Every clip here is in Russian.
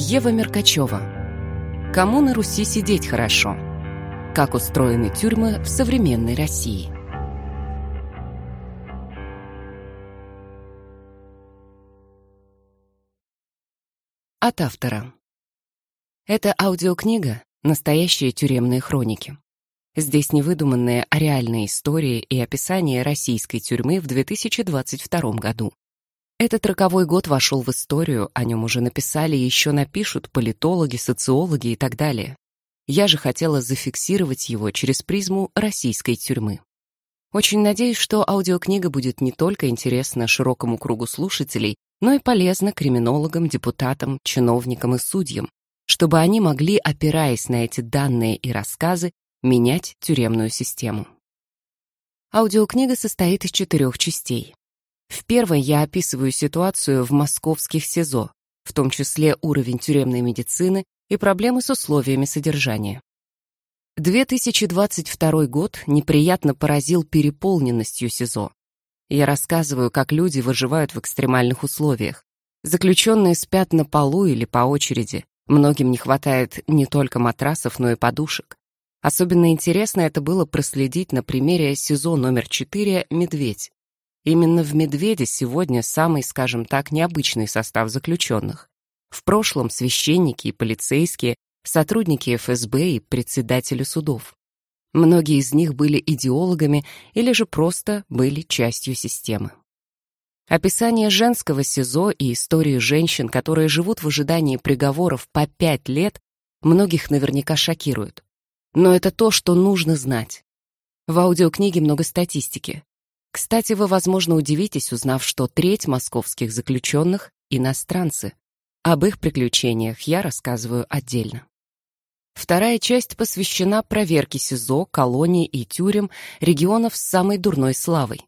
Ева Меркачева. Кому на Руси сидеть хорошо? Как устроены тюрьмы в современной России? От автора. Эта аудиокнига — настоящие тюремные хроники. Здесь не выдуманные, а реальные истории и описание российской тюрьмы в 2022 году. Этот роковой год вошел в историю, о нем уже написали и еще напишут политологи, социологи и так далее. Я же хотела зафиксировать его через призму российской тюрьмы. Очень надеюсь, что аудиокнига будет не только интересна широкому кругу слушателей, но и полезна криминологам, депутатам, чиновникам и судьям, чтобы они могли, опираясь на эти данные и рассказы, менять тюремную систему. Аудиокнига состоит из четырех частей. В первой я описываю ситуацию в московских СИЗО, в том числе уровень тюремной медицины и проблемы с условиями содержания. 2022 год неприятно поразил переполненностью СИЗО. Я рассказываю, как люди выживают в экстремальных условиях. Заключенные спят на полу или по очереди. Многим не хватает не только матрасов, но и подушек. Особенно интересно это было проследить на примере СИЗО номер 4 «Медведь». Именно в «Медведе» сегодня самый, скажем так, необычный состав заключенных. В прошлом священники и полицейские, сотрудники ФСБ и председатели судов. Многие из них были идеологами или же просто были частью системы. Описание женского СИЗО и истории женщин, которые живут в ожидании приговоров по пять лет, многих наверняка шокирует. Но это то, что нужно знать. В аудиокниге много статистики. Кстати, вы, возможно, удивитесь, узнав, что треть московских заключенных — иностранцы. Об их приключениях я рассказываю отдельно. Вторая часть посвящена проверке СИЗО, колоний и тюрем регионов с самой дурной славой.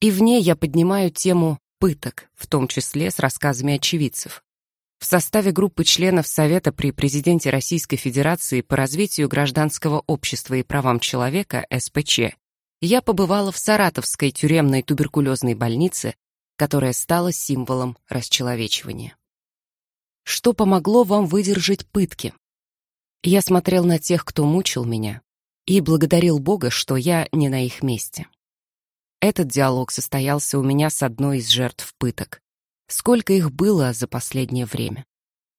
И в ней я поднимаю тему пыток, в том числе с рассказами очевидцев. В составе группы членов Совета при президенте Российской Федерации по развитию гражданского общества и правам человека СПЧ я побывала в Саратовской тюремной туберкулезной больнице, которая стала символом расчеловечивания. Что помогло вам выдержать пытки? Я смотрел на тех, кто мучил меня, и благодарил Бога, что я не на их месте. Этот диалог состоялся у меня с одной из жертв пыток. Сколько их было за последнее время.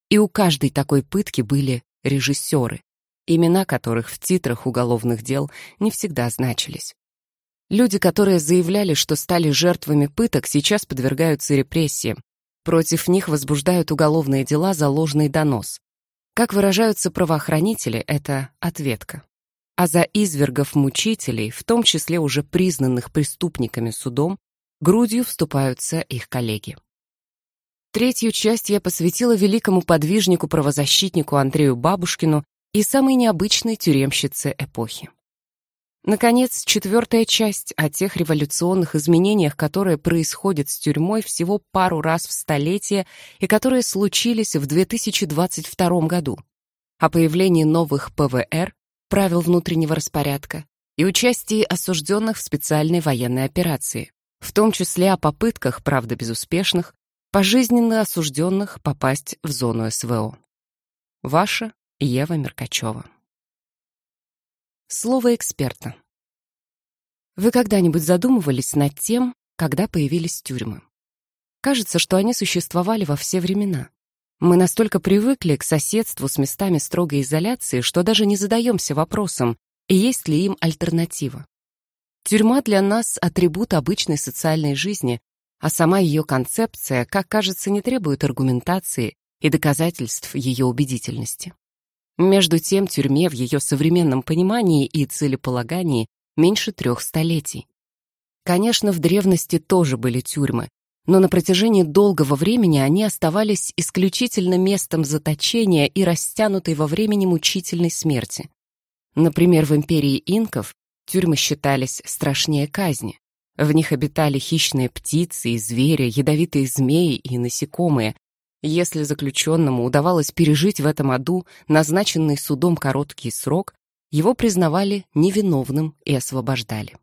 И у каждой такой пытки были режиссеры, имена которых в титрах уголовных дел не всегда значились. Люди, которые заявляли, что стали жертвами пыток, сейчас подвергаются репрессиям. Против них возбуждают уголовные дела за ложный донос. Как выражаются правоохранители, это ответка. А за извергов-мучителей, в том числе уже признанных преступниками судом, грудью вступаются их коллеги. Третью часть я посвятила великому подвижнику-правозащитнику Андрею Бабушкину и самой необычной тюремщице эпохи. Наконец, четвертая часть о тех революционных изменениях, которые происходят с тюрьмой всего пару раз в столетие и которые случились в 2022 году. О появлении новых ПВР, правил внутреннего распорядка, и участии осужденных в специальной военной операции, в том числе о попытках, правда безуспешных, пожизненно осужденных попасть в зону СВО. Ваша Ева Меркачева. Слово эксперта. Вы когда-нибудь задумывались над тем, когда появились тюрьмы? Кажется, что они существовали во все времена. Мы настолько привыкли к соседству с местами строгой изоляции, что даже не задаемся вопросом, есть ли им альтернатива. Тюрьма для нас — атрибут обычной социальной жизни, а сама ее концепция, как кажется, не требует аргументации и доказательств ее убедительности. Между тем, тюрьме в ее современном понимании и целеполагании меньше трех столетий. Конечно, в древности тоже были тюрьмы, но на протяжении долгого времени они оставались исключительно местом заточения и растянутой во времени мучительной смерти. Например, в империи инков тюрьмы считались страшнее казни. В них обитали хищные птицы и звери, ядовитые змеи и насекомые, если заключенному удавалось пережить в этом аду назначенный судом короткий срок, его признавали невиновным и освобождали.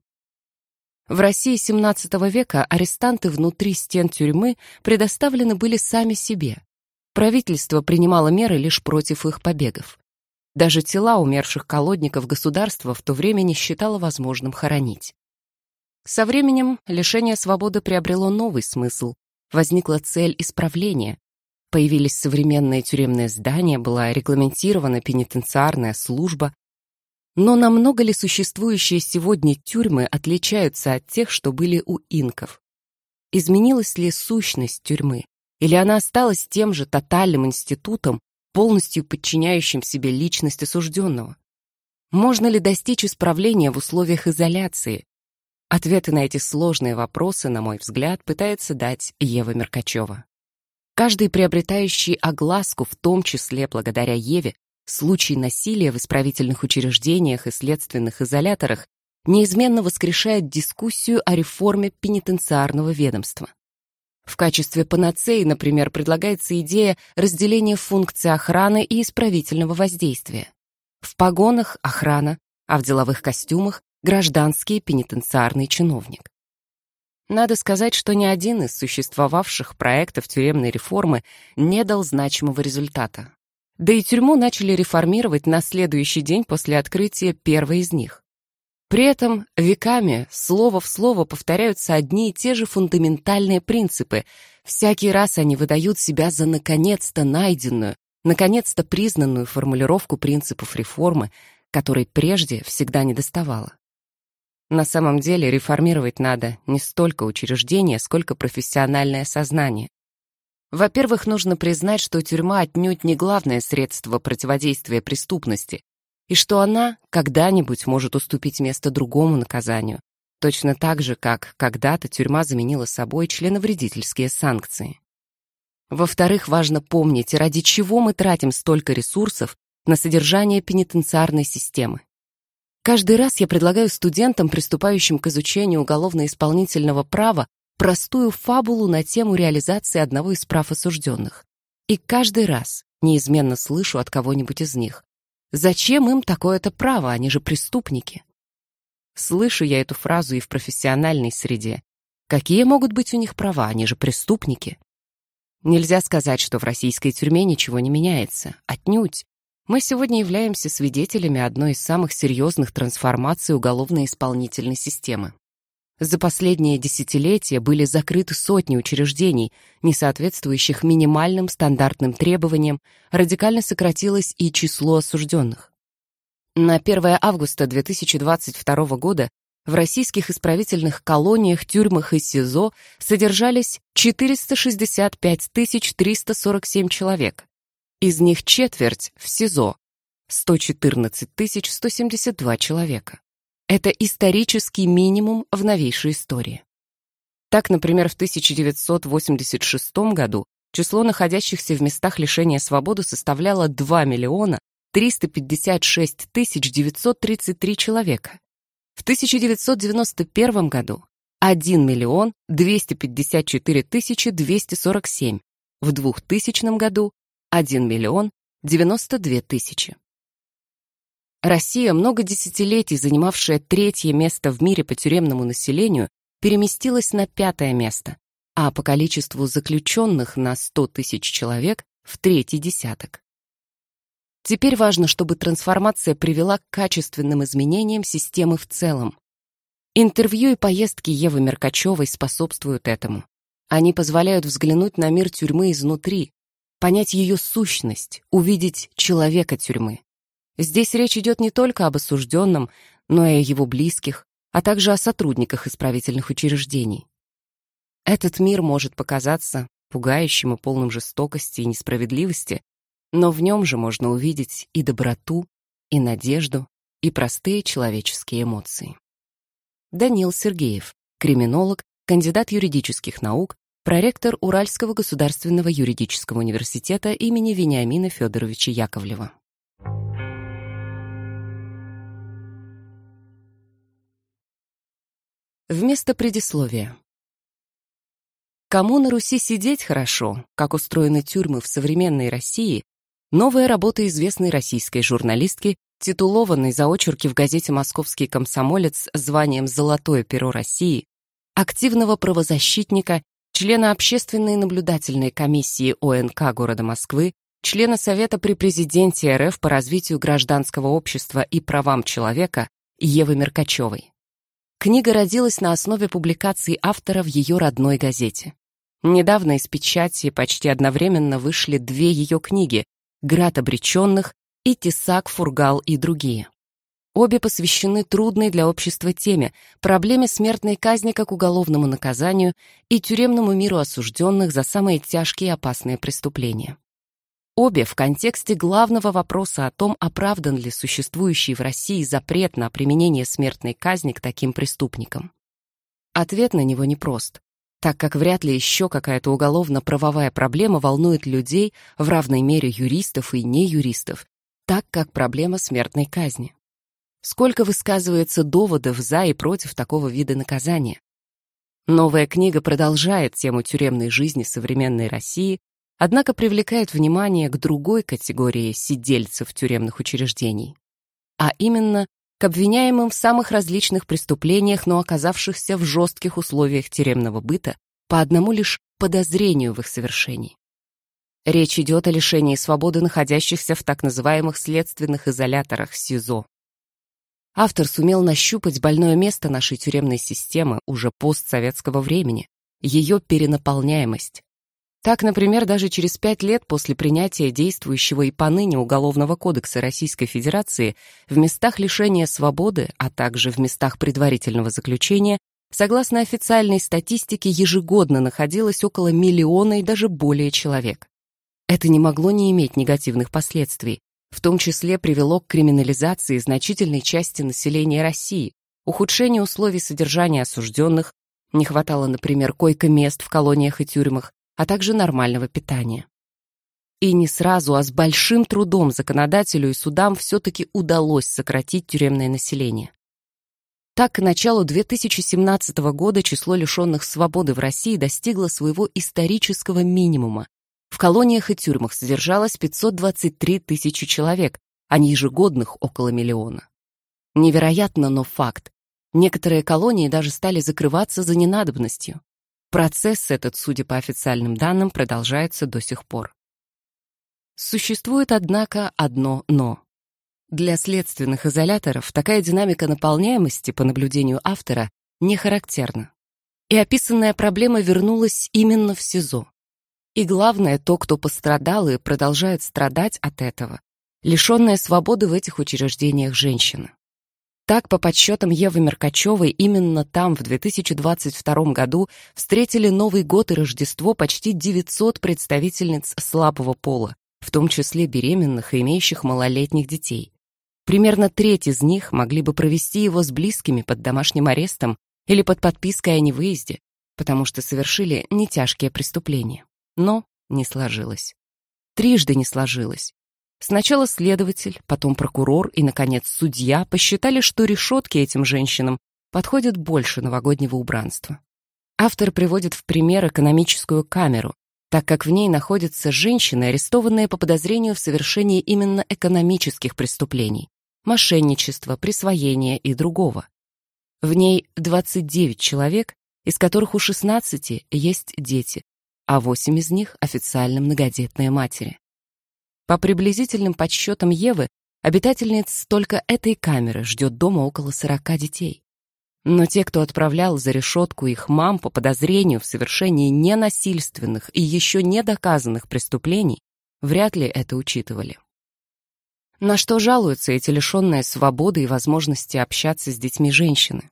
В России XVII века арестанты внутри стен тюрьмы предоставлены были сами себе. Правительство принимало меры лишь против их побегов. Даже тела умерших колодников государство в то время не считало возможным хоронить. Со временем лишение свободы приобрело новый смысл. Возникла цель исправления. Появились современные тюремные здания, была регламентирована пенитенциарная служба. Но намного ли существующие сегодня тюрьмы отличаются от тех, что были у инков? Изменилась ли сущность тюрьмы? Или она осталась тем же тотальным институтом, полностью подчиняющим себе личность осужденного? Можно ли достичь исправления в условиях изоляции? Ответы на эти сложные вопросы, на мой взгляд, пытается дать Ева Меркачева. Каждый приобретающий огласку, в том числе благодаря Еве, случай насилия в исправительных учреждениях и следственных изоляторах неизменно воскрешает дискуссию о реформе пенитенциарного ведомства. В качестве панацеи, например, предлагается идея разделения функций охраны и исправительного воздействия. В погонах – охрана, а в деловых костюмах – гражданский пенитенциарный чиновник. Надо сказать, что ни один из существовавших проектов тюремной реформы не дал значимого результата. Да и тюрьму начали реформировать на следующий день после открытия первой из них. При этом веками слово в слово повторяются одни и те же фундаментальные принципы. Всякий раз они выдают себя за наконец-то найденную, наконец-то признанную формулировку принципов реформы, которой прежде всегда не доставало. На самом деле реформировать надо не столько учреждения, сколько профессиональное сознание. Во-первых, нужно признать, что тюрьма отнюдь не главное средство противодействия преступности, и что она когда-нибудь может уступить место другому наказанию, точно так же, как когда-то тюрьма заменила собой членовредительские санкции. Во-вторых, важно помнить, ради чего мы тратим столько ресурсов на содержание пенитенциарной системы. Каждый раз я предлагаю студентам, приступающим к изучению уголовно-исполнительного права, простую фабулу на тему реализации одного из прав осужденных. И каждый раз неизменно слышу от кого-нибудь из них. Зачем им такое-то право, они же преступники? Слышу я эту фразу и в профессиональной среде. Какие могут быть у них права, они же преступники? Нельзя сказать, что в российской тюрьме ничего не меняется. Отнюдь. Мы сегодня являемся свидетелями одной из самых серьезных трансформаций уголовно-исполнительной системы. За последние десятилетия были закрыты сотни учреждений, не соответствующих минимальным стандартным требованиям, радикально сократилось и число осужденных. На 1 августа 2022 года в российских исправительных колониях, тюрьмах и СИЗО содержались 465 347 человек. Из них четверть в СИЗО – 114 172 человека. Это исторический минимум в новейшей истории. Так, например, в 1986 году число находящихся в местах лишения свободы составляло 2 миллиона 356 тысяч 933 человека. В 1991 году 1 миллион 254 тысячи 247. В 2000 году 1 миллион 92 тысячи. Россия, много десятилетий занимавшая третье место в мире по тюремному населению, переместилась на пятое место, а по количеству заключенных на 100 тысяч человек в третий десяток. Теперь важно, чтобы трансформация привела к качественным изменениям системы в целом. Интервью и поездки Евы Меркачевой способствуют этому. Они позволяют взглянуть на мир тюрьмы изнутри, понять ее сущность, увидеть человека тюрьмы. Здесь речь идет не только об осужденном, но и о его близких, а также о сотрудниках исправительных учреждений. Этот мир может показаться пугающим и полным жестокости и несправедливости, но в нем же можно увидеть и доброту, и надежду, и простые человеческие эмоции. Данил Сергеев, криминолог, кандидат юридических наук, проректор Уральского государственного юридического университета имени Вениамина Федоровича Яковлева. Вместо предисловия. Кому на Руси сидеть хорошо, как устроены тюрьмы в современной России, новая работа известной российской журналистки, титулованной за очерки в газете «Московский комсомолец» званием «Золотое перо России», активного правозащитника, члена Общественной наблюдательной комиссии ОНК города Москвы, члена Совета при президенте РФ по развитию гражданского общества и правам человека Евы Меркачевой. Книга родилась на основе публикаций автора в ее родной газете. Недавно из печати почти одновременно вышли две ее книги «Град обреченных» и «Тесак, Фургал и другие». Обе посвящены трудной для общества теме – проблеме смертной казни как уголовному наказанию и тюремному миру осужденных за самые тяжкие и опасные преступления. Обе в контексте главного вопроса о том, оправдан ли существующий в России запрет на применение смертной казни к таким преступникам. Ответ на него непрост, так как вряд ли еще какая-то уголовно-правовая проблема волнует людей в равной мере юристов и неюристов, так как проблема смертной казни. Сколько высказывается доводов за и против такого вида наказания. Новая книга продолжает тему тюремной жизни современной России однако привлекает внимание к другой категории сидельцев тюремных учреждений, а именно к обвиняемым в самых различных преступлениях, но оказавшихся в жестких условиях тюремного быта по одному лишь подозрению в их совершении. Речь идет о лишении свободы находящихся в так называемых следственных изоляторах СИЗО. Автор сумел нащупать больное место нашей тюремной системы уже постсоветского времени, ее перенаполняемость, так, например, даже через пять лет после принятия действующего и поныне Уголовного кодекса Российской Федерации в местах лишения свободы, а также в местах предварительного заключения, согласно официальной статистике, ежегодно находилось около миллиона и даже более человек. Это не могло не иметь негативных последствий, в том числе привело к криминализации значительной части населения России, ухудшению условий содержания осужденных, не хватало, например, койко-мест в колониях и тюрьмах, а также нормального питания. И не сразу, а с большим трудом законодателю и судам все-таки удалось сократить тюремное население. Так, к началу 2017 года число лишенных свободы в России достигло своего исторического минимума. В колониях и тюрьмах содержалось 523 тысячи человек, а ежегодных около миллиона. Невероятно, но факт. Некоторые колонии даже стали закрываться за ненадобностью. Процесс этот, судя по официальным данным, продолжается до сих пор. Существует, однако, одно «но». Для следственных изоляторов такая динамика наполняемости, по наблюдению автора, не характерна. И описанная проблема вернулась именно в СИЗО. И главное, то, кто пострадал и продолжает страдать от этого, лишенная свободы в этих учреждениях женщина. Так, по подсчетам Евы Меркачевой, именно там в 2022 году встретили Новый год и Рождество почти 900 представительниц слабого пола, в том числе беременных и имеющих малолетних детей. Примерно треть из них могли бы провести его с близкими под домашним арестом или под подпиской о невыезде, потому что совершили нетяжкие преступления. Но не сложилось. Трижды не сложилось. Сначала следователь, потом прокурор и, наконец, судья посчитали, что решетки этим женщинам подходят больше новогоднего убранства. Автор приводит в пример экономическую камеру, так как в ней находятся женщины, арестованные по подозрению в совершении именно экономических преступлений, мошенничества, присвоения и другого. В ней 29 человек, из которых у 16 есть дети, а 8 из них официально многодетные матери. По приблизительным подсчетам Евы, обитательниц только этой камеры ждет дома около 40 детей. Но те, кто отправлял за решетку их мам по подозрению в совершении ненасильственных и еще не доказанных преступлений, вряд ли это учитывали. На что жалуются эти лишенные свободы и возможности общаться с детьми женщины?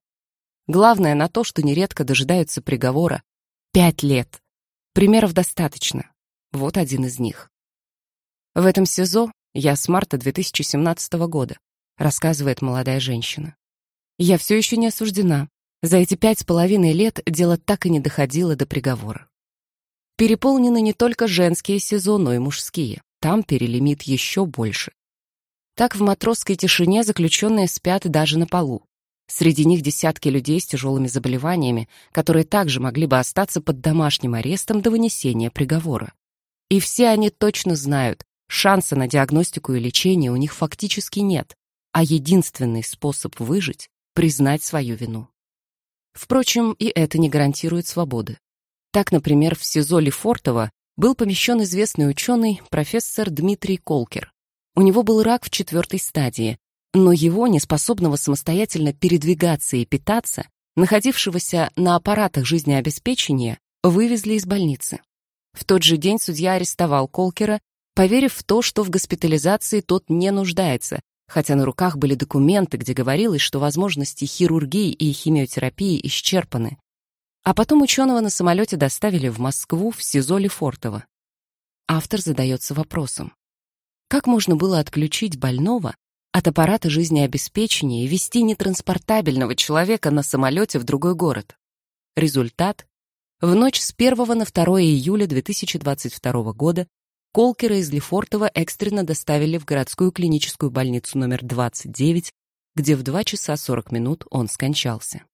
Главное на то, что нередко дожидаются приговора. Пять лет. Примеров достаточно. Вот один из них. В этом СИЗО я с марта 2017 года, рассказывает молодая женщина. Я все еще не осуждена. За эти пять с половиной лет дело так и не доходило до приговора. Переполнены не только женские СИЗО, но и мужские. Там перелимит еще больше. Так в матросской тишине заключенные спят даже на полу. Среди них десятки людей с тяжелыми заболеваниями, которые также могли бы остаться под домашним арестом до вынесения приговора. И все они точно знают, Шанса на диагностику и лечение у них фактически нет, а единственный способ выжить — признать свою вину. Впрочем, и это не гарантирует свободы. Так, например, в СИЗО Лефортово был помещен известный ученый профессор Дмитрий Колкер. У него был рак в четвертой стадии, но его, неспособного самостоятельно передвигаться и питаться, находившегося на аппаратах жизнеобеспечения, вывезли из больницы. В тот же день судья арестовал Колкера, поверив в то, что в госпитализации тот не нуждается, хотя на руках были документы, где говорилось, что возможности хирургии и химиотерапии исчерпаны. А потом ученого на самолете доставили в Москву в СИЗО Лефортово. Автор задается вопросом. Как можно было отключить больного от аппарата жизнеобеспечения вести нетранспортабельного человека на самолете в другой город? Результат в ночь с 1 на 2 июля 2022 года Колкера из Лефортово экстренно доставили в городскую клиническую больницу номер 29, где в 2 часа 40 минут он скончался.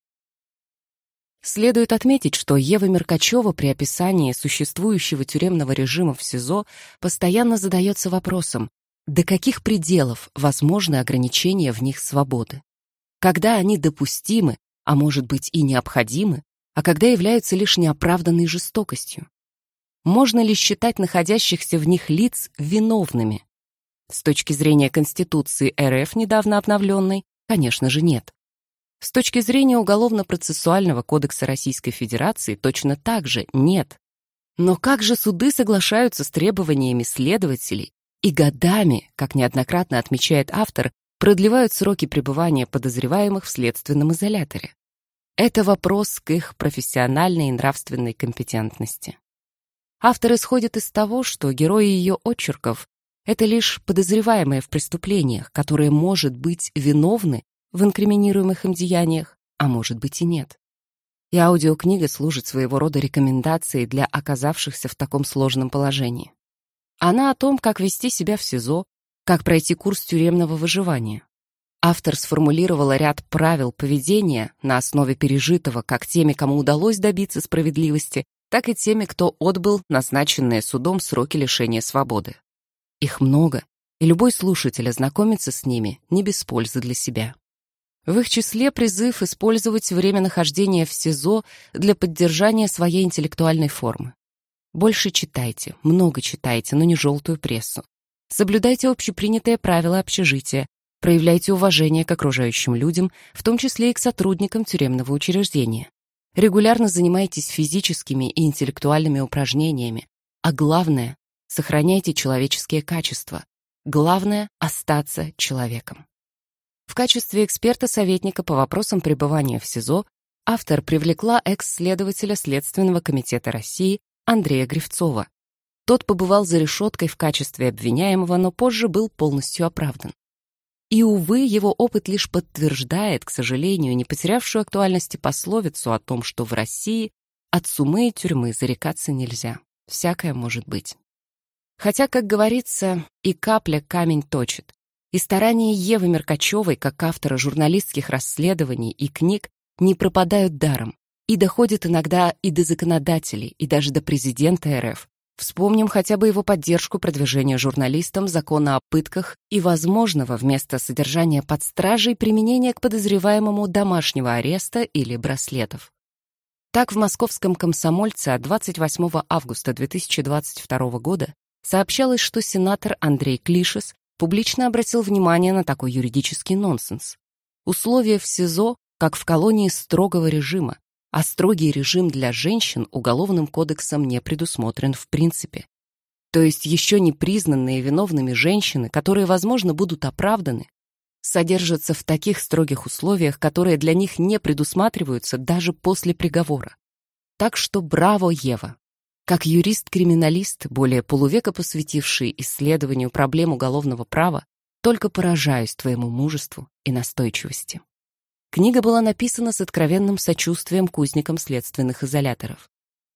Следует отметить, что Ева Меркачева при описании существующего тюремного режима в СИЗО постоянно задается вопросом, до каких пределов возможны ограничения в них свободы? Когда они допустимы, а может быть и необходимы, а когда являются лишь неоправданной жестокостью? Можно ли считать находящихся в них лиц виновными? С точки зрения Конституции РФ, недавно обновленной, конечно же, нет. С точки зрения Уголовно-процессуального кодекса Российской Федерации точно так же нет. Но как же суды соглашаются с требованиями следователей и годами, как неоднократно отмечает автор, продлевают сроки пребывания подозреваемых в следственном изоляторе? Это вопрос к их профессиональной и нравственной компетентности. Автор исходит из того, что герои ее очерков — это лишь подозреваемые в преступлениях, которые, может быть, виновны в инкриминируемых им деяниях, а может быть и нет. И аудиокнига служит своего рода рекомендацией для оказавшихся в таком сложном положении. Она о том, как вести себя в СИЗО, как пройти курс тюремного выживания. Автор сформулировала ряд правил поведения на основе пережитого как теми, кому удалось добиться справедливости, так и теми, кто отбыл назначенные судом сроки лишения свободы. Их много, и любой слушатель ознакомится с ними не без пользы для себя. В их числе призыв использовать время нахождения в СИЗО для поддержания своей интеллектуальной формы. Больше читайте, много читайте, но не желтую прессу. Соблюдайте общепринятые правила общежития, Проявляйте уважение к окружающим людям, в том числе и к сотрудникам тюремного учреждения. Регулярно занимайтесь физическими и интеллектуальными упражнениями. А главное, сохраняйте человеческие качества. Главное – остаться человеком. В качестве эксперта-советника по вопросам пребывания в СИЗО автор привлекла экс-следователя Следственного комитета России Андрея Гривцова. Тот побывал за решеткой в качестве обвиняемого, но позже был полностью оправдан. И, увы, его опыт лишь подтверждает, к сожалению, не потерявшую актуальности пословицу о том, что в России от сумы и тюрьмы зарекаться нельзя. Всякое может быть. Хотя, как говорится, и капля камень точит. И старания Евы Меркачевой, как автора журналистских расследований и книг, не пропадают даром и доходят иногда и до законодателей, и даже до президента РФ, Вспомним хотя бы его поддержку продвижения журналистам закона о пытках и возможного вместо содержания под стражей применения к подозреваемому домашнего ареста или браслетов. Так в московском комсомольце от 28 августа 2022 года сообщалось, что сенатор Андрей Клишес публично обратил внимание на такой юридический нонсенс. Условия в СИЗО, как в колонии строгого режима, а строгий режим для женщин Уголовным кодексом не предусмотрен в принципе. То есть еще не признанные виновными женщины, которые, возможно, будут оправданы, содержатся в таких строгих условиях, которые для них не предусматриваются даже после приговора. Так что браво, Ева! Как юрист-криминалист, более полувека посвятивший исследованию проблем уголовного права, только поражаюсь твоему мужеству и настойчивости. Книга была написана с откровенным сочувствием к узникам следственных изоляторов.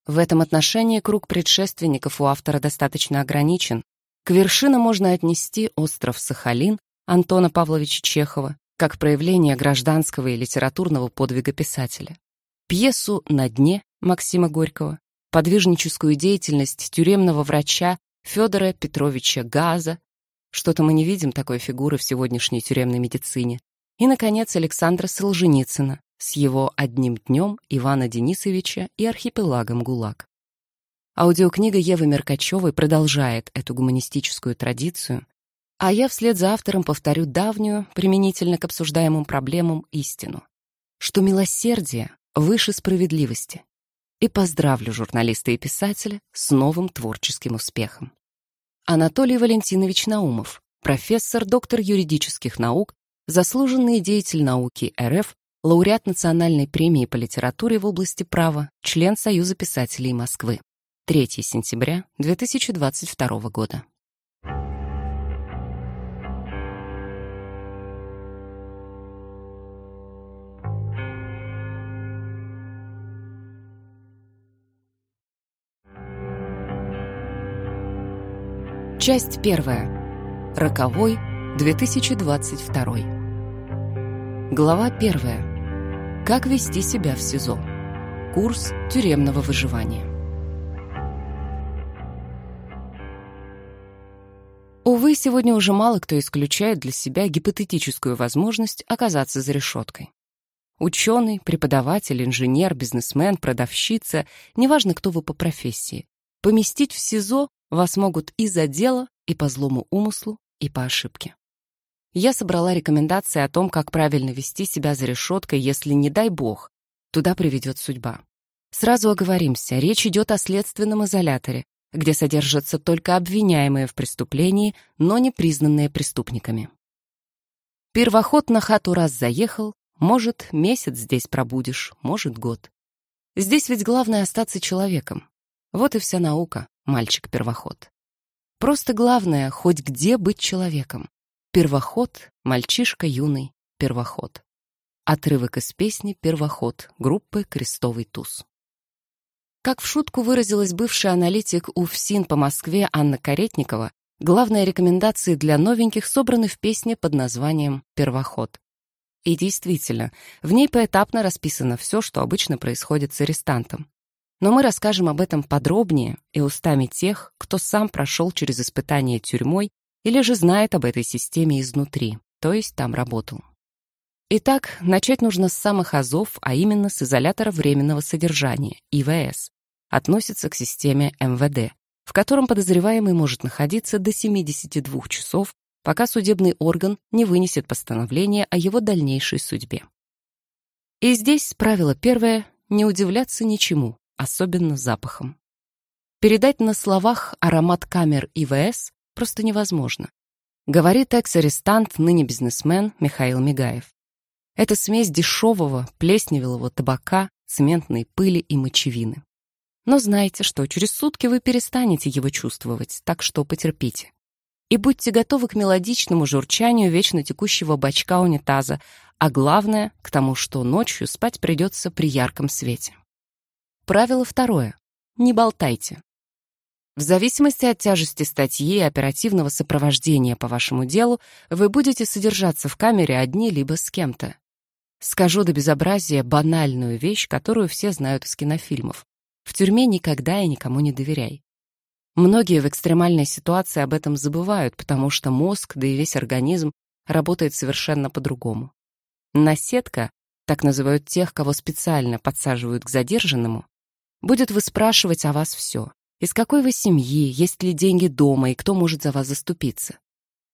В этом отношении круг предшественников у автора достаточно ограничен. К вершинам можно отнести остров Сахалин Антона Павловича Чехова как проявление гражданского и литературного подвига писателя, пьесу «На дне» Максима Горького, подвижническую деятельность тюремного врача Федора Петровича Газа, что-то мы не видим такой фигуры в сегодняшней тюремной медицине, и, наконец, Александра Солженицына с его «Одним днем» Ивана Денисовича и архипелагом ГУЛАГ. Аудиокнига Евы Меркачевой продолжает эту гуманистическую традицию, а я вслед за автором повторю давнюю, применительно к обсуждаемым проблемам, истину, что милосердие выше справедливости. И поздравлю журналиста и писателя с новым творческим успехом. Анатолий Валентинович Наумов, профессор, доктор юридических наук, заслуженный деятель науки РФ, лауреат Национальной премии по литературе в области права, член Союза писателей Москвы. 3 сентября 2022 года. Часть первая. Роковой, 2022. Глава первая. Как вести себя в СИЗО. Курс тюремного выживания. Увы, сегодня уже мало кто исключает для себя гипотетическую возможность оказаться за решеткой. Ученый, преподаватель, инженер, бизнесмен, продавщица, неважно, кто вы по профессии, поместить в СИЗО вас могут и за дело, и по злому умыслу, и по ошибке. Я собрала рекомендации о том, как правильно вести себя за решеткой, если, не дай бог, туда приведет судьба. Сразу оговоримся, речь идет о следственном изоляторе, где содержатся только обвиняемые в преступлении, но не признанные преступниками. Первоход на хату раз заехал, может, месяц здесь пробудешь, может, год. Здесь ведь главное остаться человеком. Вот и вся наука мальчик-первоход. Просто главное, хоть где быть человеком. Первоход, мальчишка юный, первоход. Отрывок из песни «Первоход» группы «Крестовый туз». Как в шутку выразилась бывший аналитик УФСИН по Москве Анна Каретникова, главные рекомендации для новеньких собраны в песне под названием «Первоход». И действительно, в ней поэтапно расписано все, что обычно происходит с арестантом. Но мы расскажем об этом подробнее и устами тех, кто сам прошел через испытание тюрьмой или же знает об этой системе изнутри, то есть там работал. Итак, начать нужно с самых азов, а именно с изолятора временного содержания, ИВС. Относится к системе МВД, в котором подозреваемый может находиться до 72 часов, пока судебный орган не вынесет постановление о его дальнейшей судьбе. И здесь правило первое — не удивляться ничему, особенно запахом. Передать на словах аромат камер ИВС просто невозможно. Говорит экс-арестант, ныне бизнесмен Михаил Мигаев. Это смесь дешевого, плесневелого табака, цементной пыли и мочевины. Но знайте, что через сутки вы перестанете его чувствовать, так что потерпите. И будьте готовы к мелодичному журчанию вечно текущего бачка унитаза, а главное, к тому, что ночью спать придется при ярком свете. Правило второе. Не болтайте. В зависимости от тяжести статьи и оперативного сопровождения по вашему делу, вы будете содержаться в камере одни либо с кем-то. Скажу до безобразия банальную вещь, которую все знают из кинофильмов. В тюрьме никогда и никому не доверяй. Многие в экстремальной ситуации об этом забывают, потому что мозг, да и весь организм работает совершенно по-другому. Наседка, так называют тех, кого специально подсаживают к задержанному, Будет выспрашивать о вас все. Из какой вы семьи, есть ли деньги дома и кто может за вас заступиться.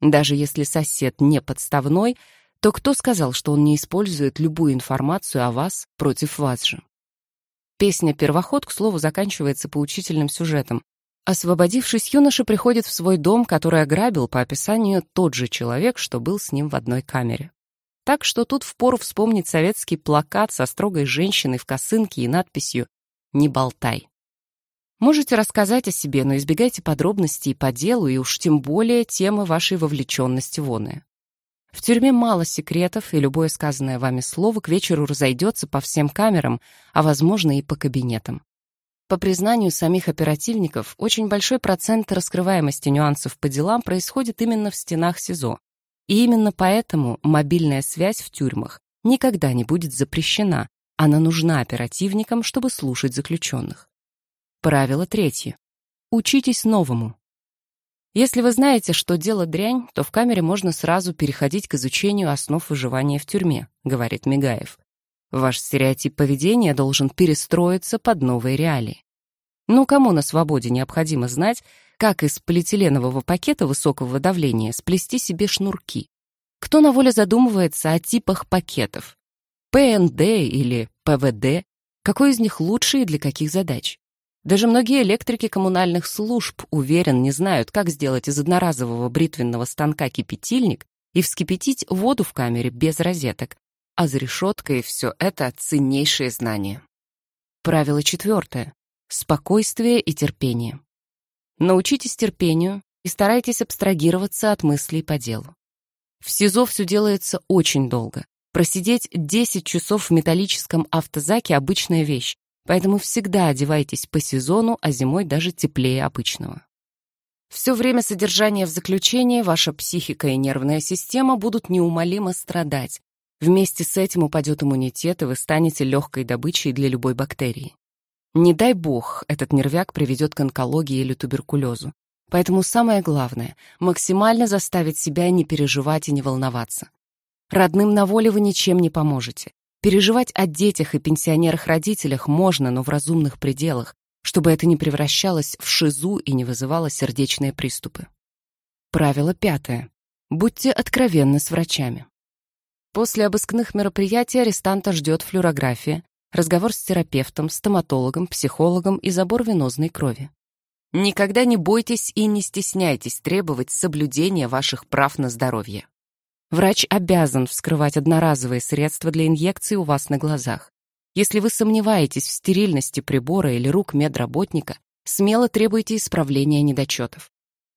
Даже если сосед не подставной, то кто сказал, что он не использует любую информацию о вас против вас же? Песня «Первоход», к слову, заканчивается поучительным сюжетом. Освободившись, юноша приходит в свой дом, который ограбил, по описанию, тот же человек, что был с ним в одной камере. Так что тут впору вспомнить советский плакат со строгой женщиной в косынке и надписью не болтай. Можете рассказать о себе, но избегайте подробностей по делу и уж тем более темы вашей вовлеченности в оное. В тюрьме мало секретов, и любое сказанное вами слово к вечеру разойдется по всем камерам, а, возможно, и по кабинетам. По признанию самих оперативников, очень большой процент раскрываемости нюансов по делам происходит именно в стенах СИЗО. И именно поэтому мобильная связь в тюрьмах никогда не будет запрещена, она нужна оперативникам, чтобы слушать заключенных. Правило третье. Учитесь новому. Если вы знаете, что дело дрянь, то в камере можно сразу переходить к изучению основ выживания в тюрьме, говорит Мигаев. Ваш стереотип поведения должен перестроиться под новые реалии. Ну, кому на свободе необходимо знать, как из полиэтиленового пакета высокого давления сплести себе шнурки? Кто на воле задумывается о типах пакетов? ПНД или ПВД? Какой из них лучше и для каких задач? Даже многие электрики коммунальных служб, уверен, не знают, как сделать из одноразового бритвенного станка кипятильник и вскипятить воду в камере без розеток. А за решеткой все это ценнейшие знания. Правило четвертое. Спокойствие и терпение. Научитесь терпению и старайтесь абстрагироваться от мыслей по делу. В СИЗО все делается очень долго. Просидеть 10 часов в металлическом автозаке – обычная вещь, поэтому всегда одевайтесь по сезону, а зимой даже теплее обычного. Все время содержания в заключении ваша психика и нервная система будут неумолимо страдать. Вместе с этим упадет иммунитет, и вы станете легкой добычей для любой бактерии. Не дай бог, этот нервяк приведет к онкологии или туберкулезу. Поэтому самое главное — максимально заставить себя не переживать и не волноваться. Родным на воле вы ничем не поможете. Переживать о детях и пенсионерах-родителях можно, но в разумных пределах, чтобы это не превращалось в шизу и не вызывало сердечные приступы. Правило пятое. Будьте откровенны с врачами. После обыскных мероприятий арестанта ждет флюорография, разговор с терапевтом, стоматологом, психологом и забор венозной крови. Никогда не бойтесь и не стесняйтесь требовать соблюдения ваших прав на здоровье. Врач обязан вскрывать одноразовые средства для инъекции у вас на глазах. Если вы сомневаетесь в стерильности прибора или рук медработника, смело требуйте исправления недочетов.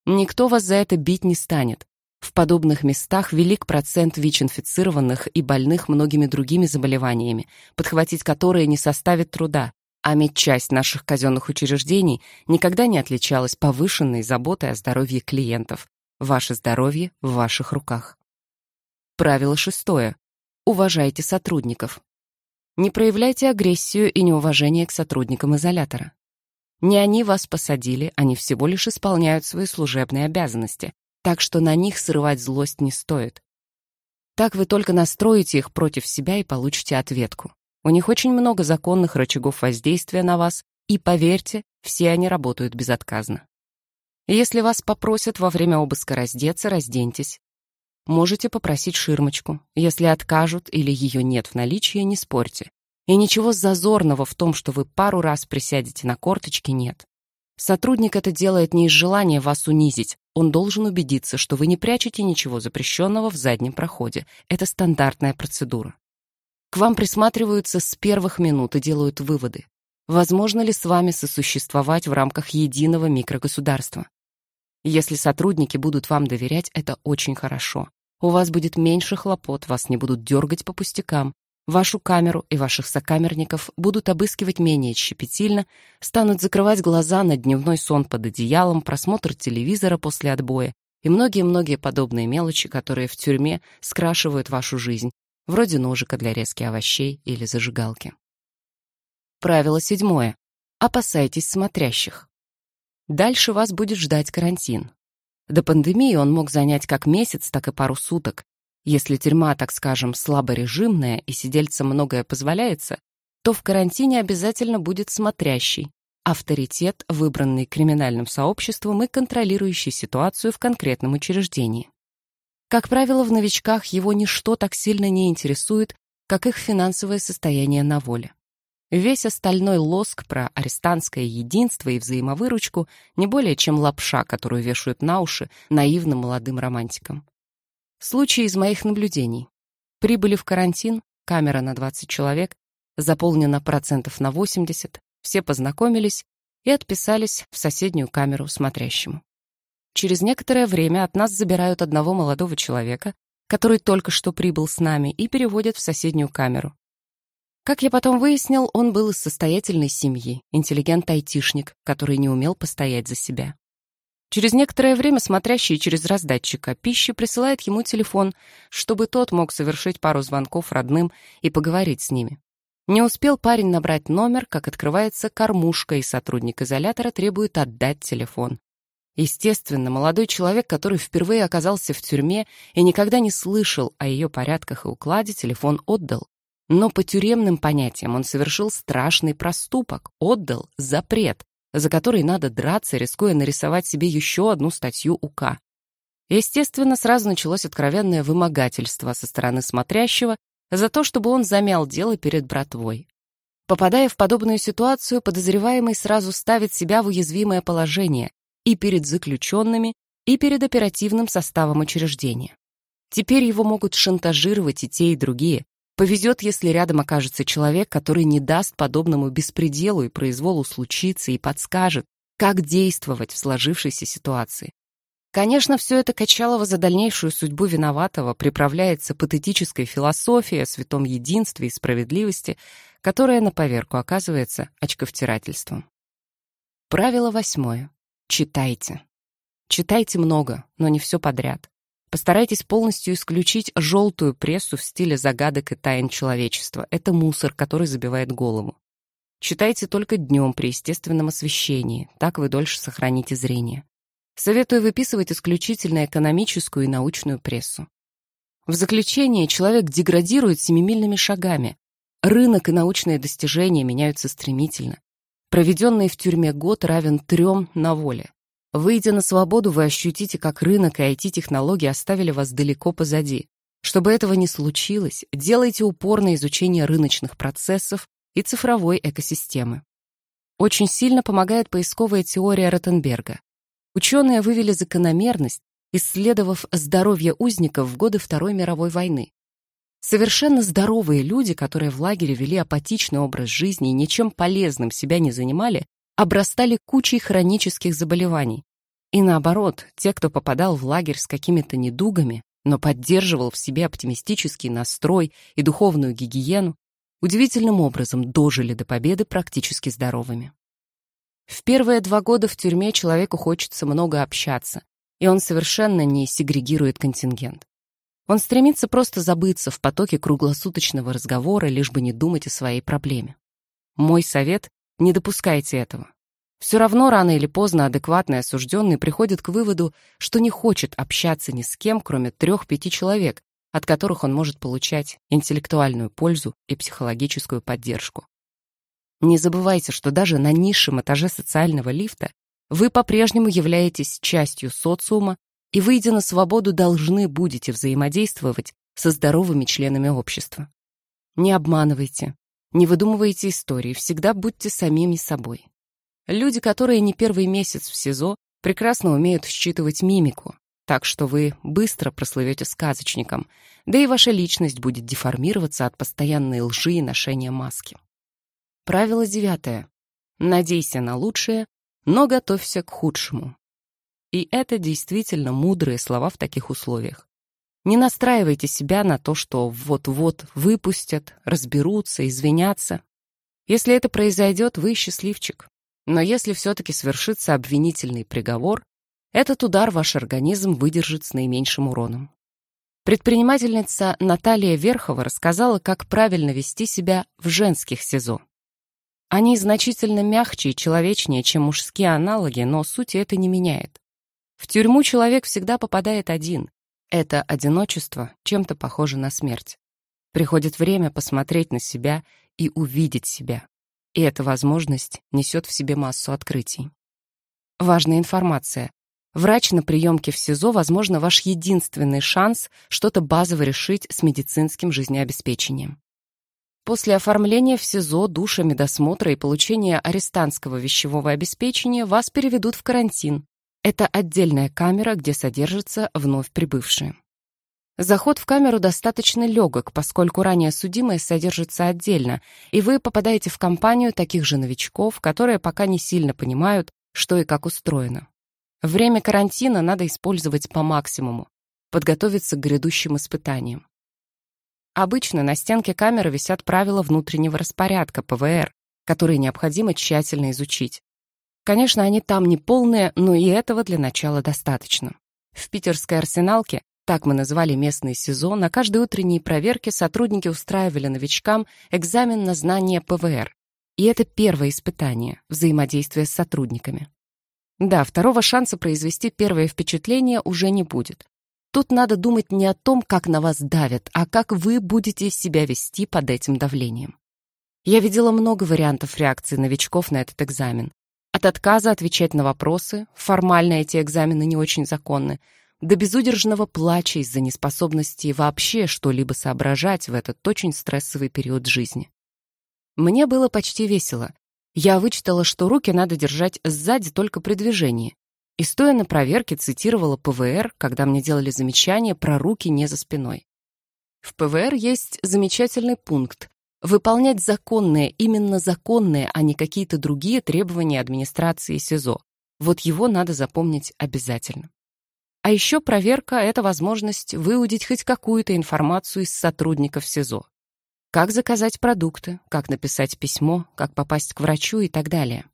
Никто вас за это бить не станет. В подобных местах велик процент ВИЧ-инфицированных и больных многими другими заболеваниями, подхватить которые не составит труда, а медчасть наших казенных учреждений никогда не отличалась повышенной заботой о здоровье клиентов. Ваше здоровье в ваших руках. Правило шестое. Уважайте сотрудников. Не проявляйте агрессию и неуважение к сотрудникам изолятора. Не они вас посадили, они всего лишь исполняют свои служебные обязанности, так что на них срывать злость не стоит. Так вы только настроите их против себя и получите ответку. У них очень много законных рычагов воздействия на вас, и, поверьте, все они работают безотказно. Если вас попросят во время обыска раздеться, разденьтесь. Можете попросить ширмочку. Если откажут или ее нет в наличии, не спорьте. И ничего зазорного в том, что вы пару раз присядете на корточки, нет. Сотрудник это делает не из желания вас унизить. Он должен убедиться, что вы не прячете ничего запрещенного в заднем проходе. Это стандартная процедура. К вам присматриваются с первых минут и делают выводы. Возможно ли с вами сосуществовать в рамках единого микрогосударства? Если сотрудники будут вам доверять, это очень хорошо. У вас будет меньше хлопот, вас не будут дергать по пустякам. Вашу камеру и ваших сокамерников будут обыскивать менее щепетильно, станут закрывать глаза на дневной сон под одеялом, просмотр телевизора после отбоя и многие-многие подобные мелочи, которые в тюрьме скрашивают вашу жизнь, вроде ножика для резки овощей или зажигалки. Правило седьмое. Опасайтесь смотрящих. Дальше вас будет ждать карантин. До пандемии он мог занять как месяц, так и пару суток. Если тюрьма, так скажем, слаборежимная и сидельцам многое позволяется, то в карантине обязательно будет смотрящий, авторитет, выбранный криминальным сообществом и контролирующий ситуацию в конкретном учреждении. Как правило, в новичках его ничто так сильно не интересует, как их финансовое состояние на воле. Весь остальной лоск про арестантское единство и взаимовыручку не более чем лапша, которую вешают на уши наивным молодым романтикам. Случай из моих наблюдений. Прибыли в карантин, камера на 20 человек, заполнена процентов на 80, все познакомились и отписались в соседнюю камеру смотрящему. Через некоторое время от нас забирают одного молодого человека, который только что прибыл с нами, и переводят в соседнюю камеру. Как я потом выяснил, он был из состоятельной семьи, интеллигент-айтишник, который не умел постоять за себя. Через некоторое время смотрящий через раздатчика пищи присылает ему телефон, чтобы тот мог совершить пару звонков родным и поговорить с ними. Не успел парень набрать номер, как открывается кормушка, и сотрудник изолятора требует отдать телефон. Естественно, молодой человек, который впервые оказался в тюрьме и никогда не слышал о ее порядках и укладе, телефон отдал. Но по тюремным понятиям он совершил страшный проступок, отдал запрет, за которой надо драться, рискуя нарисовать себе еще одну статью УК. Естественно, сразу началось откровенное вымогательство со стороны смотрящего за то, чтобы он замял дело перед братвой. Попадая в подобную ситуацию, подозреваемый сразу ставит себя в уязвимое положение и перед заключенными, и перед оперативным составом учреждения. Теперь его могут шантажировать и те, и другие. Повезет, если рядом окажется человек, который не даст подобному беспределу и произволу случиться и подскажет, как действовать в сложившейся ситуации. Конечно, все это Качалова за дальнейшую судьбу виноватого приправляется патетической философией о святом единстве и справедливости, которая на поверку оказывается очковтирательством. Правило восьмое. Читайте. Читайте много, но не все подряд. Постарайтесь полностью исключить желтую прессу в стиле загадок и тайн человечества. Это мусор, который забивает голову. Читайте только днем при естественном освещении, так вы дольше сохраните зрение. Советую выписывать исключительно экономическую и научную прессу. В заключение человек деградирует семимильными шагами. Рынок и научные достижения меняются стремительно. Проведенный в тюрьме год равен трем на воле. Выйдя на свободу, вы ощутите, как рынок и IT-технологии оставили вас далеко позади. Чтобы этого не случилось, делайте упор на изучение рыночных процессов и цифровой экосистемы. Очень сильно помогает поисковая теория Ротенберга. Ученые вывели закономерность, исследовав здоровье узников в годы Второй мировой войны. Совершенно здоровые люди, которые в лагере вели апатичный образ жизни и ничем полезным себя не занимали, обрастали кучей хронических заболеваний. И наоборот, те, кто попадал в лагерь с какими-то недугами, но поддерживал в себе оптимистический настрой и духовную гигиену, удивительным образом дожили до победы практически здоровыми. В первые два года в тюрьме человеку хочется много общаться, и он совершенно не сегрегирует контингент. Он стремится просто забыться в потоке круглосуточного разговора, лишь бы не думать о своей проблеме. Мой совет — не допускайте этого. Все равно рано или поздно адекватный осужденный приходит к выводу, что не хочет общаться ни с кем, кроме трех-пяти человек, от которых он может получать интеллектуальную пользу и психологическую поддержку. Не забывайте, что даже на низшем этаже социального лифта вы по-прежнему являетесь частью социума и, выйдя на свободу, должны будете взаимодействовать со здоровыми членами общества. Не обманывайте, не выдумывайте истории, всегда будьте самими собой. Люди, которые не первый месяц в СИЗО, прекрасно умеют считывать мимику, так что вы быстро прослывете сказочником, да и ваша личность будет деформироваться от постоянной лжи и ношения маски. Правило девятое. Надейся на лучшее, но готовься к худшему. И это действительно мудрые слова в таких условиях. Не настраивайте себя на то, что вот-вот выпустят, разберутся, извинятся. Если это произойдет, вы счастливчик. Но если все-таки свершится обвинительный приговор, этот удар ваш организм выдержит с наименьшим уроном. Предпринимательница Наталья Верхова рассказала, как правильно вести себя в женских СИЗО. Они значительно мягче и человечнее, чем мужские аналоги, но сути это не меняет. В тюрьму человек всегда попадает один. Это одиночество чем-то похоже на смерть. Приходит время посмотреть на себя и увидеть себя. И эта возможность несет в себе массу открытий. Важная информация. Врач на приемке в СИЗО, возможно, ваш единственный шанс что-то базово решить с медицинским жизнеобеспечением. После оформления в СИЗО, душа, медосмотра и получения арестантского вещевого обеспечения вас переведут в карантин. Это отдельная камера, где содержатся вновь прибывшие. Заход в камеру достаточно легок, поскольку ранее судимые содержатся отдельно, и вы попадаете в компанию таких же новичков, которые пока не сильно понимают, что и как устроено. Время карантина надо использовать по максимуму, подготовиться к грядущим испытаниям. Обычно на стенке камеры висят правила внутреннего распорядка, ПВР, которые необходимо тщательно изучить. Конечно, они там не полные, но и этого для начала достаточно. В питерской арсеналке, так мы назвали местный СИЗО, на каждой утренней проверке сотрудники устраивали новичкам экзамен на знание ПВР. И это первое испытание – взаимодействие с сотрудниками. Да, второго шанса произвести первое впечатление уже не будет. Тут надо думать не о том, как на вас давят, а как вы будете себя вести под этим давлением. Я видела много вариантов реакции новичков на этот экзамен. От отказа отвечать на вопросы, формально эти экзамены не очень законны, до безудержного плача из-за неспособности вообще что-либо соображать в этот очень стрессовый период жизни. Мне было почти весело. Я вычитала, что руки надо держать сзади только при движении. И стоя на проверке цитировала ПВР, когда мне делали замечания про руки не за спиной. В ПВР есть замечательный пункт выполнять законные, именно законные, а не какие-то другие требования администрации СИЗО. Вот его надо запомнить обязательно. А еще проверка — это возможность выудить хоть какую-то информацию из сотрудников СИЗО. Как заказать продукты, как написать письмо, как попасть к врачу и так далее.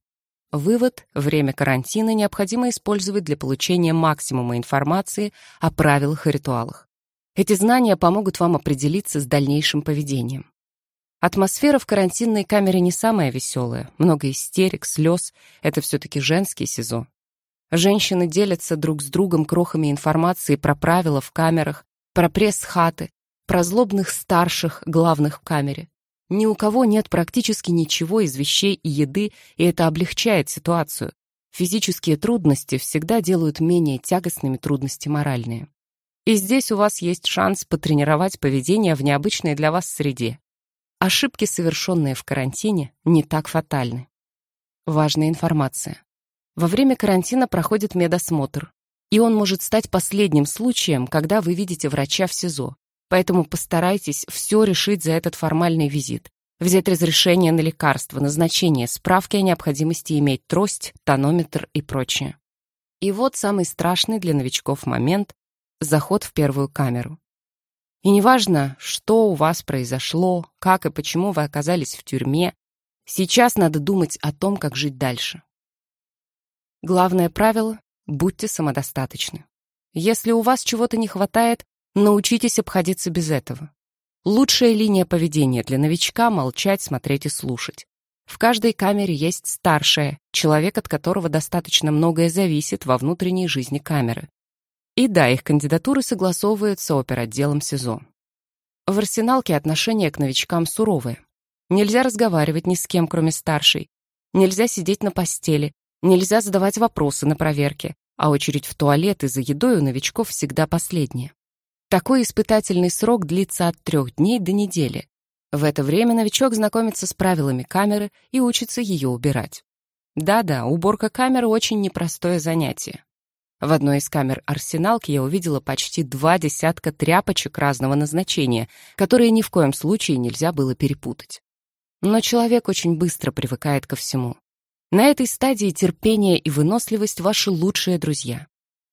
Вывод – время карантина необходимо использовать для получения максимума информации о правилах и ритуалах. Эти знания помогут вам определиться с дальнейшим поведением. Атмосфера в карантинной камере не самая веселая. Много истерик, слез. Это все-таки женский СИЗО. Женщины делятся друг с другом крохами информации про правила в камерах, про пресс-хаты, про злобных старших, главных в камере. Ни у кого нет практически ничего из вещей и еды, и это облегчает ситуацию. Физические трудности всегда делают менее тягостными трудности моральные. И здесь у вас есть шанс потренировать поведение в необычной для вас среде. Ошибки, совершенные в карантине, не так фатальны. Важная информация. Во время карантина проходит медосмотр, и он может стать последним случаем, когда вы видите врача в СИЗО. Поэтому постарайтесь все решить за этот формальный визит. Взять разрешение на лекарства, назначение, справки о необходимости иметь трость, тонометр и прочее. И вот самый страшный для новичков момент — заход в первую камеру. И неважно, что у вас произошло, как и почему вы оказались в тюрьме, сейчас надо думать о том, как жить дальше. Главное правило — будьте самодостаточны. Если у вас чего-то не хватает, Научитесь обходиться без этого. Лучшая линия поведения для новичка — молчать, смотреть и слушать. В каждой камере есть старшая, человек, от которого достаточно многое зависит во внутренней жизни камеры. И да, их кандидатуры согласовываются оперотделом СИЗО. В арсеналке отношение к новичкам суровое. Нельзя разговаривать ни с кем, кроме старшей. Нельзя сидеть на постели. Нельзя задавать вопросы на проверке. А очередь в туалет и за едой у новичков всегда последняя. Такой испытательный срок длится от трех дней до недели. В это время новичок знакомится с правилами камеры и учится ее убирать. Да-да, уборка камеры очень непростое занятие. В одной из камер арсеналки я увидела почти два десятка тряпочек разного назначения, которые ни в коем случае нельзя было перепутать. Но человек очень быстро привыкает ко всему. На этой стадии терпение и выносливость — ваши лучшие друзья.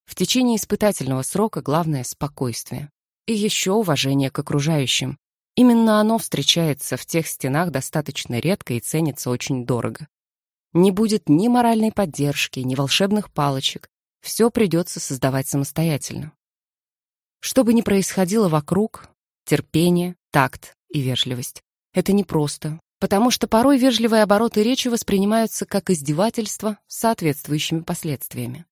В течение испытательного срока главное — спокойствие. И еще уважение к окружающим. Именно оно встречается в тех стенах достаточно редко и ценится очень дорого. Не будет ни моральной поддержки, ни волшебных палочек. Все придется создавать самостоятельно. Что бы ни происходило вокруг, терпение, такт и вежливость. Это непросто, потому что порой вежливые обороты речи воспринимаются как издевательство с соответствующими последствиями.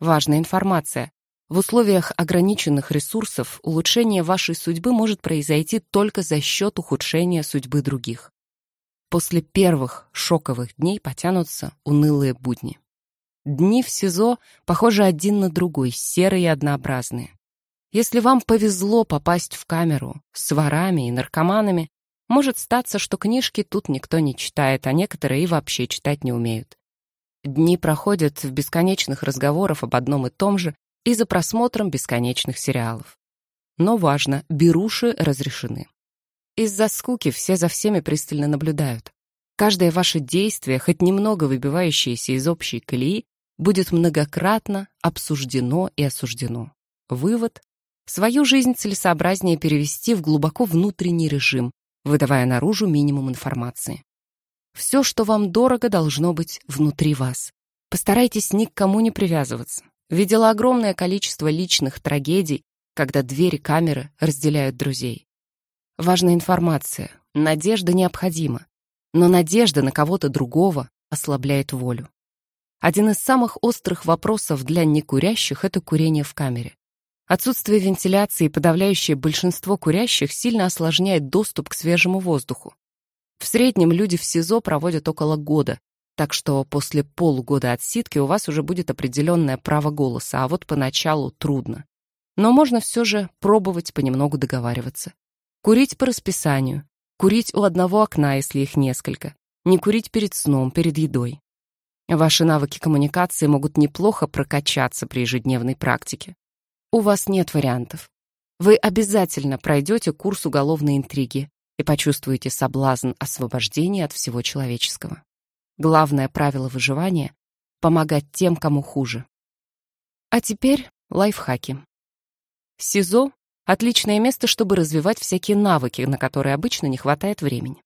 Важная информация. В условиях ограниченных ресурсов улучшение вашей судьбы может произойти только за счет ухудшения судьбы других. После первых шоковых дней потянутся унылые будни. Дни в СИЗО похожи один на другой, серые и однообразные. Если вам повезло попасть в камеру с ворами и наркоманами, может статься, что книжки тут никто не читает, а некоторые и вообще читать не умеют. Дни проходят в бесконечных разговорах об одном и том же и за просмотром бесконечных сериалов. Но важно, беруши разрешены. Из-за скуки все за всеми пристально наблюдают. Каждое ваше действие, хоть немного выбивающееся из общей колеи, будет многократно обсуждено и осуждено. Вывод — свою жизнь целесообразнее перевести в глубоко внутренний режим, выдавая наружу минимум информации. Все, что вам дорого, должно быть внутри вас. Постарайтесь ни к кому не привязываться. Видела огромное количество личных трагедий, когда двери камеры разделяют друзей. Важная информация. Надежда необходима. Но надежда на кого-то другого ослабляет волю. Один из самых острых вопросов для некурящих – это курение в камере. Отсутствие вентиляции и подавляющее большинство курящих сильно осложняет доступ к свежему воздуху. В среднем люди в СИЗО проводят около года. Так что после полугода отсидки у вас уже будет определенное право голоса, а вот поначалу трудно. Но можно все же пробовать понемногу договариваться. Курить по расписанию, курить у одного окна, если их несколько, не курить перед сном, перед едой. Ваши навыки коммуникации могут неплохо прокачаться при ежедневной практике. У вас нет вариантов. Вы обязательно пройдете курс уголовной интриги и почувствуете соблазн освобождения от всего человеческого. Главное правило выживания — помогать тем, кому хуже. А теперь лайфхаки. СИЗО — отличное место, чтобы развивать всякие навыки, на которые обычно не хватает времени.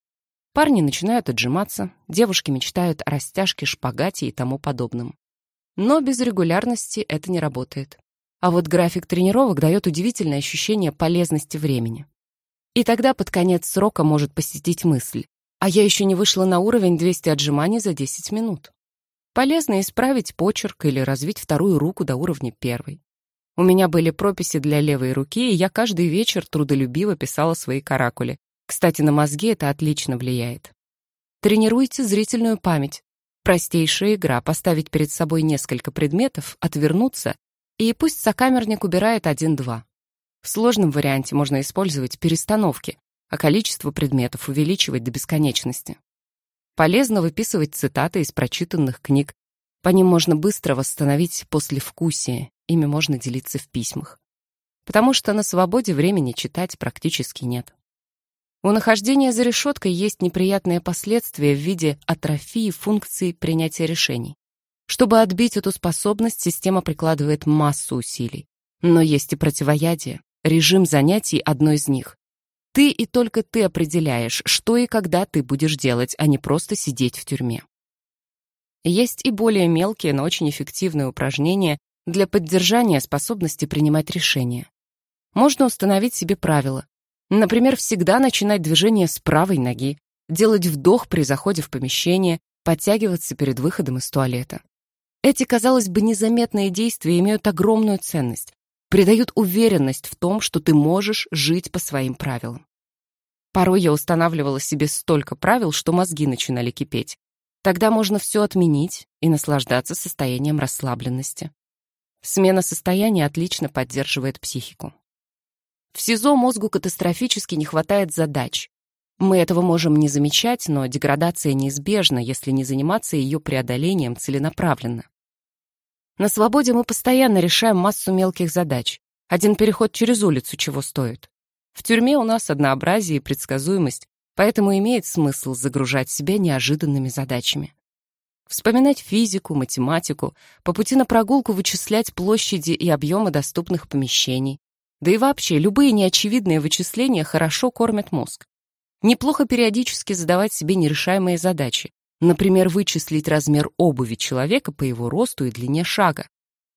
Парни начинают отжиматься, девушки мечтают о растяжке, шпагате и тому подобном. Но без регулярности это не работает. А вот график тренировок дает удивительное ощущение полезности времени. И тогда под конец срока может посетить мысль, а я еще не вышла на уровень 200 отжиманий за 10 минут. Полезно исправить почерк или развить вторую руку до уровня первой. У меня были прописи для левой руки, и я каждый вечер трудолюбиво писала свои каракули. Кстати, на мозги это отлично влияет. Тренируйте зрительную память. Простейшая игра — поставить перед собой несколько предметов, отвернуться, и пусть сокамерник убирает один-два. В сложном варианте можно использовать перестановки, а количество предметов увеличивать до бесконечности. Полезно выписывать цитаты из прочитанных книг. По ним можно быстро восстановить послевкусие, ими можно делиться в письмах. Потому что на свободе времени читать практически нет. У нахождения за решеткой есть неприятные последствия в виде атрофии функции принятия решений. Чтобы отбить эту способность, система прикладывает массу усилий. Но есть и противоядие. Режим занятий – одно из них. Ты и только ты определяешь, что и когда ты будешь делать, а не просто сидеть в тюрьме. Есть и более мелкие, но очень эффективные упражнения для поддержания способности принимать решения. Можно установить себе правила. Например, всегда начинать движение с правой ноги, делать вдох при заходе в помещение, подтягиваться перед выходом из туалета. Эти, казалось бы, незаметные действия имеют огромную ценность, придают уверенность в том, что ты можешь жить по своим правилам. Порой я устанавливала себе столько правил, что мозги начинали кипеть. Тогда можно все отменить и наслаждаться состоянием расслабленности. Смена состояния отлично поддерживает психику. В СИЗО мозгу катастрофически не хватает задач. Мы этого можем не замечать, но деградация неизбежна, если не заниматься ее преодолением целенаправленно. На свободе мы постоянно решаем массу мелких задач. Один переход через улицу чего стоит. В тюрьме у нас однообразие и предсказуемость, поэтому имеет смысл загружать себя неожиданными задачами. Вспоминать физику, математику, по пути на прогулку вычислять площади и объемы доступных помещений. Да и вообще, любые неочевидные вычисления хорошо кормят мозг. Неплохо периодически задавать себе нерешаемые задачи. Например, вычислить размер обуви человека по его росту и длине шага.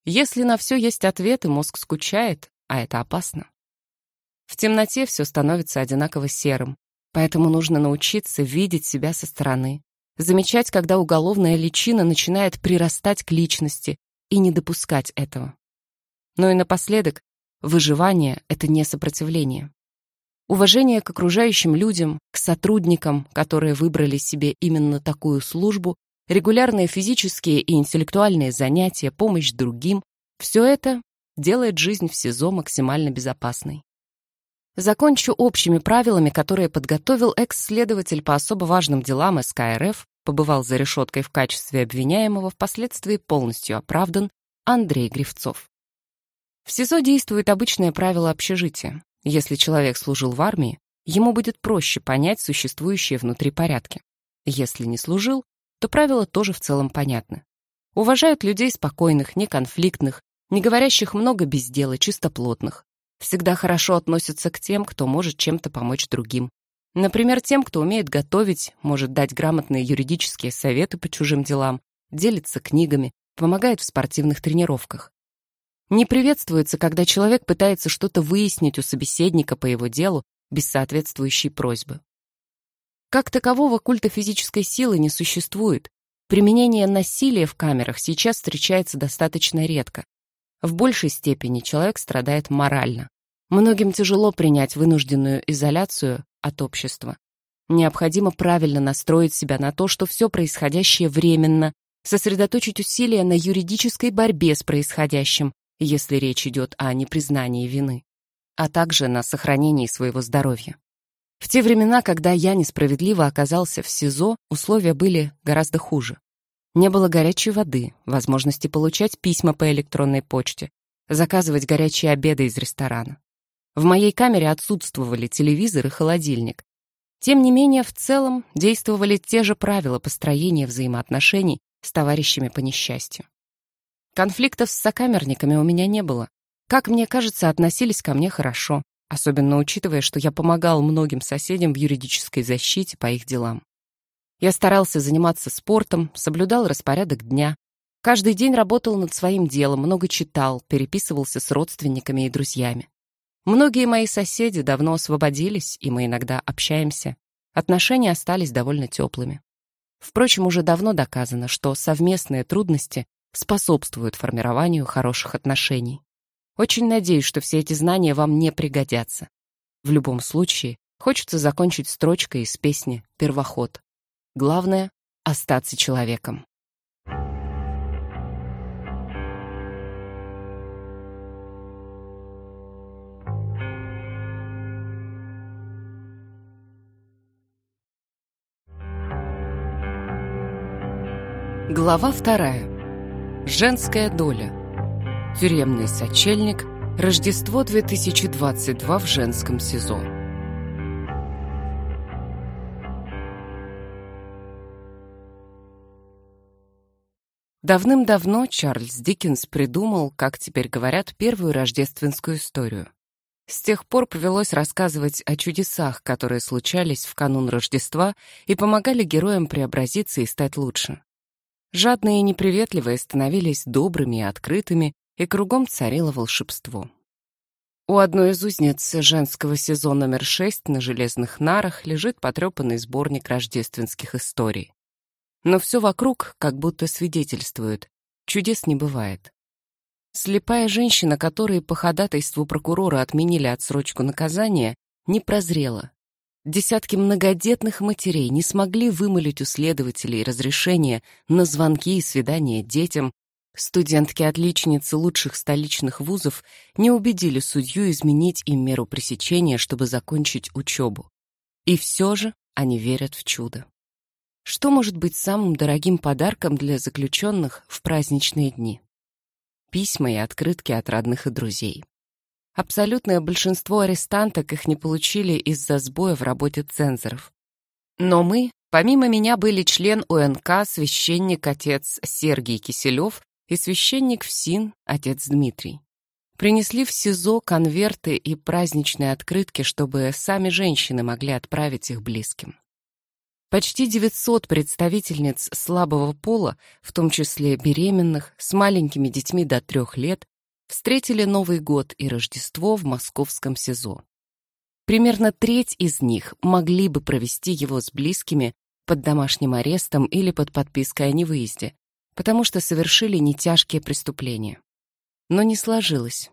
Если на все есть ответы, мозг скучает, а это опасно. В темноте все становится одинаково серым, поэтому нужно научиться видеть себя со стороны, замечать, когда уголовная личина начинает прирастать к личности и не допускать этого. Но и напоследок, выживание — это не сопротивление. Уважение к окружающим людям, к сотрудникам, которые выбрали себе именно такую службу, регулярные физические и интеллектуальные занятия, помощь другим — все это делает жизнь в СИЗО максимально безопасной. Закончу общими правилами, которые подготовил экс-следователь по особо важным делам СКРФ, побывал за решеткой в качестве обвиняемого, впоследствии полностью оправдан, Андрей Гривцов. В СИЗО действует обычное правило общежития. Если человек служил в армии, ему будет проще понять существующие внутри порядки. Если не служил, то правила тоже в целом понятны. Уважают людей спокойных, неконфликтных, не говорящих много без дела, чистоплотных всегда хорошо относятся к тем, кто может чем-то помочь другим. Например, тем, кто умеет готовить, может дать грамотные юридические советы по чужим делам, делится книгами, помогает в спортивных тренировках. Не приветствуется, когда человек пытается что-то выяснить у собеседника по его делу без соответствующей просьбы. Как такового культа физической силы не существует. Применение насилия в камерах сейчас встречается достаточно редко. В большей степени человек страдает морально. Многим тяжело принять вынужденную изоляцию от общества. Необходимо правильно настроить себя на то, что все происходящее временно, сосредоточить усилия на юридической борьбе с происходящим, если речь идет о непризнании вины, а также на сохранении своего здоровья. В те времена, когда я несправедливо оказался в СИЗО, условия были гораздо хуже. Не было горячей воды, возможности получать письма по электронной почте, заказывать горячие обеды из ресторана. В моей камере отсутствовали телевизор и холодильник. Тем не менее, в целом действовали те же правила построения взаимоотношений с товарищами по несчастью. Конфликтов с сокамерниками у меня не было. Как мне кажется, относились ко мне хорошо, особенно учитывая, что я помогал многим соседям в юридической защите по их делам. Я старался заниматься спортом, соблюдал распорядок дня. Каждый день работал над своим делом, много читал, переписывался с родственниками и друзьями. Многие мои соседи давно освободились, и мы иногда общаемся. Отношения остались довольно теплыми. Впрочем, уже давно доказано, что совместные трудности способствуют формированию хороших отношений. Очень надеюсь, что все эти знания вам не пригодятся. В любом случае, хочется закончить строчкой из песни «Первоход». Главное — остаться человеком. Глава вторая. Женская доля. Тюремный сочельник. Рождество 2022 в женском СИЗО. Давным-давно Чарльз Диккенс придумал, как теперь говорят, первую рождественскую историю. С тех пор повелось рассказывать о чудесах, которые случались в канун Рождества и помогали героям преобразиться и стать лучше. Жадные и неприветливые становились добрыми и открытыми, и кругом царило волшебство. У одной из узниц женского сезона номер 6 на железных нарах лежит потрепанный сборник рождественских историй. Но все вокруг как будто свидетельствует, чудес не бывает. Слепая женщина, которой по ходатайству прокурора отменили отсрочку наказания, не прозрела, Десятки многодетных матерей не смогли вымолить у следователей разрешение на звонки и свидания детям. Студентки-отличницы лучших столичных вузов не убедили судью изменить им меру пресечения, чтобы закончить учебу. И все же они верят в чудо. Что может быть самым дорогим подарком для заключенных в праздничные дни? Письма и открытки от родных и друзей. Абсолютное большинство арестанток их не получили из-за сбоя в работе цензоров. Но мы, помимо меня, были член УНК, священник-отец Сергий Киселев и священник ФСИН, отец Дмитрий. Принесли в СИЗО конверты и праздничные открытки, чтобы сами женщины могли отправить их близким. Почти 900 представительниц слабого пола, в том числе беременных, с маленькими детьми до трех лет, встретили Новый год и Рождество в московском СИЗО. Примерно треть из них могли бы провести его с близкими под домашним арестом или под подпиской о невыезде, потому что совершили нетяжкие преступления. Но не сложилось.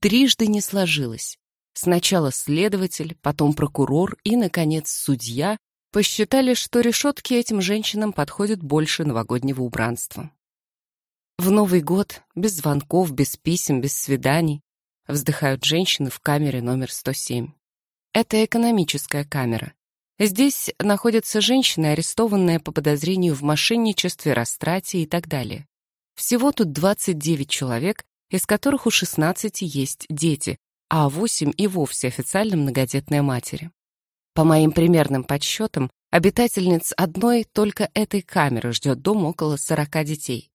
Трижды не сложилось. Сначала следователь, потом прокурор и, наконец, судья посчитали, что решетки этим женщинам подходят больше новогоднего убранства. В Новый год, без звонков, без писем, без свиданий, вздыхают женщины в камере номер 107. Это экономическая камера. Здесь находятся женщины, арестованные по подозрению в мошенничестве, растрате и так далее. Всего тут 29 человек, из которых у 16 есть дети, а 8 и вовсе официально многодетные матери. По моим примерным подсчетам, обитательниц одной только этой камеры ждет дом около 40 детей.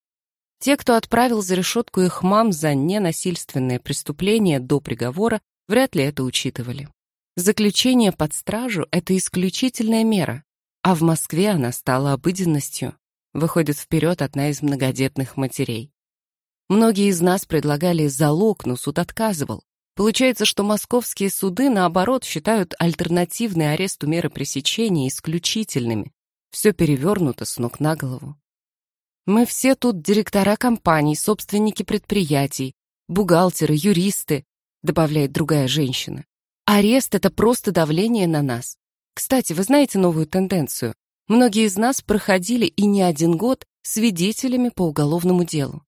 Те, кто отправил за решетку их мам за ненасильственное преступление до приговора, вряд ли это учитывали. Заключение под стражу — это исключительная мера, а в Москве она стала обыденностью. Выходит вперед одна из многодетных матерей. Многие из нас предлагали залог, но суд отказывал. Получается, что московские суды, наоборот, считают альтернативный аресту меры пресечения исключительными. Все перевернуто с ног на голову. Мы все тут директора компаний, собственники предприятий, бухгалтеры, юристы, добавляет другая женщина. Арест — это просто давление на нас. Кстати, вы знаете новую тенденцию? Многие из нас проходили и не один год свидетелями по уголовному делу.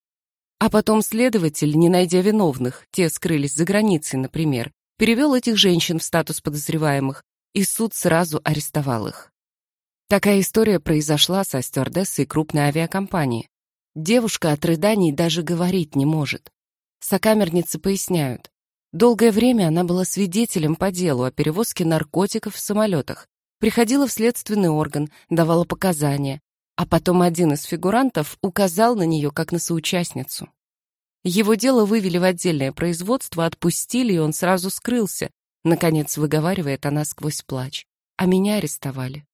А потом следователь, не найдя виновных, те скрылись за границей, например, перевел этих женщин в статус подозреваемых, и суд сразу арестовал их. Такая история произошла со стюардессой крупной авиакомпании. Девушка от рыданий даже говорить не может. Сокамерницы поясняют. Долгое время она была свидетелем по делу о перевозке наркотиков в самолетах, приходила в следственный орган, давала показания, а потом один из фигурантов указал на нее как на соучастницу. Его дело вывели в отдельное производство, отпустили, и он сразу скрылся, наконец выговаривает она сквозь плач. А меня арестовали.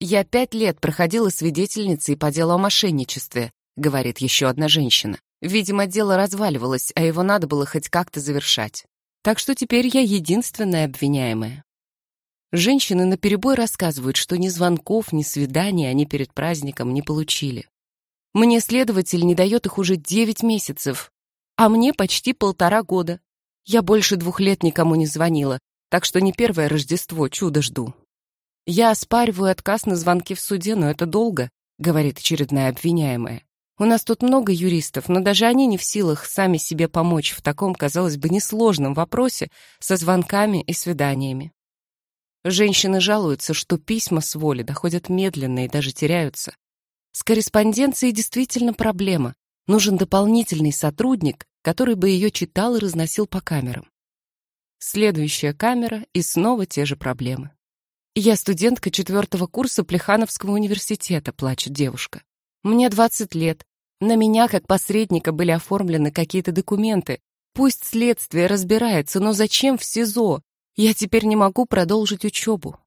Я пять лет проходила свидетельницей по делу о мошенничестве, — говорит еще одна женщина. Видимо, дело разваливалось, а его надо было хоть как-то завершать. Так что теперь я единственная обвиняемая. Женщины наперебой рассказывают, что ни звонков, ни свиданий они перед праздником не получили. Мне следователь не дает их уже девять месяцев, а мне почти полтора года. Я больше двух лет никому не звонила, так что не первое Рождество чудо жду. Я оспариваю отказ на звонки в суде, но это долго, говорит очередная обвиняемая. У нас тут много юристов, но даже они не в силах сами себе помочь в таком, казалось бы, несложном вопросе со звонками и свиданиями. Женщины жалуются, что письма с воли доходят медленно и даже теряются. С корреспонденцией действительно проблема. Нужен дополнительный сотрудник, который бы ее читал и разносил по камерам. Следующая камера, и снова те же проблемы. «Я студентка четвертого курса Плехановского университета», — плачет девушка. Мне 20 лет. На меня, как посредника, были оформлены какие-то документы. Пусть следствие разбирается, но зачем в СИЗО? Я теперь не могу продолжить учебу.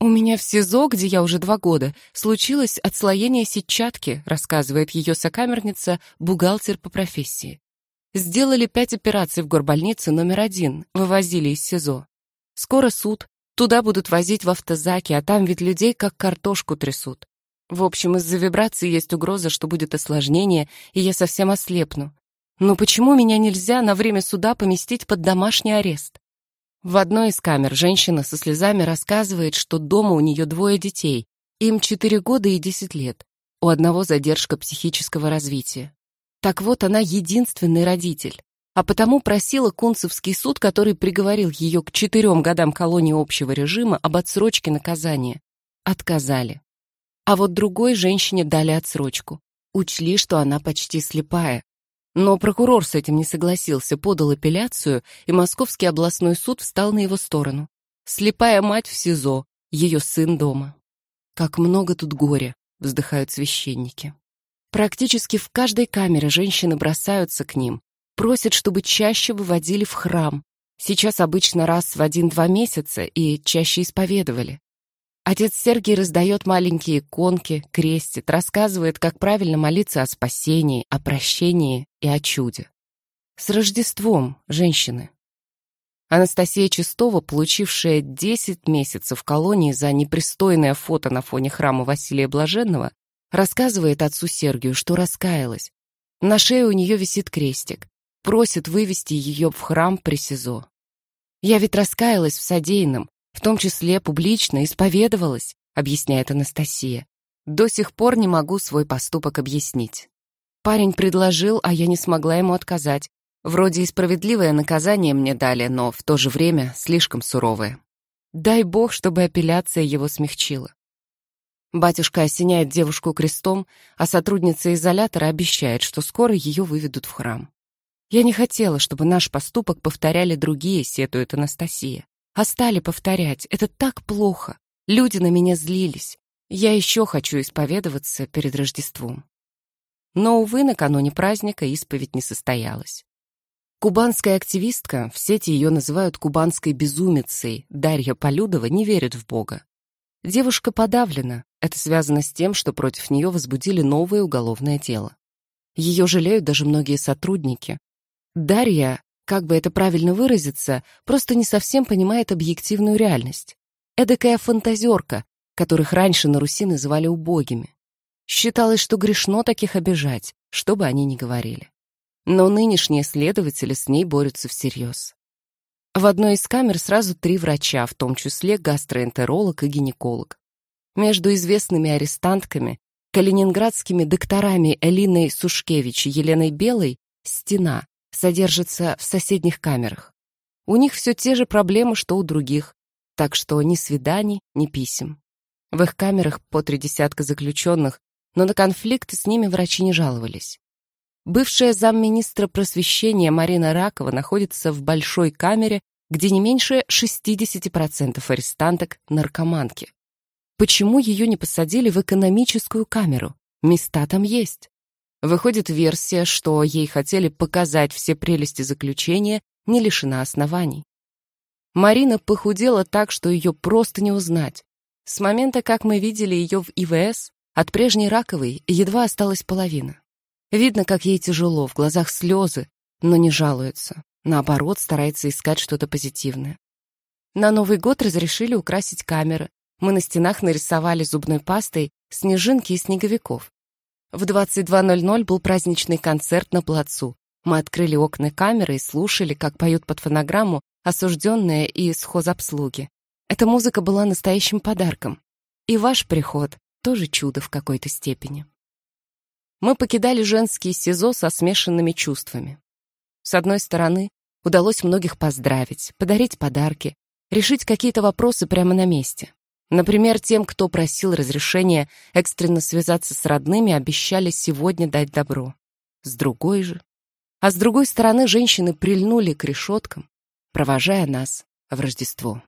У меня в СИЗО, где я уже два года, случилось отслоение сетчатки, рассказывает ее сокамерница, бухгалтер по профессии. Сделали пять операций в горбольнице номер один, вывозили из СИЗО. Скоро суд, туда будут возить в автозаке, а там ведь людей как картошку трясут. В общем, из-за вибрации есть угроза, что будет осложнение, и я совсем ослепну. Но почему меня нельзя на время суда поместить под домашний арест? В одной из камер женщина со слезами рассказывает, что дома у нее двое детей, им 4 года и 10 лет. У одного задержка психического развития. Так вот, она единственный родитель. А потому просила Кунцевский суд, который приговорил ее к четырем годам колонии общего режима, об отсрочке наказания. Отказали. А вот другой женщине дали отсрочку. Учли, что она почти слепая. Но прокурор с этим не согласился, подал апелляцию, и Московский областной суд встал на его сторону. Слепая мать в СИЗО, ее сын дома. Как много тут горя, вздыхают священники. Практически в каждой камере женщины бросаются к ним, просят, чтобы чаще выводили в храм. Сейчас обычно раз в один-два месяца и чаще исповедовали. Отец Сергий раздает маленькие иконки, крестит, рассказывает, как правильно молиться о спасении, о прощении и о чуде. С Рождеством, женщины! Анастасия Чистова, получившая 10 месяцев в колонии за непристойное фото на фоне храма Василия Блаженного, рассказывает отцу Сергию, что раскаялась. На шее у нее висит крестик. Просит вывести ее в храм при СИЗО. «Я ведь раскаялась в содеянном, в том числе публично исповедовалась, объясняет Анастасия. До сих пор не могу свой поступок объяснить. Парень предложил, а я не смогла ему отказать. Вроде и справедливое наказание мне дали, но в то же время слишком суровое. Дай бог, чтобы апелляция его смягчила. Батюшка осеняет девушку крестом, а сотрудница изолятора обещает, что скоро ее выведут в храм. Я не хотела, чтобы наш поступок повторяли другие, сетует Анастасия а стали повторять. Это так плохо. Люди на меня злились. Я еще хочу исповедоваться перед Рождеством. Но, увы, накануне праздника исповедь не состоялась. Кубанская активистка, в сети ее называют кубанской безумицей, Дарья Полюдова не верит в Бога. Девушка подавлена. Это связано с тем, что против нее возбудили новое уголовное дело. Ее жалеют даже многие сотрудники. Дарья как бы это правильно выразиться, просто не совсем понимает объективную реальность. Эдакая фантазерка, которых раньше на Руси называли убогими. Считалось, что грешно таких обижать, что бы они ни говорили. Но нынешние следователи с ней борются всерьез. В одной из камер сразу три врача, в том числе гастроэнтеролог и гинеколог. Между известными арестантками, калининградскими докторами Элиной Сушкевич и Еленой Белой стена содержится в соседних камерах. У них все те же проблемы, что у других, так что ни свиданий, ни писем. В их камерах по три десятка заключенных, но на конфликты с ними врачи не жаловались. Бывшая замминистра просвещения Марина Ракова находится в большой камере, где не меньше 60% арестанток – наркоманки. Почему ее не посадили в экономическую камеру? Места там есть. Выходит версия, что ей хотели показать все прелести заключения, не лишена оснований. Марина похудела так, что ее просто не узнать. С момента, как мы видели ее в ИВС, от прежней раковой едва осталась половина. Видно, как ей тяжело, в глазах слезы, но не жалуется. Наоборот, старается искать что-то позитивное. На Новый год разрешили украсить камеры. Мы на стенах нарисовали зубной пастой снежинки и снеговиков. В 22.00 был праздничный концерт на плацу. Мы открыли окна камеры и слушали, как поют под фонограмму осужденные из хозобслуги. Эта музыка была настоящим подарком. И ваш приход тоже чудо в какой-то степени мы покидали женские СИЗО со смешанными чувствами. С одной стороны, удалось многих поздравить, подарить подарки, решить какие-то вопросы прямо на месте. Например, тем, кто просил разрешения экстренно связаться с родными, обещали сегодня дать добро. С другой же. А с другой стороны, женщины прильнули к решеткам, провожая нас в Рождество.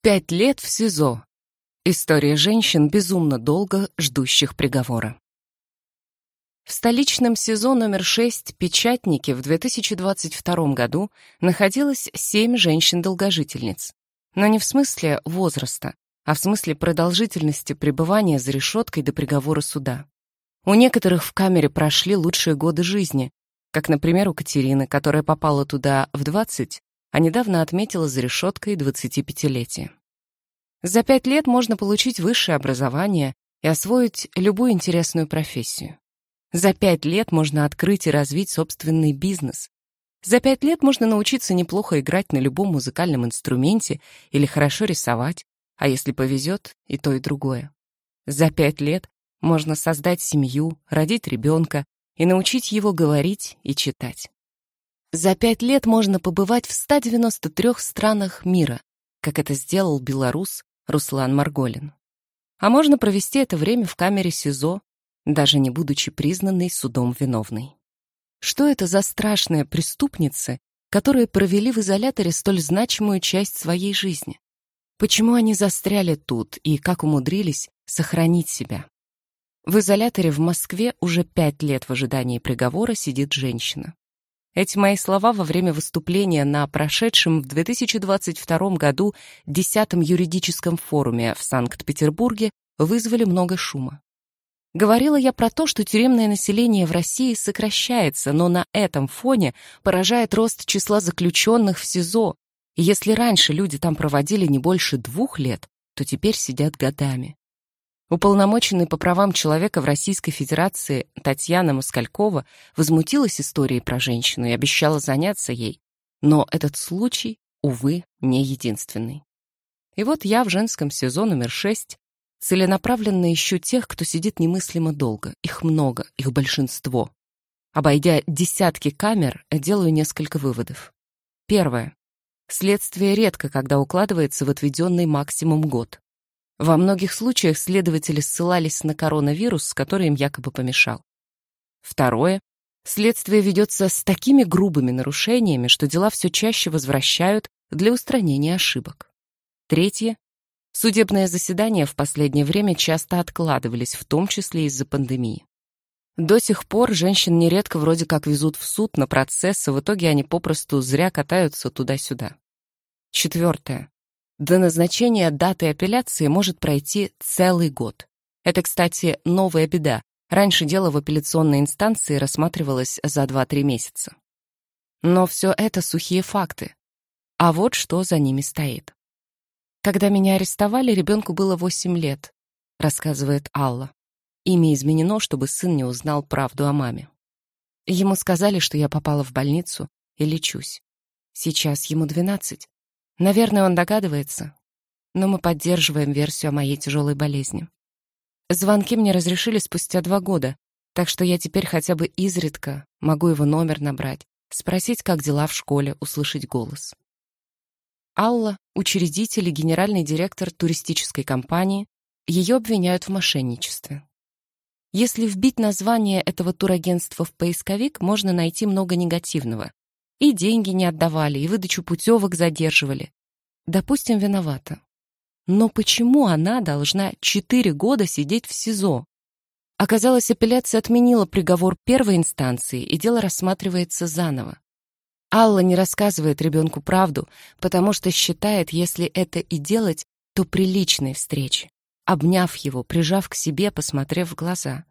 Пять лет в СИЗО. История женщин, безумно долго ждущих приговора. В столичном СИЗО номер 6 «Печатники» в 2022 году находилось семь женщин-долгожительниц. Но не в смысле возраста, а в смысле продолжительности пребывания за решеткой до приговора суда. У некоторых в камере прошли лучшие годы жизни, как, например, у Катерины, которая попала туда в 20, а недавно отметила за решеткой 25-летие. За пять лет можно получить высшее образование и освоить любую интересную профессию. За пять лет можно открыть и развить собственный бизнес. За пять лет можно научиться неплохо играть на любом музыкальном инструменте или хорошо рисовать, а если повезет, и то, и другое. За пять лет можно создать семью, родить ребенка и научить его говорить и читать. За пять лет можно побывать в 193 странах мира, как это сделал белорус Руслан Марголин. А можно провести это время в камере СИЗО, даже не будучи признанной судом виновной. Что это за страшные преступницы, которые провели в изоляторе столь значимую часть своей жизни? Почему они застряли тут и как умудрились сохранить себя? В изоляторе в Москве уже пять лет в ожидании приговора сидит женщина. Эти мои слова во время выступления на прошедшем в 2022 году 10-м юридическом форуме в Санкт-Петербурге вызвали много шума. Говорила я про то, что тюремное население в России сокращается, но на этом фоне поражает рост числа заключенных в СИЗО. Если раньше люди там проводили не больше двух лет, то теперь сидят годами. Уполномоченный по правам человека в Российской Федерации Татьяна Москалькова возмутилась историей про женщину и обещала заняться ей. Но этот случай, увы, не единственный. И вот я в женском СИЗО номер 6 целенаправленно ищу тех, кто сидит немыслимо долго. Их много, их большинство. Обойдя десятки камер, делаю несколько выводов. Первое. Следствие редко когда укладывается в отведенный максимум год. Во многих случаях следователи ссылались на коронавирус, который им якобы помешал. Второе. Следствие ведется с такими грубыми нарушениями, что дела все чаще возвращают для устранения ошибок. Третье. Судебные заседания в последнее время часто откладывались, в том числе из-за пандемии. До сих пор женщин нередко вроде как везут в суд на процесс, а в итоге они попросту зря катаются туда-сюда. Четвертое. До назначения даты апелляции может пройти целый год. Это, кстати, новая беда. Раньше дело в апелляционной инстанции рассматривалось за 2-3 месяца. Но все это сухие факты. А вот что за ними стоит. Когда меня арестовали, ребенку было 8 лет, рассказывает Алла. Имя изменено, чтобы сын не узнал правду о маме. Ему сказали, что я попала в больницу и лечусь. Сейчас ему 12. Наверное, он догадывается, но мы поддерживаем версию о моей тяжелой болезни. Звонки мне разрешили спустя два года, так что я теперь хотя бы изредка могу его номер набрать, спросить, как дела в школе, услышать голос. Алла — учредитель и генеральный директор туристической компании, ее обвиняют в мошенничестве. Если вбить название этого турагентства в поисковик, можно найти много негативного. И деньги не отдавали, и выдачу путевок задерживали. Допустим, виновата. Но почему она должна четыре года сидеть в СИЗО? Оказалось, апелляция отменила приговор первой инстанции, и дело рассматривается заново. Алла не рассказывает ребенку правду, потому что считает, если это и делать, то при личной встрече обняв его, прижав к себе, посмотрев в глаза.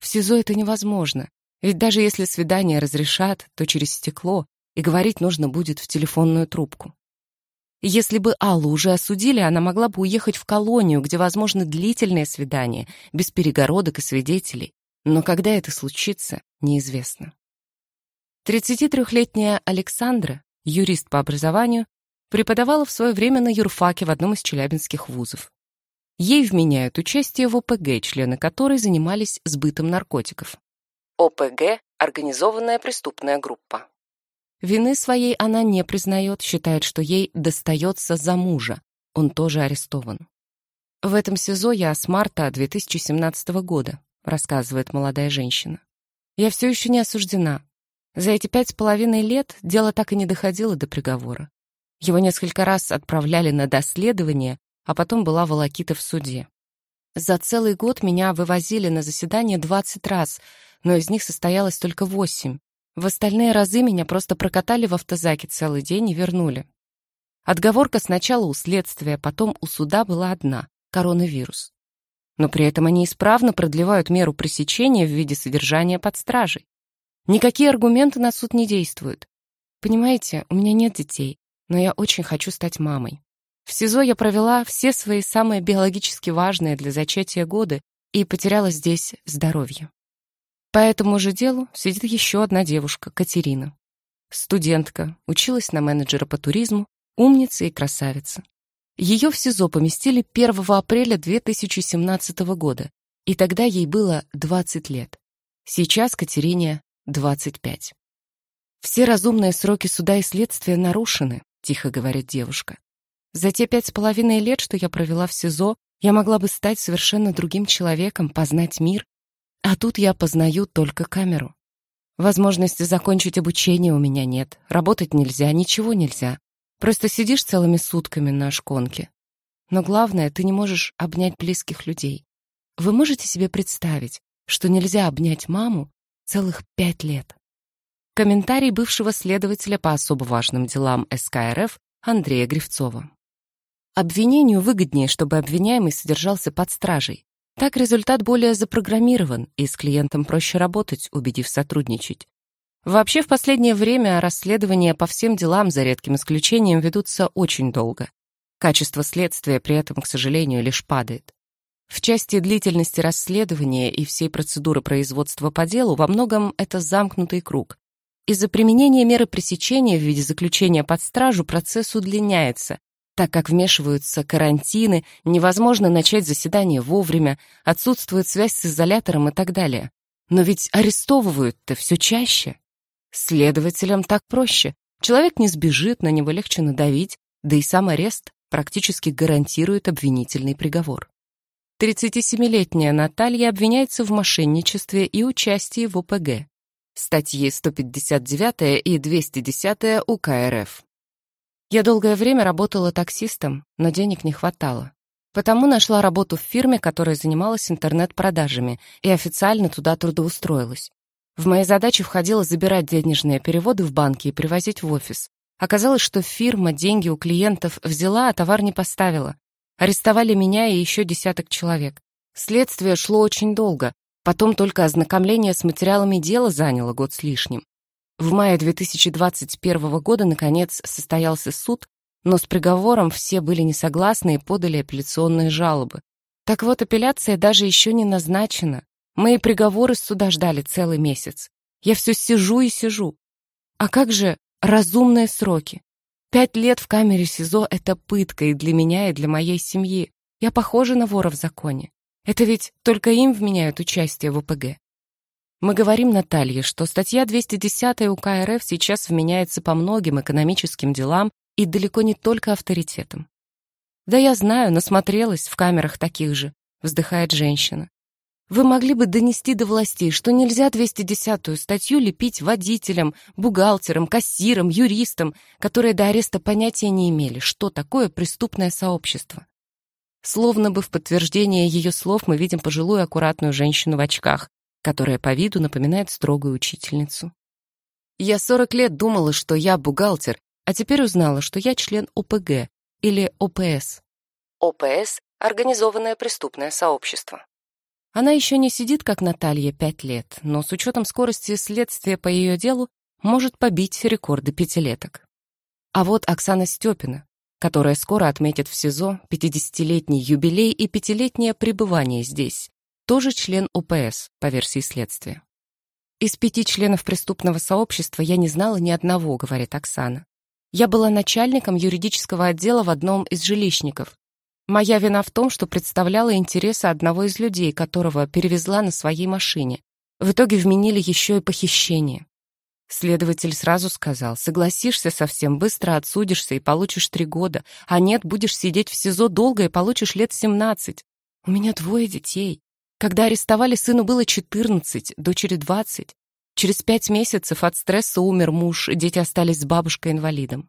В СИЗО это невозможно, ведь даже если свидание разрешат, то через стекло, и говорить нужно будет в телефонную трубку. Если бы Аллу уже осудили, она могла бы уехать в колонию, где возможны длительные свидания, без перегородок и свидетелей. Но когда это случится, неизвестно. 33-летняя Александра, юрист по образованию, преподавала в свое время на юрфаке в одном из челябинских вузов. Ей вменяют участие в ОПГ, члены которой занимались сбытом наркотиков. ОПГ – организованная преступная группа. Вины своей она не признает, считает, что ей достается за мужа. Он тоже арестован. В этом СИЗО я с марта 2017 года, рассказывает молодая женщина. Я все еще не осуждена. За эти пять с половиной лет дело так и не доходило до приговора. Его несколько раз отправляли на доследование, а потом была волокита в суде. За целый год меня вывозили на заседание 20 раз, но из них состоялось только 8. В остальные разы меня просто прокатали в автозаке целый день и вернули. Отговорка сначала у следствия, потом у суда была одна — коронавирус. Но при этом они исправно продлевают меру пресечения в виде содержания под стражей. Никакие аргументы на суд не действуют. Понимаете, у меня нет детей, но я очень хочу стать мамой. В СИЗО я провела все свои самые биологически важные для зачатия годы и потеряла здесь здоровье. По этому же делу сидит еще одна девушка, Катерина. Студентка, училась на менеджера по туризму, умница и красавица. Ее в СИЗО поместили 1 апреля 2017 года, и тогда ей было 20 лет. Сейчас Катерине 25. «Все разумные сроки суда и следствия нарушены», — тихо говорит девушка. За те пять с половиной лет, что я провела в СИЗО, я могла бы стать совершенно другим человеком, познать мир. А тут я познаю только камеру. Возможности закончить обучение у меня нет. Работать нельзя, ничего нельзя. Просто сидишь целыми сутками на шконке. Но главное, ты не можешь обнять близких людей. Вы можете себе представить, что нельзя обнять маму целых пять лет? Комментарий бывшего следователя по особо важным делам СКРФ Андрея Гривцова. Обвинению выгоднее, чтобы обвиняемый содержался под стражей. Так результат более запрограммирован, и с клиентом проще работать, убедив сотрудничать. Вообще, в последнее время расследования по всем делам, за редким исключением, ведутся очень долго. Качество следствия при этом, к сожалению, лишь падает. В части длительности расследования и всей процедуры производства по делу во многом это замкнутый круг. Из-за применения меры пресечения в виде заключения под стражу процесс удлиняется, так как вмешиваются карантины, невозможно начать заседание вовремя, отсутствует связь с изолятором и так далее. Но ведь арестовывают-то все чаще. Следователям так проще. Человек не сбежит, на него легче надавить, да и сам арест практически гарантирует обвинительный приговор. 37-летняя Наталья обвиняется в мошенничестве и участии в ОПГ. Статьи 159 и 210 УК РФ. Я долгое время работала таксистом, но денег не хватало. Потому нашла работу в фирме, которая занималась интернет-продажами, и официально туда трудоустроилась. В мои задачи входило забирать денежные переводы в банке и привозить в офис. Оказалось, что фирма деньги у клиентов взяла, а товар не поставила. Арестовали меня и еще десяток человек. Следствие шло очень долго. Потом только ознакомление с материалами дела заняло год с лишним. В мае 2021 года, наконец, состоялся суд, Но с приговором все были не согласны и подали апелляционные жалобы. Так вот, апелляция даже еще не назначена. Мои приговоры суда ждали целый месяц. Я все сижу и сижу. А как же разумные сроки? Пять лет в камере СИЗО — это пытка и для меня, и для моей семьи. Я похожа на вора в законе. Это ведь только им вменяют участие в ОПГ. Мы говорим Наталье, что статья 210 УК РФ сейчас вменяется по многим экономическим делам и далеко не только авторитетам. «Да я знаю, насмотрелась в камерах таких же», — вздыхает женщина. Вы могли бы донести до властей, что нельзя 210-ю статью лепить водителям, бухгалтерам, кассирам, юристам, которые до ареста понятия не имели, что такое преступное сообщество. Словно бы в подтверждение ее слов мы видим пожилую аккуратную женщину в очках, которая по виду напоминает строгую учительницу. Я 40 лет думала, что я бухгалтер, а теперь узнала, что я член ОПГ или ОПС. ОПС – Организованное преступное сообщество. Она еще не сидит, как Наталья, пять лет, но с учетом скорости следствия по ее делу может побить рекорды пятилеток. А вот Оксана Степина, которая скоро отметит в СИЗО 50-летний юбилей и пятилетнее пребывание здесь, тоже член ОПС, по версии следствия. Из пяти членов преступного сообщества я не знала ни одного, говорит Оксана. Я была начальником юридического отдела в одном из жилищников, Моя вина в том, что представляла интересы одного из людей, которого перевезла на своей машине. В итоге вменили еще и похищение. Следователь сразу сказал, согласишься совсем, быстро отсудишься и получишь три года, а нет, будешь сидеть в СИЗО долго и получишь лет семнадцать. У меня двое детей. Когда арестовали, сыну было четырнадцать, дочери двадцать. Через пять месяцев от стресса умер муж, дети остались с бабушкой-инвалидом.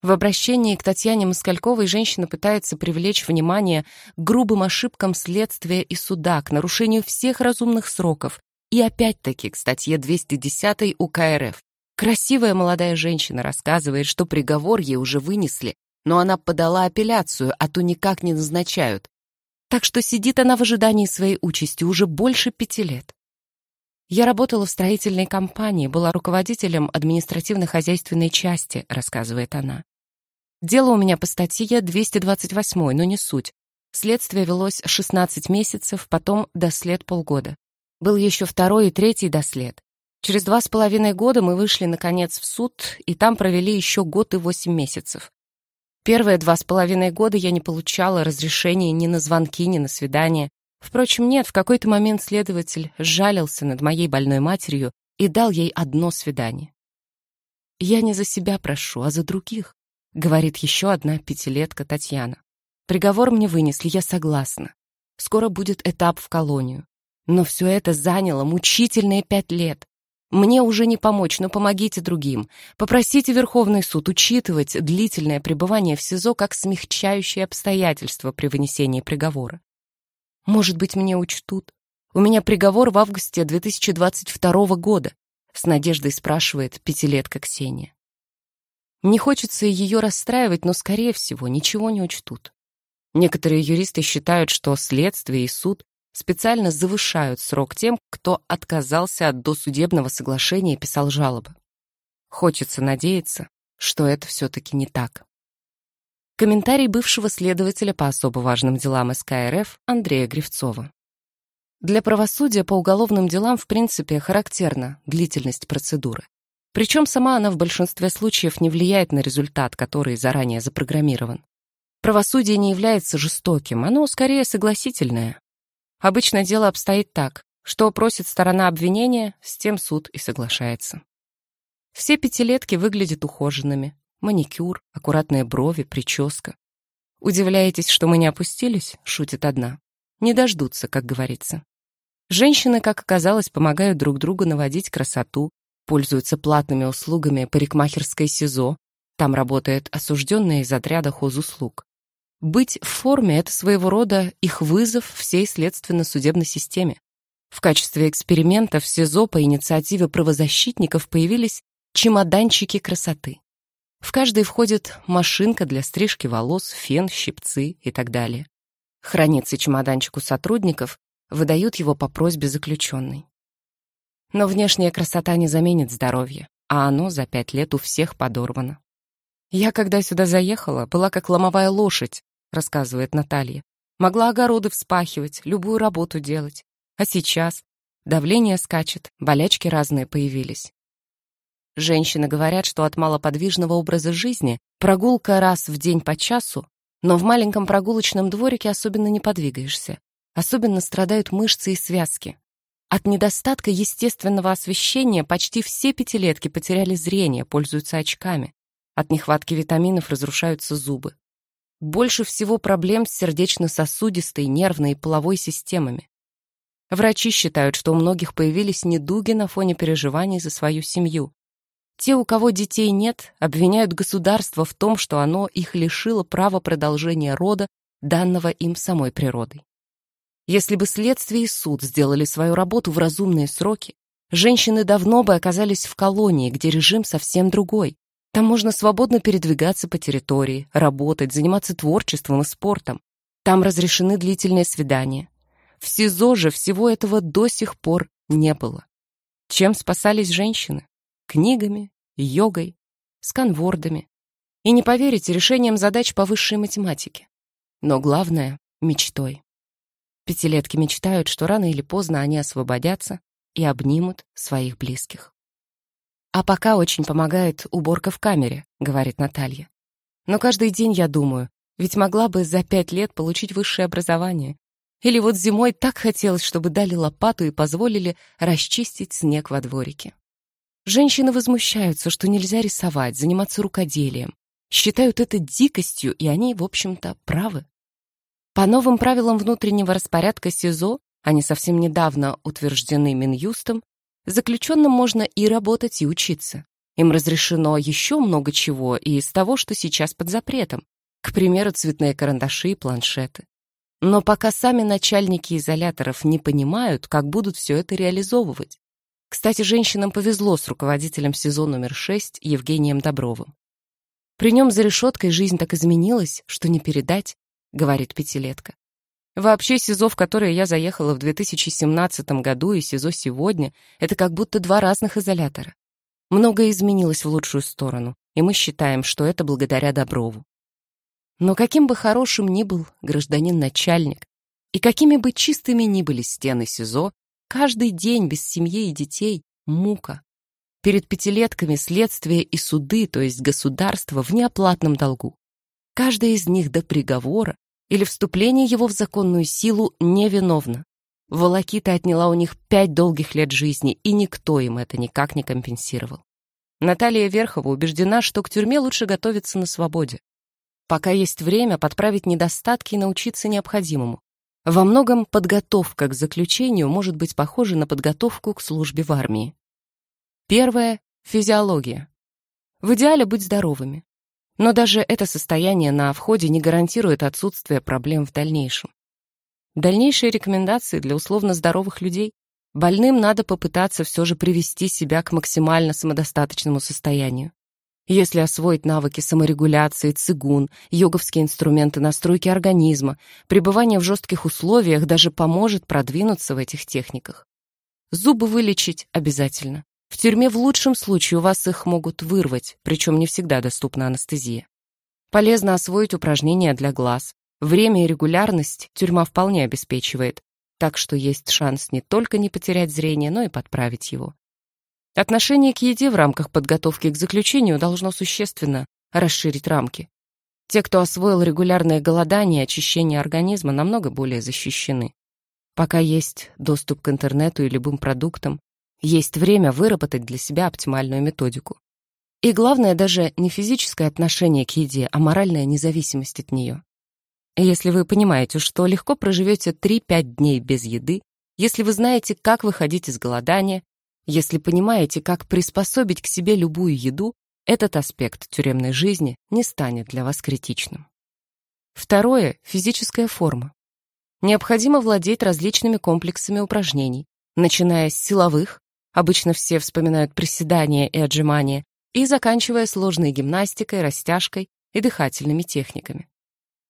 В обращении к Татьяне Москальковой женщина пытается привлечь внимание к грубым ошибкам следствия и суда, к нарушению всех разумных сроков и опять-таки к статье 210 УК РФ. Красивая молодая женщина рассказывает, что приговор ей уже вынесли, но она подала апелляцию, а то никак не назначают. Так что сидит она в ожидании своей участи уже больше пяти лет. Я работала в строительной компании, была руководителем административно-хозяйственной части, рассказывает она. Дело у меня по статье 228, но не суть. Следствие велось 16 месяцев, потом дослед полгода. Был еще второй и третий дослед. Через два с половиной года мы вышли, наконец, в суд, и там провели еще год и восемь месяцев. Первые два с половиной года я не получала разрешения ни на звонки, ни на свидания. Впрочем, нет, в какой-то момент следователь сжалился над моей больной матерью и дал ей одно свидание. Я не за себя прошу, а за других говорит еще одна пятилетка Татьяна. Приговор мне вынесли, я согласна. Скоро будет этап в колонию. Но все это заняло мучительные пять лет. Мне уже не помочь, но помогите другим. Попросите Верховный суд учитывать длительное пребывание в СИЗО как смягчающее обстоятельство при вынесении приговора. Может быть, мне учтут? У меня приговор в августе 2022 года, с надеждой спрашивает пятилетка Ксения. Не хочется ее расстраивать, но, скорее всего, ничего не учтут. Некоторые юристы считают, что следствие и суд специально завышают срок тем, кто отказался от досудебного соглашения и писал жалобы. Хочется надеяться, что это все-таки не так. Комментарий бывшего следователя по особо важным делам СК РФ Андрея Гривцова. Для правосудия по уголовным делам в принципе характерна длительность процедуры. Причем сама она в большинстве случаев не влияет на результат, который заранее запрограммирован. Правосудие не является жестоким, оно скорее согласительное. Обычно дело обстоит так, что просит сторона обвинения, с тем суд и соглашается. Все пятилетки выглядят ухоженными. Маникюр, аккуратные брови, прическа. «Удивляетесь, что мы не опустились?» — шутит одна. «Не дождутся, как говорится». Женщины, как оказалось, помогают друг другу наводить красоту, пользуются платными услугами парикмахерской СИЗО. Там работает осужденная из отряда хозуслуг. Быть в форме — это своего рода их вызов всей следственно-судебной системе. В качестве эксперимента в СИЗО по инициативе правозащитников появились чемоданчики красоты. В каждый входит машинка для стрижки волос, фен, щипцы и так далее. Хранится чемоданчик у сотрудников, выдают его по просьбе заключенной. Но внешняя красота не заменит здоровье, а оно за пять лет у всех подорвано. «Я, когда сюда заехала, была как ломовая лошадь», — рассказывает Наталья. «Могла огороды вспахивать, любую работу делать. А сейчас давление скачет, болячки разные появились. Женщины говорят, что от малоподвижного образа жизни прогулка раз в день по часу, но в маленьком прогулочном дворике особенно не подвигаешься. Особенно страдают мышцы и связки. От недостатка естественного освещения почти все пятилетки потеряли зрение, пользуются очками. От нехватки витаминов разрушаются зубы. Больше всего проблем с сердечно-сосудистой, нервной и половой системами. Врачи считают, что у многих появились недуги на фоне переживаний за свою семью. Те, у кого детей нет, обвиняют государство в том, что оно их лишило права продолжения рода, данного им самой природой. Если бы следствие и суд сделали свою работу в разумные сроки, женщины давно бы оказались в колонии, где режим совсем другой. Там можно свободно передвигаться по территории, работать, заниматься творчеством и спортом. Там разрешены длительные свидания. В СИЗО же всего этого до сих пор не было. Чем спасались женщины? Книгами, йогой, сканвордами. И не поверите, решением задач по высшей математике. Но главное — мечтой. Пятилетки мечтают, что рано или поздно они освободятся и обнимут своих близких. «А пока очень помогает уборка в камере», — говорит Наталья. «Но каждый день я думаю, ведь могла бы за пять лет получить высшее образование, или вот зимой так хотелось, чтобы дали лопату и позволили расчистить снег во дворике. Женщины возмущаются, что нельзя рисовать, заниматься рукоделием. Считают это дикостью, и они, в общем-то, правы. По новым правилам внутреннего распорядка СИЗО, они совсем недавно утверждены Минюстом, заключенным можно и работать, и учиться. Им разрешено еще много чего и из того, что сейчас под запретом. К примеру, цветные карандаши и планшеты. Но пока сами начальники изоляторов не понимают, как будут все это реализовывать. Кстати, женщинам повезло с руководителем СИЗО номер 6 Евгением Добровым. При нем за решеткой жизнь так изменилась, что не передать, говорит пятилетка. Вообще СИЗО, в которое я заехала в 2017 году, и СИЗО сегодня, это как будто два разных изолятора. Многое изменилось в лучшую сторону, и мы считаем, что это благодаря Доброву. Но каким бы хорошим ни был гражданин-начальник, и какими бы чистыми ни были стены СИЗО, каждый день без семьи и детей — мука. Перед пятилетками следствие и суды, то есть государство, в неоплатном долгу. Каждая из них до приговора или вступления его в законную силу невиновна. Волокита отняла у них пять долгих лет жизни, и никто им это никак не компенсировал. Наталья Верхова убеждена, что к тюрьме лучше готовиться на свободе. Пока есть время подправить недостатки и научиться необходимому. Во многом подготовка к заключению может быть похожа на подготовку к службе в армии. Первое — физиология. В идеале быть здоровыми. Но даже это состояние на входе не гарантирует отсутствие проблем в дальнейшем. Дальнейшие рекомендации для условно здоровых людей. Больным надо попытаться все же привести себя к максимально самодостаточному состоянию. Если освоить навыки саморегуляции, цигун, йоговские инструменты настройки организма, пребывание в жестких условиях даже поможет продвинуться в этих техниках. Зубы вылечить обязательно. В тюрьме в лучшем случае у вас их могут вырвать, причем не всегда доступна анестезия. Полезно освоить упражнения для глаз. Время и регулярность тюрьма вполне обеспечивает, так что есть шанс не только не потерять зрение, но и подправить его. Отношение к еде в рамках подготовки к заключению должно существенно расширить рамки. Те, кто освоил регулярное голодание и очищение организма, намного более защищены. Пока есть доступ к интернету и любым продуктам, есть время выработать для себя оптимальную методику. И главное даже не физическое отношение к еде, а моральная независимость от нее. Если вы понимаете, что легко проживете 3-5 дней без еды, если вы знаете, как выходить из голодания, если понимаете, как приспособить к себе любую еду, этот аспект тюремной жизни не станет для вас критичным. Второе — физическая форма. Необходимо владеть различными комплексами упражнений, начиная с силовых, обычно все вспоминают приседания и отжимания, и заканчивая сложной гимнастикой, растяжкой и дыхательными техниками.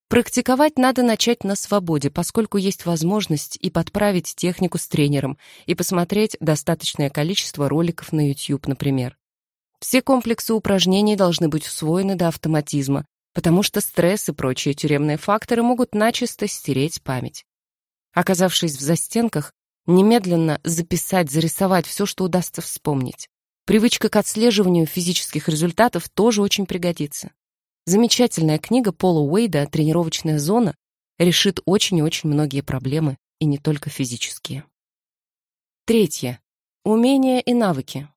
Практиковать надо начать на свободе, поскольку есть возможность и подправить технику с тренером, и посмотреть достаточное количество роликов на YouTube, например. Все комплексы упражнений должны быть усвоены до автоматизма, потому что стресс и прочие тюремные факторы могут начисто стереть память. Оказавшись в застенках, немедленно записать, зарисовать все, что удастся вспомнить. Привычка к отслеживанию физических результатов тоже очень пригодится. Замечательная книга Пола Уэйда «Тренировочная зона» решит очень и очень многие проблемы, и не только физические. Третье. Умения и навыки.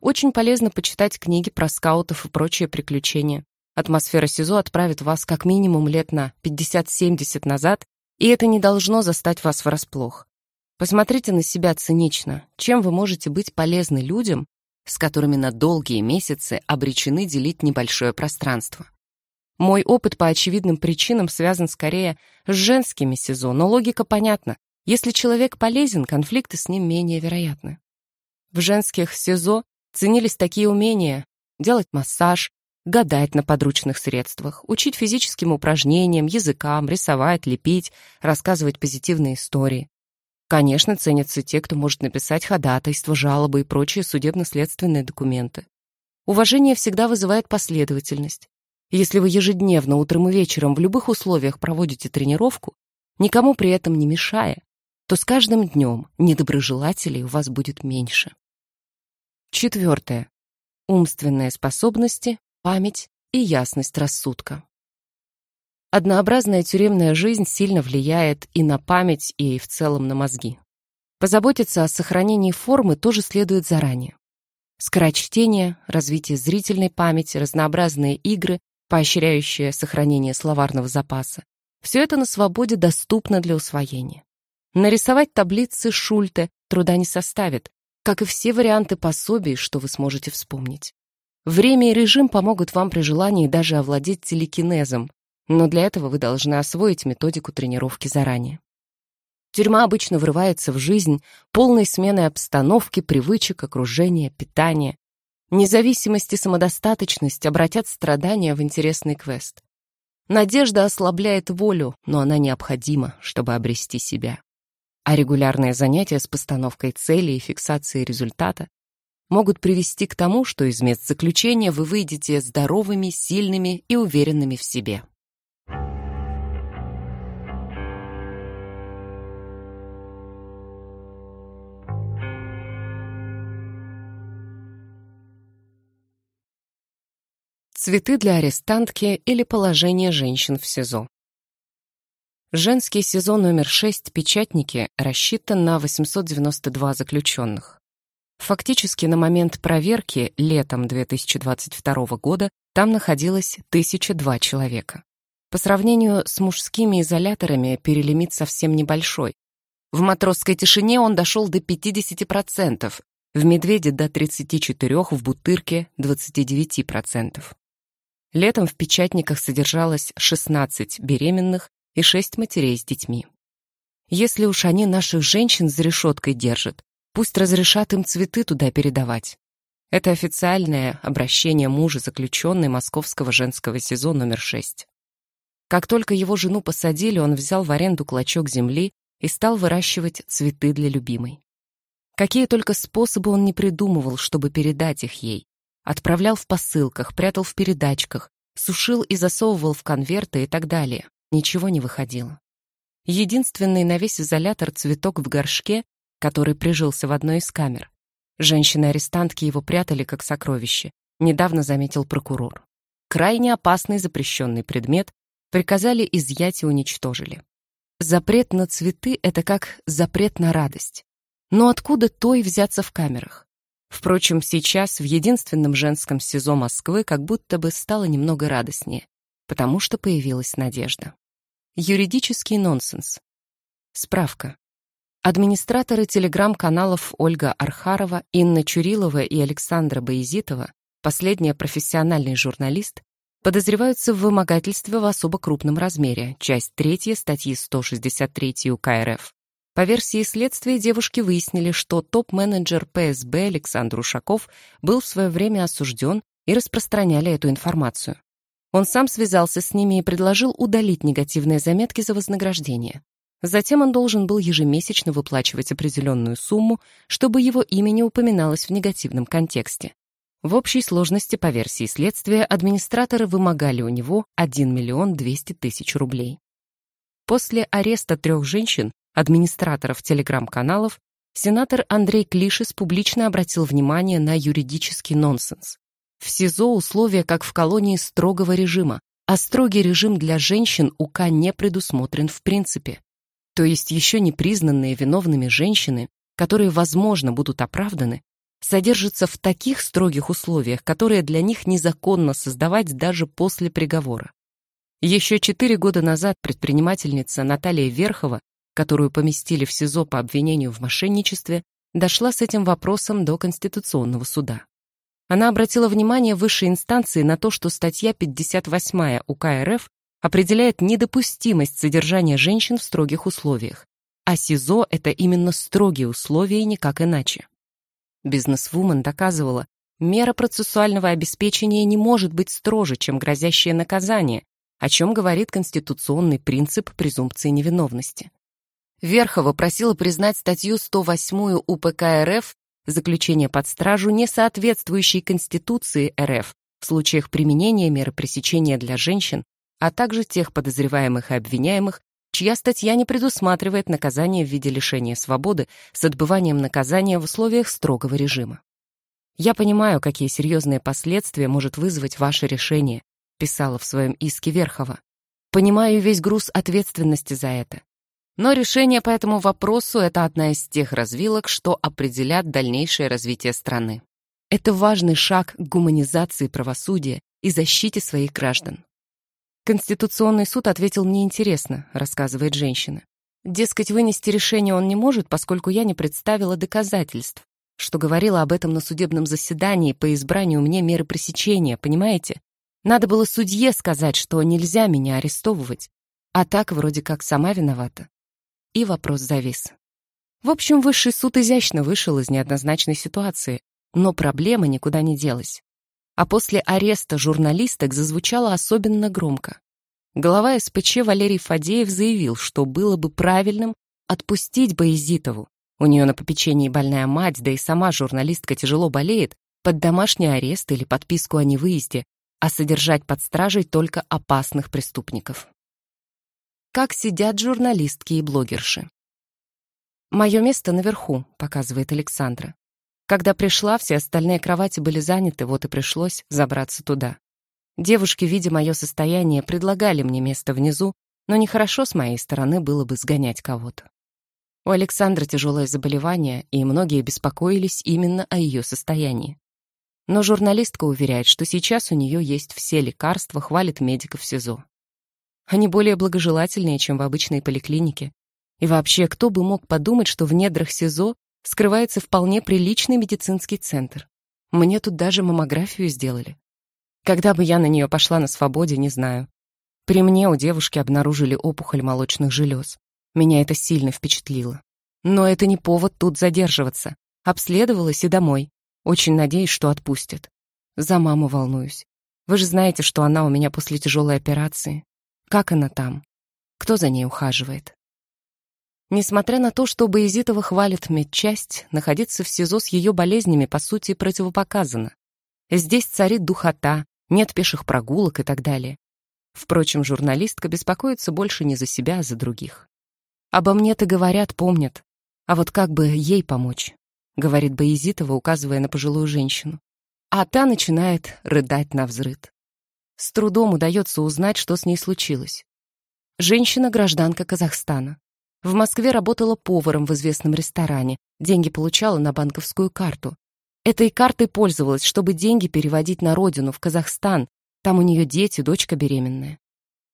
Очень полезно почитать книги про скаутов и прочие приключения. Атмосфера СИЗО отправит вас как минимум лет на 50-70 назад, и это не должно застать вас врасплох. Посмотрите на себя цинично. Чем вы можете быть полезны людям, с которыми на долгие месяцы обречены делить небольшое пространство? Мой опыт по очевидным причинам связан скорее с женскими СИЗО, но логика понятна. Если человек полезен, конфликты с ним менее вероятны. В женских СИЗО ценились такие умения — делать массаж, гадать на подручных средствах, учить физическим упражнениям, языкам, рисовать, лепить, рассказывать позитивные истории. Конечно, ценятся те, кто может написать ходатайство, жалобы и прочие судебно-следственные документы. Уважение всегда вызывает последовательность. Если вы ежедневно, утром и вечером в любых условиях проводите тренировку, никому при этом не мешая, то с каждым днем недоброжелателей у вас будет меньше. Четвертое. Умственные способности, память и ясность рассудка. Однообразная тюремная жизнь сильно влияет и на память, и в целом на мозги. Позаботиться о сохранении формы тоже следует заранее. Скорочтение, развитие зрительной памяти, разнообразные игры, поощряющие сохранение словарного запаса. Все это на свободе доступно для усвоения. Нарисовать таблицы Шульте труда не составит, как и все варианты пособий, что вы сможете вспомнить. Время и режим помогут вам при желании даже овладеть телекинезом, но для этого вы должны освоить методику тренировки заранее. Тюрьма обычно врывается в жизнь полной сменой обстановки, привычек, окружения, питания. Независимость и самодостаточность обратят страдания в интересный квест. Надежда ослабляет волю, но она необходима, чтобы обрести себя. А регулярные занятия с постановкой цели и фиксацией результата могут привести к тому, что из мест заключения вы выйдете здоровыми, сильными и уверенными в себе. Цветы для арестантки или положение женщин в СИЗО. Женский СИЗО номер 6 «Печатники» рассчитан на 892 заключенных. Фактически на момент проверки летом 2022 года там находилось 1002 человека. По сравнению с мужскими изоляторами перелимит совсем небольшой. В матросской тишине он дошел до 50%, в «Медведе» до 34%, в «Бутырке» — 29%. Летом в печатниках содержалось 16 беременных и 6 матерей с детьми. Если уж они наших женщин за решеткой держат, пусть разрешат им цветы туда передавать. Это официальное обращение мужа заключенной московского женского СИЗО номер 6. Как только его жену посадили, он взял в аренду клочок земли и стал выращивать цветы для любимой. Какие только способы он не придумывал, чтобы передать их ей. Отправлял в посылках, прятал в передачках, сушил и засовывал в конверты и так далее. Ничего не выходило. Единственный на весь изолятор цветок в горшке, который прижился в одной из камер. Женщины-арестантки его прятали как сокровище, недавно заметил прокурор. Крайне опасный запрещенный предмет приказали изъять и уничтожили. Запрет на цветы — это как запрет на радость. Но откуда той взяться в камерах? Впрочем, сейчас в единственном женском СИЗО Москвы как будто бы стало немного радостнее, потому что появилась надежда. Юридический нонсенс. Справка. Администраторы телеграм-каналов Ольга Архарова, Инна Чурилова и Александра Боязитова, последняя профессиональный журналист, подозреваются в вымогательстве в особо крупном размере, часть 3 статьи 163 УК РФ. По версии следствия, девушки выяснили, что топ-менеджер ПСБ Александр Ушаков был в свое время осужден и распространяли эту информацию. Он сам связался с ними и предложил удалить негативные заметки за вознаграждение. Затем он должен был ежемесячно выплачивать определенную сумму, чтобы его имя не упоминалось в негативном контексте. В общей сложности, по версии следствия, администраторы вымогали у него 1 миллион 200 тысяч рублей. После ареста трех женщин, администраторов телеграм-каналов, сенатор Андрей Клишес публично обратил внимание на юридический нонсенс. В СИЗО условия, как в колонии строгого режима, а строгий режим для женщин УК не предусмотрен в принципе. То есть еще не признанные виновными женщины, которые, возможно, будут оправданы, содержатся в таких строгих условиях, которые для них незаконно создавать даже после приговора. Еще четыре года назад предпринимательница Наталья Верхова, которую поместили в СИЗО по обвинению в мошенничестве, дошла с этим вопросом до Конституционного суда. Она обратила внимание высшей инстанции на то, что статья 58 УК РФ определяет недопустимость содержания женщин в строгих условиях, а СИЗО — это именно строгие условия и никак иначе. Бизнесвумен доказывала, мера процессуального обеспечения не может быть строже, чем грозящее наказание, о чем говорит конституционный принцип презумпции невиновности. Верхова просила признать статью 108 УПК РФ заключение под стражу, не соответствующей Конституции РФ в случаях применения меры пресечения для женщин, а также тех подозреваемых и обвиняемых, чья статья не предусматривает наказание в виде лишения свободы с отбыванием наказания в условиях строгого режима. «Я понимаю, какие серьезные последствия может вызвать ваше решение», писала в своем иске Верхова. «Понимаю весь груз ответственности за это. Но решение по этому вопросу — это одна из тех развилок, что определят дальнейшее развитие страны. Это важный шаг к гуманизации правосудия и защите своих граждан. Конституционный суд ответил мне интересно, рассказывает женщина. Дескать, вынести решение он не может, поскольку я не представила доказательств, что говорила об этом на судебном заседании по избранию мне меры пресечения, понимаете? Надо было судье сказать, что нельзя меня арестовывать. А так вроде как сама виновата. И вопрос завис. В общем, высший суд изящно вышел из неоднозначной ситуации, но проблема никуда не делась а после ареста журналисток зазвучало особенно громко. Глава СПЧ Валерий Фадеев заявил, что было бы правильным отпустить Боязитову. У нее на попечении больная мать, да и сама журналистка тяжело болеет, под домашний арест или подписку о невыезде, а содержать под стражей только опасных преступников. Как сидят журналистки и блогерши. «Мое место наверху», — показывает Александра. Когда пришла, все остальные кровати были заняты, вот и пришлось забраться туда. Девушки, видя мое состояние, предлагали мне место внизу, но нехорошо с моей стороны было бы сгонять кого-то. У Александры тяжелое заболевание, и многие беспокоились именно о ее состоянии. Но журналистка уверяет, что сейчас у нее есть все лекарства, хвалит медиков СИЗО. Они более благожелательные, чем в обычной поликлинике. И вообще, кто бы мог подумать, что в недрах СИЗО скрывается вполне приличный медицинский центр. Мне тут даже маммографию сделали. Когда бы я на нее пошла на свободе, не знаю. При мне у девушки обнаружили опухоль молочных желез. Меня это сильно впечатлило. Но это не повод тут задерживаться. Обследовалась и домой. Очень надеюсь, что отпустят. За маму волнуюсь. Вы же знаете, что она у меня после тяжелой операции. Как она там? Кто за ней ухаживает? Несмотря на то, что Боязитова хвалит медчасть, находиться в СИЗО с ее болезнями, по сути, противопоказано. Здесь царит духота, нет пеших прогулок и так далее. Впрочем, журналистка беспокоится больше не за себя, а за других. «Обо мне-то говорят, помнят. А вот как бы ей помочь?» — говорит Боязитова, указывая на пожилую женщину. А та начинает рыдать на взрыд. С трудом удается узнать, что с ней случилось. Женщина — гражданка Казахстана. В Москве работала поваром в известном ресторане, деньги получала на банковскую карту. Этой картой пользовалась, чтобы деньги переводить на родину, в Казахстан. Там у нее дети, дочка беременная.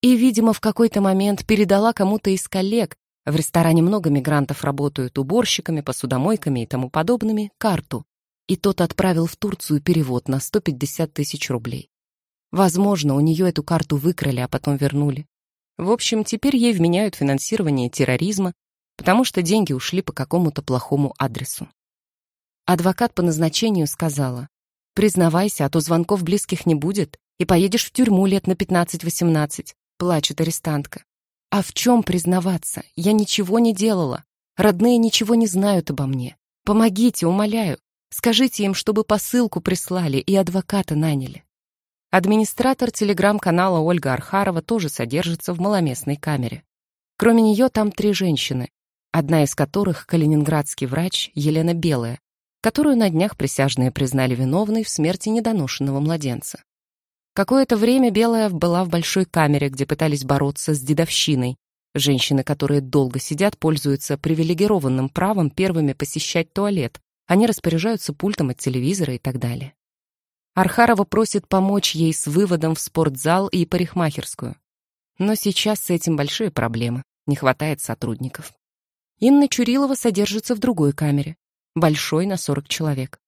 И, видимо, в какой-то момент передала кому-то из коллег, в ресторане много мигрантов работают уборщиками, посудомойками и тому подобными, карту. И тот отправил в Турцию перевод на 150 тысяч рублей. Возможно, у нее эту карту выкрали, а потом вернули. В общем, теперь ей вменяют финансирование терроризма, потому что деньги ушли по какому-то плохому адресу. Адвокат по назначению сказала, «Признавайся, а то звонков близких не будет, и поедешь в тюрьму лет на 15-18», плачет арестантка. «А в чем признаваться? Я ничего не делала. Родные ничего не знают обо мне. Помогите, умоляю. Скажите им, чтобы посылку прислали и адвоката наняли. Администратор телеграм-канала Ольга Архарова тоже содержится в маломестной камере. Кроме нее там три женщины, одна из которых калининградский врач Елена Белая, которую на днях присяжные признали виновной в смерти недоношенного младенца. Какое-то время Белая была в большой камере, где пытались бороться с дедовщиной. Женщины, которые долго сидят, пользуются привилегированным правом первыми посещать туалет. Они распоряжаются пультом от телевизора и так далее. Архарова просит помочь ей с выводом в спортзал и парикмахерскую. Но сейчас с этим большие проблемы. Не хватает сотрудников. Инна Чурилова содержится в другой камере, большой на 40 человек.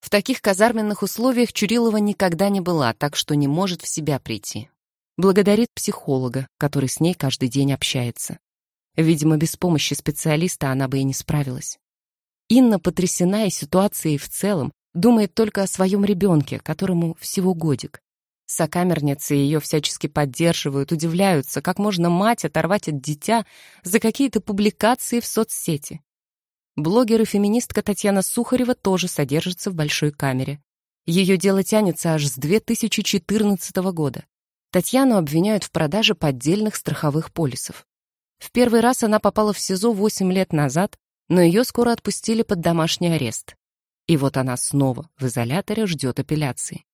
В таких казарменных условиях Чурилова никогда не была, так что не может в себя прийти. Благодарит психолога, который с ней каждый день общается. Видимо, без помощи специалиста она бы и не справилась. Инна потрясена и ситуацией в целом, думает только о своем ребенке, которому всего годик. Сокамерницы ее всячески поддерживают, удивляются, как можно мать оторвать от дитя за какие-то публикации в соцсети. Блогер и феминистка Татьяна Сухарева тоже содержится в большой камере. Ее дело тянется аж с 2014 года. Татьяну обвиняют в продаже поддельных страховых полисов. В первый раз она попала в СИЗО 8 лет назад, но ее скоро отпустили под домашний арест. И вот она снова в изоляторе ждет апелляции.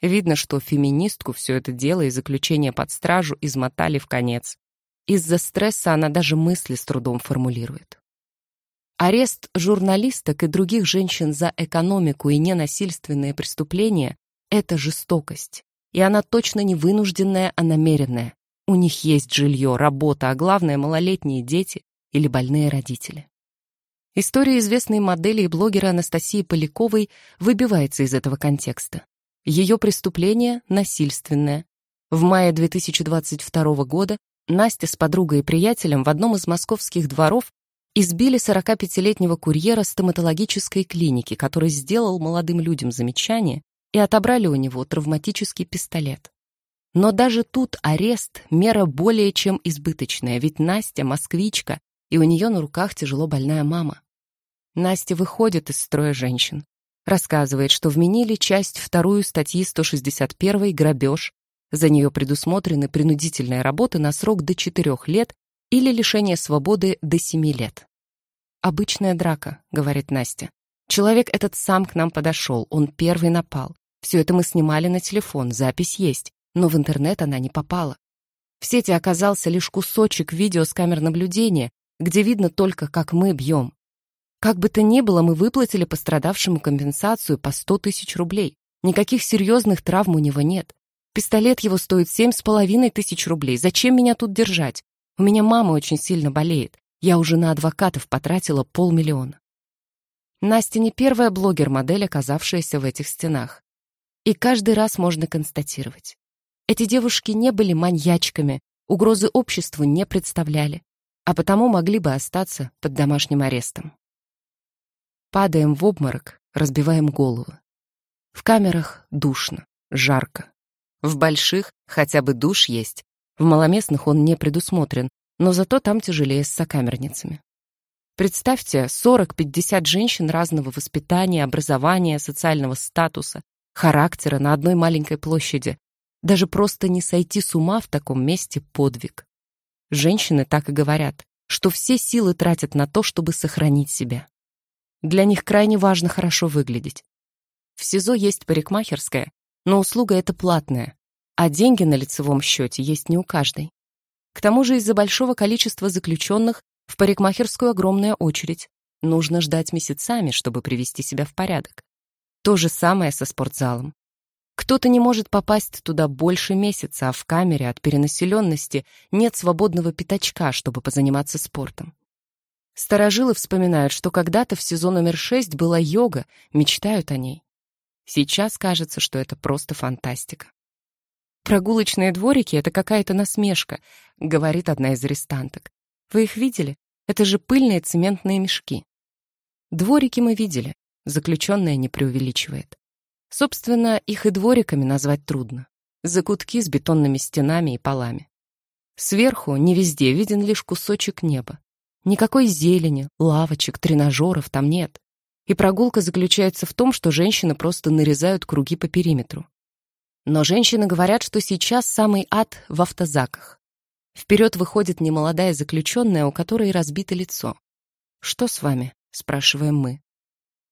Видно, что феминистку все это дело и заключение под стражу измотали в конец. Из-за стресса она даже мысли с трудом формулирует. Арест журналисток и других женщин за экономику и ненасильственные преступления — это жестокость. И она точно не вынужденная, а намеренная. У них есть жилье, работа, а главное — малолетние дети или больные родители. История известной модели и блогера Анастасии Поляковой выбивается из этого контекста. Ее преступление насильственное. В мае 2022 года Настя с подругой и приятелем в одном из московских дворов избили 45-летнего курьера стоматологической клиники, который сделал молодым людям замечание и отобрали у него травматический пистолет. Но даже тут арест — мера более чем избыточная, ведь Настя — москвичка, и у нее на руках тяжело больная мама. Настя выходит из строя женщин. Рассказывает, что вменили часть вторую статьи 161 «Грабеж». За нее предусмотрены принудительная работа на срок до 4 лет или лишение свободы до 7 лет. «Обычная драка», — говорит Настя. «Человек этот сам к нам подошел, он первый напал. Все это мы снимали на телефон, запись есть, но в интернет она не попала. В сети оказался лишь кусочек видео с камер наблюдения, где видно только, как мы бьем. Как бы то ни было, мы выплатили пострадавшему компенсацию по 100 тысяч рублей. Никаких серьезных травм у него нет. Пистолет его стоит семь с половиной тысяч рублей. Зачем меня тут держать? У меня мама очень сильно болеет. Я уже на адвокатов потратила полмиллиона. Настя не первая блогер-модель, оказавшаяся в этих стенах. И каждый раз можно констатировать. Эти девушки не были маньячками, угрозы обществу не представляли, а потому могли бы остаться под домашним арестом. Падаем в обморок, разбиваем головы. В камерах душно, жарко. В больших хотя бы душ есть. В маломестных он не предусмотрен, но зато там тяжелее с сокамерницами. Представьте, 40-50 женщин разного воспитания, образования, социального статуса, характера на одной маленькой площади. Даже просто не сойти с ума в таком месте подвиг. Женщины так и говорят, что все силы тратят на то, чтобы сохранить себя. Для них крайне важно хорошо выглядеть. В СИЗО есть парикмахерская, но услуга эта платная, а деньги на лицевом счете есть не у каждой. К тому же из-за большого количества заключенных в парикмахерскую огромная очередь. Нужно ждать месяцами, чтобы привести себя в порядок. То же самое со спортзалом. Кто-то не может попасть туда больше месяца, а в камере от перенаселенности нет свободного пятачка, чтобы позаниматься спортом. Старожилы вспоминают, что когда-то в сезон номер 6 была йога, мечтают о ней. Сейчас кажется, что это просто фантастика. «Прогулочные дворики — это какая-то насмешка», — говорит одна из арестанток. «Вы их видели? Это же пыльные цементные мешки». Дворики мы видели, заключенная не преувеличивает. Собственно, их и двориками назвать трудно. Закутки с бетонными стенами и полами. Сверху не везде виден лишь кусочек неба. Никакой зелени, лавочек, тренажеров там нет. И прогулка заключается в том, что женщины просто нарезают круги по периметру. Но женщины говорят, что сейчас самый ад в автозаках. Вперед выходит немолодая заключенная, у которой разбито лицо. «Что с вами?» — спрашиваем мы.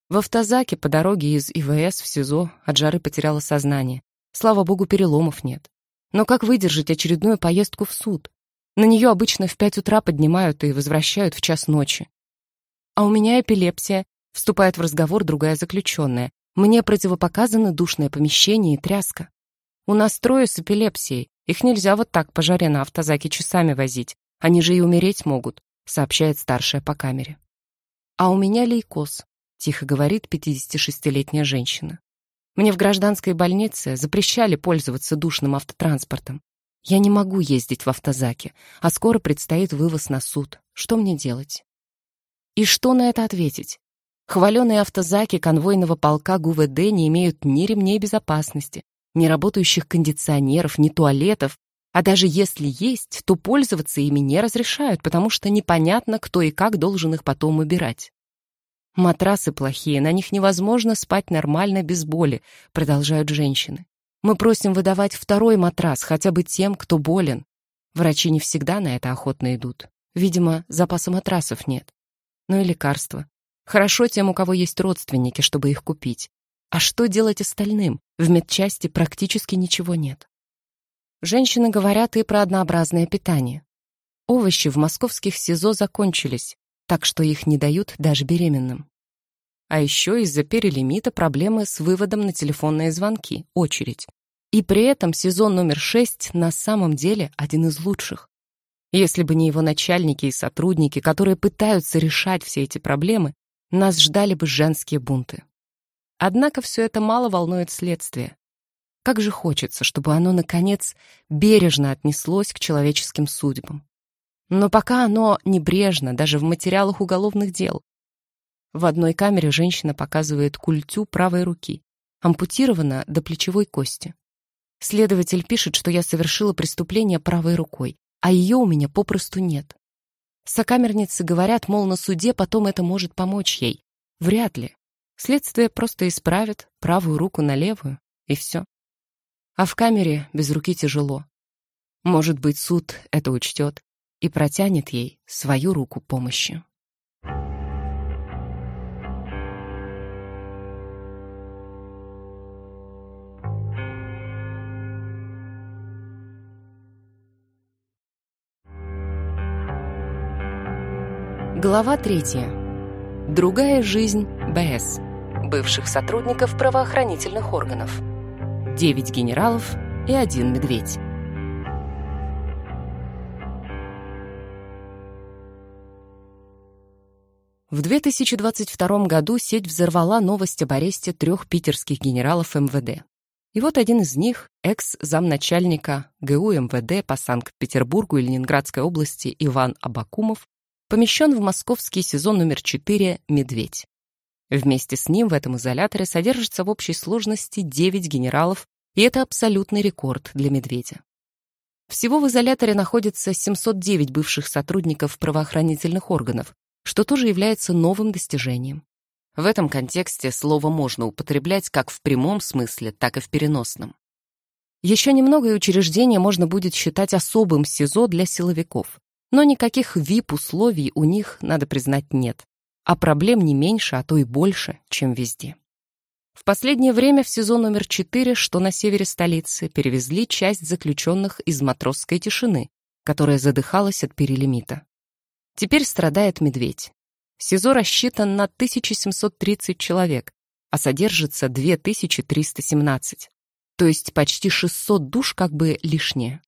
В автозаке по дороге из ИВС в СИЗО от жары потеряла сознание. Слава богу, переломов нет. Но как выдержать очередную поездку в суд? На нее обычно в пять утра поднимают и возвращают в час ночи. А у меня эпилепсия, вступает в разговор другая заключенная. Мне противопоказано душное помещение и тряска. У нас трое с эпилепсией. Их нельзя вот так по жаре на автозаке часами возить. Они же и умереть могут, сообщает старшая по камере. А у меня лейкоз, тихо говорит 56-летняя женщина. Мне в гражданской больнице запрещали пользоваться душным автотранспортом. Я не могу ездить в автозаке, а скоро предстоит вывоз на суд. Что мне делать? И что на это ответить? Хваленые автозаки конвойного полка ГУВД не имеют ни ремней безопасности, ни работающих кондиционеров, ни туалетов, а даже если есть, то пользоваться ими не разрешают, потому что непонятно, кто и как должен их потом убирать. Матрасы плохие, на них невозможно спать нормально без боли, продолжают женщины. Мы просим выдавать второй матрас хотя бы тем, кто болен. Врачи не всегда на это охотно идут. Видимо, запаса матрасов нет. Ну и лекарства. Хорошо тем, у кого есть родственники, чтобы их купить. А что делать остальным? В медчасти практически ничего нет. Женщины говорят и про однообразное питание. Овощи в московских СИЗО закончились, так что их не дают даже беременным. А еще из-за перелимита проблемы с выводом на телефонные звонки, очередь. И при этом сезон номер 6 на самом деле один из лучших. Если бы не его начальники и сотрудники, которые пытаются решать все эти проблемы, нас ждали бы женские бунты. Однако все это мало волнует следствие. Как же хочется, чтобы оно, наконец, бережно отнеслось к человеческим судьбам. Но пока оно небрежно, даже в материалах уголовных дел. В одной камере женщина показывает культю правой руки, ампутирована до плечевой кости. Следователь пишет, что я совершила преступление правой рукой, а ее у меня попросту нет. Сокамерницы говорят, мол, на суде потом это может помочь ей. Вряд ли. Следствие просто исправит правую руку на левую, и все. А в камере без руки тяжело. Может быть, суд это учтет и протянет ей свою руку помощи. Глава третья. Другая жизнь БС. Бывших сотрудников правоохранительных органов. Девять генералов и один медведь. В 2022 году сеть взорвала новость об аресте трех питерских генералов МВД. И вот один из них, экс-замначальника ГУ МВД по Санкт-Петербургу и Ленинградской области Иван Абакумов, помещен в московский сезон номер 4 «Медведь». Вместе с ним в этом изоляторе содержится в общей сложности 9 генералов, и это абсолютный рекорд для «Медведя». Всего в изоляторе находится 709 бывших сотрудников правоохранительных органов, что тоже является новым достижением. В этом контексте слово можно употреблять как в прямом смысле, так и в переносном. Еще немного и учреждение можно будет считать особым СИЗО для силовиков. Но никаких VIP-условий у них, надо признать, нет. А проблем не меньше, а то и больше, чем везде. В последнее время в сезон номер 4, что на севере столицы, перевезли часть заключенных из матросской тишины, которая задыхалась от перелимита. Теперь страдает медведь. СИЗО рассчитан на 1730 человек, а содержится 2317. То есть почти 600 душ как бы лишнее.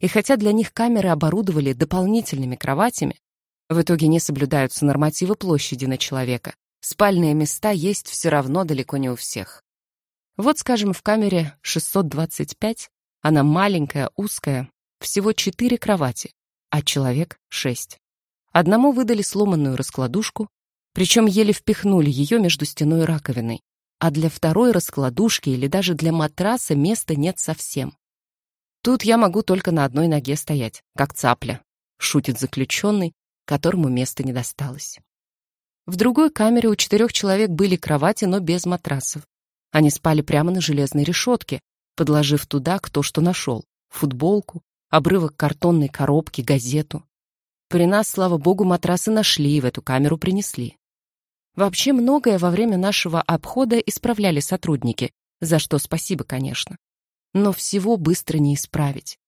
И хотя для них камеры оборудовали дополнительными кроватями, в итоге не соблюдаются нормативы площади на человека. Спальные места есть все равно далеко не у всех. Вот, скажем, в камере 625, она маленькая, узкая, всего 4 кровати, а человек 6. Одному выдали сломанную раскладушку, причем еле впихнули ее между стеной и раковиной, а для второй раскладушки или даже для матраса места нет совсем. Тут я могу только на одной ноге стоять, как цапля, шутит заключенный, которому места не досталось. В другой камере у четырех человек были кровати, но без матрасов. Они спали прямо на железной решетке, подложив туда кто что нашел. Футболку, обрывок картонной коробки, газету. При нас, слава богу, матрасы нашли и в эту камеру принесли. Вообще многое во время нашего обхода исправляли сотрудники, за что спасибо, конечно. Но всего быстро не исправить.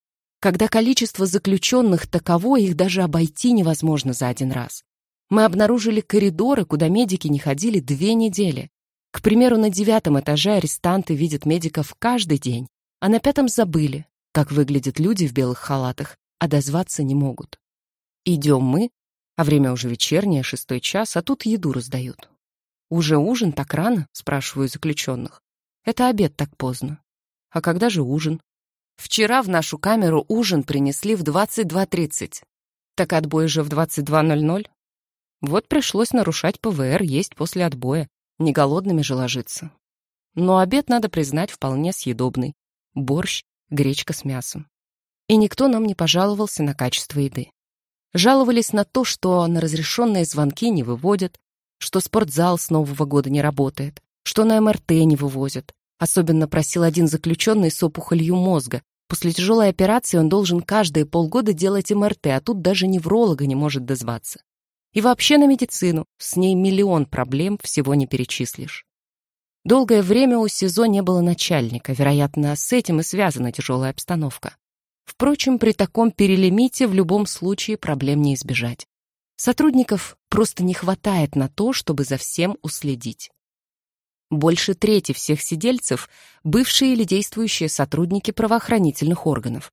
Когда количество заключенных таково, их даже обойти невозможно за один раз. Мы обнаружили коридоры, куда медики не ходили две недели. К примеру, на девятом этаже арестанты видят медиков каждый день, а на пятом забыли, как выглядят люди в белых халатах, а дозваться не могут. Идем мы, а время уже вечернее, шестой час, а тут еду раздают. «Уже ужин так рано?» — спрашиваю заключенных. «Это обед так поздно». «А когда же ужин?» «Вчера в нашу камеру ужин принесли в 22.30. Так отбой же в 22.00?» Вот пришлось нарушать ПВР, есть после отбоя, не голодными же ложиться. Но обед, надо признать, вполне съедобный. Борщ, гречка с мясом. И никто нам не пожаловался на качество еды. Жаловались на то, что на разрешенные звонки не выводят, что спортзал с Нового года не работает, что на МРТ не вывозят. Особенно просил один заключенный с опухолью мозга. После тяжелой операции он должен каждые полгода делать МРТ, а тут даже невролога не может дозваться. И вообще на медицину, с ней миллион проблем, всего не перечислишь. Долгое время у СИЗО не было начальника, вероятно, с этим и связана тяжелая обстановка. Впрочем, при таком перелимите в любом случае проблем не избежать. Сотрудников просто не хватает на то, чтобы за всем уследить. Больше трети всех сидельцев – бывшие или действующие сотрудники правоохранительных органов.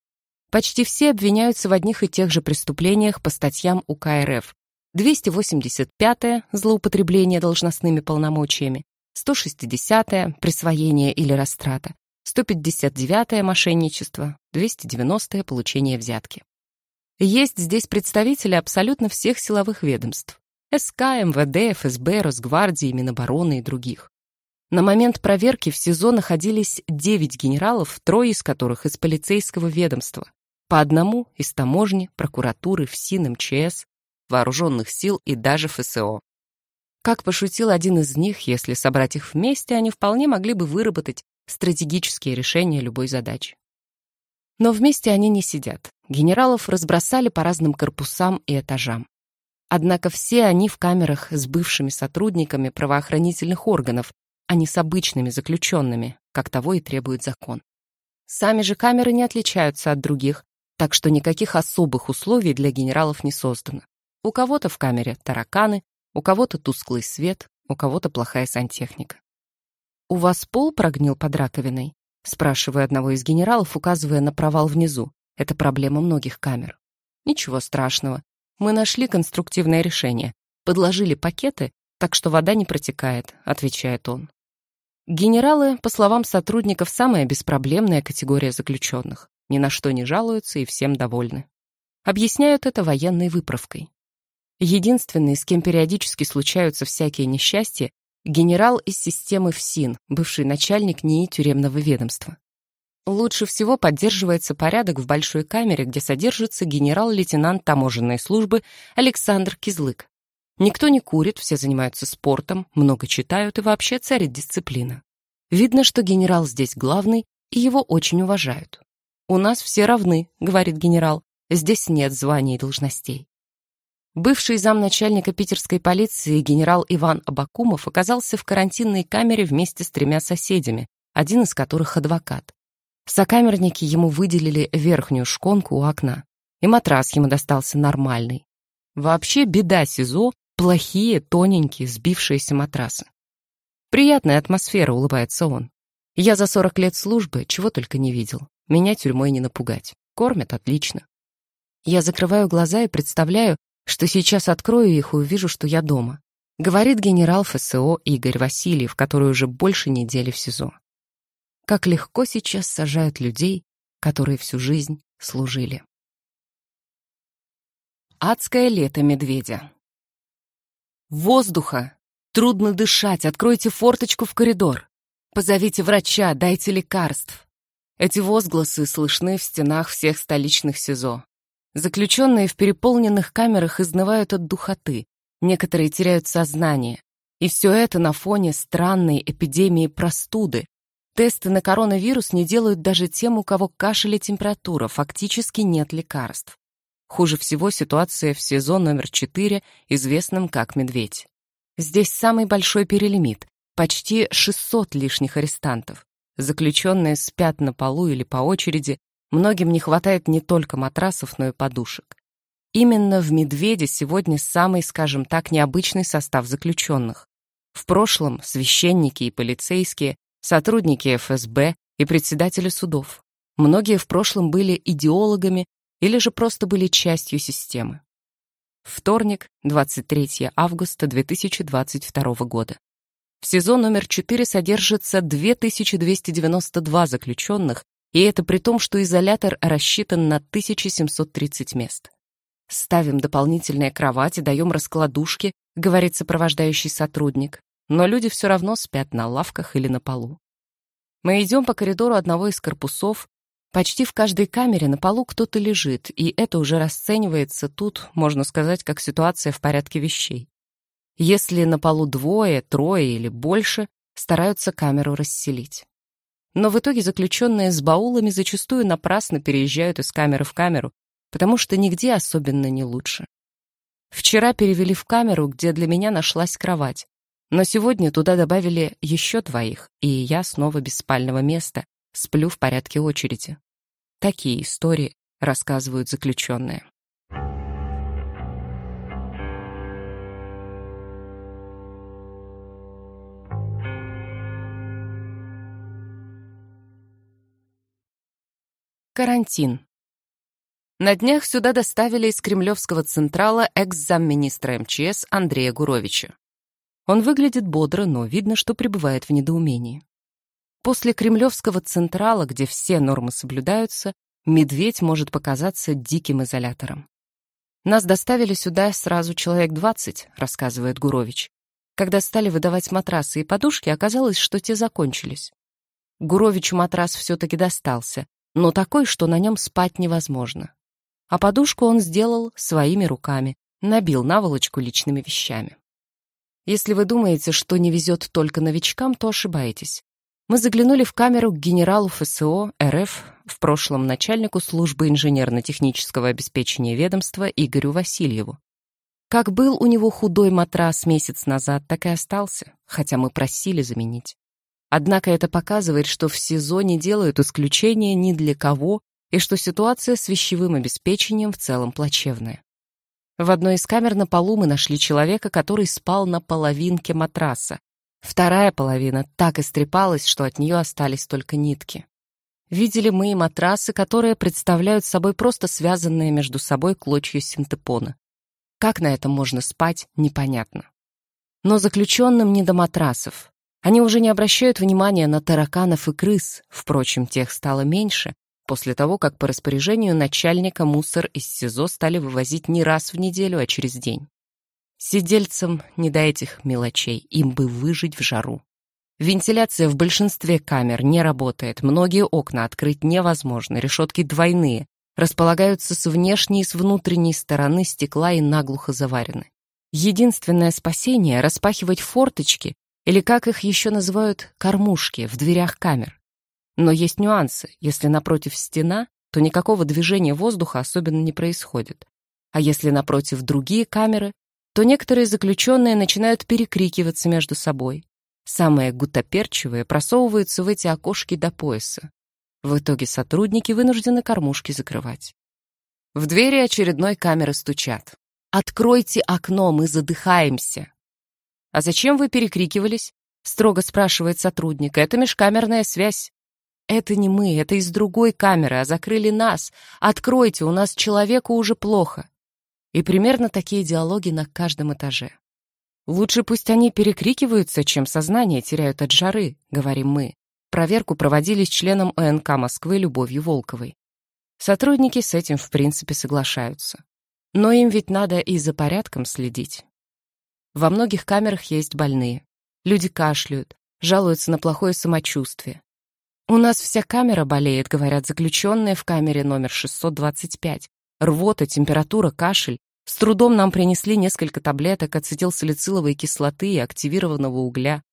Почти все обвиняются в одних и тех же преступлениях по статьям УК РФ. 285-е – злоупотребление должностными полномочиями, 160-е – присвоение или растрата, 159-е – мошенничество, 290-е – получение взятки. Есть здесь представители абсолютно всех силовых ведомств. СК, МВД, ФСБ, Росгвардии, Минобороны и других. На момент проверки в СИЗО находились 9 генералов, трое из которых из полицейского ведомства. По одному из таможни, прокуратуры, ФСИН, МЧС, вооруженных сил и даже ФСО. Как пошутил один из них, если собрать их вместе, они вполне могли бы выработать стратегические решения любой задачи. Но вместе они не сидят. Генералов разбросали по разным корпусам и этажам. Однако все они в камерах с бывшими сотрудниками правоохранительных органов, а не с обычными заключенными, как того и требует закон. Сами же камеры не отличаются от других, так что никаких особых условий для генералов не создано. У кого-то в камере тараканы, у кого-то тусклый свет, у кого-то плохая сантехника. «У вас пол прогнил под раковиной?» Спрашиваю одного из генералов, указывая на провал внизу. Это проблема многих камер. Ничего страшного. Мы нашли конструктивное решение. Подложили пакеты, так что вода не протекает, отвечает он. Генералы, по словам сотрудников, самая беспроблемная категория заключенных. Ни на что не жалуются и всем довольны. Объясняют это военной выправкой. Единственный, с кем периодически случаются всякие несчастья, генерал из системы ФСИН, бывший начальник НИИ тюремного ведомства. Лучше всего поддерживается порядок в большой камере, где содержится генерал-лейтенант таможенной службы Александр Кизлык. Никто не курит, все занимаются спортом, много читают и вообще царит дисциплина. Видно, что генерал здесь главный, и его очень уважают. «У нас все равны», — говорит генерал, — «здесь нет званий и должностей». Бывший замначальника питерской полиции генерал Иван Абакумов оказался в карантинной камере вместе с тремя соседями, один из которых адвокат. Сокамерники ему выделили верхнюю шконку у окна, и матрас ему достался нормальный. Вообще беда СИЗО — плохие, тоненькие, сбившиеся матрасы. Приятная атмосфера, улыбается он. Я за 40 лет службы чего только не видел. Меня тюрьмой не напугать. Кормят отлично. Я закрываю глаза и представляю, что сейчас открою их и увижу, что я дома. Говорит генерал ФСО Игорь Васильев, который уже больше недели в СИЗО. Как легко сейчас сажают людей, которые всю жизнь служили. Адское лето медведя. Воздуха! Трудно дышать, откройте форточку в коридор. Позовите врача, дайте лекарств. Эти возгласы слышны в стенах всех столичных СИЗО. Заключенные в переполненных камерах изнывают от духоты. Некоторые теряют сознание. И все это на фоне странной эпидемии простуды. Тесты на коронавирус не делают даже тем, у кого кашель и температура, фактически нет лекарств. Хуже всего ситуация в сезон номер 4, известном как «Медведь». Здесь самый большой перелимит, почти 600 лишних арестантов. Заключенные спят на полу или по очереди, многим не хватает не только матрасов, но и подушек. Именно в «Медведе» сегодня самый, скажем так, необычный состав заключенных. В прошлом священники и полицейские, сотрудники ФСБ и председатели судов. Многие в прошлом были идеологами или же просто были частью системы. Вторник, 23 августа 2022 года. В сезон номер 4 содержится 2292 заключенных, и это при том, что изолятор рассчитан на 1730 мест. «Ставим дополнительные кровати, даем раскладушки», — говорит сопровождающий сотрудник, но люди все равно спят на лавках или на полу. Мы идем по коридору одного из корпусов, Почти в каждой камере на полу кто-то лежит, и это уже расценивается тут, можно сказать, как ситуация в порядке вещей. Если на полу двое, трое или больше, стараются камеру расселить. Но в итоге заключенные с баулами зачастую напрасно переезжают из камеры в камеру, потому что нигде особенно не лучше. Вчера перевели в камеру, где для меня нашлась кровать, но сегодня туда добавили еще двоих, и я снова без спального места, Сплю в порядке очереди. Такие истории рассказывают заключенные. Карантин. На днях сюда доставили из Кремлевского Централа экс-замминистра МЧС Андрея Гуровича. Он выглядит бодро, но видно, что пребывает в недоумении. После кремлевского централа, где все нормы соблюдаются, медведь может показаться диким изолятором. «Нас доставили сюда сразу человек двадцать», — рассказывает Гурович. Когда стали выдавать матрасы и подушки, оказалось, что те закончились. Гуровичу матрас все-таки достался, но такой, что на нем спать невозможно. А подушку он сделал своими руками, набил наволочку личными вещами. Если вы думаете, что не везет только новичкам, то ошибаетесь. Мы заглянули в камеру к генералу ФСО РФ, в прошлом начальнику службы инженерно-технического обеспечения ведомства Игорю Васильеву. Как был у него худой матрас месяц назад, так и остался, хотя мы просили заменить. Однако это показывает, что в СИЗО не делают исключения ни для кого и что ситуация с вещевым обеспечением в целом плачевная. В одной из камер на полу мы нашли человека, который спал на половинке матраса, Вторая половина так истрепалась, что от нее остались только нитки. Видели мы и матрасы, которые представляют собой просто связанные между собой клочья синтепона. Как на этом можно спать, непонятно. Но заключенным не до матрасов. Они уже не обращают внимания на тараканов и крыс, впрочем, тех стало меньше, после того, как по распоряжению начальника мусор из СИЗО стали вывозить не раз в неделю, а через день. Сидельцам не до этих мелочей, им бы выжить в жару. Вентиляция в большинстве камер не работает, многие окна открыть невозможно, решетки двойные, располагаются с внешней и с внутренней стороны стекла и наглухо заварены. Единственное спасение — распахивать форточки, или, как их еще называют, кормушки в дверях камер. Но есть нюансы. Если напротив стена, то никакого движения воздуха особенно не происходит. А если напротив другие камеры, то некоторые заключенные начинают перекрикиваться между собой. Самые гутоперчивые просовываются в эти окошки до пояса. В итоге сотрудники вынуждены кормушки закрывать. В двери очередной камеры стучат. «Откройте окно, мы задыхаемся!» «А зачем вы перекрикивались?» — строго спрашивает сотрудник. «Это межкамерная связь». «Это не мы, это из другой камеры, а закрыли нас. Откройте, у нас человеку уже плохо». И примерно такие диалоги на каждом этаже. «Лучше пусть они перекрикиваются, чем сознание теряют от жары», — говорим мы. Проверку проводили с членом ОНК Москвы Любовью Волковой. Сотрудники с этим в принципе соглашаются. Но им ведь надо и за порядком следить. Во многих камерах есть больные. Люди кашляют, жалуются на плохое самочувствие. «У нас вся камера болеет», — говорят заключенные в камере номер 625, Рвота, температура, кашель. С трудом нам принесли несколько таблеток ацетилсалициловой кислоты и активированного угля.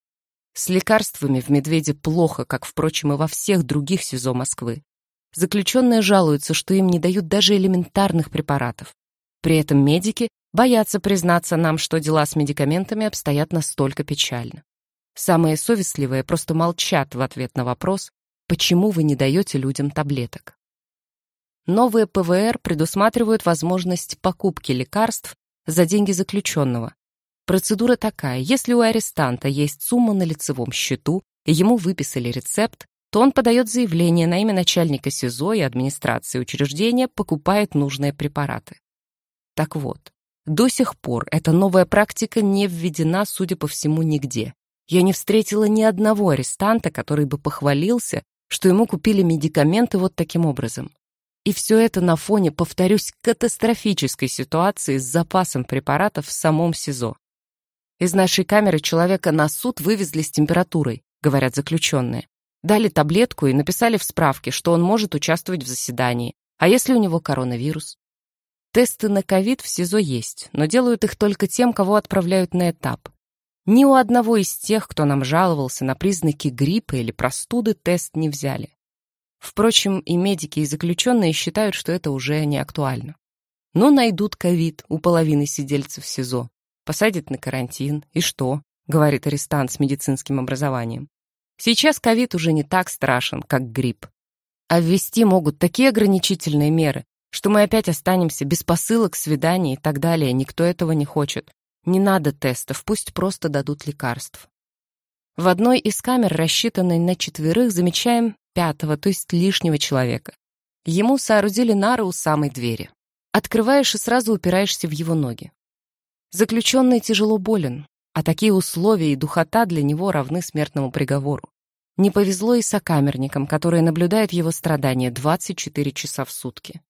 С лекарствами в «Медведе» плохо, как, впрочем, и во всех других СИЗО Москвы. Заключенные жалуются, что им не дают даже элементарных препаратов. При этом медики боятся признаться нам, что дела с медикаментами обстоят настолько печально. Самые совестливые просто молчат в ответ на вопрос, почему вы не даете людям таблеток. Новые ПВР предусматривают возможность покупки лекарств за деньги заключенного. Процедура такая, если у арестанта есть сумма на лицевом счету, и ему выписали рецепт, то он подает заявление на имя начальника СИЗО и администрации учреждения, покупает нужные препараты. Так вот, до сих пор эта новая практика не введена, судя по всему, нигде. Я не встретила ни одного арестанта, который бы похвалился, что ему купили медикаменты вот таким образом. И все это на фоне, повторюсь, катастрофической ситуации с запасом препаратов в самом СИЗО. Из нашей камеры человека на суд вывезли с температурой, говорят заключенные. Дали таблетку и написали в справке, что он может участвовать в заседании. А если у него коронавирус? Тесты на ковид в СИЗО есть, но делают их только тем, кого отправляют на этап. Ни у одного из тех, кто нам жаловался на признаки гриппа или простуды, тест не взяли. Впрочем, и медики, и заключенные считают, что это уже не актуально. Но найдут ковид у половины сидельцев СИЗО, посадят на карантин, и что, говорит арестант с медицинским образованием. Сейчас ковид уже не так страшен, как грипп. А ввести могут такие ограничительные меры, что мы опять останемся без посылок, свиданий и так далее. Никто этого не хочет. Не надо тестов, пусть просто дадут лекарств. В одной из камер, рассчитанной на четверых, замечаем пятого, то есть лишнего человека. Ему соорудили нары у самой двери. Открываешь и сразу упираешься в его ноги. Заключенный тяжело болен, а такие условия и духота для него равны смертному приговору. Не повезло и сокамерникам, которые наблюдают его страдания 24 часа в сутки.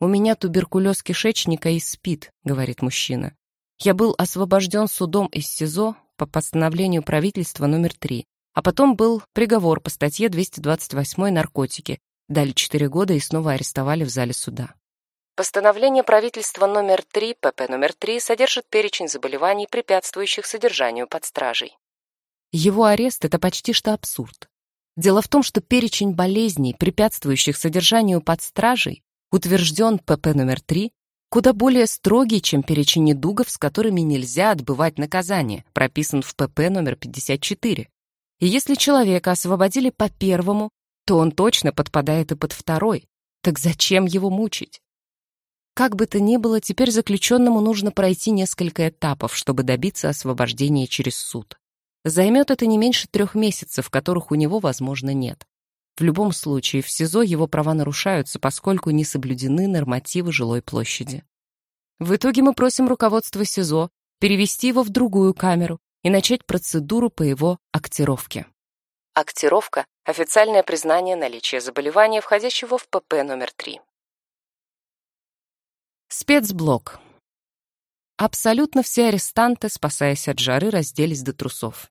«У меня туберкулез кишечника и спит», — говорит мужчина. «Я был освобожден судом из СИЗО по постановлению правительства номер 3, а потом был приговор по статье 228 «Наркотики». Дали 4 года и снова арестовали в зале суда. Постановление правительства номер 3, ПП номер 3, содержит перечень заболеваний, препятствующих содержанию под стражей. Его арест – это почти что абсурд. Дело в том, что перечень болезней, препятствующих содержанию под стражей, утвержден ПП номер 3, куда более строгий, чем перечень недугов, с которыми нельзя отбывать наказание, прописан в ПП номер 54. И если человека освободили по первому, то он точно подпадает и под второй. Так зачем его мучить? Как бы то ни было, теперь заключенному нужно пройти несколько этапов, чтобы добиться освобождения через суд. Займет это не меньше трех месяцев, которых у него, возможно, нет. В любом случае, в СИЗО его права нарушаются, поскольку не соблюдены нормативы жилой площади. В итоге мы просим руководство СИЗО перевести его в другую камеру, и начать процедуру по его актировке. Актировка – официальное признание наличия заболевания, входящего в ПП номер 3. Спецблок. Абсолютно все арестанты, спасаясь от жары, разделись до трусов.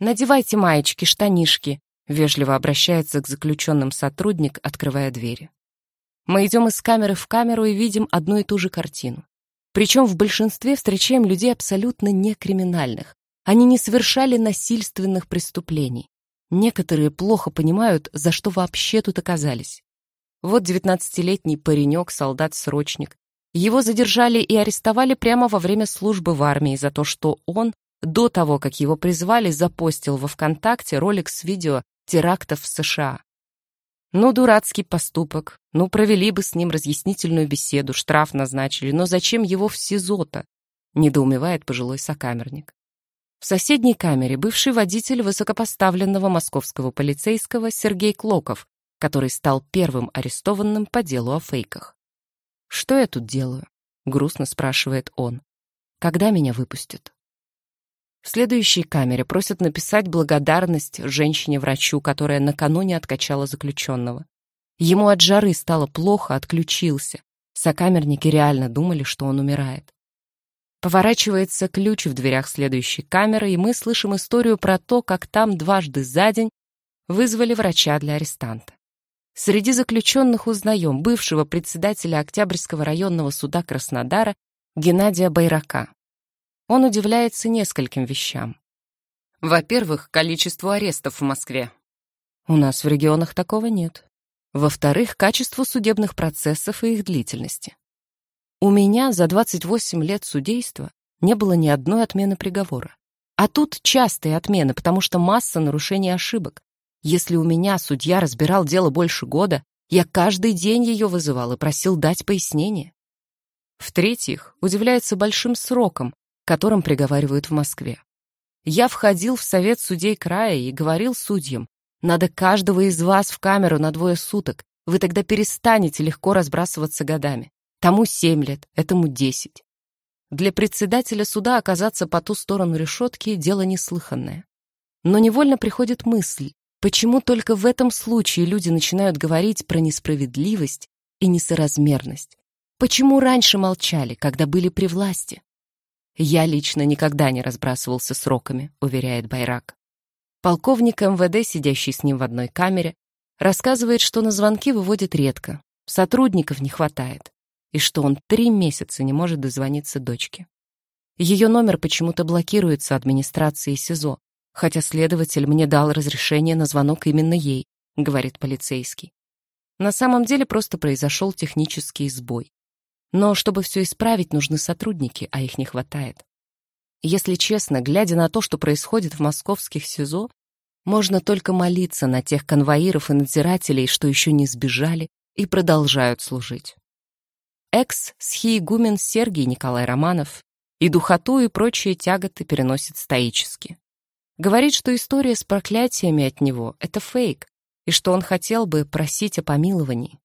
«Надевайте маечки, штанишки», — вежливо обращается к заключенным сотрудник, открывая двери. Мы идем из камеры в камеру и видим одну и ту же картину. Причем в большинстве встречаем людей абсолютно некриминальных, они не совершали насильственных преступлений. Некоторые плохо понимают, за что вообще тут оказались. Вот девятнадцатилетний паренек, солдат-срочник. Его задержали и арестовали прямо во время службы в армии за то, что он, до того, как его призвали, запостил во ВКонтакте ролик с видео терактов в США. Ну, дурацкий поступок. Ну, провели бы с ним разъяснительную беседу, штраф назначили. Но зачем его в СИЗО-то? Недоумевает пожилой сокамерник. В соседней камере бывший водитель высокопоставленного московского полицейского Сергей Клоков, который стал первым арестованным по делу о фейках. «Что я тут делаю?» — грустно спрашивает он. «Когда меня выпустят?» В следующей камере просят написать благодарность женщине-врачу, которая накануне откачала заключенного. Ему от жары стало плохо, отключился. Сокамерники реально думали, что он умирает. Поворачивается ключ в дверях следующей камеры, и мы слышим историю про то, как там дважды за день вызвали врача для арестанта. Среди заключенных узнаем бывшего председателя Октябрьского районного суда Краснодара Геннадия Байрака. Он удивляется нескольким вещам. Во-первых, количеству арестов в Москве. У нас в регионах такого нет. Во-вторых, качеству судебных процессов и их длительности. У меня за 28 лет судейства не было ни одной отмены приговора. А тут частые отмены, потому что масса нарушений ошибок. Если у меня судья разбирал дело больше года, я каждый день ее вызывал и просил дать пояснение. В-третьих, удивляется большим сроком, которым приговаривают в Москве. Я входил в совет судей края и говорил судьям, надо каждого из вас в камеру на двое суток, вы тогда перестанете легко разбрасываться годами. Тому семь лет, этому десять. Для председателя суда оказаться по ту сторону решетки – дело неслыханное. Но невольно приходит мысль, почему только в этом случае люди начинают говорить про несправедливость и несоразмерность? Почему раньше молчали, когда были при власти? Я лично никогда не разбрасывался сроками, уверяет Байрак. Полковник МВД, сидящий с ним в одной камере, рассказывает, что на звонки выводит редко, сотрудников не хватает и что он три месяца не может дозвониться дочке. Ее номер почему-то блокируется администрацией СИЗО, хотя следователь мне дал разрешение на звонок именно ей, говорит полицейский. На самом деле просто произошел технический сбой. Но чтобы все исправить, нужны сотрудники, а их не хватает. Если честно, глядя на то, что происходит в московских СИЗО, можно только молиться на тех конвоиров и надзирателей, что еще не сбежали и продолжают служить экс-схиегумен Сергий Николай Романов и духоту и прочие тяготы переносит стоически. Говорит, что история с проклятиями от него — это фейк, и что он хотел бы просить о помиловании.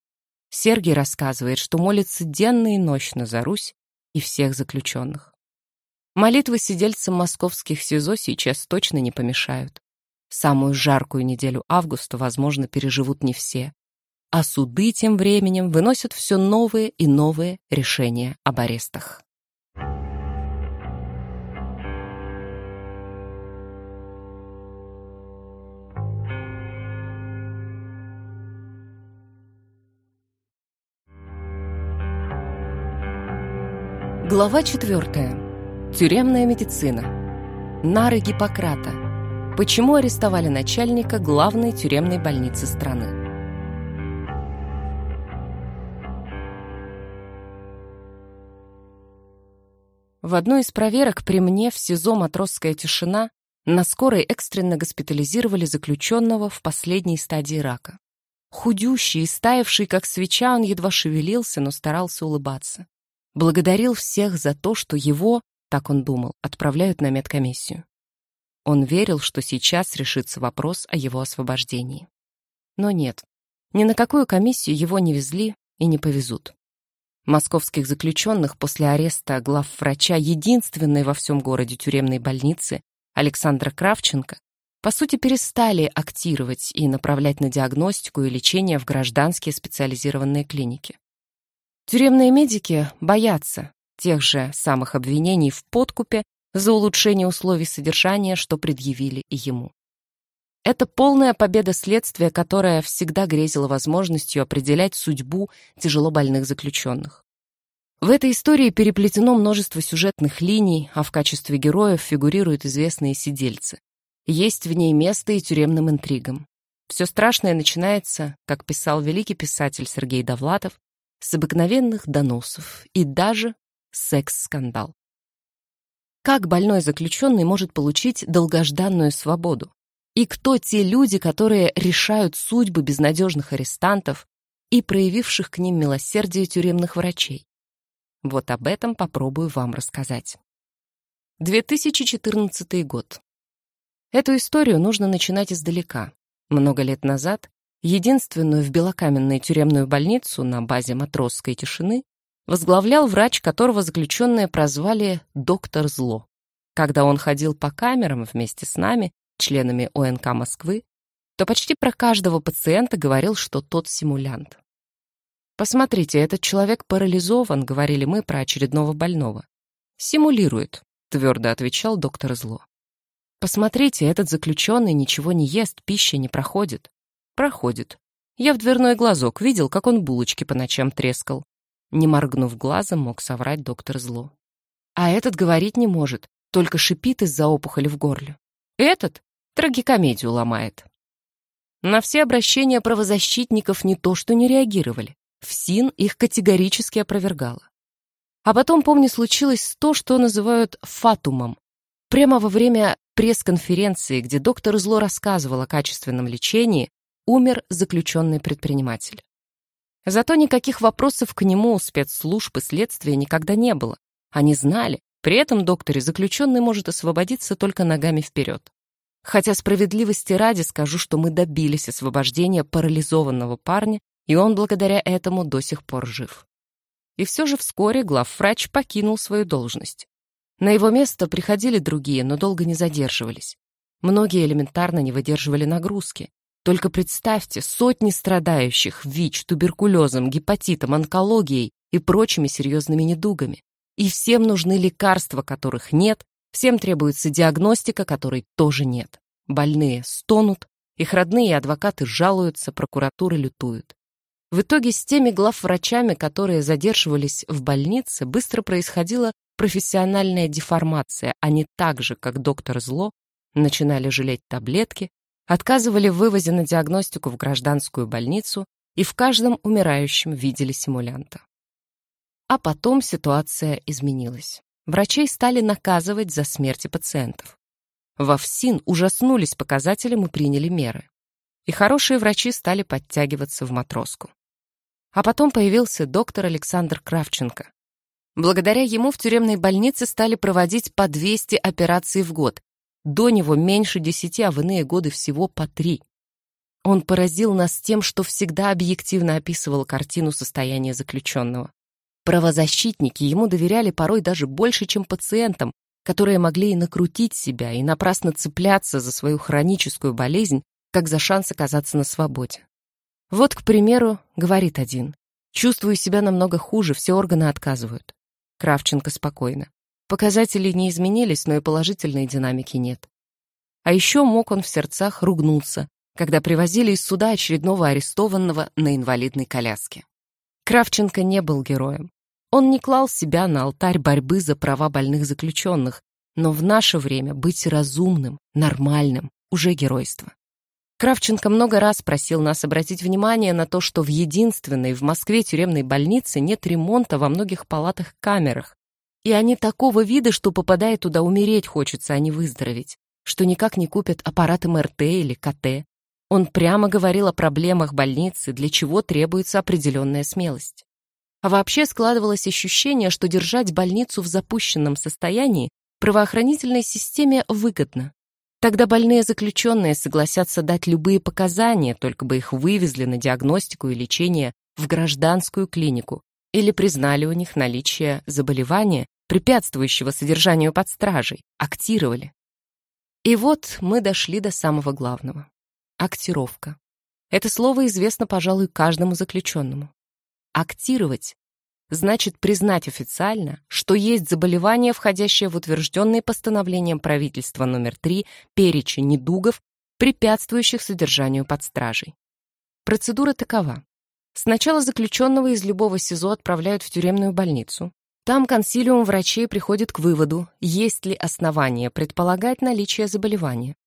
Сергий рассказывает, что молится денно и ночно за Русь и всех заключенных. Молитвы сидельцам московских СИЗО сейчас точно не помешают. Самую жаркую неделю августа, возможно, переживут не все, а суды тем временем выносят все новые и новые решения об арестах. Глава 4. Тюремная медицина. Нары Гиппократа. Почему арестовали начальника главной тюремной больницы страны? В одной из проверок при мне в СИЗО «Матросская тишина» на скорой экстренно госпитализировали заключенного в последней стадии рака. Худющий и стаявший, как свеча, он едва шевелился, но старался улыбаться. Благодарил всех за то, что его, так он думал, отправляют на медкомиссию. Он верил, что сейчас решится вопрос о его освобождении. Но нет, ни на какую комиссию его не везли и не повезут. Московских заключенных после ареста главврача единственной во всем городе тюремной больницы Александра Кравченко по сути перестали актировать и направлять на диагностику и лечение в гражданские специализированные клиники. Тюремные медики боятся тех же самых обвинений в подкупе за улучшение условий содержания, что предъявили и ему. Это полная победа следствия, которое всегда грезило возможностью определять судьбу тяжело больных заключенных. В этой истории переплетено множество сюжетных линий, а в качестве героев фигурируют известные сидельцы. Есть в ней место и тюремным интригам. Все страшное начинается, как писал великий писатель Сергей Довлатов, с обыкновенных доносов и даже секс-скандал. Как больной заключенный может получить долгожданную свободу? И кто те люди, которые решают судьбы безнадежных арестантов и проявивших к ним милосердие тюремных врачей? Вот об этом попробую вам рассказать. 2014 год. Эту историю нужно начинать издалека. Много лет назад единственную в белокаменной тюремную больницу на базе матросской тишины возглавлял врач, которого заключенные прозвали «доктор зло». Когда он ходил по камерам вместе с нами, членами ОНК Москвы, то почти про каждого пациента говорил, что тот симулянт. «Посмотрите, этот человек парализован», — говорили мы про очередного больного. «Симулирует», — твердо отвечал доктор Зло. «Посмотрите, этот заключенный ничего не ест, пища не проходит». «Проходит. Я в дверной глазок видел, как он булочки по ночам трескал». Не моргнув глазом, мог соврать доктор Зло. А этот говорить не может, только шипит из-за опухоли в горле. Этот трагикомедию ломает. На все обращения правозащитников не то что не реагировали. ФСИН их категорически опровергала. А потом, помню, случилось то, что называют фатумом. Прямо во время пресс-конференции, где доктор Зло рассказывал о качественном лечении, умер заключенный предприниматель. Зато никаких вопросов к нему у спецслужб и следствия никогда не было. Они знали, при этом докторе заключенный может освободиться только ногами вперед. Хотя справедливости ради скажу, что мы добились освобождения парализованного парня, и он благодаря этому до сих пор жив. И все же вскоре главврач покинул свою должность. На его место приходили другие, но долго не задерживались. Многие элементарно не выдерживали нагрузки. Только представьте, сотни страдающих ВИЧ, туберкулезом, гепатитом, онкологией и прочими серьезными недугами. И всем нужны лекарства, которых нет, всем требуется диагностика, которой тоже нет. Больные стонут, их родные и адвокаты жалуются, прокуратуры лютуют. В итоге с теми главврачами, которые задерживались в больнице, быстро происходила профессиональная деформация. Они так же, как доктор Зло, начинали жалеть таблетки, отказывали в вывозе на диагностику в гражданскую больницу и в каждом умирающем видели симулянта. А потом ситуация изменилась. Врачей стали наказывать за смерти пациентов. Во ФСИН ужаснулись показателям и приняли меры. И хорошие врачи стали подтягиваться в матроску. А потом появился доктор Александр Кравченко. Благодаря ему в тюремной больнице стали проводить по 200 операций в год. До него меньше 10, а в иные годы всего по 3. Он поразил нас тем, что всегда объективно описывал картину состояния заключенного. Правозащитники ему доверяли порой даже больше, чем пациентам, которые могли и накрутить себя, и напрасно цепляться за свою хроническую болезнь, как за шанс оказаться на свободе. Вот, к примеру, говорит один. Чувствую себя намного хуже, все органы отказывают. Кравченко спокойно. Показатели не изменились, но и положительной динамики нет. А еще мог он в сердцах ругнуться, когда привозили из суда очередного арестованного на инвалидной коляске. Кравченко не был героем. Он не клал себя на алтарь борьбы за права больных заключенных, но в наше время быть разумным, нормальным — уже геройство. Кравченко много раз просил нас обратить внимание на то, что в единственной в Москве тюремной больнице нет ремонта во многих палатах-камерах. И они такого вида, что попадая туда умереть хочется, а не выздороветь, что никак не купят аппараты МРТ или КТ. Он прямо говорил о проблемах больницы, для чего требуется определенная смелость. А вообще складывалось ощущение, что держать больницу в запущенном состоянии правоохранительной системе выгодно. Тогда больные заключенные согласятся дать любые показания, только бы их вывезли на диагностику и лечение в гражданскую клинику или признали у них наличие заболевания, препятствующего содержанию под стражей, актировали. И вот мы дошли до самого главного. Актировка. Это слово известно, пожалуй, каждому заключенному. Актировать значит признать официально, что есть заболевание, входящее в утвержденный постановлением правительства номер 3 перечень недугов, препятствующих содержанию под стражей. Процедура такова. Сначала заключенного из любого СИЗО отправляют в тюремную больницу. Там консилиум врачей приходит к выводу, есть ли основания предполагать наличие заболевания.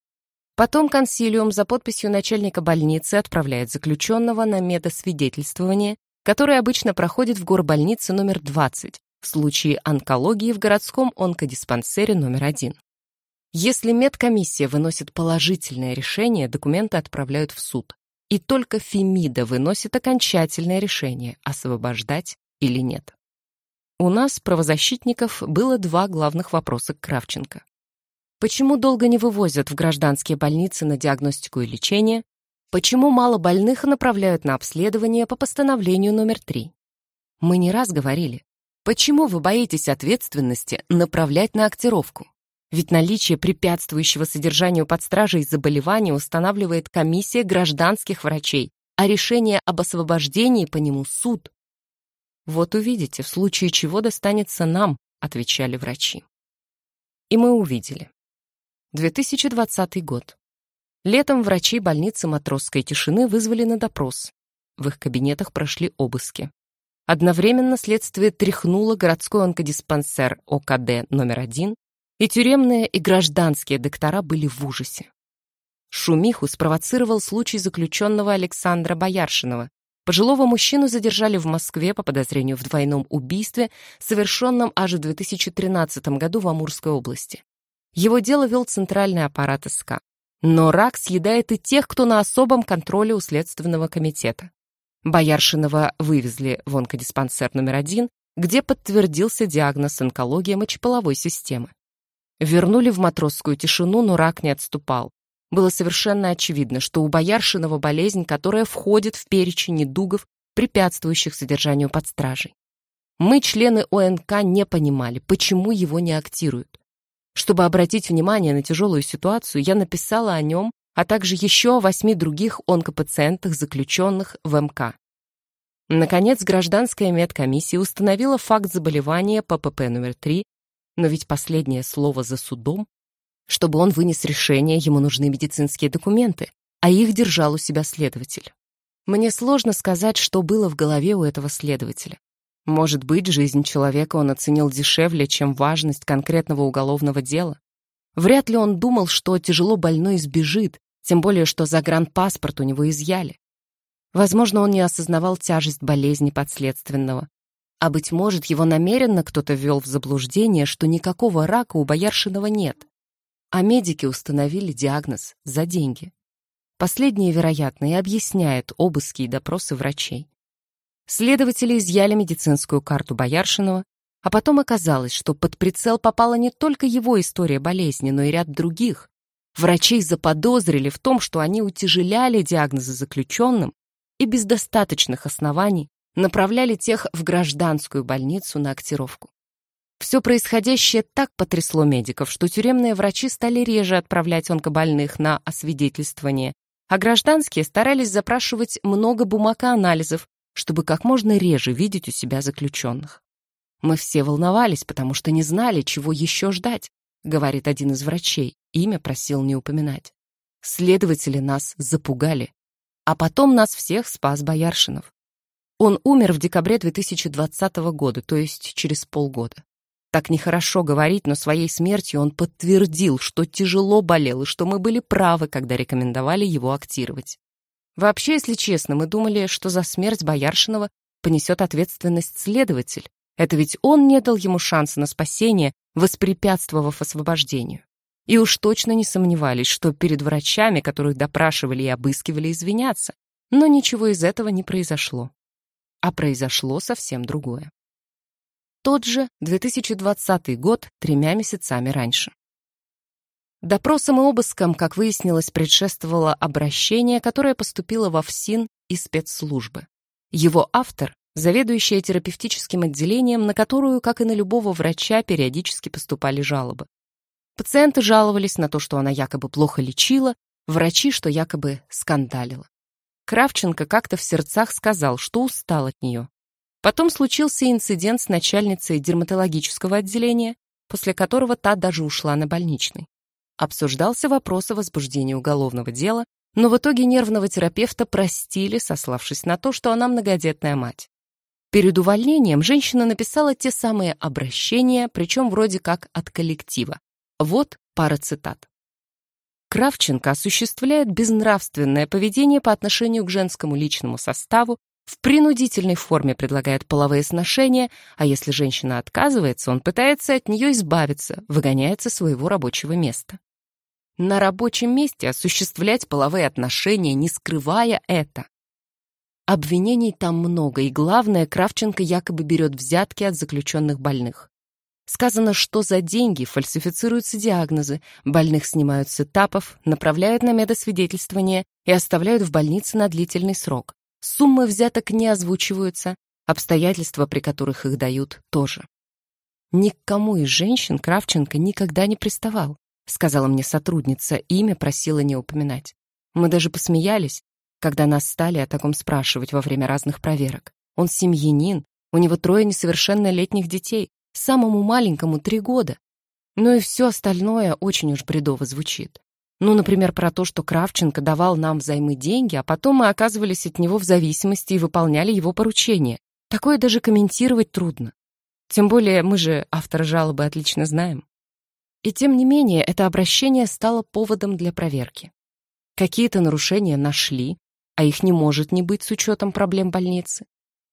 Потом консилиум за подписью начальника больницы отправляет заключенного на медосвидетельствование который обычно проходит в горбольнице номер 20, в случае онкологии в городском онкодиспансере номер 1. Если медкомиссия выносит положительное решение, документы отправляют в суд. И только Фемида выносит окончательное решение, освобождать или нет. У нас, правозащитников, было два главных вопроса к Кравченко. Почему долго не вывозят в гражданские больницы на диагностику и лечение? Почему мало больных направляют на обследование по постановлению номер 3? Мы не раз говорили, почему вы боитесь ответственности направлять на актировку? Ведь наличие препятствующего содержанию под стражей заболевания устанавливает комиссия гражданских врачей, а решение об освобождении по нему суд. Вот увидите, в случае чего достанется нам, отвечали врачи. И мы увидели. 2020 год. Летом врачи больницы Матросской тишины вызвали на допрос. В их кабинетах прошли обыски. Одновременно следствие тряхнуло городской онкодиспансер ОКД номер один, и тюремные и гражданские доктора были в ужасе. Шумиху спровоцировал случай заключенного Александра Бояршинова. Пожилого мужчину задержали в Москве по подозрению в двойном убийстве, совершенном аж в 2013 году в Амурской области. Его дело вел центральный аппарат СК. Но рак съедает и тех, кто на особом контроле у Следственного комитета. Бояршинова вывезли в онкодиспансер номер один, где подтвердился диагноз онкология мочеполовой системы. Вернули в матросскую тишину, но рак не отступал. Было совершенно очевидно, что у Бояршинова болезнь, которая входит в перечень недугов, препятствующих содержанию под стражей. Мы, члены ОНК, не понимали, почему его не актируют. Чтобы обратить внимание на тяжелую ситуацию, я написала о нем а также еще о восьми других онкопациентах, заключенных в МК. Наконец, гражданская медкомиссия установила факт заболевания ППП номер 3, но ведь последнее слово за судом. Чтобы он вынес решение, ему нужны медицинские документы, а их держал у себя следователь. Мне сложно сказать, что было в голове у этого следователя. Может быть, жизнь человека он оценил дешевле, чем важность конкретного уголовного дела. Вряд ли он думал, что тяжело больной сбежит, тем более, что загранпаспорт у него изъяли. Возможно, он не осознавал тяжесть болезни подследственного. А, быть может, его намеренно кто-то ввел в заблуждение, что никакого рака у Бояршинова нет. А медики установили диагноз за деньги. Последнее, вероятно, и объясняет обыски и допросы врачей. Следователи изъяли медицинскую карту Бояршинова, а потом оказалось, что под прицел попала не только его история болезни, но и ряд других, Врачей заподозрили в том, что они утяжеляли диагнозы заключенным и без достаточных оснований направляли тех в гражданскую больницу на актировку. Все происходящее так потрясло медиков, что тюремные врачи стали реже отправлять онкобольных на освидетельствование, а гражданские старались запрашивать много бумаг и анализов, чтобы как можно реже видеть у себя заключенных. Мы все волновались, потому что не знали, чего еще ждать, говорит один из врачей, имя просил не упоминать. Следователи нас запугали. А потом нас всех спас Бояршинов. Он умер в декабре 2020 года, то есть через полгода. Так нехорошо говорить, но своей смертью он подтвердил, что тяжело болел и что мы были правы, когда рекомендовали его актировать. Вообще, если честно, мы думали, что за смерть Бояршинова понесет ответственность следователь. Это ведь он не дал ему шанса на спасение, воспрепятствовав освобождению. И уж точно не сомневались, что перед врачами, которых допрашивали и обыскивали, извиняться. Но ничего из этого не произошло. А произошло совсем другое. Тот же 2020 год тремя месяцами раньше. Допросам и обыскам, как выяснилось, предшествовало обращение, которое поступило во ФСИН из спецслужбы. Его автор заведующая терапевтическим отделением, на которую, как и на любого врача, периодически поступали жалобы. Пациенты жаловались на то, что она якобы плохо лечила, врачи, что якобы скандалила. Кравченко как-то в сердцах сказал, что устал от нее. Потом случился инцидент с начальницей дерматологического отделения, после которого та даже ушла на больничный. Обсуждался вопрос о возбуждении уголовного дела, но в итоге нервного терапевта простили, сославшись на то, что она многодетная мать. Перед увольнением женщина написала те самые обращения, причем вроде как от коллектива. Вот пара цитат. Кравченко осуществляет безнравственное поведение по отношению к женскому личному составу, в принудительной форме предлагает половые сношения, а если женщина отказывается, он пытается от нее избавиться, выгоняет со своего рабочего места. На рабочем месте осуществлять половые отношения, не скрывая это, Обвинений там много, и главное, Кравченко якобы берет взятки от заключенных больных. Сказано, что за деньги фальсифицируются диагнозы, больных снимают с этапов, направляют на медосвидетельствование и оставляют в больнице на длительный срок. Суммы взяток не озвучиваются, обстоятельства, при которых их дают, тоже. Ни к кому из женщин Кравченко никогда не приставал, сказала мне сотрудница, имя просила не упоминать. Мы даже посмеялись, когда нас стали о таком спрашивать во время разных проверок. Он семьянин, у него трое несовершеннолетних детей, самому маленькому три года. Ну и все остальное очень уж бредово звучит. Ну, например, про то, что Кравченко давал нам взаймы деньги, а потом мы оказывались от него в зависимости и выполняли его поручения. Такое даже комментировать трудно. Тем более мы же автора жалобы отлично знаем. И тем не менее, это обращение стало поводом для проверки. Какие-то нарушения нашли, а их не может не быть с учетом проблем больницы.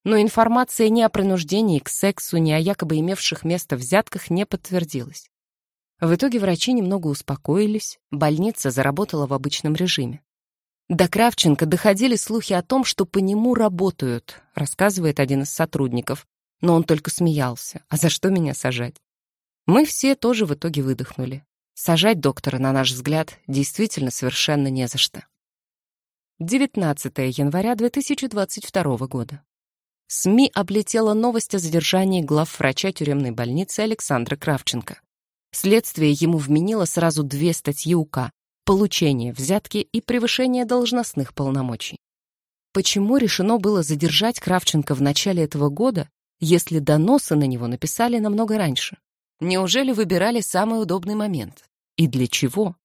Но информация ни о принуждении к сексу, ни о якобы имевших место взятках не подтвердилась. В итоге врачи немного успокоились, больница заработала в обычном режиме. До Кравченко доходили слухи о том, что по нему работают, рассказывает один из сотрудников, но он только смеялся. А за что меня сажать? Мы все тоже в итоге выдохнули. Сажать доктора, на наш взгляд, действительно совершенно не за что. 19 января 2022 года. СМИ облетела новость о задержании главврача тюремной больницы Александра Кравченко. Следствие ему вменило сразу две статьи УК – получение взятки и превышение должностных полномочий. Почему решено было задержать Кравченко в начале этого года, если доносы на него написали намного раньше? Неужели выбирали самый удобный момент? И для чего?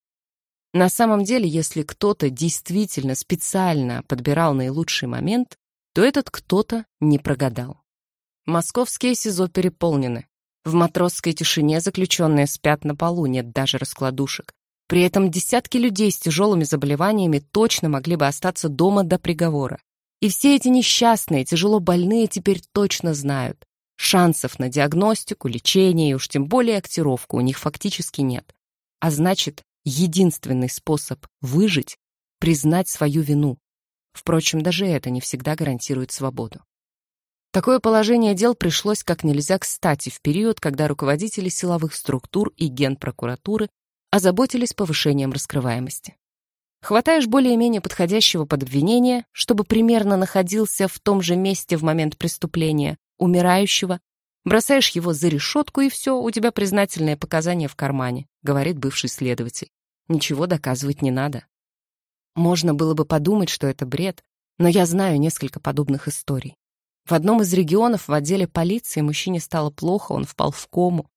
На самом деле, если кто-то действительно специально подбирал наилучший момент, то этот кто-то не прогадал. Московские СИЗО переполнены. В матросской тишине заключенные спят на полу, нет даже раскладушек. При этом десятки людей с тяжелыми заболеваниями точно могли бы остаться дома до приговора. И все эти несчастные, тяжело больные теперь точно знают. Шансов на диагностику, лечение и уж тем более актировку у них фактически нет. А значит, единственный способ выжить — признать свою вину. Впрочем, даже это не всегда гарантирует свободу. Такое положение дел пришлось как нельзя кстати в период, когда руководители силовых структур и генпрокуратуры озаботились повышением раскрываемости. Хватаешь более-менее подходящего под обвинение, чтобы примерно находился в том же месте в момент преступления, умирающего, бросаешь его за решетку, и все, у тебя признательное показание в кармане, говорит бывший следователь. Ничего доказывать не надо. Можно было бы подумать, что это бред, но я знаю несколько подобных историй. В одном из регионов в отделе полиции мужчине стало плохо, он впал в кому.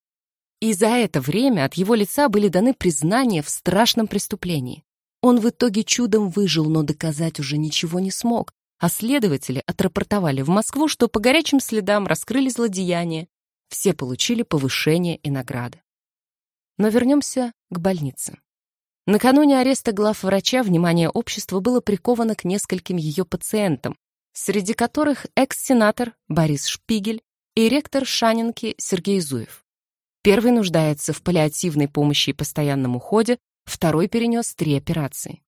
И за это время от его лица были даны признания в страшном преступлении. Он в итоге чудом выжил, но доказать уже ничего не смог, а следователи отрапортовали в Москву, что по горячим следам раскрыли злодеяние. Все получили повышение и награды. Но вернемся к больнице. Накануне ареста главврача внимание общества было приковано к нескольким ее пациентам, среди которых экс-сенатор Борис Шпигель и ректор Шанинки Сергей Зуев. Первый нуждается в паллиативной помощи и постоянном уходе, второй перенес три операции.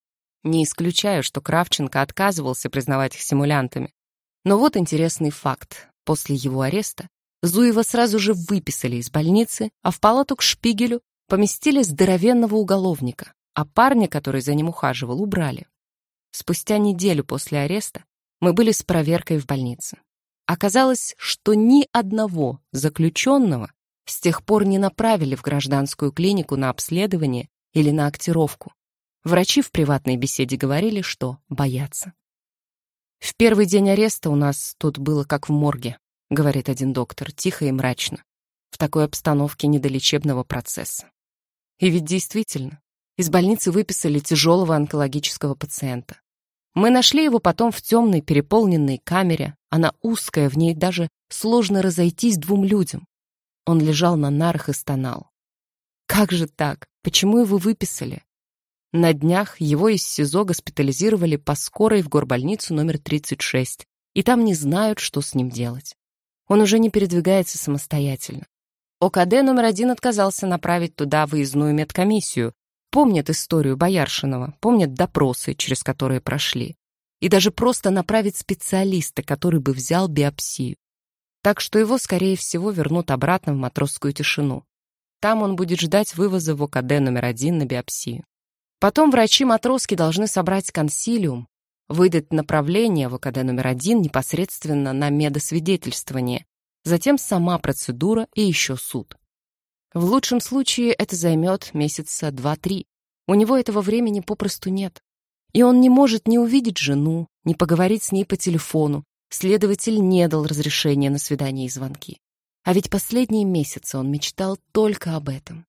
Не исключаю, что Кравченко отказывался признавать их симулянтами. Но вот интересный факт. После его ареста Зуева сразу же выписали из больницы, а в палату к Шпигелю поместили здоровенного уголовника, а парня, который за ним ухаживал, убрали. Спустя неделю после ареста мы были с проверкой в больнице. Оказалось, что ни одного заключенного с тех пор не направили в гражданскую клинику на обследование или на актировку. Врачи в приватной беседе говорили, что боятся. «В первый день ареста у нас тут было как в морге», — говорит один доктор, тихо и мрачно, в такой обстановке недолечебного процесса. И ведь действительно, из больницы выписали тяжелого онкологического пациента. Мы нашли его потом в темной переполненной камере. Она узкая, в ней даже сложно разойтись двум людям. Он лежал на нарах и стонал. Как же так? Почему его выписали? На днях его из СИЗО госпитализировали по скорой в горбольницу номер 36, и там не знают, что с ним делать. Он уже не передвигается самостоятельно. ОКД номер один отказался направить туда выездную медкомиссию, Помнят историю Бояршинова, помнят допросы, через которые прошли. И даже просто направить специалиста, который бы взял биопсию. Так что его, скорее всего, вернут обратно в матросскую тишину. Там он будет ждать вывоза в ОКД номер один на биопсию. Потом врачи-матроски должны собрать консилиум, выдать направление в ОКД номер один непосредственно на медосвидетельствование, затем сама процедура и еще суд. В лучшем случае это займет месяца два-три. У него этого времени попросту нет. И он не может ни увидеть жену, ни поговорить с ней по телефону. Следователь не дал разрешения на свидание и звонки. А ведь последние месяцы он мечтал только об этом.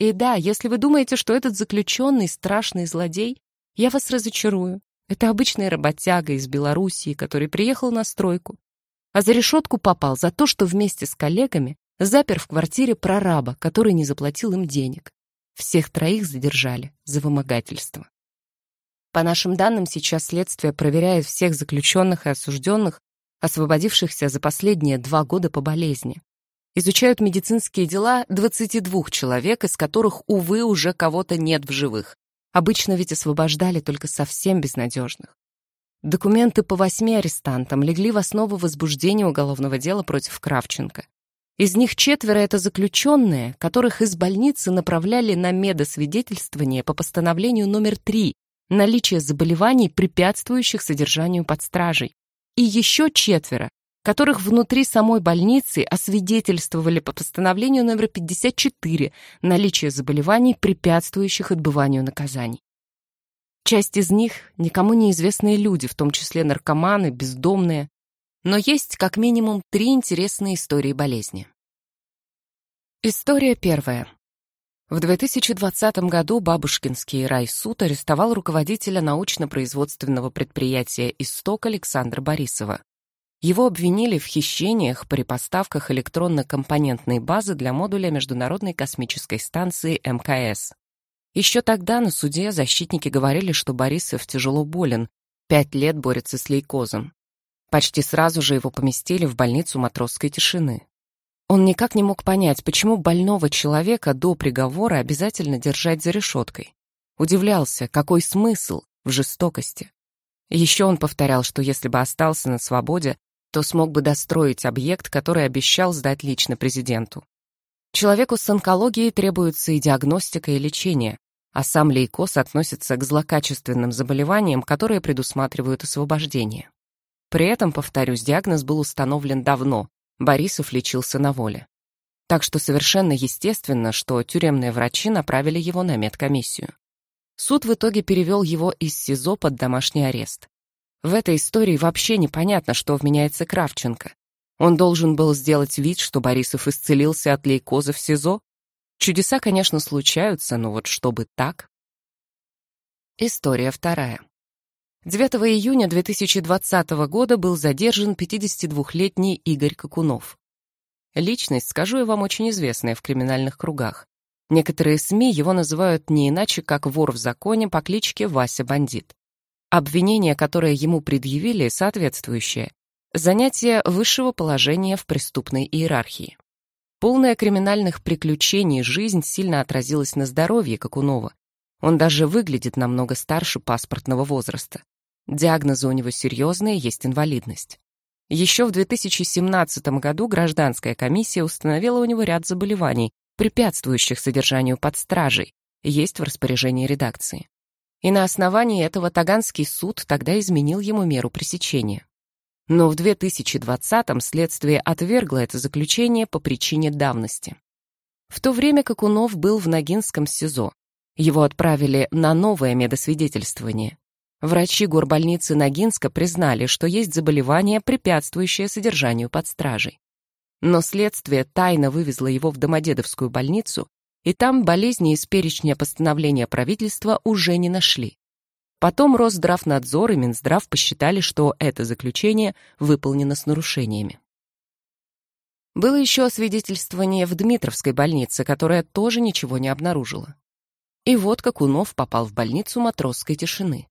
И да, если вы думаете, что этот заключенный страшный злодей, я вас разочарую. Это обычный работяга из Белоруссии, который приехал на стройку. а за решетку попал за то, что вместе с коллегами запер в квартире прораба, который не заплатил им денег. Всех троих задержали за вымогательство. По нашим данным, сейчас следствие проверяет всех заключенных и осужденных, освободившихся за последние два года по болезни. Изучают медицинские дела 22 человек, из которых, увы, уже кого-то нет в живых. Обычно ведь освобождали только совсем безнадежных. Документы по восьми арестантам легли в основу возбуждения уголовного дела против Кравченко. Из них четверо — это заключенные, которых из больницы направляли на медосвидетельствование по постановлению номер 3 наличие заболеваний, препятствующих содержанию под стражей. И еще четверо, которых внутри самой больницы освидетельствовали по постановлению номер 54 наличие заболеваний, препятствующих отбыванию наказаний. Часть из них — никому неизвестные люди, в том числе наркоманы, бездомные. Но есть как минимум три интересные истории болезни. История первая. В 2020 году Бабушкинский райсуд арестовал руководителя научно-производственного предприятия «Исток» Александра Борисова. Его обвинили в хищениях при поставках электронно-компонентной базы для модуля Международной космической станции МКС. Еще тогда на суде защитники говорили, что Борисов тяжело болен, пять лет борется с лейкозом. Почти сразу же его поместили в больницу матросской тишины. Он никак не мог понять, почему больного человека до приговора обязательно держать за решеткой. Удивлялся, какой смысл в жестокости. Еще он повторял, что если бы остался на свободе, то смог бы достроить объект, который обещал сдать лично президенту. Человеку с онкологией требуется и диагностика, и лечение, а сам лейкоз относится к злокачественным заболеваниям, которые предусматривают освобождение. При этом, повторюсь, диагноз был установлен давно, Борисов лечился на воле. Так что совершенно естественно, что тюремные врачи направили его на медкомиссию. Суд в итоге перевел его из СИЗО под домашний арест. В этой истории вообще непонятно, что вменяется Кравченко. Он должен был сделать вид, что Борисов исцелился от лейкоза в СИЗО? Чудеса, конечно, случаются, но вот чтобы так... История вторая. 9 июня 2020 года был задержан 52-летний Игорь Кокунов. Личность, скажу я вам, очень известная в криминальных кругах. Некоторые СМИ его называют не иначе, как вор в законе по кличке Вася Бандит. Обвинения, которые ему предъявили, соответствующие. Занятие высшего положения в преступной иерархии. Полная криминальных приключений жизнь сильно отразилась на здоровье Кокунова. Он даже выглядит намного старше паспортного возраста. Диагнозы у него серьезные, есть инвалидность. Еще в 2017 году гражданская комиссия установила у него ряд заболеваний, препятствующих содержанию под стражей, есть в распоряжении редакции. И на основании этого Таганский суд тогда изменил ему меру пресечения. Но в 2020-м следствие отвергло это заключение по причине давности. В то время Какунов был в Ногинском СИЗО. Его отправили на новое медосвидетельствование. Врачи горбольницы Ногинска признали, что есть заболевание, препятствующее содержанию под стражей. Но следствие тайно вывезло его в Домодедовскую больницу, и там болезни из перечня постановления правительства уже не нашли. Потом Росздравнадзор и Минздрав посчитали, что это заключение выполнено с нарушениями. Было еще освидетельствование в Дмитровской больнице, которая тоже ничего не обнаружила. И вот как Унов попал в больницу матросской тишины.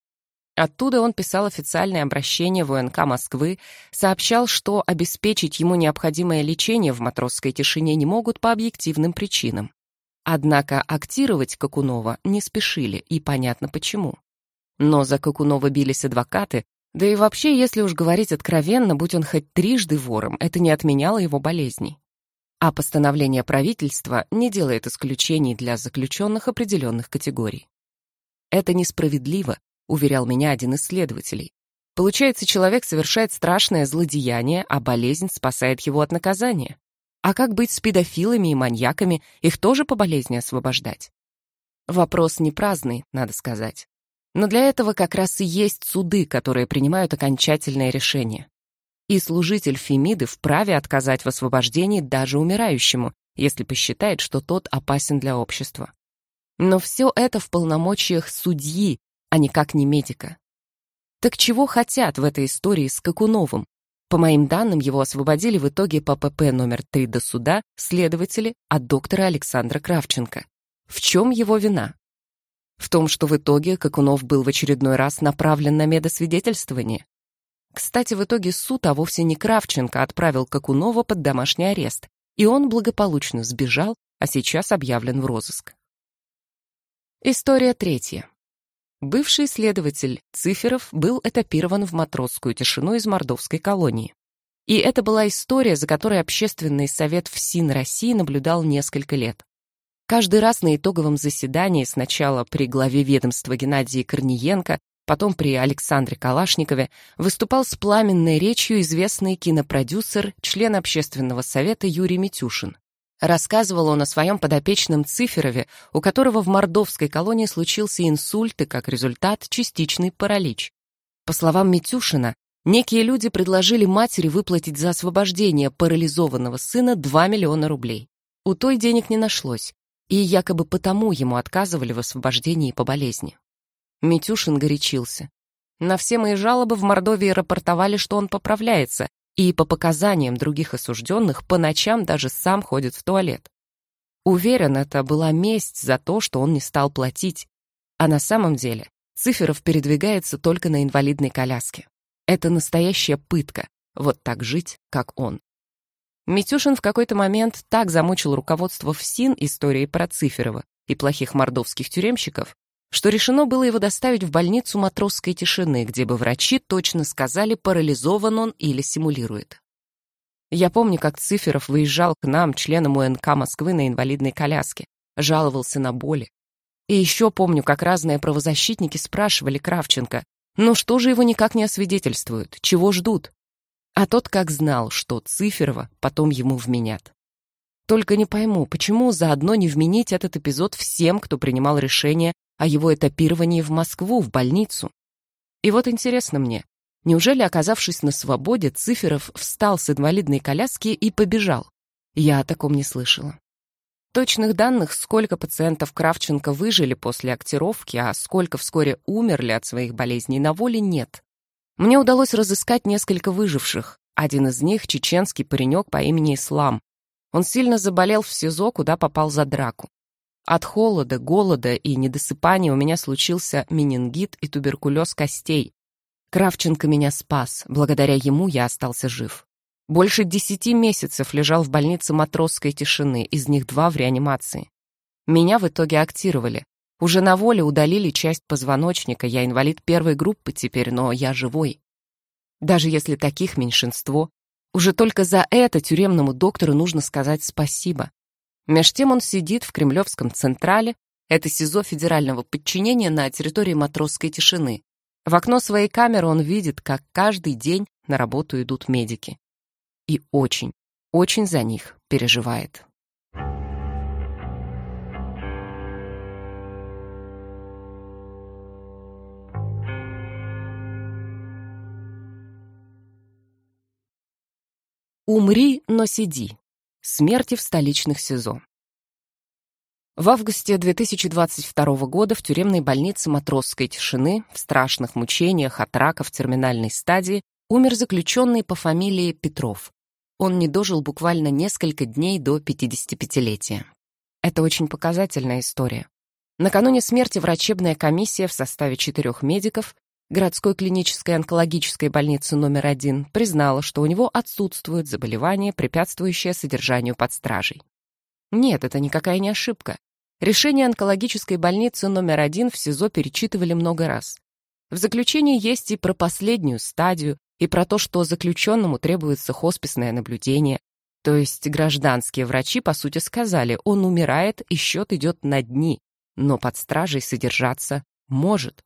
Оттуда он писал официальное обращение в УНК Москвы, сообщал, что обеспечить ему необходимое лечение в матросской тишине не могут по объективным причинам. Однако актировать Какунова не спешили, и понятно почему. Но за Какунова бились адвокаты, да и вообще, если уж говорить откровенно, будь он хоть трижды вором, это не отменяло его болезней. А постановление правительства не делает исключений для заключенных определенных категорий. Это несправедливо, уверял меня один из следователей. Получается, человек совершает страшное злодеяние, а болезнь спасает его от наказания. А как быть с педофилами и маньяками, их тоже по болезни освобождать? Вопрос не праздный, надо сказать. Но для этого как раз и есть суды, которые принимают окончательное решение. И служитель Фемиды вправе отказать в освобождении даже умирающему, если посчитает, что тот опасен для общества. Но все это в полномочиях судьи, а никак не медика. Так чего хотят в этой истории с Какуновым? По моим данным, его освободили в итоге по ПП номер 3 до суда следователи от доктора Александра Кравченко. В чем его вина? В том, что в итоге Какунов был в очередной раз направлен на медосвидетельствование. Кстати, в итоге суд, а вовсе не Кравченко, отправил Какунова под домашний арест, и он благополучно сбежал, а сейчас объявлен в розыск. История третья. Бывший следователь Циферов был этапирован в матросскую тишину из мордовской колонии. И это была история, за которой Общественный совет ФСИН России наблюдал несколько лет. Каждый раз на итоговом заседании, сначала при главе ведомства Геннадии Корниенко, потом при Александре Калашникове, выступал с пламенной речью известный кинопродюсер, член Общественного совета Юрий Митюшин. Рассказывал он о своем подопечном Циферове, у которого в мордовской колонии случился инсульт и, как результат, частичный паралич. По словам Митюшина, некие люди предложили матери выплатить за освобождение парализованного сына 2 миллиона рублей. У той денег не нашлось, и якобы потому ему отказывали в освобождении по болезни. Митюшин горячился. На все мои жалобы в Мордовии рапортовали, что он поправляется, и, по показаниям других осужденных, по ночам даже сам ходит в туалет. Уверен, это была месть за то, что он не стал платить. А на самом деле Циферов передвигается только на инвалидной коляске. Это настоящая пытка, вот так жить, как он. Митюшин в какой-то момент так замучил руководство ФСИН историей про Циферова и плохих мордовских тюремщиков, что решено было его доставить в больницу матросской тишины, где бы врачи точно сказали, парализован он или симулирует. Я помню, как Циферов выезжал к нам, членам УНК Москвы, на инвалидной коляске, жаловался на боли. И еще помню, как разные правозащитники спрашивали Кравченко, ну что же его никак не освидетельствуют, чего ждут? А тот как знал, что Циферова потом ему вменят. Только не пойму, почему заодно не вменить этот эпизод всем, кто принимал решение о его этапировании в Москву, в больницу. И вот интересно мне, неужели, оказавшись на свободе, Циферов встал с инвалидной коляски и побежал? Я о таком не слышала. Точных данных, сколько пациентов Кравченко выжили после актировки, а сколько вскоре умерли от своих болезней, на воле нет. Мне удалось разыскать несколько выживших. Один из них — чеченский паренек по имени Ислам. Он сильно заболел в СИЗО, куда попал за драку. От холода, голода и недосыпания у меня случился менингит и туберкулез костей. Кравченко меня спас, благодаря ему я остался жив. Больше десяти месяцев лежал в больнице матросской тишины, из них два в реанимации. Меня в итоге актировали. Уже на воле удалили часть позвоночника, я инвалид первой группы теперь, но я живой. Даже если таких меньшинство, уже только за это тюремному доктору нужно сказать спасибо. Меж тем он сидит в Кремлевском Централе, это СИЗО федерального подчинения на территории матросской тишины. В окно своей камеры он видит, как каждый день на работу идут медики. И очень, очень за них переживает. «Умри, но сиди. Смерти в столичных СИЗО». В августе 2022 года в тюремной больнице Матросской тишины в страшных мучениях от рака в терминальной стадии умер заключенный по фамилии Петров. Он не дожил буквально несколько дней до 55-летия. Это очень показательная история. Накануне смерти врачебная комиссия в составе четырех медиков городской клинической онкологической больницы номер один признала, что у него отсутствует заболевание, препятствующее содержанию под стражей. Нет, это никакая не ошибка. Решение онкологической больницы номер один в СИЗО перечитывали много раз. В заключении есть и про последнюю стадию, и про то, что заключенному требуется хосписное наблюдение. То есть гражданские врачи, по сути, сказали, он умирает, и счет идет на дни, но под стражей содержаться может.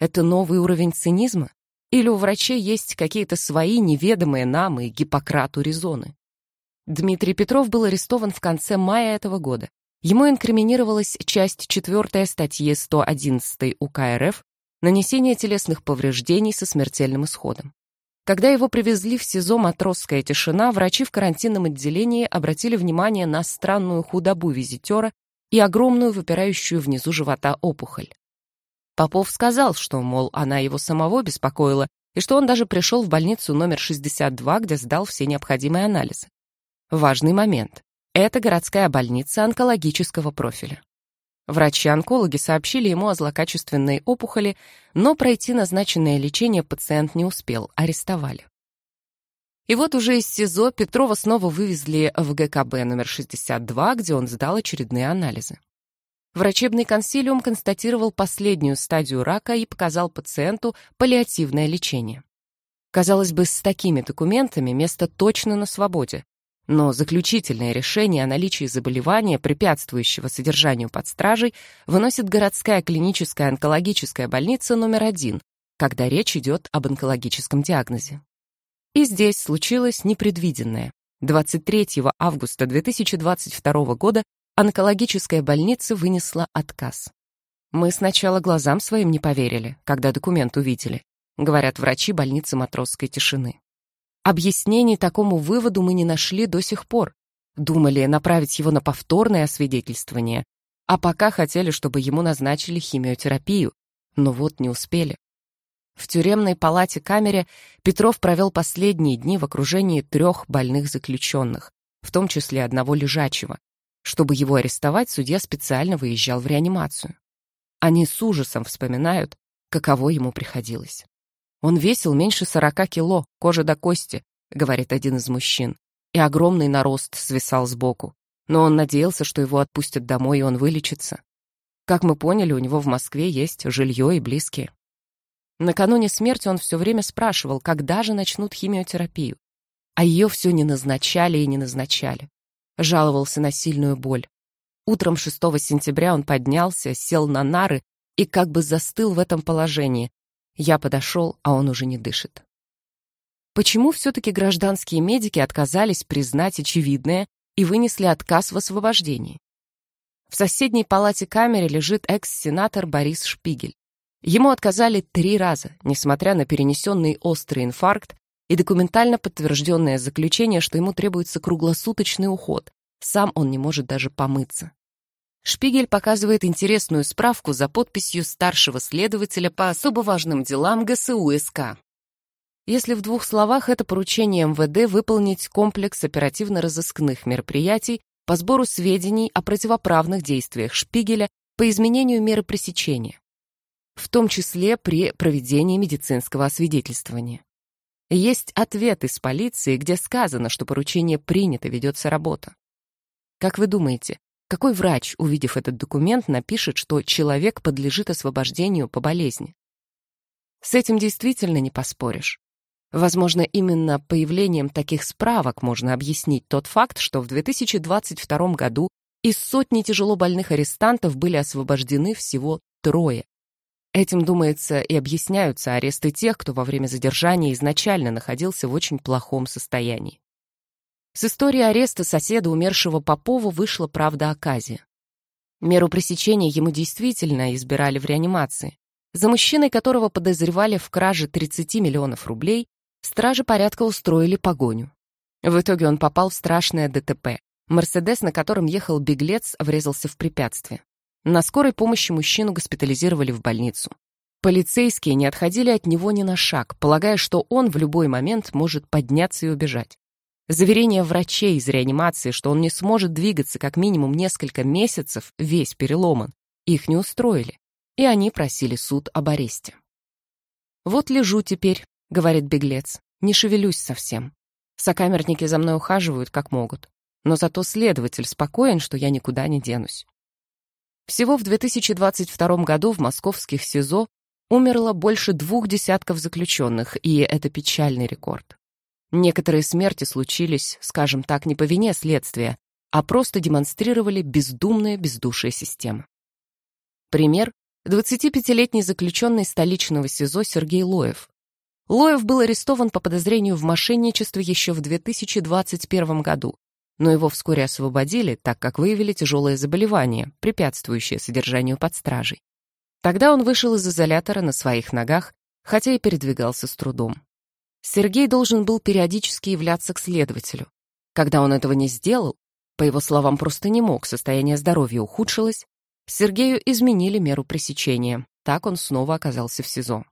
Это новый уровень цинизма? Или у врачей есть какие-то свои неведомые нам и Гиппократу резоны? Дмитрий Петров был арестован в конце мая этого года. Ему инкриминировалась часть 4 статьи 111 УК РФ «Нанесение телесных повреждений со смертельным исходом». Когда его привезли в СИЗО «Матросская тишина», врачи в карантинном отделении обратили внимание на странную худобу визитера и огромную выпирающую внизу живота опухоль. Попов сказал, что, мол, она его самого беспокоила, и что он даже пришел в больницу номер 62, где сдал все необходимые анализы. Важный момент. Это городская больница онкологического профиля. Врачи-онкологи сообщили ему о злокачественной опухоли, но пройти назначенное лечение пациент не успел, арестовали. И вот уже из СИЗО Петрова снова вывезли в ГКБ номер 62, где он сдал очередные анализы. Врачебный консилиум констатировал последнюю стадию рака и показал пациенту паллиативное лечение. Казалось бы, с такими документами место точно на свободе, но заключительное решение о наличии заболевания, препятствующего содержанию под стражей, выносит городская клиническая онкологическая больница номер один, когда речь идет об онкологическом диагнозе. И здесь случилось непредвиденное. 23 августа 2022 года онкологическая больница вынесла отказ. Мы сначала глазам своим не поверили, когда документ увидели, говорят врачи больницы Матросской тишины. Объяснений такому выводу мы не нашли до сих пор. Думали направить его на повторное освидетельствование, а пока хотели, чтобы ему назначили химиотерапию, но вот не успели. В тюремной палате-камере Петров провел последние дни в окружении трех больных заключенных, в том числе одного лежачего, чтобы его арестовать, судья специально выезжал в реанимацию. Они с ужасом вспоминают, каково ему приходилось. «Он весил меньше сорока кило, кожа до кости», — говорит один из мужчин, и огромный нарост свисал сбоку. Но он надеялся, что его отпустят домой, и он вылечится. Как мы поняли, у него в Москве есть жилье и близкие. Накануне смерти он все время спрашивал, когда же начнут химиотерапию. А ее все не назначали и не назначали жаловался на сильную боль. Утром 6 сентября он поднялся, сел на нары и как бы застыл в этом положении. Я подошел, а он уже не дышит. Почему все-таки гражданские медики отказались признать очевидное и вынесли отказ в освобождении? В соседней палате камеры лежит экс-сенатор Борис Шпигель. Ему отказали три раза, несмотря на перенесенный острый инфаркт и документально подтвержденное заключение, что ему требуется круглосуточный уход. Сам он не может даже помыться. Шпигель показывает интересную справку за подписью старшего следователя по особо важным делам ГСУ СК. Если в двух словах, это поручение МВД выполнить комплекс оперативно-розыскных мероприятий по сбору сведений о противоправных действиях Шпигеля по изменению меры пресечения, в том числе при проведении медицинского освидетельствования. Есть ответ из полиции, где сказано, что поручение принято, ведется работа. Как вы думаете, какой врач, увидев этот документ, напишет, что человек подлежит освобождению по болезни? С этим действительно не поспоришь. Возможно, именно появлением таких справок можно объяснить тот факт, что в 2022 году из сотни тяжело больных арестантов были освобождены всего трое. Этим, думается, и объясняются аресты тех, кто во время задержания изначально находился в очень плохом состоянии. С истории ареста соседа умершего Попова вышла правда оказия. Меру пресечения ему действительно избирали в реанимации. За мужчиной, которого подозревали в краже 30 миллионов рублей, стражи порядка устроили погоню. В итоге он попал в страшное ДТП. Мерседес, на котором ехал беглец, врезался в препятствие. На скорой помощи мужчину госпитализировали в больницу. Полицейские не отходили от него ни на шаг, полагая, что он в любой момент может подняться и убежать. Заверения врачей из реанимации, что он не сможет двигаться как минимум несколько месяцев, весь переломан, их не устроили, и они просили суд об аресте. «Вот лежу теперь», — говорит беглец, — «не шевелюсь совсем. Сокамерники за мной ухаживают, как могут, но зато следователь спокоен, что я никуда не денусь». Всего в 2022 году в московских СИЗО умерло больше двух десятков заключенных, и это печальный рекорд. Некоторые смерти случились, скажем так, не по вине следствия, а просто демонстрировали бездумное бездушие системы. Пример — 25-летний заключенный столичного СИЗО Сергей Лоев. Лоев был арестован по подозрению в мошенничестве еще в 2021 году, но его вскоре освободили, так как выявили тяжелое заболевание, препятствующее содержанию под стражей. Тогда он вышел из изолятора на своих ногах, хотя и передвигался с трудом. Сергей должен был периодически являться к следователю. Когда он этого не сделал, по его словам, просто не мог, состояние здоровья ухудшилось, Сергею изменили меру пресечения, так он снова оказался в СИЗО.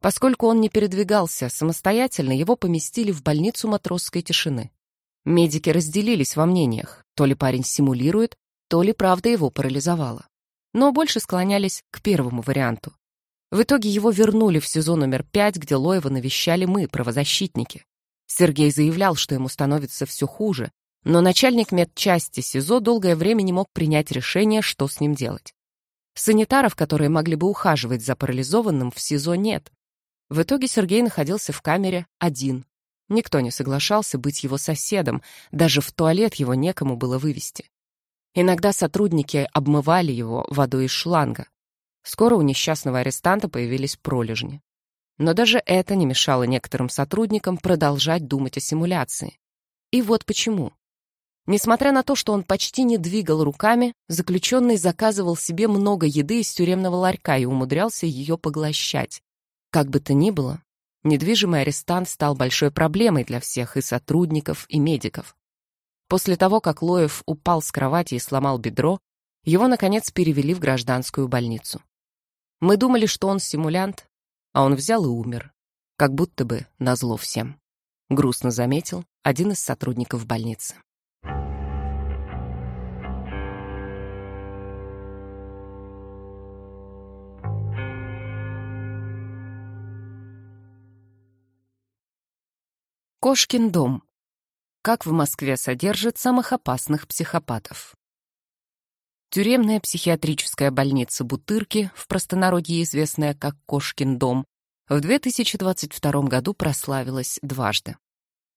Поскольку он не передвигался самостоятельно, его поместили в больницу матросской тишины. Медики разделились во мнениях, то ли парень симулирует, то ли правда его парализовала. Но больше склонялись к первому варианту. В итоге его вернули в сезон номер пять, где Лоева навещали мы, правозащитники. Сергей заявлял, что ему становится все хуже, но начальник медчасти СИЗО долгое время не мог принять решение, что с ним делать. Санитаров, которые могли бы ухаживать за парализованным, в СИЗО нет. В итоге Сергей находился в камере один. Никто не соглашался быть его соседом, даже в туалет его некому было вывести. Иногда сотрудники обмывали его водой из шланга. Скоро у несчастного арестанта появились пролежни. Но даже это не мешало некоторым сотрудникам продолжать думать о симуляции. И вот почему. Несмотря на то, что он почти не двигал руками, заключенный заказывал себе много еды из тюремного ларька и умудрялся ее поглощать. Как бы то ни было, недвижимый арестант стал большой проблемой для всех и сотрудников, и медиков. После того, как Лоев упал с кровати и сломал бедро, его, наконец, перевели в гражданскую больницу. Мы думали, что он симулянт, а он взял и умер, как будто бы назло всем. Грустно заметил один из сотрудников больницы. Кошкин дом. Как в Москве содержат самых опасных психопатов. Тюремная психиатрическая больница Бутырки, в простонародье известная как Кошкин дом, в 2022 году прославилась дважды.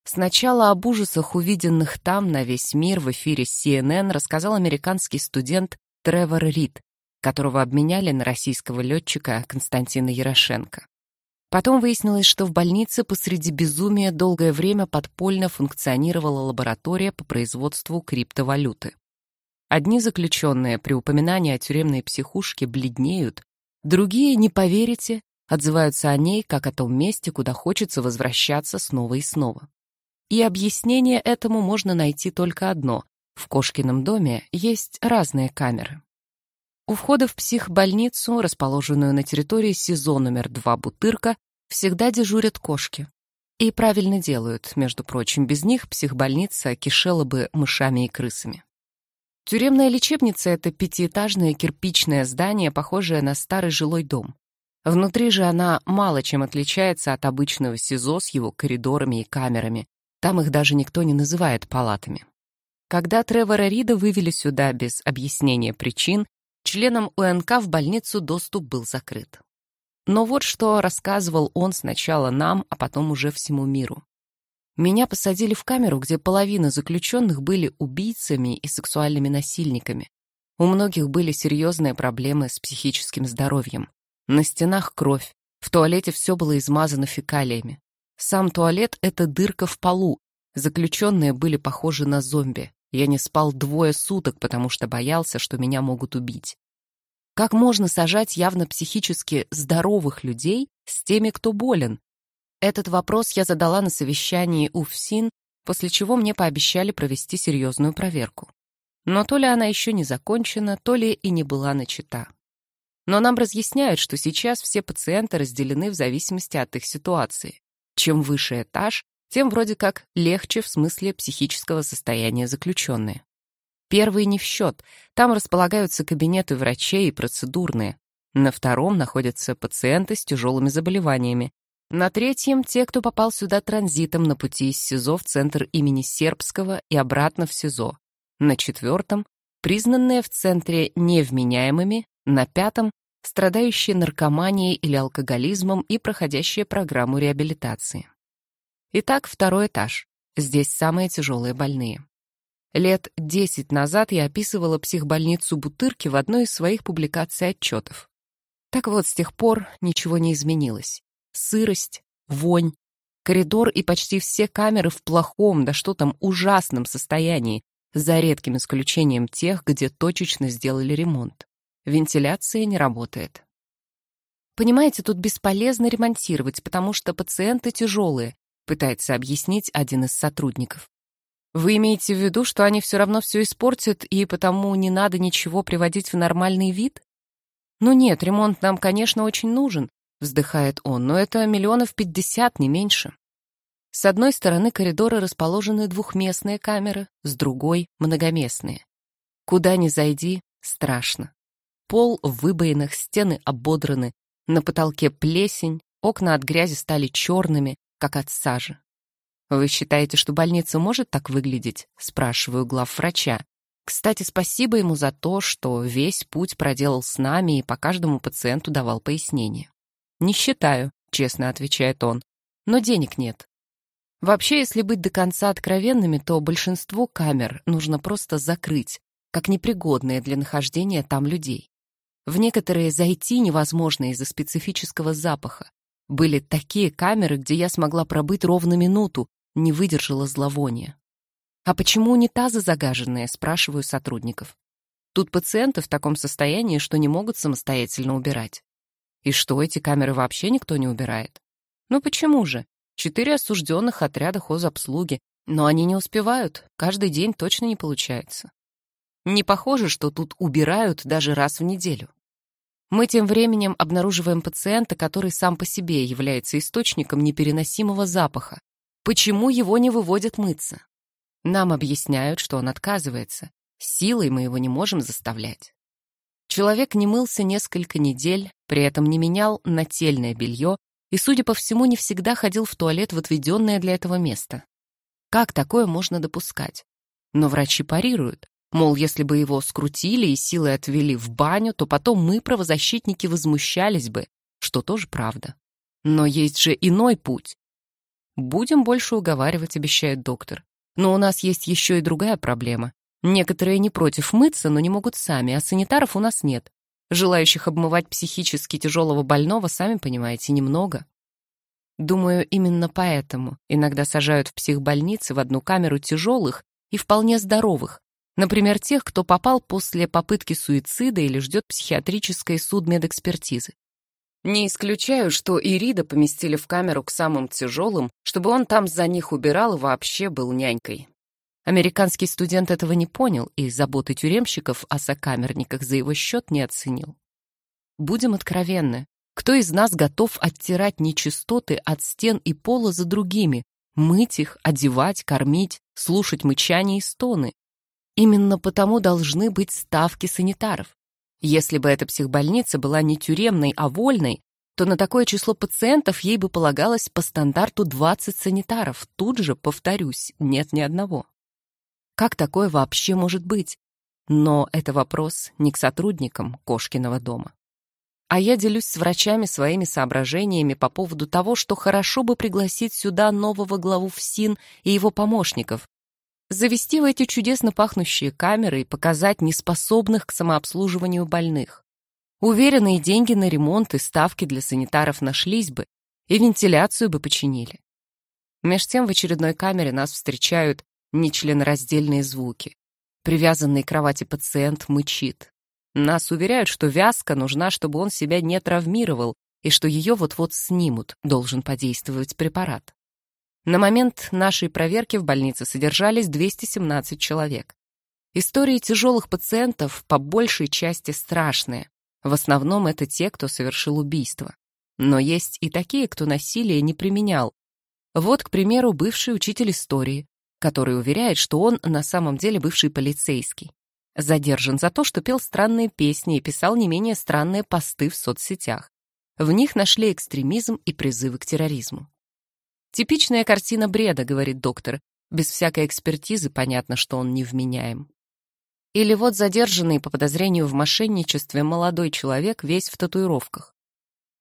Сначала об ужасах, увиденных там на весь мир в эфире CNN, рассказал американский студент Тревор Рид, которого обменяли на российского летчика Константина Ярошенко. Потом выяснилось, что в больнице посреди безумия долгое время подпольно функционировала лаборатория по производству криптовалюты. Одни заключенные при упоминании о тюремной психушке бледнеют, другие, не поверите, отзываются о ней как о том месте, куда хочется возвращаться снова и снова. И объяснение этому можно найти только одно. В Кошкином доме есть разные камеры. У входа в психбольницу, расположенную на территории СИЗО номер 2 Бутырка, всегда дежурят кошки. И правильно делают, между прочим, без них психбольница кишела бы мышами и крысами. Тюремная лечебница — это пятиэтажное кирпичное здание, похожее на старый жилой дом. Внутри же она мало чем отличается от обычного СИЗО с его коридорами и камерами. Там их даже никто не называет палатами. Когда Тревора Рида вывели сюда без объяснения причин, Членам УНК в больницу доступ был закрыт. Но вот что рассказывал он сначала нам, а потом уже всему миру. Меня посадили в камеру, где половина заключенных были убийцами и сексуальными насильниками. У многих были серьезные проблемы с психическим здоровьем. На стенах кровь, в туалете все было измазано фекалиями. Сам туалет — это дырка в полу. Заключенные были похожи на зомби. Я не спал двое суток, потому что боялся, что меня могут убить. Как можно сажать явно психически здоровых людей с теми, кто болен? Этот вопрос я задала на совещании у ФСИН, после чего мне пообещали провести серьезную проверку. Но то ли она еще не закончена, то ли и не была начата. Но нам разъясняют, что сейчас все пациенты разделены в зависимости от их ситуации. Чем выше этаж, тем вроде как легче в смысле психического состояния заключенные. Первый не в счет, там располагаются кабинеты врачей и процедурные. На втором находятся пациенты с тяжелыми заболеваниями. На третьем — те, кто попал сюда транзитом на пути из СИЗО в центр имени Сербского и обратно в СИЗО. На четвертом — признанные в центре невменяемыми. На пятом — страдающие наркоманией или алкоголизмом и проходящие программу реабилитации. Итак, второй этаж. Здесь самые тяжелые больные. Лет десять назад я описывала психбольницу Бутырки в одной из своих публикаций отчетов. Так вот, с тех пор ничего не изменилось. Сырость, вонь, коридор и почти все камеры в плохом, да что там, ужасном состоянии, за редким исключением тех, где точечно сделали ремонт. Вентиляция не работает. Понимаете, тут бесполезно ремонтировать, потому что пациенты тяжелые, пытается объяснить один из сотрудников. Вы имеете в виду, что они все равно все испортят, и потому не надо ничего приводить в нормальный вид? Ну нет, ремонт нам, конечно, очень нужен, вздыхает он, но это миллионов пятьдесят, не меньше. С одной стороны коридора расположены двухместные камеры, с другой — многоместные. Куда ни зайди, страшно. Пол в выбоинах, стены ободраны, на потолке плесень, окна от грязи стали черными, как от сажи. «Вы считаете, что больница может так выглядеть?» — спрашиваю главврача. Кстати, спасибо ему за то, что весь путь проделал с нами и по каждому пациенту давал пояснение. «Не считаю», — честно отвечает он, — «но денег нет. Вообще, если быть до конца откровенными, то большинство камер нужно просто закрыть, как непригодные для нахождения там людей. В некоторые зайти невозможно из-за специфического запаха. Были такие камеры, где я смогла пробыть ровно минуту, не выдержала зловония. «А почему унитазы загаженные?» – спрашиваю сотрудников. Тут пациенты в таком состоянии, что не могут самостоятельно убирать. И что, эти камеры вообще никто не убирает? Ну почему же? Четыре осужденных отряда хозобслуги, но они не успевают, каждый день точно не получается. Не похоже, что тут убирают даже раз в неделю. Мы тем временем обнаруживаем пациента, который сам по себе является источником непереносимого запаха. Почему его не выводят мыться? Нам объясняют, что он отказывается. Силой мы его не можем заставлять. Человек не мылся несколько недель, при этом не менял нательное белье и, судя по всему, не всегда ходил в туалет в отведенное для этого место. Как такое можно допускать? Но врачи парируют. Мол, если бы его скрутили и силой отвели в баню, то потом мы, правозащитники, возмущались бы, что тоже правда. Но есть же иной путь. Будем больше уговаривать, обещает доктор. Но у нас есть еще и другая проблема. Некоторые не против мыться, но не могут сами, а санитаров у нас нет. Желающих обмывать психически тяжелого больного, сами понимаете, немного. Думаю, именно поэтому иногда сажают в психбольницы в одну камеру тяжелых и вполне здоровых, например, тех, кто попал после попытки суицида или ждет психиатрической судмедэкспертизы. Не исключаю, что Ирида поместили в камеру к самым тяжелым, чтобы он там за них убирал и вообще был нянькой. Американский студент этого не понял и заботы тюремщиков о сокамерниках за его счет не оценил. Будем откровенны, кто из нас готов оттирать нечистоты от стен и пола за другими, мыть их, одевать, кормить, слушать мычание и стоны? Именно потому должны быть ставки санитаров. Если бы эта психбольница была не тюремной, а вольной, то на такое число пациентов ей бы полагалось по стандарту 20 санитаров. Тут же, повторюсь, нет ни одного. Как такое вообще может быть? Но это вопрос не к сотрудникам Кошкиного дома. А я делюсь с врачами своими соображениями по поводу того, что хорошо бы пригласить сюда нового главу ФСИН и его помощников, завести в эти чудесно пахнущие камеры и показать неспособных к самообслуживанию больных. Уверенные деньги на ремонт и ставки для санитаров нашлись бы, и вентиляцию бы починили. Меж тем в очередной камере нас встречают нечленораздельные звуки. Привязанный к кровати пациент мычит. Нас уверяют, что вязка нужна, чтобы он себя не травмировал, и что ее вот-вот снимут, должен подействовать препарат. На момент нашей проверки в больнице содержались 217 человек. Истории тяжелых пациентов по большей части страшные. В основном это те, кто совершил убийство. Но есть и такие, кто насилие не применял. Вот, к примеру, бывший учитель истории, который уверяет, что он на самом деле бывший полицейский. Задержан за то, что пел странные песни и писал не менее странные посты в соцсетях. В них нашли экстремизм и призывы к терроризму. «Типичная картина бреда», — говорит доктор. Без всякой экспертизы понятно, что он невменяем. Или вот задержанный по подозрению в мошенничестве молодой человек весь в татуировках.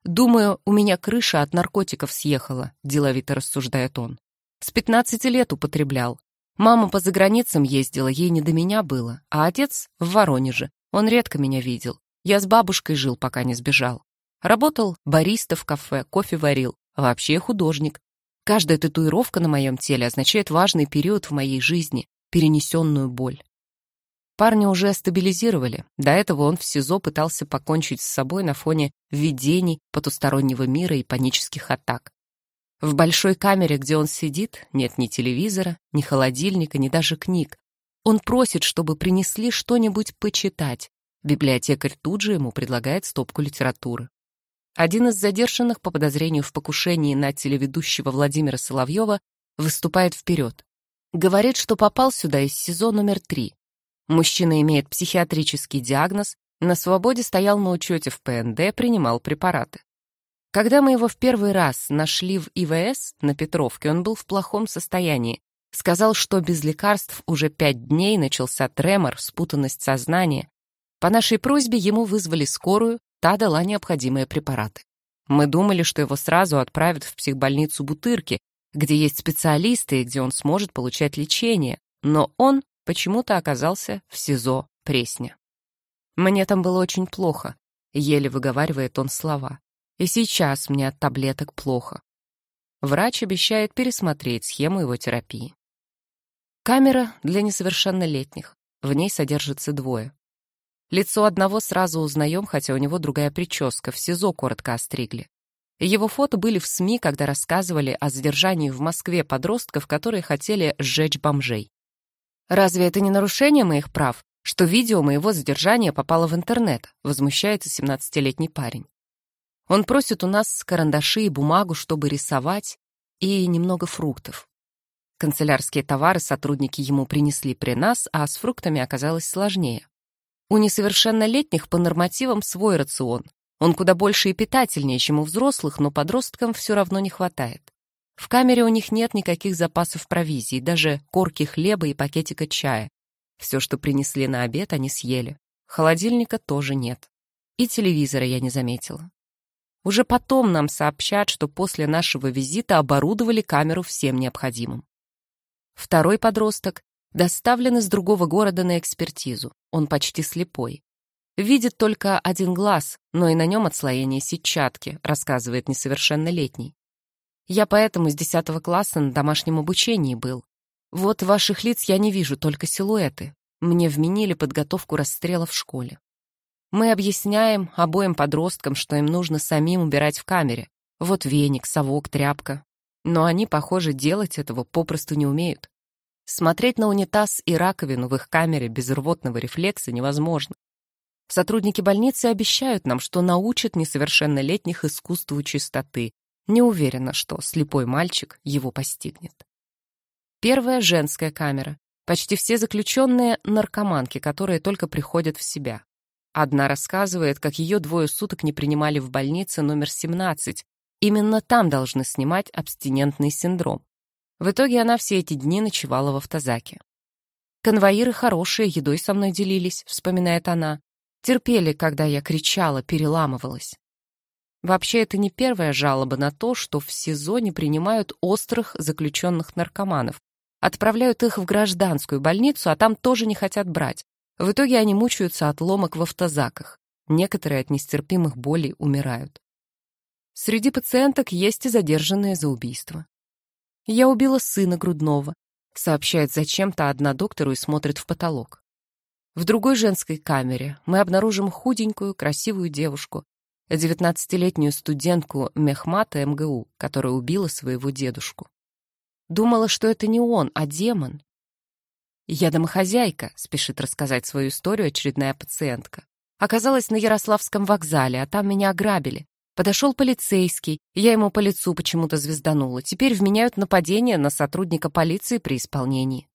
«Думаю, у меня крыша от наркотиков съехала», — деловито рассуждает он. С 15 лет употреблял. Мама по заграницам ездила, ей не до меня было. А отец в Воронеже. Он редко меня видел. Я с бабушкой жил, пока не сбежал. Работал бариста в кафе, кофе варил. Вообще художник. Каждая татуировка на моем теле означает важный период в моей жизни, перенесенную боль. Парня уже стабилизировали. До этого он в СИЗО пытался покончить с собой на фоне видений потустороннего мира и панических атак. В большой камере, где он сидит, нет ни телевизора, ни холодильника, ни даже книг. Он просит, чтобы принесли что-нибудь почитать. Библиотекарь тут же ему предлагает стопку литературы. Один из задержанных по подозрению в покушении на телеведущего Владимира Соловьева выступает вперед. Говорит, что попал сюда из СИЗО номер три. Мужчина имеет психиатрический диагноз, на свободе стоял на учете в ПНД, принимал препараты. Когда мы его в первый раз нашли в ИВС на Петровке, он был в плохом состоянии. Сказал, что без лекарств уже пять дней начался тремор, спутанность сознания. По нашей просьбе ему вызвали скорую, Та дала необходимые препараты. Мы думали, что его сразу отправят в психбольницу Бутырки, где есть специалисты и где он сможет получать лечение, но он почему-то оказался в СИЗО Пресня. Мне там было очень плохо, еле выговаривает он слова. И сейчас мне от таблеток плохо. Врач обещает пересмотреть схему его терапии. Камера для несовершеннолетних. В ней содержится двое. Лицо одного сразу узнаем, хотя у него другая прическа, в СИЗО коротко остригли. Его фото были в СМИ, когда рассказывали о задержании в Москве подростков, которые хотели сжечь бомжей. «Разве это не нарушение моих прав, что видео моего задержания попало в интернет?» возмущается 17-летний парень. Он просит у нас карандаши и бумагу, чтобы рисовать, и немного фруктов. Канцелярские товары сотрудники ему принесли при нас, а с фруктами оказалось сложнее. У несовершеннолетних по нормативам свой рацион. Он куда больше и питательнее, чем у взрослых, но подросткам все равно не хватает. В камере у них нет никаких запасов провизии, даже корки хлеба и пакетика чая. Все, что принесли на обед, они съели. Холодильника тоже нет. И телевизора я не заметила. Уже потом нам сообщат, что после нашего визита оборудовали камеру всем необходимым. Второй подросток доставлен из другого города на экспертизу. Он почти слепой. Видит только один глаз, но и на нем отслоение сетчатки, рассказывает несовершеннолетний. Я поэтому с 10 класса на домашнем обучении был. Вот ваших лиц я не вижу, только силуэты. Мне вменили подготовку расстрела в школе. Мы объясняем обоим подросткам, что им нужно самим убирать в камере. Вот веник, совок, тряпка. Но они, похоже, делать этого попросту не умеют. Смотреть на унитаз и раковину в их камере без рвотного рефлекса невозможно. Сотрудники больницы обещают нам, что научат несовершеннолетних искусству чистоты. Не уверена, что слепой мальчик его постигнет. Первая женская камера. Почти все заключенные — наркоманки, которые только приходят в себя. Одна рассказывает, как ее двое суток не принимали в больнице номер 17. Именно там должны снимать абстинентный синдром. В итоге она все эти дни ночевала в автозаке. «Конвоиры хорошие, едой со мной делились», — вспоминает она. «Терпели, когда я кричала, переламывалась». Вообще, это не первая жалоба на то, что в СИЗО не принимают острых заключенных наркоманов. Отправляют их в гражданскую больницу, а там тоже не хотят брать. В итоге они мучаются от ломок в автозаках. Некоторые от нестерпимых болей умирают. Среди пациенток есть и задержанные за убийство. «Я убила сына грудного», — сообщает зачем-то одна доктору и смотрит в потолок. В другой женской камере мы обнаружим худенькую, красивую девушку, девятнадцатилетнюю студентку Мехмата МГУ, которая убила своего дедушку. Думала, что это не он, а демон. «Я домохозяйка», — спешит рассказать свою историю очередная пациентка. Оказалась на Ярославском вокзале, а там меня ограбили. Подошел полицейский, я ему по лицу почему-то звезданула. Теперь вменяют нападение на сотрудника полиции при исполнении.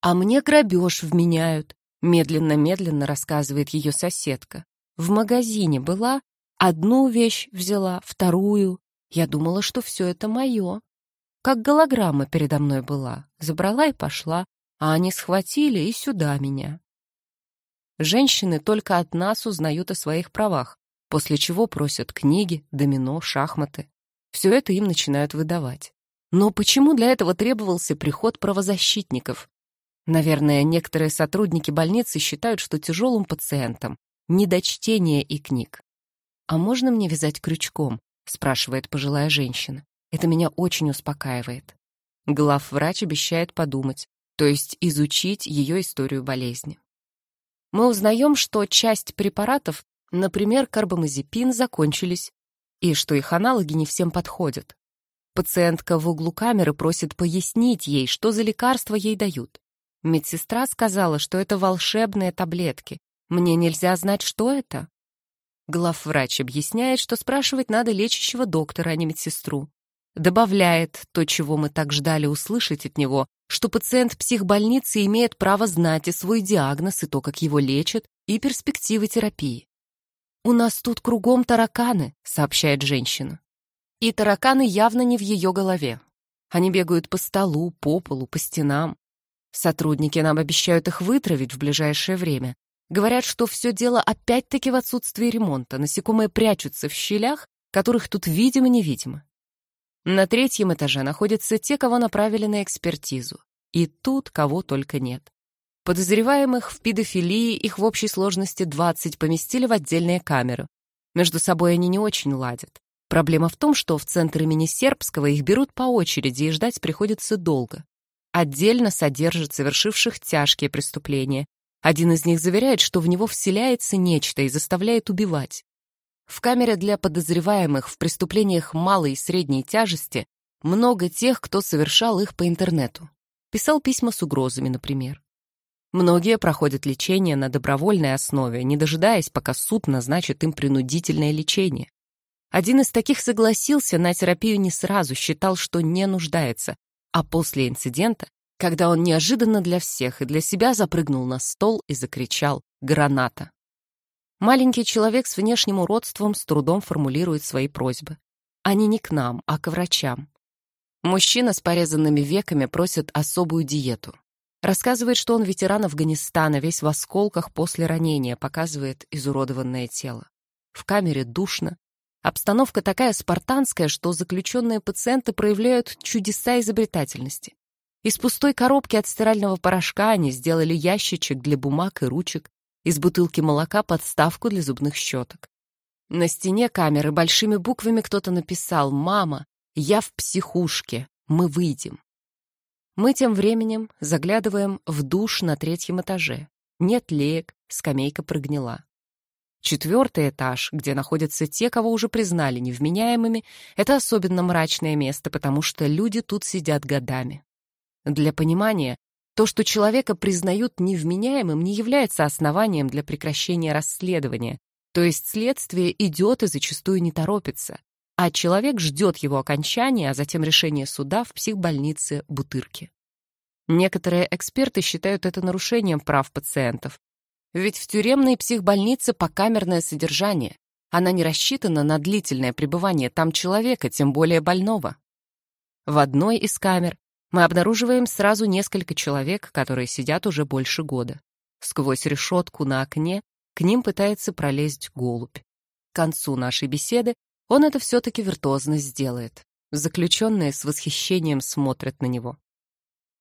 А мне грабеж вменяют, медленно-медленно рассказывает ее соседка. В магазине была, одну вещь взяла, вторую. Я думала, что все это мое. Как голограмма передо мной была. Забрала и пошла, а они схватили и сюда меня. Женщины только от нас узнают о своих правах после чего просят книги, домино, шахматы. Все это им начинают выдавать. Но почему для этого требовался приход правозащитников? Наверное, некоторые сотрудники больницы считают, что тяжелым пациентам не до чтения и книг. «А можно мне вязать крючком?» — спрашивает пожилая женщина. «Это меня очень успокаивает». Главврач обещает подумать, то есть изучить ее историю болезни. Мы узнаем, что часть препаратов Например, карбамазепин закончились, и что их аналоги не всем подходят. Пациентка в углу камеры просит пояснить ей, что за лекарства ей дают. Медсестра сказала, что это волшебные таблетки. Мне нельзя знать, что это. Главврач объясняет, что спрашивать надо лечащего доктора, а не медсестру. Добавляет то, чего мы так ждали услышать от него, что пациент психбольницы имеет право знать и свой диагноз, и то, как его лечат, и перспективы терапии. «У нас тут кругом тараканы», — сообщает женщина. И тараканы явно не в ее голове. Они бегают по столу, по полу, по стенам. Сотрудники нам обещают их вытравить в ближайшее время. Говорят, что все дело опять-таки в отсутствии ремонта. Насекомые прячутся в щелях, которых тут видимо-невидимо. На третьем этаже находятся те, кого направили на экспертизу. И тут кого только нет. Подозреваемых в педофилии их в общей сложности 20 поместили в отдельные камеры. Между собой они не очень ладят. Проблема в том, что в центр имени Сербского их берут по очереди и ждать приходится долго. Отдельно содержат совершивших тяжкие преступления. Один из них заверяет, что в него вселяется нечто и заставляет убивать. В камере для подозреваемых в преступлениях малой и средней тяжести много тех, кто совершал их по интернету. Писал письма с угрозами, например. Многие проходят лечение на добровольной основе, не дожидаясь, пока суд назначит им принудительное лечение. Один из таких согласился на терапию не сразу, считал, что не нуждается, а после инцидента, когда он неожиданно для всех и для себя запрыгнул на стол и закричал «Граната!». Маленький человек с внешним уродством с трудом формулирует свои просьбы. Они не к нам, а к врачам. Мужчина с порезанными веками просит особую диету. Рассказывает, что он ветеран Афганистана, весь в осколках после ранения, показывает изуродованное тело. В камере душно. Обстановка такая спартанская, что заключенные пациенты проявляют чудеса изобретательности. Из пустой коробки от стирального порошка они сделали ящичек для бумаг и ручек, из бутылки молока подставку для зубных щеток. На стене камеры большими буквами кто-то написал «Мама, я в психушке, мы выйдем». Мы тем временем заглядываем в душ на третьем этаже. Нет леек, скамейка прогнила. Четвертый этаж, где находятся те, кого уже признали невменяемыми, это особенно мрачное место, потому что люди тут сидят годами. Для понимания, то, что человека признают невменяемым, не является основанием для прекращения расследования, то есть следствие идет и зачастую не торопится, а человек ждет его окончания, а затем решения суда в психбольнице Бутырки. Некоторые эксперты считают это нарушением прав пациентов. Ведь в тюремной психбольнице покамерное содержание. Она не рассчитана на длительное пребывание там человека, тем более больного. В одной из камер мы обнаруживаем сразу несколько человек, которые сидят уже больше года. Сквозь решетку на окне к ним пытается пролезть голубь. К концу нашей беседы он это все-таки виртуозно сделает. Заключенные с восхищением смотрят на него.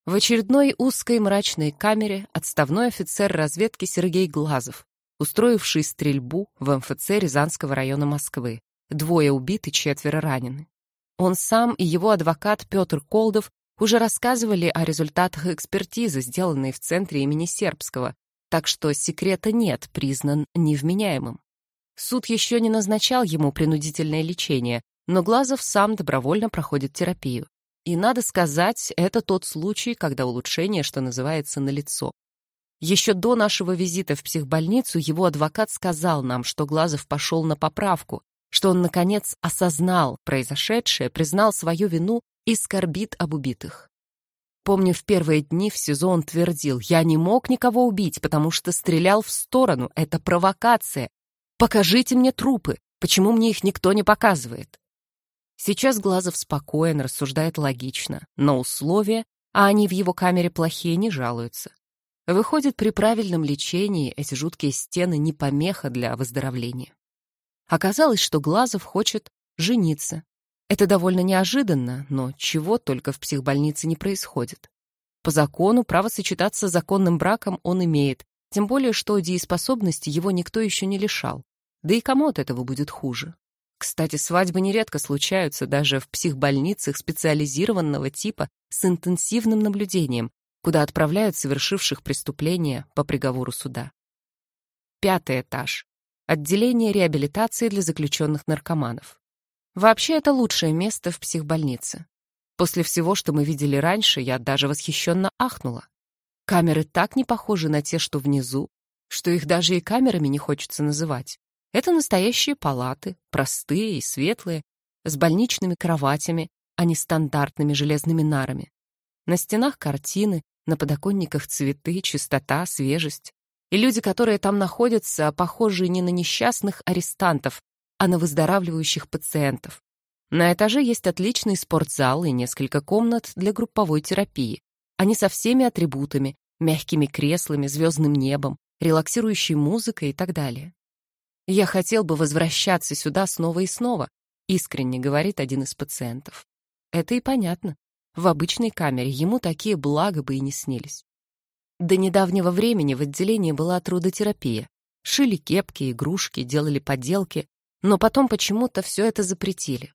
В очередной узкой мрачной камере отставной офицер разведки Сергей Глазов, устроивший стрельбу в МФЦ Рязанского района Москвы. Двое убиты, четверо ранены. Он сам и его адвокат Петр Колдов уже рассказывали о результатах экспертизы, сделанной в центре имени Сербского, так что секрета нет, признан невменяемым. Суд еще не назначал ему принудительное лечение, но Глазов сам добровольно проходит терапию. И надо сказать, это тот случай, когда улучшение, что называется, налицо. Еще до нашего визита в психбольницу его адвокат сказал нам, что Глазов пошел на поправку, что он, наконец, осознал произошедшее, признал свою вину и скорбит об убитых. Помню, в первые дни в СИЗО он твердил, я не мог никого убить, потому что стрелял в сторону, это провокация. Покажите мне трупы, почему мне их никто не показывает? Сейчас Глазов спокоен, рассуждает логично, но условия, а они в его камере плохие, не жалуются. Выходит, при правильном лечении эти жуткие стены не помеха для выздоровления. Оказалось, что Глазов хочет жениться, это довольно неожиданно, но чего только в психбольнице не происходит. По закону право сочетаться с законным браком он имеет, тем более что дееспособности его никто еще не лишал. Да и кому от этого будет хуже? Кстати, свадьбы нередко случаются даже в психбольницах специализированного типа с интенсивным наблюдением, куда отправляют совершивших преступления по приговору суда. Пятый этаж. Отделение реабилитации для заключенных наркоманов. Вообще, это лучшее место в психбольнице. После всего, что мы видели раньше, я даже восхищенно ахнула. Камеры так не похожи на те, что внизу, что их даже и камерами не хочется называть. Это настоящие палаты, простые и светлые, с больничными кроватями, а не стандартными железными нарами. На стенах картины, на подоконниках цветы, чистота, свежесть. И люди, которые там находятся, похожи не на несчастных арестантов, а на выздоравливающих пациентов. На этаже есть отличный спортзал и несколько комнат для групповой терапии. Они со всеми атрибутами, мягкими креслами, звездным небом, релаксирующей музыкой и так далее. «Я хотел бы возвращаться сюда снова и снова», искренне говорит один из пациентов. Это и понятно. В обычной камере ему такие блага бы и не снились. До недавнего времени в отделении была трудотерапия. Шили кепки, игрушки, делали поделки, но потом почему-то все это запретили.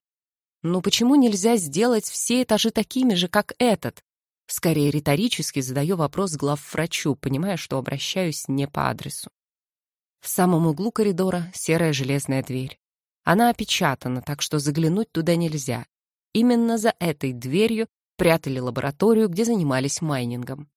Ну почему нельзя сделать все этажи такими же, как этот? Скорее риторически задаю вопрос главврачу, понимая, что обращаюсь не по адресу. В самом углу коридора серая железная дверь. Она опечатана, так что заглянуть туда нельзя. Именно за этой дверью прятали лабораторию, где занимались майнингом.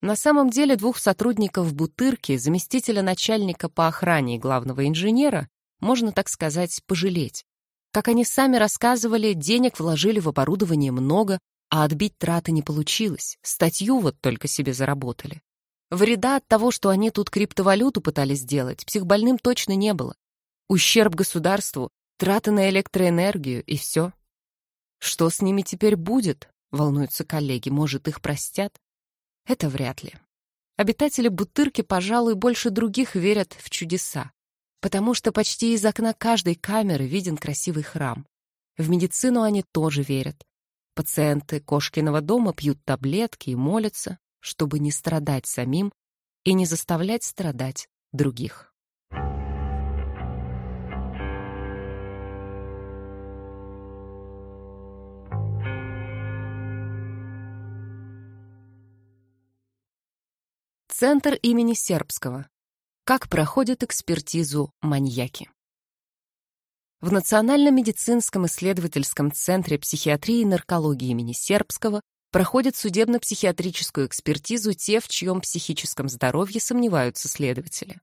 На самом деле двух сотрудников Бутырки, заместителя начальника по охране и главного инженера, можно так сказать, пожалеть. Как они сами рассказывали, денег вложили в оборудование много, а отбить траты не получилось, статью вот только себе заработали. Вреда от того, что они тут криптовалюту пытались сделать, психбольным точно не было. Ущерб государству, траты на электроэнергию и все. Что с ними теперь будет? Волнуются коллеги. Может, их простят? Это вряд ли. Обитатели Бутырки, пожалуй, больше других верят в чудеса, потому что почти из окна каждой камеры виден красивый храм. В медицину они тоже верят. Пациенты Кошкиного дома пьют таблетки и молятся, чтобы не страдать самим и не заставлять страдать других. Центр имени Сербского. Как проходят экспертизу маньяки. В Национальном медицинском исследовательском центре психиатрии и наркологии имени Сербского проходят судебно-психиатрическую экспертизу те, в чьем психическом здоровье сомневаются следователи.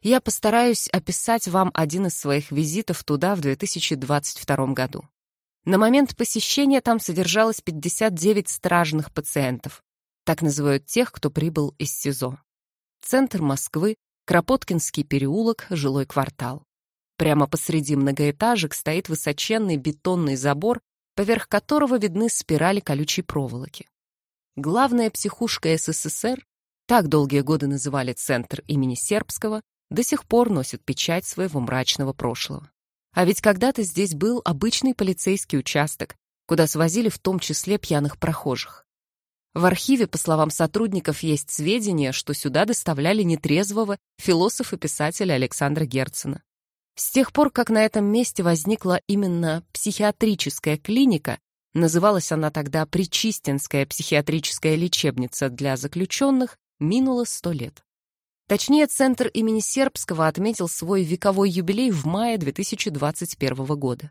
Я постараюсь описать вам один из своих визитов туда в 2022 году. На момент посещения там содержалось 59 стражных пациентов, так называют тех, кто прибыл из СИЗО. Центр Москвы, Кропоткинский переулок, жилой квартал. Прямо посреди многоэтажек стоит высоченный бетонный забор, поверх которого видны спирали колючей проволоки. Главная психушка СССР, так долгие годы называли центр имени Сербского, до сих пор носит печать своего мрачного прошлого. А ведь когда-то здесь был обычный полицейский участок, куда свозили в том числе пьяных прохожих. В архиве, по словам сотрудников, есть сведения, что сюда доставляли нетрезвого философа-писателя Александра Герцена. С тех пор, как на этом месте возникла именно психиатрическая клиника, называлась она тогда Причистинская психиатрическая лечебница для заключенных, минуло сто лет. Точнее, Центр имени Сербского отметил свой вековой юбилей в мае 2021 года.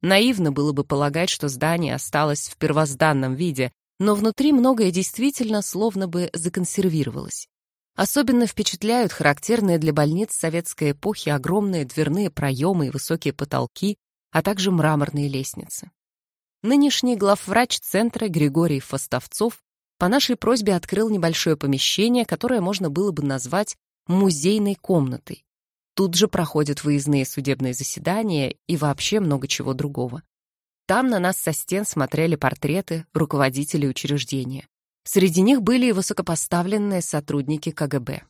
Наивно было бы полагать, что здание осталось в первозданном виде, но внутри многое действительно словно бы законсервировалось. Особенно впечатляют характерные для больниц советской эпохи огромные дверные проемы и высокие потолки, а также мраморные лестницы. Нынешний главврач центра Григорий Фостовцов по нашей просьбе открыл небольшое помещение, которое можно было бы назвать музейной комнатой. Тут же проходят выездные судебные заседания и вообще много чего другого. Там на нас со стен смотрели портреты руководителей учреждения. Среди них были и высокопоставленные сотрудники КГБ.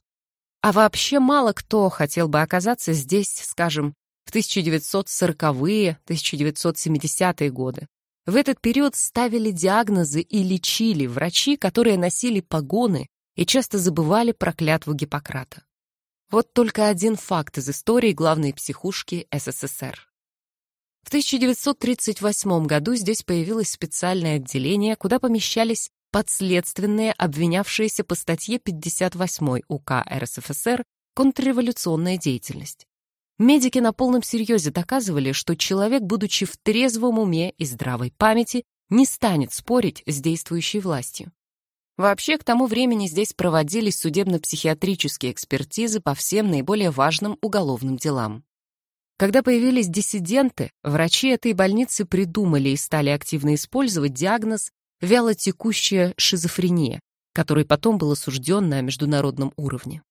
А вообще мало кто хотел бы оказаться здесь, скажем, в 1940-е, 1970-е годы. В этот период ставили диагнозы и лечили врачи, которые носили погоны и часто забывали про клятву Гиппократа. Вот только один факт из истории главной психушки СССР. В 1938 году здесь появилось специальное отделение, куда помещались подследственные, обвинявшиеся по статье 58 УК РСФСР «Контрреволюционная деятельность». Медики на полном серьезе доказывали, что человек, будучи в трезвом уме и здравой памяти, не станет спорить с действующей властью. Вообще, к тому времени здесь проводились судебно-психиатрические экспертизы по всем наиболее важным уголовным делам. Когда появились диссиденты, врачи этой больницы придумали и стали активно использовать диагноз вялотекущая шизофрения, который потом был осужден на международном уровне.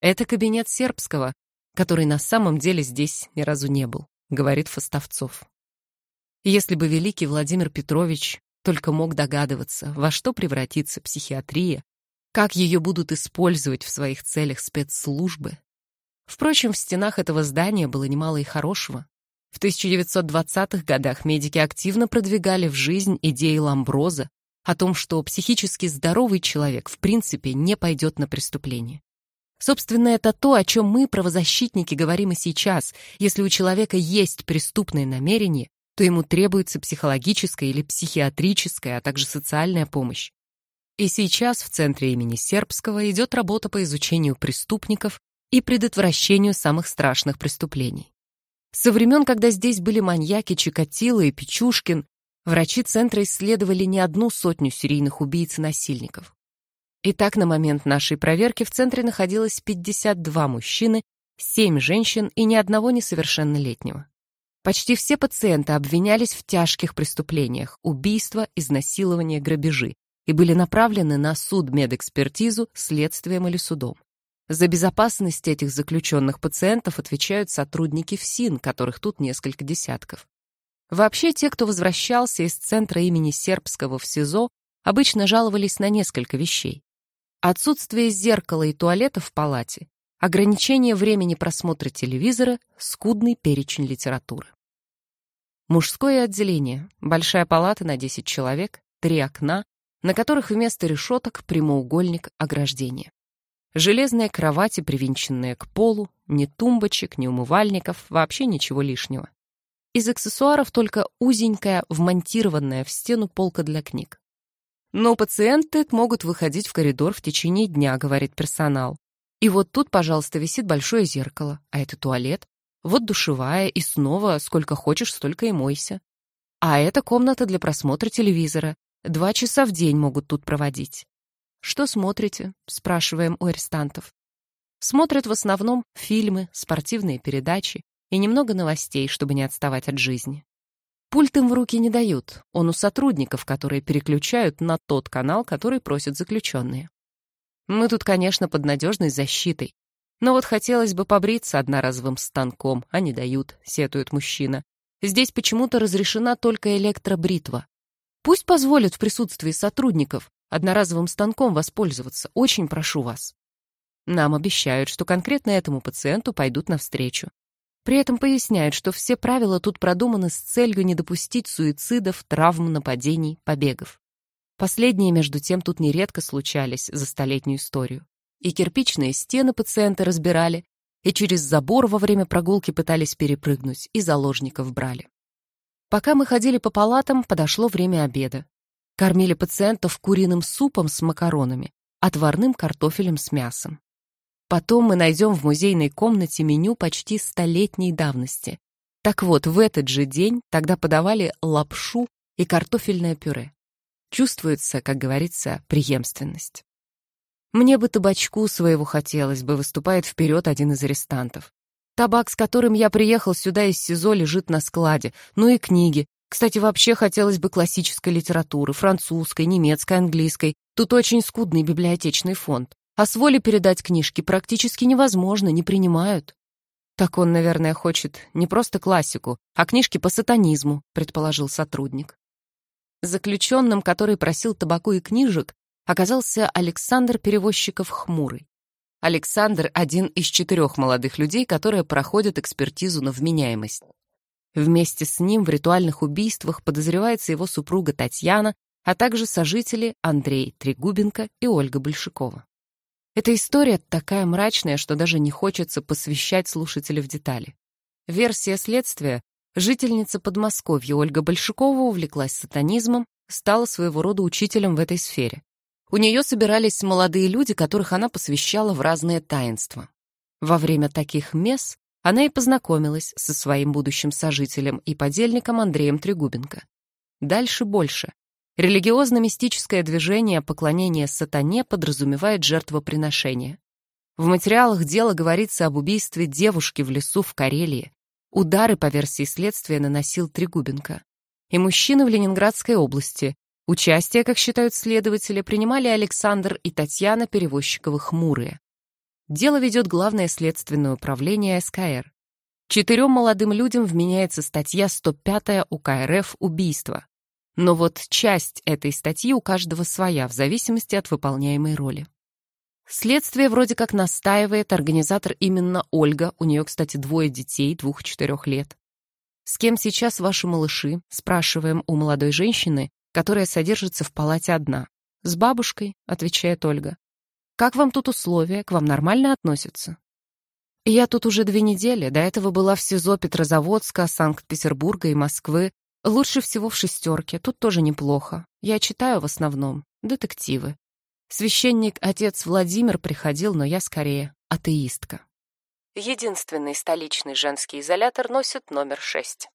Это кабинет сербского, который на самом деле здесь ни разу не был, говорит Фостовцов. Если бы великий Владимир Петрович только мог догадываться, во что превратится психиатрия, как ее будут использовать в своих целях спецслужбы, Впрочем, в стенах этого здания было немало и хорошего. В 1920-х годах медики активно продвигали в жизнь идеи Ламброза о том, что психически здоровый человек в принципе не пойдет на преступление. Собственно, это то, о чем мы, правозащитники, говорим и сейчас. Если у человека есть преступное намерение, то ему требуется психологическая или психиатрическая, а также социальная помощь. И сейчас в Центре имени Сербского идет работа по изучению преступников и предотвращению самых страшных преступлений. Со времен, когда здесь были маньяки Чикатило и Печушкин, врачи центра исследовали не одну сотню серийных убийц и насильников. Итак, на момент нашей проверки в центре находилось 52 мужчины, 7 женщин и ни одного несовершеннолетнего. Почти все пациенты обвинялись в тяжких преступлениях – убийства, изнасилования, грабежи – и были направлены на судмедэкспертизу, следствием или судом. За безопасность этих заключенных пациентов отвечают сотрудники ФСИН, которых тут несколько десятков. Вообще, те, кто возвращался из центра имени Сербского в СИЗО, обычно жаловались на несколько вещей. Отсутствие зеркала и туалета в палате, ограничение времени просмотра телевизора, скудный перечень литературы. Мужское отделение, большая палата на 10 человек, три окна, на которых вместо решеток прямоугольник ограждения. Железные кровати, привинченные к полу, ни тумбочек, ни умывальников, вообще ничего лишнего. Из аксессуаров только узенькая, вмонтированная в стену полка для книг. Но пациенты могут выходить в коридор в течение дня, говорит персонал. И вот тут, пожалуйста, висит большое зеркало, а это туалет. Вот душевая, и снова сколько хочешь, столько и мойся. А это комната для просмотра телевизора. Два часа в день могут тут проводить. «Что смотрите?» — спрашиваем у арестантов. Смотрят в основном фильмы, спортивные передачи и немного новостей, чтобы не отставать от жизни. Пульт им в руки не дают, он у сотрудников, которые переключают на тот канал, который просят заключенные. Мы тут, конечно, под надежной защитой. Но вот хотелось бы побриться одноразовым станком, а не дают, сетует мужчина. Здесь почему-то разрешена только электробритва. Пусть позволят в присутствии сотрудников, одноразовым станком воспользоваться. Очень прошу вас. Нам обещают, что конкретно этому пациенту пойдут навстречу. При этом поясняют, что все правила тут продуманы с целью не допустить суицидов, травм, нападений, побегов. Последние, между тем, тут нередко случались за столетнюю историю. И кирпичные стены пациенты разбирали, и через забор во время прогулки пытались перепрыгнуть, и заложников брали. Пока мы ходили по палатам, подошло время обеда. Кормили пациентов куриным супом с макаронами, отварным картофелем с мясом. Потом мы найдем в музейной комнате меню почти столетней давности. Так вот, в этот же день тогда подавали лапшу и картофельное пюре. Чувствуется, как говорится, преемственность. Мне бы табачку своего хотелось бы, выступает вперед один из арестантов. Табак, с которым я приехал сюда из СИЗО, лежит на складе. Ну и книги. Кстати, вообще хотелось бы классической литературы, французской, немецкой, английской. Тут очень скудный библиотечный фонд. А с воли передать книжки практически невозможно, не принимают. Так он, наверное, хочет не просто классику, а книжки по сатанизму, предположил сотрудник. Заключенным, который просил табаку и книжек, оказался Александр Перевозчиков Хмурый. Александр — один из четырех молодых людей, которые проходят экспертизу на вменяемость. Вместе с ним в ритуальных убийствах подозревается его супруга Татьяна, а также сожители Андрей Трегубенко и Ольга Большакова. Эта история такая мрачная, что даже не хочется посвящать слушателя в детали. Версия следствия — жительница Подмосковья Ольга Большакова увлеклась сатанизмом, стала своего рода учителем в этой сфере. У нее собирались молодые люди, которых она посвящала в разные таинства. Во время таких мес она и познакомилась со своим будущим сожителем и подельником Андреем Трегубенко. Дальше больше. Религиозно-мистическое движение поклонения сатане подразумевает жертвоприношение. В материалах дела говорится об убийстве девушки в лесу в Карелии. Удары, по версии следствия, наносил Трегубенко. И мужчины в Ленинградской области. Участие, как считают следователи, принимали Александр и Татьяна Перевозчиковы-Хмурые. Дело ведет Главное следственное управление СКР. Четырем молодым людям вменяется статья 105 УК РФ «Убийство». Но вот часть этой статьи у каждого своя, в зависимости от выполняемой роли. Следствие вроде как настаивает, организатор именно Ольга, у нее, кстати, двое детей, двух-четырех лет. «С кем сейчас ваши малыши?» — спрашиваем у молодой женщины, которая содержится в палате одна. «С бабушкой», — отвечает Ольга. «Как вам тут условия? К вам нормально относятся?» «Я тут уже две недели, до этого была в СИЗО Петрозаводска, Санкт-Петербурга и Москвы. Лучше всего в шестерке, тут тоже неплохо. Я читаю в основном детективы. Священник отец Владимир приходил, но я скорее атеистка. Единственный столичный женский изолятор носит номер шесть.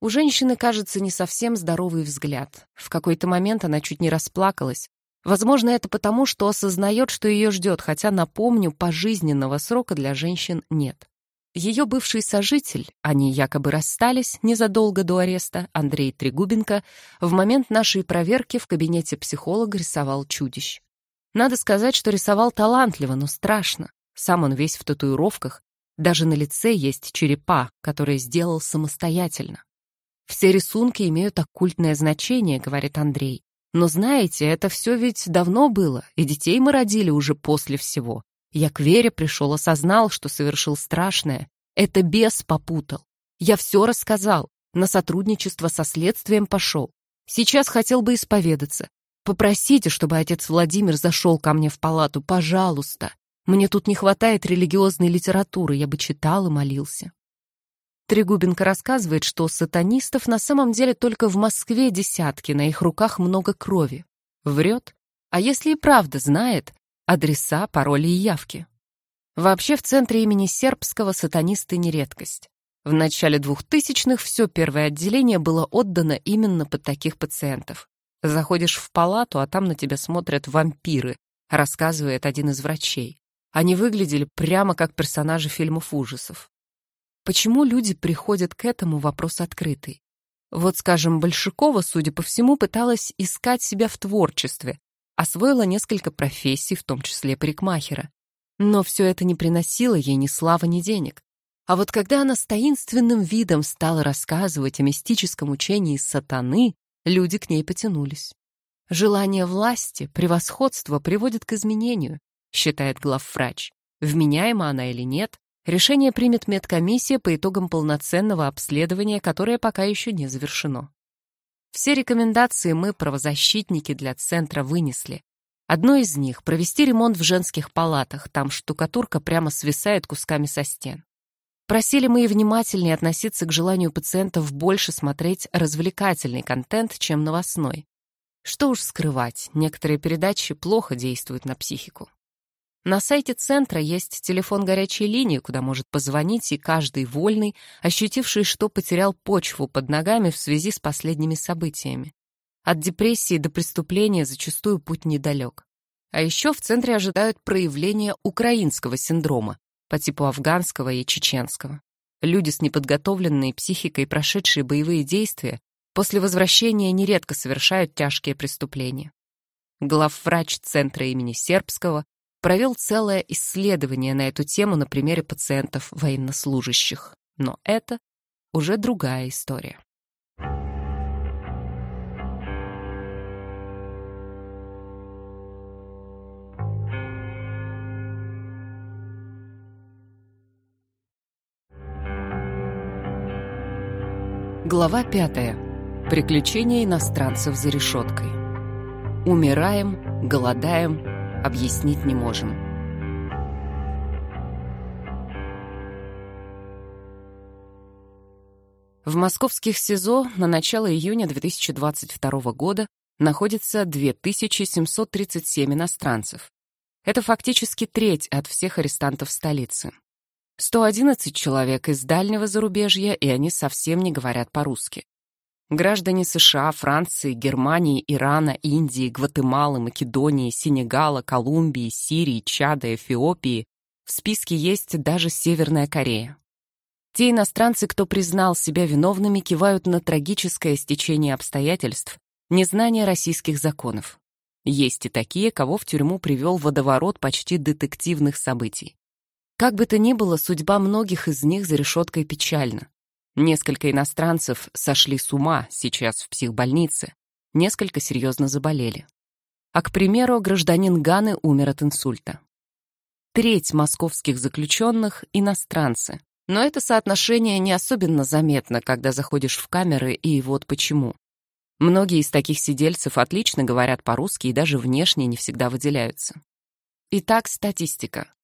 У женщины, кажется, не совсем здоровый взгляд. В какой-то момент она чуть не расплакалась. Возможно, это потому, что осознает, что ее ждет, хотя, напомню, пожизненного срока для женщин нет. Ее бывший сожитель, они якобы расстались незадолго до ареста, Андрей Трегубенко, в момент нашей проверки в кабинете психолога рисовал чудищ. Надо сказать, что рисовал талантливо, но страшно. Сам он весь в татуировках. Даже на лице есть черепа, которые сделал самостоятельно. Все рисунки имеют оккультное значение, говорит Андрей. Но знаете, это все ведь давно было, и детей мы родили уже после всего. Я к Вере пришел, осознал, что совершил страшное. Это бес попутал. Я все рассказал, на сотрудничество со следствием пошел. Сейчас хотел бы исповедаться, Попросите, чтобы отец Владимир зашел ко мне в палату, пожалуйста. Мне тут не хватает религиозной литературы, я бы читал и молился. Трегубенко рассказывает, что сатанистов на самом деле только в Москве десятки, на их руках много крови. Врет. А если и правда знает, адреса, пароли и явки. Вообще в центре имени Сербского сатанисты не редкость. В начале 2000-х все первое отделение было отдано именно под таких пациентов. Заходишь в палату, а там на тебя смотрят вампиры, рассказывает один из врачей. Они выглядели прямо как персонажи фильмов ужасов. Почему люди приходят к этому, вопрос открытый. Вот, скажем, Большакова, судя по всему, пыталась искать себя в творчестве, освоила несколько профессий, в том числе парикмахера. Но все это не приносило ей ни славы, ни денег. А вот когда она с таинственным видом стала рассказывать о мистическом учении сатаны, люди к ней потянулись. Желание власти, превосходства приводит к изменению, считает главврач. Вменяема она или нет, решение примет медкомиссия по итогам полноценного обследования, которое пока еще не завершено. Все рекомендации мы, правозащитники, для центра вынесли. Одно из них — провести ремонт в женских палатах, там штукатурка прямо свисает кусками со стен. Просили мы и внимательнее относиться к желанию пациентов больше смотреть развлекательный контент, чем новостной. Что уж скрывать, некоторые передачи плохо действуют на психику. На сайте центра есть телефон горячей линии, куда может позвонить и каждый вольный, ощутивший, что потерял почву под ногами в связи с последними событиями. От депрессии до преступления зачастую путь недалек. А еще в центре ожидают проявления украинского синдрома, по типу афганского и чеченского. Люди с неподготовленной психикой, прошедшие боевые действия, после возвращения нередко совершают тяжкие преступления. Главврач Центра имени Сербского провел целое исследование на эту тему на примере пациентов военнослужащих. Но это уже другая история. Глава пятая. Приключения иностранцев за решеткой. Умираем, голодаем, объяснить не можем. В московских СИЗО на начало июня 2022 года находится 2737 иностранцев. Это фактически треть от всех арестантов столицы. 111 человек из дальнего зарубежья, и они совсем не говорят по-русски. Граждане США, Франции, Германии, Ирана, Индии, Гватемалы, Македонии, Сенегала, Колумбии, Сирии, Чада, Эфиопии. В списке есть даже Северная Корея. Те иностранцы, кто признал себя виновными, кивают на трагическое стечение обстоятельств, незнание российских законов. Есть и такие, кого в тюрьму привел водоворот почти детективных событий. Как бы то ни было, судьба многих из них за решеткой печальна. Несколько иностранцев сошли с ума сейчас в психбольнице, несколько серьезно заболели. А, к примеру, гражданин Ганы умер от инсульта. Треть московских заключенных — иностранцы. Но это соотношение не особенно заметно, когда заходишь в камеры, и вот почему. Многие из таких сидельцев отлично говорят по-русски и даже внешне не всегда выделяются. Итак, статистика.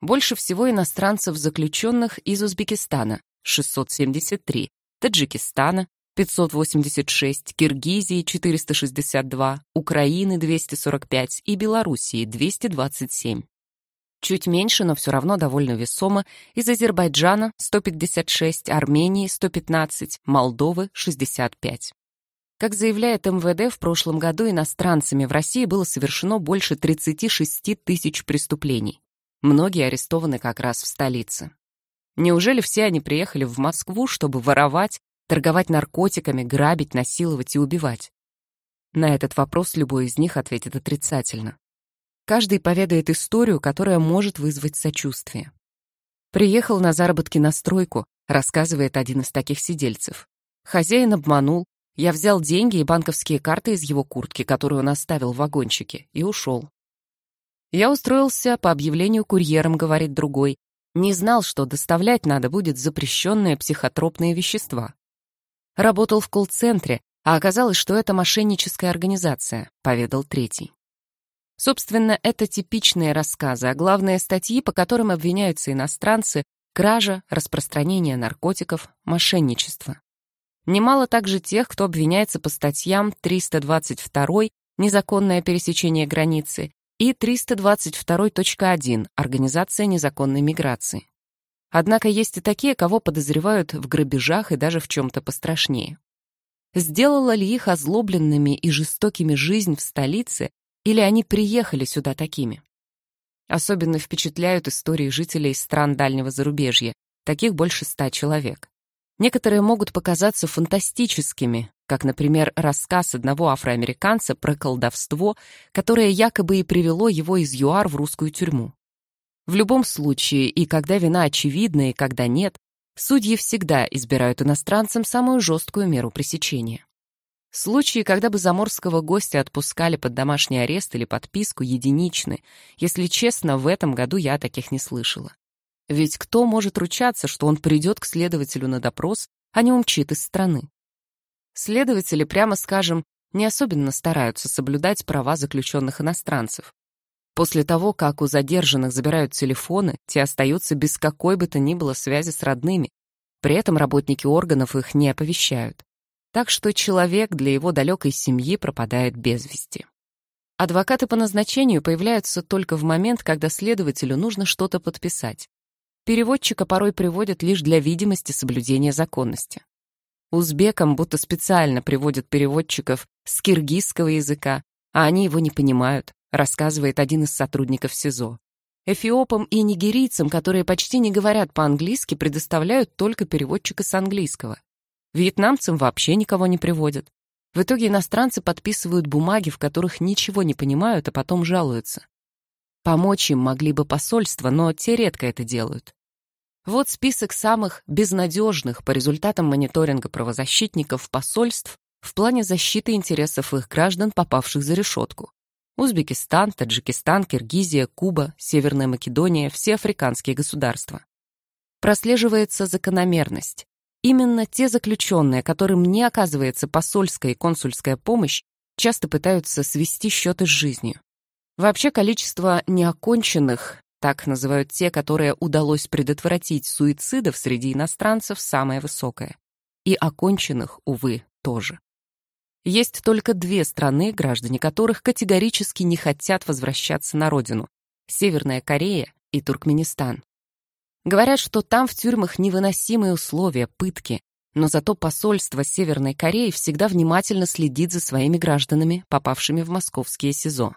Больше всего иностранцев заключенных из Узбекистана 673, Таджикистана 586, Киргизии 462, Украины 245 и Белоруссии 227. Чуть меньше, но все равно довольно весомо, из Азербайджана 156, Армении 115, Молдовы 65. Как заявляет МВД, в прошлом году иностранцами в России было совершено больше 36 тысяч преступлений. Многие арестованы как раз в столице. Неужели все они приехали в Москву, чтобы воровать, торговать наркотиками, грабить, насиловать и убивать? На этот вопрос любой из них ответит отрицательно. Каждый поведает историю, которая может вызвать сочувствие. Приехал на заработки на стройку, рассказывает один из таких сидельцев. Хозяин обманул, я взял деньги и банковские карты из его куртки, которую он оставил в вагончике, и ушел. Я устроился по объявлению курьером, говорит другой, не знал, что доставлять надо будет запрещенные психотропные вещества. Работал в колл-центре, а оказалось, что это мошенническая организация, поведал третий. Собственно, это типичные рассказы, а главные статьи, по которым обвиняются иностранцы, кража, распространение наркотиков, мошенничество. Немало также тех, кто обвиняется по статьям 322 «Незаконное пересечение границы» и 322.1 «Организация незаконной миграции». Однако есть и такие, кого подозревают в грабежах и даже в чем-то пострашнее. Сделала ли их озлобленными и жестокими жизнь в столице, или они приехали сюда такими? Особенно впечатляют истории жителей стран дальнего зарубежья, таких больше ста человек. Некоторые могут показаться фантастическими, как, например, рассказ одного афроамериканца про колдовство, которое якобы и привело его из ЮАР в русскую тюрьму. В любом случае, и когда вина очевидна, и когда нет, судьи всегда избирают иностранцам самую жесткую меру пресечения. Случаи, когда бы заморского гостя отпускали под домашний арест или подписку, единичны. Если честно, в этом году я таких не слышала. Ведь кто может ручаться, что он придет к следователю на допрос, а не умчит из страны? Следователи, прямо скажем, не особенно стараются соблюдать права заключенных иностранцев. После того, как у задержанных забирают телефоны, те остаются без какой бы то ни было связи с родными. При этом работники органов их не оповещают. Так что человек для его далекой семьи пропадает без вести. Адвокаты по назначению появляются только в момент, когда следователю нужно что-то подписать. Переводчика порой приводят лишь для видимости соблюдения законности. Узбекам будто специально приводят переводчиков с киргизского языка, а они его не понимают, рассказывает один из сотрудников СИЗО. Эфиопам и нигерийцам, которые почти не говорят по-английски, предоставляют только переводчика с английского. Вьетнамцам вообще никого не приводят. В итоге иностранцы подписывают бумаги, в которых ничего не понимают, а потом жалуются. Помочь им могли бы посольства, но те редко это делают. Вот список самых безнадежных по результатам мониторинга правозащитников посольств в плане защиты интересов их граждан, попавших за решетку. Узбекистан, Таджикистан, Киргизия, Куба, Северная Македония, все африканские государства. Прослеживается закономерность. Именно те заключенные, которым не оказывается посольская и консульская помощь, часто пытаются свести счеты с жизнью. Вообще количество неоконченных, так называют те, которые удалось предотвратить суицидов среди иностранцев, самое высокое. И оконченных, увы, тоже. Есть только две страны, граждане которых категорически не хотят возвращаться на родину — Северная Корея и Туркменистан. Говорят, что там в тюрьмах невыносимые условия, пытки. Но зато посольство Северной Кореи всегда внимательно следит за своими гражданами, попавшими в московские СИЗО.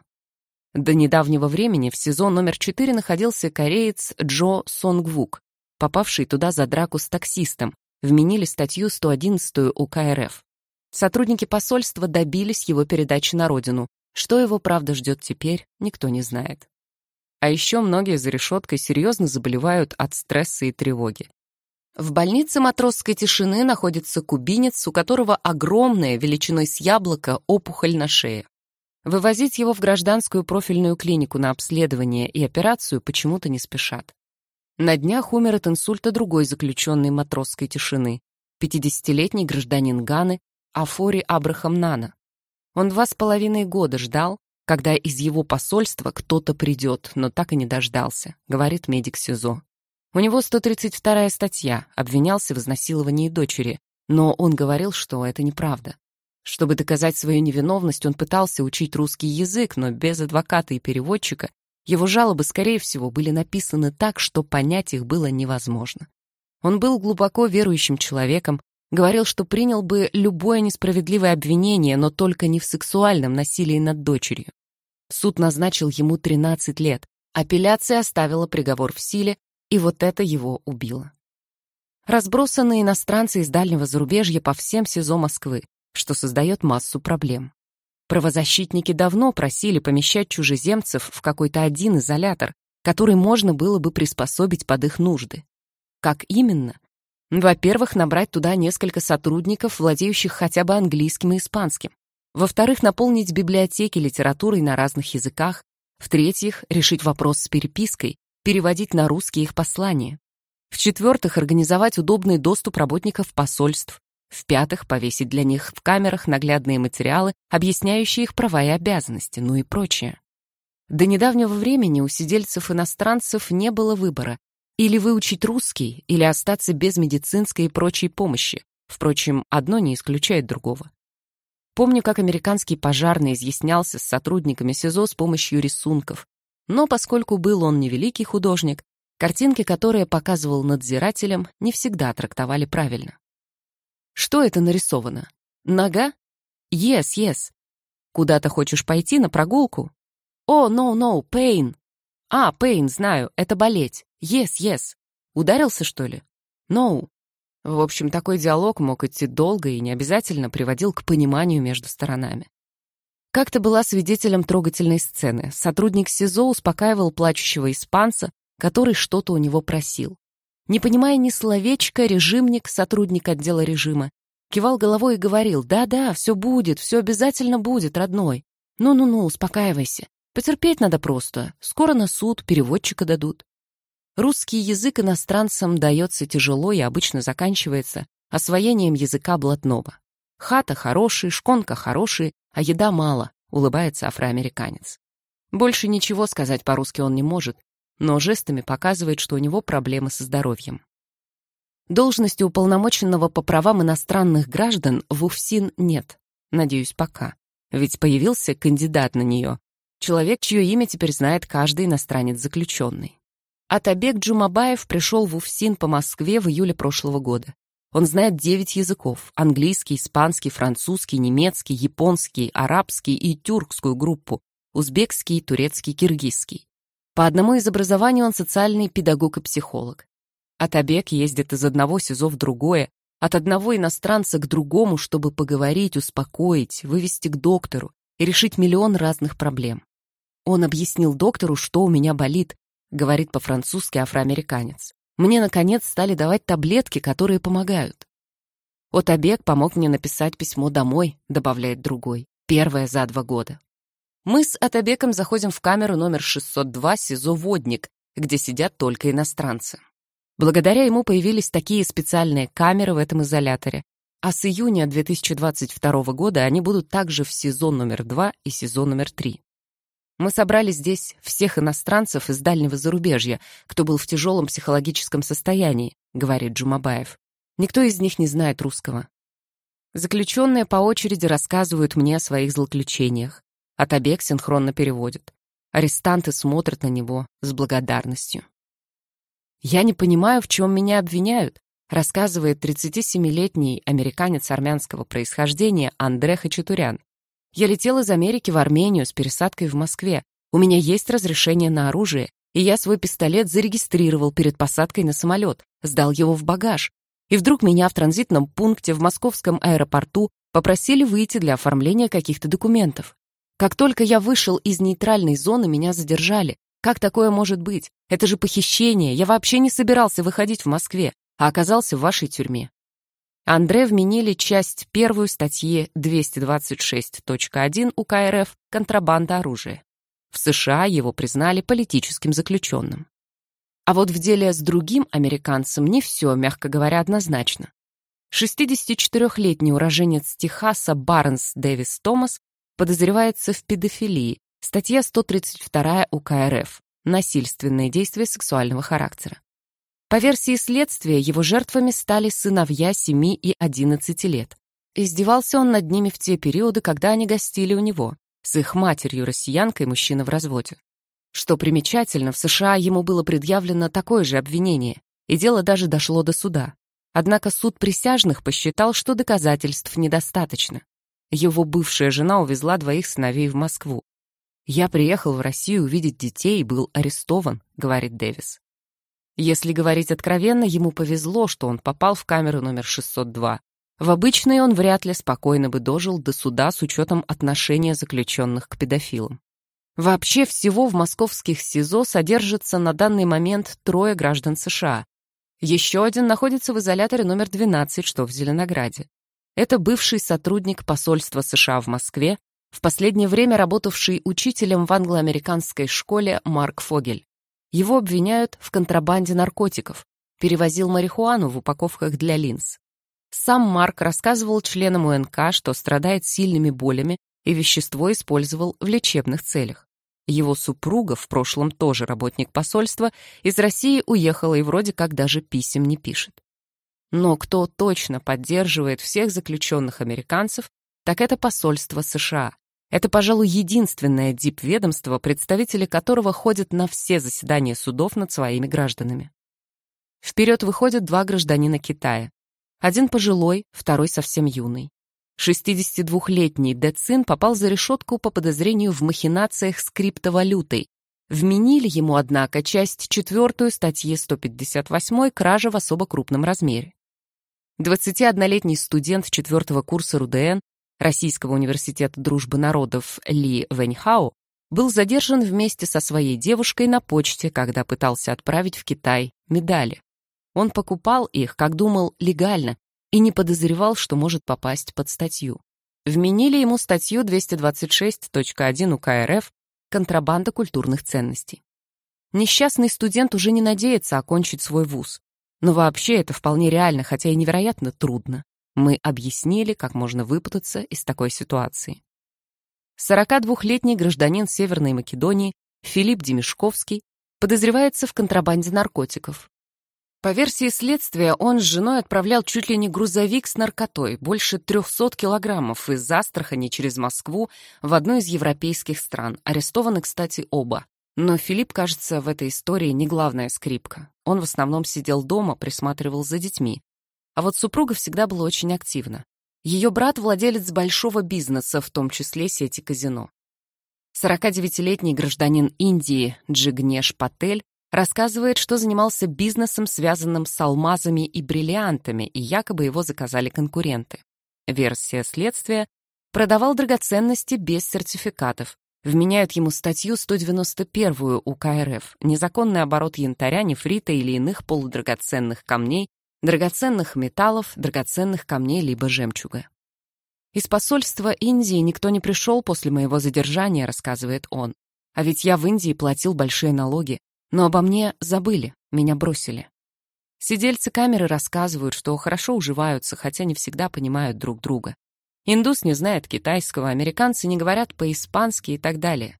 До недавнего времени в СИЗО номер 4 находился кореец Джо Сонгвук, попавший туда за драку с таксистом, вменили статью 111 УК РФ. Сотрудники посольства добились его передачи на родину. Что его, правда, ждет теперь, никто не знает. А еще многие за решеткой серьезно заболевают от стресса и тревоги. В больнице матросской тишины находится кубинец, у которого огромная, величиной с яблоко, опухоль на шее. Вывозить его в гражданскую профильную клинику на обследование и операцию почему-то не спешат. На днях умер от инсульта другой заключенный матросской тишины, 50-летний гражданин Ганы Афори Абрахам Нана. Он два с половиной года ждал, когда из его посольства кто-то придет, но так и не дождался, говорит медик СИЗО. У него 132-я статья, обвинялся в изнасиловании дочери, но он говорил, что это неправда. Чтобы доказать свою невиновность, он пытался учить русский язык, но без адвоката и переводчика его жалобы, скорее всего, были написаны так, что понять их было невозможно. Он был глубоко верующим человеком, говорил, что принял бы любое несправедливое обвинение, но только не в сексуальном насилии над дочерью. Суд назначил ему 13 лет, апелляция оставила приговор в силе, и вот это его убило. Разбросаны иностранцы из дальнего зарубежья по всем СИЗО Москвы, что создает массу проблем. Правозащитники давно просили помещать чужеземцев в какой-то один изолятор, который можно было бы приспособить под их нужды. Как именно? Во-первых, набрать туда несколько сотрудников, владеющих хотя бы английским и испанским. Во-вторых, наполнить библиотеки литературой на разных языках. В-третьих, решить вопрос с перепиской, переводить на русский их послания. В-четвертых, организовать удобный доступ работников посольств. В-пятых, повесить для них в камерах наглядные материалы, объясняющие их права и обязанности, ну и прочее. До недавнего времени у сидельцев-иностранцев не было выбора. Или выучить русский, или остаться без медицинской и прочей помощи. Впрочем, одно не исключает другого. Помню, как американский пожарный изъяснялся с сотрудниками СИЗО с помощью рисунков. Но поскольку был он невеликий художник, картинки, которые показывал надзирателям, не всегда трактовали правильно. Что это нарисовано? Нога? Yes, yes. Куда-то хочешь пойти на прогулку? Oh, no, no, pain. А, pain, знаю, это болеть. Yes, yes. Ударился, что ли? No. В общем, такой диалог мог идти долго и не обязательно приводил к пониманию между сторонами. Как-то была свидетелем трогательной сцены. Сотрудник СИЗО успокаивал плачущего испанца, который что-то у него просил. Не понимая ни словечка, режимник, сотрудник отдела режима, кивал головой и говорил, «Да-да, все будет, все обязательно будет, родной. Ну-ну-ну, успокаивайся. Потерпеть надо просто. Скоро на суд, переводчика дадут». Русский язык иностранцам дается тяжело и обычно заканчивается освоением языка блатного. Хата хороший, шконка хороший, а еда мало, улыбается афроамериканец. Больше ничего сказать по-русски он не может, но жестами показывает, что у него проблемы со здоровьем. Должности уполномоченного по правам иностранных граждан в УФСИН нет. Надеюсь, пока. Ведь появился кандидат на нее. Человек, чье имя теперь знает каждый иностранец-заключенный. Атабек Джумабаев пришел в УФСИН по Москве в июле прошлого года. Он знает девять языков – английский, испанский, французский, немецкий, японский, арабский и тюркскую группу, узбекский, турецкий, киргизский. По одному из образований он социальный педагог и психолог. Атабек ездит из одного СИЗО в другое, от одного иностранца к другому, чтобы поговорить, успокоить, вывести к доктору и решить миллион разных проблем. Он объяснил доктору, что у меня болит, говорит по-французски афроамериканец. Мне, наконец, стали давать таблетки, которые помогают. Отабек помог мне написать письмо домой, добавляет другой, первое за два года. Мы с Атабеком заходим в камеру номер 602 СИЗО «Водник», где сидят только иностранцы. Благодаря ему появились такие специальные камеры в этом изоляторе, а с июня 2022 года они будут также в СИЗО номер 2 и СИЗО номер 3. Мы собрали здесь всех иностранцев из дальнего зарубежья, кто был в тяжелом психологическом состоянии, говорит Джумабаев. Никто из них не знает русского. Заключенные по очереди рассказывают мне о своих злоключениях. Атабек синхронно переводит. Арестанты смотрят на него с благодарностью. Я не понимаю, в чем меня обвиняют. рассказывает 37-летний американец армянского происхождения Андре Хачатурян. Я летел из Америки в Армению с пересадкой в Москве. У меня есть разрешение на оружие, и я свой пистолет зарегистрировал перед посадкой на самолет, сдал его в багаж. И вдруг меня в транзитном пункте в московском аэропорту попросили выйти для оформления каких-то документов. Как только я вышел из нейтральной зоны, меня задержали. Как такое может быть? Это же похищение. Я вообще не собирался выходить в Москве, а оказался в вашей тюрьме. Андре вменили часть первую статьи 226.1 УК РФ «Контрабанда оружия». В США его признали политическим заключенным. А вот в деле с другим американцем не все, мягко говоря, однозначно. 64-летний уроженец Техаса Барнс Дэвис Томас подозревается в педофилии, статья 132 УК РФ «Насильственные действия сексуального характера». По версии следствия, его жертвами стали сыновья 7 и 11 лет. Издевался он над ними в те периоды, когда они гостили у него, с их матерью-россиянкой мужчина в разводе. Что примечательно, в США ему было предъявлено такое же обвинение, и дело даже дошло до суда. Однако суд присяжных посчитал, что доказательств недостаточно. Его бывшая жена увезла двоих сыновей в Москву. «Я приехал в Россию увидеть детей и был арестован», — говорит Дэвис. Если говорить откровенно, ему повезло, что он попал в камеру номер 602. В обычной он вряд ли спокойно бы дожил до суда с учетом отношения заключенных к педофилам. Вообще всего в московских СИЗО содержится на данный момент трое граждан США. Еще один находится в изоляторе номер 12, что в Зеленограде. Это бывший сотрудник посольства США в Москве, в последнее время работавший учителем в англоамериканской школе Марк Фогель. Его обвиняют в контрабанде наркотиков, перевозил марихуану в упаковках для линз. Сам Марк рассказывал членам УНК, что страдает сильными болями и вещество использовал в лечебных целях. Его супруга, в прошлом тоже работник посольства, из России уехала и вроде как даже писем не пишет. Но кто точно поддерживает всех заключенных американцев, так это посольство США. Это, пожалуй, единственное дипведомство, представители которого ходят на все заседания судов над своими гражданами. Вперед выходят два гражданина Китая. Один пожилой, второй совсем юный. 62-летний Децин попал за решетку по подозрению в махинациях с криптовалютой. Вменили ему, однако, часть четвертую статьи 158 «Кража в особо крупном размере». 21-летний студент четвертого курса РУДН Российского университета дружбы народов Ли Вэньхао, был задержан вместе со своей девушкой на почте, когда пытался отправить в Китай медали. Он покупал их, как думал, легально, и не подозревал, что может попасть под статью. Вменили ему статью 226.1 УК РФ «Контрабанда культурных ценностей». Несчастный студент уже не надеется окончить свой вуз. Но вообще это вполне реально, хотя и невероятно трудно. Мы объяснили, как можно выпутаться из такой ситуации. 42-летний гражданин Северной Македонии Филипп Демешковский подозревается в контрабанде наркотиков. По версии следствия, он с женой отправлял чуть ли не грузовик с наркотой, больше 300 килограммов, из Астрахани через Москву в одну из европейских стран. Арестованы, кстати, оба. Но Филипп, кажется, в этой истории не главная скрипка. Он в основном сидел дома, присматривал за детьми. А вот супруга всегда была очень активна. Ее брат — владелец большого бизнеса, в том числе сети казино. 49-летний гражданин Индии Джигнеш Патель рассказывает, что занимался бизнесом, связанным с алмазами и бриллиантами, и якобы его заказали конкуренты. Версия следствия — продавал драгоценности без сертификатов. Вменяют ему статью 191 УК РФ «Незаконный оборот янтаря, нефрита или иных полудрагоценных камней драгоценных металлов, драгоценных камней либо жемчуга. Из посольства Индии никто не пришел после моего задержания, рассказывает он. А ведь я в Индии платил большие налоги, но обо мне забыли, меня бросили. Сидельцы камеры рассказывают, что хорошо уживаются, хотя не всегда понимают друг друга. Индус не знает китайского, американцы не говорят по-испански и так далее.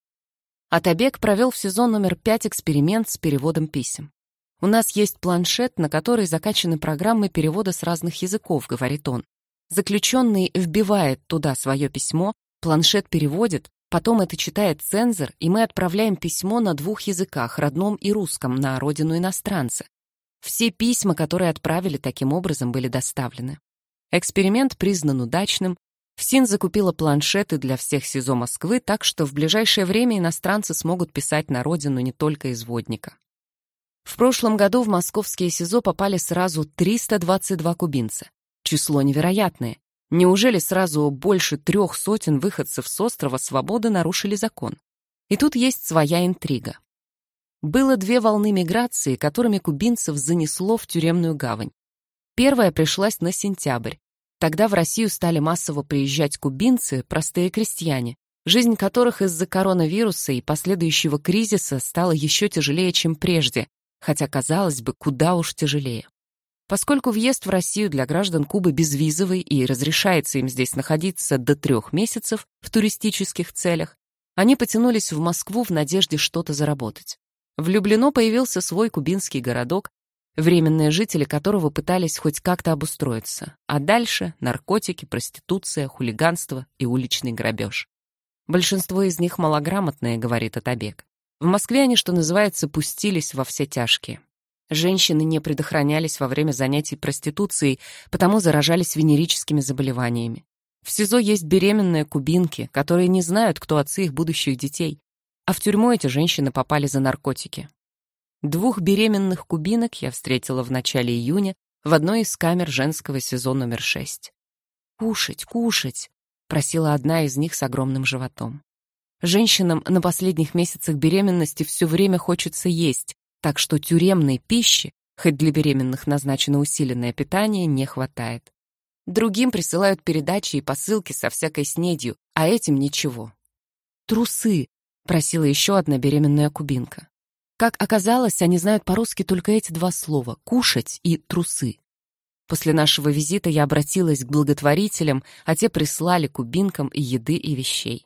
Атабек провел в сезон номер пять эксперимент с переводом писем. «У нас есть планшет, на который закачаны программы перевода с разных языков», — говорит он. Заключенный вбивает туда свое письмо, планшет переводит, потом это читает цензор, и мы отправляем письмо на двух языках, родном и русском, на родину иностранца. Все письма, которые отправили таким образом, были доставлены. Эксперимент признан удачным. ФСИН закупила планшеты для всех СИЗО Москвы, так что в ближайшее время иностранцы смогут писать на родину не только из водника. В прошлом году в московские СИЗО попали сразу 322 кубинца. Число невероятное. Неужели сразу больше трех сотен выходцев с острова Свободы нарушили закон? И тут есть своя интрига. Было две волны миграции, которыми кубинцев занесло в тюремную гавань. Первая пришлась на сентябрь. Тогда в Россию стали массово приезжать кубинцы, простые крестьяне, жизнь которых из-за коронавируса и последующего кризиса стала еще тяжелее, чем прежде, хотя, казалось бы, куда уж тяжелее. Поскольку въезд в Россию для граждан Кубы безвизовый и разрешается им здесь находиться до трех месяцев в туристических целях, они потянулись в Москву в надежде что-то заработать. В Люблино появился свой кубинский городок, временные жители которого пытались хоть как-то обустроиться, а дальше наркотики, проституция, хулиганство и уличный грабеж. Большинство из них малограмотные, говорит Атабек. В Москве они, что называется, пустились во все тяжкие. Женщины не предохранялись во время занятий проституцией, потому заражались венерическими заболеваниями. В СИЗО есть беременные кубинки, которые не знают, кто отцы их будущих детей. А в тюрьму эти женщины попали за наркотики. Двух беременных кубинок я встретила в начале июня в одной из камер женского СИЗО номер 6. «Кушать, кушать!» — просила одна из них с огромным животом. Женщинам на последних месяцах беременности все время хочется есть, так что тюремной пищи, хоть для беременных назначено усиленное питание, не хватает. Другим присылают передачи и посылки со всякой снедью, а этим ничего. «Трусы», — просила еще одна беременная кубинка. Как оказалось, они знают по-русски только эти два слова — «кушать» и «трусы». После нашего визита я обратилась к благотворителям, а те прислали кубинкам и еды, и вещей.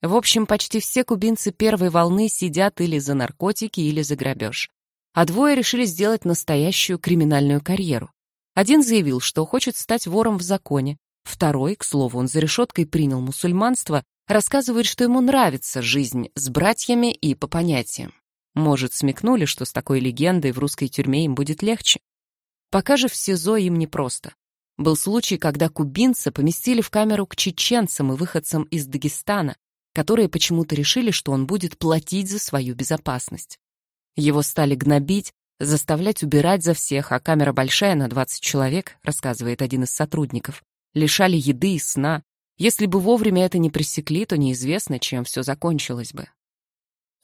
В общем, почти все кубинцы первой волны сидят или за наркотики, или за грабеж. А двое решили сделать настоящую криминальную карьеру. Один заявил, что хочет стать вором в законе. Второй, к слову, он за решеткой принял мусульманство, рассказывает, что ему нравится жизнь с братьями и по понятиям. Может, смекнули, что с такой легендой в русской тюрьме им будет легче. Пока же в СИЗО им непросто. Был случай, когда кубинца поместили в камеру к чеченцам и выходцам из Дагестана, которые почему-то решили, что он будет платить за свою безопасность. Его стали гнобить, заставлять убирать за всех, а камера большая на 20 человек, рассказывает один из сотрудников. Лишали еды и сна. Если бы вовремя это не пресекли, то неизвестно, чем все закончилось бы.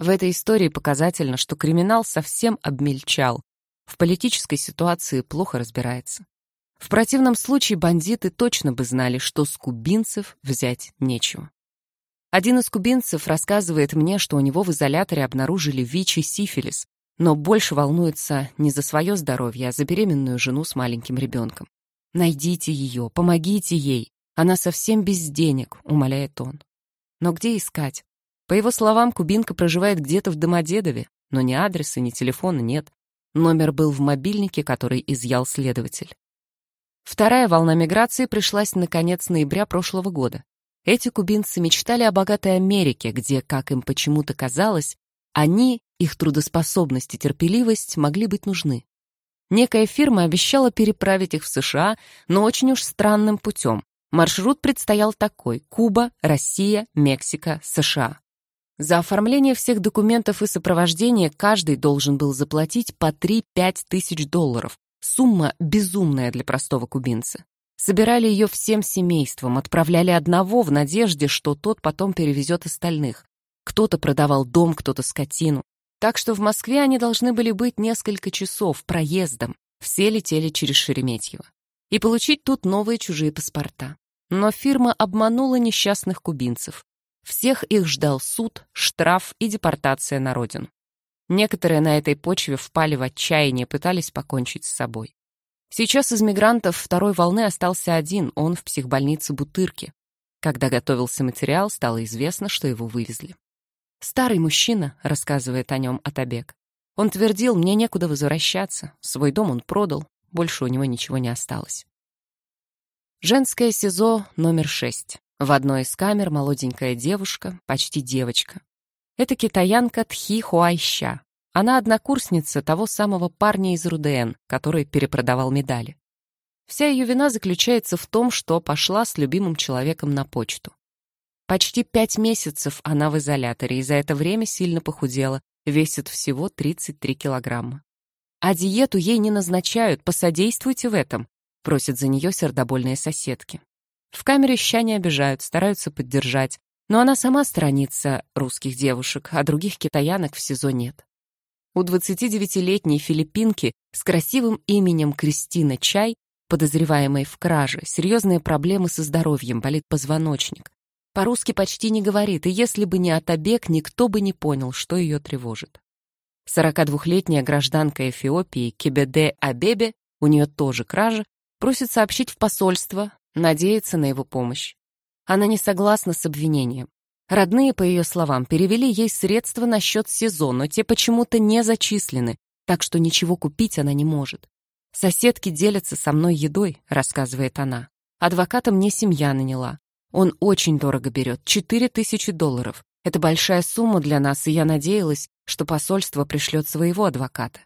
В этой истории показательно, что криминал совсем обмельчал, в политической ситуации плохо разбирается. В противном случае бандиты точно бы знали, что с кубинцев взять нечего. Один из кубинцев рассказывает мне, что у него в изоляторе обнаружили ВИЧ и сифилис, но больше волнуется не за свое здоровье, а за беременную жену с маленьким ребенком. «Найдите ее, помогите ей. Она совсем без денег», — умоляет он. Но где искать? По его словам, кубинка проживает где-то в Домодедове, но ни адреса, ни телефона нет. Номер был в мобильнике, который изъял следователь. Вторая волна миграции пришлась на конец ноября прошлого года. Эти кубинцы мечтали о богатой Америке, где, как им почему-то казалось, они, их трудоспособность и терпеливость могли быть нужны. Некая фирма обещала переправить их в США, но очень уж странным путем. Маршрут предстоял такой – Куба, Россия, Мексика, США. За оформление всех документов и сопровождение каждый должен был заплатить по 3-5 тысяч долларов. Сумма безумная для простого кубинца. Собирали ее всем семейством, отправляли одного в надежде, что тот потом перевезет остальных. Кто-то продавал дом, кто-то скотину. Так что в Москве они должны были быть несколько часов проездом. Все летели через Шереметьево. И получить тут новые чужие паспорта. Но фирма обманула несчастных кубинцев. Всех их ждал суд, штраф и депортация на родину. Некоторые на этой почве впали в отчаяние, пытались покончить с собой. Сейчас из мигрантов второй волны остался один, он в психбольнице Бутырки. Когда готовился материал, стало известно, что его вывезли. «Старый мужчина», — рассказывает о нем Атабек. Он твердил, мне некуда возвращаться, свой дом он продал, больше у него ничего не осталось. Женское СИЗО номер шесть. В одной из камер молоденькая девушка, почти девочка. Это китаянка Тхи Хуайща. Она однокурсница того самого парня из РУДН, который перепродавал медали. Вся ее вина заключается в том, что пошла с любимым человеком на почту. Почти пять месяцев она в изоляторе, и за это время сильно похудела, весит всего 33 килограмма. А диету ей не назначают, посодействуйте в этом, просят за нее сердобольные соседки. В камере ща не обижают, стараются поддержать, но она сама сторонится русских девушек, а других китаянок в СИЗО нет. У 29-летней филиппинки с красивым именем Кристина Чай, подозреваемой в краже, серьезные проблемы со здоровьем, болит позвоночник. По-русски почти не говорит, и если бы не отобег, никто бы не понял, что ее тревожит. 42-летняя гражданка Эфиопии Кебеде Абебе, у нее тоже кража, просит сообщить в посольство, надеется на его помощь. Она не согласна с обвинением. Родные, по ее словам, перевели ей средства на счет СИЗО, но те почему-то не зачислены, так что ничего купить она не может. «Соседки делятся со мной едой», — рассказывает она. «Адвоката мне семья наняла. Он очень дорого берет, четыре тысячи долларов. Это большая сумма для нас, и я надеялась, что посольство пришлет своего адвоката.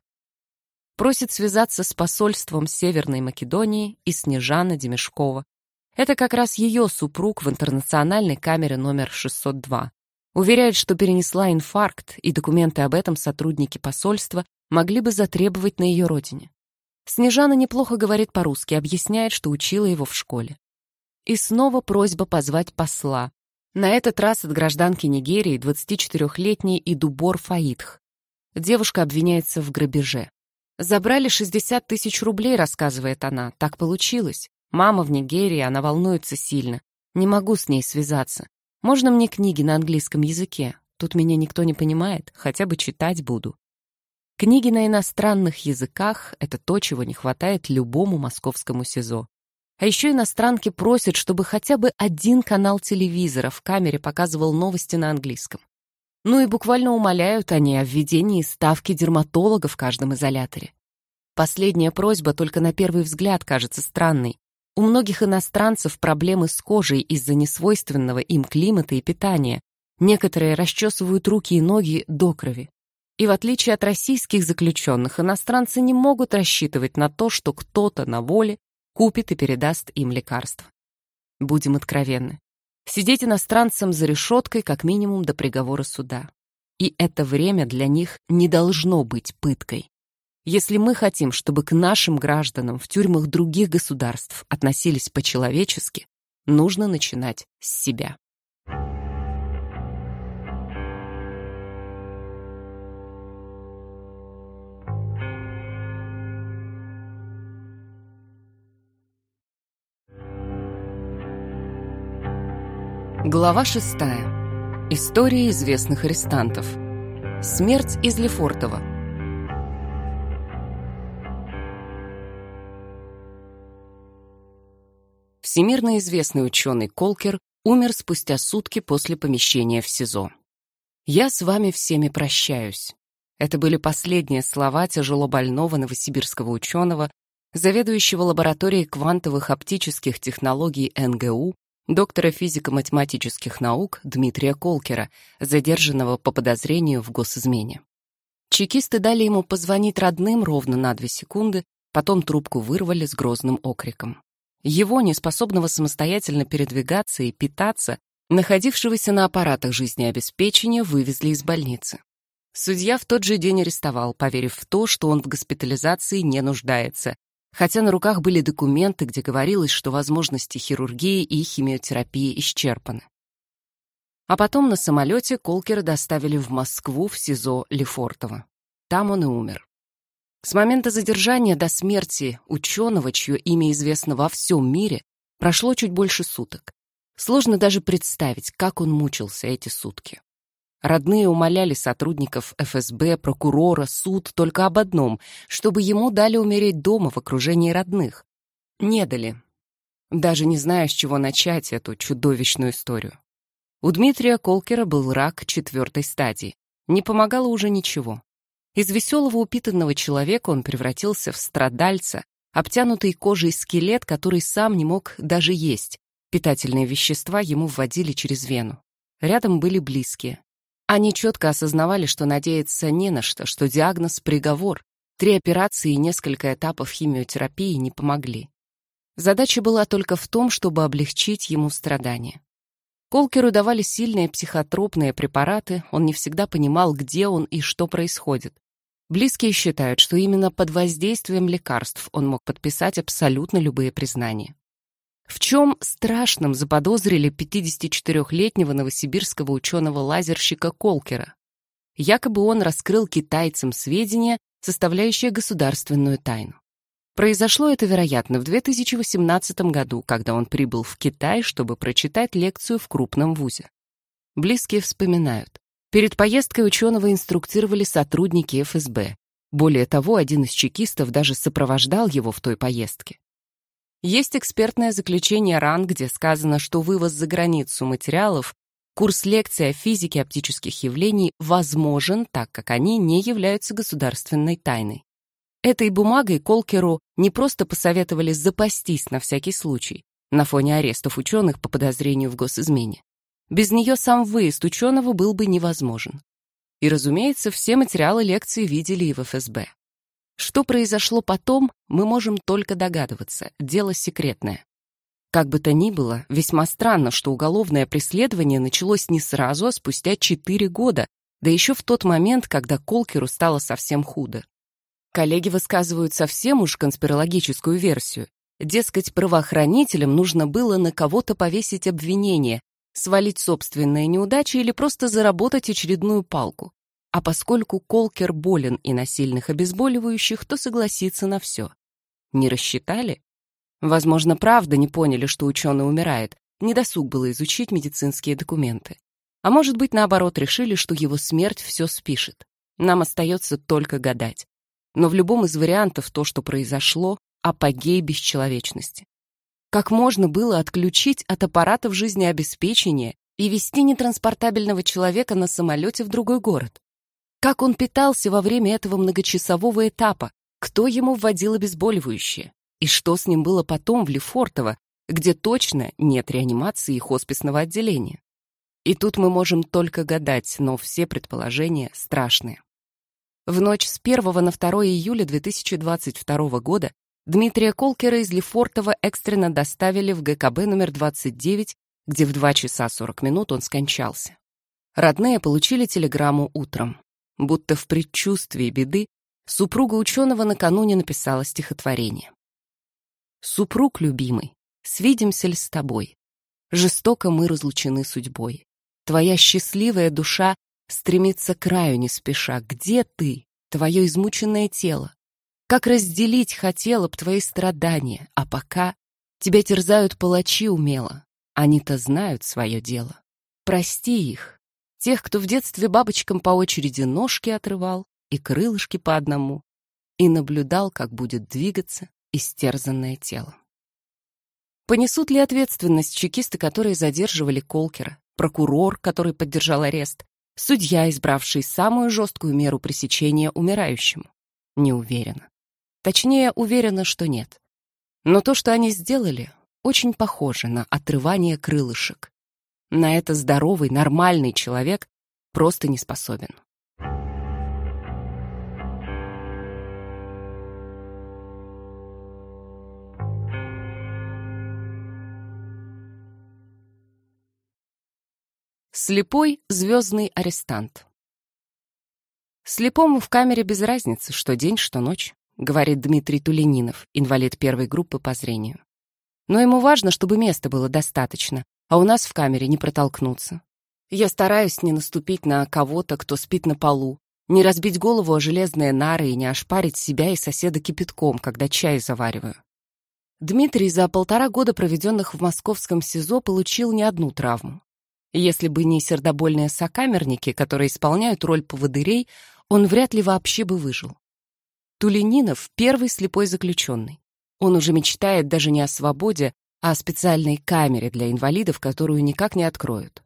Просит связаться с посольством Северной Македонии и Снежана Демешкова. Это как раз ее супруг в интернациональной камере номер 602. Уверяет, что перенесла инфаркт, и документы об этом сотрудники посольства могли бы затребовать на ее родине. Снежана неплохо говорит по-русски, объясняет, что учила его в школе. И снова просьба позвать посла. На этот раз от гражданки Нигерии 24-летней Идубор Фаидх. Девушка обвиняется в грабеже. «Забрали 60 тысяч рублей», — рассказывает она. «Так получилось. Мама в Нигерии, она волнуется сильно. Не могу с ней связаться. Можно мне книги на английском языке? Тут меня никто не понимает, хотя бы читать буду». Книги на иностранных языках — это то, чего не хватает любому московскому СИЗО. А еще иностранки просят, чтобы хотя бы один канал телевизора в камере показывал новости на английском. Ну и буквально умоляют они о введении ставки дерматолога в каждом изоляторе. Последняя просьба только на первый взгляд кажется странной. У многих иностранцев проблемы с кожей из-за несвойственного им климата и питания. Некоторые расчесывают руки и ноги до крови. И в отличие от российских заключенных, иностранцы не могут рассчитывать на то, что кто-то на воле купит и передаст им лекарства. Будем откровенны. Сидеть иностранцам за решеткой как минимум до приговора суда. И это время для них не должно быть пыткой. Если мы хотим, чтобы к нашим гражданам в тюрьмах других государств относились по-человечески, нужно начинать с себя. Глава шестая. История известных арестантов. Смерть из Лефортово. Всемирно известный ученый Колкер умер спустя сутки после помещения в СИЗО. «Я с вами всеми прощаюсь». Это были последние слова тяжело больного новосибирского ученого, заведующего лабораторией квантовых оптических технологий НГУ доктора физико-математических наук Дмитрия Колкера, задержанного по подозрению в госизмене. Чекисты дали ему позвонить родным ровно на две секунды, потом трубку вырвали с грозным окриком. Его, неспособного самостоятельно передвигаться и питаться, находившегося на аппаратах жизнеобеспечения, вывезли из больницы. Судья в тот же день арестовал, поверив в то, что он в госпитализации не нуждается, хотя на руках были документы, где говорилось, что возможности хирургии и химиотерапии исчерпаны. А потом на самолете Колкера доставили в Москву в СИЗО Лефортово. Там он и умер. С момента задержания до смерти ученого, чье имя известно во всем мире, прошло чуть больше суток. Сложно даже представить, как он мучился эти сутки. Родные умоляли сотрудников ФСБ, прокурора, суд только об одном, чтобы ему дали умереть дома в окружении родных. Не дали. Даже не знаю, с чего начать эту чудовищную историю. У Дмитрия Колкера был рак четвертой стадии. Не помогало уже ничего. Из веселого упитанного человека он превратился в страдальца, обтянутый кожей скелет, который сам не мог даже есть. Питательные вещества ему вводили через вену. Рядом были близкие. Они четко осознавали, что надеяться не на что, что диагноз — приговор. Три операции и несколько этапов химиотерапии не помогли. Задача была только в том, чтобы облегчить ему страдания. Колкеру давали сильные психотропные препараты, он не всегда понимал, где он и что происходит. Близкие считают, что именно под воздействием лекарств он мог подписать абсолютно любые признания. В чем страшном заподозрили 54-летнего новосибирского ученого-лазерщика Колкера? Якобы он раскрыл китайцам сведения, составляющие государственную тайну. Произошло это, вероятно, в 2018 году, когда он прибыл в Китай, чтобы прочитать лекцию в крупном вузе. Близкие вспоминают. Перед поездкой ученого инструктировали сотрудники ФСБ. Более того, один из чекистов даже сопровождал его в той поездке. Есть экспертное заключение РАН, где сказано, что вывоз за границу материалов, курс лекций о физике оптических явлений возможен, так как они не являются государственной тайной. Этой бумагой Колкеру не просто посоветовали запастись на всякий случай на фоне арестов ученых по подозрению в госизмене. Без нее сам выезд ученого был бы невозможен. И, разумеется, все материалы лекции видели и в ФСБ. Что произошло потом, мы можем только догадываться, дело секретное. Как бы то ни было, весьма странно, что уголовное преследование началось не сразу, а спустя четыре года, да еще в тот момент, когда Колкеру стало совсем худо. Коллеги высказывают совсем уж конспирологическую версию. Дескать, правоохранителям нужно было на кого-то повесить обвинение, свалить собственные неудачи или просто заработать очередную палку. А поскольку Колкер болен и на сильных обезболивающих, то согласится на все. Не рассчитали? Возможно, правда не поняли, что ученый умирает. Недосуг было изучить медицинские документы. А может быть, наоборот, решили, что его смерть все спишет. Нам остается только гадать. Но в любом из вариантов то, что произошло, апогей бесчеловечности. Как можно было отключить от аппаратов жизнеобеспечения и вести нетранспортабельного человека на самолете в другой город? Как он питался во время этого многочасового этапа? Кто ему вводил обезболивающее? И что с ним было потом в Лефортово, где точно нет реанимации и хосписного отделения? И тут мы можем только гадать, но все предположения страшные. В ночь с 1 на 2 июля 2022 года Дмитрия Колкера из Лефортова экстренно доставили в ГКБ номер 29, где в 2 часа 40 минут он скончался. Родные получили телеграмму утром. Будто в предчувствии беды, супруга ученого накануне написала стихотворение. «Супруг любимый, свидимся ли с тобой? Жестоко мы разлучены судьбой. Твоя счастливая душа стремится к краю не спеша. Где ты, твое измученное тело? Как разделить хотела б твои страдания, а пока тебя терзают палачи умело. Они-то знают свое дело. Прости их, Тех, кто в детстве бабочкам по очереди ножки отрывал и крылышки по одному, и наблюдал, как будет двигаться истерзанное тело. Понесут ли ответственность чекисты, которые задерживали Колкера, прокурор, который поддержал арест, судья, избравший самую жесткую меру пресечения умирающему? Не уверена. Точнее, уверена, что нет. Но то, что они сделали, очень похоже на отрывание крылышек. На это здоровый, нормальный человек просто не способен. Слепой звездный арестант. Слепому в камере без разницы, что день, что ночь, говорит Дмитрий Тулининов, инвалид первой группы по зрению. Но ему важно, чтобы места было достаточно, а у нас в камере не протолкнуться. Я стараюсь не наступить на кого-то, кто спит на полу, не разбить голову о железные нары и не ошпарить себя и соседа кипятком, когда чай завариваю. Дмитрий за полтора года, проведенных в московском СИЗО, получил не одну травму. Если бы не сердобольные сокамерники, которые исполняют роль поводырей, он вряд ли вообще бы выжил. Тулининов — первый слепой заключенный. Он уже мечтает даже не о свободе, а о специальной камере для инвалидов, которую никак не откроют.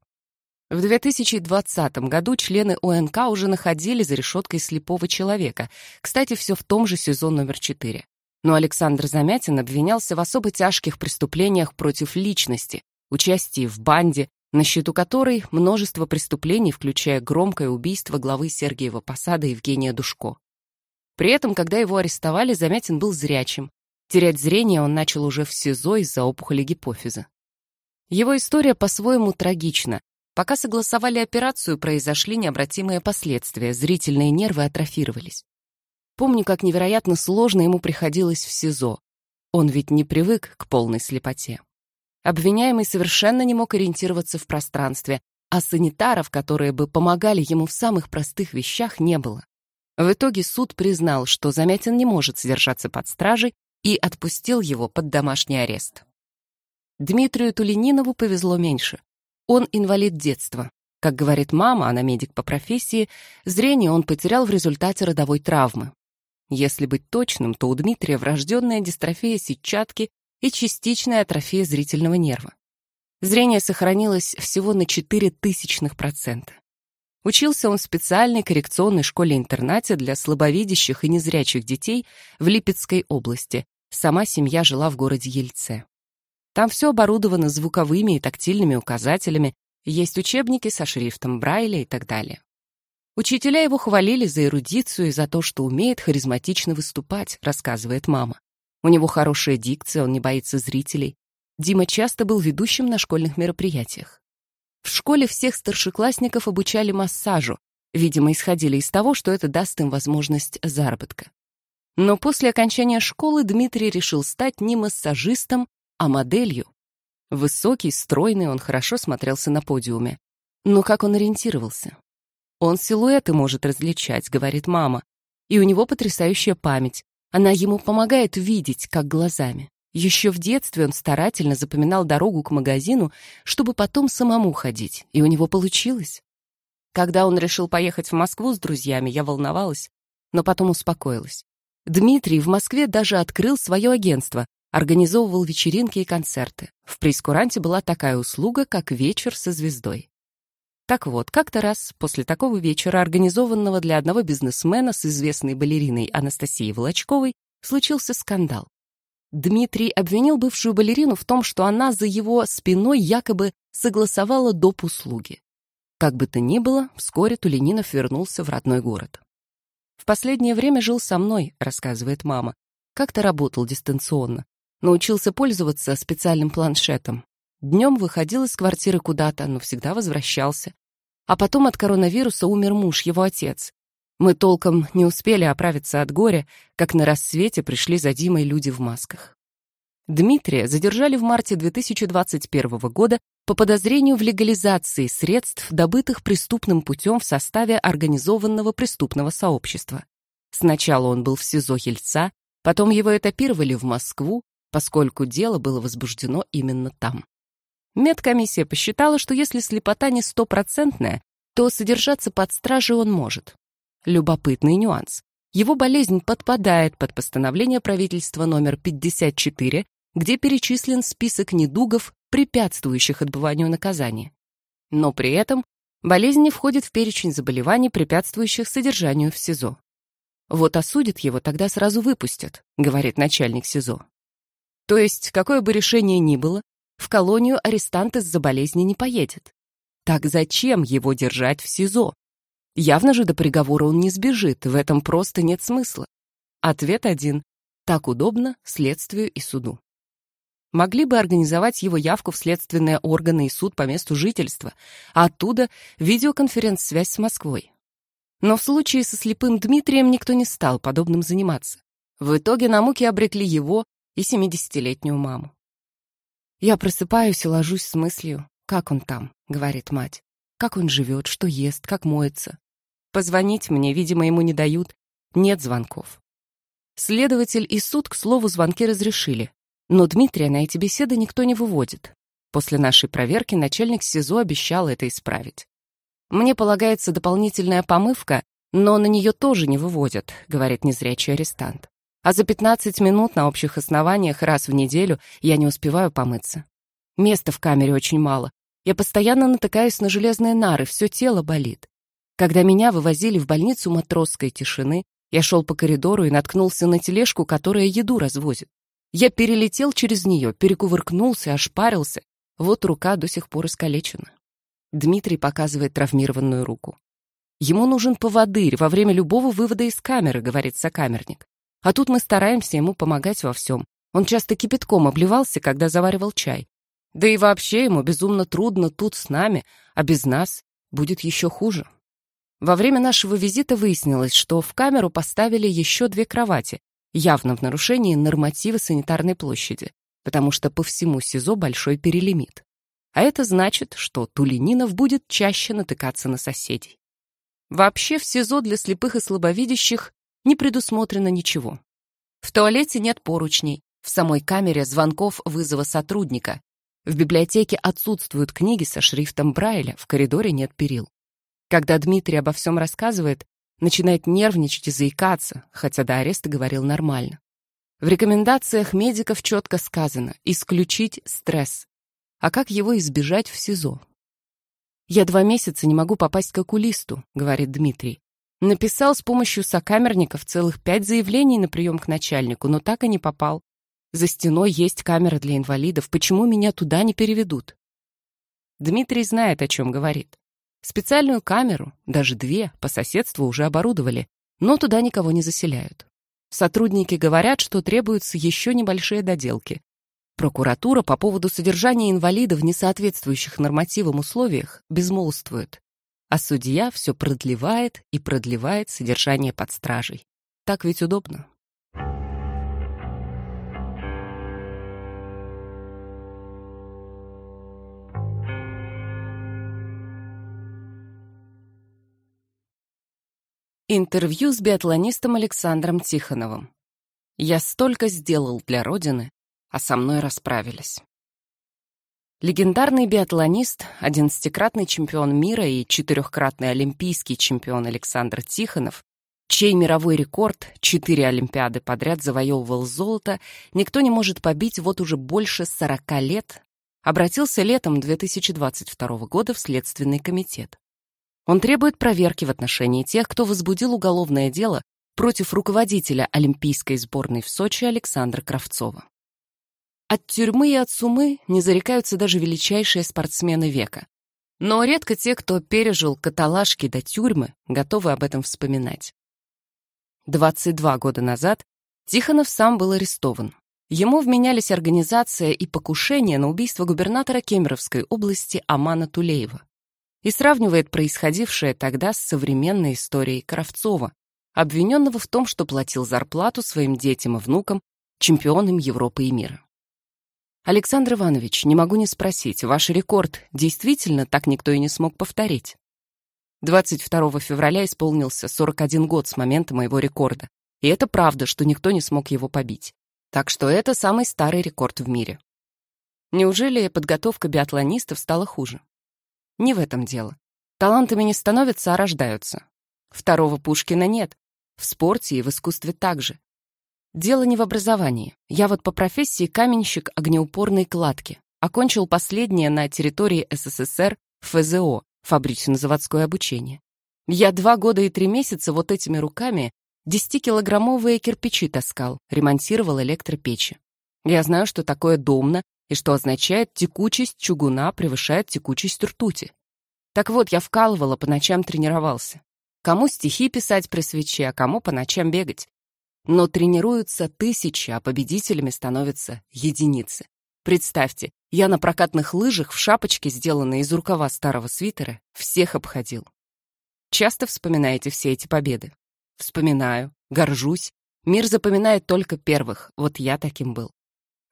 В 2020 году члены ОНК уже находили за решеткой слепого человека, кстати, все в том же сезон номер 4. Но Александр Замятин обвинялся в особо тяжких преступлениях против личности, участии в банде, на счету которой множество преступлений, включая громкое убийство главы Сергиева Посада Евгения Душко. При этом, когда его арестовали, Замятин был зрячим. Терять зрение он начал уже в СИЗО из-за опухоли гипофиза. Его история по-своему трагична. Пока согласовали операцию, произошли необратимые последствия, зрительные нервы атрофировались. Помню, как невероятно сложно ему приходилось в СИЗО. Он ведь не привык к полной слепоте. Обвиняемый совершенно не мог ориентироваться в пространстве, а санитаров, которые бы помогали ему в самых простых вещах, не было. В итоге суд признал, что Замятин не может содержаться под стражей и отпустил его под домашний арест. Дмитрию Туленинову повезло меньше. Он инвалид детства. Как говорит мама, она медик по профессии, зрение он потерял в результате родовой травмы. Если быть точным, то у Дмитрия врожденная дистрофия сетчатки и частичная атрофия зрительного нерва. Зрение сохранилось всего на 4 тысячных процента. Учился он в специальной коррекционной школе-интернате для слабовидящих и незрячих детей в Липецкой области. Сама семья жила в городе Ельце. Там все оборудовано звуковыми и тактильными указателями, есть учебники со шрифтом Брайля и так далее. Учителя его хвалили за эрудицию и за то, что умеет харизматично выступать, рассказывает мама. У него хорошая дикция, он не боится зрителей. Дима часто был ведущим на школьных мероприятиях. В школе всех старшеклассников обучали массажу, видимо, исходили из того, что это даст им возможность заработка. Но после окончания школы Дмитрий решил стать не массажистом, а моделью. Высокий, стройный, он хорошо смотрелся на подиуме. Но как он ориентировался? Он силуэты может различать, говорит мама. И у него потрясающая память. Она ему помогает видеть, как глазами. Еще в детстве он старательно запоминал дорогу к магазину, чтобы потом самому ходить, и у него получилось. Когда он решил поехать в Москву с друзьями, я волновалась, но потом успокоилась. Дмитрий в Москве даже открыл свое агентство, организовывал вечеринки и концерты. В прескуранте была такая услуга, как вечер со звездой. Так вот, как-то раз после такого вечера, организованного для одного бизнесмена с известной балериной Анастасией Волочковой, случился скандал. Дмитрий обвинил бывшую балерину в том, что она за его спиной якобы согласовала доп. услуги. Как бы то ни было, вскоре Тулининов вернулся в родной город. «В последнее время жил со мной», — рассказывает мама. «Как-то работал дистанционно. Научился пользоваться специальным планшетом. Днем выходил из квартиры куда-то, но всегда возвращался. А потом от коронавируса умер муж, его отец. Мы толком не успели оправиться от горя, как на рассвете пришли за Димой люди в масках. Дмитрия задержали в марте 2021 года по подозрению в легализации средств, добытых преступным путем в составе организованного преступного сообщества. Сначала он был в СИЗО Ельца, потом его этапировали в Москву, поскольку дело было возбуждено именно там. Медкомиссия посчитала, что если слепота не стопроцентная, то содержаться под стражей он может. Любопытный нюанс. Его болезнь подпадает под постановление правительства номер 54, где перечислен список недугов, препятствующих отбыванию наказания. Но при этом болезнь не входит в перечень заболеваний, препятствующих содержанию в СИЗО. Вот осудят его, тогда сразу выпустят, говорит начальник СИЗО. То есть, какое бы решение ни было, в колонию арестант из-за болезни не поедет. Так зачем его держать в СИЗО? Явно же до приговора он не сбежит, в этом просто нет смысла. Ответ один. Так удобно следствию и суду. Могли бы организовать его явку в следственные органы и суд по месту жительства, а оттуда видеоконференц-связь с Москвой. Но в случае со слепым Дмитрием никто не стал подобным заниматься. В итоге на муки обрекли его и 70-летнюю маму. «Я просыпаюсь и ложусь с мыслью, как он там», — говорит мать. Как он живет, что ест, как моется. Позвонить мне, видимо, ему не дают. Нет звонков. Следователь и суд, к слову, звонки разрешили. Но Дмитрия на эти беседы никто не выводит. После нашей проверки начальник СИЗО обещал это исправить. «Мне полагается дополнительная помывка, но на нее тоже не выводят», — говорит незрячий арестант. «А за 15 минут на общих основаниях раз в неделю я не успеваю помыться. Места в камере очень мало, я постоянно натыкаюсь на железные нары, все тело болит. Когда меня вывозили в больницу матросской тишины, я шел по коридору и наткнулся на тележку, которая еду развозит. Я перелетел через нее, перекувыркнулся, ошпарился. Вот рука до сих пор искалечена. Дмитрий показывает травмированную руку. Ему нужен поводырь во время любого вывода из камеры, говорит сокамерник. А тут мы стараемся ему помогать во всем. Он часто кипятком обливался, когда заваривал чай. Да и вообще ему безумно трудно тут с нами, а без нас будет еще хуже. Во время нашего визита выяснилось, что в камеру поставили еще две кровати, явно в нарушении норматива санитарной площади, потому что по всему СИЗО большой перелимит. А это значит, что Тулининов будет чаще натыкаться на соседей. Вообще в СИЗО для слепых и слабовидящих не предусмотрено ничего. В туалете нет поручней, в самой камере звонков вызова сотрудника. В библиотеке отсутствуют книги со шрифтом Брайля, в коридоре нет перил. Когда Дмитрий обо всем рассказывает, начинает нервничать и заикаться, хотя до ареста говорил нормально. В рекомендациях медиков четко сказано «исключить стресс». А как его избежать в СИЗО? «Я два месяца не могу попасть к окулисту», — говорит Дмитрий. Написал с помощью сокамерников целых пять заявлений на прием к начальнику, но так и не попал. За стеной есть камера для инвалидов, почему меня туда не переведут? Дмитрий знает, о чем говорит. Специальную камеру, даже две, по соседству уже оборудовали, но туда никого не заселяют. Сотрудники говорят, что требуются еще небольшие доделки. Прокуратура по поводу содержания инвалидов в несоответствующих нормативам условиях безмолвствует. А судья все продлевает и продлевает содержание под стражей. Так ведь удобно. Интервью с биатлонистом Александром Тихоновым. «Я столько сделал для Родины, а со мной расправились». Легендарный биатлонист, одиннадцатикратный чемпион мира и четырехкратный олимпийский чемпион Александр Тихонов, чей мировой рекорд четыре Олимпиады подряд завоевывал золото, никто не может побить вот уже больше 40 лет, обратился летом 2022 года в Следственный комитет. Он требует проверки в отношении тех, кто возбудил уголовное дело против руководителя Олимпийской сборной в Сочи Александра Кравцова. От тюрьмы и от сумы не зарекаются даже величайшие спортсмены века. Но редко те, кто пережил каталажки до тюрьмы, готовы об этом вспоминать. 22 года назад Тихонов сам был арестован. Ему вменялись организация и покушение на убийство губернатора Кемеровской области Амана Тулеева и сравнивает происходившее тогда с современной историей Кравцова, обвиненного в том, что платил зарплату своим детям и внукам, чемпионам Европы и мира. Александр Иванович, не могу не спросить, ваш рекорд действительно так никто и не смог повторить? 22 февраля исполнился 41 год с момента моего рекорда. И это правда, что никто не смог его побить. Так что это самый старый рекорд в мире. Неужели подготовка биатлонистов стала хуже? Не в этом дело. Талантами не становятся, а рождаются. Второго Пушкина нет. В спорте и в искусстве также. Дело не в образовании. Я вот по профессии каменщик огнеупорной кладки. Окончил последнее на территории СССР ФЗО, фабрично-заводское обучение. Я два года и три месяца вот этими руками 10-килограммовые кирпичи таскал, ремонтировал электропечи. Я знаю, что такое домно и что означает текучесть чугуна превышает текучесть ртути. Так вот, я вкалывала, по ночам тренировался. Кому стихи писать при свече, а кому по ночам бегать. Но тренируются тысячи, а победителями становятся единицы. Представьте, я на прокатных лыжах в шапочке, сделанной из рукава старого свитера, всех обходил. Часто вспоминаете все эти победы? Вспоминаю, горжусь. Мир запоминает только первых, вот я таким был.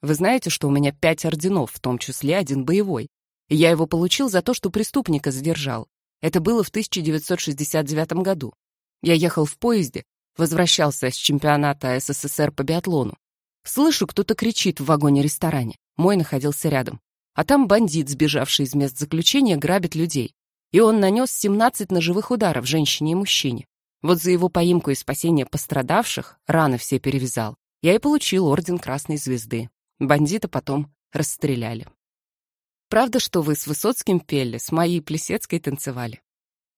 Вы знаете, что у меня пять орденов, в том числе один боевой. я его получил за то, что преступника задержал. Это было в 1969 году. Я ехал в поезде, возвращался с чемпионата СССР по биатлону. Слышу, кто-то кричит в вагоне-ресторане. Мой находился рядом. А там бандит, сбежавший из мест заключения, грабит людей. И он нанес 17 ножевых ударов женщине и мужчине. Вот за его поимку и спасение пострадавших раны все перевязал. Я и получил орден Красной Звезды. Бандита потом расстреляли. Правда, что вы с Высоцким пели, с моей Плесецкой танцевали?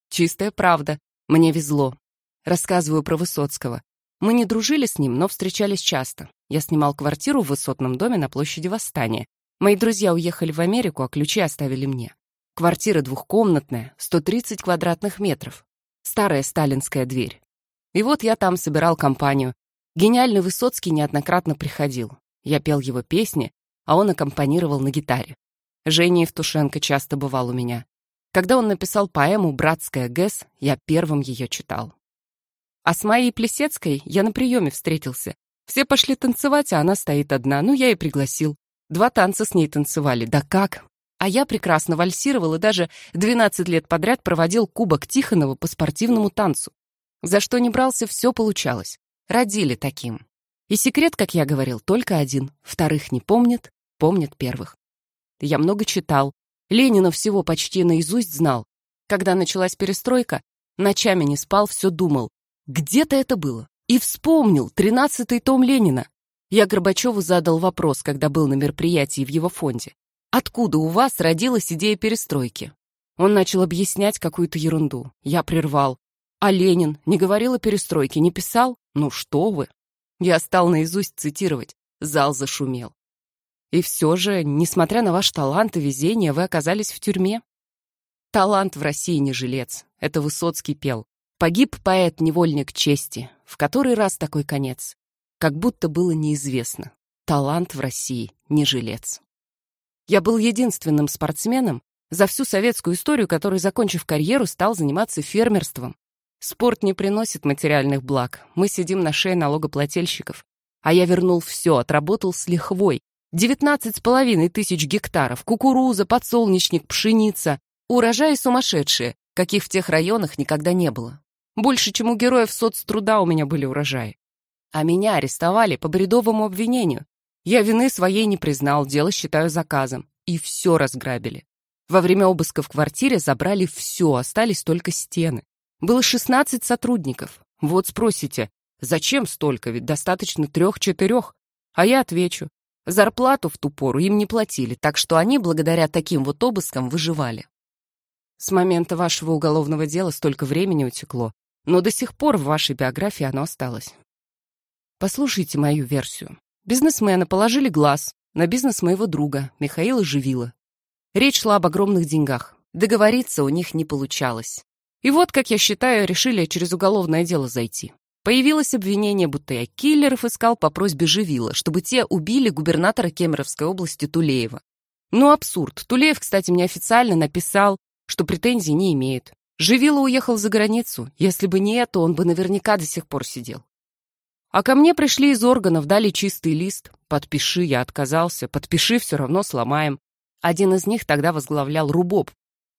Чистая правда. Мне везло. Рассказываю про Высоцкого. Мы не дружили с ним, но встречались часто. Я снимал квартиру в высотном доме на площади Восстания. Мои друзья уехали в Америку, а ключи оставили мне. Квартира двухкомнатная, 130 квадратных метров. Старая сталинская дверь. И вот я там собирал компанию. Гениальный Высоцкий неоднократно приходил. Я пел его песни, а он аккомпанировал на гитаре. Женя Евтушенко часто бывал у меня. Когда он написал поэму «Братская ГЭС», я первым ее читал. А с Майей Плесецкой я на приеме встретился. Все пошли танцевать, а она стоит одна. Ну, я и пригласил. Два танца с ней танцевали. Да как? А я прекрасно вальсировал и даже 12 лет подряд проводил кубок Тихонова по спортивному танцу. За что не брался, все получалось. Родили таким. И секрет, как я говорил, только один. Вторых не помнят, помнят первых. Я много читал. Ленина всего почти наизусть знал. Когда началась перестройка, ночами не спал, все думал. Где-то это было. И вспомнил тринадцатый том Ленина. Я Горбачеву задал вопрос, когда был на мероприятии в его фонде. Откуда у вас родилась идея перестройки? Он начал объяснять какую-то ерунду. Я прервал. А Ленин не говорил о перестройке, не писал? Ну что вы? Я стал наизусть цитировать. Зал зашумел. И все же, несмотря на ваш талант и везение, вы оказались в тюрьме. Талант в России не жилец. Это Высоцкий пел. Погиб поэт-невольник чести, в который раз такой конец. Как будто было неизвестно. Талант в России не жилец. Я был единственным спортсменом за всю советскую историю, который, закончив карьеру, стал заниматься фермерством. Спорт не приносит материальных благ. Мы сидим на шее налогоплательщиков. А я вернул все, отработал с лихвой. Девятнадцать с половиной тысяч гектаров, кукуруза, подсолнечник, пшеница. Урожаи сумасшедшие, каких в тех районах никогда не было. Больше, чем у героев соцтруда у меня были урожаи. А меня арестовали по бредовому обвинению. Я вины своей не признал, дело считаю заказом. И все разграбили. Во время обыска в квартире забрали все, остались только стены. Было 16 сотрудников. Вот спросите, зачем столько, ведь достаточно трех-четырех? А я отвечу, зарплату в ту пору им не платили, так что они благодаря таким вот обыскам выживали. С момента вашего уголовного дела столько времени утекло, но до сих пор в вашей биографии оно осталось. Послушайте мою версию. Бизнесмены положили глаз на бизнес моего друга, Михаила Живила. Речь шла об огромных деньгах. Договориться у них не получалось. И вот, как я считаю, решили через уголовное дело зайти. Появилось обвинение, будто я киллеров искал по просьбе Живила, чтобы те убили губернатора Кемеровской области Тулеева. Ну, абсурд. Тулеев, кстати, мне официально написал, что претензий не имеет. Живила уехал за границу. Если бы не это, он бы наверняка до сих пор сидел. А ко мне пришли из органов, дали чистый лист. Подпиши, я отказался. Подпиши, все равно сломаем. Один из них тогда возглавлял РУБОП,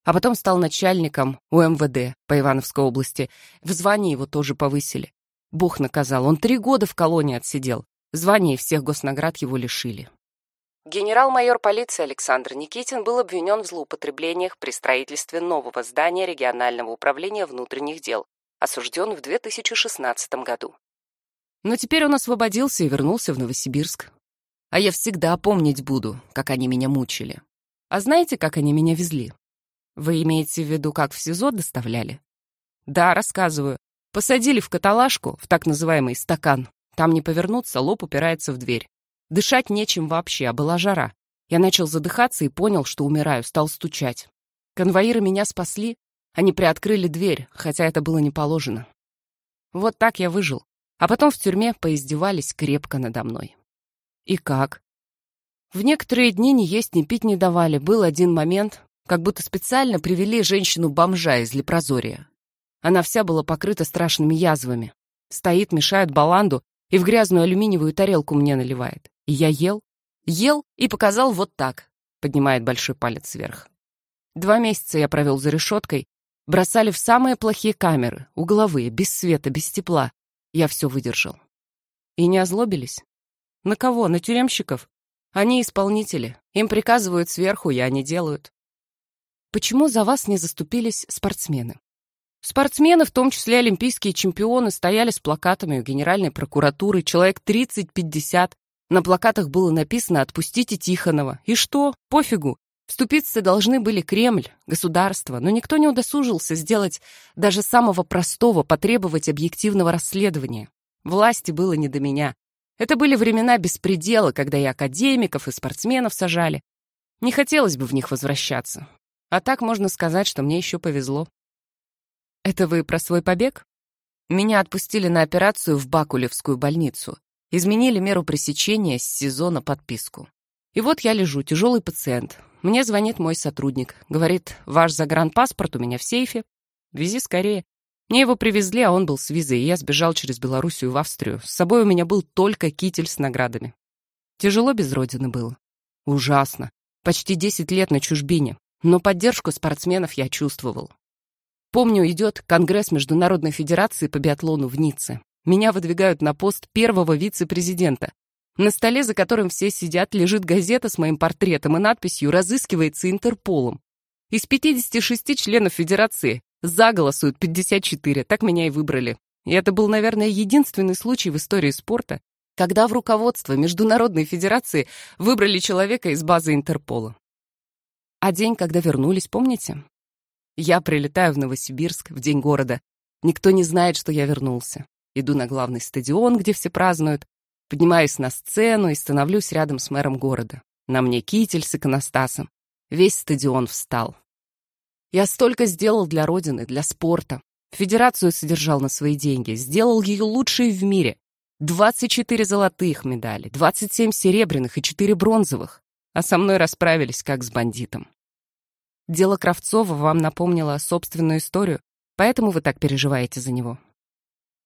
а потом стал начальником УМВД по Ивановской области. В звании его тоже повысили. Бог наказал, он три года в колонии отсидел. Звание всех госнаград его лишили. Генерал-майор полиции Александр Никитин был обвинен в злоупотреблениях при строительстве нового здания регионального управления внутренних дел, осужден в 2016 году. Но теперь он освободился и вернулся в Новосибирск. А я всегда помнить буду, как они меня мучили. А знаете, как они меня везли? Вы имеете в виду, как в СИЗО доставляли? Да, рассказываю. Посадили в каталажку, в так называемый стакан. Там не повернуться, лоб упирается в дверь. Дышать нечем вообще, а была жара. Я начал задыхаться и понял, что умираю, стал стучать. Конвоиры меня спасли, они приоткрыли дверь, хотя это было не положено. Вот так я выжил. А потом в тюрьме поиздевались крепко надо мной. И как? В некоторые дни ни есть, ни пить не давали. Был один момент, как будто специально привели женщину-бомжа из Лепрозория. Она вся была покрыта страшными язвами. Стоит, мешает баланду и в грязную алюминиевую тарелку мне наливает. И я ел, ел и показал вот так, поднимает большой палец вверх. Два месяца я провел за решеткой, бросали в самые плохие камеры, угловые, без света, без тепла. Я все выдержал. И не озлобились? На кого? На тюремщиков? Они исполнители. Им приказывают сверху, и они делают. Почему за вас не заступились спортсмены? Спортсмены, в том числе олимпийские чемпионы, стояли с плакатами у Генеральной прокуратуры, человек 30-50, на плакатах было написано «Отпустите Тихонова». И что? Пофигу. Вступиться должны были Кремль, государство, но никто не удосужился сделать даже самого простого, потребовать объективного расследования. Власти было не до меня. Это были времена беспредела, когда и академиков, и спортсменов сажали. Не хотелось бы в них возвращаться. А так можно сказать, что мне еще повезло. Это вы про свой побег? Меня отпустили на операцию в Бакулевскую больницу. Изменили меру пресечения с сезона подписку. И вот я лежу, тяжелый пациент. Мне звонит мой сотрудник. Говорит, ваш загранпаспорт у меня в сейфе. Вези скорее. Мне его привезли, а он был с визой, и я сбежал через Белоруссию в Австрию. С собой у меня был только китель с наградами. Тяжело без родины было. Ужасно. Почти 10 лет на чужбине. Но поддержку спортсменов я чувствовал. Помню, идет Конгресс Международной Федерации по биатлону в Ницце. Меня выдвигают на пост первого вице-президента. На столе, за которым все сидят, лежит газета с моим портретом и надписью «Разыскивается Интерполом». Из 56 членов Федерации заголосуют 54, так меня и выбрали. И это был, наверное, единственный случай в истории спорта, когда в руководство Международной Федерации выбрали человека из базы Интерпола. А день, когда вернулись, помните? Я прилетаю в Новосибирск в день города. Никто не знает, что я вернулся. Иду на главный стадион, где все празднуют. Поднимаюсь на сцену и становлюсь рядом с мэром города. На мне китель с иконостасом. Весь стадион встал. Я столько сделал для Родины, для спорта. Федерацию содержал на свои деньги, сделал ее лучшей в мире. 24 золотых медали, 27 серебряных и 4 бронзовых. А со мной расправились, как с бандитом. Дело Кравцова вам напомнило собственную историю, поэтому вы так переживаете за него.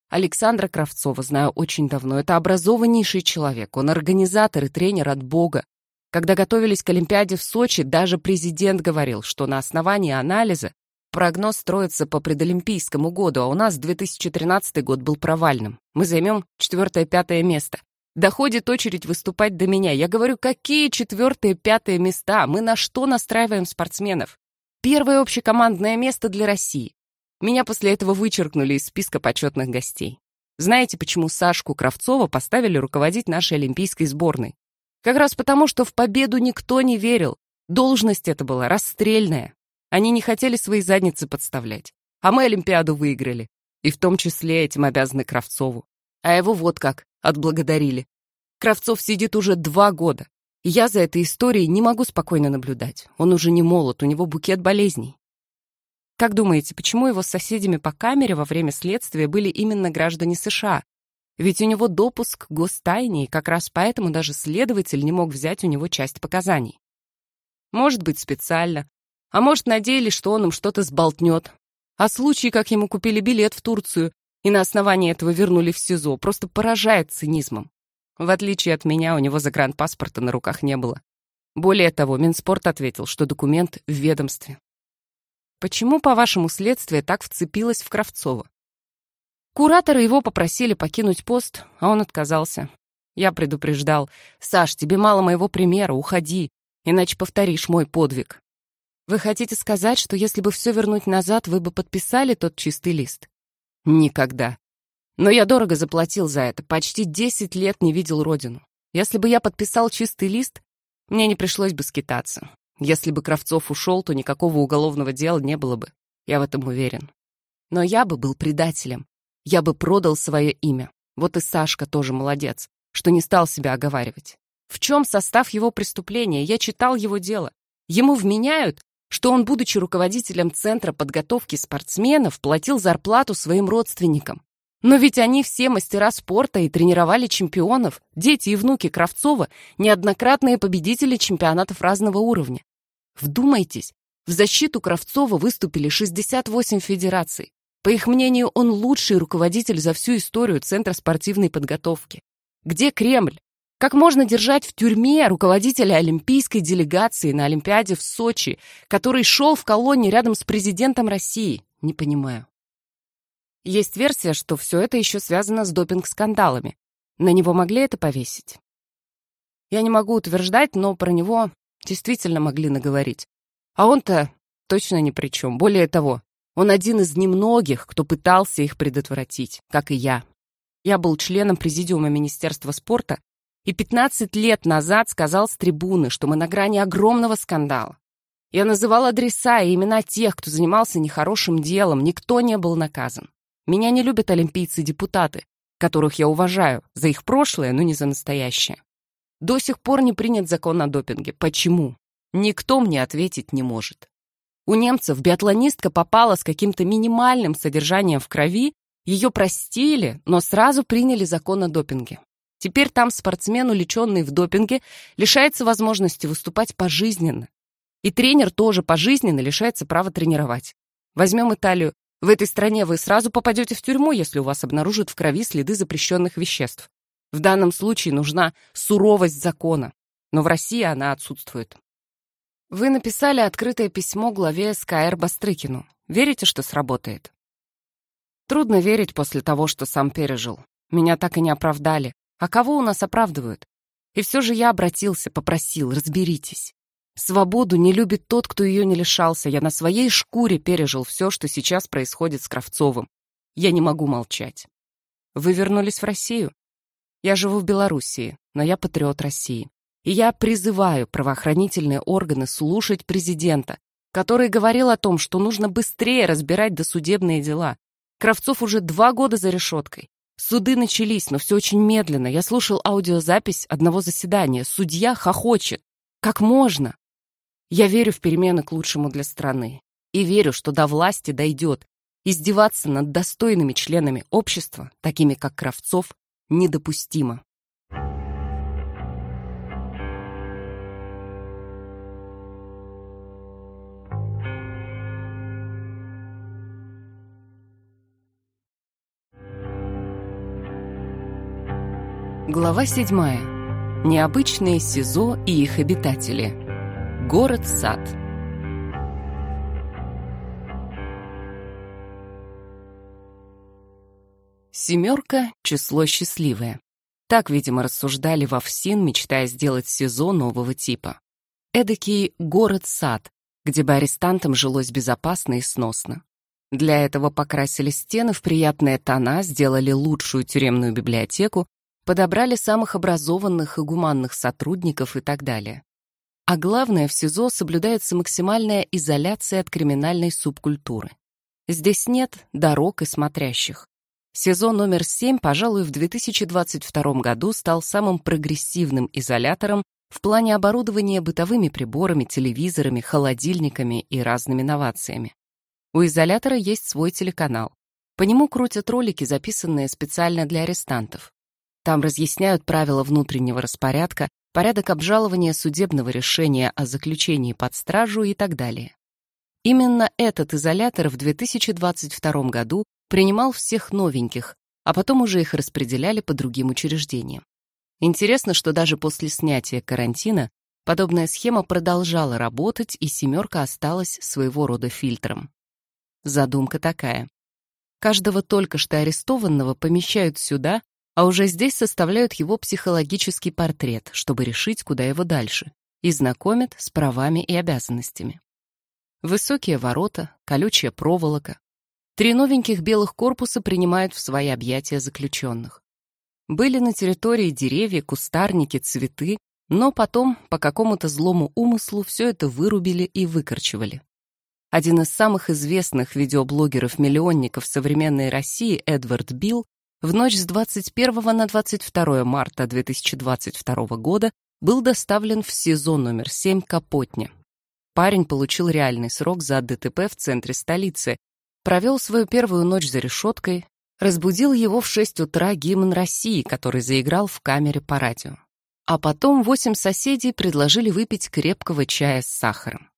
Александра Кравцова знаю очень давно. Это образованнейший человек. Он организатор и тренер от Бога. Когда готовились к Олимпиаде в Сочи, даже президент говорил, что на основании анализа прогноз строится по предолимпийскому году, а у нас 2013 год был провальным. Мы займем четвертое-пятое место. Доходит очередь выступать до меня. Я говорю, какие четвертые, пятые места? Мы на что настраиваем спортсменов? Первое общекомандное место для России. Меня после этого вычеркнули из списка почетных гостей. Знаете, почему Сашку Кравцова поставили руководить нашей олимпийской сборной? Как раз потому, что в победу никто не верил. Должность эта была расстрельная. Они не хотели свои задницы подставлять. А мы Олимпиаду выиграли. И в том числе этим обязаны Кравцову. А его вот как, отблагодарили. Кравцов сидит уже два года. Я за этой историей не могу спокойно наблюдать. Он уже не молод, у него букет болезней. Как думаете, почему его с соседями по камере во время следствия были именно граждане США? Ведь у него допуск к гостайне, и как раз поэтому даже следователь не мог взять у него часть показаний. Может быть, специально. А может, надеялись, что он им что-то сболтнет. А случай, как ему купили билет в Турцию, и на основании этого вернули в СИЗО, просто поражает цинизмом. В отличие от меня, у него загранпаспорта на руках не было. Более того, Минспорт ответил, что документ в ведомстве. Почему, по-вашему, следствие так вцепилось в Кравцова? Кураторы его попросили покинуть пост, а он отказался. Я предупреждал. «Саш, тебе мало моего примера, уходи, иначе повторишь мой подвиг». Вы хотите сказать, что если бы все вернуть назад, вы бы подписали тот чистый лист? Никогда. Но я дорого заплатил за это, почти 10 лет не видел родину. Если бы я подписал чистый лист, мне не пришлось бы скитаться. Если бы Кравцов ушел, то никакого уголовного дела не было бы. Я в этом уверен. Но я бы был предателем. Я бы продал свое имя. Вот и Сашка тоже молодец, что не стал себя оговаривать. В чем состав его преступления? Я читал его дело. Ему вменяют, что он, будучи руководителем Центра подготовки спортсменов, платил зарплату своим родственникам. Но ведь они все мастера спорта и тренировали чемпионов, дети и внуки Кравцова, неоднократные победители чемпионатов разного уровня. Вдумайтесь, в защиту Кравцова выступили 68 федераций. По их мнению, он лучший руководитель за всю историю Центра спортивной подготовки. Где Кремль? Как можно держать в тюрьме руководителя олимпийской делегации на Олимпиаде в Сочи, который шел в колонне рядом с президентом России? Не понимаю. Есть версия, что все это еще связано с допинг-скандалами. На него могли это повесить? Я не могу утверждать, но про него действительно могли наговорить. А он-то точно ни при чем. Более того, он один из немногих, кто пытался их предотвратить, как и я. Я был членом президиума Министерства спорта и 15 лет назад сказал с трибуны, что мы на грани огромного скандала. Я называл адреса и имена тех, кто занимался нехорошим делом, никто не был наказан. Меня не любят олимпийцы-депутаты, которых я уважаю за их прошлое, но не за настоящее. До сих пор не принят закон о допинге. Почему? Никто мне ответить не может. У немцев биатлонистка попала с каким-то минимальным содержанием в крови, ее простили, но сразу приняли закон о допинге. Теперь там спортсмен, уличенный в допинге, лишается возможности выступать пожизненно. И тренер тоже пожизненно лишается права тренировать. Возьмем Италию. В этой стране вы сразу попадете в тюрьму, если у вас обнаружат в крови следы запрещенных веществ. В данном случае нужна суровость закона, но в России она отсутствует. Вы написали открытое письмо главе СКР Бастрыкину. Верите, что сработает? Трудно верить после того, что сам пережил. Меня так и не оправдали. А кого у нас оправдывают? И все же я обратился, попросил, разберитесь. Свободу не любит тот, кто ее не лишался. Я на своей шкуре пережил все, что сейчас происходит с Кравцовым. Я не могу молчать. Вы вернулись в Россию? Я живу в Белоруссии, но я патриот России. И я призываю правоохранительные органы слушать президента, который говорил о том, что нужно быстрее разбирать досудебные дела. Кравцов уже два года за решеткой. Суды начались, но все очень медленно. Я слушал аудиозапись одного заседания. Судья хохочет. Как можно? Я верю в перемены к лучшему для страны. И верю, что до власти дойдет. Издеваться над достойными членами общества, такими как Кравцов, недопустимо. Глава 7. Необычные СИЗО и их обитатели. Город-сад. Семерка — число счастливое. Так, видимо, рассуждали во ФСИН, мечтая сделать СИЗО нового типа. Эдакий город-сад, где бы арестантам жилось безопасно и сносно. Для этого покрасили стены в приятные тона, сделали лучшую тюремную библиотеку, подобрали самых образованных и гуманных сотрудников и так далее. А главное, в СИЗО соблюдается максимальная изоляция от криминальной субкультуры. Здесь нет дорог и смотрящих. СИЗО номер 7, пожалуй, в 2022 году стал самым прогрессивным изолятором в плане оборудования бытовыми приборами, телевизорами, холодильниками и разными новациями. У изолятора есть свой телеканал. По нему крутят ролики, записанные специально для арестантов. Там разъясняют правила внутреннего распорядка, порядок обжалования судебного решения о заключении под стражу и так далее. Именно этот изолятор в 2022 году принимал всех новеньких, а потом уже их распределяли по другим учреждениям. Интересно, что даже после снятия карантина подобная схема продолжала работать, и «семерка» осталась своего рода фильтром. Задумка такая. Каждого только что арестованного помещают сюда, а уже здесь составляют его психологический портрет, чтобы решить, куда его дальше, и знакомят с правами и обязанностями. Высокие ворота, колючая проволока. Три новеньких белых корпуса принимают в свои объятия заключенных. Были на территории деревья, кустарники, цветы, но потом, по какому-то злому умыслу, все это вырубили и выкорчевали. Один из самых известных видеоблогеров-миллионников современной России, Эдвард Билл, в ночь с 21 на 22 марта 2022 года был доставлен в СИЗО номер 7 Капотня. Парень получил реальный срок за ДТП в центре столицы, провел свою первую ночь за решеткой, разбудил его в 6 утра гимн России, который заиграл в камере по радио. А потом восемь соседей предложили выпить крепкого чая с сахаром.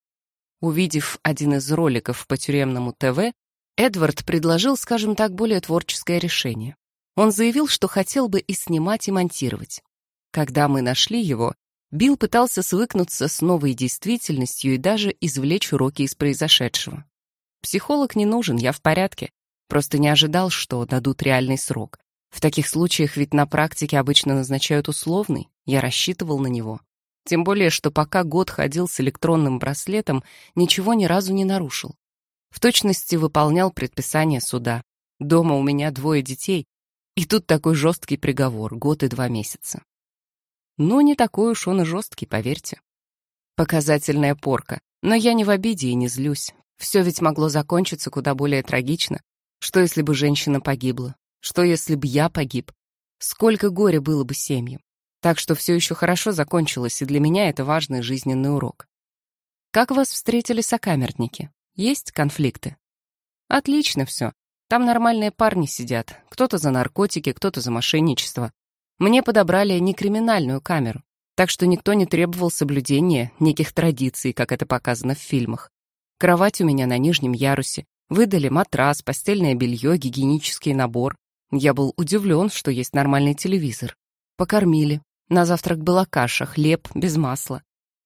Увидев один из роликов по тюремному ТВ, Эдвард предложил, скажем так, более творческое решение. Он заявил, что хотел бы и снимать, и монтировать. Когда мы нашли его, Билл пытался свыкнуться с новой действительностью и даже извлечь уроки из произошедшего. Психолог не нужен, я в порядке. Просто не ожидал, что дадут реальный срок. В таких случаях ведь на практике обычно назначают условный. Я рассчитывал на него. Тем более, что пока год ходил с электронным браслетом, ничего ни разу не нарушил. В точности выполнял предписания суда. Дома у меня двое детей, и тут такой жесткий приговор, год и два месяца. Но не такой уж он и жесткий, поверьте. Показательная порка. Но я не в обиде и не злюсь. Все ведь могло закончиться куда более трагично. Что, если бы женщина погибла? Что, если бы я погиб? Сколько горя было бы семьям? Так что все еще хорошо закончилось, и для меня это важный жизненный урок. Как вас встретили сокамерники? Есть конфликты? Отлично все. Там нормальные парни сидят. Кто-то за наркотики, кто-то за мошенничество. Мне подобрали не криминальную камеру, так что никто не требовал соблюдения неких традиций, как это показано в фильмах. Кровать у меня на нижнем ярусе. Выдали матрас, постельное белье, гигиенический набор. Я был удивлен, что есть нормальный телевизор. Покормили. На завтрак была каша, хлеб, без масла.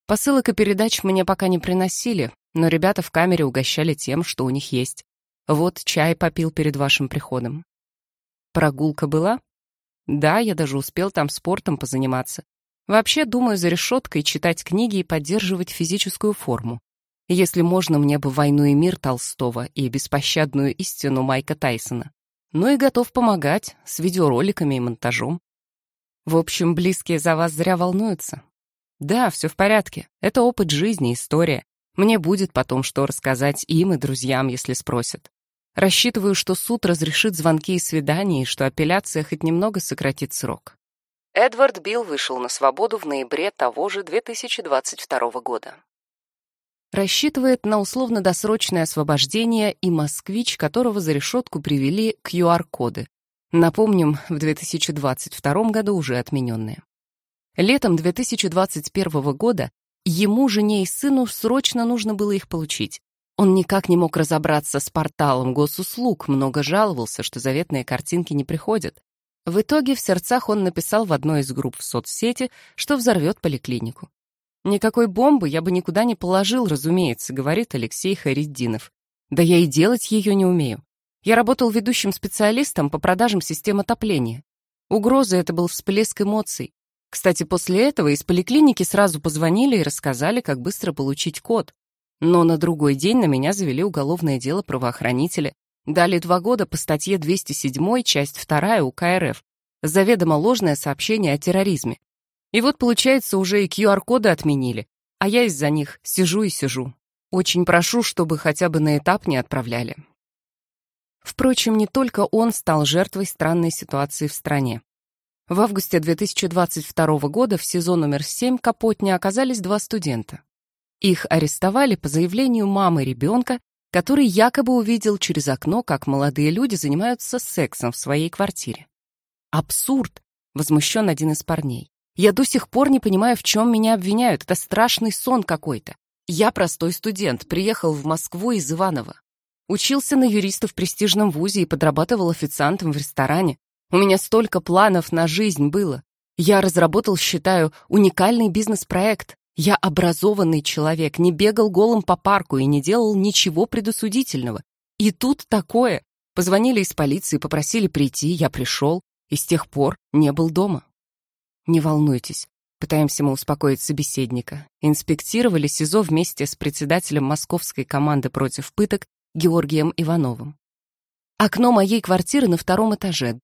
Посылок и передач мне пока не приносили, но ребята в камере угощали тем, что у них есть. Вот чай попил перед вашим приходом. Прогулка была? Да, я даже успел там спортом позаниматься. Вообще, думаю, за решеткой читать книги и поддерживать физическую форму. Если можно, мне бы «Войну и мир» Толстого и «Беспощадную истину» Майка Тайсона. Ну и готов помогать с видеороликами и монтажом. В общем, близкие за вас зря волнуются. Да, все в порядке. Это опыт жизни, история. Мне будет потом что рассказать им и друзьям, если спросят. Рассчитываю, что суд разрешит звонки и свидания, и что апелляция хоть немного сократит срок. Эдвард Билл вышел на свободу в ноябре того же 2022 года рассчитывает на условно-досрочное освобождение и москвич, которого за решетку привели QR-коды. Напомним, в 2022 году уже отмененные. Летом 2021 года ему, жене и сыну срочно нужно было их получить. Он никак не мог разобраться с порталом госуслуг, много жаловался, что заветные картинки не приходят. В итоге в сердцах он написал в одной из групп в соцсети, что взорвет поликлинику. «Никакой бомбы я бы никуда не положил, разумеется», — говорит Алексей Хариддинов. «Да я и делать ее не умею. Я работал ведущим специалистом по продажам систем отопления. Угроза — это был всплеск эмоций. Кстати, после этого из поликлиники сразу позвонили и рассказали, как быстро получить код. Но на другой день на меня завели уголовное дело правоохранителя. Дали два года по статье 207, часть 2 УК РФ. Заведомо ложное сообщение о терроризме. И вот, получается, уже и QR-коды отменили, а я из-за них сижу и сижу. Очень прошу, чтобы хотя бы на этап не отправляли. Впрочем, не только он стал жертвой странной ситуации в стране. В августе 2022 года в СИЗО номер 7 Капотня оказались два студента. Их арестовали по заявлению мамы ребенка, который якобы увидел через окно, как молодые люди занимаются сексом в своей квартире. «Абсурд!» — возмущен один из парней. Я до сих пор не понимаю, в чем меня обвиняют. Это страшный сон какой-то. Я простой студент, приехал в Москву из Иваново. Учился на юриста в престижном вузе и подрабатывал официантом в ресторане. У меня столько планов на жизнь было. Я разработал, считаю, уникальный бизнес-проект. Я образованный человек, не бегал голым по парку и не делал ничего предосудительного. И тут такое. Позвонили из полиции, попросили прийти, я пришел, и с тех пор не был дома. Не волнуйтесь. Пытаемся мы успокоить собеседника. Инспектировали СИЗО вместе с председателем московской команды против пыток Георгием Ивановым. Окно моей квартиры на втором этаже,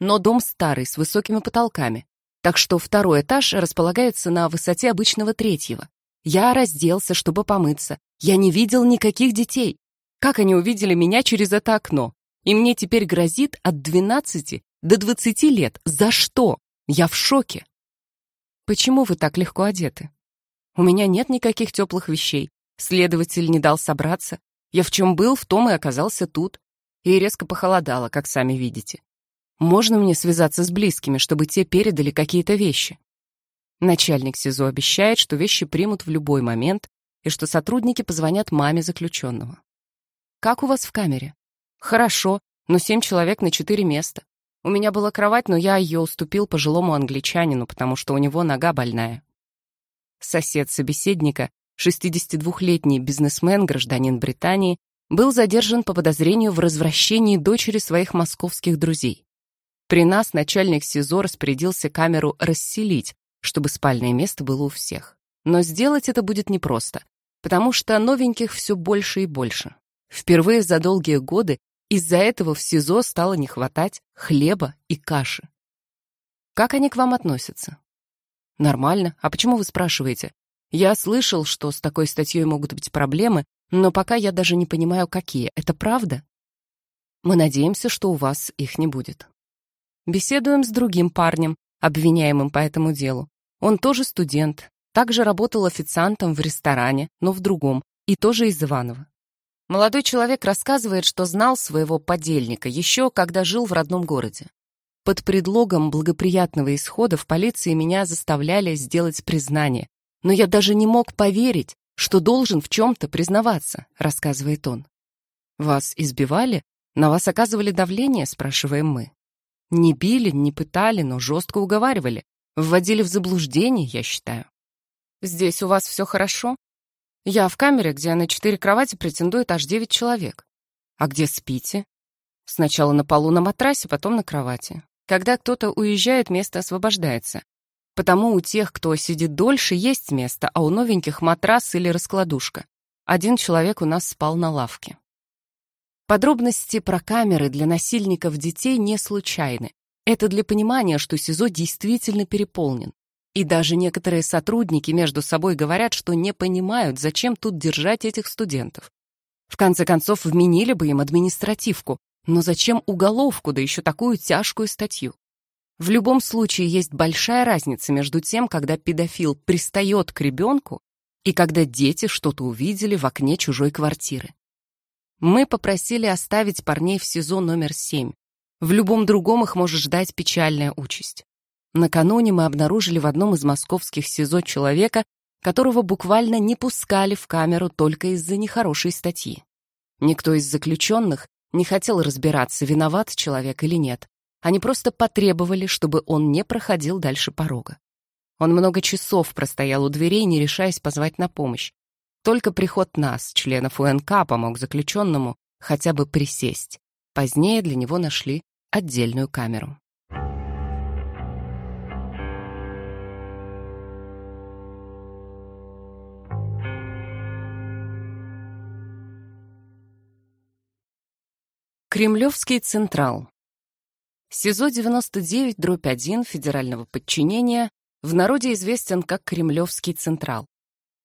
но дом старый, с высокими потолками, так что второй этаж располагается на высоте обычного третьего. Я разделся, чтобы помыться. Я не видел никаких детей. Как они увидели меня через это окно? И мне теперь грозит от 12 до 20 лет. За что? Я в шоке. Почему вы так легко одеты? У меня нет никаких теплых вещей. Следователь не дал собраться. Я в чем был, в том и оказался тут. И резко похолодало, как сами видите. Можно мне связаться с близкими, чтобы те передали какие-то вещи? Начальник СИЗО обещает, что вещи примут в любой момент и что сотрудники позвонят маме заключенного. Как у вас в камере? Хорошо, но семь человек на четыре места. У меня была кровать, но я ее уступил пожилому англичанину, потому что у него нога больная. Сосед собеседника, 62-летний бизнесмен, гражданин Британии, был задержан по подозрению в развращении дочери своих московских друзей. При нас начальник СИЗО распорядился камеру расселить, чтобы спальное место было у всех. Но сделать это будет непросто, потому что новеньких все больше и больше. Впервые за долгие годы из-за этого в СИЗО стало не хватать хлеба и каши. Как они к вам относятся? Нормально. А почему вы спрашиваете? Я слышал, что с такой статьей могут быть проблемы, но пока я даже не понимаю, какие. Это правда? Мы надеемся, что у вас их не будет. Беседуем с другим парнем, обвиняемым по этому делу. Он тоже студент, также работал официантом в ресторане, но в другом, и тоже из Иванова. Молодой человек рассказывает, что знал своего подельника еще когда жил в родном городе. Под предлогом благоприятного исхода в полиции меня заставляли сделать признание, но я даже не мог поверить, что должен в чем-то признаваться, рассказывает он. Вас избивали? На вас оказывали давление, спрашиваем мы. Не били, не пытали, но жестко уговаривали. Вводили в заблуждение, я считаю. Здесь у вас все хорошо? Я в камере, где на четыре кровати претендует аж девять человек. А где спите? Сначала на полу на матрасе, потом на кровати. Когда кто-то уезжает, место освобождается. Потому у тех, кто сидит дольше, есть место, а у новеньких матрас или раскладушка. Один человек у нас спал на лавке. Подробности про камеры для насильников детей не случайны. Это для понимания, что СИЗО действительно переполнен. И даже некоторые сотрудники между собой говорят, что не понимают, зачем тут держать этих студентов. В конце концов, вменили бы им административку, но зачем уголовку, да еще такую тяжкую статью? В любом случае есть большая разница между тем, когда педофил пристает к ребенку и когда дети что-то увидели в окне чужой квартиры. Мы попросили оставить парней в СИЗО номер 7. В любом другом их может ждать печальная участь. Накануне мы обнаружили в одном из московских СИЗО человека, которого буквально не пускали в камеру только из-за нехорошей статьи. Никто из заключенных не хотел разбираться, виноват человек или нет. Они просто потребовали, чтобы он не проходил дальше порога. Он много часов простоял у дверей, не решаясь позвать на помощь. Только приход нас, членов УНК, помог заключенному хотя бы присесть. Позднее для него нашли отдельную камеру. Кремлевский Централ. СИЗО 99, дробь 1 федерального подчинения в народе известен как Кремлевский Централ.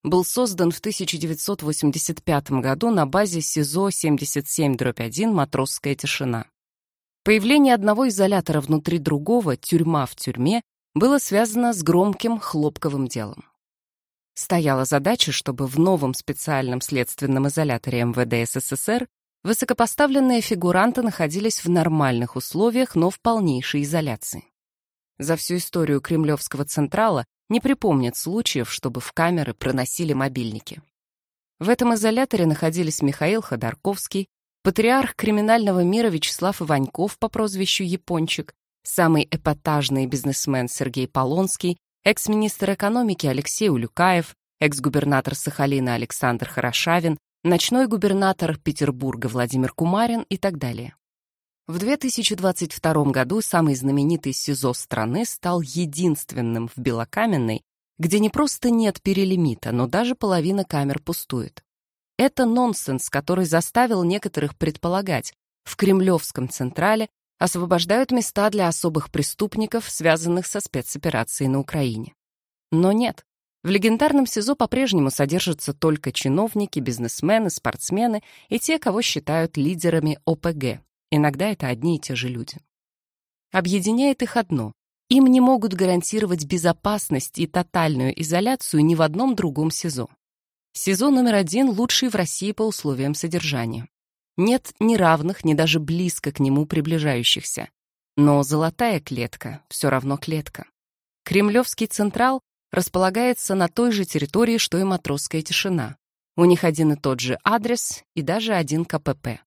Был создан в 1985 году на базе СИЗО 77, дробь 1 «Матросская тишина». Появление одного изолятора внутри другого, тюрьма в тюрьме, было связано с громким хлопковым делом. Стояла задача, чтобы в новом специальном следственном изоляторе МВД СССР Высокопоставленные фигуранты находились в нормальных условиях, но в полнейшей изоляции. За всю историю Кремлевского Централа не припомнят случаев, чтобы в камеры проносили мобильники. В этом изоляторе находились Михаил Ходорковский, патриарх криминального мира Вячеслав Иваньков по прозвищу Япончик, самый эпатажный бизнесмен Сергей Полонский, экс-министр экономики Алексей Улюкаев, экс-губернатор Сахалина Александр Хорошавин, ночной губернатор Петербурга Владимир Кумарин и так далее. В 2022 году самый знаменитый СИЗО страны стал единственным в Белокаменной, где не просто нет перелимита, но даже половина камер пустует. Это нонсенс, который заставил некоторых предполагать, в Кремлевском Централе освобождают места для особых преступников, связанных со спецоперацией на Украине. Но нет. В легендарном СИЗО по-прежнему содержатся только чиновники, бизнесмены, спортсмены и те, кого считают лидерами ОПГ. Иногда это одни и те же люди. Объединяет их одно. Им не могут гарантировать безопасность и тотальную изоляцию ни в одном другом СИЗО. СИЗО номер один лучший в России по условиям содержания. Нет ни равных, ни даже близко к нему приближающихся. Но золотая клетка все равно клетка. Кремлевский Централ располагается на той же территории, что и матросская тишина. У них один и тот же адрес и даже один КПП.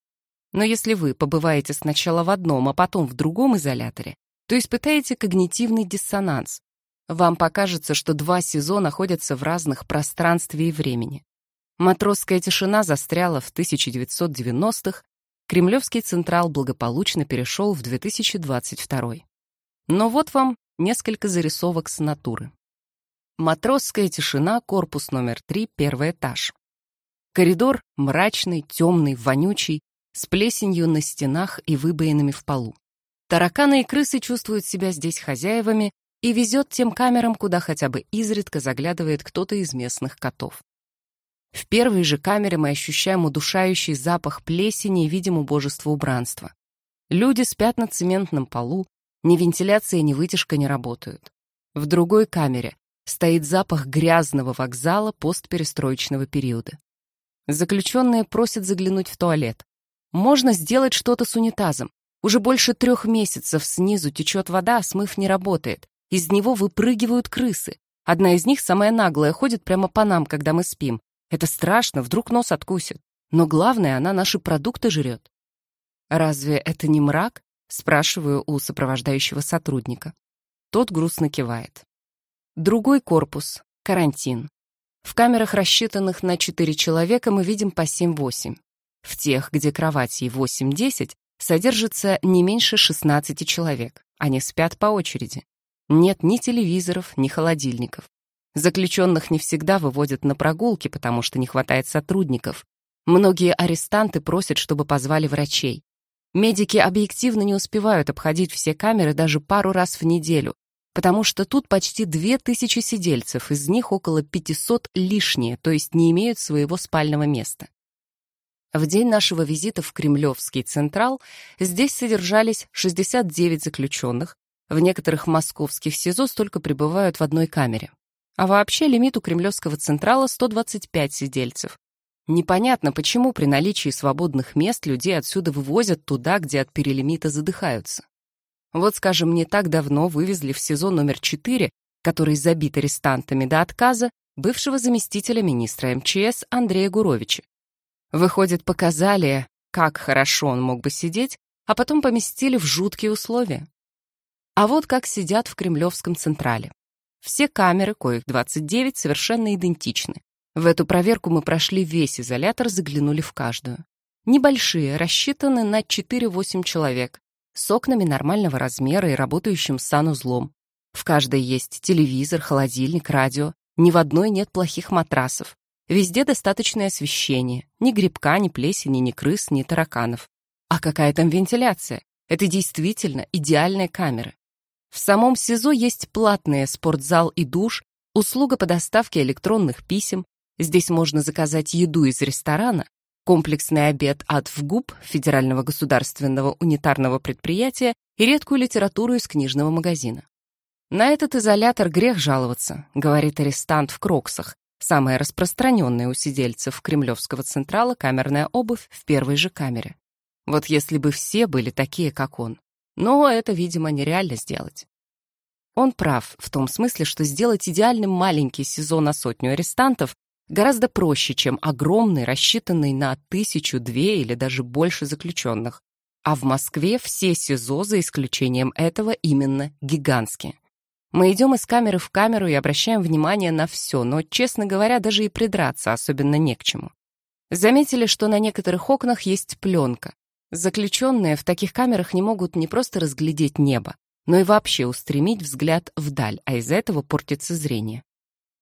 Но если вы побываете сначала в одном, а потом в другом изоляторе, то испытаете когнитивный диссонанс. Вам покажется, что два СИЗО находятся в разных пространстве и времени. Матросская тишина застряла в 1990-х, Кремлевский Централ благополучно перешел в 2022. Но вот вам несколько зарисовок с натуры. Матросская тишина, корпус номер три, первый этаж. Коридор мрачный, темный, вонючий, с плесенью на стенах и выбоинами в полу. Тараканы и крысы чувствуют себя здесь хозяевами и везет тем камерам, куда хотя бы изредка заглядывает кто-то из местных котов. В первой же камере мы ощущаем удушающий запах плесени и видим убожество убранства. Люди спят на цементном полу, ни вентиляция, ни вытяжка не работают. В другой камере стоит запах грязного вокзала постперестроечного периода. Заключенные просят заглянуть в туалет. Можно сделать что-то с унитазом. Уже больше трех месяцев снизу течет вода, а смыв не работает. Из него выпрыгивают крысы. Одна из них, самая наглая, ходит прямо по нам, когда мы спим. Это страшно, вдруг нос откусит. Но главное, она наши продукты жрет. «Разве это не мрак?» — спрашиваю у сопровождающего сотрудника. Тот грустно кивает. Другой корпус — карантин. В камерах, рассчитанных на 4 человека, мы видим по 7-8. В тех, где кровати 8-10, содержится не меньше 16 человек. Они спят по очереди. Нет ни телевизоров, ни холодильников. Заключенных не всегда выводят на прогулки, потому что не хватает сотрудников. Многие арестанты просят, чтобы позвали врачей. Медики объективно не успевают обходить все камеры даже пару раз в неделю, потому что тут почти 2000 сидельцев, из них около 500 лишние, то есть не имеют своего спального места. В день нашего визита в Кремлевский Централ здесь содержались 69 заключенных, в некоторых московских СИЗО столько пребывают в одной камере. А вообще лимит у Кремлевского Централа 125 сидельцев. Непонятно, почему при наличии свободных мест людей отсюда вывозят туда, где от перелимита задыхаются. Вот, скажем, не так давно вывезли в СИЗО номер 4, который забит арестантами до отказа, бывшего заместителя министра МЧС Андрея Гуровича. Выходит, показали, как хорошо он мог бы сидеть, а потом поместили в жуткие условия. А вот как сидят в Кремлевском Централе. Все камеры, коих 29, совершенно идентичны. В эту проверку мы прошли весь изолятор, заглянули в каждую. Небольшие, рассчитаны на 4-8 человек, с окнами нормального размера и работающим санузлом. В каждой есть телевизор, холодильник, радио. Ни в одной нет плохих матрасов. Везде достаточное освещение. Ни грибка, ни плесени, ни крыс, ни тараканов. А какая там вентиляция? Это действительно идеальная камера. В самом СИЗО есть платные спортзал и душ, услуга по доставке электронных писем. Здесь можно заказать еду из ресторана, комплексный обед от ВГУП, Федерального государственного унитарного предприятия, и редкую литературу из книжного магазина. На этот изолятор грех жаловаться, говорит арестант в кроксах, Самая распространенная у сидельцев Кремлевского Централа камерная обувь в первой же камере. Вот если бы все были такие, как он. Но это, видимо, нереально сделать. Он прав в том смысле, что сделать идеальным маленький СИЗО на сотню арестантов гораздо проще, чем огромный, рассчитанный на тысячу, две или даже больше заключенных. А в Москве все СИЗО, за исключением этого, именно гигантские. Мы идем из камеры в камеру и обращаем внимание на все, но, честно говоря, даже и придраться особенно не к чему. Заметили, что на некоторых окнах есть пленка. Заключенные в таких камерах не могут не просто разглядеть небо, но и вообще устремить взгляд вдаль, а из-за этого портится зрение.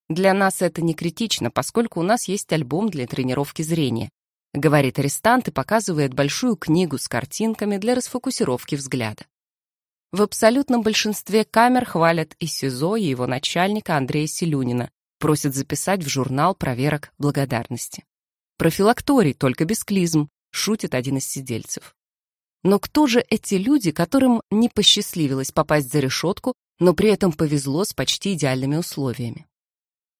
Для нас это не критично, поскольку у нас есть альбом для тренировки зрения, говорит арестант и показывает большую книгу с картинками для расфокусировки взгляда. В абсолютном большинстве камер хвалят и СИЗО, и его начальника Андрея Селюнина, просят записать в журнал проверок благодарности. Профилакторий, только без клизм, шутит один из сидельцев. Но кто же эти люди, которым не посчастливилось попасть за решетку, но при этом повезло с почти идеальными условиями?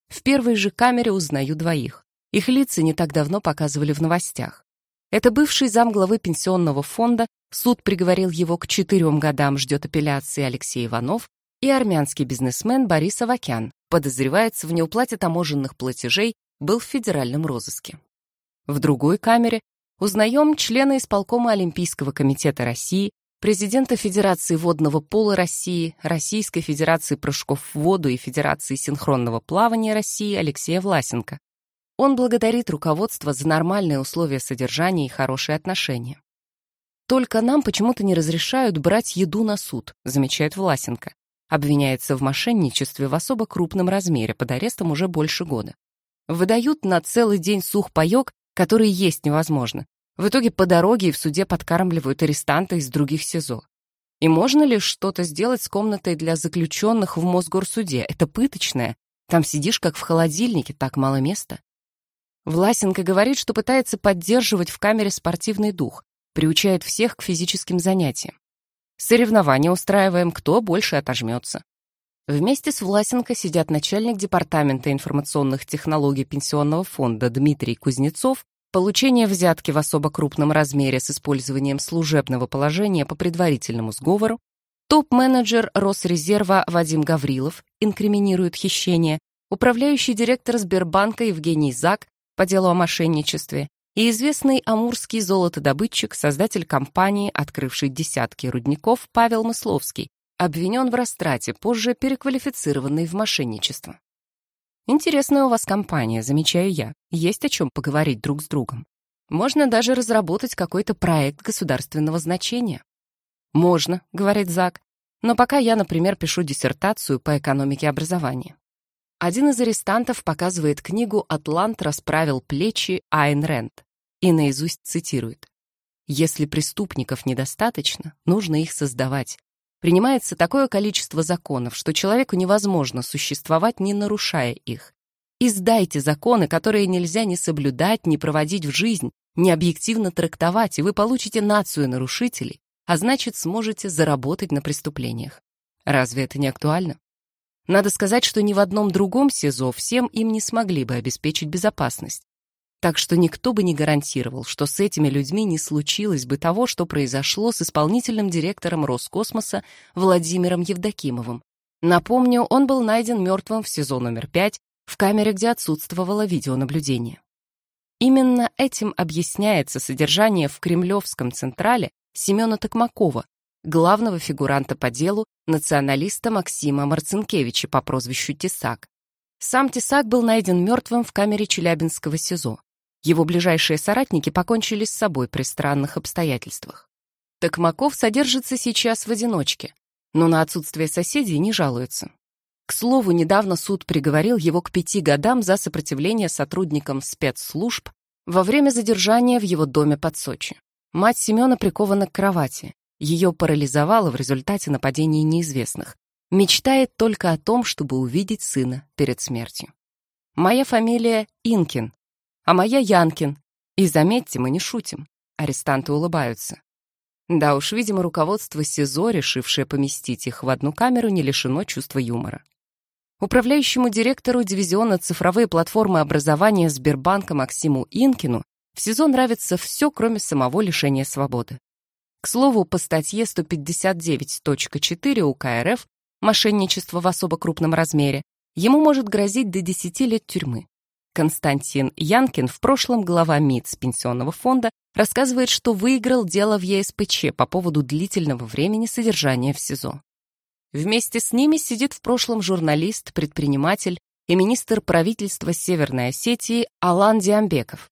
В первой же камере узнаю двоих. Их лица не так давно показывали в новостях. Это бывший замглавы пенсионного фонда, суд приговорил его к четырем годам, ждет апелляции Алексей Иванов, и армянский бизнесмен Борис Авакян, подозревается в неуплате таможенных платежей, был в федеральном розыске. В другой камере узнаем члена исполкома Олимпийского комитета России, президента Федерации водного пола России, Российской Федерации прыжков в воду и Федерации синхронного плавания России Алексея Власенко, он благодарит руководство за нормальные условия содержания и хорошие отношения. «Только нам почему-то не разрешают брать еду на суд», замечает Власенко. Обвиняется в мошенничестве в особо крупном размере, под арестом уже больше года. Выдают на целый день сухпайок, который есть невозможно. В итоге по дороге и в суде подкармливают арестанта из других СИЗО. И можно ли что-то сделать с комнатой для заключенных в Мосгорсуде? Это пыточное. Там сидишь как в холодильнике, так мало места. Власенко говорит, что пытается поддерживать в камере спортивный дух, приучает всех к физическим занятиям. Соревнования устраиваем, кто больше отожмется. Вместе с Власенко сидят начальник департамента информационных технологий пенсионного фонда Дмитрий Кузнецов получение взятки в особо крупном размере с использованием служебного положения по предварительному сговору, топ-менеджер Росрезерва Вадим Гаврилов инкриминирует хищение, управляющий директор Сбербанка Евгений Зак по делу о мошенничестве и известный амурский золотодобытчик, создатель компании, открывший десятки рудников, Павел Мысловский, обвинен в растрате, позже переквалифицированный в мошенничество. Интересная у вас компания, замечаю я. Есть о чем поговорить друг с другом. Можно даже разработать какой-то проект государственного значения. Можно, говорит Зак, но пока я, например, пишу диссертацию по экономике образования. Один из арестантов показывает книгу «Атлант расправил плечи» Айн Рэнд и наизусть цитирует. «Если преступников недостаточно, нужно их создавать. Принимается такое количество законов, что человеку невозможно существовать, не нарушая их. Издайте законы, которые нельзя не соблюдать, не проводить в жизнь, не объективно трактовать, и вы получите нацию нарушителей, а значит, сможете заработать на преступлениях. Разве это не актуально? Надо сказать, что ни в одном другом СИЗО всем им не смогли бы обеспечить безопасность. Так что никто бы не гарантировал, что с этими людьми не случилось бы того, что произошло с исполнительным директором Роскосмоса Владимиром Евдокимовым. Напомню, он был найден мертвым в СИЗО номер 5 в камере, где отсутствовало видеонаблюдение. Именно этим объясняется содержание в Кремлевском Централе Семена Токмакова, главного фигуранта по делу националиста Максима Марцинкевича по прозвищу Тесак. Сам Тесак был найден мертвым в камере Челябинского СИЗО. Его ближайшие соратники покончили с собой при странных обстоятельствах. Токмаков содержится сейчас в одиночке, но на отсутствие соседей не жалуется. К слову, недавно суд приговорил его к пяти годам за сопротивление сотрудникам спецслужб во время задержания в его доме под Сочи. Мать Семена прикована к кровати. Ее парализовало в результате нападений неизвестных. Мечтает только о том, чтобы увидеть сына перед смертью. Моя фамилия Инкин, а моя Янкин. И заметьте, мы не шутим. Арестанты улыбаются. Да уж, видимо, руководство СИЗО, решившее поместить их в одну камеру, не лишено чувства юмора. Управляющему директору дивизиона цифровые платформы образования Сбербанка Максиму Инкину в СИЗО нравится все, кроме самого лишения свободы. К слову, по статье 159.4 УК РФ «Мошенничество в особо крупном размере» ему может грозить до 10 лет тюрьмы. Константин Янкин, в прошлом глава МИД пенсионного фонда, рассказывает, что выиграл дело в ЕСПЧ по поводу длительного времени содержания в СИЗО. Вместе с ними сидит в прошлом журналист, предприниматель и министр правительства Северной Осетии Алан Диамбеков.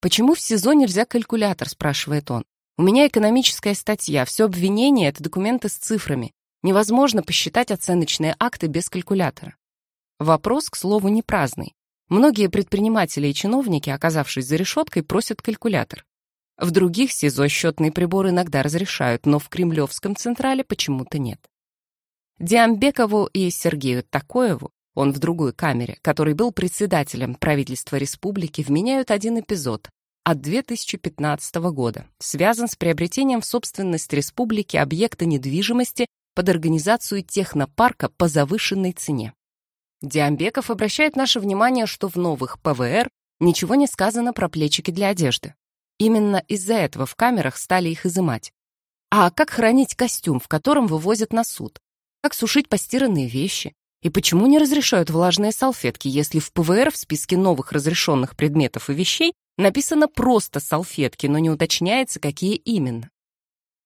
«Почему в СИЗО нельзя калькулятор?» – спрашивает он. «У меня экономическая статья, все обвинение – это документы с цифрами. Невозможно посчитать оценочные акты без калькулятора». Вопрос, к слову, не праздный. Многие предприниматели и чиновники, оказавшись за решеткой, просят калькулятор. В других СИЗО счетные приборы иногда разрешают, но в Кремлевском Централе почему-то нет. Диамбекову и Сергею Такоеву, он в другой камере, который был председателем правительства республики, вменяют один эпизод от 2015 года, связан с приобретением в собственность республики объекта недвижимости под организацию технопарка по завышенной цене. Диамбеков обращает наше внимание, что в новых ПВР ничего не сказано про плечики для одежды. Именно из-за этого в камерах стали их изымать. А как хранить костюм, в котором вывозят на суд? Как сушить постиранные вещи? И почему не разрешают влажные салфетки, если в ПВР в списке новых разрешенных предметов и вещей написано просто салфетки, но не уточняется, какие именно?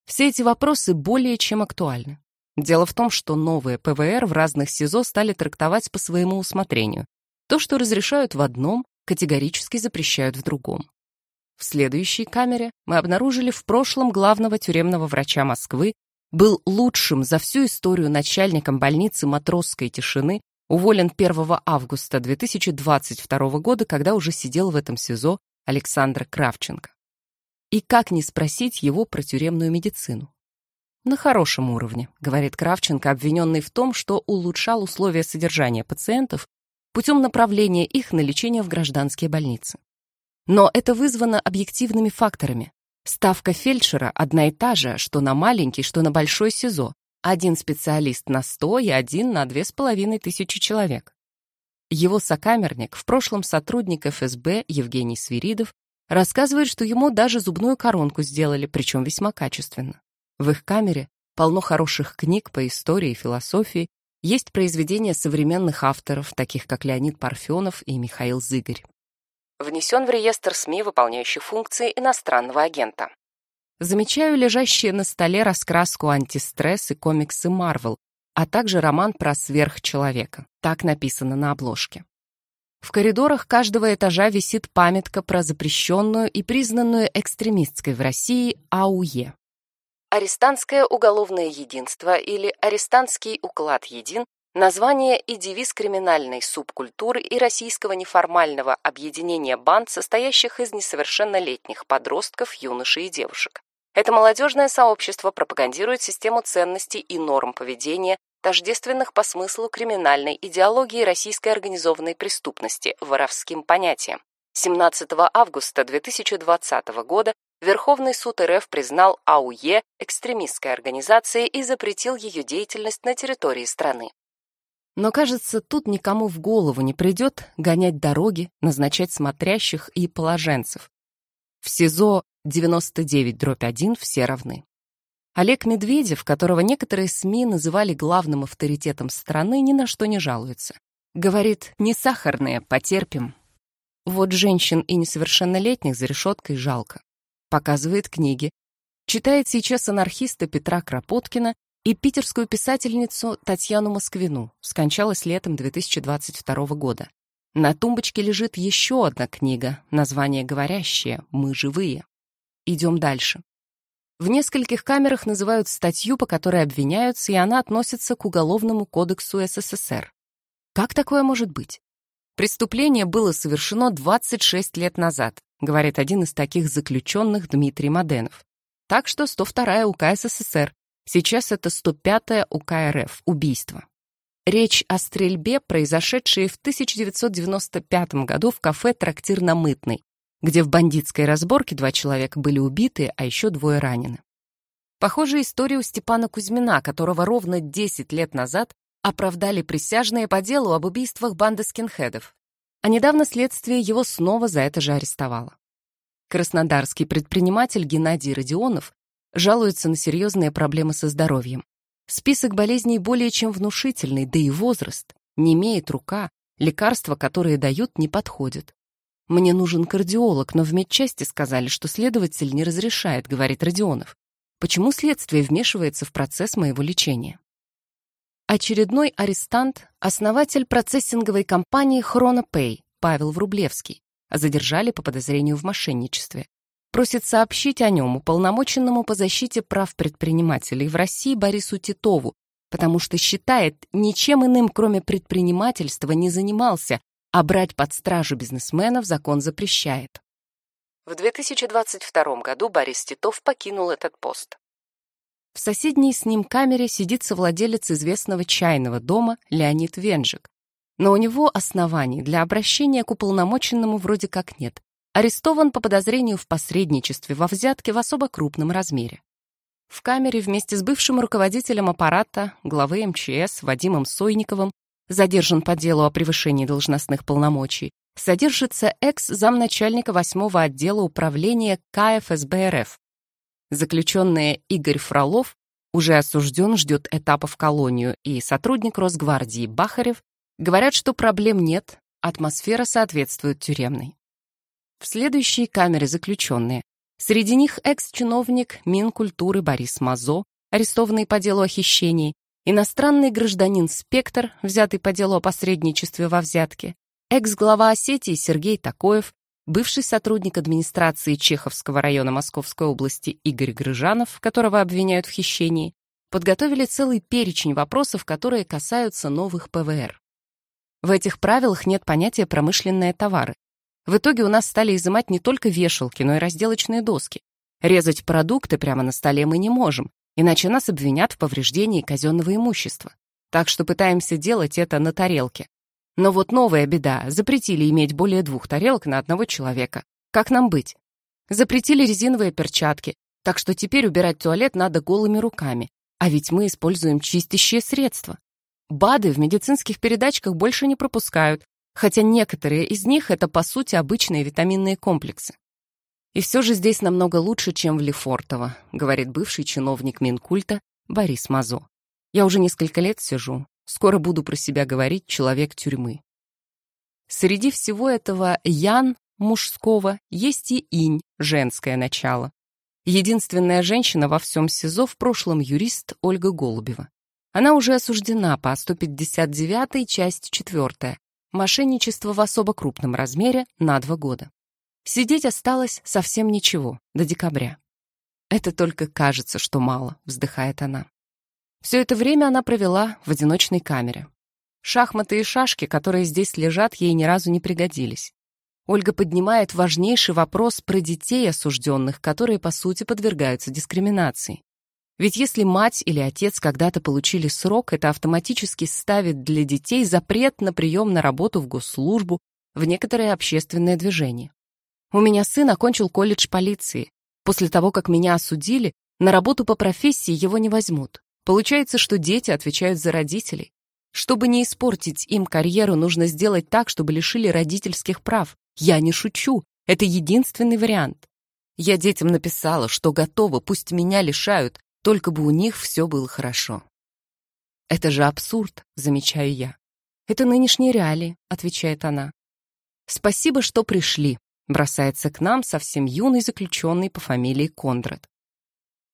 Все эти вопросы более чем актуальны. Дело в том, что новые ПВР в разных СИЗО стали трактовать по своему усмотрению. То, что разрешают в одном, категорически запрещают в другом. В следующей камере мы обнаружили в прошлом главного тюремного врача Москвы, был лучшим за всю историю начальником больницы Матросской тишины, уволен 1 августа 2022 года, когда уже сидел в этом СИЗО Александр Кравченко. И как не спросить его про тюремную медицину? На хорошем уровне, говорит Кравченко, обвиненный в том, что улучшал условия содержания пациентов путем направления их на лечение в гражданские больницы. Но это вызвано объективными факторами. Ставка фельдшера одна и та же, что на маленький, что на большой СИЗО. Один специалист на 100 и один на 2500 тысячи человек. Его сокамерник, в прошлом сотрудник ФСБ Евгений Свиридов, Рассказывает, что ему даже зубную коронку сделали, причем весьма качественно. В их камере полно хороших книг по истории и философии, есть произведения современных авторов, таких как Леонид Парфенов и Михаил Зыгорь. Внесен в реестр СМИ, выполняющий функции иностранного агента. Замечаю лежащие на столе раскраску антистресс и комиксы Марвел, а также роман про сверхчеловека. Так написано на обложке. В коридорах каждого этажа висит памятка про запрещенную и признанную экстремистской в России АУЕ. Арестантское уголовное единство или арестантский уклад един – название и девиз криминальной субкультуры и российского неформального объединения банд, состоящих из несовершеннолетних подростков, юношей и девушек. Это молодежное сообщество пропагандирует систему ценностей и норм поведения, тождественных по смыслу криминальной идеологии российской организованной преступности, воровским понятием. 17 августа 2020 года Верховный суд РФ признал АУЕ экстремистской организацией и запретил ее деятельность на территории страны. Но, кажется, тут никому в голову не придет гонять дороги, назначать смотрящих и положенцев. В СИЗО 99-1 все равны. Олег Медведев, которого некоторые СМИ называли главным авторитетом страны, ни на что не жалуется. Говорит, не сахарные, потерпим. Вот женщин и несовершеннолетних за решеткой жалко. Показывает книги. Читает сейчас анархиста Петра Кропоткина и питерскую писательницу Татьяну Москвину, скончалась летом 2022 года. На тумбочке лежит еще одна книга, название говорящее «Мы живые». Идем дальше. В нескольких камерах называют статью, по которой обвиняются, и она относится к Уголовному кодексу СССР. Как такое может быть? Преступление было совершено 26 лет назад, говорит один из таких заключенных Дмитрий Маденов. Так что 102-я УК СССР, сейчас это 105-я УК РФ, убийство. Речь о стрельбе, произошедшей в 1995 году в кафе «Трактир на Мытной», где в бандитской разборке два человека были убиты, а еще двое ранены. Похожая история у Степана Кузьмина, которого ровно 10 лет назад оправдали присяжные по делу об убийствах банды скинхедов. А недавно следствие его снова за это же арестовало. Краснодарский предприниматель Геннадий Родионов жалуется на серьезные проблемы со здоровьем. Список болезней более чем внушительный, да и возраст. Не имеет рука, лекарства, которые дают, не подходят. «Мне нужен кардиолог, но в медчасти сказали, что следователь не разрешает», — говорит Родионов. «Почему следствие вмешивается в процесс моего лечения?» Очередной арестант — основатель процессинговой компании «Хронопэй» Павел Врублевский, задержали по подозрению в мошенничестве. Просит сообщить о нем уполномоченному по защите прав предпринимателей в России Борису Титову, потому что считает, ничем иным, кроме предпринимательства, не занимался, а брать под стражу бизнесменов закон запрещает. В 2022 году Борис Титов покинул этот пост. В соседней с ним камере сидит совладелец известного чайного дома Леонид Венжик. Но у него оснований для обращения к уполномоченному вроде как нет. Арестован по подозрению в посредничестве во взятке в особо крупном размере. В камере вместе с бывшим руководителем аппарата, главы МЧС Вадимом Сойниковым задержан по делу о превышении должностных полномочий, содержится экс-замначальника 8-го отдела управления КФСБ РФ. Заключенный Игорь Фролов уже осужден, ждет этапа в колонию, и сотрудник Росгвардии Бахарев говорят, что проблем нет, атмосфера соответствует тюремной. В следующей камере заключенные. Среди них экс-чиновник Минкультуры Борис Мазо, арестованный по делу о хищении, иностранный гражданин Спектр, взятый по делу о посредничестве во взятке, экс-глава Осетии Сергей Такоев, бывший сотрудник администрации Чеховского района Московской области Игорь Грыжанов, которого обвиняют в хищении, подготовили целый перечень вопросов, которые касаются новых ПВР. В этих правилах нет понятия «промышленные товары». В итоге у нас стали изымать не только вешалки, но и разделочные доски. Резать продукты прямо на столе мы не можем, иначе нас обвинят в повреждении казенного имущества. Так что пытаемся делать это на тарелке. Но вот новая беда. Запретили иметь более двух тарелок на одного человека. Как нам быть? Запретили резиновые перчатки, так что теперь убирать туалет надо голыми руками. А ведь мы используем чистящие средства. БАДы в медицинских передачках больше не пропускают, хотя некоторые из них это по сути обычные витаминные комплексы. И все же здесь намного лучше, чем в Лефортово, говорит бывший чиновник Минкульта Борис Мазо. Я уже несколько лет сижу, скоро буду про себя говорить человек тюрьмы. Среди всего этого ян мужского есть и инь, женское начало. Единственная женщина во всем СИЗО в прошлом юрист Ольга Голубева. Она уже осуждена по 159 часть 4 мошенничество в особо крупном размере на два года. Сидеть осталось совсем ничего, до декабря. «Это только кажется, что мало», — вздыхает она. Все это время она провела в одиночной камере. Шахматы и шашки, которые здесь лежат, ей ни разу не пригодились. Ольга поднимает важнейший вопрос про детей осужденных, которые, по сути, подвергаются дискриминации. Ведь если мать или отец когда-то получили срок, это автоматически ставит для детей запрет на прием на работу в госслужбу, в некоторое общественное движение. У меня сын окончил колледж полиции. После того, как меня осудили, на работу по профессии его не возьмут. Получается, что дети отвечают за родителей. Чтобы не испортить им карьеру, нужно сделать так, чтобы лишили родительских прав. Я не шучу. Это единственный вариант. Я детям написала, что готова, пусть меня лишают, только бы у них все было хорошо. Это же абсурд, замечаю я. Это нынешние реалии, отвечает она. Спасибо, что пришли, бросается к нам совсем юный заключенный по фамилии Кондрат.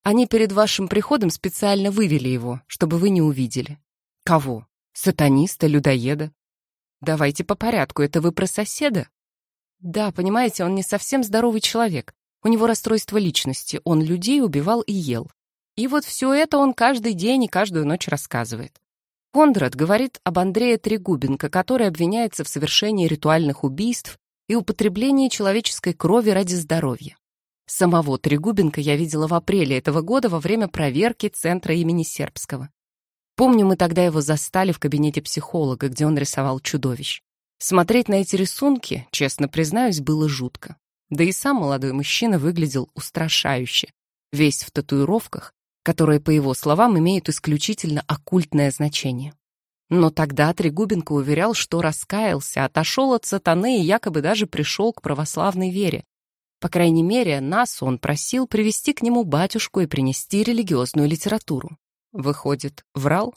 Они перед вашим приходом специально вывели его, чтобы вы не увидели. Кого? Сатаниста, людоеда? Давайте по порядку, это вы про соседа? Да, понимаете, он не совсем здоровый человек. У него расстройство личности, он людей убивал и ел. И вот все это он каждый день и каждую ночь рассказывает. Кондрат говорит об Андрее Трегубенко, который обвиняется в совершении ритуальных убийств и употреблении человеческой крови ради здоровья. Самого Трегубенко я видела в апреле этого года во время проверки центра имени Сербского. Помню, мы тогда его застали в кабинете психолога, где он рисовал чудовищ. Смотреть на эти рисунки, честно признаюсь, было жутко. Да и сам молодой мужчина выглядел устрашающе. Весь в татуировках, которые, по его словам, имеют исключительно оккультное значение. Но тогда Трегубенко уверял, что раскаялся, отошел от сатаны и якобы даже пришел к православной вере. По крайней мере, нас он просил привести к нему батюшку и принести религиозную литературу. Выходит, врал?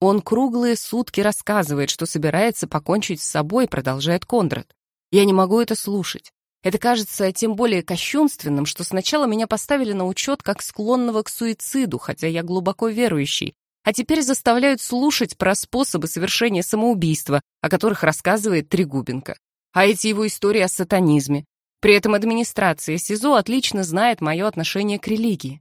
Он круглые сутки рассказывает, что собирается покончить с собой, продолжает Кондрат. Я не могу это слушать. Это кажется тем более кощунственным, что сначала меня поставили на учет как склонного к суициду, хотя я глубоко верующий, а теперь заставляют слушать про способы совершения самоубийства, о которых рассказывает Трегубенко. А эти его истории о сатанизме. При этом администрация СИЗО отлично знает мое отношение к религии.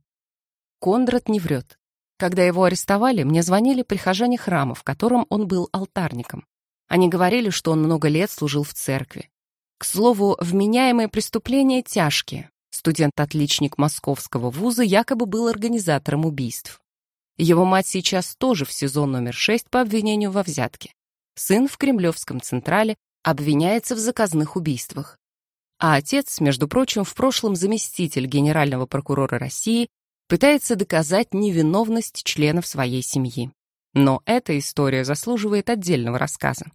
Кондрат не врет. Когда его арестовали, мне звонили прихожане храма, в котором он был алтарником. Они говорили, что он много лет служил в церкви. К слову, вменяемые преступления тяжкие. Студент-отличник московского вуза якобы был организатором убийств. Его мать сейчас тоже в сезон номер 6 по обвинению во взятке. Сын в Кремлевском Централе обвиняется в заказных убийствах. А отец, между прочим, в прошлом заместитель генерального прокурора России, пытается доказать невиновность членов своей семьи. Но эта история заслуживает отдельного рассказа.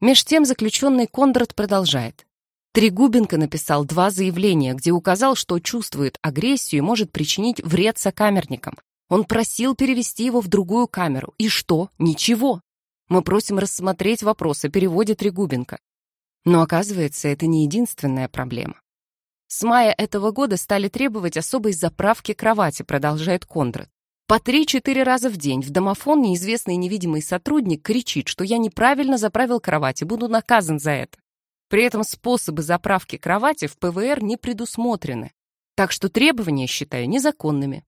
Меж тем заключенный Кондрат продолжает. Трегубенко написал два заявления, где указал, что чувствует агрессию и может причинить вред сокамерникам. Он просил перевести его в другую камеру. И что? Ничего. Мы просим рассмотреть вопрос о переводе Трегубенко. Но оказывается, это не единственная проблема. С мая этого года стали требовать особой заправки кровати, продолжает Кондрат. По три-четыре раза в день в домофон неизвестный невидимый сотрудник кричит, что я неправильно заправил кровать и буду наказан за это. При этом способы заправки кровати в ПВР не предусмотрены, так что требования считаю незаконными.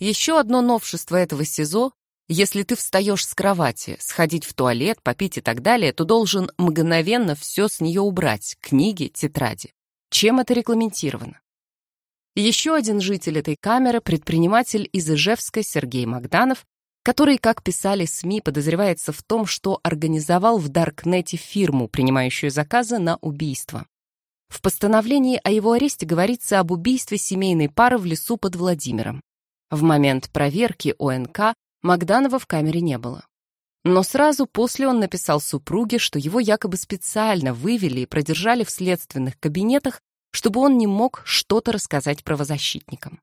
Еще одно новшество этого СИЗО если ты встаешь с кровати, сходить в туалет, попить и так далее, то должен мгновенно все с нее убрать, книги, тетради. Чем это регламентировано? Еще один житель этой камеры, предприниматель из Ижевска Сергей Магданов, который, как писали СМИ, подозревается в том, что организовал в Даркнете фирму, принимающую заказы на убийство. В постановлении о его аресте говорится об убийстве семейной пары в лесу под Владимиром. В момент проверки ОНК Магданова в камере не было. Но сразу после он написал супруге, что его якобы специально вывели и продержали в следственных кабинетах, чтобы он не мог что-то рассказать правозащитникам.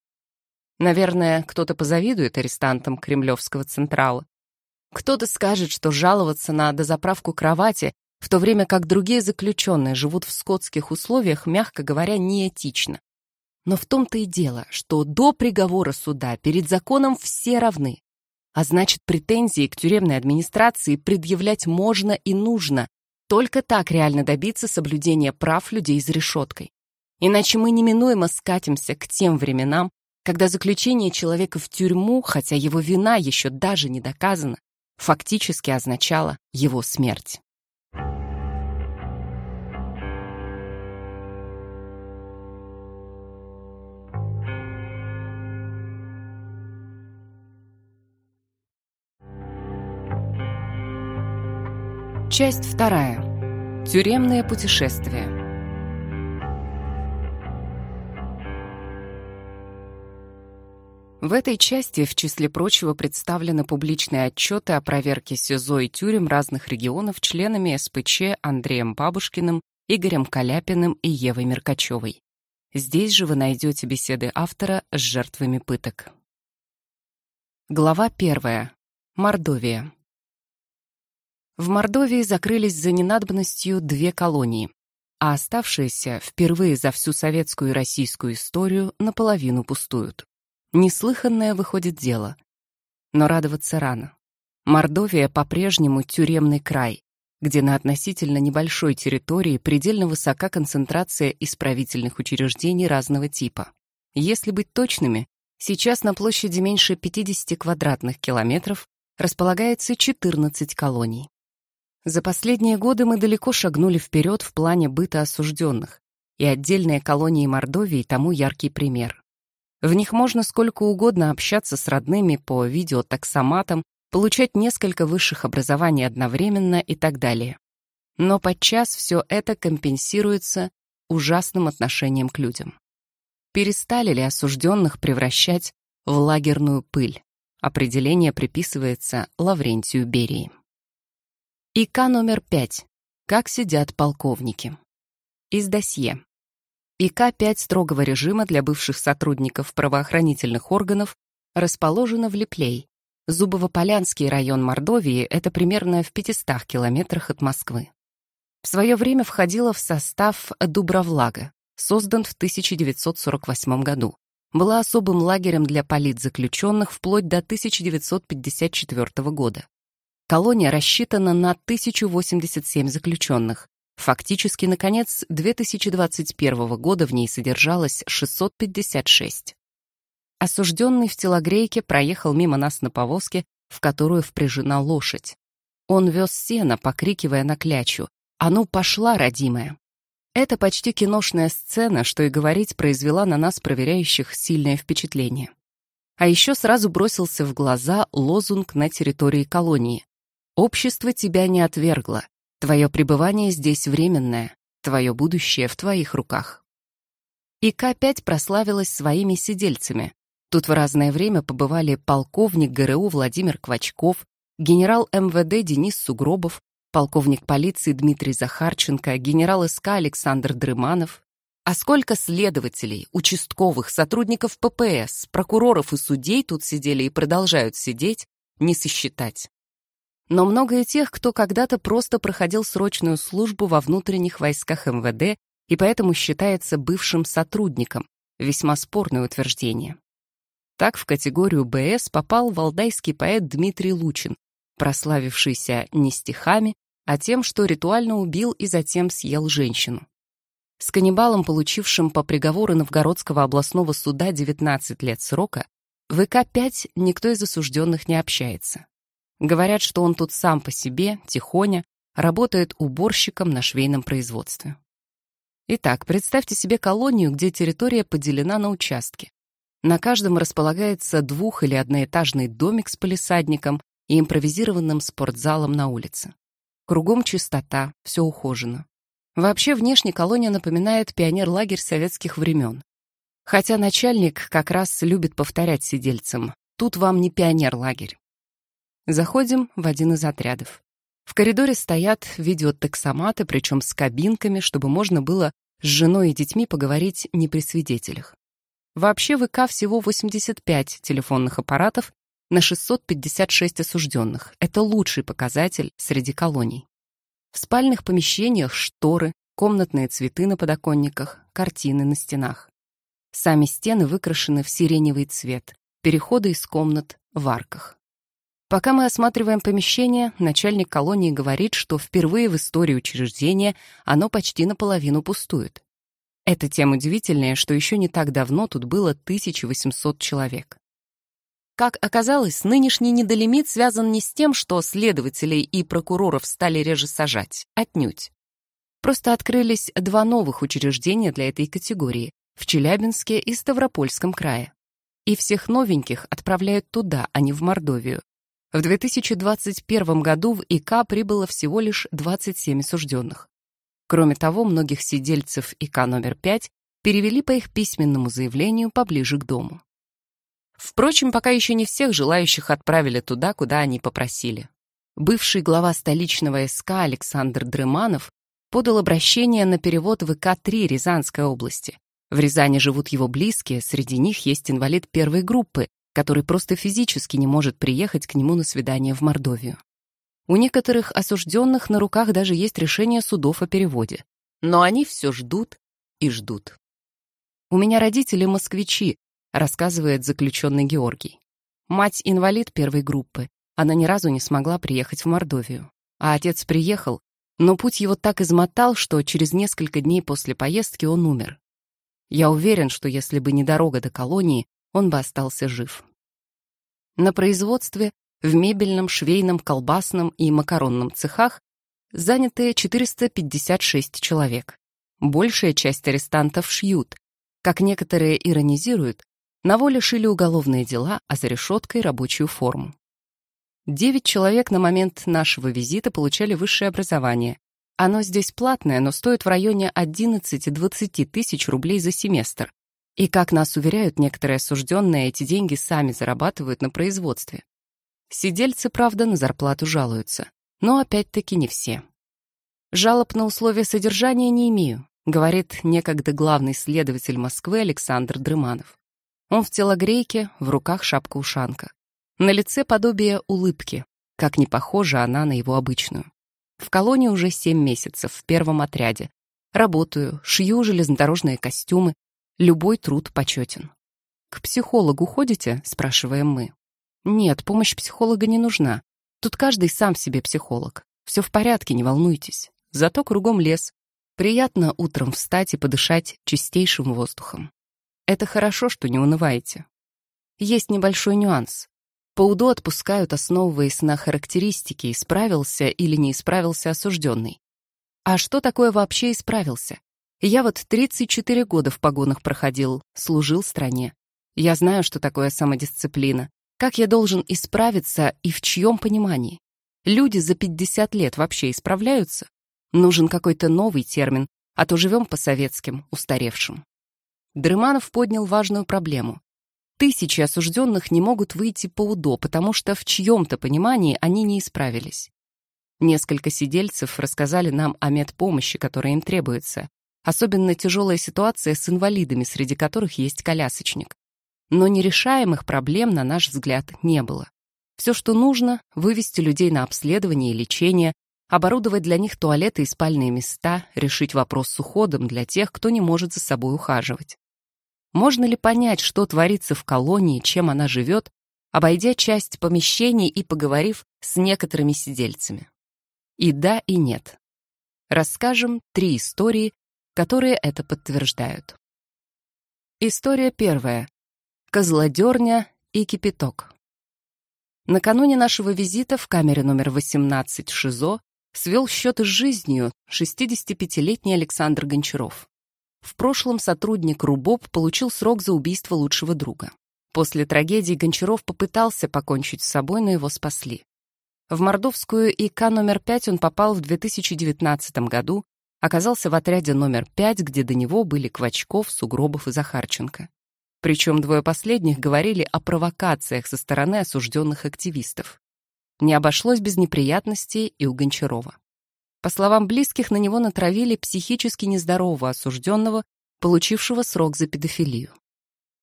Наверное, кто-то позавидует арестантам кремлевского Централа. Кто-то скажет, что жаловаться на дозаправку кровати, в то время как другие заключенные живут в скотских условиях, мягко говоря, неэтично. Но в том-то и дело, что до приговора суда перед законом все равны. А значит, претензии к тюремной администрации предъявлять можно и нужно. Только так реально добиться соблюдения прав людей за решеткой. Иначе мы неминуемо скатимся к тем временам, когда заключение человека в тюрьму, хотя его вина еще даже не доказана, фактически означало его смерть. Часть вторая. Тюремное путешествие. В этой части, в числе прочего, представлены публичные отчеты о проверке СИЗО и тюрем разных регионов членами СПЧ Андреем Бабушкиным, Игорем Каляпиным и Евой Меркачевой. Здесь же вы найдете беседы автора с жертвами пыток. Глава первая. Мордовия. В Мордовии закрылись за ненадобностью две колонии, а оставшиеся впервые за всю советскую и российскую историю наполовину пустуют. Неслыханное выходит дело. Но радоваться рано. Мордовия по-прежнему тюремный край, где на относительно небольшой территории предельно высока концентрация исправительных учреждений разного типа. Если быть точными, сейчас на площади меньше 50 квадратных километров располагается 14 колоний. За последние годы мы далеко шагнули вперед в плане быта осужденных, и отдельные колонии Мордовии тому яркий пример. В них можно сколько угодно общаться с родными по видеотаксоматам, получать несколько высших образований одновременно и так далее. Но подчас все это компенсируется ужасным отношением к людям. Перестали ли осужденных превращать в лагерную пыль? Определение приписывается Лаврентию Берии. ИК номер 5. Как сидят полковники. Из досье. ИК-5 строгого режима для бывших сотрудников правоохранительных органов расположена в Леплей. Зубово-Полянский район Мордовии — это примерно в 500 километрах от Москвы. В свое время входила в состав Дубровлага, создан в 1948 году. Была особым лагерем для политзаключенных вплоть до 1954 года. Колония рассчитана на 1087 заключенных. Фактически, на конец 2021 года в ней содержалось 656. Осужденный в телогрейке проехал мимо нас на повозке, в которую впряжена лошадь. Он вез сено, покрикивая на клячу «А ну, пошла, родимая!». Это почти киношная сцена, что и говорить, произвела на нас, проверяющих, сильное впечатление. А еще сразу бросился в глаза лозунг на территории колонии Общество тебя не отвергло. Твое пребывание здесь временное. Твое будущее в твоих руках. ИК-5 прославилась своими сидельцами. Тут в разное время побывали полковник ГРУ Владимир Квачков, генерал МВД Денис Сугробов, полковник полиции Дмитрий Захарченко, генерал СК Александр Дрыманов. А сколько следователей, участковых, сотрудников ППС, прокуроров и судей тут сидели и продолжают сидеть, не сосчитать но много и тех, кто когда-то просто проходил срочную службу во внутренних войсках МВД и поэтому считается бывшим сотрудником. Весьма спорное утверждение. Так в категорию БС попал валдайский поэт Дмитрий Лучин, прославившийся не стихами, а тем, что ритуально убил и затем съел женщину. С каннибалом, получившим по приговору Новгородского областного суда 19 лет срока, в ИК-5 никто из осужденных не общается. Говорят, что он тут сам по себе, тихоня, работает уборщиком на швейном производстве. Итак, представьте себе колонию, где территория поделена на участки. На каждом располагается двух- или одноэтажный домик с полисадником и импровизированным спортзалом на улице. Кругом чистота, все ухожено. Вообще, внешне колония напоминает пионер-лагерь советских времен. Хотя начальник как раз любит повторять сидельцам, тут вам не пионер-лагерь. Заходим в один из отрядов. В коридоре стоят видеотексоматы, причем с кабинками, чтобы можно было с женой и детьми поговорить не при свидетелях. Вообще в ИК всего 85 телефонных аппаратов на 656 осужденных. Это лучший показатель среди колоний. В спальных помещениях шторы, комнатные цветы на подоконниках, картины на стенах. Сами стены выкрашены в сиреневый цвет, переходы из комнат в арках. Пока мы осматриваем помещение, начальник колонии говорит, что впервые в истории учреждения оно почти наполовину пустует. Это тем удивительнее, что еще не так давно тут было 1800 человек. Как оказалось, нынешний недолимит связан не с тем, что следователей и прокуроров стали реже сажать, отнюдь. Просто открылись два новых учреждения для этой категории в Челябинске и Ставропольском крае. И всех новеньких отправляют туда, а не в Мордовию, в 2021 году в ИК прибыло всего лишь 27 осужденных. Кроме того, многих сидельцев ИК номер 5 перевели по их письменному заявлению поближе к дому. Впрочем, пока еще не всех желающих отправили туда, куда они попросили. Бывший глава столичного СК Александр Дрыманов подал обращение на перевод в ИК-3 Рязанской области. В Рязани живут его близкие, среди них есть инвалид первой группы, который просто физически не может приехать к нему на свидание в Мордовию. У некоторых осужденных на руках даже есть решение судов о переводе. Но они все ждут и ждут. «У меня родители москвичи», — рассказывает заключенный Георгий. Мать инвалид первой группы. Она ни разу не смогла приехать в Мордовию. А отец приехал, но путь его так измотал, что через несколько дней после поездки он умер. Я уверен, что если бы не дорога до колонии, он бы остался жив. На производстве, в мебельном, швейном, колбасном и макаронном цехах заняты 456 человек. Большая часть арестантов шьют. Как некоторые иронизируют, на воле шили уголовные дела, а за решеткой рабочую форму. Девять человек на момент нашего визита получали высшее образование. Оно здесь платное, но стоит в районе 11-20 тысяч рублей за семестр, и, как нас уверяют некоторые осужденные, эти деньги сами зарабатывают на производстве. Сидельцы, правда, на зарплату жалуются. Но опять-таки не все. Жалоб на условия содержания не имею, говорит некогда главный следователь Москвы Александр Дрыманов. Он в телогрейке, в руках шапка-ушанка. На лице подобие улыбки, как не похожа она на его обычную. В колонии уже семь месяцев, в первом отряде. Работаю, шью железнодорожные костюмы, Любой труд почетен. «К психологу ходите?» — спрашиваем мы. «Нет, помощь психолога не нужна. Тут каждый сам себе психолог. Все в порядке, не волнуйтесь. Зато кругом лес. Приятно утром встать и подышать чистейшим воздухом. Это хорошо, что не унываете. Есть небольшой нюанс. По УДО отпускают, основываясь на характеристике, исправился или не исправился осужденный. А что такое вообще исправился? Я вот 34 года в погонах проходил, служил стране. Я знаю, что такое самодисциплина. Как я должен исправиться и в чьем понимании? Люди за 50 лет вообще исправляются? Нужен какой-то новый термин, а то живем по советским, устаревшим. Дрыманов поднял важную проблему. Тысячи осужденных не могут выйти по УДО, потому что в чьем-то понимании они не исправились. Несколько сидельцев рассказали нам о медпомощи, которая им требуется. Особенно тяжелая ситуация с инвалидами, среди которых есть колясочник. Но нерешаемых проблем, на наш взгляд, не было. Все, что нужно, вывести людей на обследование и лечение, оборудовать для них туалеты и спальные места, решить вопрос с уходом для тех, кто не может за собой ухаживать. Можно ли понять, что творится в колонии, чем она живет, обойдя часть помещений и поговорив с некоторыми сидельцами? И да, и нет. Расскажем три истории, которые это подтверждают. История первая. Козлодерня и кипяток. Накануне нашего визита в камере номер 18 ШИЗО свел счеты с жизнью 65-летний Александр Гончаров. В прошлом сотрудник РУБОП получил срок за убийство лучшего друга. После трагедии Гончаров попытался покончить с собой, но его спасли. В Мордовскую ИК номер 5 он попал в 2019 году оказался в отряде номер пять, где до него были Квачков, Сугробов и Захарченко. Причем двое последних говорили о провокациях со стороны осужденных активистов. Не обошлось без неприятностей и у Гончарова. По словам близких, на него натравили психически нездорового осужденного, получившего срок за педофилию.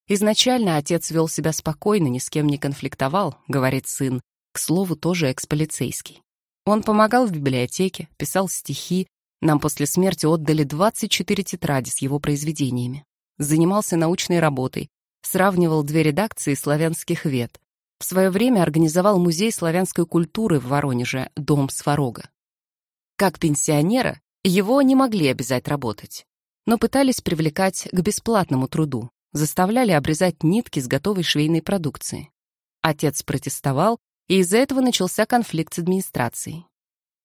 Изначально отец вел себя спокойно, ни с кем не конфликтовал, говорит сын, к слову, тоже экс-полицейский. Он помогал в библиотеке, писал стихи, нам после смерти отдали 24 тетради с его произведениями. Занимался научной работой, сравнивал две редакции славянских вет. В свое время организовал музей славянской культуры в Воронеже, дом Сварога. Как пенсионера его не могли обязать работать, но пытались привлекать к бесплатному труду, заставляли обрезать нитки с готовой швейной продукции. Отец протестовал, и из-за этого начался конфликт с администрацией.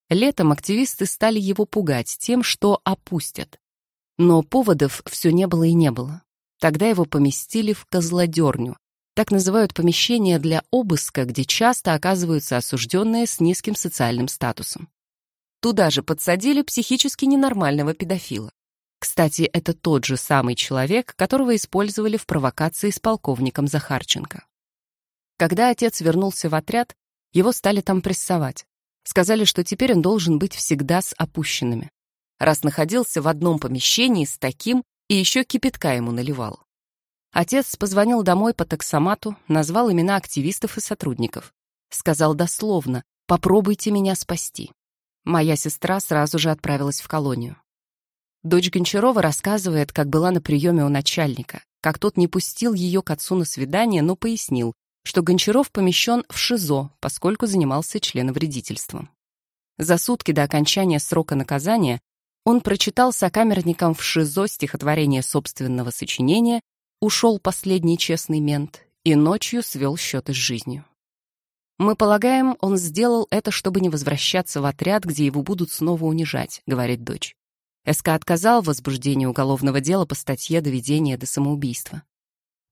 Летом активисты стали его пугать тем, что опустят. Но поводов все не было и не было. Тогда его поместили в козлодерню. Так называют помещение для обыска, где часто оказываются осужденные с низким социальным статусом. Туда же подсадили психически ненормального педофила. Кстати, это тот же самый человек, которого использовали в провокации с полковником Захарченко. Когда отец вернулся в отряд, его стали там прессовать. Сказали, что теперь он должен быть всегда с опущенными. Раз находился в одном помещении с таким, и еще кипятка ему наливал. Отец позвонил домой по таксомату, назвал имена активистов и сотрудников. Сказал дословно «попробуйте меня спасти». Моя сестра сразу же отправилась в колонию. Дочь Гончарова рассказывает, как была на приеме у начальника, как тот не пустил ее к отцу на свидание, но пояснил, что Гончаров помещен в ШИЗО, поскольку занимался членовредительством. За сутки до окончания срока наказания он прочитал сокамерникам в ШИЗО стихотворение собственного сочинения, ушел последний честный мент и ночью свел счеты с жизнью. «Мы полагаем, он сделал это, чтобы не возвращаться в отряд, где его будут снова унижать», — говорит дочь. СК отказал в возбуждении уголовного дела по статье «Доведение до самоубийства».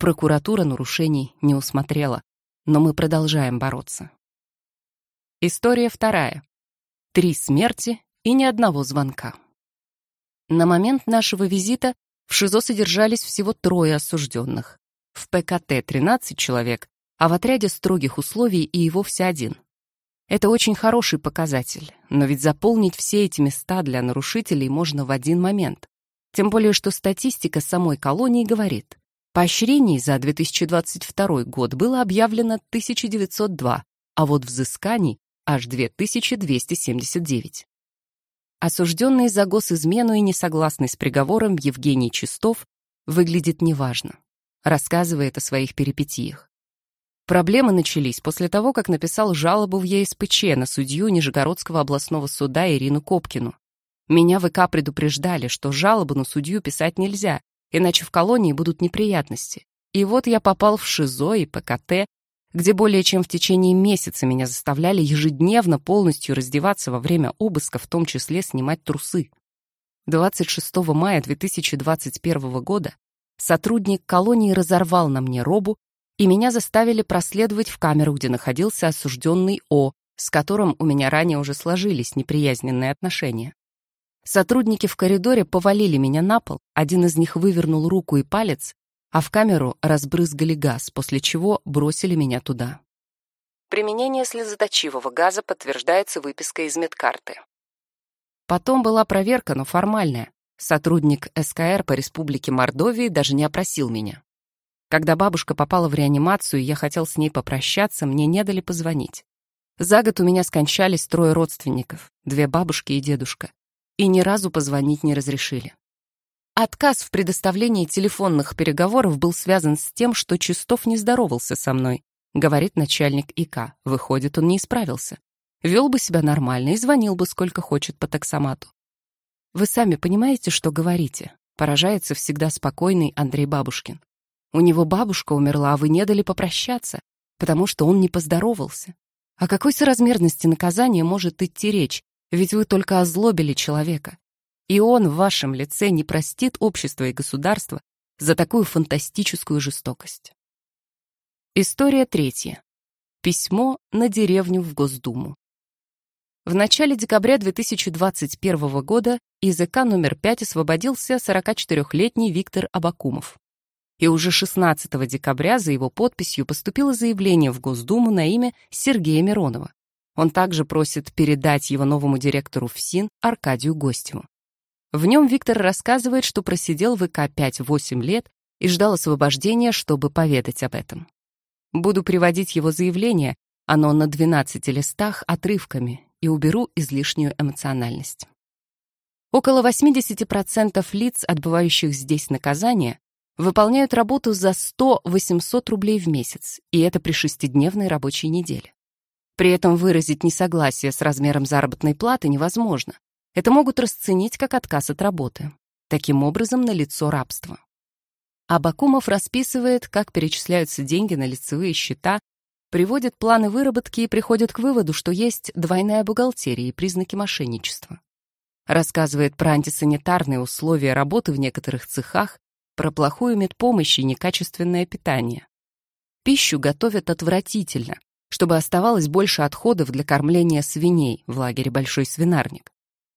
Прокуратура нарушений не усмотрела, но мы продолжаем бороться. История вторая. Три смерти и ни одного звонка. На момент нашего визита в ШИЗО содержались всего трое осужденных. В ПКТ 13 человек, а в отряде строгих условий и вовсе один. Это очень хороший показатель, но ведь заполнить все эти места для нарушителей можно в один момент. Тем более, что статистика самой колонии говорит, Поощрений за 2022 год было объявлено 1902, а вот взысканий аж 2279. Осужденный за госизмену и несогласный с приговором Евгений Чистов выглядит неважно, рассказывает о своих перипетиях. Проблемы начались после того, как написал жалобу в ЕСПЧ на судью Нижегородского областного суда Ирину Копкину. Меня ВК предупреждали, что жалобу на судью писать нельзя, иначе в колонии будут неприятности. И вот я попал в ШИЗО и ПКТ, где более чем в течение месяца меня заставляли ежедневно полностью раздеваться во время обыска, в том числе снимать трусы. 26 мая 2021 года сотрудник колонии разорвал на мне робу, и меня заставили проследовать в камеру, где находился осужденный О, с которым у меня ранее уже сложились неприязненные отношения. Сотрудники в коридоре повалили меня на пол, один из них вывернул руку и палец, а в камеру разбрызгали газ, после чего бросили меня туда. Применение слезоточивого газа подтверждается выпиской из медкарты. Потом была проверка, но формальная. Сотрудник СКР по Республике Мордовии даже не опросил меня. Когда бабушка попала в реанимацию, я хотел с ней попрощаться, мне не дали позвонить. За год у меня скончались трое родственников, две бабушки и дедушка и ни разу позвонить не разрешили. Отказ в предоставлении телефонных переговоров был связан с тем, что Чистов не здоровался со мной, говорит начальник ИК. Выходит, он не исправился. Вел бы себя нормально и звонил бы сколько хочет по таксомату. Вы сами понимаете, что говорите? Поражается всегда спокойный Андрей Бабушкин. У него бабушка умерла, а вы не дали попрощаться, потому что он не поздоровался. О какой соразмерности наказания может идти речь, ведь вы только озлобили человека. И он в вашем лице не простит общество и государство за такую фантастическую жестокость. История третья. Письмо на деревню в Госдуму. В начале декабря 2021 года из ИК номер 5 освободился 44-летний Виктор Абакумов. И уже 16 декабря за его подписью поступило заявление в Госдуму на имя Сергея Миронова. Он также просит передать его новому директору ФСИН Аркадию Гостеву. В нем Виктор рассказывает, что просидел в ИК 5-8 лет и ждал освобождения, чтобы поведать об этом. Буду приводить его заявление, оно на 12 листах отрывками, и уберу излишнюю эмоциональность. Около 80% лиц, отбывающих здесь наказание, выполняют работу за 100-800 рублей в месяц, и это при шестидневной рабочей неделе. При этом выразить несогласие с размером заработной платы невозможно. Это могут расценить как отказ от работы. Таким образом, налицо рабство. Абакумов расписывает, как перечисляются деньги на лицевые счета, приводит планы выработки и приходит к выводу, что есть двойная бухгалтерия и признаки мошенничества. Рассказывает про антисанитарные условия работы в некоторых цехах, про плохую медпомощь и некачественное питание. Пищу готовят отвратительно, чтобы оставалось больше отходов для кормления свиней в лагере Большой свинарник.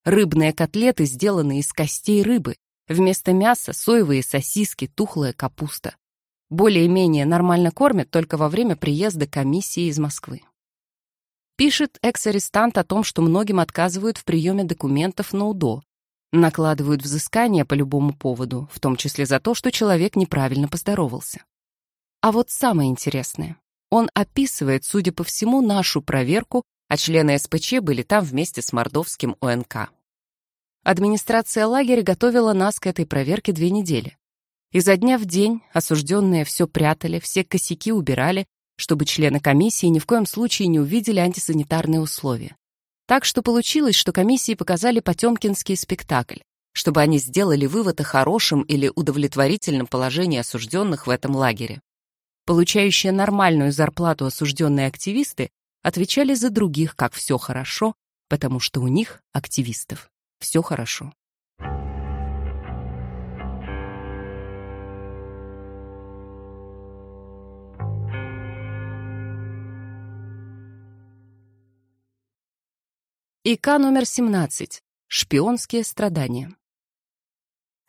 Рыбные котлеты сделаны из костей рыбы, вместо мяса соевые сосиски, тухлая капуста. Более-менее нормально кормят только во время приезда комиссии из Москвы. Пишет экс-арестант о том, что многим отказывают в приеме документов на УДО, накладывают взыскания по любому поводу, в том числе за то, что человек неправильно поздоровался. А вот самое интересное. Он описывает, судя по всему, нашу проверку, а члены СПЧ были там вместе с мордовским ОНК. Администрация лагеря готовила нас к этой проверке две недели. Изо дня в день осужденные все прятали, все косяки убирали, чтобы члены комиссии ни в коем случае не увидели антисанитарные условия. Так что получилось, что комиссии показали потемкинский спектакль, чтобы они сделали вывод о хорошем или удовлетворительном положении осужденных в этом лагере. Получающие нормальную зарплату осужденные активисты отвечали за других, как все хорошо, потому что у них, активистов, все хорошо. ИК номер 17. Шпионские страдания.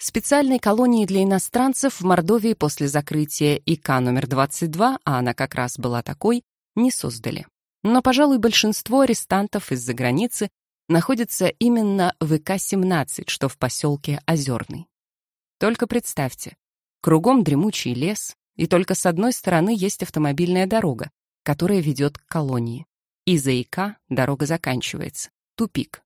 Специальной колонии для иностранцев в Мордовии после закрытия ИК номер 22, а она как раз была такой, не создали. Но, пожалуй, большинство арестантов из-за границы находится именно в ИК-17, что в поселке Озерный. Только представьте, кругом дремучий лес, и только с одной стороны есть автомобильная дорога, которая ведет к колонии. И за ИК дорога заканчивается тупик.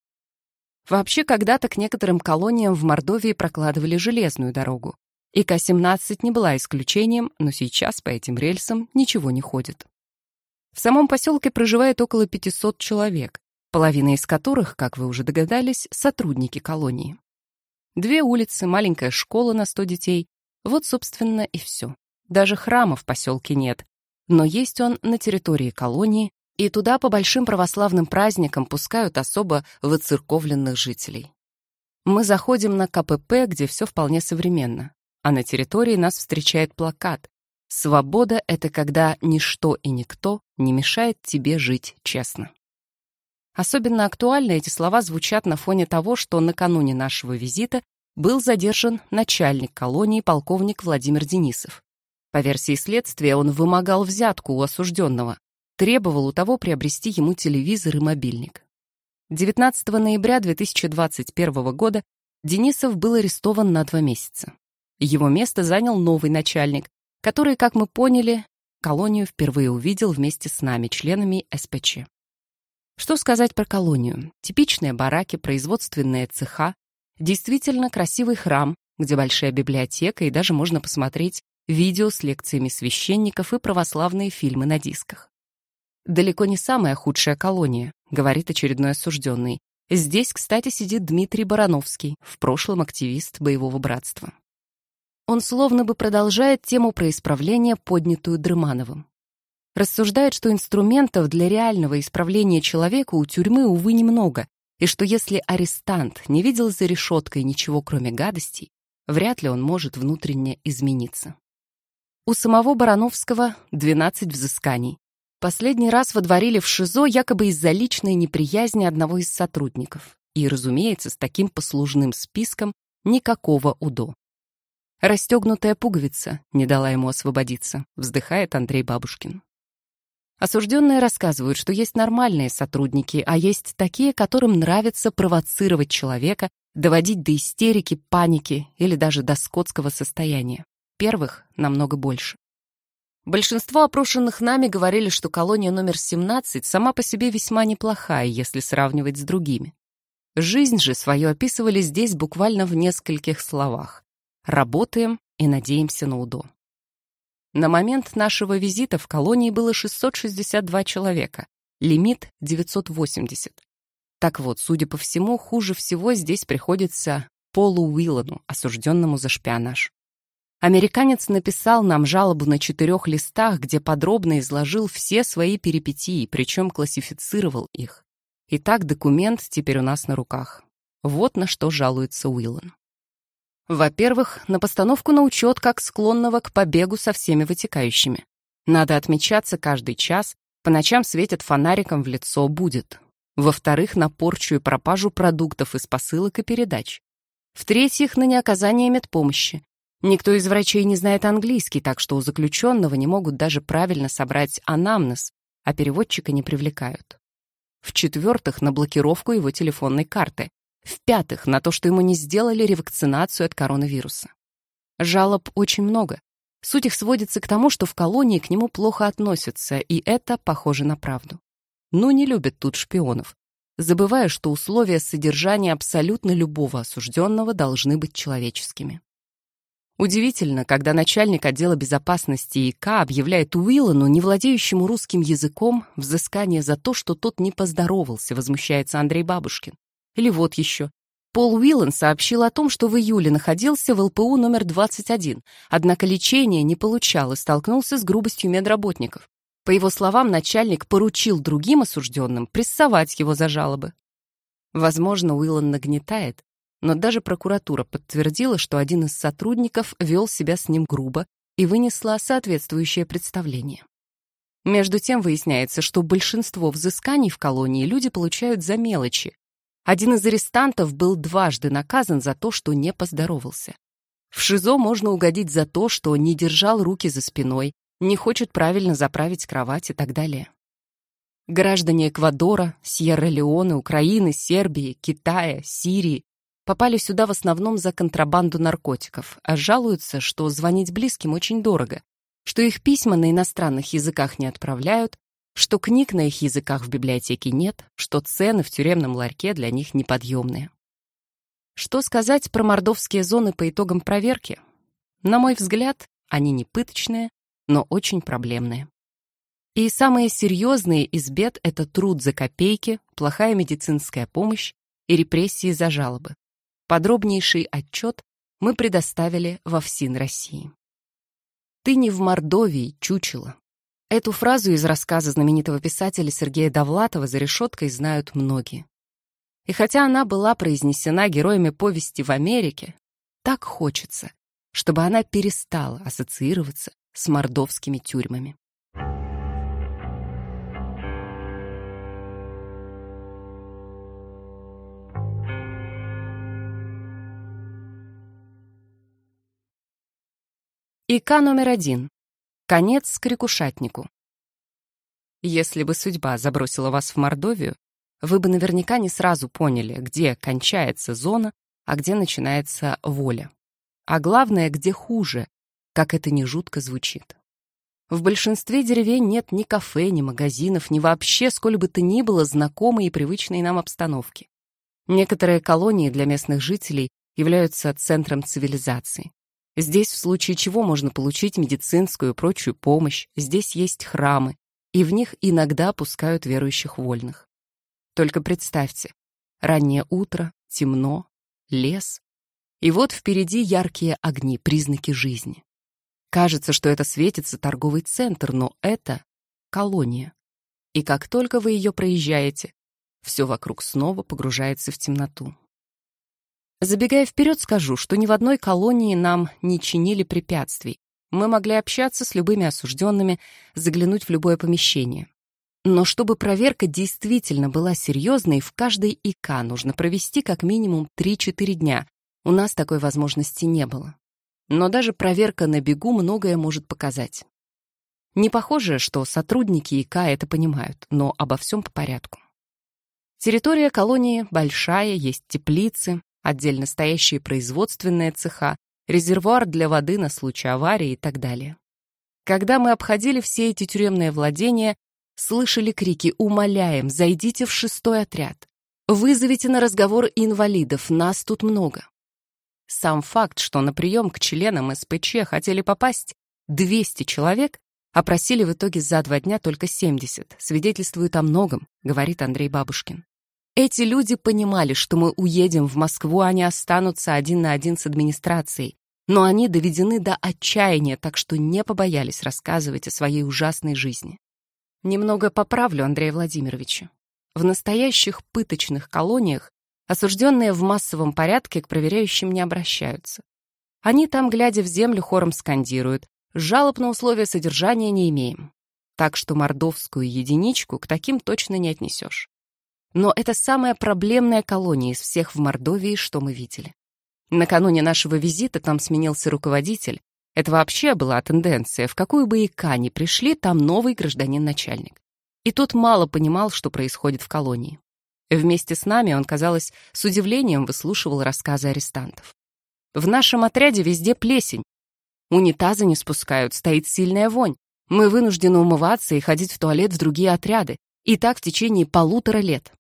Вообще, когда-то к некоторым колониям в Мордовии прокладывали железную дорогу. И К-17 не была исключением, но сейчас по этим рельсам ничего не ходит. В самом поселке проживает около 500 человек, половина из которых, как вы уже догадались, сотрудники колонии. Две улицы, маленькая школа на 100 детей. Вот, собственно, и все. Даже храма в поселке нет, но есть он на территории колонии, и туда по большим православным праздникам пускают особо выцерковленных жителей. Мы заходим на КПП, где все вполне современно, а на территории нас встречает плакат «Свобода — это когда ничто и никто не мешает тебе жить честно». Особенно актуально эти слова звучат на фоне того, что накануне нашего визита был задержан начальник колонии полковник Владимир Денисов. По версии следствия, он вымогал взятку у осужденного, требовал у того приобрести ему телевизор и мобильник. 19 ноября 2021 года Денисов был арестован на два месяца. Его место занял новый начальник, который, как мы поняли, колонию впервые увидел вместе с нами, членами СПЧ. Что сказать про колонию? Типичные бараки, производственные цеха, действительно красивый храм, где большая библиотека и даже можно посмотреть видео с лекциями священников и православные фильмы на дисках. Далеко не самая худшая колония, говорит очередной осужденный. Здесь, кстати, сидит Дмитрий Барановский, в прошлом активист боевого братства. Он словно бы продолжает тему про исправление, поднятую Дрымановым. Рассуждает, что инструментов для реального исправления человека у тюрьмы, увы, немного, и что если арестант не видел за решеткой ничего, кроме гадостей, вряд ли он может внутренне измениться. У самого Барановского 12 взысканий, Последний раз водворили в ШИЗО якобы из-за личной неприязни одного из сотрудников. И, разумеется, с таким послужным списком никакого УДО. Расстегнутая пуговица не дала ему освободиться, вздыхает Андрей Бабушкин. Осужденные рассказывают, что есть нормальные сотрудники, а есть такие, которым нравится провоцировать человека, доводить до истерики, паники или даже до скотского состояния. Первых намного больше. Большинство опрошенных нами говорили, что колония номер 17 сама по себе весьма неплохая, если сравнивать с другими. Жизнь же свою описывали здесь буквально в нескольких словах. Работаем и надеемся на УДО. На момент нашего визита в колонии было 662 человека, лимит 980. Так вот, судя по всему, хуже всего здесь приходится Полу Уиллану, осужденному за шпионаж. Американец написал нам жалобу на четырех листах, где подробно изложил все свои перипетии, причем классифицировал их. Итак, документ теперь у нас на руках. Вот на что жалуется Уиллан. Во-первых, на постановку на учет как склонного к побегу со всеми вытекающими. Надо отмечаться каждый час, по ночам светят фонариком в лицо будет. Во-вторых, на порчу и пропажу продуктов из посылок и передач. В-третьих, на неоказание медпомощи. Никто из врачей не знает английский, так что у заключенного не могут даже правильно собрать анамнез, а переводчика не привлекают. В-четвертых, на блокировку его телефонной карты. В-пятых, на то, что ему не сделали ревакцинацию от коронавируса. Жалоб очень много. Суть их сводится к тому, что в колонии к нему плохо относятся, и это похоже на правду. Ну, не любят тут шпионов, забывая, что условия содержания абсолютно любого осужденного должны быть человеческими. Удивительно, когда начальник отдела безопасности ИК объявляет Уиллану, не владеющему русским языком, взыскание за то, что тот не поздоровался, возмущается Андрей Бабушкин. Или вот еще. Пол Уиллан сообщил о том, что в июле находился в ЛПУ номер 21, однако лечение не получал и столкнулся с грубостью медработников. По его словам, начальник поручил другим осужденным прессовать его за жалобы. Возможно, Уиллан нагнетает, но даже прокуратура подтвердила, что один из сотрудников вел себя с ним грубо и вынесла соответствующее представление. Между тем выясняется, что большинство взысканий в колонии люди получают за мелочи. Один из арестантов был дважды наказан за то, что не поздоровался. В ШИЗО можно угодить за то, что не держал руки за спиной, не хочет правильно заправить кровать и так далее. Граждане Эквадора, Сьерра-Леоне, Украины, Сербии, Китая, Сирии попали сюда в основном за контрабанду наркотиков, а жалуются, что звонить близким очень дорого, что их письма на иностранных языках не отправляют, что книг на их языках в библиотеке нет, что цены в тюремном ларьке для них неподъемные. Что сказать про мордовские зоны по итогам проверки? На мой взгляд, они не пыточные, но очень проблемные. И самые серьезные из бед — это труд за копейки, плохая медицинская помощь и репрессии за жалобы. Подробнейший отчет мы предоставили во ФСИН России. «Ты не в Мордовии, чучело». Эту фразу из рассказа знаменитого писателя Сергея Довлатова «За решеткой» знают многие. И хотя она была произнесена героями повести в Америке, так хочется, чтобы она перестала ассоциироваться с мордовскими тюрьмами. ИК номер один. Конец скрикушатнику. Если бы судьба забросила вас в Мордовию, вы бы наверняка не сразу поняли, где кончается зона, а где начинается воля. А главное, где хуже, как это ни жутко звучит. В большинстве деревень нет ни кафе, ни магазинов, ни вообще сколь бы то ни было знакомой и привычной нам обстановки. Некоторые колонии для местных жителей являются центром цивилизации. Здесь в случае чего можно получить медицинскую и прочую помощь, здесь есть храмы, и в них иногда пускают верующих вольных. Только представьте, раннее утро, темно, лес, и вот впереди яркие огни, признаки жизни. Кажется, что это светится торговый центр, но это колония. И как только вы ее проезжаете, все вокруг снова погружается в темноту. Забегая вперед, скажу, что ни в одной колонии нам не чинили препятствий. Мы могли общаться с любыми осужденными, заглянуть в любое помещение. Но чтобы проверка действительно была серьезной, в каждой ИК нужно провести как минимум 3-4 дня. У нас такой возможности не было. Но даже проверка на бегу многое может показать. Не похоже, что сотрудники ИК это понимают, но обо всем по порядку. Территория колонии большая, есть теплицы, отдельно стоящие производственные цеха, резервуар для воды на случай аварии и так далее. Когда мы обходили все эти тюремные владения, слышали крики «Умоляем, зайдите в шестой отряд! Вызовите на разговор инвалидов, нас тут много!» Сам факт, что на прием к членам СПЧ хотели попасть 200 человек, опросили в итоге за два дня только 70, свидетельствует о многом, говорит Андрей Бабушкин. Эти люди понимали, что мы уедем в Москву, а они останутся один на один с администрацией, но они доведены до отчаяния, так что не побоялись рассказывать о своей ужасной жизни. Немного поправлю Андрея Владимировича. В настоящих пыточных колониях осужденные в массовом порядке к проверяющим не обращаются. Они там, глядя в землю, хором скандируют «Жалоб на условия содержания не имеем». Так что мордовскую единичку к таким точно не отнесешь. Но это самая проблемная колония из всех в Мордовии, что мы видели. Накануне нашего визита там сменился руководитель. Это вообще была тенденция. В какую бы ИК ни пришли, там новый гражданин-начальник. И тот мало понимал, что происходит в колонии. Вместе с нами он, казалось, с удивлением выслушивал рассказы арестантов. В нашем отряде везде плесень. Унитазы не спускают, стоит сильная вонь. Мы вынуждены умываться и ходить в туалет в другие отряды. И так в течение полутора лет.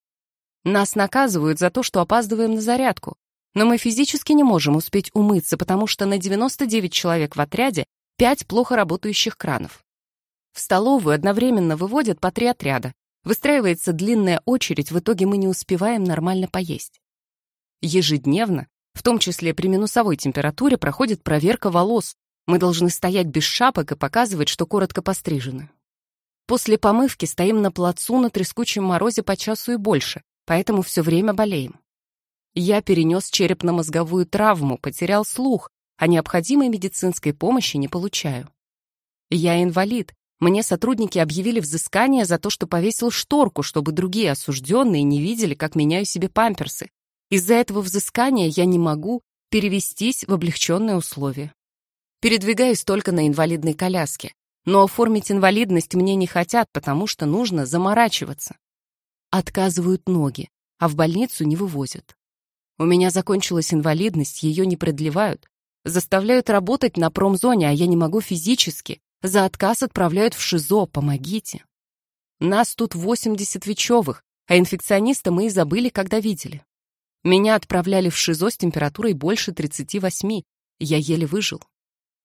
Нас наказывают за то, что опаздываем на зарядку. Но мы физически не можем успеть умыться, потому что на 99 человек в отряде 5 плохо работающих кранов. В столовую одновременно выводят по три отряда. Выстраивается длинная очередь, в итоге мы не успеваем нормально поесть. Ежедневно, в том числе при минусовой температуре, проходит проверка волос. Мы должны стоять без шапок и показывать, что коротко пострижены. После помывки стоим на плацу на трескучем морозе по часу и больше, поэтому все время болеем. Я перенес черепно-мозговую травму, потерял слух, а необходимой медицинской помощи не получаю. Я инвалид. Мне сотрудники объявили взыскание за то, что повесил шторку, чтобы другие осужденные не видели, как меняю себе памперсы. Из-за этого взыскания я не могу перевестись в облегченные условия. Передвигаюсь только на инвалидной коляске, но оформить инвалидность мне не хотят, потому что нужно заморачиваться. Отказывают ноги, а в больницу не вывозят. У меня закончилась инвалидность, ее не продлевают. Заставляют работать на промзоне, а я не могу физически. За отказ отправляют в ШИЗО, помогите. Нас тут 80 вечевых, а инфекциониста мы и забыли, когда видели. Меня отправляли в ШИЗО с температурой больше 38, я еле выжил.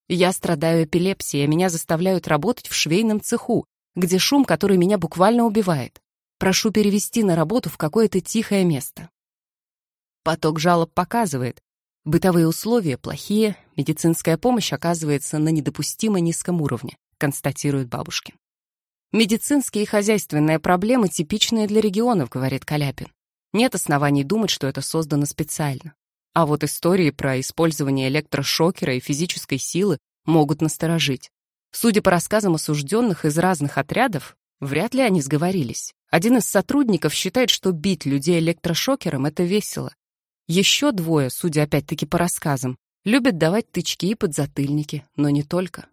Я страдаю эпилепсией, а меня заставляют работать в швейном цеху, где шум, который меня буквально убивает. Прошу перевести на работу в какое-то тихое место. Поток жалоб показывает. Бытовые условия плохие, медицинская помощь оказывается на недопустимо низком уровне, констатирует бабушкин. Медицинские и хозяйственные проблемы типичные для регионов, говорит Каляпин. Нет оснований думать, что это создано специально. А вот истории про использование электрошокера и физической силы могут насторожить. Судя по рассказам осужденных из разных отрядов, вряд ли они сговорились. Один из сотрудников считает, что бить людей электрошокером — это весело, еще двое, судя опять-таки по рассказам, любят давать тычки и подзатыльники, но не только.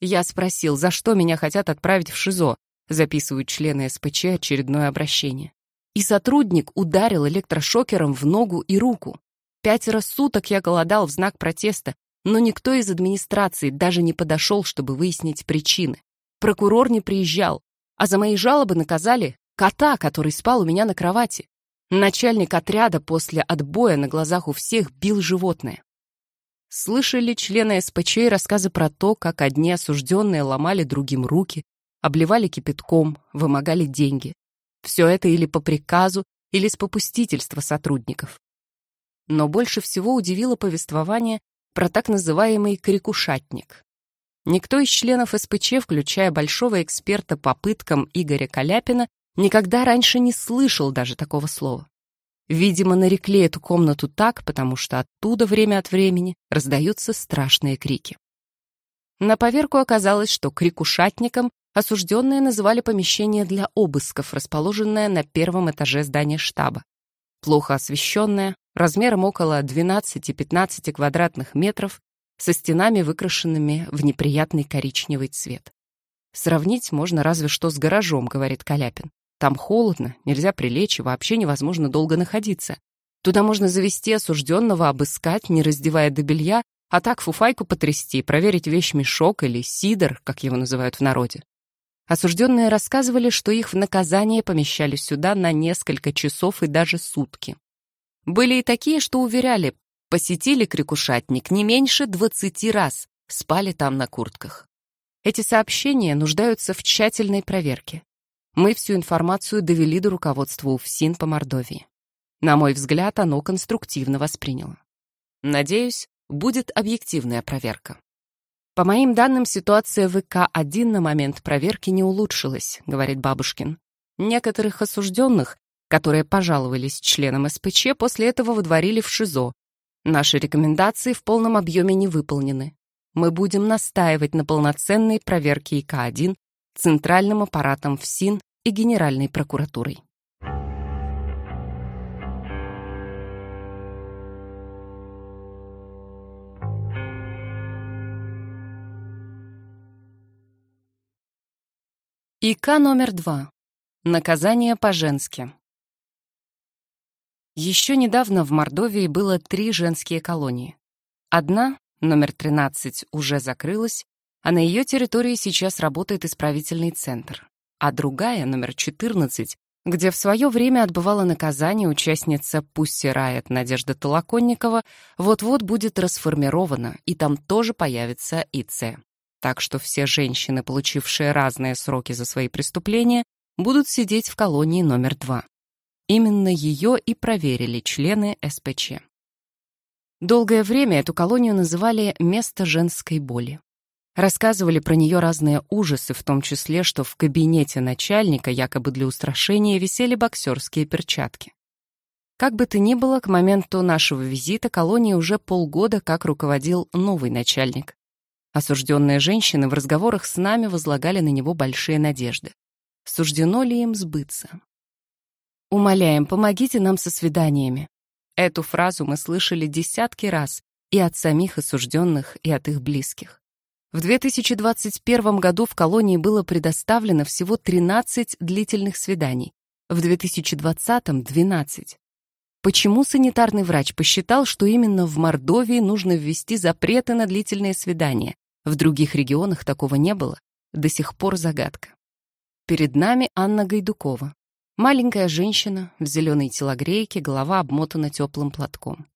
Я спросил, за что меня хотят отправить в ШИЗО, записывают члены СПЧ очередное обращение. И сотрудник ударил электрошокером в ногу и руку. Пятеро суток я голодал в знак протеста, но никто из администрации даже не подошел, чтобы выяснить причины. Прокурор не приезжал, а за мои жалобы наказали кота, который спал у меня на кровати. Начальник отряда после отбоя на глазах у всех бил животное. Слышали члены СПЧ рассказы про то, как одни осужденные ломали другим руки, обливали кипятком, вымогали деньги. Все это или по приказу, или с попустительства сотрудников. Но больше всего удивило повествование про так называемый крикушатник. Никто из членов СПЧ, включая большого эксперта по пыткам Игоря Каляпина, Никогда раньше не слышал даже такого слова. Видимо, нарекли эту комнату так, потому что оттуда время от времени раздаются страшные крики. На поверку оказалось, что крикушатником осужденные называли помещение для обысков, расположенное на первом этаже здания штаба. Плохо освещенное, размером около 12-15 квадратных метров, со стенами, выкрашенными в неприятный коричневый цвет. Сравнить можно разве что с гаражом, говорит Каляпин. Там холодно, нельзя прилечь и вообще невозможно долго находиться. Туда можно завести осужденного, обыскать, не раздевая до белья, а так фуфайку потрясти, проверить вещь-мешок или сидор, как его называют в народе. Осужденные рассказывали, что их в наказание помещали сюда на несколько часов и даже сутки. Были и такие, что уверяли, посетили крикушатник не меньше 20 раз, спали там на куртках. Эти сообщения нуждаются в тщательной проверке. Мы всю информацию довели до руководства УФСИН по Мордовии. На мой взгляд, оно конструктивно восприняло. Надеюсь, будет объективная проверка. По моим данным, ситуация в ИК-1 на момент проверки не улучшилась, говорит Бабушкин. Некоторых осужденных, которые пожаловались членам СПЧ, после этого выдворили в ШИЗО. Наши рекомендации в полном объеме не выполнены. Мы будем настаивать на полноценной проверке ИК-1 центральным аппаратом ФСИН и Генеральной прокуратурой. ИК номер два. Наказание по-женски. Еще недавно в Мордовии было три женские колонии. Одна, номер 13, уже закрылась, а на ее территории сейчас работает исправительный центр. А другая, номер 14, где в свое время отбывала наказание участница Пусси Райот Надежда Толоконникова, вот-вот будет расформирована, и там тоже появится ИЦ так что все женщины, получившие разные сроки за свои преступления, будут сидеть в колонии номер два. Именно ее и проверили члены СПЧ. Долгое время эту колонию называли «место женской боли». Рассказывали про нее разные ужасы, в том числе, что в кабинете начальника, якобы для устрашения, висели боксерские перчатки. Как бы то ни было, к моменту нашего визита колонии уже полгода как руководил новый начальник. Осужденные женщины в разговорах с нами возлагали на него большие надежды. Суждено ли им сбыться? «Умоляем, помогите нам со свиданиями». Эту фразу мы слышали десятки раз и от самих осужденных, и от их близких. В 2021 году в колонии было предоставлено всего 13 длительных свиданий, в 2020 — 12. Почему санитарный врач посчитал, что именно в Мордовии нужно ввести запреты на длительные свидания, в других регионах такого не было, до сих пор загадка. Перед нами Анна Гайдукова. Маленькая женщина в зеленой телогрейке, голова обмотана теплым платком.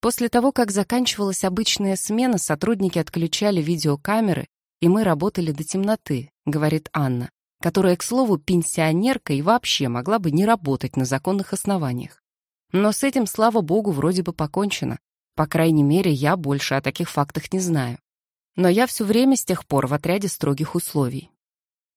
После того, как заканчивалась обычная смена, сотрудники отключали видеокамеры, и мы работали до темноты, говорит Анна, которая, к слову, пенсионерка и вообще могла бы не работать на законных основаниях. Но с этим, слава богу, вроде бы покончено. По крайней мере, я больше о таких фактах не знаю. Но я все время с тех пор в отряде строгих условий.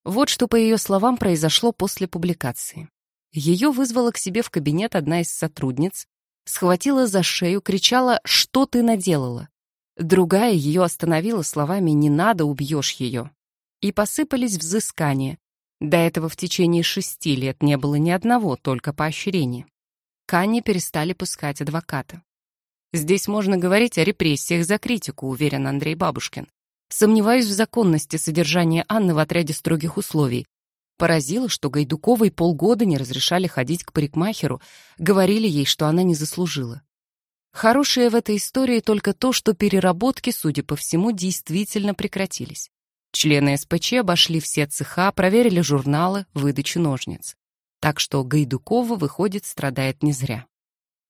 Вот что, по ее словам, произошло после публикации. Ее вызвала к себе в кабинет одна из сотрудниц, схватила за шею, кричала «Что ты наделала?». Другая ее остановила словами «Не надо, убьешь ее». И посыпались взыскания. До этого в течение шести лет не было ни одного, только поощрения. К Анне перестали пускать адвоката. Здесь можно говорить о репрессиях за критику, уверен Андрей Бабушкин. Сомневаюсь в законности содержания Анны в отряде строгих условий. Поразило, что Гайдуковой полгода не разрешали ходить к парикмахеру, говорили ей, что она не заслужила. Хорошее в этой истории только то, что переработки, судя по всему, действительно прекратились. Члены СПЧ обошли все цеха, проверили журналы, выдачу ножниц. Так что Гайдукова, выходит, страдает не зря.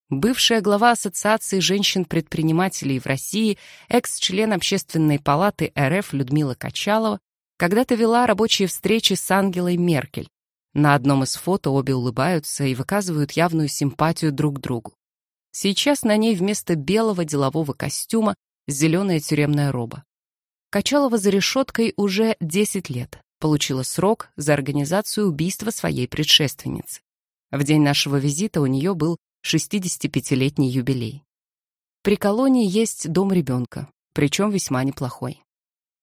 Бывшая глава Ассоциации женщин-предпринимателей в России, экс-член Общественной палаты РФ Людмила Качалова, когда-то вела рабочие встречи с Ангелой Меркель. На одном из фото обе улыбаются и выказывают явную симпатию друг к другу. Сейчас на ней вместо белого делового костюма зеленая тюремная роба. Качалова за решеткой уже 10 лет. Получила срок за организацию убийства своей предшественницы. В день нашего визита у нее был 65-летний юбилей. При колонии есть дом ребенка, причем весьма неплохой.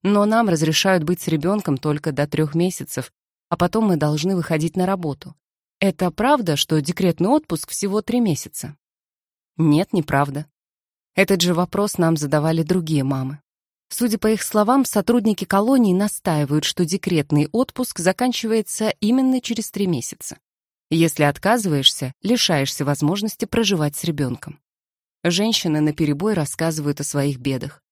Но нам разрешают быть с ребенком только до трех месяцев, а потом мы должны выходить на работу. Это правда, что декретный отпуск всего три месяца? Нет, неправда. Этот же вопрос нам задавали другие мамы. Судя по их словам, сотрудники колонии настаивают, что декретный отпуск заканчивается именно через три месяца. Если отказываешься, лишаешься возможности проживать с ребенком. Женщины наперебой рассказывают о своих бедах.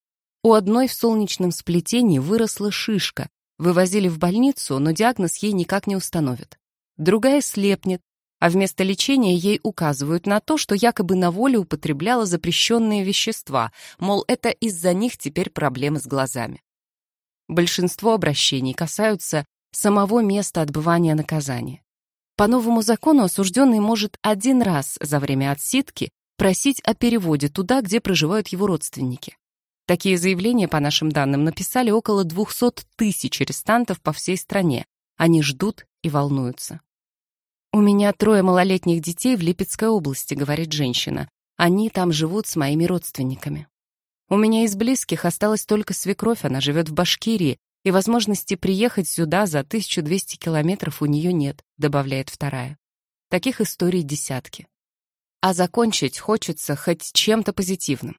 У одной в солнечном сплетении выросла шишка. Вывозили в больницу, но диагноз ей никак не установят. Другая слепнет, а вместо лечения ей указывают на то, что якобы на воле употребляла запрещенные вещества, мол, это из-за них теперь проблемы с глазами. Большинство обращений касаются самого места отбывания наказания. По новому закону осужденный может один раз за время отсидки просить о переводе туда, где проживают его родственники. Такие заявления, по нашим данным, написали около 200 тысяч арестантов по всей стране. Они ждут и волнуются. «У меня трое малолетних детей в Липецкой области», — говорит женщина. «Они там живут с моими родственниками. У меня из близких осталась только свекровь, она живет в Башкирии, и возможности приехать сюда за 1200 километров у нее нет», — добавляет вторая. Таких историй десятки. А закончить хочется хоть чем-то позитивным.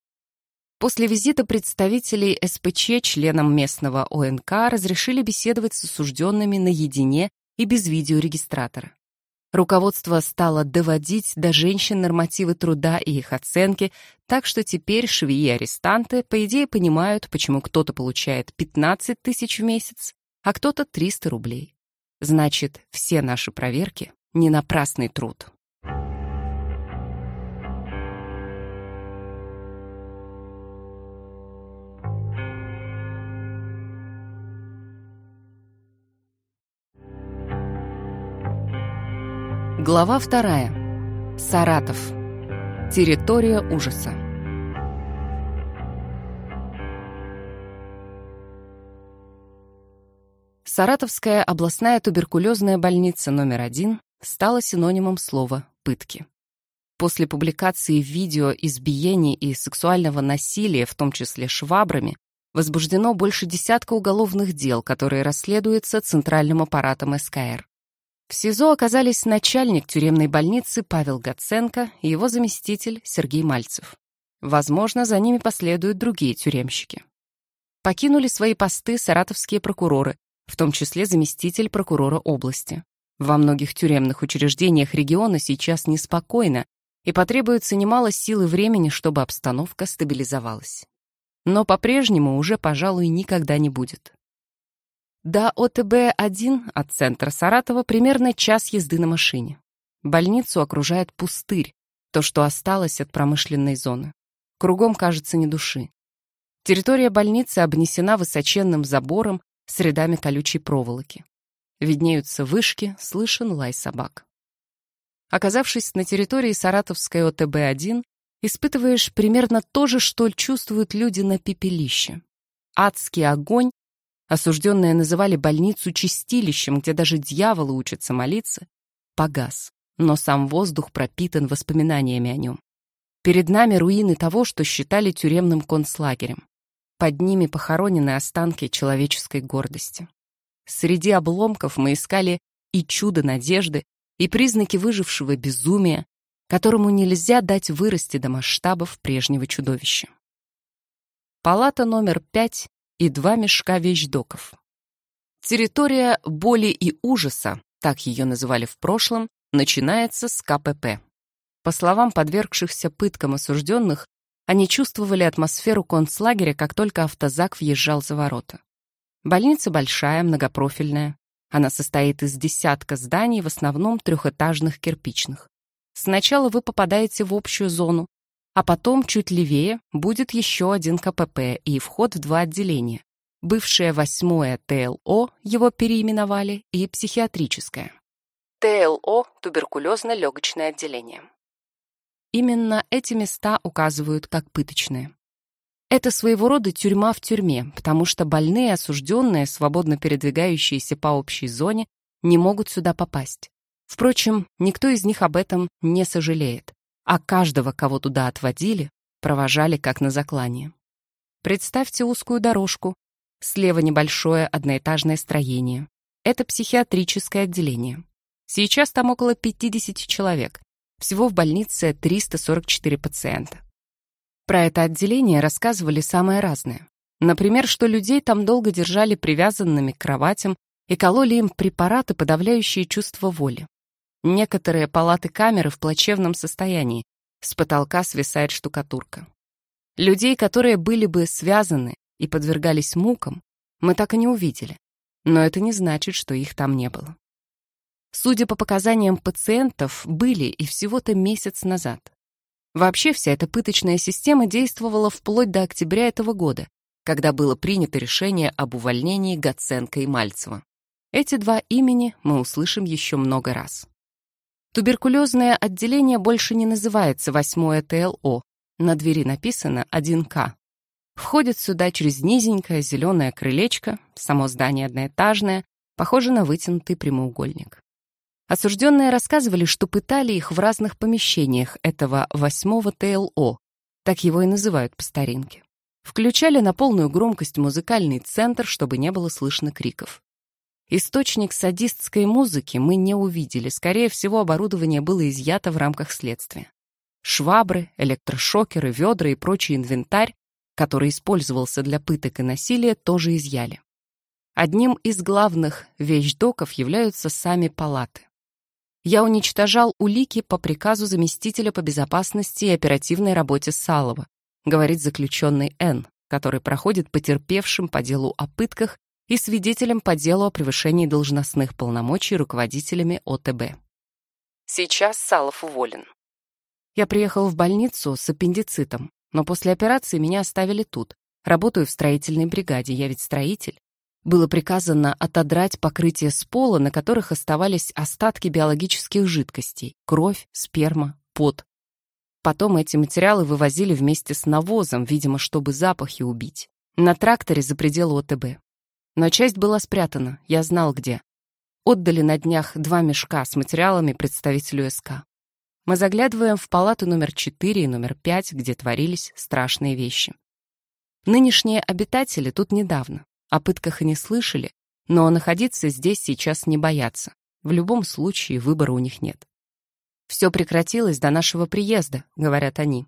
После визита представителей СПЧ членам местного ОНК разрешили беседовать с осужденными наедине и без видеорегистратора. Руководство стало доводить до женщин нормативы труда и их оценки, так что теперь швеи-арестанты, по идее, понимают, почему кто-то получает 15 тысяч в месяц, а кто-то 300 рублей. Значит, все наши проверки — не напрасный труд. Глава вторая. Саратов. Территория ужаса. Саратовская областная туберкулезная больница номер один стала синонимом слова «пытки». После публикации видео избиений и сексуального насилия, в том числе швабрами, возбуждено больше десятка уголовных дел, которые расследуются Центральным аппаратом СКР. В СИЗО оказались начальник тюремной больницы Павел Гаценко и его заместитель Сергей Мальцев. Возможно, за ними последуют другие тюремщики. Покинули свои посты саратовские прокуроры, в том числе заместитель прокурора области. Во многих тюремных учреждениях региона сейчас неспокойно, и потребуется немало сил и времени, чтобы обстановка стабилизовалась. Но по-прежнему уже, пожалуй, никогда не будет. До ОТБ-1 от центра Саратова примерно час езды на машине. Больницу окружает пустырь, то, что осталось от промышленной зоны. Кругом, кажется, ни души. Территория больницы обнесена высоченным забором с рядами колючей проволоки. Виднеются вышки, слышен лай собак. Оказавшись на территории Саратовской ОТБ-1, испытываешь примерно то же, что чувствуют люди на пепелище. Адский огонь осужденные называли больницу чистилищем, где даже дьяволы учатся молиться, погас, но сам воздух пропитан воспоминаниями о нем. Перед нами руины того, что считали тюремным концлагерем. Под ними похоронены останки человеческой гордости. Среди обломков мы искали и чудо надежды, и признаки выжившего безумия, которому нельзя дать вырасти до масштабов прежнего чудовища. Палата номер пять и два мешка вещдоков. Территория боли и ужаса, так ее называли в прошлом, начинается с КПП. По словам подвергшихся пыткам осужденных, они чувствовали атмосферу концлагеря, как только автозак въезжал за ворота. Больница большая, многопрофильная. Она состоит из десятка зданий, в основном трехэтажных кирпичных. Сначала вы попадаете в общую зону, а потом, чуть левее, будет еще один КПП и вход в два отделения. Бывшее восьмое ТЛО, его переименовали, и психиатрическое. ТЛО – туберкулезно-легочное отделение. Именно эти места указывают как пыточные. Это своего рода тюрьма в тюрьме, потому что больные, осужденные, свободно передвигающиеся по общей зоне, не могут сюда попасть. Впрочем, никто из них об этом не сожалеет а каждого, кого туда отводили, провожали как на заклание. Представьте узкую дорожку, слева небольшое одноэтажное строение. Это психиатрическое отделение. Сейчас там около 50 человек. Всего в больнице 344 пациента. Про это отделение рассказывали самое разное. Например, что людей там долго держали привязанными к кроватям и кололи им препараты, подавляющие чувство воли. Некоторые палаты камеры в плачевном состоянии, с потолка свисает штукатурка. Людей, которые были бы связаны и подвергались мукам, мы так и не увидели. Но это не значит, что их там не было. Судя по показаниям пациентов, были и всего-то месяц назад. Вообще вся эта пыточная система действовала вплоть до октября этого года, когда было принято решение об увольнении Гаценко и Мальцева. Эти два имени мы услышим еще много раз. Туберкулезное отделение больше не называется 8 ТЛО, на двери написано 1К. Входит сюда через низенькое зеленое крылечко, само здание одноэтажное, похоже на вытянутый прямоугольник. Осужденные рассказывали, что пытали их в разных помещениях этого восьмого ТЛО, так его и называют по старинке. Включали на полную громкость музыкальный центр, чтобы не было слышно криков. Источник садистской музыки мы не увидели, скорее всего, оборудование было изъято в рамках следствия. Швабры, электрошокеры, ведра и прочий инвентарь, который использовался для пыток и насилия, тоже изъяли. Одним из главных вещдоков являются сами палаты. Я уничтожал улики по приказу заместителя по безопасности и оперативной работе Салова, говорит заключенный Н, который проходит потерпевшим по делу о пытках и свидетелем по делу о превышении должностных полномочий руководителями ОТБ. Сейчас Салов уволен. Я приехал в больницу с аппендицитом, но после операции меня оставили тут. Работаю в строительной бригаде, я ведь строитель было приказано отодрать покрытие с пола, на которых оставались остатки биологических жидкостей — кровь, сперма, пот. Потом эти материалы вывозили вместе с навозом, видимо, чтобы запахи убить. На тракторе за пределы ОТБ. Но часть была спрятана, я знал где. Отдали на днях два мешка с материалами представителю СК. Мы заглядываем в палаты номер 4 и номер 5, где творились страшные вещи. Нынешние обитатели тут недавно. О пытках и не слышали, но находиться здесь сейчас не боятся. В любом случае выбора у них нет. «Все прекратилось до нашего приезда», — говорят они.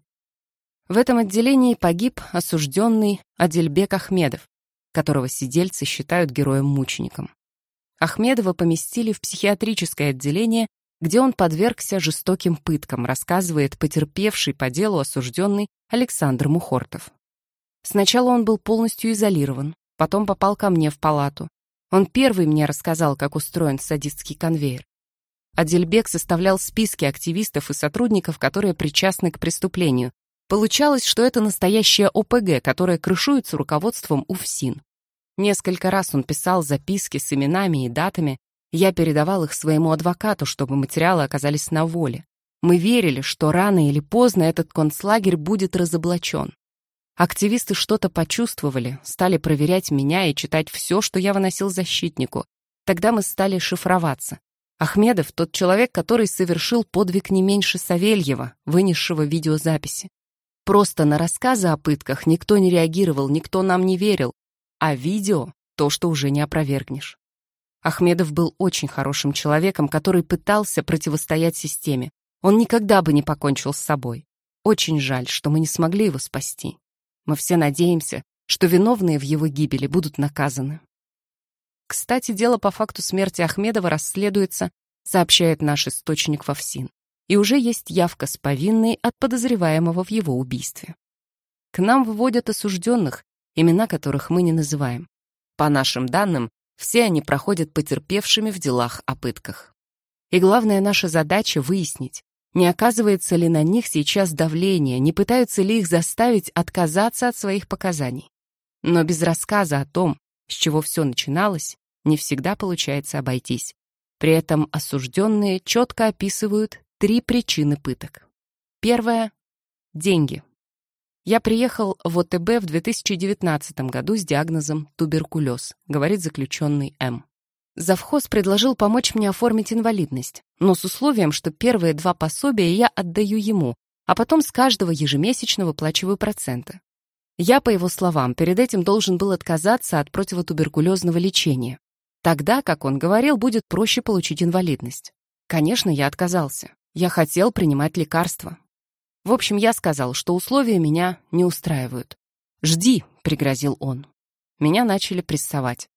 В этом отделении погиб осужденный Адельбек Ахмедов, которого сидельцы считают героем-мучеником. Ахмедова поместили в психиатрическое отделение, где он подвергся жестоким пыткам, рассказывает потерпевший по делу осужденный Александр Мухортов. Сначала он был полностью изолирован, Потом попал ко мне в палату. Он первый мне рассказал, как устроен садистский конвейер. Адельбек составлял списки активистов и сотрудников, которые причастны к преступлению. Получалось, что это настоящая ОПГ, которая крышуется руководством УФСИН. Несколько раз он писал записки с именами и датами. Я передавал их своему адвокату, чтобы материалы оказались на воле. Мы верили, что рано или поздно этот концлагерь будет разоблачен. Активисты что-то почувствовали, стали проверять меня и читать все, что я выносил защитнику. Тогда мы стали шифроваться. Ахмедов — тот человек, который совершил подвиг не меньше Савельева, вынесшего видеозаписи. Просто на рассказы о пытках никто не реагировал, никто нам не верил. А видео — то, что уже не опровергнешь. Ахмедов был очень хорошим человеком, который пытался противостоять системе. Он никогда бы не покончил с собой. Очень жаль, что мы не смогли его спасти. Мы все надеемся, что виновные в его гибели будут наказаны. Кстати, дело по факту смерти Ахмедова расследуется, сообщает наш источник Вовсин. И уже есть явка с повинной от подозреваемого в его убийстве. К нам выводят осужденных, имена которых мы не называем. По нашим данным, все они проходят потерпевшими в делах о пытках. И главная наша задача — выяснить, не оказывается ли на них сейчас давление, не пытаются ли их заставить отказаться от своих показаний. Но без рассказа о том, с чего все начиналось, не всегда получается обойтись. При этом осужденные четко описывают три причины пыток. Первая — деньги. Я приехал в ОТБ в 2019 году с диагнозом туберкулез, говорит заключенный М. Завхоз предложил помочь мне оформить инвалидность, но с условием, что первые два пособия я отдаю ему, а потом с каждого ежемесячно выплачиваю проценты. Я, по его словам, перед этим должен был отказаться от противотуберкулезного лечения. Тогда, как он говорил, будет проще получить инвалидность. Конечно, я отказался. Я хотел принимать лекарства. В общем, я сказал, что условия меня не устраивают. «Жди», — пригрозил он. Меня начали прессовать.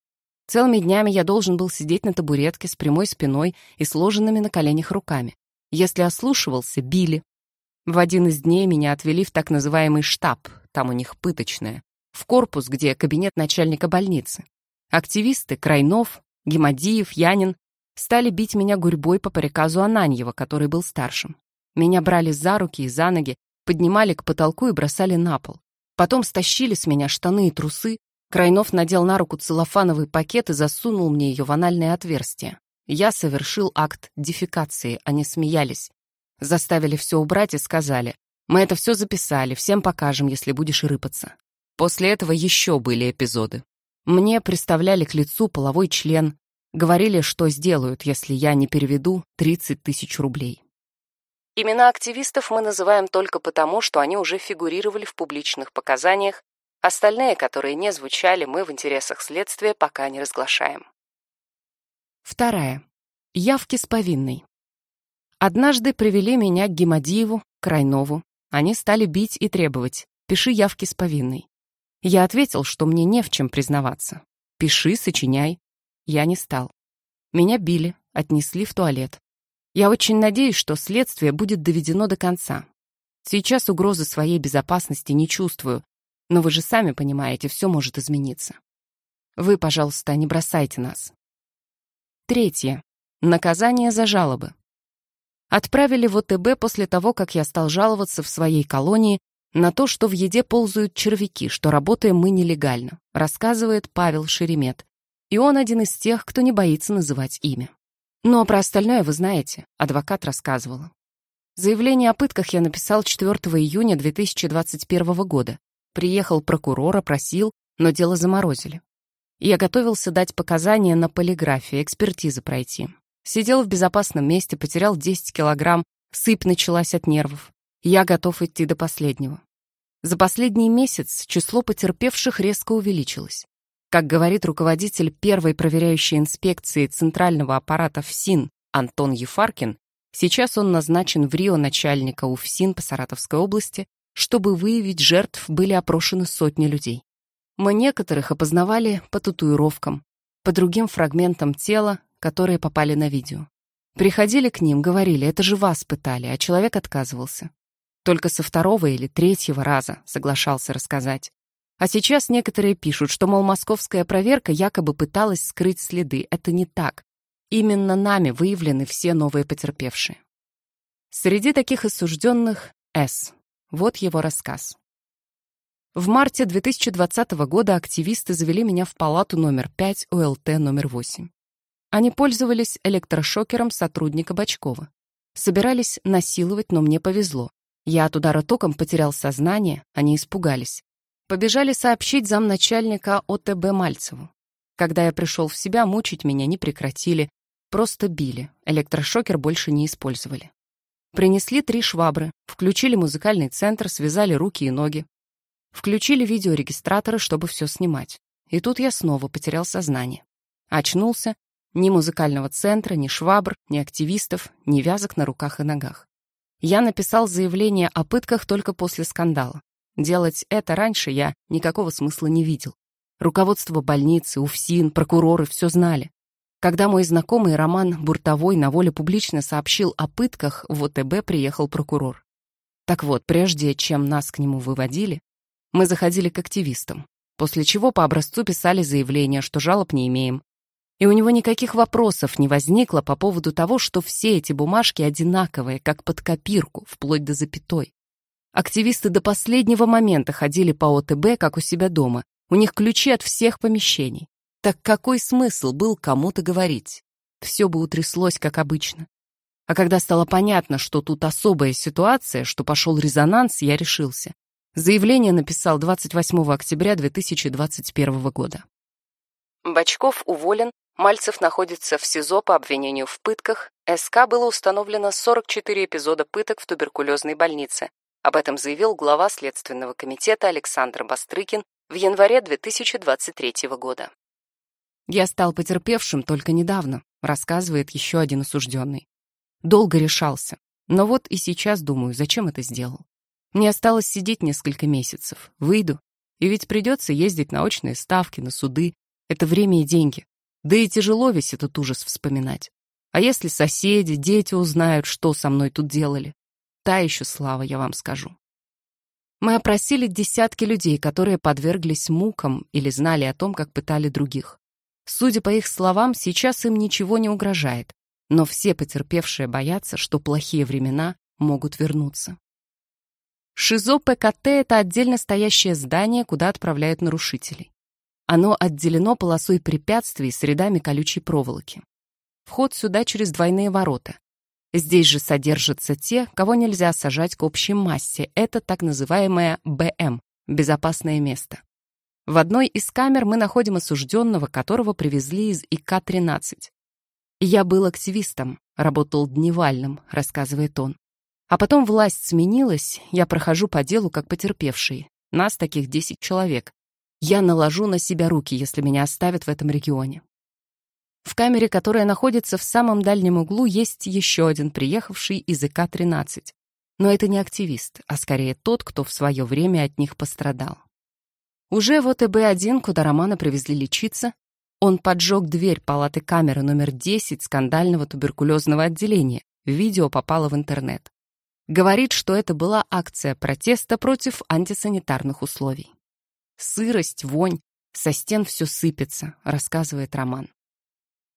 Целыми днями я должен был сидеть на табуретке с прямой спиной и сложенными на коленях руками. Если ослушивался, били. В один из дней меня отвели в так называемый штаб, там у них пыточная, в корпус, где кабинет начальника больницы. Активисты Крайнов, Гемадиев, Янин стали бить меня гурьбой по приказу Ананьева, который был старшим. Меня брали за руки и за ноги, поднимали к потолку и бросали на пол. Потом стащили с меня штаны и трусы. Крайнов надел на руку целлофановый пакет и засунул мне ее в анальное отверстие. Я совершил акт дефекации, они смеялись. Заставили все убрать и сказали, мы это все записали, всем покажем, если будешь рыпаться. После этого еще были эпизоды. Мне представляли к лицу половой член, говорили, что сделают, если я не переведу 30 тысяч рублей. Имена активистов мы называем только потому, что они уже фигурировали в публичных показаниях, остальные, которые не звучали, мы в интересах следствия пока не разглашаем. Вторая. Явки с повинной. Однажды привели меня к Гемадиеву, Крайнову. Они стали бить и требовать. Пиши явки с повинной. Я ответил, что мне не в чем признаваться. Пиши, сочиняй. Я не стал. Меня били, отнесли в туалет. Я очень надеюсь, что следствие будет доведено до конца. Сейчас угрозы своей безопасности не чувствую, но вы же сами понимаете, все может измениться. Вы, пожалуйста, не бросайте нас. Третье. Наказание за жалобы. Отправили в ОТБ после того, как я стал жаловаться в своей колонии на то, что в еде ползают червяки, что работаем мы нелегально, рассказывает Павел Шеремет. И он один из тех, кто не боится называть имя. Ну а про остальное вы знаете, адвокат рассказывала. Заявление о пытках я написал 4 июня 2021 года. Приехал прокурор, опросил, но дело заморозили. Я готовился дать показания на полиграфии, экспертизы пройти. Сидел в безопасном месте, потерял 10 килограмм, сыпь началась от нервов. Я готов идти до последнего. За последний месяц число потерпевших резко увеличилось. Как говорит руководитель первой проверяющей инспекции Центрального аппарата ФСИН Антон Ефаркин, сейчас он назначен в Рио начальника УФСИН по Саратовской области, чтобы выявить жертв, были опрошены сотни людей. Мы некоторых опознавали по татуировкам, по другим фрагментам тела, которые попали на видео. Приходили к ним, говорили, это же вас пытали, а человек отказывался. Только со второго или третьего раза соглашался рассказать. А сейчас некоторые пишут, что, мол, московская проверка якобы пыталась скрыть следы. Это не так. Именно нами выявлены все новые потерпевшие. Среди таких осужденных — С. Вот его рассказ. В марте 2020 года активисты завели меня в палату номер 5 УЛТ номер 8. Они пользовались электрошокером сотрудника Бочкова. Собирались насиловать, но мне повезло. Я от удара током потерял сознание, они испугались. Побежали сообщить замначальника ОТБ Мальцеву. Когда я пришел в себя, мучить меня не прекратили, просто били, электрошокер больше не использовали. Принесли три швабры, включили музыкальный центр, связали руки и ноги. Включили видеорегистраторы, чтобы все снимать. И тут я снова потерял сознание. Очнулся, ни музыкального центра, ни швабр, ни активистов, ни вязок на руках и ногах. Я написал заявление о пытках только после скандала. Делать это раньше я никакого смысла не видел. Руководство больницы, УФСИН, прокуроры все знали. Когда мой знакомый Роман Буртовой на воле публично сообщил о пытках, в ОТБ приехал прокурор. Так вот, прежде чем нас к нему выводили, мы заходили к активистам, после чего по образцу писали заявление, что жалоб не имеем. И у него никаких вопросов не возникло по поводу того, что все эти бумажки одинаковые, как под копирку, вплоть до запятой. Активисты до последнего момента ходили по ОТБ, как у себя дома. У них ключи от всех помещений. Так какой смысл был кому-то говорить? Все бы утряслось, как обычно. А когда стало понятно, что тут особая ситуация, что пошел резонанс, я решился. Заявление написал 28 октября 2021 года. Бочков уволен, Мальцев находится в СИЗО по обвинению в пытках. СК было установлено 44 эпизода пыток в туберкулезной больнице. Об этом заявил глава Следственного комитета Александр Бастрыкин в январе 2023 года. «Я стал потерпевшим только недавно», рассказывает еще один осужденный. «Долго решался, но вот и сейчас думаю, зачем это сделал. Мне осталось сидеть несколько месяцев, выйду, И ведь придется ездить на очные ставки, на суды. Это время и деньги. Да и тяжело весь этот ужас вспоминать. А если соседи, дети узнают, что со мной тут делали? Та еще слава, я вам скажу. Мы опросили десятки людей, которые подверглись мукам или знали о том, как пытали других. Судя по их словам, сейчас им ничего не угрожает, но все потерпевшие боятся, что плохие времена могут вернуться. ШИЗО ПКТ — это отдельно стоящее здание, куда отправляют нарушителей. Оно отделено полосой препятствий с рядами колючей проволоки. Вход сюда через двойные ворота. Здесь же содержатся те, кого нельзя сажать к общей массе. Это так называемое БМ — безопасное место. В одной из камер мы находим осужденного, которого привезли из ИК-13. «Я был активистом, работал дневальным», — рассказывает он. А потом власть сменилась, я прохожу по делу как потерпевший. Нас таких 10 человек. Я наложу на себя руки, если меня оставят в этом регионе. В камере, которая находится в самом дальнем углу, есть еще один приехавший из ИК-13. Но это не активист, а скорее тот, кто в свое время от них пострадал. Уже в ОТБ-1, куда Романа привезли лечиться, он поджег дверь палаты камеры номер 10 скандального туберкулезного отделения. Видео попало в интернет. Говорит, что это была акция протеста против антисанитарных условий. «Сырость, вонь, со стен все сыпется», — рассказывает Роман.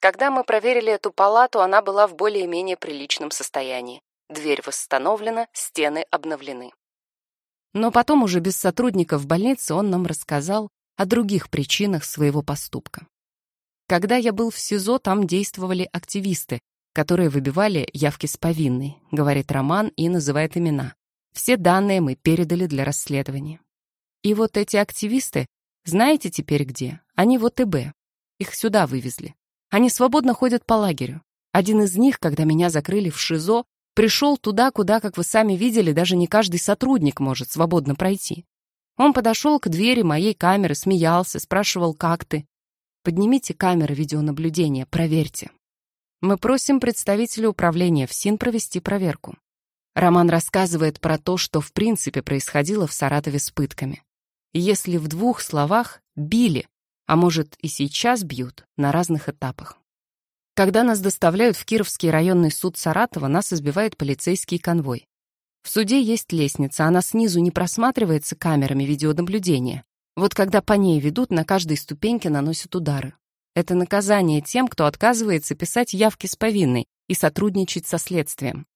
Когда мы проверили эту палату, она была в более-менее приличном состоянии. Дверь восстановлена, стены обновлены. Но потом уже без сотрудников в больнице он нам рассказал о других причинах своего поступка. Когда я был в СИЗО, там действовали активисты, которые выбивали явки с повинной, говорит Роман и называет имена. Все данные мы передали для расследования. И вот эти активисты, знаете теперь где? Они в ОТБ. Их сюда вывезли. Они свободно ходят по лагерю. Один из них, когда меня закрыли в ШИЗО, пришел туда, куда, как вы сами видели, даже не каждый сотрудник может свободно пройти. Он подошел к двери моей камеры, смеялся, спрашивал, как ты. Поднимите камеры видеонаблюдения, проверьте. Мы просим представителя управления ФСИН провести проверку. Роман рассказывает про то, что в принципе происходило в Саратове с пытками. Если в двух словах били, а может и сейчас бьют, на разных этапах. Когда нас доставляют в Кировский районный суд Саратова, нас избивает полицейский конвой. В суде есть лестница, она снизу не просматривается камерами видеонаблюдения. Вот когда по ней ведут, на каждой ступеньке наносят удары. Это наказание тем, кто отказывается писать явки с повинной и сотрудничать со следствием.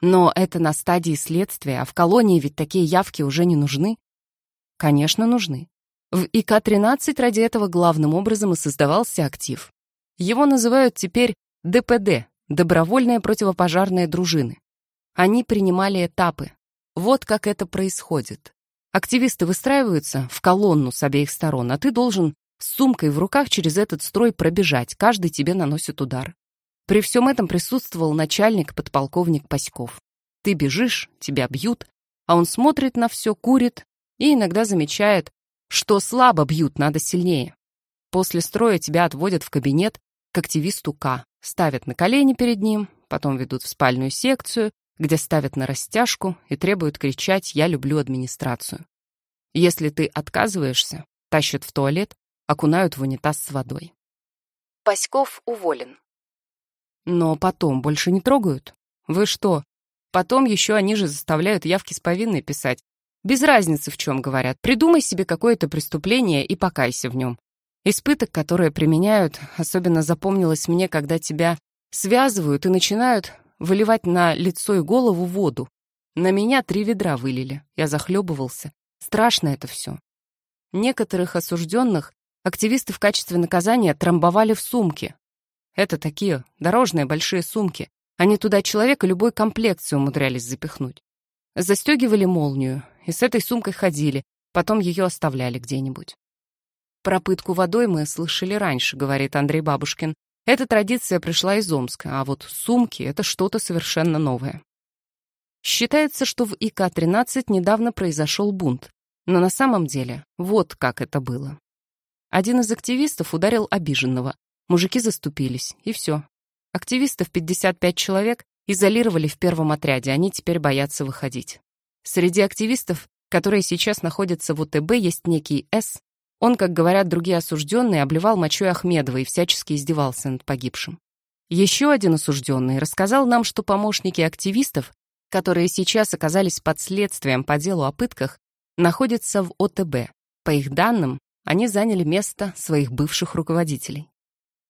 Но это на стадии следствия, а в колонии ведь такие явки уже не нужны. Конечно, нужны. В ИК-13 ради этого главным образом и создавался актив. Его называют теперь ДПД – Добровольные противопожарные дружины. Они принимали этапы. Вот как это происходит. Активисты выстраиваются в колонну с обеих сторон, а ты должен с сумкой в руках через этот строй пробежать, каждый тебе наносит удар. При всем этом присутствовал начальник подполковник Паськов. Ты бежишь, тебя бьют, а он смотрит на все, курит и иногда замечает, что слабо бьют, надо сильнее. После строя тебя отводят в кабинет к активисту К, ставят на колени перед ним, потом ведут в спальную секцию, где ставят на растяжку и требуют кричать «Я люблю администрацию». Если ты отказываешься, тащат в туалет окунают в унитаз с водой. Паськов уволен. Но потом больше не трогают. Вы что? Потом еще они же заставляют явки с повинной писать. Без разницы в чем говорят. Придумай себе какое-то преступление и покайся в нем. Испыток, которые применяют, особенно запомнилось мне, когда тебя связывают и начинают выливать на лицо и голову воду. На меня три ведра вылили. Я захлебывался. Страшно это все. Некоторых осужденных Активисты в качестве наказания трамбовали в сумки. Это такие дорожные большие сумки. Они туда человека любой комплекции умудрялись запихнуть. Застегивали молнию и с этой сумкой ходили, потом ее оставляли где-нибудь. Про пытку водой мы слышали раньше, говорит Андрей Бабушкин. Эта традиция пришла из Омска, а вот сумки — это что-то совершенно новое. Считается, что в ИК-13 недавно произошел бунт. Но на самом деле вот как это было. Один из активистов ударил обиженного. Мужики заступились, и все. Активистов 55 человек изолировали в первом отряде, они теперь боятся выходить. Среди активистов который сейчас находится в УТБ, есть некий С. Он, как говорят другие осужденные, обливал мочой Ахмедова и всячески издевался над погибшим. Еще один осужденный рассказал нам, что помощники активистов, которые сейчас оказались под следствием по делу о пытках, находятся в ОТБ. По их данным, они заняли место своих бывших руководителей.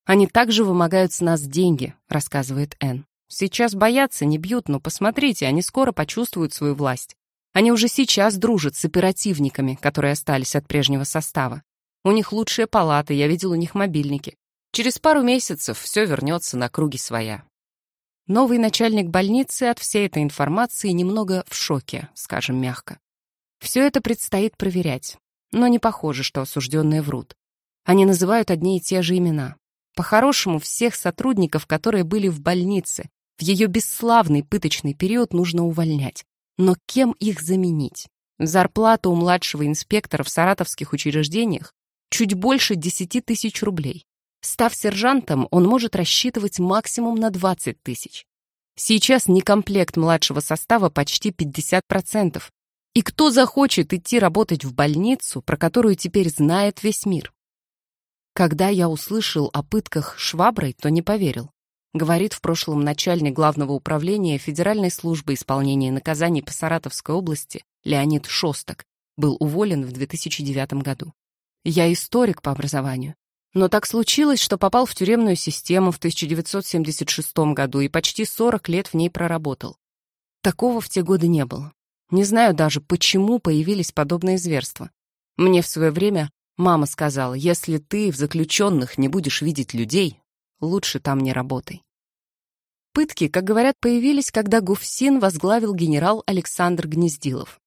Они также вымогают с нас деньги, рассказывает Н. Сейчас боятся, не бьют, но посмотрите, они скоро почувствуют свою власть. Они уже сейчас дружат с оперативниками, которые остались от прежнего состава. У них лучшие палаты, я видел у них мобильники. Через пару месяцев все вернется на круги своя. Новый начальник больницы от всей этой информации немного в шоке, скажем мягко. Все это предстоит проверять, но не похоже, что осужденные врут. Они называют одни и те же имена. По-хорошему, всех сотрудников, которые были в больнице, в ее бесславный пыточный период нужно увольнять. Но кем их заменить? Зарплата у младшего инспектора в саратовских учреждениях чуть больше 10 тысяч рублей. Став сержантом, он может рассчитывать максимум на 20 тысяч. Сейчас некомплект младшего состава почти 50%. И кто захочет идти работать в больницу, про которую теперь знает весь мир? Когда я услышал о пытках шваброй, то не поверил говорит в прошлом начальник Главного управления Федеральной службы исполнения наказаний по Саратовской области Леонид Шостак, был уволен в 2009 году. Я историк по образованию. Но так случилось, что попал в тюремную систему в 1976 году и почти 40 лет в ней проработал. Такого в те годы не было. Не знаю даже, почему появились подобные зверства. Мне в свое время мама сказала, если ты в заключенных не будешь видеть людей, лучше там не работай. Пытки, как говорят, появились, когда Гуфсин возглавил генерал Александр Гнездилов.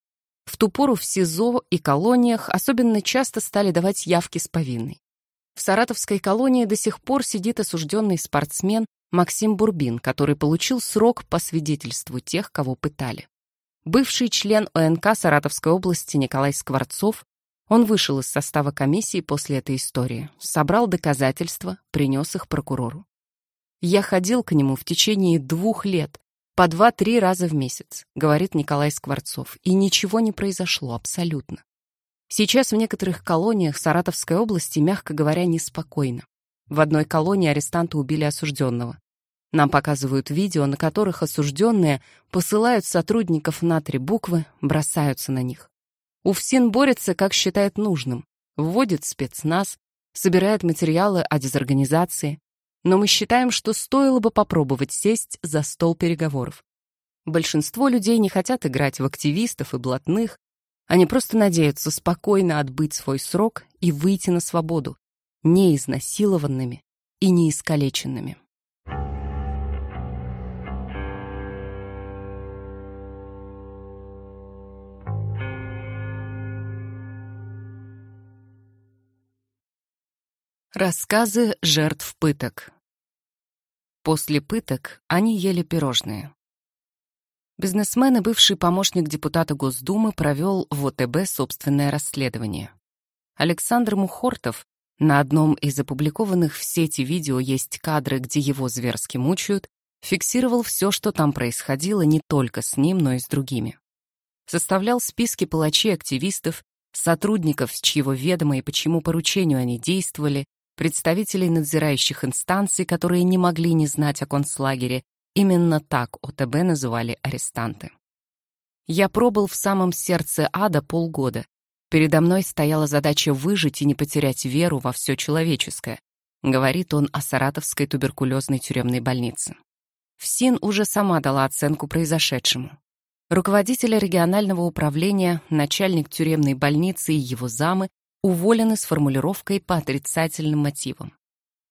В ту пору в СИЗО и колониях особенно часто стали давать явки с повинной. В саратовской колонии до сих пор сидит осужденный спортсмен Максим Бурбин, который получил срок по свидетельству тех, кого пытали. Бывший член ОНК Саратовской области Николай Скворцов, он вышел из состава комиссии после этой истории, собрал доказательства, принес их прокурору. Я ходил к нему в течение двух лет, по два-три раза в месяц, говорит Николай Скворцов, и ничего не произошло абсолютно. Сейчас в некоторых колониях Саратовской области, мягко говоря, неспокойно. В одной колонии арестанты убили осужденного. Нам показывают видео, на которых осужденные посылают сотрудников на три буквы, бросаются на них. УФСИН борется, как считает нужным, вводит спецназ, собирает материалы о дезорганизации, но мы считаем, что стоило бы попробовать сесть за стол переговоров. Большинство людей не хотят играть в активистов и блатных, они просто надеются спокойно отбыть свой срок и выйти на свободу, не изнасилованными и не искалеченными. Рассказы жертв пыток. После пыток они ели пирожные. Бизнесмен и бывший помощник депутата Госдумы провел в ОТБ собственное расследование. Александр Мухортов, на одном из опубликованных в сети видео есть кадры, где его зверски мучают, фиксировал все, что там происходило не только с ним, но и с другими. Составлял списки палачей-активистов, сотрудников, с чьего ведома и по чьему поручению они действовали, представителей надзирающих инстанций, которые не могли не знать о концлагере. Именно так ОТБ называли арестанты. Я пробыл в самом сердце ада полгода. Передо мной стояла задача выжить и не потерять веру во все человеческое, говорит он о Саратовской туберкулезной тюремной больнице. ФСИН уже сама дала оценку произошедшему. Руководитель регионального управления, начальник тюремной больницы и его замы уволены с формулировкой по отрицательным мотивам.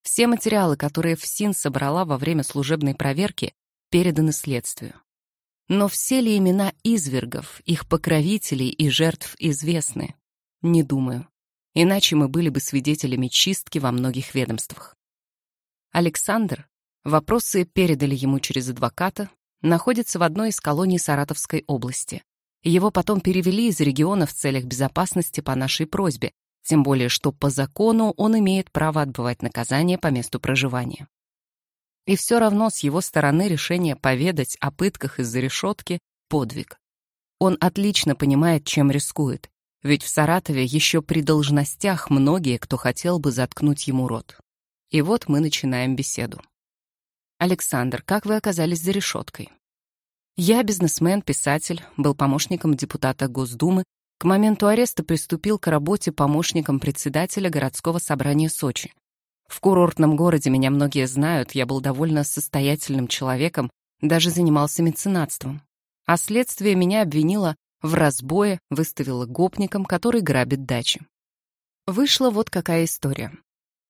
Все материалы, которые ФСИН собрала во время служебной проверки, переданы следствию. Но все ли имена извергов, их покровителей и жертв известны? Не думаю. Иначе мы были бы свидетелями чистки во многих ведомствах. Александр, вопросы передали ему через адвоката, находится в одной из колоний Саратовской области. Его потом перевели из региона в целях безопасности по нашей просьбе, тем более что по закону он имеет право отбывать наказание по месту проживания. И все равно с его стороны решение поведать о пытках из-за решетки — подвиг. Он отлично понимает, чем рискует. Ведь в Саратове еще при должностях многие, кто хотел бы заткнуть ему рот. И вот мы начинаем беседу. «Александр, как вы оказались за решеткой?» Я бизнесмен, писатель, был помощником депутата Госдумы, к моменту ареста приступил к работе помощником председателя городского собрания Сочи. В курортном городе меня многие знают, я был довольно состоятельным человеком, даже занимался меценатством. А следствие меня обвинило в разбое, выставило гопником, который грабит дачи. Вышла вот какая история.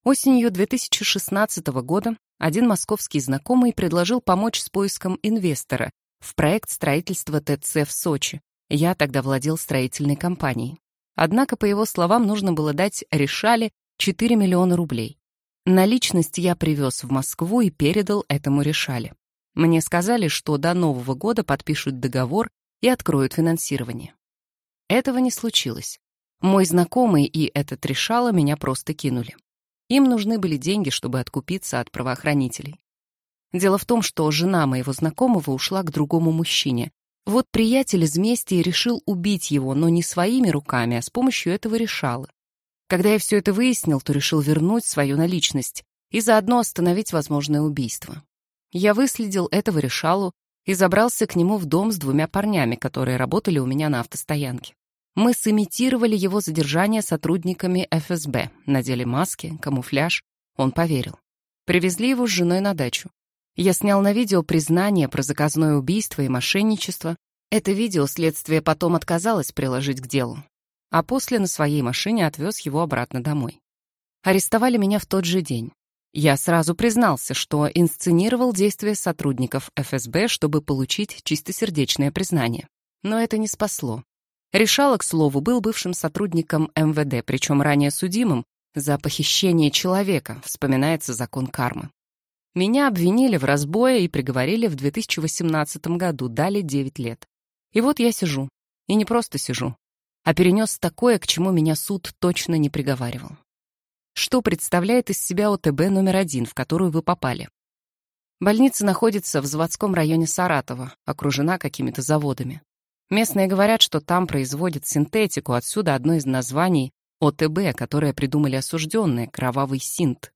Осенью 2016 года один московский знакомый предложил помочь с поиском инвестора в проект строительства ТЦ в Сочи. Я тогда владел строительной компанией. Однако, по его словам, нужно было дать решали 4 миллиона рублей. Наличность я привез в Москву и передал этому решали. Мне сказали, что до Нового года подпишут договор и откроют финансирование. Этого не случилось. Мой знакомый и этот решало меня просто кинули. Им нужны были деньги, чтобы откупиться от правоохранителей. Дело в том, что жена моего знакомого ушла к другому мужчине. Вот приятель из мести решил убить его, но не своими руками, а с помощью этого решала. Когда я все это выяснил, то решил вернуть свою наличность и заодно остановить возможное убийство. Я выследил этого решалу и забрался к нему в дом с двумя парнями, которые работали у меня на автостоянке. Мы сымитировали его задержание сотрудниками ФСБ, надели маски, камуфляж. Он поверил. Привезли его с женой на дачу. Я снял на видео признание про заказное убийство и мошенничество. Это видео следствие потом отказалось приложить к делу. А после на своей машине отвез его обратно домой. Арестовали меня в тот же день. Я сразу признался, что инсценировал действия сотрудников ФСБ, чтобы получить чистосердечное признание. Но это не спасло. Решало, к слову, был бывшим сотрудником МВД, причем ранее судимым за похищение человека, вспоминается закон кармы. Меня обвинили в разбое и приговорили в 2018 году, дали 9 лет. И вот я сижу. И не просто сижу, а перенес такое, к чему меня суд точно не приговаривал. Что представляет из себя ОТБ номер один, в которую вы попали? Больница находится в заводском районе Саратова, окружена какими-то заводами. Местные говорят, что там производят синтетику, отсюда одно из названий ОТБ, которое придумали осужденные, кровавый синт.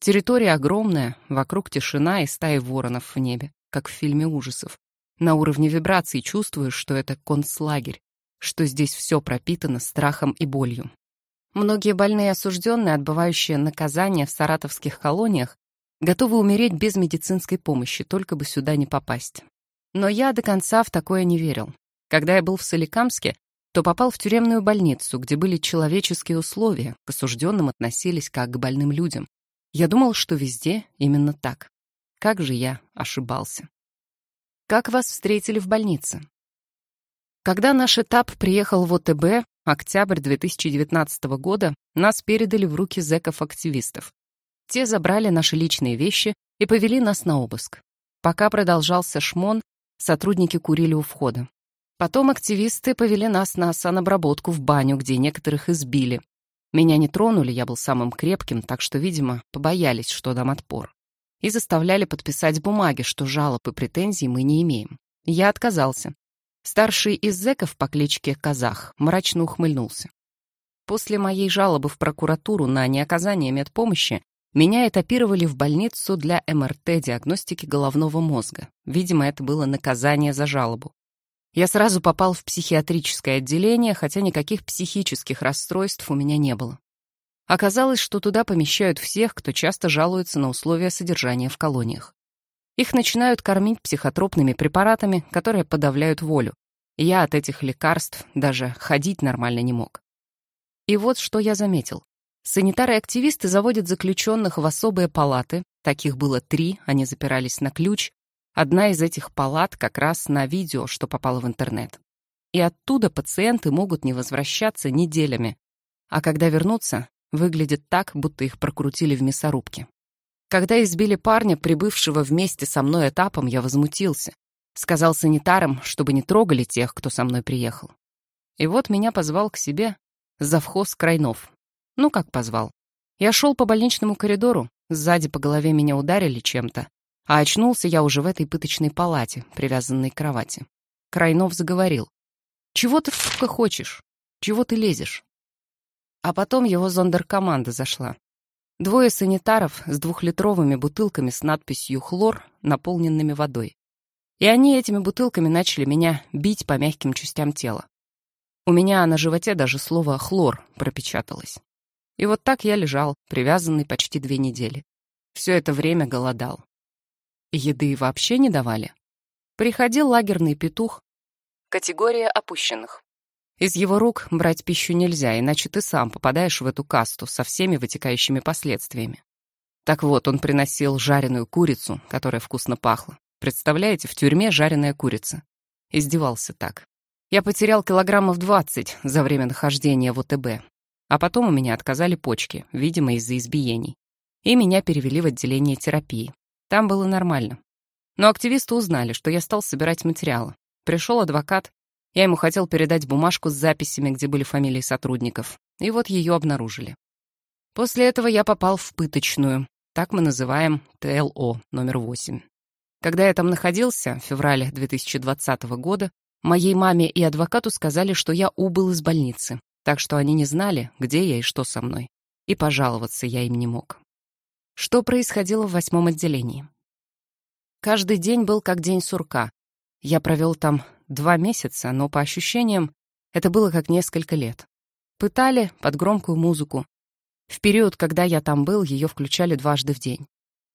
Территория огромная, вокруг тишина и стаи воронов в небе, как в фильме ужасов. На уровне вибраций чувствуешь, что это концлагерь, что здесь все пропитано страхом и болью. Многие больные осужденные, отбывающие наказание в саратовских колониях, готовы умереть без медицинской помощи, только бы сюда не попасть. Но я до конца в такое не верил. Когда я был в Соликамске, то попал в тюремную больницу, где были человеческие условия, к осужденным относились как к больным людям. Я думал, что везде именно так. Как же я ошибался. Как вас встретили в больнице? Когда наш этап приехал в ОТБ, Октябрь 2019 года нас передали в руки зэков-активистов. Те забрали наши личные вещи и повели нас на обыск. Пока продолжался шмон, сотрудники курили у входа. Потом активисты повели нас на санобработку в баню, где некоторых избили. Меня не тронули, я был самым крепким, так что, видимо, побоялись, что дам отпор. И заставляли подписать бумаги, что жалоб и претензий мы не имеем. Я отказался. Старший из зэков по кличке Казах мрачно ухмыльнулся. После моей жалобы в прокуратуру на неоказание медпомощи меня этапировали в больницу для МРТ-диагностики головного мозга. Видимо, это было наказание за жалобу. Я сразу попал в психиатрическое отделение, хотя никаких психических расстройств у меня не было. Оказалось, что туда помещают всех, кто часто жалуется на условия содержания в колониях. Их начинают кормить психотропными препаратами, которые подавляют волю. Я от этих лекарств даже ходить нормально не мог. И вот что я заметил. Санитары-активисты заводят заключенных в особые палаты, таких было три, они запирались на ключ. Одна из этих палат как раз на видео, что попало в интернет. И оттуда пациенты могут не возвращаться неделями. А когда вернутся, выглядит так, будто их прокрутили в мясорубке. Когда избили парня, прибывшего вместе со мной этапом, я возмутился. Сказал санитарам, чтобы не трогали тех, кто со мной приехал. И вот меня позвал к себе завхоз Крайнов. Ну, как позвал. Я шел по больничному коридору, сзади по голове меня ударили чем-то, а очнулся я уже в этой пыточной палате, привязанной к кровати. Крайнов заговорил. Чего ты, сука, хочешь? Чего ты лезешь? А потом его зондеркоманда зашла. Двое санитаров с двухлитровыми бутылками с надписью «Хлор», наполненными водой. И они этими бутылками начали меня бить по мягким частям тела. У меня на животе даже слово «хлор» пропечаталось. И вот так я лежал, привязанный почти две недели. Все это время голодал. Еды вообще не давали. Приходил лагерный петух. Категория опущенных. Из его рук брать пищу нельзя, иначе ты сам попадаешь в эту касту со всеми вытекающими последствиями. Так вот, он приносил жареную курицу, которая вкусно пахла. Представляете, в тюрьме жареная курица. Издевался так. Я потерял килограммов 20 за время нахождения в ОТБ. А потом у меня отказали почки, видимо, из-за избиений. И меня перевели в отделение терапии. Там было нормально. Но активисты узнали, что я стал собирать материалы. Пришел адвокат, я ему хотел передать бумажку с записями, где были фамилии сотрудников. И вот ее обнаружили. После этого я попал в пыточную. Так мы называем ТЛО номер 8. Когда я там находился, в феврале 2020 года, моей маме и адвокату сказали, что я убыл из больницы, так что они не знали, где я и что со мной. И пожаловаться я им не мог. Что происходило в восьмом отделении? Каждый день был как день сурка. Я провел там два месяца, но по ощущениям это было как несколько лет. Пытали под громкую музыку. В период, когда я там был, ее включали дважды в день.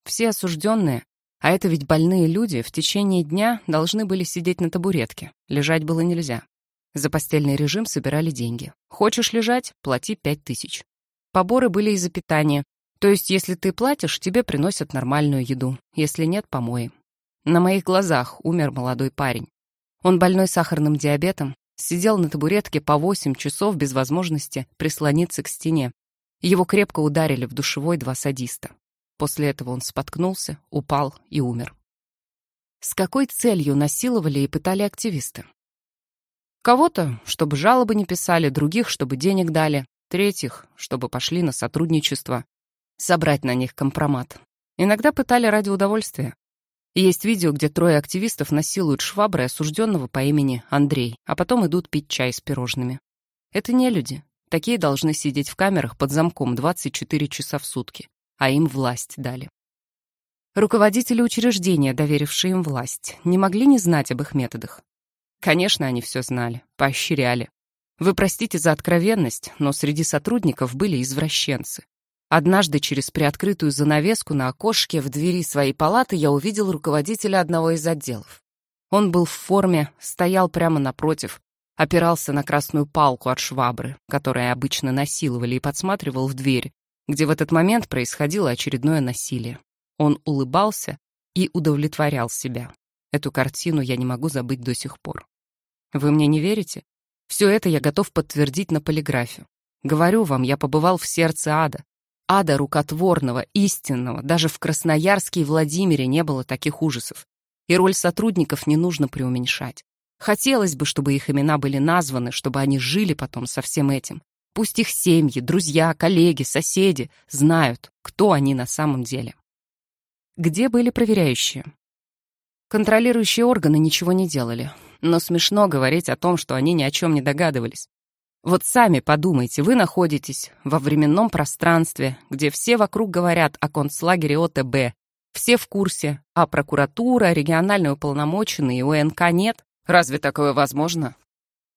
Все осужденные, а это ведь больные люди, в течение дня должны были сидеть на табуретке. Лежать было нельзя. За постельный режим собирали деньги. Хочешь лежать — плати пять тысяч. Поборы были и за питание. То есть, если ты платишь, тебе приносят нормальную еду. Если нет — помои. На моих глазах умер молодой парень. Он больной сахарным диабетом, сидел на табуретке по 8 часов без возможности прислониться к стене. Его крепко ударили в душевой два садиста. После этого он споткнулся, упал и умер. С какой целью насиловали и пытали активисты? Кого-то, чтобы жалобы не писали, других, чтобы денег дали, третьих, чтобы пошли на сотрудничество, собрать на них компромат. Иногда пытали ради удовольствия. Есть видео, где трое активистов насилуют шваброй осужденного по имени Андрей, а потом идут пить чай с пирожными. Это не люди. Такие должны сидеть в камерах под замком 24 часа в сутки, а им власть дали. Руководители учреждения, доверившие им власть, не могли не знать об их методах. Конечно, они все знали, поощряли. Вы простите за откровенность, но среди сотрудников были извращенцы. Однажды через приоткрытую занавеску на окошке в двери своей палаты я увидел руководителя одного из отделов. Он был в форме, стоял прямо напротив, опирался на красную палку от швабры, которую обычно насиловали, и подсматривал в дверь, где в этот момент происходило очередное насилие. Он улыбался и удовлетворял себя. Эту картину я не могу забыть до сих пор. Вы мне не верите? Все это я готов подтвердить на полиграфе. Говорю вам, я побывал в сердце ада, ада рукотворного, истинного, даже в Красноярске и Владимире не было таких ужасов. И роль сотрудников не нужно преуменьшать. Хотелось бы, чтобы их имена были названы, чтобы они жили потом со всем этим. Пусть их семьи, друзья, коллеги, соседи знают, кто они на самом деле. Где были проверяющие? Контролирующие органы ничего не делали. Но смешно говорить о том, что они ни о чем не догадывались. Вот сами подумайте, вы находитесь во временном пространстве, где все вокруг говорят о концлагере ОТБ, все в курсе, а прокуратура, региональные уполномоченные и УНК нет. Разве такое возможно?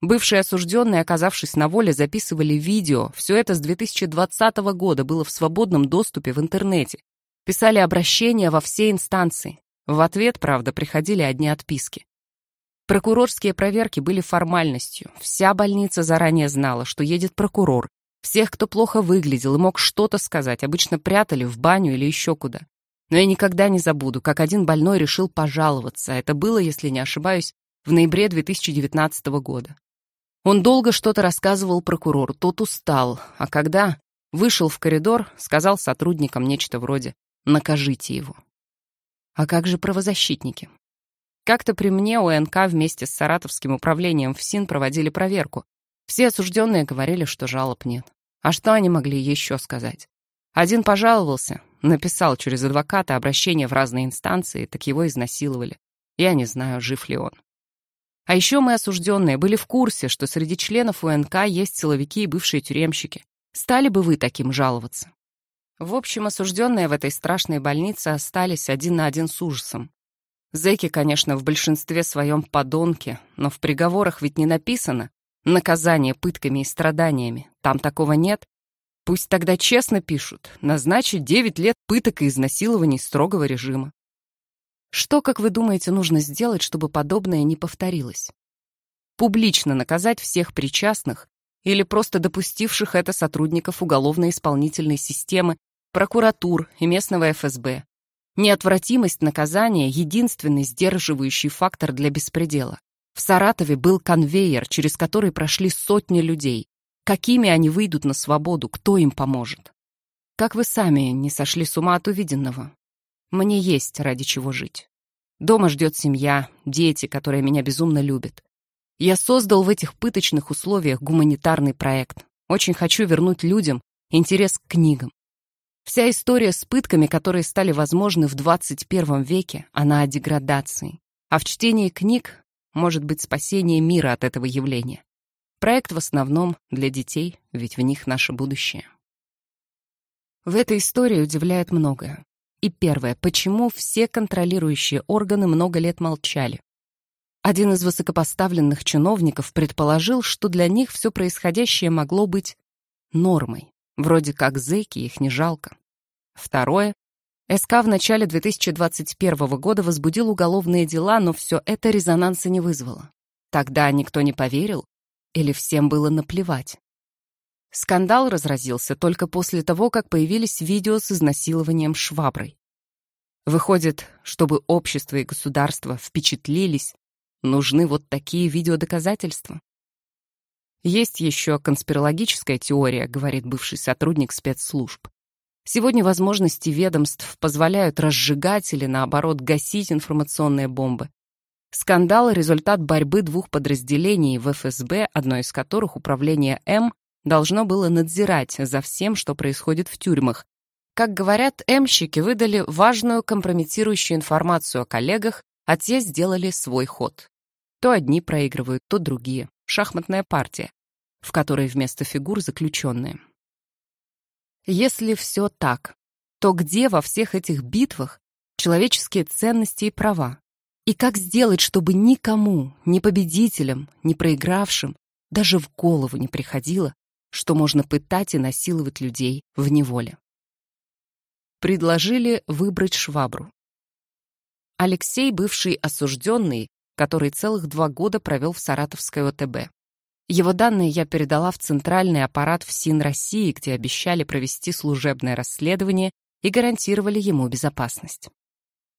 Бывшие осужденные, оказавшись на воле, записывали видео. Все это с 2020 года было в свободном доступе в интернете. Писали обращения во все инстанции. В ответ, правда, приходили одни отписки. Прокурорские проверки были формальностью. Вся больница заранее знала, что едет прокурор. Всех, кто плохо выглядел и мог что-то сказать, обычно прятали в баню или еще куда. Но я никогда не забуду, как один больной решил пожаловаться. Это было, если не ошибаюсь, в ноябре 2019 года. Он долго что-то рассказывал прокурору, тот устал, а когда вышел в коридор, сказал сотрудникам нечто вроде «накажите его». А как же правозащитники? Как-то при мне УНК вместе с Саратовским управлением ФСИН проводили проверку. Все осужденные говорили, что жалоб нет. А что они могли еще сказать? Один пожаловался, написал через адвоката обращение в разные инстанции, так его изнасиловали. Я не знаю, жив ли он. А еще мы, осужденные, были в курсе, что среди членов УНК есть силовики и бывшие тюремщики. Стали бы вы таким жаловаться? В общем, осужденные в этой страшной больнице остались один на один с ужасом. Зэки, конечно, в большинстве своем подонки, но в приговорах ведь не написано «наказание пытками и страданиями». Там такого нет. Пусть тогда честно пишут, назначить 9 лет пыток и изнасилований строгого режима. Что, как вы думаете, нужно сделать, чтобы подобное не повторилось? Публично наказать всех причастных или просто допустивших это сотрудников уголовно-исполнительной системы, прокуратур и местного ФСБ. Неотвратимость наказания — единственный сдерживающий фактор для беспредела. В Саратове был конвейер, через который прошли сотни людей. Какими они выйдут на свободу, кто им поможет? Как вы сами не сошли с ума от увиденного? Мне есть ради чего жить. Дома ждет семья, дети, которые меня безумно любят. Я создал в этих пыточных условиях гуманитарный проект. Очень хочу вернуть людям интерес к книгам. Вся история с пытками, которые стали возможны в 21 веке, она о деградации. А в чтении книг может быть спасение мира от этого явления. Проект в основном для детей, ведь в них наше будущее. В этой истории удивляет многое. И первое, почему все контролирующие органы много лет молчали? Один из высокопоставленных чиновников предположил, что для них все происходящее могло быть нормой. Вроде как зэки, их не жалко. Второе. СК в начале 2021 года возбудил уголовные дела, но все это резонанса не вызвало. Тогда никто не поверил или всем было наплевать. Скандал разразился только после того, как появились видео с изнасилованием шваброй. Выходит, чтобы общество и государство впечатлились, нужны вот такие видеодоказательства. Есть еще конспирологическая теория, говорит бывший сотрудник спецслужб. Сегодня возможности ведомств позволяют разжигать или, наоборот, гасить информационные бомбы. Скандал — результат борьбы двух подразделений в ФСБ, одно из которых, управление М, должно было надзирать за всем, что происходит в тюрьмах. Как говорят, эмщики выдали важную компрометирующую информацию о коллегах, а те сделали свой ход. То одни проигрывают, то другие. Шахматная партия, в которой вместо фигур заключенные. Если все так, то где во всех этих битвах человеческие ценности и права? И как сделать, чтобы никому, ни победителям, ни проигравшим, даже в голову не приходило, что можно пытать и насиловать людей в неволе. Предложили выбрать швабру. Алексей, бывший осужденный, который целых два года провел в Саратовской ОТБ. Его данные я передала в центральный аппарат ФСИН России, где обещали провести служебное расследование и гарантировали ему безопасность.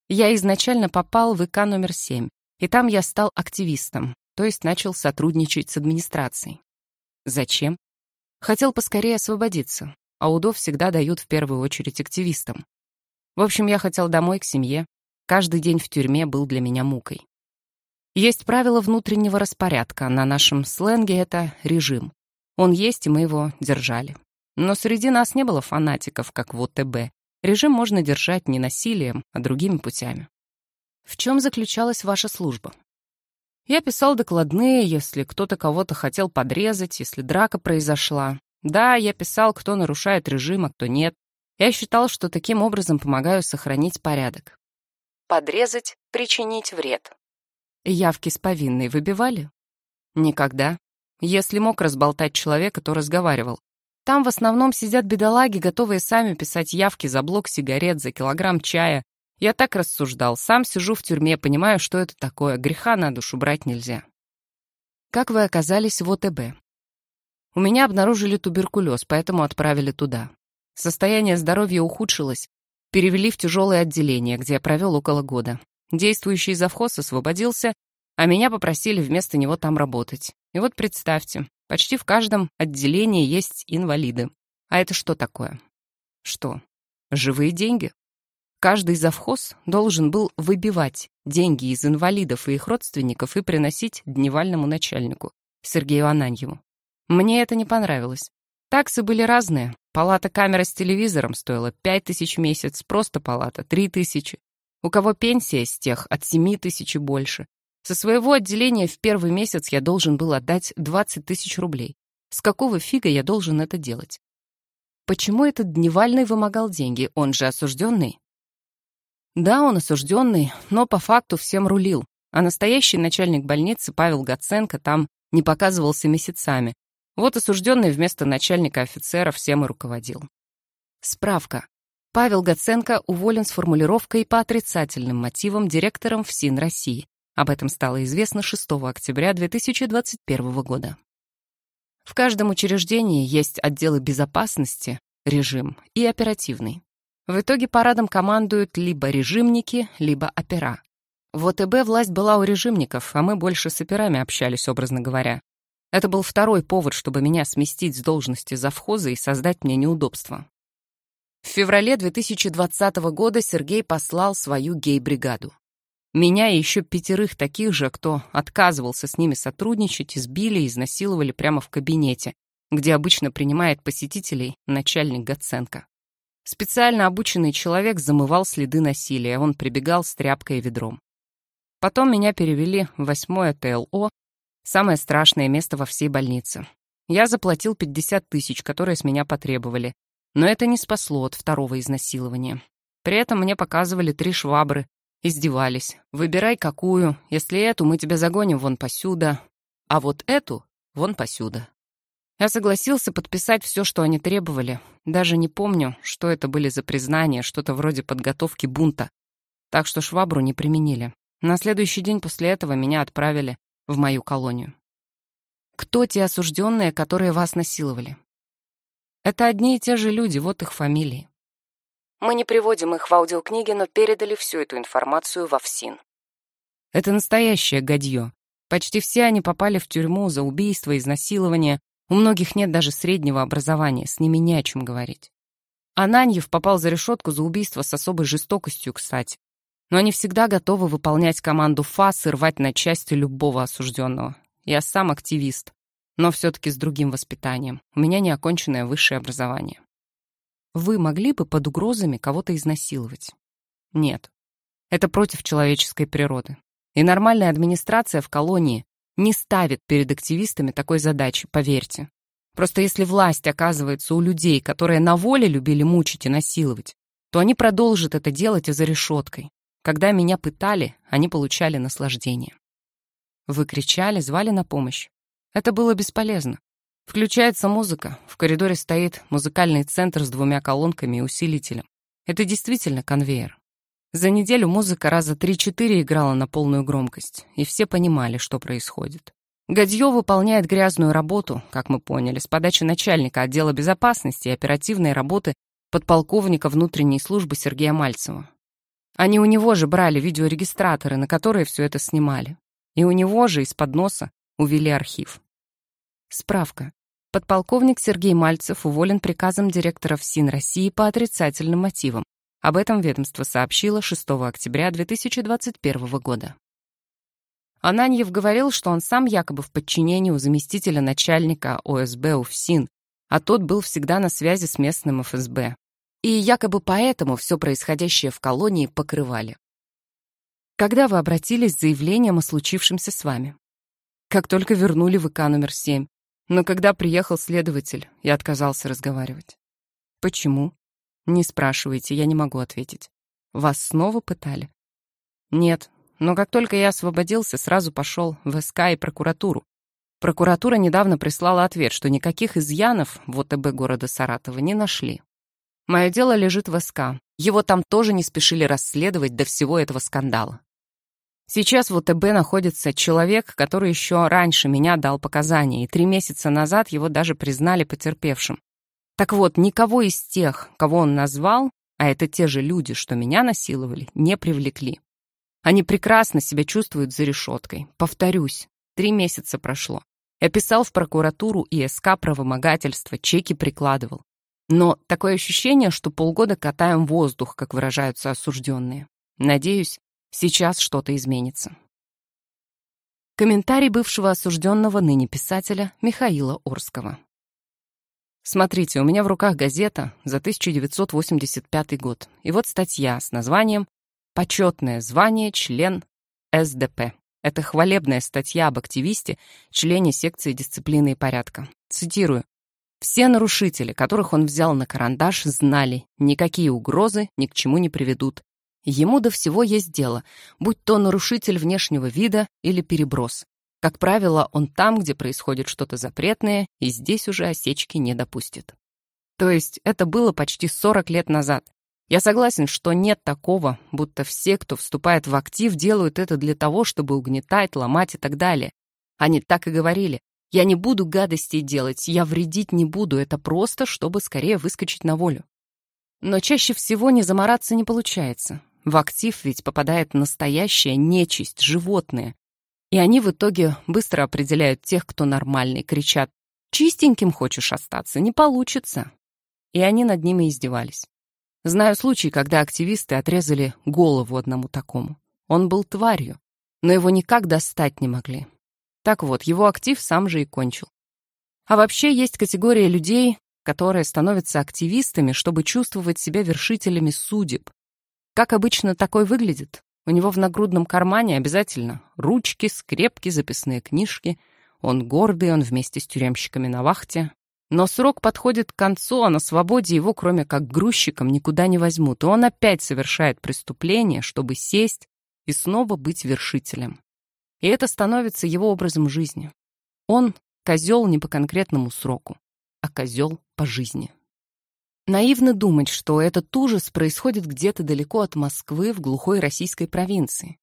Я изначально попал в ИК номер 7, и там я стал активистом, то есть начал сотрудничать с администрацией. Зачем? Хотел поскорее освободиться, а УДО всегда дают в первую очередь активистам. В общем, я хотел домой к семье. Каждый день в тюрьме был для меня мукой. Есть правило внутреннего распорядка, на нашем сленге это режим. Он есть, и мы его держали. Но среди нас не было фанатиков, как в ОТБ. Режим можно держать не насилием, а другими путями. В чем заключалась ваша служба? Я писал докладные, если кто-то кого-то хотел подрезать, если драка произошла. Да, я писал, кто нарушает режим, а кто нет. Я считал, что таким образом помогаю сохранить порядок. Подрезать, причинить вред. Явки с повинной выбивали? Никогда. Если мог разболтать человека, то разговаривал. Там в основном сидят бедолаги, готовые сами писать явки за блок сигарет, за килограмм чая, я так рассуждал. Сам сижу в тюрьме, понимаю, что это такое. Греха на душу брать нельзя. Как вы оказались в ОТБ? У меня обнаружили туберкулез, поэтому отправили туда. Состояние здоровья ухудшилось. Перевели в тяжелое отделение, где я провел около года. Действующий завхоз освободился, а меня попросили вместо него там работать. И вот представьте, почти в каждом отделении есть инвалиды. А это что такое? Что? Живые деньги? Каждый завхоз должен был выбивать деньги из инвалидов и их родственников и приносить дневальному начальнику, Сергею Ананьеву. Мне это не понравилось. Таксы были разные. Палата камера с телевизором стоила 5 тысяч в месяц, просто палата — 3 тысячи. У кого пенсия с тех от 7 тысяч и больше. Со своего отделения в первый месяц я должен был отдать 20 тысяч рублей. С какого фига я должен это делать? Почему этот Дневальный вымогал деньги? Он же осужденный. Да, он осужденный, но по факту всем рулил. А настоящий начальник больницы Павел Гаценко там не показывался месяцами. Вот осужденный вместо начальника офицера всем и руководил. Справка. Павел Гаценко уволен с формулировкой по отрицательным мотивам директором ФСИН России. Об этом стало известно 6 октября 2021 года. В каждом учреждении есть отделы безопасности, режим и оперативный. В итоге парадом командуют либо режимники, либо опера. В ОТБ власть была у режимников, а мы больше с операми общались, образно говоря. Это был второй повод, чтобы меня сместить с должности завхоза и создать мне неудобства. В феврале 2020 года Сергей послал свою гей-бригаду. Меня и еще пятерых таких же, кто отказывался с ними сотрудничать, избили и изнасиловали прямо в кабинете, где обычно принимает посетителей начальник Гаценко. Специально обученный человек замывал следы насилия, он прибегал с тряпкой и ведром. Потом меня перевели в восьмое ТЛО, самое страшное место во всей больнице. Я заплатил 50 тысяч, которые с меня потребовали, но это не спасло от второго изнасилования. При этом мне показывали три швабры, Издевались. Выбирай какую. Если эту, мы тебя загоним вон посюда. А вот эту — вон посюда. Я согласился подписать все, что они требовали. Даже не помню, что это были за признания, что-то вроде подготовки бунта. Так что швабру не применили. На следующий день после этого меня отправили в мою колонию. Кто те осужденные, которые вас насиловали? Это одни и те же люди, вот их фамилии. Мы не приводим их в аудиокниге, но передали всю эту информацию во ФСИН. Это настоящее гадье. Почти все они попали в тюрьму за убийство, изнасилование. У многих нет даже среднего образования, с ними не о чем говорить. Ананьев попал за решетку за убийство с особой жестокостью, кстати. Но они всегда готовы выполнять команду ФАС и рвать на части любого осужденного. Я сам активист, но все-таки с другим воспитанием. У меня неоконченное высшее образование. Вы могли бы под угрозами кого-то изнасиловать? Нет. Это против человеческой природы. И нормальная администрация в колонии не ставит перед активистами такой задачи, поверьте. Просто если власть оказывается у людей, которые на воле любили мучить и насиловать, то они продолжат это делать за решеткой. Когда меня пытали, они получали наслаждение. Вы кричали, звали на помощь. Это было бесполезно. Включается музыка. В коридоре стоит музыкальный центр с двумя колонками и усилителем. Это действительно конвейер. За неделю музыка раза 3-4 играла на полную громкость, и все понимали, что происходит. Гадье выполняет грязную работу, как мы поняли, с подачи начальника отдела безопасности и оперативной работы подполковника внутренней службы Сергея Мальцева. Они у него же брали видеорегистраторы, на которые все это снимали. И у него же из-под носа увели архив. Справка. Подполковник Сергей Мальцев уволен приказом директора ФСИН России по отрицательным мотивам. Об этом ведомство сообщило 6 октября 2021 года. Ананьев говорил, что он сам якобы в подчинении у заместителя начальника ОСБ УФСИН, а тот был всегда на связи с местным ФСБ. И якобы поэтому все происходящее в колонии покрывали. Когда вы обратились с заявлением о случившемся с вами? Как только вернули ВК номер 7. Но когда приехал следователь, я отказался разговаривать. Почему? Не спрашивайте, я не могу ответить. Вас снова пытали? Нет, но как только я освободился, сразу пошел в СК и прокуратуру. Прокуратура недавно прислала ответ, что никаких изъянов в ОТБ города Саратова не нашли. Мое дело лежит в СК. Его там тоже не спешили расследовать до всего этого скандала. Сейчас в УТБ находится человек, который еще раньше меня дал показания, и три месяца назад его даже признали потерпевшим. Так вот, никого из тех, кого он назвал, а это те же люди, что меня насиловали, не привлекли. Они прекрасно себя чувствуют за решеткой. Повторюсь, три месяца прошло. Я писал в прокуратуру и СК про вымогательство, чеки прикладывал. Но такое ощущение, что полгода катаем воздух, как выражаются осужденные. Надеюсь, Сейчас что-то изменится. Комментарий бывшего осужденного ныне писателя Михаила Орского. Смотрите, у меня в руках газета за 1985 год. И вот статья с названием «Почетное звание член СДП». Это хвалебная статья об активисте, члене секции дисциплины и порядка. Цитирую. Все нарушители, которых он взял на карандаш, знали, никакие угрозы ни к чему не приведут. Ему до всего есть дело, будь то нарушитель внешнего вида или переброс. Как правило, он там, где происходит что-то запретное, и здесь уже осечки не допустит. То есть это было почти 40 лет назад. Я согласен, что нет такого, будто все, кто вступает в актив, делают это для того, чтобы угнетать, ломать и так далее. Они так и говорили. Я не буду гадостей делать, я вредить не буду, это просто, чтобы скорее выскочить на волю. Но чаще всего не замораться не получается. В актив ведь попадает настоящая нечисть, животные. И они в итоге быстро определяют тех, кто нормальный, кричат «Чистеньким хочешь остаться? Не получится!» И они над ними издевались. Знаю случай, когда активисты отрезали голову одному такому. Он был тварью, но его никак достать не могли. Так вот, его актив сам же и кончил. А вообще есть категория людей, которые становятся активистами, чтобы чувствовать себя вершителями судеб. Как обычно такой выглядит? У него в нагрудном кармане обязательно ручки, скрепки, записные книжки. Он гордый, он вместе с тюремщиками на вахте. Но срок подходит к концу, а на свободе его, кроме как грузчиком, никуда не возьмут. И он опять совершает преступление, чтобы сесть и снова быть вершителем. И это становится его образом жизни. Он — козел не по конкретному сроку, а козел по жизни. Наивно думать, что этот ужас происходит где-то далеко от Москвы в глухой российской провинции.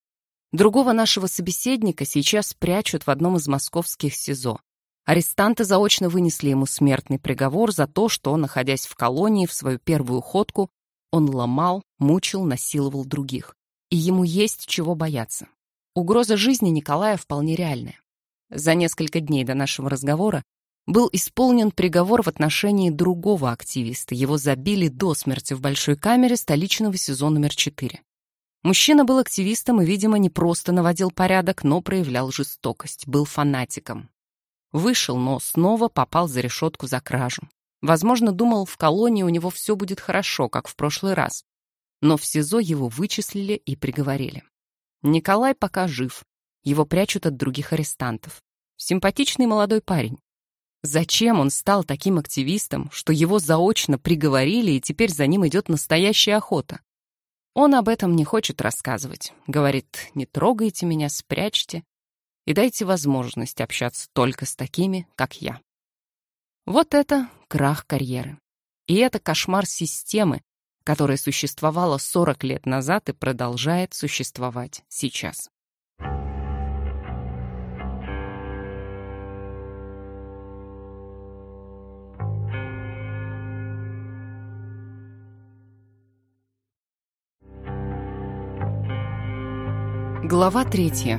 Другого нашего собеседника сейчас прячут в одном из московских СИЗО. Арестанты заочно вынесли ему смертный приговор за то, что, находясь в колонии в свою первую ходку, он ломал, мучил, насиловал других. И ему есть чего бояться. Угроза жизни Николая вполне реальная. За несколько дней до нашего разговора был исполнен приговор в отношении другого активиста. Его забили до смерти в большой камере столичного СИЗО номер 4. Мужчина был активистом и, видимо, не просто наводил порядок, но проявлял жестокость, был фанатиком. Вышел, но снова попал за решетку за кражу. Возможно, думал, в колонии у него все будет хорошо, как в прошлый раз. Но в СИЗО его вычислили и приговорили. Николай пока жив. Его прячут от других арестантов. Симпатичный молодой парень. Зачем он стал таким активистом, что его заочно приговорили и теперь за ним идет настоящая охота? Он об этом не хочет рассказывать. Говорит, не трогайте меня, спрячьте и дайте возможность общаться только с такими, как я. Вот это крах карьеры. И это кошмар системы, которая существовала 40 лет назад и продолжает существовать сейчас. Глава третья.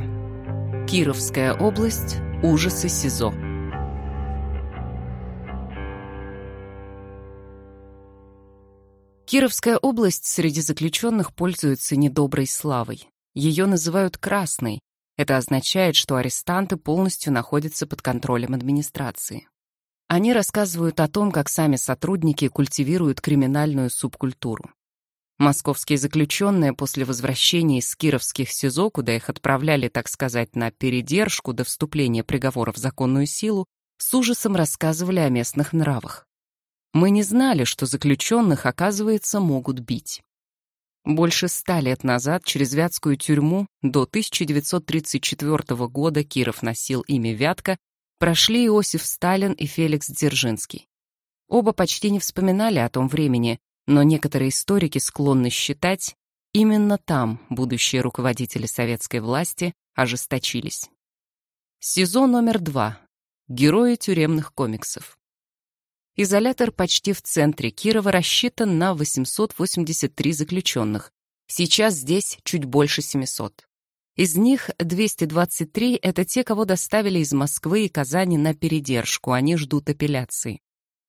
Кировская область. Ужасы СИЗО. Кировская область среди заключенных пользуется недоброй славой. Ее называют «красной». Это означает, что арестанты полностью находятся под контролем администрации. Они рассказывают о том, как сами сотрудники культивируют криминальную субкультуру. Московские заключенные после возвращения из кировских СИЗО, куда их отправляли, так сказать, на передержку до вступления приговора в законную силу, с ужасом рассказывали о местных нравах. Мы не знали, что заключенных, оказывается, могут бить. Больше ста лет назад через Вятскую тюрьму до 1934 года Киров носил имя Вятка, прошли Иосиф Сталин и Феликс Дзержинский. Оба почти не вспоминали о том времени, но некоторые историки склонны считать, именно там будущие руководители советской власти ожесточились. СИЗО номер два. Герои тюремных комиксов. Изолятор почти в центре Кирова рассчитан на 883 заключенных. Сейчас здесь чуть больше 700. Из них 223 — это те, кого доставили из Москвы и Казани на передержку, они ждут апелляции.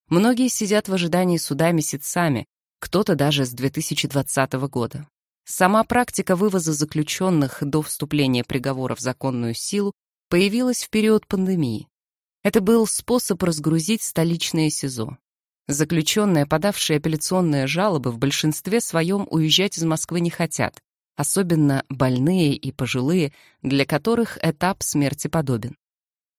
Многие сидят в ожидании суда месяцами, кто-то даже с 2020 года. Сама практика вывоза заключенных до вступления приговора в законную силу появилась в период пандемии. Это был способ разгрузить столичное СИЗО. Заключенные, подавшие апелляционные жалобы, в большинстве своем уезжать из Москвы не хотят. особенно больные и пожилые, для которых этап смерти подобен.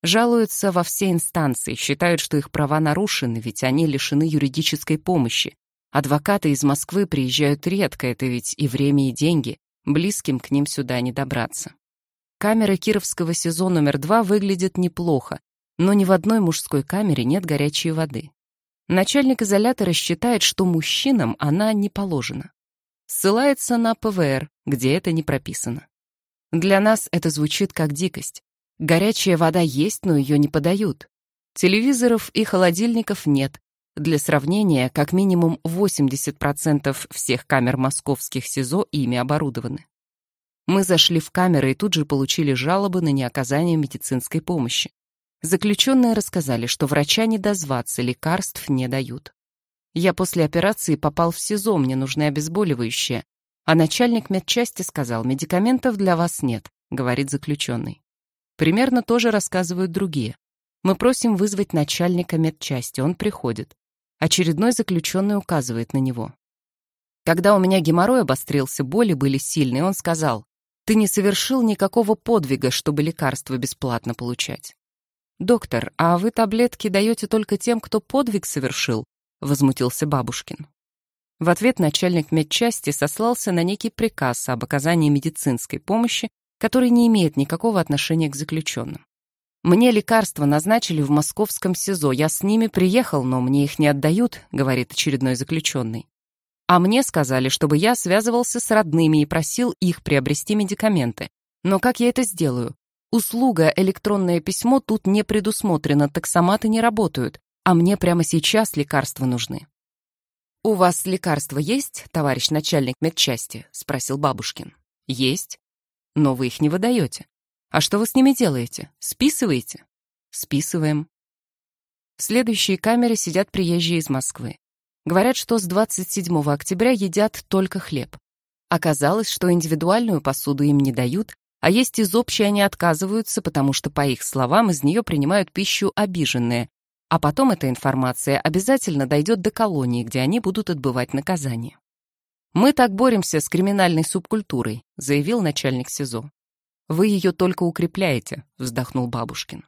Жалуются во все инстанции, считают, что их права нарушены, ведь они лишены юридической помощи. Адвокаты из Москвы приезжают редко, это ведь и время, и деньги. Близким к ним сюда не добраться. Камера Кировского СИЗО номер два выглядит неплохо, но ни в одной мужской камере нет горячей воды. Начальник изолятора считает, что мужчинам она не положена. Ссылается на ПВР, где это не прописано. Для нас это звучит как дикость. Горячая вода есть, но ее не подают. Телевизоров и холодильников нет. Для сравнения, как минимум 80% всех камер московских СИЗО ими оборудованы. Мы зашли в камеры и тут же получили жалобы на неоказание медицинской помощи. Заключенные рассказали, что врача не дозваться, лекарств не дают. Я после операции попал в СИЗО, мне нужны обезболивающие. А начальник медчасти сказал, медикаментов для вас нет, говорит заключенный. Примерно тоже рассказывают другие. Мы просим вызвать начальника медчасти, он приходит. Очередной заключенный указывает на него. Когда у меня геморрой обострился, боли были сильные, он сказал, «Ты не совершил никакого подвига, чтобы лекарства бесплатно получать». «Доктор, а вы таблетки даете только тем, кто подвиг совершил?» — возмутился Бабушкин. В ответ начальник медчасти сослался на некий приказ об оказании медицинской помощи который не имеет никакого отношения к заключенным. «Мне лекарства назначили в московском СИЗО, я с ними приехал, но мне их не отдают», — говорит очередной заключенный. «А мне сказали, чтобы я связывался с родными и просил их приобрести медикаменты. Но как я это сделаю? Услуга «электронное письмо» тут не предусмотрена, таксоматы не работают, а мне прямо сейчас лекарства нужны». «У вас лекарства есть, товарищ начальник медчасти?» — спросил Бабушкин. «Есть. Но вы их не выдаете. А что вы с ними делаете? Списываете? Списываем. В следующей камере сидят приезжие из Москвы. Говорят, что с 27 октября едят только хлеб. Оказалось, что индивидуальную посуду им не дают, а есть из общей они отказываются, потому что, по их словам, из нее принимают пищу обиженные, а потом эта информация обязательно дойдет до колонии, где они будут отбывать наказание. «Мы так боремся с криминальной субкультурой», — заявил начальник СИЗО. «Вы ее только укрепляете», — вздохнул Бабушкин.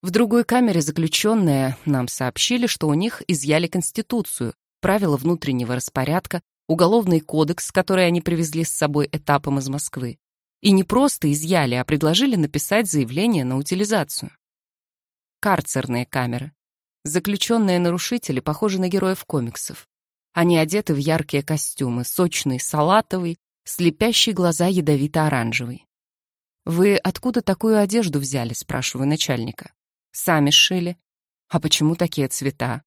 В другой камере заключенные нам сообщили, что у них изъяли Конституцию, правила внутреннего распорядка, уголовный кодекс, который они привезли с собой этапом из Москвы. И не просто изъяли, а предложили написать заявление на утилизацию. Карцерные камеры. Заключенные нарушители похожи на героев комиксов. Они одеты в яркие костюмы, сочный салатовый, слепящий глаза ядовито-оранжевый. «Вы откуда такую одежду взяли?» — спрашиваю начальника. «Сами сшили». «А почему такие цвета?»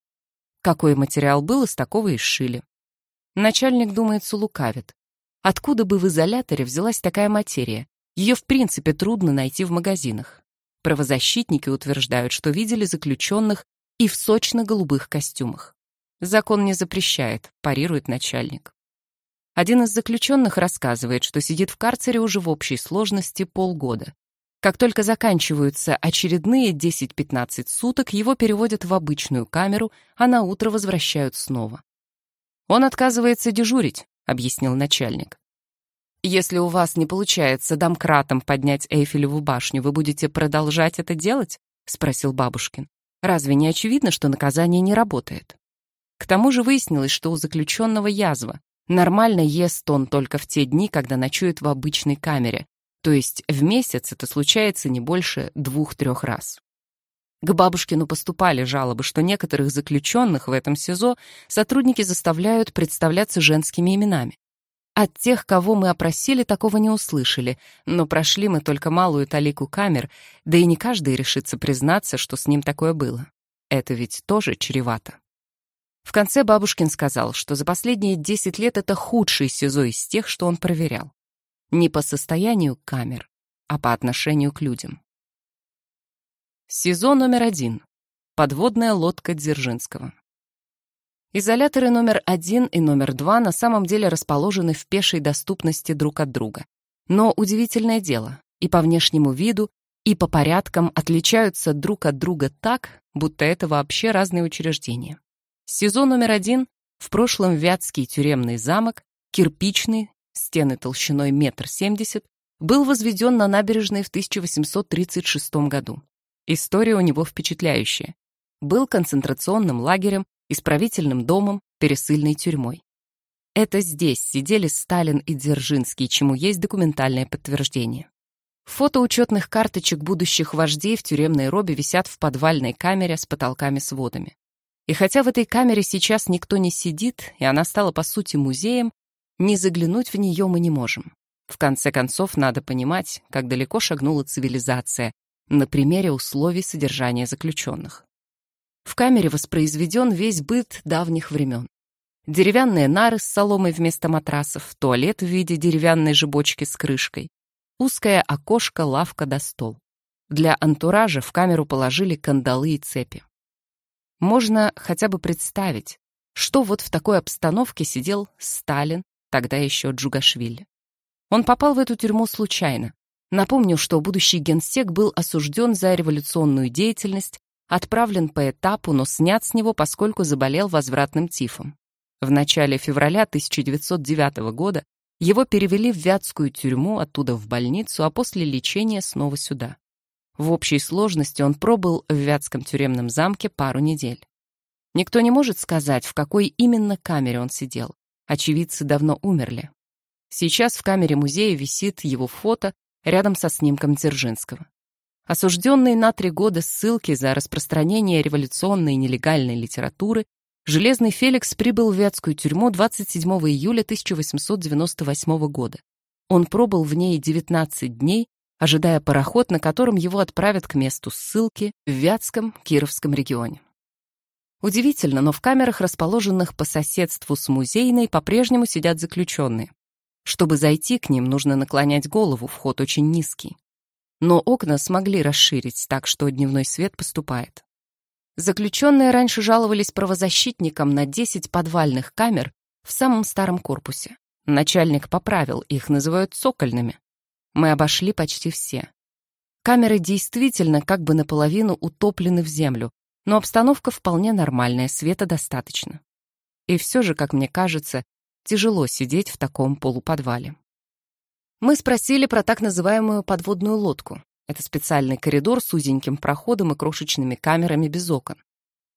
«Какой материал был, из такого и сшили». Начальник, думается, лукавит. Откуда бы в изоляторе взялась такая материя? Ее, в принципе, трудно найти в магазинах. Правозащитники утверждают, что видели заключенных и в сочно-голубых костюмах. Закон не запрещает, парирует начальник. Один из заключенных рассказывает, что сидит в карцере уже в общей сложности полгода. Как только заканчиваются очередные 10-15 суток, его переводят в обычную камеру, а на утро возвращают снова. «Он отказывается дежурить», — объяснил начальник. «Если у вас не получается домкратом поднять Эйфелеву башню, вы будете продолжать это делать?» — спросил Бабушкин. «Разве не очевидно, что наказание не работает?» К тому же выяснилось, что у заключенного язва. Нормально ест он только в те дни, когда ночует в обычной камере. То есть в месяц это случается не больше двух-трех раз. К бабушкину поступали жалобы, что некоторых заключенных в этом СИЗО сотрудники заставляют представляться женскими именами. От тех, кого мы опросили, такого не услышали, но прошли мы только малую талику камер, да и не каждый решится признаться, что с ним такое было. Это ведь тоже чревато. В конце Бабушкин сказал, что за последние 10 лет это худший СИЗО из тех, что он проверял. Не по состоянию камер, а по отношению к людям. СИЗО номер один. Подводная лодка Дзержинского. Изоляторы номер один и номер два на самом деле расположены в пешей доступности друг от друга. Но удивительное дело, и по внешнему виду, и по порядкам отличаются друг от друга так, будто это вообще разные учреждения. СИЗО номер один в прошлом Вятский тюремный замок, кирпичный, стены толщиной метр семьдесят, был возведен на набережной в 1836 году. История у него впечатляющая. Был концентрационным лагерем, исправительным домом, пересыльной тюрьмой. Это здесь сидели Сталин и Дзержинский, чему есть документальное подтверждение. Фото учетных карточек будущих вождей в тюремной робе висят в подвальной камере с потолками-сводами. И хотя в этой камере сейчас никто не сидит, и она стала по сути музеем, не заглянуть в нее мы не можем. В конце концов, надо понимать, как далеко шагнула цивилизация на примере условий содержания заключенных. В камере воспроизведен весь быт давних времен деревянные нары с соломой вместо матрасов, туалет в виде деревянной же бочки с крышкой, узкое окошко, лавка да стол. Для антуража в камеру положили кандалы и цепи. Можно хотя бы представить, что вот в такой обстановке сидел Сталин, тогда еще Джугашвили. Он попал в эту тюрьму случайно. Напомню, что будущий генсек был осужден за революционную деятельность, отправлен по этапу, но снят с него, поскольку заболел возвратным тифом. В начале февраля 1909 года его перевели в Вятскую тюрьму, оттуда в больницу, а после лечения снова сюда. В общей сложности он пробыл в Вятском тюремном замке пару недель. Никто не может сказать, в какой именно камере он сидел. Очевидцы давно умерли. Сейчас в камере музея висит его фото рядом со снимком Дзержинского. Осужденный на три года ссылки за распространение революционной нелегальной литературы Железный Феликс прибыл в Вятскую тюрьму 27 июля 1898 года. Он пробыл в ней 19 дней, ожидая пароход, на котором его отправят к месту ссылки в Вятском Кировском регионе. Удивительно, но в камерах, расположенных по соседству с музейной, по-прежнему сидят заключенные. Чтобы зайти к ним, нужно наклонять голову, вход очень низкий. Но окна смогли расширить так, что дневной свет поступает. Заключенные раньше жаловались правозащитникам на 10 подвальных камер в самом старом корпусе. Начальник поправил, их называют цокольными. Мы обошли почти все. Камеры действительно как бы наполовину утоплены в землю, но обстановка вполне нормальная, света достаточно. И все же, как мне кажется, тяжело сидеть в таком полуподвале. Мы спросили про так называемую подводную лодку. Это специальный коридор с узеньким проходом и крошечными камерами без окон.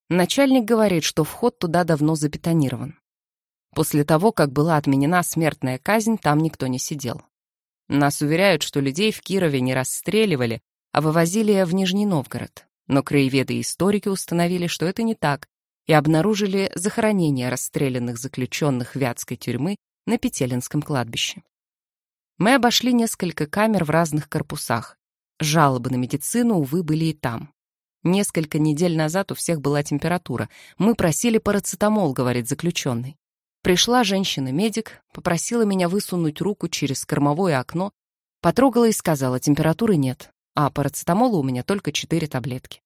Начальник говорит, что вход туда давно забетонирован. После того, как была отменена смертная казнь, там никто не сидел. Нас уверяют, что людей в Кирове не расстреливали, а вывозили в Нижний Новгород. Но краеведы и историки установили, что это не так, и обнаружили захоронение расстрелянных заключенных Вятской тюрьмы на Петелинском кладбище. Мы обошли несколько камер в разных корпусах. Жалобы на медицину, увы, были и там. Несколько недель назад у всех была температура. Мы просили парацетамол, говорит заключенный. Пришла женщина-медик, попросила меня высунуть руку через кормовое окно, потрогала и сказала, температуры нет, а парацетамола у меня только четыре таблетки.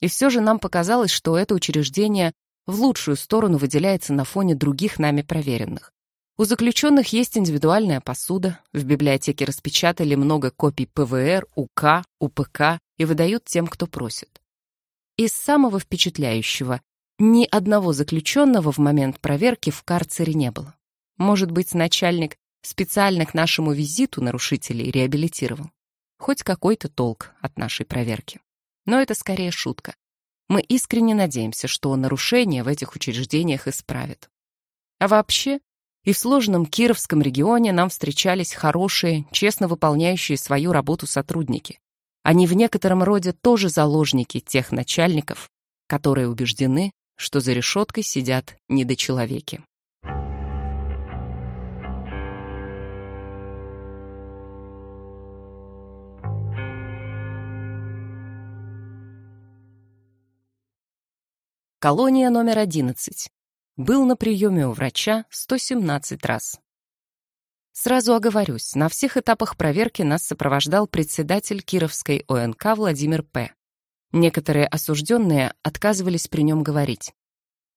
И все же нам показалось, что это учреждение в лучшую сторону выделяется на фоне других нами проверенных. У заключенных есть индивидуальная посуда, в библиотеке распечатали много копий ПВР, УК, УПК и выдают тем, кто просит. Из самого впечатляющего, ни одного заключенного в момент проверки в карцере не было. Может быть, начальник специально к нашему визиту нарушителей реабилитировал. Хоть какой-то толк от нашей проверки. Но это скорее шутка. Мы искренне надеемся, что нарушения в этих учреждениях исправят. А вообще, и в сложном Кировском регионе нам встречались хорошие, честно выполняющие свою работу сотрудники. Они в некотором роде тоже заложники тех начальников, которые убеждены, что за решеткой сидят недочеловеки. Колония номер 11. Был на приеме у врача 117 раз. Сразу оговорюсь, на всех этапах проверки нас сопровождал председатель Кировской ОНК Владимир П. Некоторые осужденные отказывались при нем говорить.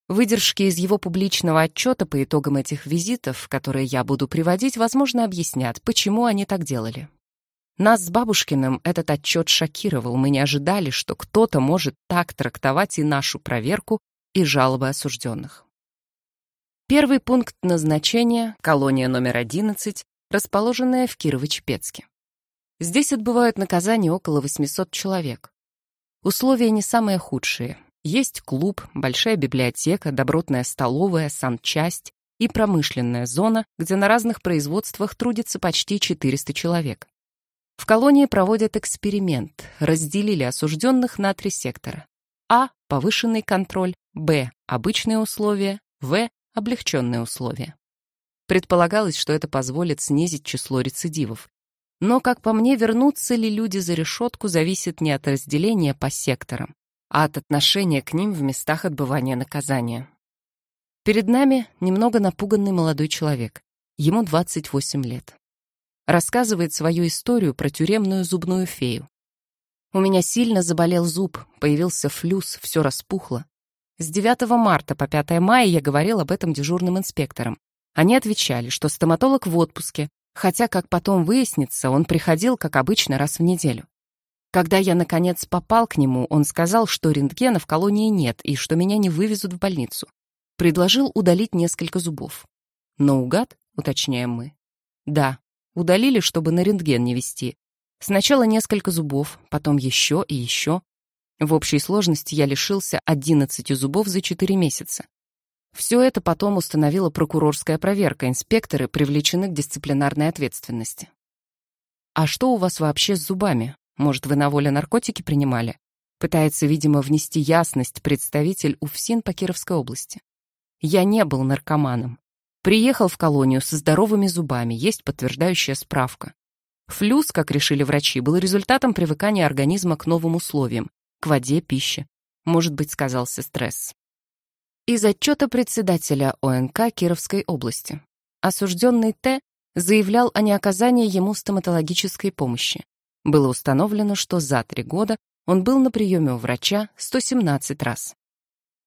Выдержки из его публичного отчета по итогам этих визитов, которые я буду приводить, возможно, объяснят, почему они так делали. Нас с Бабушкиным этот отчет шокировал. Мы не ожидали, что кто-то может так трактовать и нашу проверку, и жалобы осужденных. Первый пункт назначения — колония номер 11, расположенная в Кирово-Чепецке. Здесь отбывают наказание около 800 человек. Условия не самые худшие. Есть клуб, большая библиотека, добротная столовая, санчасть и промышленная зона, где на разных производствах трудится почти 400 человек. В колонии проводят эксперимент, разделили осужденных на три сектора. А – повышенный контроль, Б – обычные условия, В – облегченные условия. Предполагалось, что это позволит снизить число рецидивов. Но, как по мне, вернутся ли люди за решетку зависит не от разделения по секторам, а от отношения к ним в местах отбывания наказания. Перед нами немного напуганный молодой человек. Ему 28 лет. Рассказывает свою историю про тюремную зубную фею. У меня сильно заболел зуб, появился флюс, все распухло. С 9 марта по 5 мая я говорил об этом дежурным инспекторам. Они отвечали, что стоматолог в отпуске, хотя, как потом выяснится, он приходил, как обычно, раз в неделю. Когда я, наконец, попал к нему, он сказал, что рентгена в колонии нет и что меня не вывезут в больницу. Предложил удалить несколько зубов. Наугад, уточняем мы. Да, удалили, чтобы на рентген не вести. Сначала несколько зубов, потом еще и еще. В общей сложности я лишился 11 зубов за 4 месяца. Все это потом установила прокурорская проверка, инспекторы привлечены к дисциплинарной ответственности. «А что у вас вообще с зубами? Может, вы на воле наркотики принимали?» Пытается, видимо, внести ясность представитель УФСИН по Кировской области. «Я не был наркоманом. Приехал в колонию со здоровыми зубами, есть подтверждающая справка. Флюс, как решили врачи, был результатом привыкания организма к новым условиям, к воде, пище. Может быть, сказался стресс. Из отчета председателя ОНК Кировской области. Осужденный Т. заявлял о неоказании ему стоматологической помощи. Было установлено, что за три года он был на приеме у врача 117 раз.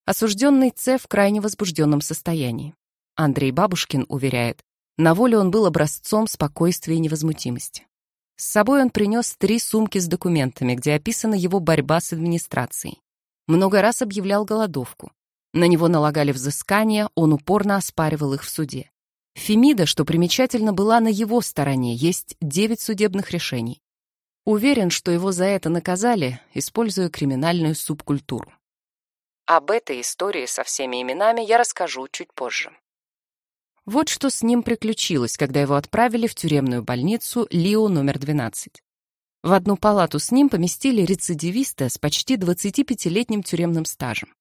Осужденный С. в крайне возбужденном состоянии. Андрей Бабушкин уверяет, на воле он был образцом спокойствия и невозмутимости. С собой он принес три сумки с документами, где описана его борьба с администрацией. Много раз объявлял голодовку. На него налагали взыскания, он упорно оспаривал их в суде. Фемида, что примечательно, была на его стороне, есть девять судебных решений. Уверен, что его за это наказали, используя криминальную субкультуру. Об этой истории со всеми именами я расскажу чуть позже. Вот что с ним приключилось, когда его отправили в тюремную больницу Лио номер 12. В одну палату с ним поместили рецидивиста с почти 25-летним тюремным стажем.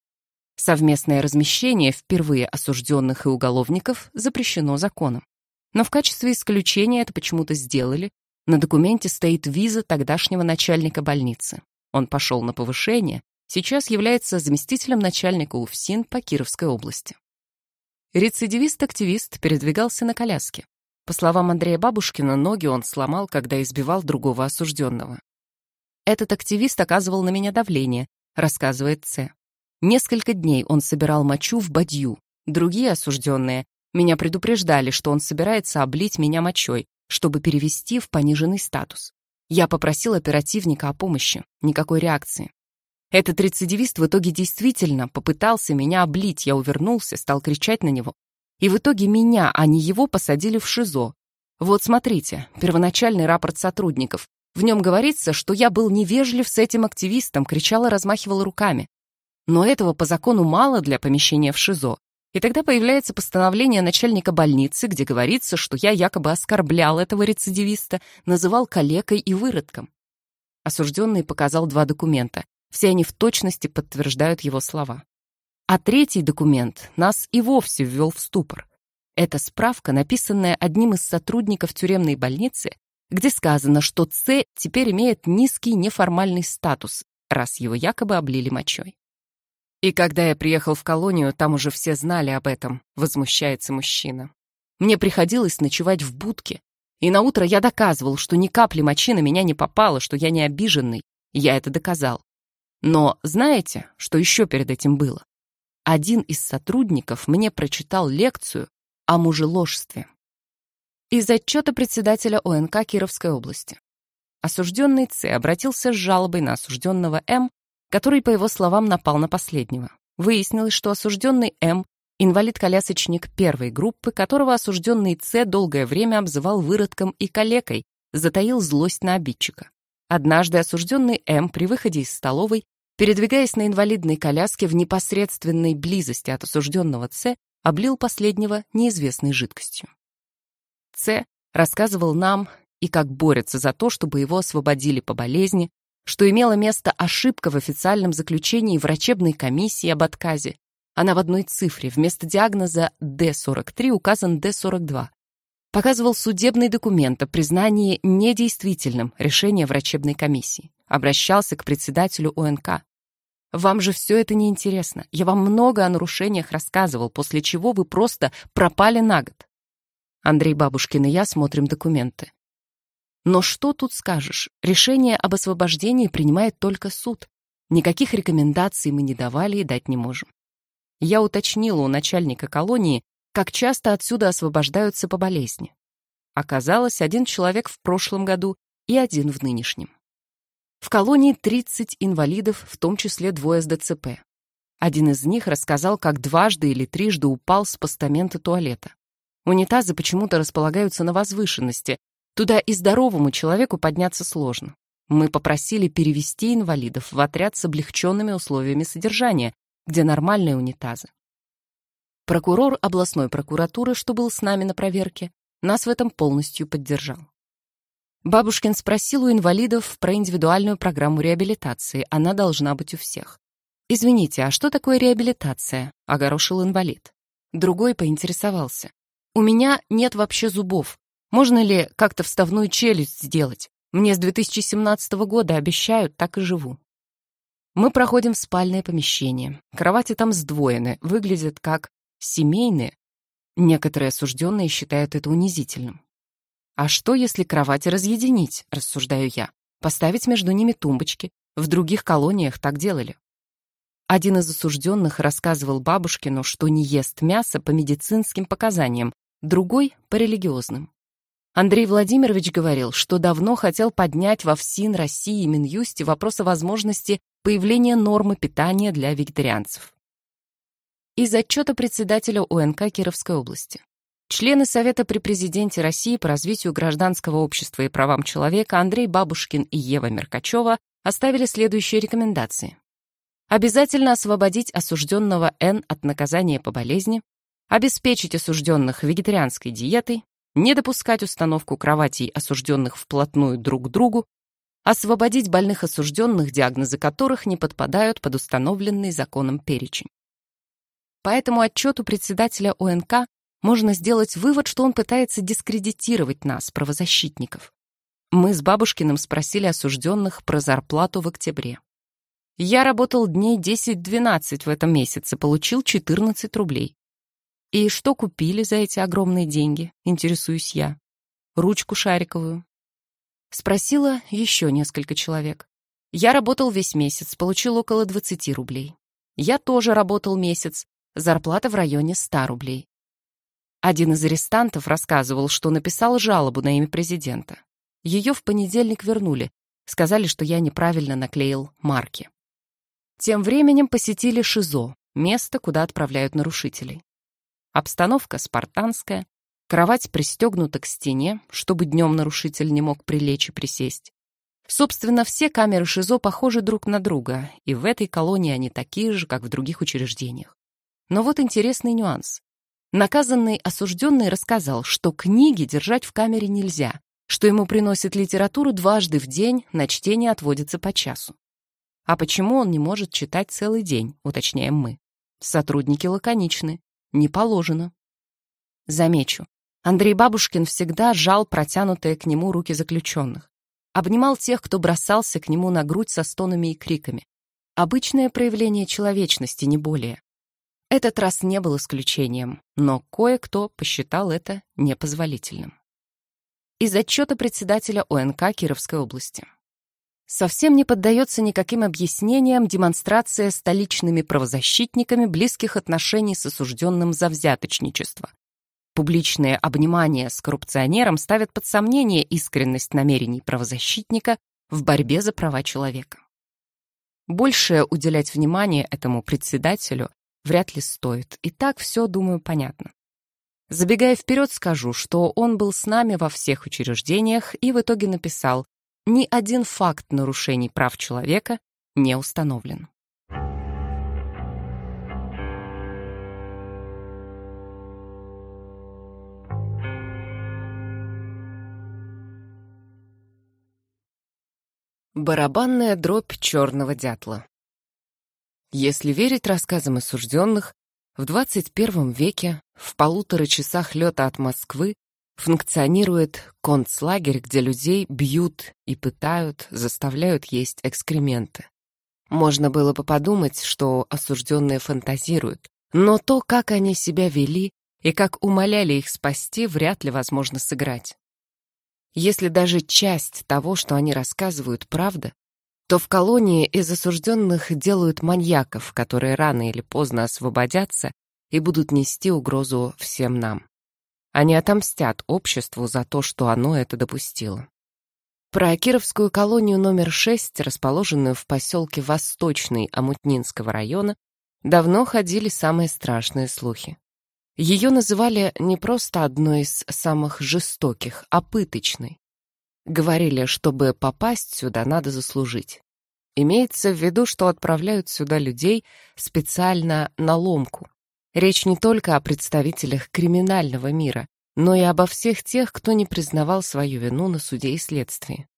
Совместное размещение впервые осужденных и уголовников запрещено законом. Но в качестве исключения это почему-то сделали. На документе стоит виза тогдашнего начальника больницы. Он пошел на повышение, сейчас является заместителем начальника УФСИН по Кировской области. Рецидивист-активист передвигался на коляске. По словам Андрея Бабушкина, ноги он сломал, когда избивал другого осужденного. Этот активист оказывал на меня давление, рассказывает Ц. Несколько дней он собирал мочу в бадью. Другие осужденные меня предупреждали, что он собирается облить меня мочой, чтобы перевести в пониженный статус. Я попросил оперативника о помощи. Никакой реакции. Этот рецидивист в итоге действительно попытался меня облить. Я увернулся, стал кричать на него. И в итоге меня, а не его, посадили в ШИЗО. Вот смотрите, первоначальный рапорт сотрудников. В нем говорится, что я был невежлив с этим активистом, кричал и размахивал руками. Но этого по закону мало для помещения в ШИЗО. И тогда появляется постановление начальника больницы, где говорится, что я якобы оскорблял этого рецидивиста, называл калекой и выродком. Осужденный показал два документа. Все они в точности подтверждают его слова. А третий документ нас и вовсе ввел в ступор. Это справка, написанная одним из сотрудников тюремной больницы, где сказано, что С теперь имеет низкий неформальный статус, раз его якобы облили мочой. И когда я приехал в колонию, там уже все знали об этом, возмущается мужчина. Мне приходилось ночевать в будке, и на утро я доказывал, что ни капли мочи на меня не попало, что я не обиженный. Я это доказал. Но знаете, что еще перед этим было? Один из сотрудников мне прочитал лекцию о мужеложстве. Из отчета председателя ОНК Кировской области. Осужденный С обратился с жалобой на осужденного М который, по его словам, напал на последнего. Выяснилось, что осужденный М инвалид-колясочник первой группы, которого осужденный С долгое время обзывал выродком и калекой, затаил злость на обидчика. Однажды осужденный М при выходе из столовой, передвигаясь на инвалидной коляске в непосредственной близости от осужденного С, облил последнего неизвестной жидкостью. С рассказывал нам и как борется за то, чтобы его освободили по болезни, что имела место ошибка в официальном заключении врачебной комиссии об отказе. Она в одной цифре, вместо диагноза D43 указан D42. Показывал судебный документ о признании недействительным решения врачебной комиссии. Обращался к председателю ОНК. Вам же все это не интересно. Я вам много о нарушениях рассказывал, после чего вы просто пропали на год. Андрей Бабушкин и я смотрим документы. Но что тут скажешь? Решение об освобождении принимает только суд. Никаких рекомендаций мы не давали и дать не можем. Я уточнила у начальника колонии, как часто отсюда освобождаются по болезни. Оказалось, один человек в прошлом году и один в нынешнем. В колонии 30 инвалидов, в том числе двое с ДЦП. Один из них рассказал, как дважды или трижды упал с постамента туалета. Унитазы почему-то располагаются на возвышенности. Туда и здоровому человеку подняться сложно. Мы попросили перевести инвалидов в отряд с облегченными условиями содержания, где нормальные унитазы. Прокурор областной прокуратуры, что был с нами на проверке, нас в этом полностью поддержал. Бабушкин спросил у инвалидов про индивидуальную программу реабилитации. Она должна быть у всех. «Извините, а что такое реабилитация?» — огорошил инвалид. Другой поинтересовался. «У меня нет вообще зубов. Можно ли как-то вставную челюсть сделать? Мне с 2017 года обещают, так и живу». Мы проходим в спальное помещение. Кровати там сдвоены, выглядят как семейные. Некоторые осужденные считают это унизительным. А что, если кровати разъединить, рассуждаю я, поставить между ними тумбочки? В других колониях так делали. Один из осужденных рассказывал бабушкину, что не ест мясо по медицинским показаниям, другой — по религиозным. Андрей Владимирович говорил, что давно хотел поднять во ФСИН России и Минюсте вопрос о возможности появления нормы питания для вегетарианцев. Из отчета председателя УНК Кировской области. Члены Совета при президенте России по развитию гражданского общества и правам человека Андрей Бабушкин и Ева Меркачева оставили следующие рекомендации. Обязательно освободить осужденного Н от наказания по болезни, обеспечить осужденных вегетарианской диетой, не допускать установку кроватей осужденных вплотную друг к другу, освободить больных осужденных, диагнозы которых не подпадают под установленный законом перечень. По этому отчету председателя ОНК можно сделать вывод, что он пытается дискредитировать нас, правозащитников. Мы с Бабушкиным спросили осужденных про зарплату в октябре. Я работал дней 10-12 в этом месяце, получил 14 рублей. И что купили за эти огромные деньги, интересуюсь я. Ручку шариковую. Спросила еще несколько человек. Я работал весь месяц, получил около 20 рублей. Я тоже работал месяц, зарплата в районе 100 рублей. Один из арестантов рассказывал, что написал жалобу на имя президента. Ее в понедельник вернули. Сказали, что я неправильно наклеил марки. Тем временем посетили ШИЗО, место, куда отправляют нарушителей. Обстановка спартанская, кровать пристегнута к стене, чтобы днем нарушитель не мог прилечь и присесть. Собственно, все камеры ШИЗО похожи друг на друга, и в этой колонии они такие же, как в других учреждениях. Но вот интересный нюанс. Наказанный осужденный рассказал, что книги держать в камере нельзя, что ему приносят литературу дважды в день, на чтение отводится по часу. А почему он не может читать целый день, уточняем мы. Сотрудники лаконичны. Не положено. Замечу, Андрей Бабушкин всегда жал протянутые к нему руки заключенных. Обнимал тех, кто бросался к нему на грудь со стонами и криками. Обычное проявление человечности, не более. Этот раз не был исключением, но кое-кто посчитал это непозволительным. Из отчета председателя ОНК Кировской области. Совсем не поддается никаким объяснениям демонстрация столичными правозащитниками близких отношений с осужденным за взяточничество. Публичное обнимание с коррупционером ставят под сомнение искренность намерений правозащитника в борьбе за права человека. Большее уделять внимание этому председателю вряд ли стоит. И так все, думаю, понятно. Забегая вперед, скажу, что он был с нами во всех учреждениях и в итоге написал «Ни один факт нарушений прав человека не установлен». Барабанная дробь черного дятла. Если верить рассказам осужденных, в 21 веке, в полутора часах лета от Москвы, функционирует концлагерь, где людей бьют и пытают, заставляют есть экскременты. Можно было бы подумать, что осужденные фантазируют, но то, как они себя вели и как умоляли их спасти, вряд ли возможно сыграть. Если даже часть того, что они рассказывают, правда, то в колонии из осужденных делают маньяков, которые рано или поздно освободятся и будут нести угрозу всем нам. Они отомстят обществу за то, что оно это допустило. Про Кировскую колонию номер 6, расположенную в поселке Восточный Амутнинского района, давно ходили самые страшные слухи. Ее называли не просто одной из самых жестоких, а пыточной. Говорили, чтобы попасть сюда, надо заслужить. Имеется в виду, что отправляют сюда людей специально на ломку. Речь не только о представителях криминального мира, но и обо всех тех, кто не признавал свою вину на суде и следствии.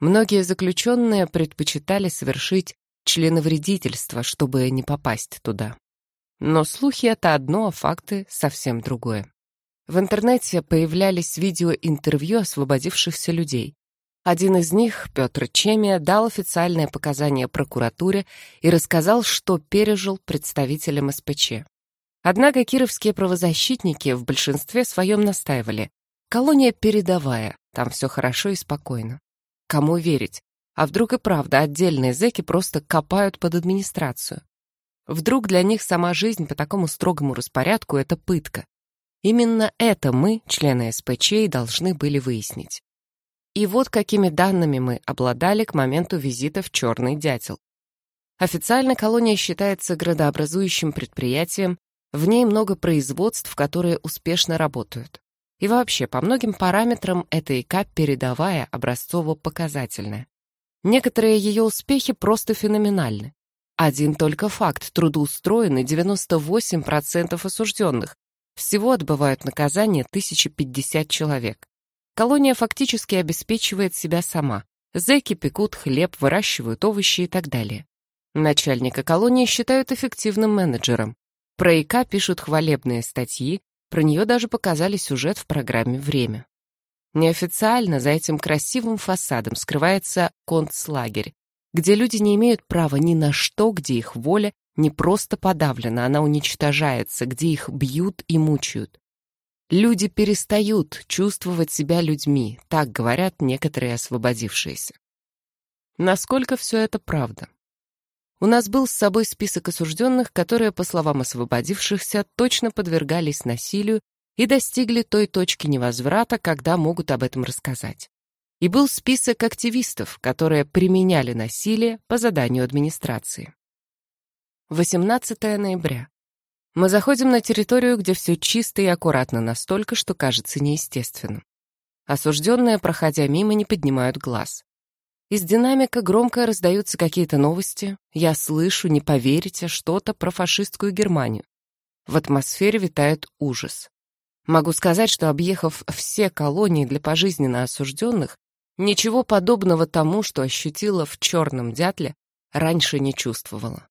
Многие заключенные предпочитали совершить членовредительство, чтобы не попасть туда. Но слухи — это одно, а факты — совсем другое. В интернете появлялись видеоинтервью освободившихся людей. Один из них, Петр Чемия, дал официальное показание прокуратуре и рассказал, что пережил представителям СПЧ. Однако кировские правозащитники в большинстве своем настаивали. Колония передовая, там все хорошо и спокойно. Кому верить? А вдруг и правда отдельные зэки просто копают под администрацию? Вдруг для них сама жизнь по такому строгому распорядку — это пытка. Именно это мы, члены СПЧ, должны были выяснить. И вот какими данными мы обладали к моменту визита в Черный Дятел. Официально колония считается градообразующим предприятием, в ней много производств, которые успешно работают. И вообще, по многим параметрам эта ИК передовая, образцово-показательная. Некоторые ее успехи просто феноменальны. Один только факт – трудоустроены 98% осужденных. Всего отбывают наказание 1050 человек. Колония фактически обеспечивает себя сама. Зэки пекут хлеб, выращивают овощи и так далее. Начальника колонии считают эффективным менеджером. Про ИК пишут хвалебные статьи, про нее даже показали сюжет в программе «Время». Неофициально за этим красивым фасадом скрывается концлагерь, где люди не имеют права ни на что, где их воля не просто подавлена, она уничтожается, где их бьют и мучают. Люди перестают чувствовать себя людьми, так говорят некоторые освободившиеся. Насколько все это правда? У нас был с собой список осужденных, которые, по словам освободившихся, точно подвергались насилию и достигли той точки невозврата, когда могут об этом рассказать и был список активистов, которые применяли насилие по заданию администрации. 18 ноября. Мы заходим на территорию, где все чисто и аккуратно настолько, что кажется неестественным. Осужденные, проходя мимо, не поднимают глаз. Из динамика громко раздаются какие-то новости. Я слышу, не поверите, что-то про фашистскую Германию. В атмосфере витает ужас. Могу сказать, что объехав все колонии для пожизненно осужденных, Ничего подобного тому, что ощутила в черном дятле, раньше не чувствовала.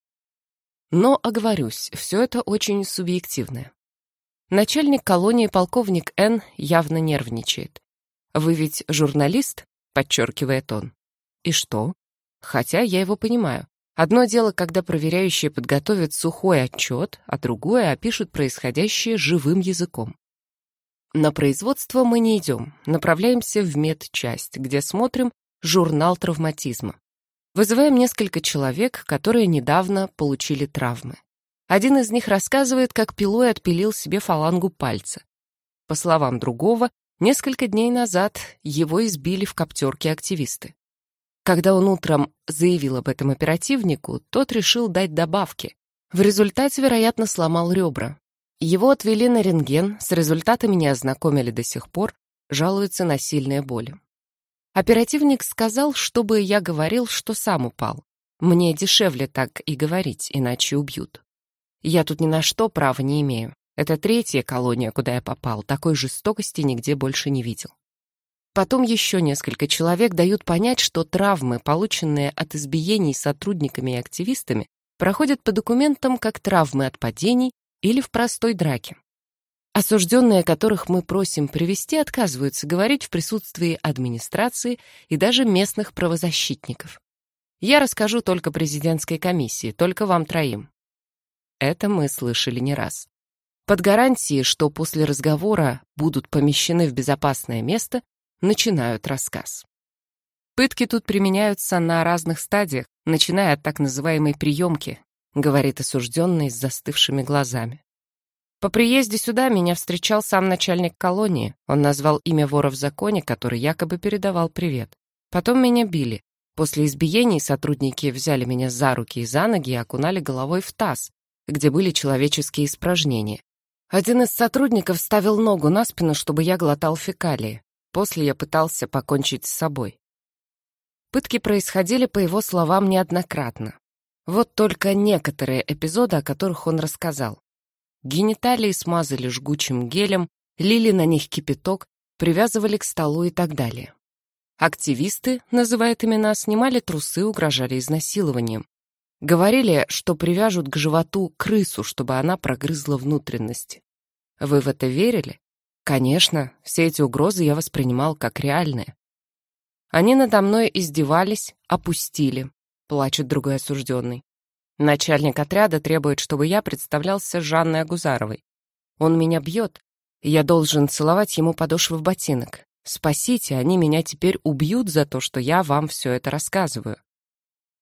Но, оговорюсь, все это очень субъективное. Начальник колонии полковник Н. явно нервничает. «Вы ведь журналист?» — подчеркивает он. «И что?» Хотя я его понимаю. Одно дело, когда проверяющие подготовят сухой отчет, а другое опишут происходящее живым языком. На производство мы не идем, направляемся в медчасть, где смотрим журнал травматизма. Вызываем несколько человек, которые недавно получили травмы. Один из них рассказывает, как пилой отпилил себе фалангу пальца. По словам другого, несколько дней назад его избили в коптерке активисты. Когда он утром заявил об этом оперативнику, тот решил дать добавки. В результате, вероятно, сломал ребра. Его отвели на рентген, с результатами не ознакомили до сих пор, жалуется на сильные боли. Оперативник сказал, чтобы я говорил, что сам упал. Мне дешевле так и говорить, иначе убьют. Я тут ни на что права не имею. Это третья колония, куда я попал. Такой жестокости нигде больше не видел. Потом еще несколько человек дают понять, что травмы, полученные от избиений сотрудниками и активистами, проходят по документам как травмы от падений или в простой драке. Осужденные, которых мы просим привести, отказываются говорить в присутствии администрации и даже местных правозащитников. Я расскажу только президентской комиссии, только вам троим. Это мы слышали не раз. Под гарантией, что после разговора будут помещены в безопасное место, начинают рассказ. Пытки тут применяются на разных стадиях, начиная от так называемой приемки, говорит осужденный с застывшими глазами. По приезде сюда меня встречал сам начальник колонии. Он назвал имя вора в законе, который якобы передавал привет. Потом меня били. После избиений сотрудники взяли меня за руки и за ноги и окунали головой в таз, где были человеческие испражнения. Один из сотрудников ставил ногу на спину, чтобы я глотал фекалии. После я пытался покончить с собой. Пытки происходили, по его словам, неоднократно. Вот только некоторые эпизоды, о которых он рассказал. Гениталии смазали жгучим гелем, лили на них кипяток, привязывали к столу и так далее. Активисты, называя имена, снимали трусы, угрожали изнасилованием. Говорили, что привяжут к животу крысу, чтобы она прогрызла внутренности. Вы в это верили? Конечно, все эти угрозы я воспринимал как реальные. Они надо мной издевались, опустили, плачет другой осужденный. Начальник отряда требует, чтобы я представлялся Жанной Агузаровой. Он меня бьет, и я должен целовать ему подошвы в ботинок. Спасите, они меня теперь убьют за то, что я вам все это рассказываю.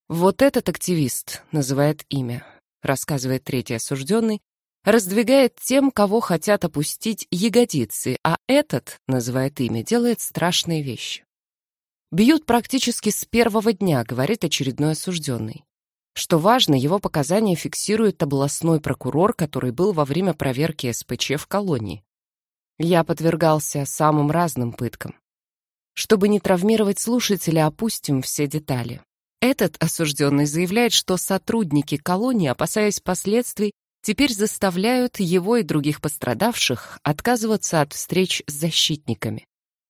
Вот этот активист называет имя, рассказывает третий осужденный, раздвигает тем, кого хотят опустить ягодицы, а этот, называет имя, делает страшные вещи. Бьют практически с первого дня, говорит очередной осужденный. Что важно, его показания фиксирует областной прокурор, который был во время проверки СПЧ в колонии. Я подвергался самым разным пыткам. Чтобы не травмировать слушателя, опустим все детали. Этот осужденный заявляет, что сотрудники колонии, опасаясь последствий, теперь заставляют его и других пострадавших отказываться от встреч с защитниками.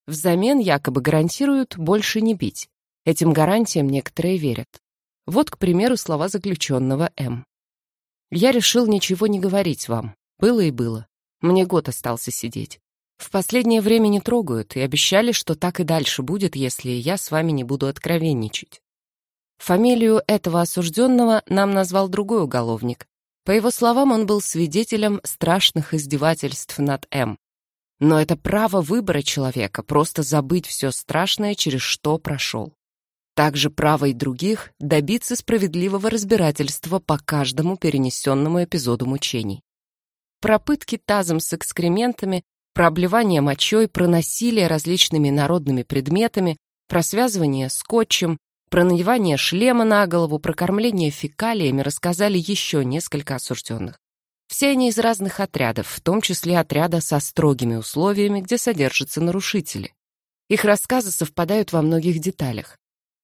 Взамен якобы гарантируют больше не бить. Этим гарантиям некоторые верят. Вот, к примеру, слова заключенного М. «Я решил ничего не говорить вам. Было и было. Мне год остался сидеть. В последнее время не трогают и обещали, что так и дальше будет, если я с вами не буду откровенничать». Фамилию этого осужденного нам назвал другой уголовник. По его словам, он был свидетелем страшных издевательств над М. Но это право выбора человека, просто забыть все страшное, через что прошел. Также право и других добиться справедливого разбирательства по каждому перенесенному эпизоду мучений. Про пытки тазом с экскрементами, про обливание мочой, про насилие различными народными предметами, про связывание скотчем, про надевание шлема на голову, про кормление фекалиями рассказали еще несколько осужденных. Все они из разных отрядов, в том числе отряда со строгими условиями, где содержатся нарушители. Их рассказы совпадают во многих деталях.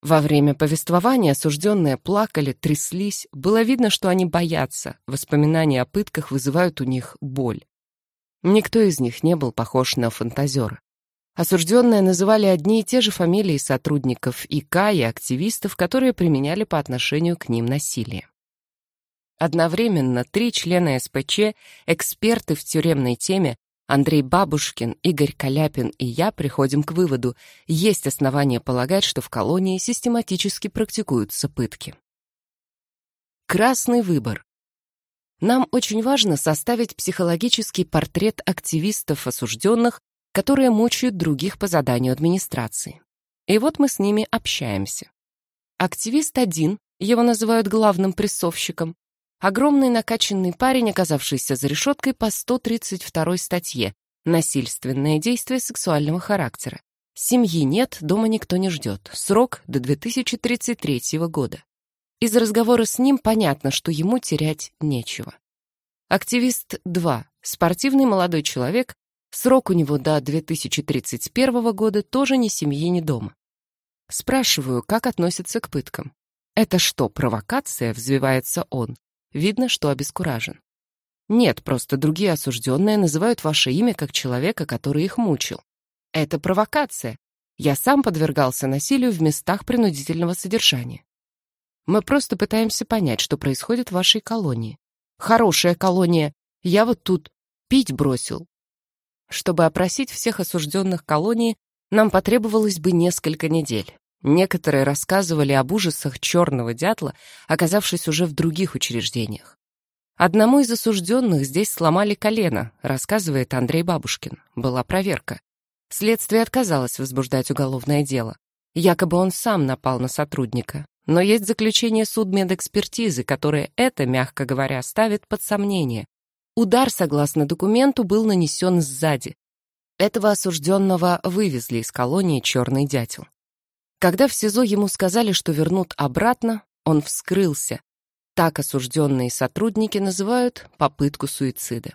Во время повествования осужденные плакали, тряслись. Было видно, что они боятся. Воспоминания о пытках вызывают у них боль. Никто из них не был похож на фантазера. Осужденные называли одни и те же фамилии сотрудников ИК и активистов, которые применяли по отношению к ним насилие. Одновременно три члена СПЧ, эксперты в тюремной теме, Андрей Бабушкин, Игорь Каляпин и я приходим к выводу, есть основания полагать, что в колонии систематически практикуются пытки. Красный выбор. Нам очень важно составить психологический портрет активистов осужденных, которые мучают других по заданию администрации. И вот мы с ними общаемся. Активист один, его называют главным прессовщиком, Огромный накачанный парень, оказавшийся за решеткой по 132 статье «Насильственное действие сексуального характера». Семьи нет, дома никто не ждет. Срок до 2033 года. Из разговора с ним понятно, что ему терять нечего. Активист 2. Спортивный молодой человек. Срок у него до 2031 года, тоже ни семьи, ни дома. Спрашиваю, как относится к пыткам. «Это что, провокация?» — взвивается он. Видно, что обескуражен. «Нет, просто другие осужденные называют ваше имя как человека, который их мучил. Это провокация. Я сам подвергался насилию в местах принудительного содержания. Мы просто пытаемся понять, что происходит в вашей колонии. Хорошая колония. Я вот тут пить бросил. Чтобы опросить всех осужденных колонии, нам потребовалось бы несколько недель. Некоторые рассказывали об ужасах черного дятла, оказавшись уже в других учреждениях. Одному из осужденных здесь сломали колено, рассказывает Андрей Бабушкин. Была проверка. Следствие отказалось возбуждать уголовное дело. Якобы он сам напал на сотрудника. Но есть заключение судмедэкспертизы, которое это, мягко говоря, ставит под сомнение. Удар, согласно документу, был нанесен сзади. Этого осужденного вывезли из колонии «Черный дятел». Когда в СИЗО ему сказали, что вернут обратно, он вскрылся. Так осужденные сотрудники называют попытку суицида.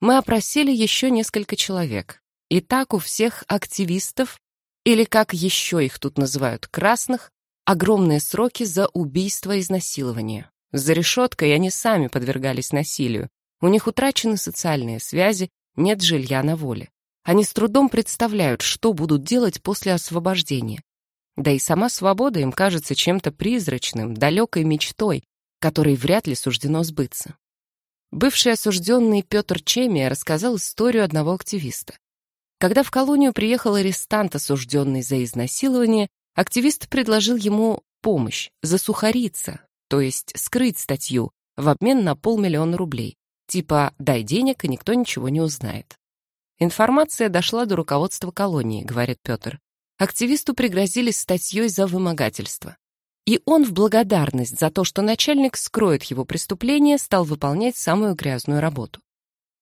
Мы опросили еще несколько человек. И так у всех активистов, или как еще их тут называют, красных, огромные сроки за убийство и изнасилование. За решеткой они сами подвергались насилию. У них утрачены социальные связи, нет жилья на воле. Они с трудом представляют, что будут делать после освобождения. Да и сама свобода им кажется чем-то призрачным, далекой мечтой, которой вряд ли суждено сбыться. Бывший осужденный Петр Чемия рассказал историю одного активиста. Когда в колонию приехал арестант, осужденный за изнасилование, активист предложил ему помощь, засухариться, то есть скрыть статью, в обмен на полмиллиона рублей. Типа «дай денег, и никто ничего не узнает». Информация дошла до руководства колонии, говорит Петр. Активисту пригрозили статьей за вымогательство. И он в благодарность за то, что начальник скроет его преступление, стал выполнять самую грязную работу.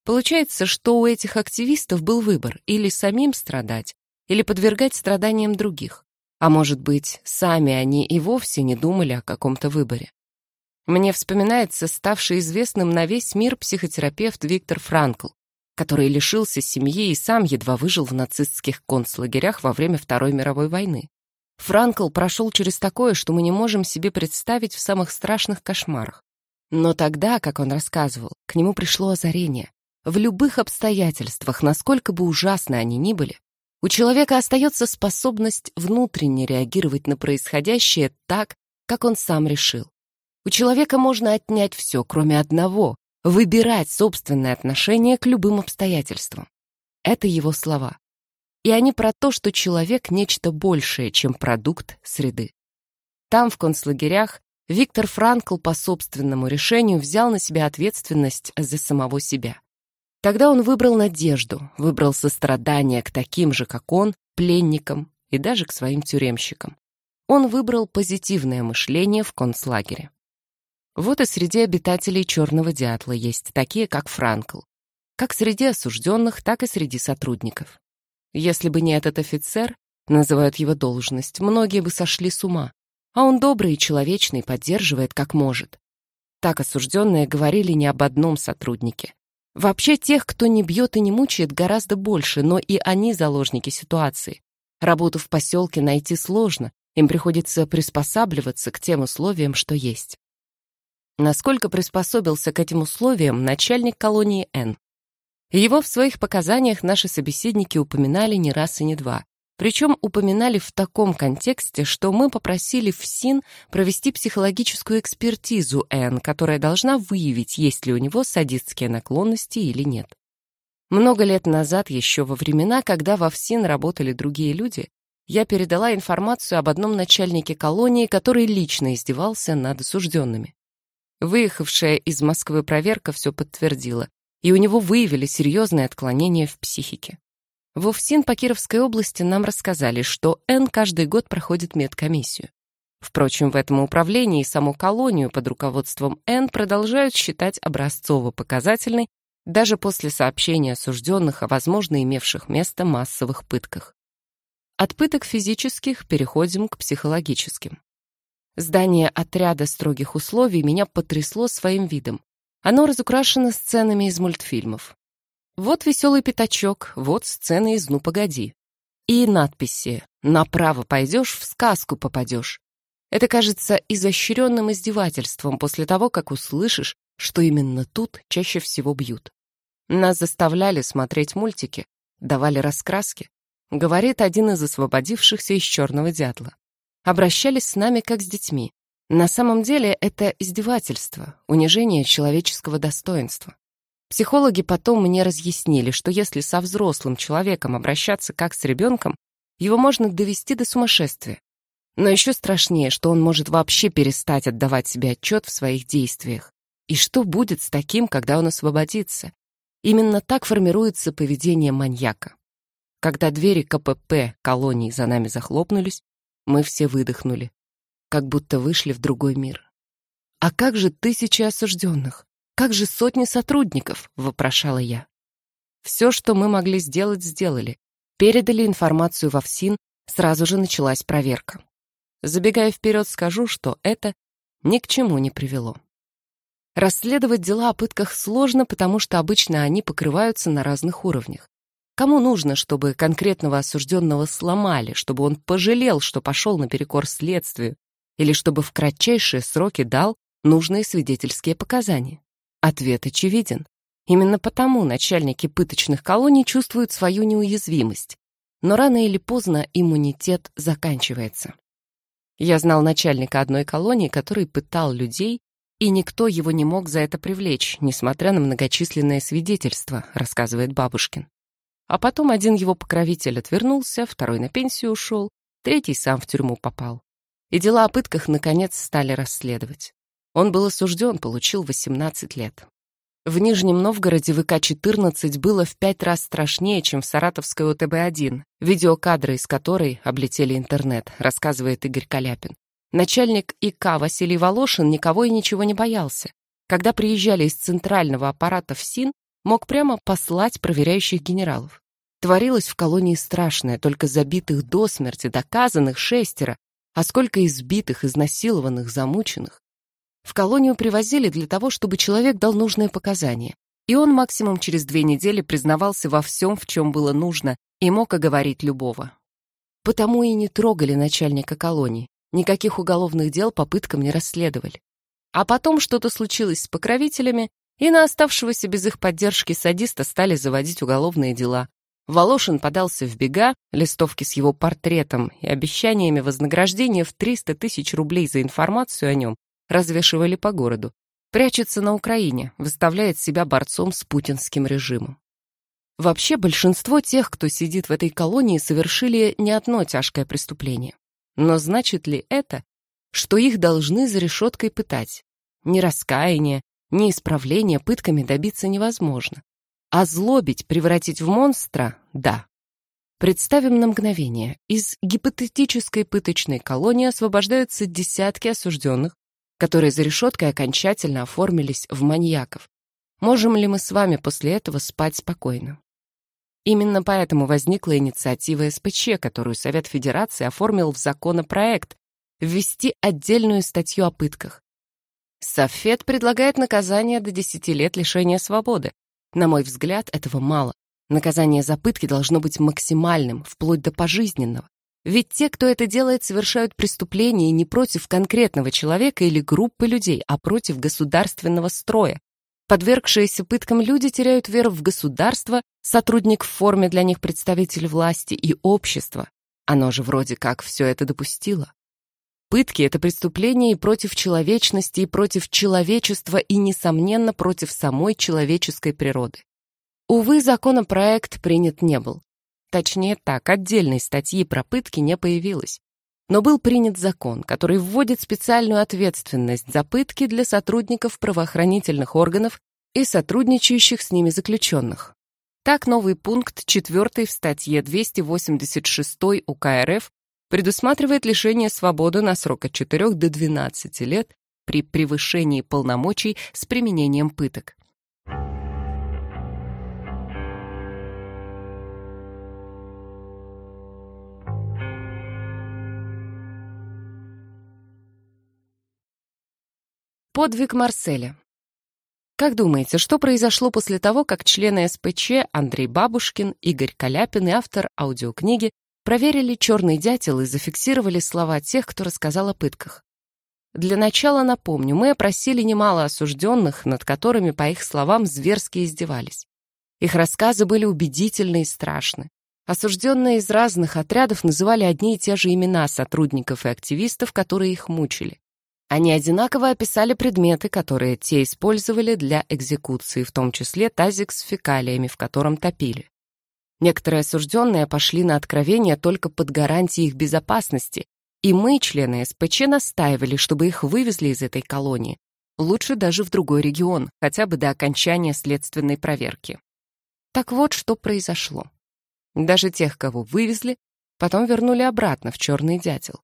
Получается, что у этих активистов был выбор или самим страдать, или подвергать страданиям других. А может быть, сами они и вовсе не думали о каком-то выборе. Мне вспоминается ставший известным на весь мир психотерапевт Виктор Франкл, который лишился семьи и сам едва выжил в нацистских концлагерях во время Второй мировой войны. Франкл прошел через такое, что мы не можем себе представить в самых страшных кошмарах. Но тогда, как он рассказывал, к нему пришло озарение. В любых обстоятельствах, насколько бы ужасны они ни были, у человека остается способность внутренне реагировать на происходящее так, как он сам решил. У человека можно отнять все, кроме одного — выбирать собственное отношение к любым обстоятельствам. Это его слова. И они про то, что человек — нечто большее, чем продукт среды. Там, в концлагерях, Виктор Франкл по собственному решению взял на себя ответственность за самого себя. Тогда он выбрал надежду, выбрал сострадание к таким же, как он, пленникам и даже к своим тюремщикам. Он выбрал позитивное мышление в концлагере. Вот и среди обитателей Черного Дятла есть такие, как Франкл. Как среди осужденных, так и среди сотрудников. Если бы не этот офицер, называют его должность, многие бы сошли с ума. А он добрый и человечный, поддерживает как может. Так осужденные говорили не об одном сотруднике. Вообще тех, кто не бьет и не мучает, гораздо больше, но и они заложники ситуации. Работу в поселке найти сложно, им приходится приспосабливаться к тем условиям, что есть. Насколько приспособился к этим условиям начальник колонии Н. Его в своих показаниях наши собеседники упоминали не раз и не два. Причем упоминали в таком контексте, что мы попросили ФСИН провести психологическую экспертизу Н, которая должна выявить, есть ли у него садистские наклонности или нет. Много лет назад, еще во времена, когда во ФСИН работали другие люди, я передала информацию об одном начальнике колонии, который лично издевался над осужденными. Выехавшая из Москвы проверка все подтвердила, и у него выявили серьезные отклонения в психике. В УФСИН по Кировской области нам рассказали, что Н каждый год проходит медкомиссию. Впрочем, в этом управлении саму колонию под руководством Н продолжают считать образцово-показательной даже после сообщения осужденных о возможно имевших место массовых пытках. От пыток физических переходим к психологическим. Здание отряда строгих условий меня потрясло своим видом. Оно разукрашено сценами из мультфильмов. Вот веселый пятачок, вот сцены из «Ну, погоди». И надписи «Направо пойдешь, в сказку попадешь». Это кажется изощренным издевательством после того, как услышишь, что именно тут чаще всего бьют. Нас заставляли смотреть мультики, давали раскраски, говорит один из освободившихся из черного дятла. Обращались с нами как с детьми. На самом деле это издевательство, унижение человеческого достоинства. Психологи потом мне разъяснили, что если со взрослым человеком обращаться как с ребенком, его можно довести до сумасшествия. Но еще страшнее, что он может вообще перестать отдавать себе отчет в своих действиях. И что будет с таким, когда он освободится? Именно так формируется поведение маньяка. Когда двери КПП колонии за нами захлопнулись, мы все выдохнули, как будто вышли в другой мир. «А как же тысячи осужденных? Как же сотни сотрудников?» — вопрошала я. Все, что мы могли сделать, сделали. Передали информацию во ФСИН, сразу же началась проверка. Забегая вперед, скажу, что это ни к чему не привело. Расследовать дела о пытках сложно, потому что обычно они покрываются на разных уровнях. Кому нужно, чтобы конкретного осужденного сломали, чтобы он пожалел, что пошел наперекор следствию, или чтобы в кратчайшие сроки дал нужные свидетельские показания? Ответ очевиден. Именно потому начальники пыточных колоний чувствуют свою неуязвимость. Но рано или поздно иммунитет заканчивается. Я знал начальника одной колонии, который пытал людей и никто его не мог за это привлечь, несмотря на многочисленные свидетельства, рассказывает Бабушкин. А потом один его покровитель отвернулся, второй на пенсию ушел, третий сам в тюрьму попал. И дела о пытках наконец стали расследовать. Он был осужден, получил 18 лет. В Нижнем Новгороде ВК-14 было в пять раз страшнее, чем в Саратовской ОТБ-1, видеокадры из которой облетели интернет, рассказывает Игорь Каляпин. Начальник ИК Василий Волошин никого и ничего не боялся. Когда приезжали из центрального аппарата в СИН, мог прямо послать проверяющих генералов. Творилось в колонии страшное, только забитых до смерти, доказанных шестеро, а сколько избитых, изнасилованных, замученных. В колонию привозили для того, чтобы человек дал нужные показания. И он максимум через две недели признавался во всем, в чем было нужно, и мог оговорить любого. Потому и не трогали начальника колонии. Никаких уголовных дел попыткам не расследовали. А потом что-то случилось с покровителями, и на оставшегося без их поддержки садиста стали заводить уголовные дела. Волошин подался в бега, листовки с его портретом и обещаниями вознаграждения в 300 тысяч рублей за информацию о нем развешивали по городу. Прячется на Украине, выставляет себя борцом с путинским режимом. Вообще, большинство тех, кто сидит в этой колонии, совершили не одно тяжкое преступление. Но значит ли это, что их должны за решеткой пытать? Ни раскаяния, ни исправления пытками добиться невозможно. А злобить, превратить в монстра – да. Представим на мгновение, из гипотетической пыточной колонии освобождаются десятки осужденных, которые за решеткой окончательно оформились в маньяков. Можем ли мы с вами после этого спать спокойно? Именно поэтому возникла инициатива СПЧ, которую Совет Федерации оформил в законопроект ввести отдельную статью о пытках. Софет предлагает наказание до 10 лет лишения свободы. На мой взгляд, этого мало. Наказание за пытки должно быть максимальным, вплоть до пожизненного. Ведь те, кто это делает, совершают преступления не против конкретного человека или группы людей, а против государственного строя. Подвергшиеся пыткам люди теряют веру в государство, сотрудник в форме для них представитель власти и общества. Оно же вроде как все это допустило. Пытки — это преступление и против человечности, и против человечества, и, несомненно, против самой человеческой природы. Увы, законопроект принят не был. Точнее так, отдельной статьи про пытки не появилось. Но был принят закон, который вводит специальную ответственность за пытки для сотрудников правоохранительных органов и сотрудничающих с ними заключенных. Так, новый пункт 4 в статье 286 УК РФ предусматривает лишение свободы на срок от 4 до 12 лет при превышении полномочий с применением пыток. Подвиг Марселя. Как думаете, что произошло после того, как члены СПЧ Андрей Бабушкин, Игорь Каляпин и автор аудиокниги проверили «Черный дятел» и зафиксировали слова тех, кто рассказал о пытках? Для начала напомню, мы опросили немало осужденных, над которыми, по их словам, зверски издевались. Их рассказы были убедительны и страшны. Осужденные из разных отрядов называли одни и те же имена сотрудников и активистов, которые их мучили. Они одинаково описали предметы, которые те использовали для экзекуции, в том числе тазик с фекалиями, в котором топили. Некоторые осужденные пошли на откровение только под гарантией их безопасности, и мы, члены СПЧ, настаивали, чтобы их вывезли из этой колонии, лучше даже в другой регион, хотя бы до окончания следственной проверки. Так вот, что произошло. Даже тех, кого вывезли, потом вернули обратно в Черный Дятел.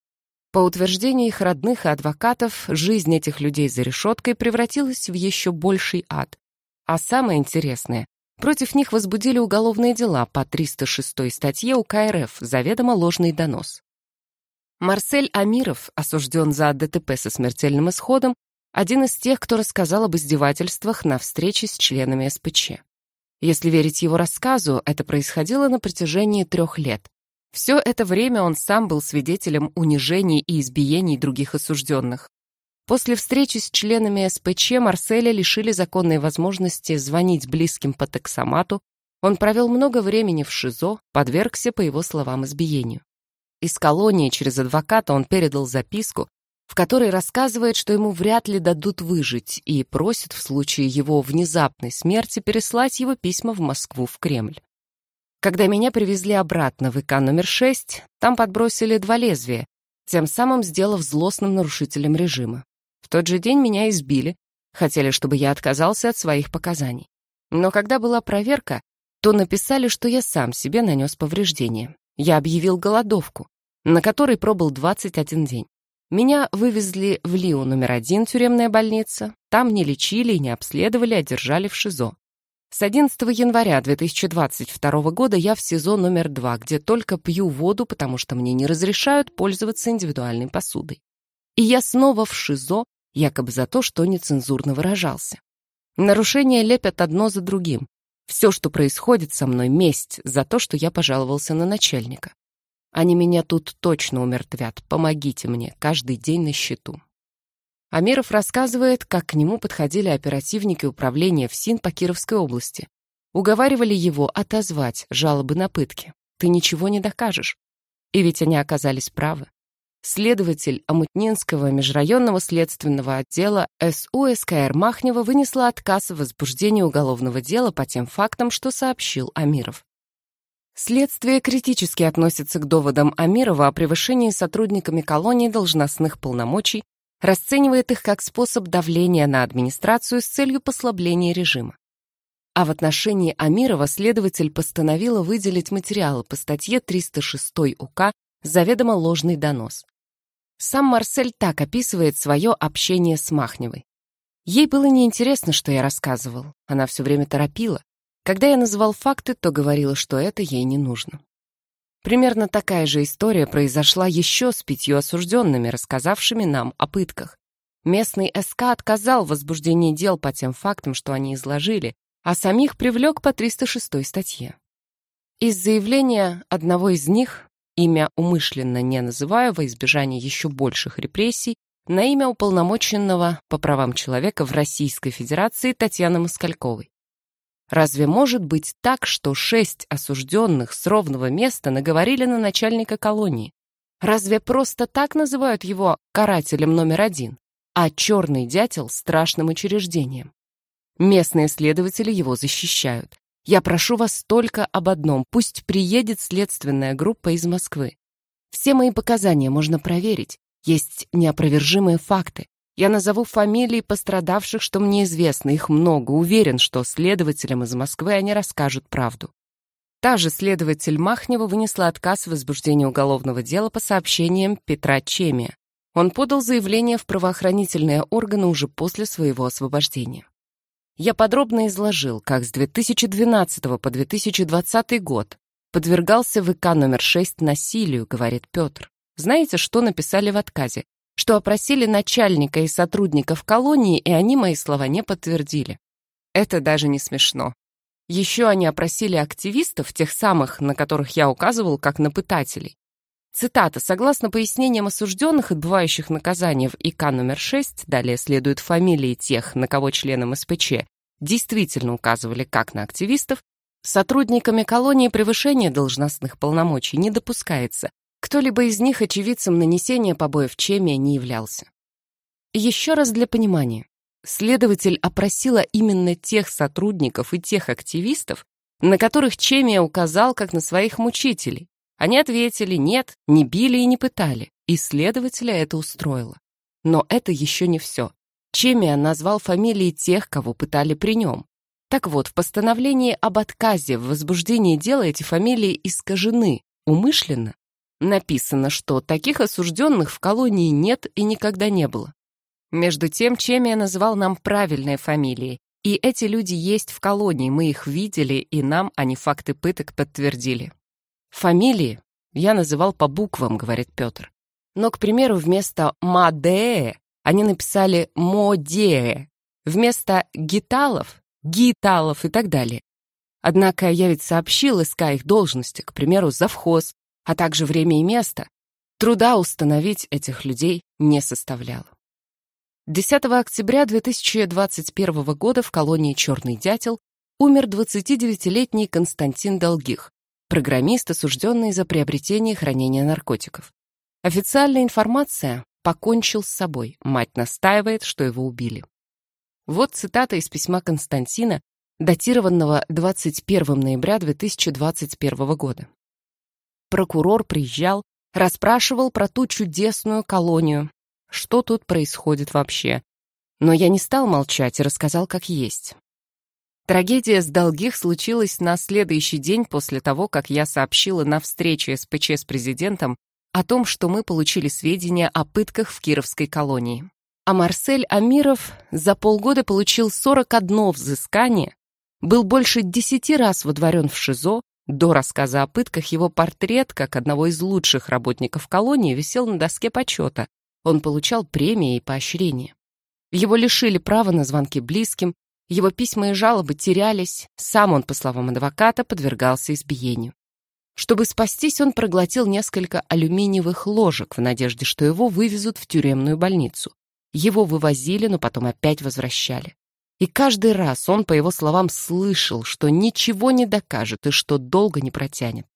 По утверждению их родных и адвокатов, жизнь этих людей за решеткой превратилась в еще больший ад. А самое интересное, против них возбудили уголовные дела по 306 статье УК РФ «Заведомо ложный донос». Марсель Амиров осужден за ДТП со смертельным исходом, один из тех, кто рассказал об издевательствах на встрече с членами СПЧ. Если верить его рассказу, это происходило на протяжении трех лет. Все это время он сам был свидетелем унижений и избиений других осужденных. После встречи с членами СПЧ Марселя лишили законной возможности звонить близким по таксомату, он провел много времени в ШИЗО, подвергся, по его словам, избиению. Из колонии через адвоката он передал записку, в которой рассказывает, что ему вряд ли дадут выжить, и просит в случае его внезапной смерти переслать его письма в Москву, в Кремль. Когда меня привезли обратно в ИК номер 6, там подбросили два лезвия, тем самым сделав злостным нарушителем режима. В тот же день меня избили, хотели, чтобы я отказался от своих показаний. Но когда была проверка, то написали, что я сам себе нанес повреждения. Я объявил голодовку, на которой пробыл 21 день. Меня вывезли в ЛИО номер один, тюремная больница. Там не лечили и не обследовали, а держали в ШИЗО. С 11 января 2022 года я в СИЗО номер 2, где только пью воду, потому что мне не разрешают пользоваться индивидуальной посудой. И я снова в ШИЗО, якобы за то, что нецензурно выражался. Нарушения лепят одно за другим. Все, что происходит со мной, месть за то, что я пожаловался на начальника. Они меня тут точно умертвят. Помогите мне, каждый день на счету. Амиров рассказывает, как к нему подходили оперативники управления ФСИН по Кировской области. Уговаривали его отозвать жалобы на пытки. Ты ничего не докажешь. И ведь они оказались правы. Следователь Амутнинского межрайонного следственного отдела СУ СКР Махнева вынесла отказ в возбуждении уголовного дела по тем фактам, что сообщил Амиров. Следствие критически относится к доводам Амирова о превышении сотрудниками колонии должностных полномочий, расценивает их как способ давления на администрацию с целью послабления режима. А в отношении Амирова следователь постановила выделить материалы по статье 306 УК «Заведомо ложный донос». Сам Марсель так описывает свое общение с Махневой. Ей было неинтересно, что я рассказывал. Она все время торопила. Когда я называл факты, то говорила, что это ей не нужно. Примерно такая же история произошла еще с пятью осужденными, рассказавшими нам о пытках. Местный СК отказал в возбуждении дел по тем фактам, что они изложили, а самих привлек по 306 статье. Из заявления одного из них, имя умышленно не называю во избежание еще больших репрессий, на имя уполномоченного по правам человека в Российской Федерации Татьяны Москальковой. Разве может быть так, что шесть осужденных с ровного места наговорили на начальника колонии? Разве просто так называют его карателем номер один, а черный дятел — страшным учреждением? Местные следователи его защищают. Я прошу вас только об одном. Пусть приедет следственная группа из Москвы. Все мои показания можно проверить. Есть неопровержимые факты. Я назову фамилии пострадавших, что мне известно, их много. Уверен, что следователям из Москвы они расскажут правду. Та же следователь Махнева вынесла отказ в возбуждении уголовного дела по сообщениям Петра Чемия. Он подал заявление в правоохранительные органы уже после своего освобождения. Я подробно изложил, как с 2012 по 2020 год подвергался ВК номер 6 насилию, говорит Петр. Знаете, что написали в отказе? что опросили начальника и сотрудников колонии, и они мои слова не подтвердили. Это даже не смешно. Еще они опросили активистов, тех самых, на которых я указывал, как на пытателей. Цитата. «Согласно пояснениям осужденных, отбывающих наказание в ИК номер 6, далее следуют фамилии тех, на кого членам СПЧ действительно указывали как на активистов, сотрудниками колонии превышение должностных полномочий не допускается, кто-либо из них очевидцем нанесения побоев Чемия не являлся. Еще раз для понимания. Следователь опросила именно тех сотрудников и тех активистов, на которых Чемия указал как на своих мучителей. Они ответили «нет», не били и не пытали, и следователя это устроило. Но это еще не все. Чемия назвал фамилии тех, кого пытали при нем. Так вот, в постановлении об отказе в возбуждении дела эти фамилии искажены, умышленно Написано, что таких осужденных в колонии нет и никогда не было. Между тем, Чемия назвал нам правильные фамилии, и эти люди есть в колонии, мы их видели, и нам они факты пыток подтвердили. Фамилии я называл по буквам, говорит Петр. Но, к примеру, вместо «Мадее» они написали «Модее», вместо «Гиталов» — «Гиталов» и так далее. Однако я ведь сообщил СК их должности, к примеру, завхоз, а также время и место, труда установить этих людей не составляло. 10 октября 2021 года в колонии «Черный дятел» умер 29-летний Константин Долгих, программист, осужденный за приобретение и хранение наркотиков. Официальная информация «покончил с собой», мать настаивает, что его убили. Вот цитата из письма Константина, датированного 21 ноября 2021 года. Прокурор приезжал, расспрашивал про ту чудесную колонию. Что тут происходит вообще? Но я не стал молчать и рассказал как есть. Трагедия с Долгих случилась на следующий день после того, как я сообщила на встрече СПЧ с президентом о том, что мы получили сведения о пытках в Кировской колонии. А Марсель Амиров за полгода получил 41 взыскание, был больше 10 раз водворен в ШИЗО, до рассказа о пытках его портрет, как одного из лучших работников колонии, висел на доске почета. Он получал премии и поощрения. Его лишили права на звонки близким, его письма и жалобы терялись, сам он, по словам адвоката, подвергался избиению. Чтобы спастись, он проглотил несколько алюминиевых ложек в надежде, что его вывезут в тюремную больницу. Его вывозили, но потом опять возвращали. И каждый раз он, по его словам, слышал, что ничего не докажет и что долго не протянет.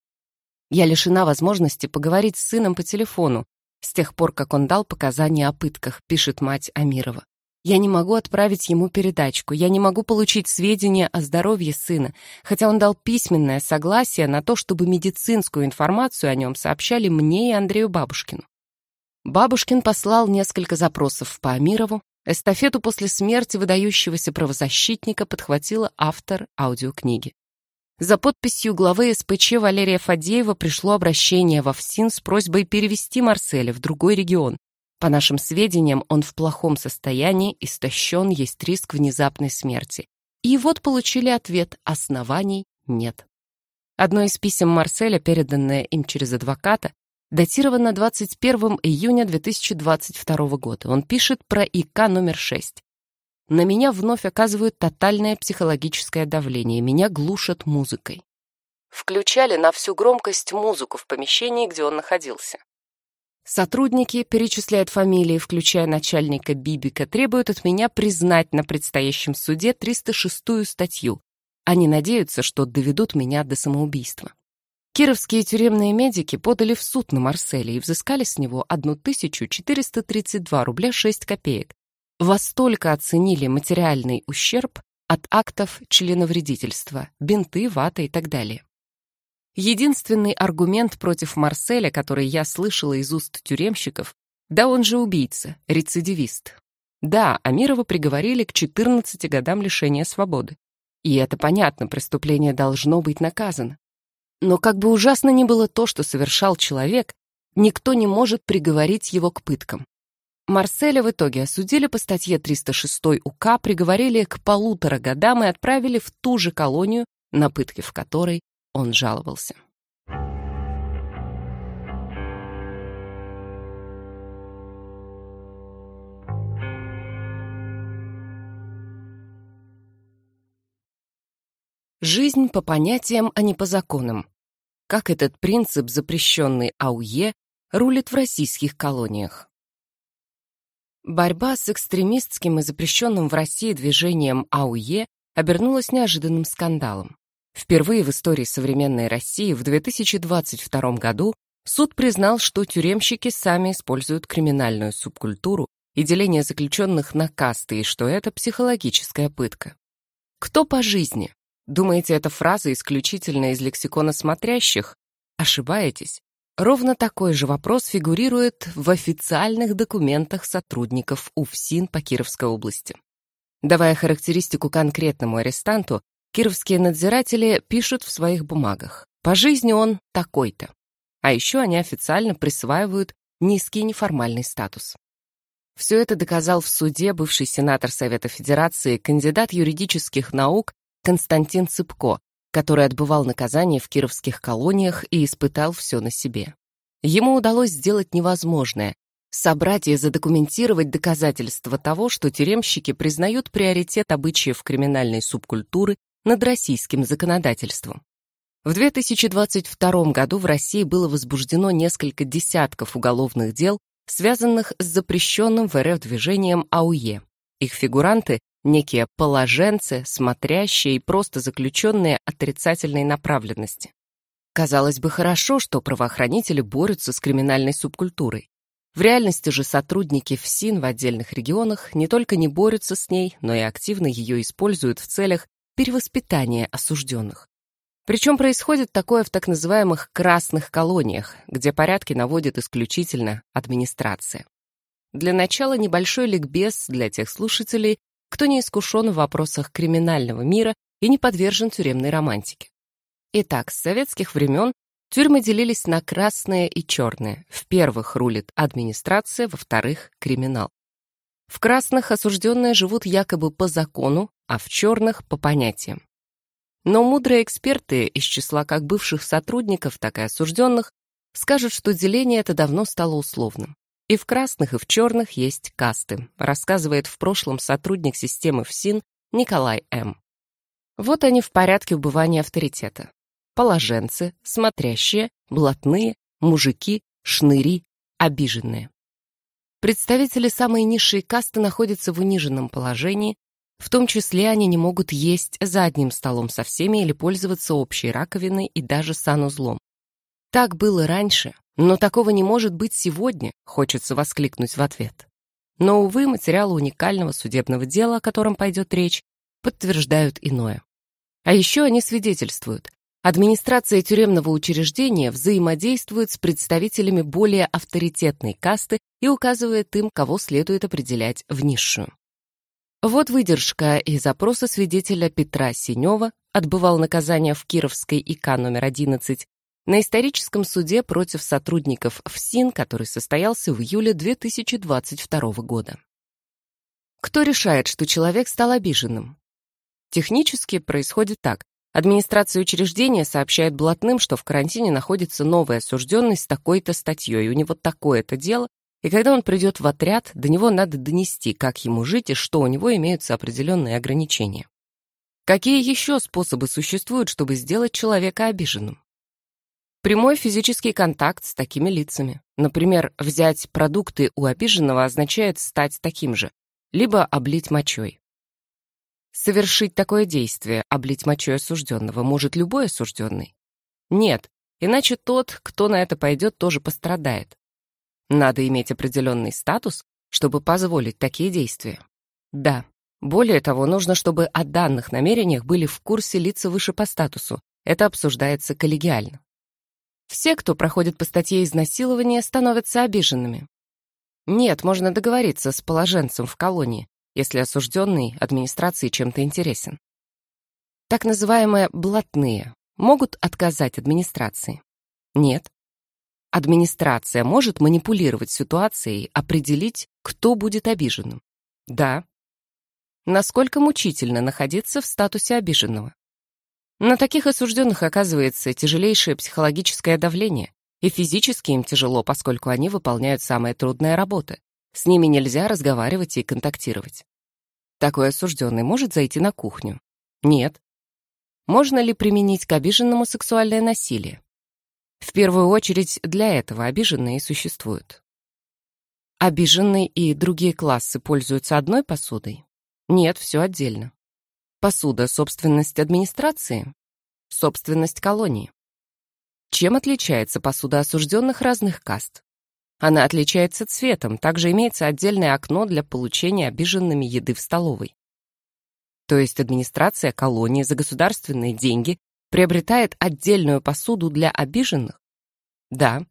Я лишена возможности поговорить с сыном по телефону с тех пор, как он дал показания о пытках, пишет мать Амирова. Я не могу отправить ему передачку, я не могу получить сведения о здоровье сына, хотя он дал письменное согласие на то, чтобы медицинскую информацию о нем сообщали мне и Андрею Бабушкину. Бабушкин послал несколько запросов по Амирову, Эстафету после смерти выдающегося правозащитника подхватила автор аудиокниги. За подписью главы СПЧ Валерия Фадеева пришло обращение в ФСИН с просьбой перевести Марселя в другой регион. По нашим сведениям, он в плохом состоянии, истощен, есть риск внезапной смерти. И вот получили ответ «оснований нет». Одно из писем Марселя, переданное им через адвоката, датировано 21 июня 2022 года. Он пишет про ИК номер 6. «На меня вновь оказывают тотальное психологическое давление, меня глушат музыкой». Включали на всю громкость музыку в помещении, где он находился. Сотрудники, перечисляют фамилии, включая начальника Бибика, требуют от меня признать на предстоящем суде 306-ю статью. Они надеются, что доведут меня до самоубийства. Кировские тюремные медики подали в суд на Марселе и взыскали с него 1432 рубля 6 копеек. Во столько оценили материальный ущерб от актов членовредительства, бинты, вата и так далее. Единственный аргумент против Марселя, который я слышала из уст тюремщиков, да он же убийца, рецидивист. Да, Амирова приговорили к 14 годам лишения свободы. И это понятно, преступление должно быть наказано. Но как бы ужасно ни было то, что совершал человек, никто не может приговорить его к пыткам. Марселя в итоге осудили по статье 306 УК, приговорили к полутора годам и отправили в ту же колонию, на пытки в которой он жаловался. Жизнь по понятиям, а не по законам. Как этот принцип, запрещенный АУЕ, рулит в российских колониях. Борьба с экстремистским и запрещенным в России движением АУЕ обернулась неожиданным скандалом. Впервые в истории современной России в 2022 году суд признал, что тюремщики сами используют криминальную субкультуру и деление заключенных на касты, и что это психологическая пытка. Кто по жизни? Думаете, эта фраза исключительно из лексикона смотрящих? Ошибаетесь. Ровно такой же вопрос фигурирует в официальных документах сотрудников УФСИН по Кировской области. Давая характеристику конкретному арестанту, кировские надзиратели пишут в своих бумагах. По жизни он такой-то. А еще они официально присваивают низкий неформальный статус. Все это доказал в суде бывший сенатор Совета Федерации, кандидат юридических наук Константин Цыпко, который отбывал наказание в кировских колониях и испытал все на себе. Ему удалось сделать невозможное собрать и задокументировать доказательства того, что тюремщики признают приоритет обычаев криминальной субкультуры над российским законодательством. В 2022 году в России было возбуждено несколько десятков уголовных дел, связанных с запрещенным в РФ движением АУЕ. Их фигуранты — некие положенцы, смотрящие и просто заключенные отрицательной направленности. Казалось бы, хорошо, что правоохранители борются с криминальной субкультурой. В реальности же сотрудники ФСИН в отдельных регионах не только не борются с ней, но и активно ее используют в целях перевоспитания осужденных. Причем происходит такое в так называемых «красных колониях», где порядки наводит исключительно администрация. Для начала небольшой ликбез для тех слушателей, кто не искушен в вопросах криминального мира и не подвержен тюремной романтике. Итак, с советских времен Тюрьмы делились на красные и черные. В первых рулит администрация, во вторых — криминал. В красных осужденные живут якобы по закону, а в черных — по понятиям. Но мудрые эксперты из числа как бывших сотрудников, так и осужденных скажут, что деление это давно стало условным. И в красных, и в черных есть касты, рассказывает в прошлом сотрудник системы ФСИН Николай М. Вот они в порядке убывания авторитета положенцы, смотрящие, блатные, мужики, шныри, обиженные. Представители самой низшей касты находятся в униженном положении, в том числе они не могут есть за одним столом со всеми или пользоваться общей раковиной и даже санузлом. Так было раньше, но такого не может быть сегодня, хочется воскликнуть в ответ. Но, увы, материалы уникального судебного дела, о котором пойдет речь, подтверждают иное. А еще они свидетельствуют, Администрация тюремного учреждения взаимодействует с представителями более авторитетной касты и указывает им, кого следует определять в низшую. Вот выдержка из опроса свидетеля Петра Синева, отбывал наказание в Кировской ИК номер 11, на историческом суде против сотрудников ФСИН, который состоялся в июле 2022 года. Кто решает, что человек стал обиженным? Технически происходит так. Администрация учреждения сообщает блатным, что в карантине находится новый осужденный с такой-то статьей, у него такое-то дело, и когда он придет в отряд, до него надо донести, как ему жить и что у него имеются определенные ограничения. Какие еще способы существуют, чтобы сделать человека обиженным? Прямой физический контакт с такими лицами. Например, взять продукты у обиженного означает стать таким же, либо облить мочой. Совершить такое действие, облить мочой осужденного, может любой осужденный? Нет, иначе тот, кто на это пойдет, тоже пострадает. Надо иметь определенный статус, чтобы позволить такие действия. Да. Более того, нужно, чтобы о данных намерениях были в курсе лица выше по статусу. Это обсуждается коллегиально. Все, кто проходит по статье изнасилования, становятся обиженными. Нет, можно договориться с положенцем в колонии, если осужденный администрации чем-то интересен. Так называемые «блатные» могут отказать администрации? Нет. Администрация может манипулировать ситуацией, определить, кто будет обиженным? Да. Насколько мучительно находиться в статусе обиженного? На таких осужденных оказывается тяжелейшее психологическое давление, и физически им тяжело, поскольку они выполняют самые трудные работы. С ними нельзя разговаривать и контактировать. Такой осужденный может зайти на кухню? Нет. можно ли применить к обиженному сексуальное насилие? В первую очередь для этого обиженные существуют. Обиженные и другие классы пользуются одной посудой? Нет, все отдельно. Посуда — собственность администрации? Собственность колонии. Чем отличается посуда осужденных разных каст? Она отличается цветом, также имеется отдельное окно для получения обиженными еды в столовой. То есть администрация колонии за государственные деньги приобретает отдельную посуду для обиженных? Да.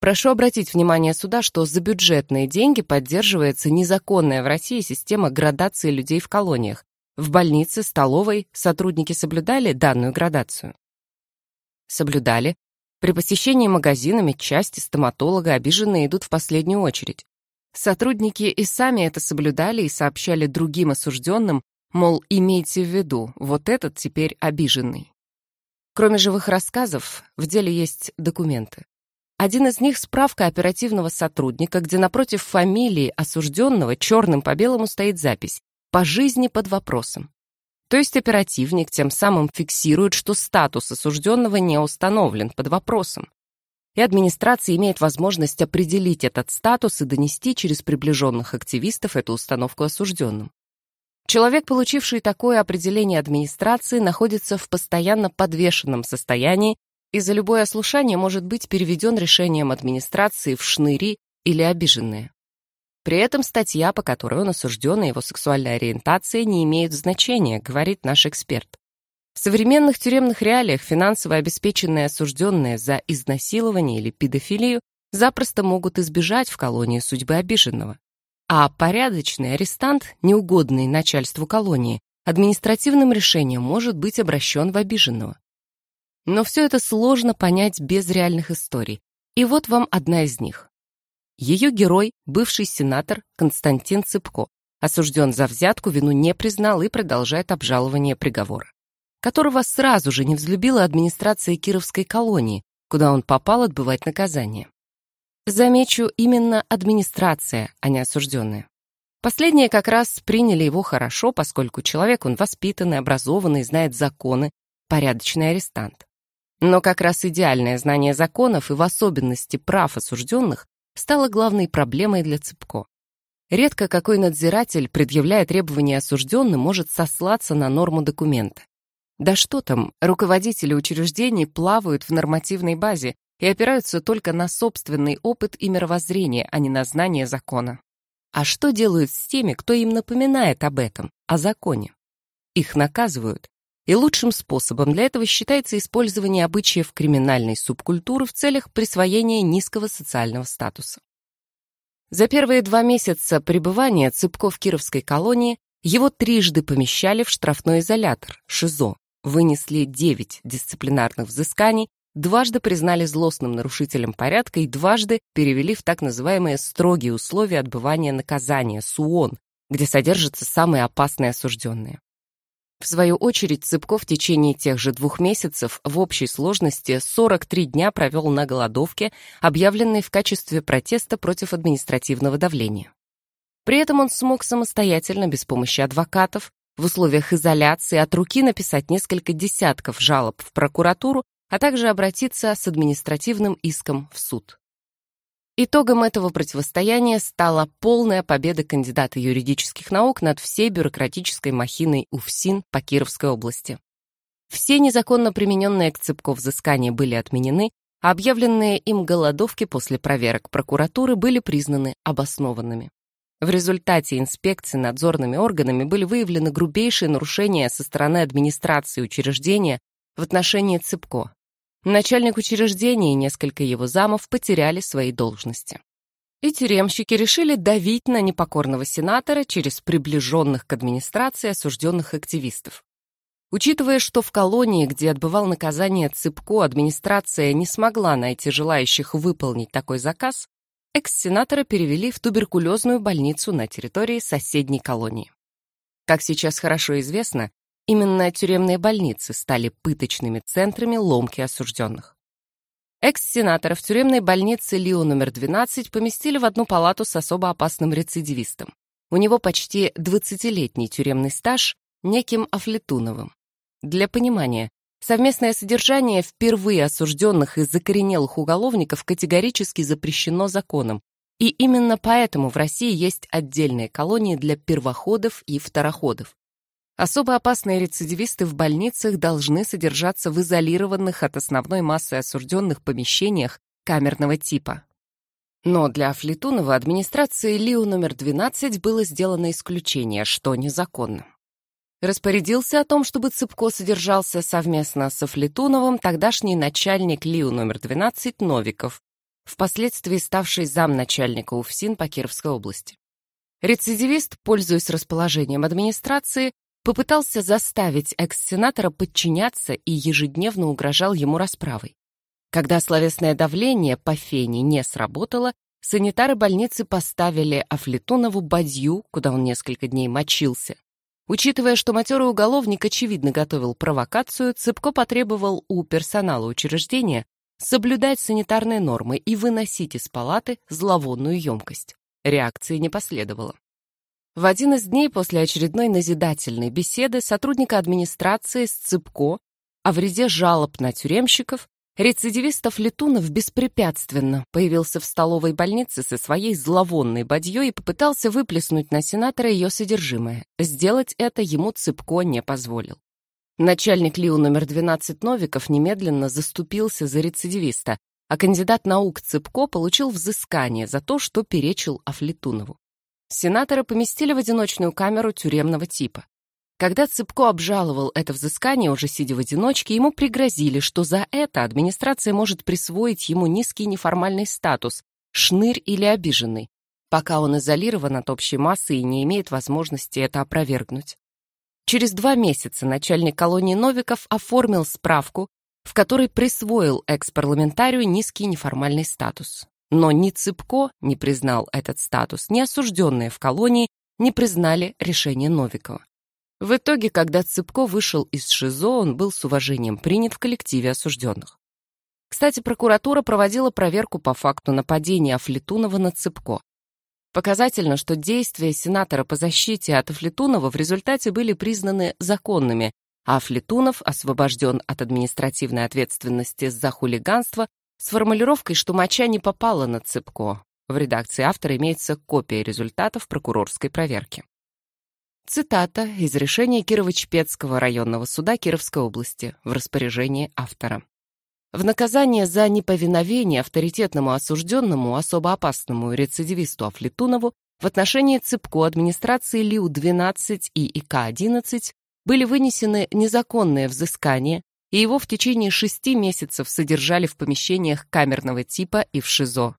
Прошу обратить внимание суда, что за бюджетные деньги поддерживается незаконная в России система градации людей в колониях. В больнице, столовой сотрудники соблюдали данную градацию? Соблюдали. При посещении магазина, медчасти, стоматолога обиженные идут в последнюю очередь. Сотрудники и сами это соблюдали и сообщали другим осужденным, мол, имейте в виду, вот этот теперь обиженный. Кроме живых рассказов, в деле есть документы. Один из них — справка оперативного сотрудника, где напротив фамилии осужденного черным по белому стоит запись «По жизни под вопросом». То есть оперативник тем самым фиксирует, что статус осужденного не установлен под вопросом. И администрация имеет возможность определить этот статус и донести через приближенных активистов эту установку осужденным. Человек, получивший такое определение администрации, находится в постоянно подвешенном состоянии и за любое ослушание может быть переведен решением администрации в шныри или обиженные. При этом статья, по которой он осужден, и его сексуальная ориентация не имеют значения, говорит наш эксперт. В современных тюремных реалиях финансово обеспеченные осужденные за изнасилование или педофилию запросто могут избежать в колонии судьбы обиженного а порядочный арестант, неугодный начальству колонии, административным решением может быть обращен в обиженного. Но все это сложно понять без реальных историй. И вот вам одна из них. Ее герой, бывший сенатор Константин Цыпко, осужден за взятку, вину не признал и продолжает обжалование приговора, которого сразу же не взлюбила администрация Кировской колонии, куда он попал отбывать наказание. Замечу, именно администрация, а не осужденные. Последние как раз приняли его хорошо, поскольку человек он воспитанный, образованный, знает законы, порядочный арестант. Но как раз идеальное знание законов и в особенности прав осужденных стало главной проблемой для Цыпко. Редко какой надзиратель, предъявляя требования осужденным, может сослаться на норму документа. Да что там, руководители учреждений плавают в нормативной базе, и опираются только на собственный опыт и мировоззрение, а не на знание закона. А что делают с теми, кто им напоминает об этом, о законе? Их наказывают. И лучшим способом для этого считается использование обычаев криминальной субкультуры в целях присвоения низкого социального статуса. За первые два месяца пребывания Цыпко в Кировской колонии его трижды помещали в штрафной изолятор, ШИЗО, вынесли 9 дисциплинарных взысканий дважды признали злостным нарушителем порядка и дважды перевели в так называемые строгие условия отбывания наказания, СУОН, где содержатся самые опасные осужденные. В свою очередь, Цыпко в течение тех же двух месяцев в общей сложности 43 дня провел на голодовке, объявленной в качестве протеста против административного давления. При этом он смог самостоятельно, без помощи адвокатов, в условиях изоляции от руки написать несколько десятков жалоб в прокуратуру а также обратиться с административным иском в суд. Итогом этого противостояния стала полная победа кандидата юридических наук над всей бюрократической махиной УФСИН по Кировской области. Все незаконно примененные к Цыпко взыскания были отменены, а объявленные им голодовки после проверок прокуратуры были признаны обоснованными. В результате инспекции надзорными органами были выявлены грубейшие нарушения со стороны администрации учреждения в отношении Цыпко, Начальник учреждения и несколько его замов потеряли свои должности. И тюремщики решили давить на непокорного сенатора через приближенных к администрации осужденных активистов. Учитывая, что в колонии, где отбывал наказание Цыпко, администрация не смогла найти желающих выполнить такой заказ, экс-сенатора перевели в туберкулезную больницу на территории соседней колонии. Как сейчас хорошо известно, Именно тюремные больницы стали пыточными центрами ломки осужденных. Экс-сенатора в тюремной больнице Лио номер 12 поместили в одну палату с особо опасным рецидивистом. У него почти 20-летний тюремный стаж неким Афлетуновым. Для понимания, совместное содержание впервые осужденных и закоренелых уголовников категорически запрещено законом, и именно поэтому в России есть отдельные колонии для первоходов и второходов. Особо опасные рецидивисты в больницах должны содержаться в изолированных от основной массы осужденных помещениях камерного типа. Но для Флетунова администрации ЛИУ номер 12 было сделано исключение, что незаконно. Распорядился о том, чтобы Цыпко содержался совместно со Флетуновым тогдашний начальник ЛИУ номер 12 Новиков, впоследствии ставший замначальника УФСИН по Кировской области. Рецидивист, пользуясь расположением администрации, попытался заставить экс-сенатора подчиняться и ежедневно угрожал ему расправой. Когда словесное давление по фене не сработало, санитары больницы поставили Афлетонову бадью, куда он несколько дней мочился. Учитывая, что матерый уголовник очевидно готовил провокацию, Цыпко потребовал у персонала учреждения соблюдать санитарные нормы и выносить из палаты зловонную емкость. Реакции не последовало. В один из дней после очередной назидательной беседы сотрудника администрации с Цыпко о вреде жалоб на тюремщиков рецидивистов Летунов беспрепятственно появился в столовой больнице со своей зловонной бадьей и попытался выплеснуть на сенатора ее содержимое. Сделать это ему Цыпко не позволил. Начальник ЛИУ номер 12 Новиков немедленно заступился за рецидивиста, а кандидат наук Цыпко получил взыскание за то, что перечил Афлетунову. Сенатора поместили в одиночную камеру тюремного типа. Когда Цыпко обжаловал это взыскание, уже сидя в одиночке, ему пригрозили, что за это администрация может присвоить ему низкий неформальный статус, шнырь или обиженный, пока он изолирован от общей массы и не имеет возможности это опровергнуть. Через два месяца начальник колонии Новиков оформил справку, в которой присвоил экс-парламентарию низкий неформальный статус. Но ни Цыпко не признал этот статус, ни осужденные в колонии не признали решение Новикова. В итоге, когда Цыпко вышел из ШИЗО, он был с уважением принят в коллективе осужденных. Кстати, прокуратура проводила проверку по факту нападения Афлетунова на Цыпко. Показательно, что действия сенатора по защите от Афлетунова в результате были признаны законными, а Афлетунов освобожден от административной ответственности за хулиганство с формулировкой, что моча не попала на Цыпко. В редакции автора имеется копия результатов прокурорской проверки. Цитата из решения Кирово-Чепецкого районного суда Кировской области в распоряжении автора. В наказание за неповиновение авторитетному осужденному, особо опасному рецидивисту Афлетунову в отношении Цыпко администрации ЛИУ-12 и ИК-11 были вынесены незаконные взыскания, и его в течение шести месяцев содержали в помещениях камерного типа и в ШИЗО.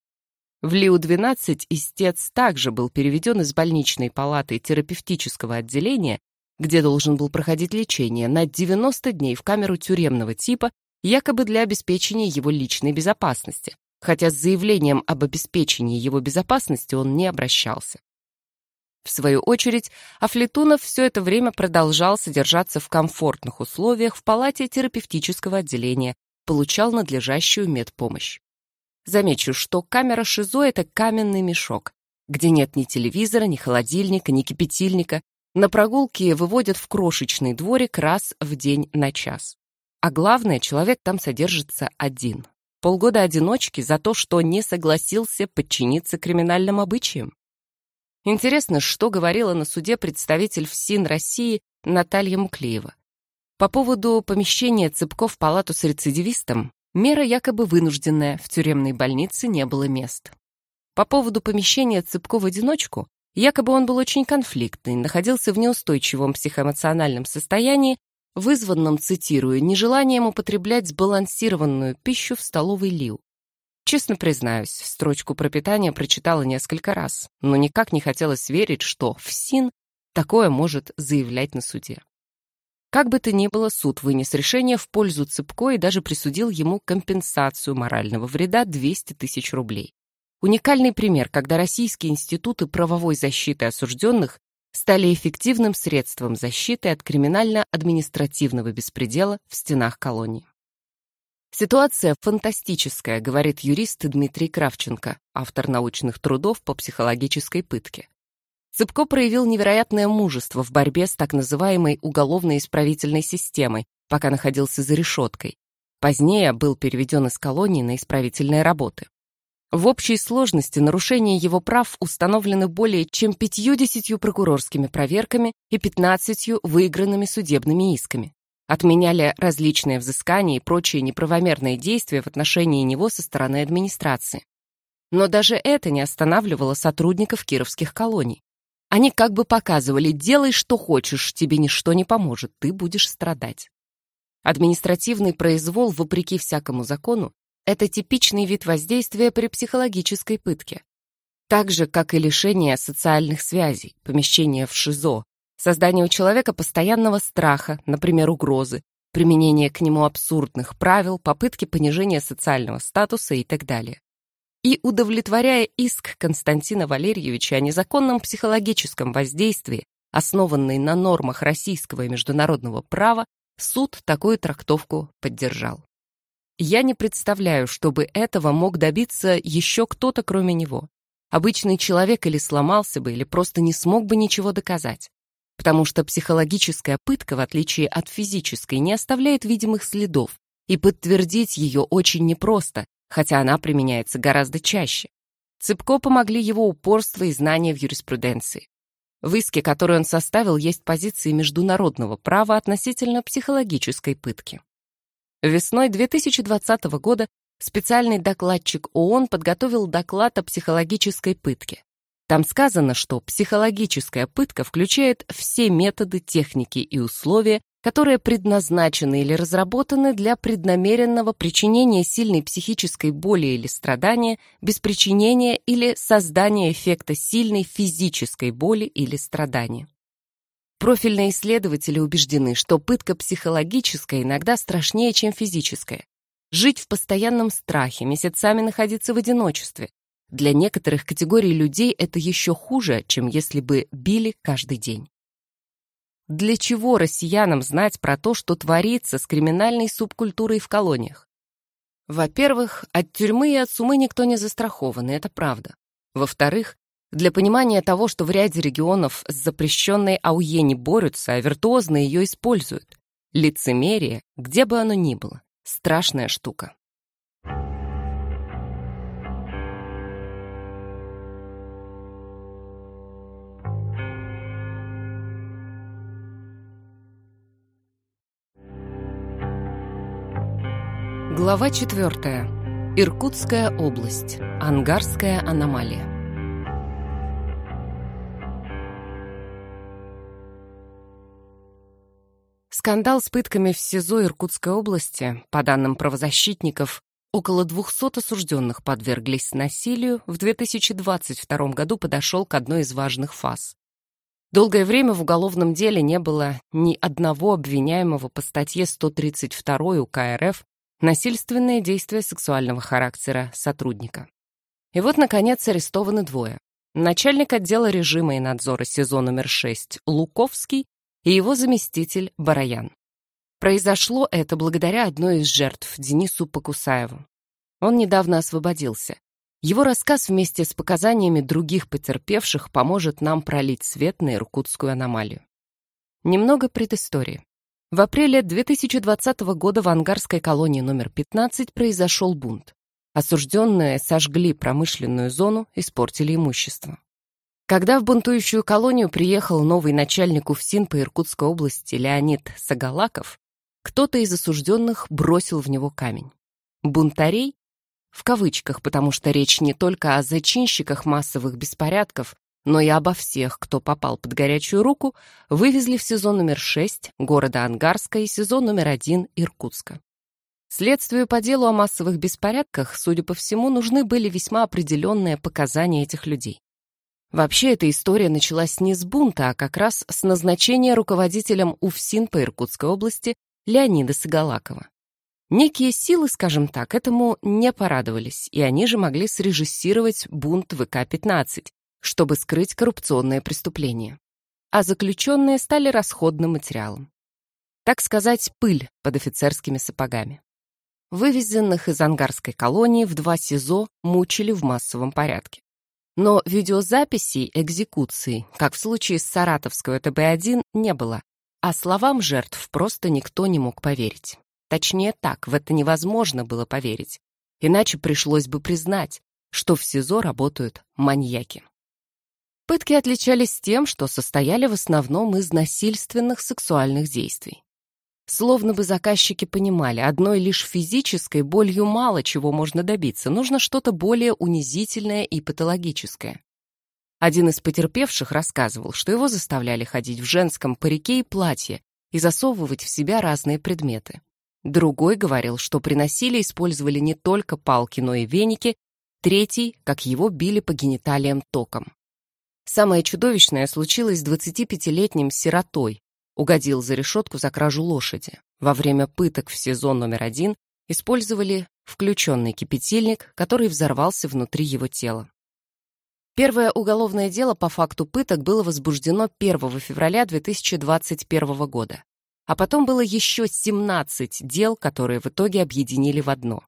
В ЛИУ-12 истец также был переведен из больничной палаты терапевтического отделения, где должен был проходить лечение, на 90 дней в камеру тюремного типа, якобы для обеспечения его личной безопасности, хотя с заявлением об обеспечении его безопасности он не обращался. В свою очередь, Афлетунов все это время продолжал содержаться в комфортных условиях в палате терапевтического отделения, получал надлежащую медпомощь. Замечу, что камера ШИЗО — это каменный мешок, где нет ни телевизора, ни холодильника, ни кипятильника. На прогулки выводят в крошечный дворик раз в день на час. А главное, человек там содержится один. Полгода одиночки за то, что не согласился подчиниться криминальным обычаям. Интересно, что говорила на суде представитель ФСИН России Наталья Муклеева. По поводу помещения Цыпко в палату с рецидивистом, мера якобы вынужденная, в тюремной больнице не было мест. По поводу помещения Цыпко в одиночку, якобы он был очень конфликтный, находился в неустойчивом психоэмоциональном состоянии, вызванном, цитирую, нежеланием употреблять сбалансированную пищу в столовой Лиу. Честно признаюсь, строчку про питание прочитала несколько раз, но никак не хотелось верить, что ФСИН такое может заявлять на суде. Как бы то ни было, суд вынес решение в пользу Цыпко и даже присудил ему компенсацию морального вреда 200 тысяч рублей. Уникальный пример, когда российские институты правовой защиты осужденных стали эффективным средством защиты от криминально-административного беспредела в стенах колонии. Ситуация фантастическая, говорит юрист Дмитрий Кравченко, автор научных трудов по психологической пытке. Цыпко проявил невероятное мужество в борьбе с так называемой уголовно-исправительной системой, пока находился за решеткой. Позднее был переведен из колонии на исправительные работы. В общей сложности нарушения его прав установлены более чем 50 прокурорскими проверками и 15 выигранными судебными исками. Отменяли различные взыскания и прочие неправомерные действия в отношении него со стороны администрации. Но даже это не останавливало сотрудников кировских колоний. Они как бы показывали «делай, что хочешь, тебе ничто не поможет, ты будешь страдать». Административный произвол, вопреки всякому закону, это типичный вид воздействия при психологической пытке. Так же, как и лишение социальных связей, помещение в ШИЗО, создание у человека постоянного страха, например, угрозы, применение к нему абсурдных правил, попытки понижения социального статуса и так далее. И удовлетворяя иск Константина Валерьевича о незаконном психологическом воздействии, основанный на нормах российского и международного права, суд такую трактовку поддержал. Я не представляю, чтобы этого мог добиться еще кто-то, кроме него. Обычный человек или сломался бы, или просто не смог бы ничего доказать. Потому что психологическая пытка, в отличие от физической, не оставляет видимых следов, и подтвердить ее очень непросто, хотя она применяется гораздо чаще. Цыпко помогли его упорство и знания в юриспруденции. В иске, который он составил, есть позиции международного права относительно психологической пытки. Весной 2020 года специальный докладчик ООН подготовил доклад о психологической пытке. Там сказано, что психологическая пытка включает все методы, техники и условия, которые предназначены или разработаны для преднамеренного причинения сильной психической боли или страдания без причинения или создания эффекта сильной физической боли или страдания. Профильные исследователи убеждены, что пытка психологическая иногда страшнее, чем физическая. Жить в постоянном страхе, месяцами находиться в одиночестве. Для некоторых категорий людей это еще хуже, чем если бы били каждый день. Для чего россиянам знать про то, что творится с криминальной субкультурой в колониях? Во-первых, от тюрьмы и от сумы никто не застрахован, и это правда. Во-вторых, для понимания того, что в ряде регионов с запрещенной АУЕ не борются, а виртуозно ее используют. Лицемерие, где бы оно ни было, страшная штука. Глава 4. Иркутская область. Ангарская аномалия. Скандал с пытками в СИЗО Иркутской области, по данным правозащитников, около 200 осужденных подверглись насилию, в 2022 году подошел к одной из важных фаз. Долгое время в уголовном деле не было ни одного обвиняемого по статье 132 УК РФ «Насильственные действия сексуального характера сотрудника». И вот, наконец, арестованы двое. Начальник отдела режима и надзора СИЗО номер 6 Луковский и его заместитель Бараян. Произошло это благодаря одной из жертв, Денису Покусаеву. Он недавно освободился. Его рассказ вместе с показаниями других потерпевших поможет нам пролить свет на иркутскую аномалию. Немного предыстории. В апреле 2020 года в ангарской колонии номер 15 произошел бунт. Осужденные сожгли промышленную зону, испортили имущество. Когда в бунтующую колонию приехал новый начальник УФСИН по Иркутской области Леонид Сагалаков, кто-то из осужденных бросил в него камень. Бунтарей, в кавычках, потому что речь не только о зачинщиках массовых беспорядков, но и обо всех, кто попал под горячую руку, вывезли в сезон номер 6 города Ангарска и сезон номер 1 Иркутска. Следствию по делу о массовых беспорядках, судя по всему, нужны были весьма определенные показания этих людей. Вообще, эта история началась не с бунта, а как раз с назначения руководителем УФСИН по Иркутской области Леонида Сагалакова. Некие силы, скажем так, этому не порадовались, и они же могли срежиссировать бунт ВК-15, чтобы скрыть коррупционное преступление. А заключенные стали расходным материалом. Так сказать, пыль под офицерскими сапогами. Вывезенных из ангарской колонии в два СИЗО мучили в массовом порядке. Но видеозаписей экзекуции, как в случае с Саратовской ОТБ-1, не было, а словам жертв просто никто не мог поверить. Точнее так, в это невозможно было поверить. Иначе пришлось бы признать, что в СИЗО работают маньяки. Пытки отличались тем, что состояли в основном из насильственных сексуальных действий. Словно бы заказчики понимали, одной лишь физической болью мало чего можно добиться, нужно что-то более унизительное и патологическое. Один из потерпевших рассказывал, что его заставляли ходить в женском парике и платье и засовывать в себя разные предметы. Другой говорил, что при насилии использовали не только палки, но и веники, третий, как его били по гениталиям током. Самое чудовищное случилось с 25-летним сиротой, угодил за решетку за кражу лошади. Во время пыток в сезон номер один использовали включенный кипятильник, который взорвался внутри его тела. Первое уголовное дело по факту пыток было возбуждено 1 февраля 2021 года, а потом было еще 17 дел, которые в итоге объединили в одно.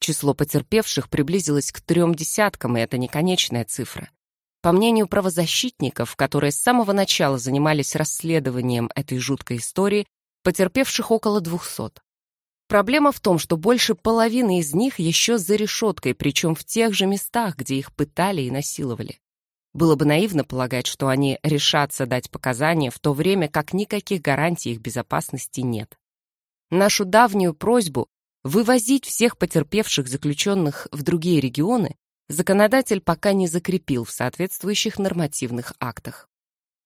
Число потерпевших приблизилось к трем десяткам, и это не конечная цифра. По мнению правозащитников, которые с самого начала занимались расследованием этой жуткой истории, потерпевших около 200. Проблема в том, что больше половины из них еще за решеткой, причем в тех же местах, где их пытали и насиловали. Было бы наивно полагать, что они решатся дать показания, в то время как никаких гарантий их безопасности нет. Нашу давнюю просьбу вывозить всех потерпевших заключенных в другие регионы законодатель пока не закрепил в соответствующих нормативных актах.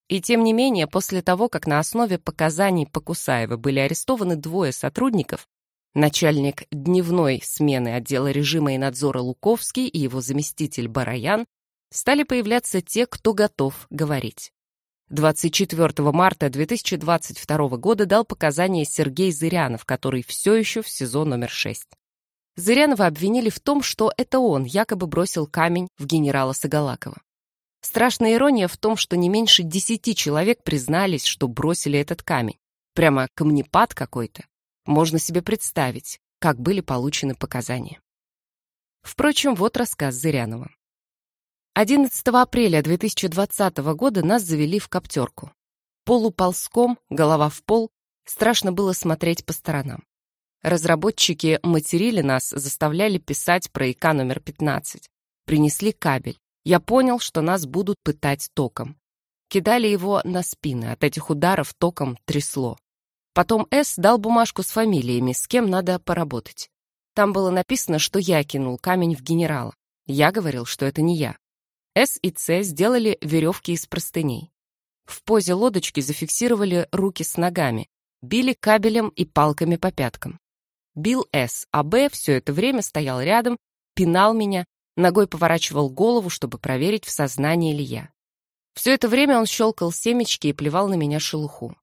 И тем не менее, после того, как на основе показаний Покусаева были арестованы двое сотрудников, начальник дневной смены отдела режима и надзора Луковский и его заместитель Бараян, стали появляться те, кто готов говорить. 24 марта 2022 года дал показания Сергей Зырянов, который все еще в СИЗО номер 6. Зырянова обвинили в том, что это он якобы бросил камень в генерала Сагалакова. Страшная ирония в том, что не меньше десяти человек признались, что бросили этот камень. Прямо камнепад какой-то. Можно себе представить, как были получены показания. Впрочем, вот рассказ Зырянова. 11 апреля 2020 года нас завели в коптерку. Полуползком, голова в пол, страшно было смотреть по сторонам. Разработчики материли нас, заставляли писать про ИК номер 15. Принесли кабель. Я понял, что нас будут пытать током. Кидали его на спины, от этих ударов током трясло. Потом С дал бумажку с фамилиями, с кем надо поработать. Там было написано, что я кинул камень в генерала. Я говорил, что это не я. С и С сделали веревки из простыней. В позе лодочки зафиксировали руки с ногами, били кабелем и палками по пяткам. Бил С, а Б все это время стоял рядом, пинал меня, ногой поворачивал голову, чтобы проверить, в сознании ли я. Все это время он щелкал семечки и плевал на меня шелуху.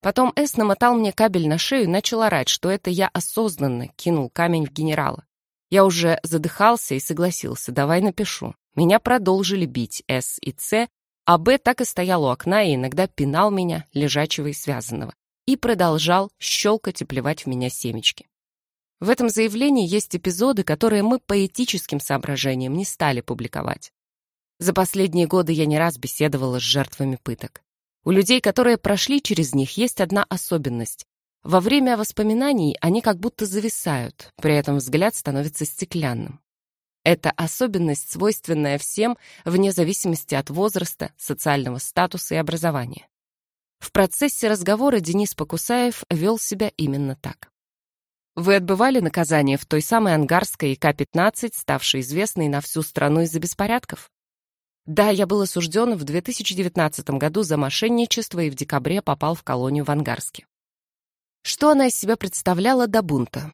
Потом С намотал мне кабель на шею и начал орать, что это я осознанно кинул камень в генерала. Я уже задыхался и согласился, давай напишу. Меня продолжили бить С и С, а Б так и стоял у окна и иногда пинал меня, лежачего и связанного, и продолжал щелкать и плевать в меня семечки. В этом заявлении есть эпизоды, которые мы по этическим соображениям не стали публиковать. За последние годы я не раз беседовала с жертвами пыток. У людей, которые прошли через них, есть одна особенность. Во время воспоминаний они как будто зависают, при этом взгляд становится стеклянным. Это особенность, свойственная всем, вне зависимости от возраста, социального статуса и образования. В процессе разговора Денис Покусаев вел себя именно так. Вы отбывали наказание в той самой ангарской ИК-15, ставшей известной на всю страну из-за беспорядков? Да, я был осужден в 2019 году за мошенничество и в декабре попал в колонию в Ангарске. Что она из себя представляла до бунта?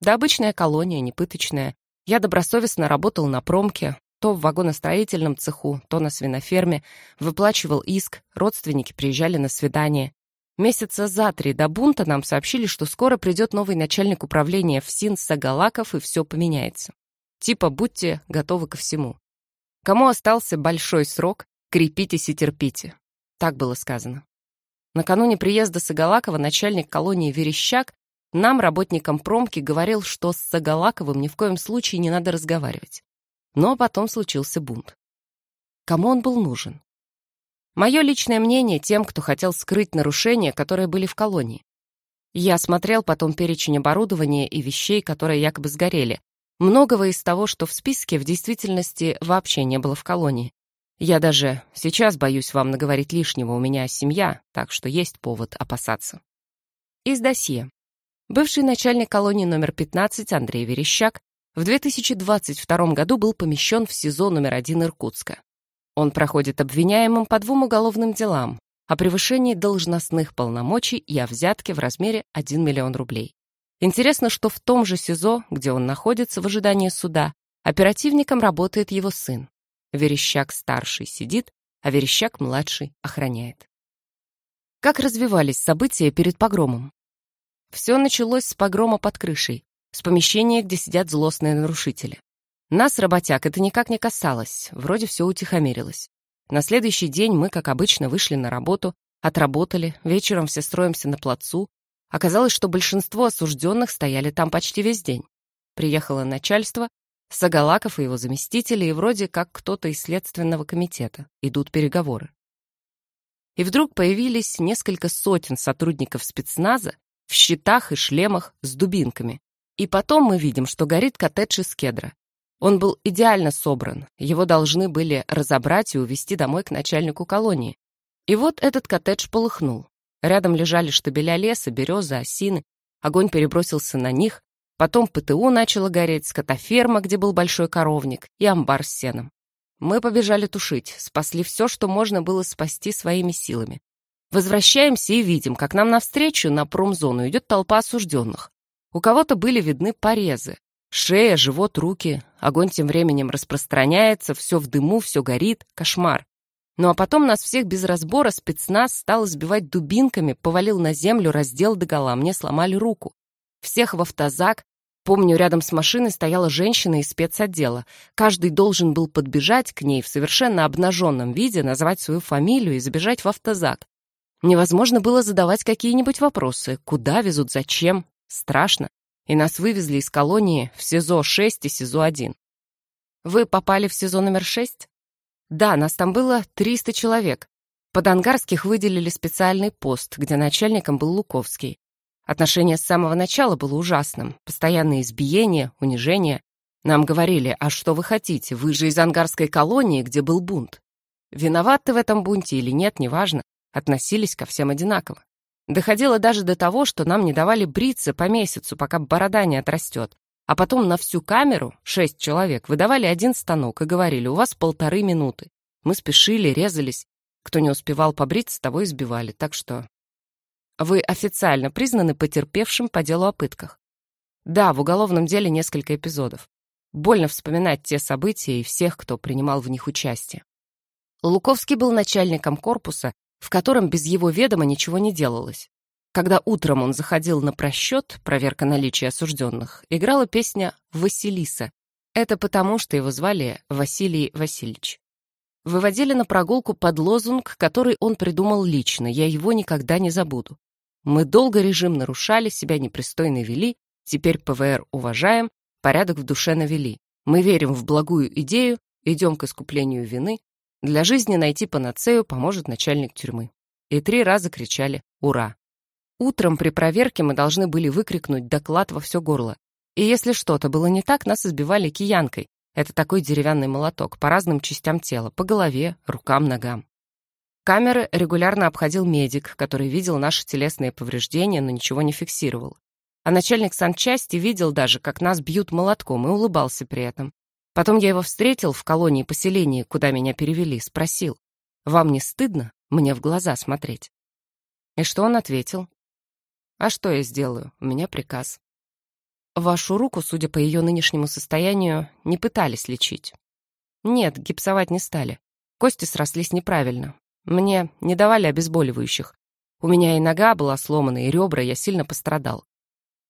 Да обычная колония, не пыточная. Я добросовестно работал на промке, то в вагоностроительном цеху, то на свиноферме, выплачивал иск, родственники приезжали на свидание. Месяца за три до бунта нам сообщили, что скоро придет новый начальник управления ФСИН Сагалаков и все поменяется. Типа будьте готовы ко всему. Кому остался большой срок, крепитесь и терпите. Так было сказано. Накануне приезда Сагалакова начальник колонии Верещак нам, работникам промки, говорил, что с Сагалаковым ни в коем случае не надо разговаривать. Но потом случился бунт. Кому он был нужен? Мое личное мнение тем, кто хотел скрыть нарушения, которые были в колонии. Я смотрел потом перечень оборудования и вещей, которые якобы сгорели. Многого из того, что в списке, в действительности вообще не было в колонии. Я даже сейчас боюсь вам наговорить лишнего, у меня семья, так что есть повод опасаться. Из досье. Бывший начальник колонии номер 15 Андрей Верещак в 2022 году был помещен в СИЗО номер 1 Иркутска. Он проходит обвиняемым по двум уголовным делам о превышении должностных полномочий и о взятке в размере 1 миллион рублей. Интересно, что в том же СИЗО, где он находится в ожидании суда, оперативником работает его сын. Верещак-старший сидит, а Верещак-младший охраняет. Как развивались события перед погромом? Все началось с погрома под крышей, с помещения, где сидят злостные нарушители. Нас, работяг, это никак не касалось, вроде все утихомирилось. На следующий день мы, как обычно, вышли на работу, отработали, вечером все строимся на плацу. Оказалось, что большинство осужденных стояли там почти весь день. Приехало начальство, Сагалаков и его заместители, и вроде как кто-то из следственного комитета. Идут переговоры. И вдруг появились несколько сотен сотрудников спецназа в щитах и шлемах с дубинками. И потом мы видим, что горит коттедж из кедра. Он был идеально собран, его должны были разобрать и увезти домой к начальнику колонии. И вот этот коттедж полыхнул. Рядом лежали штабеля леса, березы, осины. Огонь перебросился на них. Потом ПТУ начало гореть, скотоферма, где был большой коровник, и амбар с сеном. Мы побежали тушить, спасли все, что можно было спасти своими силами. Возвращаемся и видим, как нам навстречу на промзону идет толпа осужденных. У кого-то были видны порезы, Шея, живот, руки. Огонь тем временем распространяется, все в дыму, все горит. Кошмар. Ну а потом нас всех без разбора спецназ стал избивать дубинками, повалил на землю, раздел догола, мне сломали руку. Всех в автозак. Помню, рядом с машиной стояла женщина из спецотдела. Каждый должен был подбежать к ней в совершенно обнаженном виде, назвать свою фамилию и забежать в автозак. Невозможно было задавать какие-нибудь вопросы. Куда везут, зачем? Страшно и нас вывезли из колонии в СИЗО-6 и СИЗО-1. Вы попали в СИЗО номер 6? Да, нас там было 300 человек. Под Ангарских выделили специальный пост, где начальником был Луковский. Отношение с самого начала было ужасным. Постоянные избиения, унижения. Нам говорили, а что вы хотите, вы же из ангарской колонии, где был бунт. Виноваты в этом бунте или нет, неважно. Относились ко всем одинаково. Доходило даже до того, что нам не давали бриться по месяцу, пока борода не отрастет. А потом на всю камеру, шесть человек, выдавали один станок и говорили, у вас полторы минуты. Мы спешили, резались. Кто не успевал побриться, того избивали. Так что вы официально признаны потерпевшим по делу о пытках. Да, в уголовном деле несколько эпизодов. Больно вспоминать те события и всех, кто принимал в них участие. Луковский был начальником корпуса в котором без его ведома ничего не делалось. Когда утром он заходил на просчет, проверка наличия осужденных, играла песня «Василиса». Это потому, что его звали Василий Васильевич. Выводили на прогулку под лозунг, который он придумал лично, я его никогда не забуду. Мы долго режим нарушали, себя непристойно вели, теперь ПВР уважаем, порядок в душе навели. Мы верим в благую идею, идем к искуплению вины, для жизни найти панацею поможет начальник тюрьмы. И три раза кричали «Ура!». Утром при проверке мы должны были выкрикнуть доклад во все горло. И если что-то было не так, нас избивали киянкой. Это такой деревянный молоток по разным частям тела, по голове, рукам, ногам. Камеры регулярно обходил медик, который видел наши телесные повреждения, но ничего не фиксировал. А начальник санчасти видел даже, как нас бьют молотком, и улыбался при этом. Потом я его встретил в колонии поселения, куда меня перевели, спросил, «Вам не стыдно мне в глаза смотреть?» И что он ответил? «А что я сделаю? У меня приказ». Вашу руку, судя по ее нынешнему состоянию, не пытались лечить. Нет, гипсовать не стали. Кости срослись неправильно. Мне не давали обезболивающих. У меня и нога была сломана, и ребра, я сильно пострадал.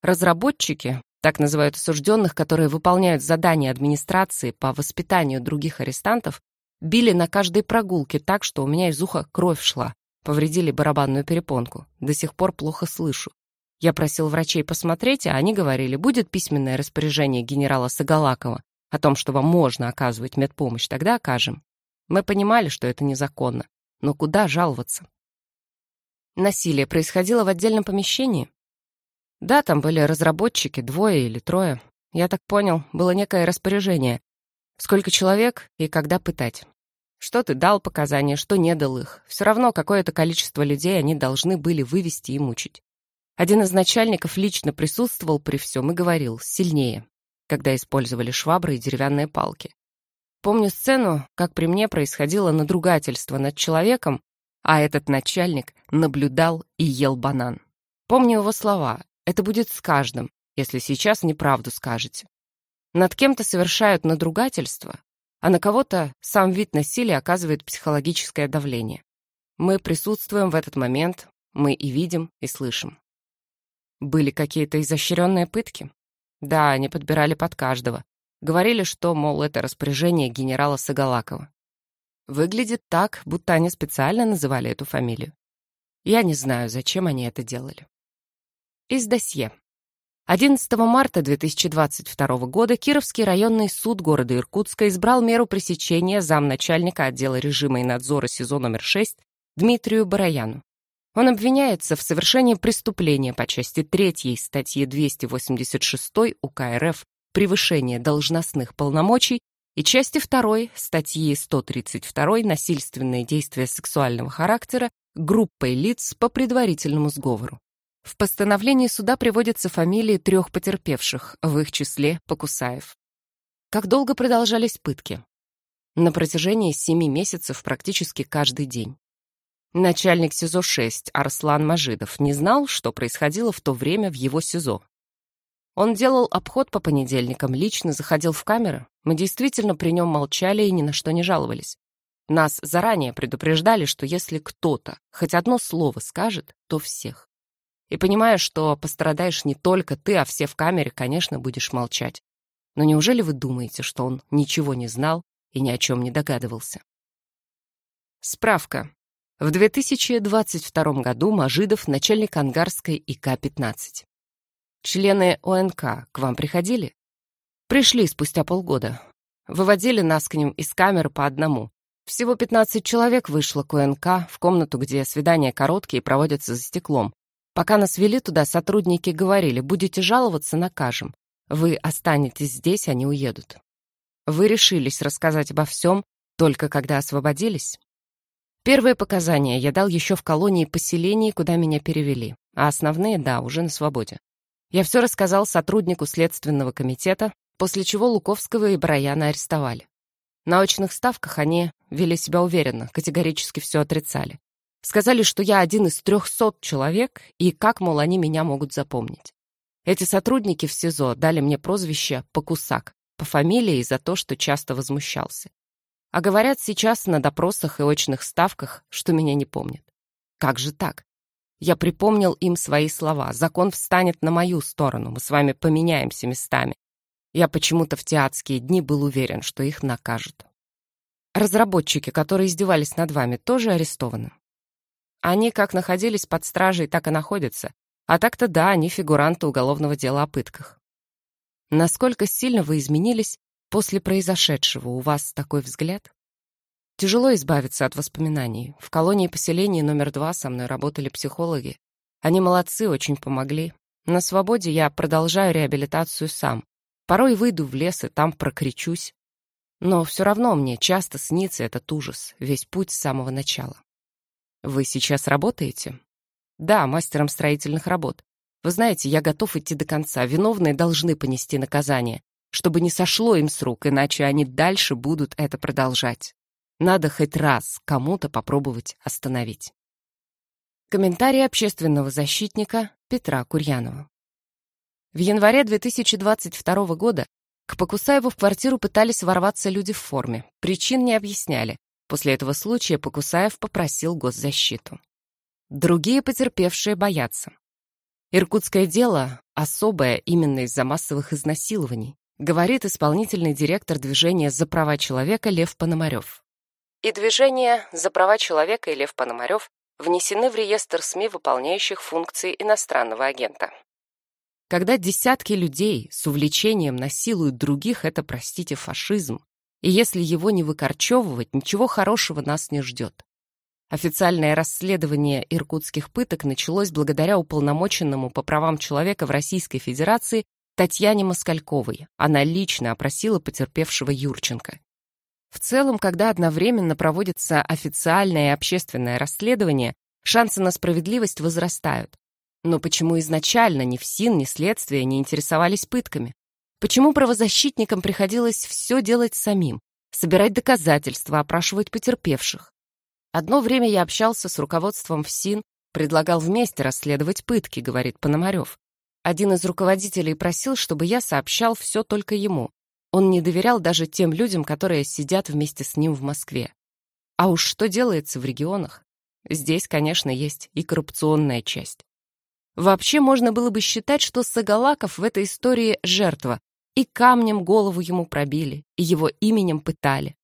Разработчики, так называют осужденных, которые выполняют задания администрации по воспитанию других арестантов, били на каждой прогулке так, что у меня из уха кровь шла. Повредили барабанную перепонку. До сих пор плохо слышу. Я просил врачей посмотреть, а они говорили, будет письменное распоряжение генерала Сагалакова о том, что вам можно оказывать медпомощь, тогда окажем. Мы понимали, что это незаконно, но куда жаловаться? Насилие происходило в отдельном помещении? Да, там были разработчики, двое или трое. Я так понял, было некое распоряжение. Сколько человек и когда пытать. Что ты дал показания, что не дал их. Все равно какое-то количество людей они должны были вывести и мучить. Один из начальников лично присутствовал при всем и говорил «сильнее», когда использовали швабры и деревянные палки. Помню сцену, как при мне происходило надругательство над человеком, а этот начальник наблюдал и ел банан. Помню его слова «это будет с каждым, если сейчас неправду скажете». Над кем-то совершают надругательство, а на кого-то сам вид насилия оказывает психологическое давление. Мы присутствуем в этот момент, мы и видим, и слышим. Были какие-то изощренные пытки? Да, они подбирали под каждого. Говорили, что, мол, это распоряжение генерала Сагалакова. Выглядит так, будто они специально называли эту фамилию. Я не знаю, зачем они это делали. Из досье. 11 марта 2022 года Кировский районный суд города Иркутска избрал меру пресечения замначальника отдела режима и надзора СИЗО номер 6 Дмитрию Бараяну. Он обвиняется в совершении преступления по части 3 статьи 286 УК РФ «Превышение должностных полномочий» и части 2 статьи 132 «Насильственные действия сексуального характера» группой лиц по предварительному сговору. В постановлении суда приводятся фамилии трех потерпевших, в их числе Покусаев. Как долго продолжались пытки? На протяжении семи месяцев практически каждый день. Начальник СИЗО-6 Арслан Мажидов не знал, что происходило в то время в его СИЗО. Он делал обход по понедельникам, лично заходил в камеры. Мы действительно при нем молчали и ни на что не жаловались. Нас заранее предупреждали, что если кто-то хоть одно слово скажет, то всех. И понимая, что пострадаешь не только ты, а все в камере, конечно, будешь молчать. Но неужели вы думаете, что он ничего не знал и ни о чем не догадывался? Справка. В 2022 году Мажидов начальник Ангарской ИК-15. Члены ОНК к вам приходили? Пришли спустя полгода. Выводили нас к ним из камеры по одному. Всего 15 человек вышло к ОНК в комнату, где свидания короткие проводятся за стеклом. Пока нас вели туда, сотрудники говорили, будете жаловаться, накажем. Вы останетесь здесь, они уедут. Вы решились рассказать обо всем, только когда освободились? Первые показания я дал еще в колонии поселений, куда меня перевели, а основные, да, уже на свободе. Я все рассказал сотруднику Следственного комитета, после чего Луковского и Браяна арестовали. На очных ставках они вели себя уверенно, категорически все отрицали. Сказали, что я один из трехсот человек, и как, мол, они меня могут запомнить. Эти сотрудники в СИЗО дали мне прозвище «Покусак» по фамилии за то, что часто возмущался. А говорят сейчас на допросах и очных ставках, что меня не помнят. Как же так? Я припомнил им свои слова. Закон встанет на мою сторону, мы с вами поменяемся местами. Я почему-то в театские дни был уверен, что их накажут. Разработчики, которые издевались над вами, тоже арестованы. Они как находились под стражей, так и находятся. А так-то да, они фигуранты уголовного дела о пытках. Насколько сильно вы изменились После произошедшего у вас такой взгляд? Тяжело избавиться от воспоминаний. В колонии поселения номер два со мной работали психологи. Они молодцы, очень помогли. На свободе я продолжаю реабилитацию сам. Порой выйду в лес и там прокричусь. Но все равно мне часто снится этот ужас, весь путь с самого начала. Вы сейчас работаете? Да, мастером строительных работ. Вы знаете, я готов идти до конца. Виновные должны понести наказание чтобы не сошло им с рук, иначе они дальше будут это продолжать. Надо хоть раз кому-то попробовать остановить. Комментарий общественного защитника Петра Курьянова. В январе 2022 года к Покусаеву в квартиру пытались ворваться люди в форме. Причин не объясняли. После этого случая Покусаев попросил госзащиту. Другие потерпевшие боятся. Иркутское дело особое именно из-за массовых изнасилований говорит исполнительный директор движения «За права человека» Лев Пономарев. И движение «За права человека» и Лев Пономарев внесены в реестр СМИ, выполняющих функции иностранного агента. Когда десятки людей с увлечением насилуют других, это, простите, фашизм. И если его не выкорчевывать, ничего хорошего нас не ждет. Официальное расследование иркутских пыток началось благодаря уполномоченному по правам человека в Российской Федерации Татьяне Москальковой. Она лично опросила потерпевшего Юрченко. В целом, когда одновременно проводится официальное и общественное расследование, шансы на справедливость возрастают. Но почему изначально ни ФСИН, ни следствие не интересовались пытками? Почему правозащитникам приходилось все делать самим? Собирать доказательства, опрашивать потерпевших? Одно время я общался с руководством ФСИН, предлагал вместе расследовать пытки, говорит Пономарев. Один из руководителей просил, чтобы я сообщал все только ему. Он не доверял даже тем людям, которые сидят вместе с ним в Москве. А уж что делается в регионах? Здесь, конечно, есть и коррупционная часть. Вообще можно было бы считать, что Сагалаков в этой истории жертва, и камнем голову ему пробили, и его именем пытали.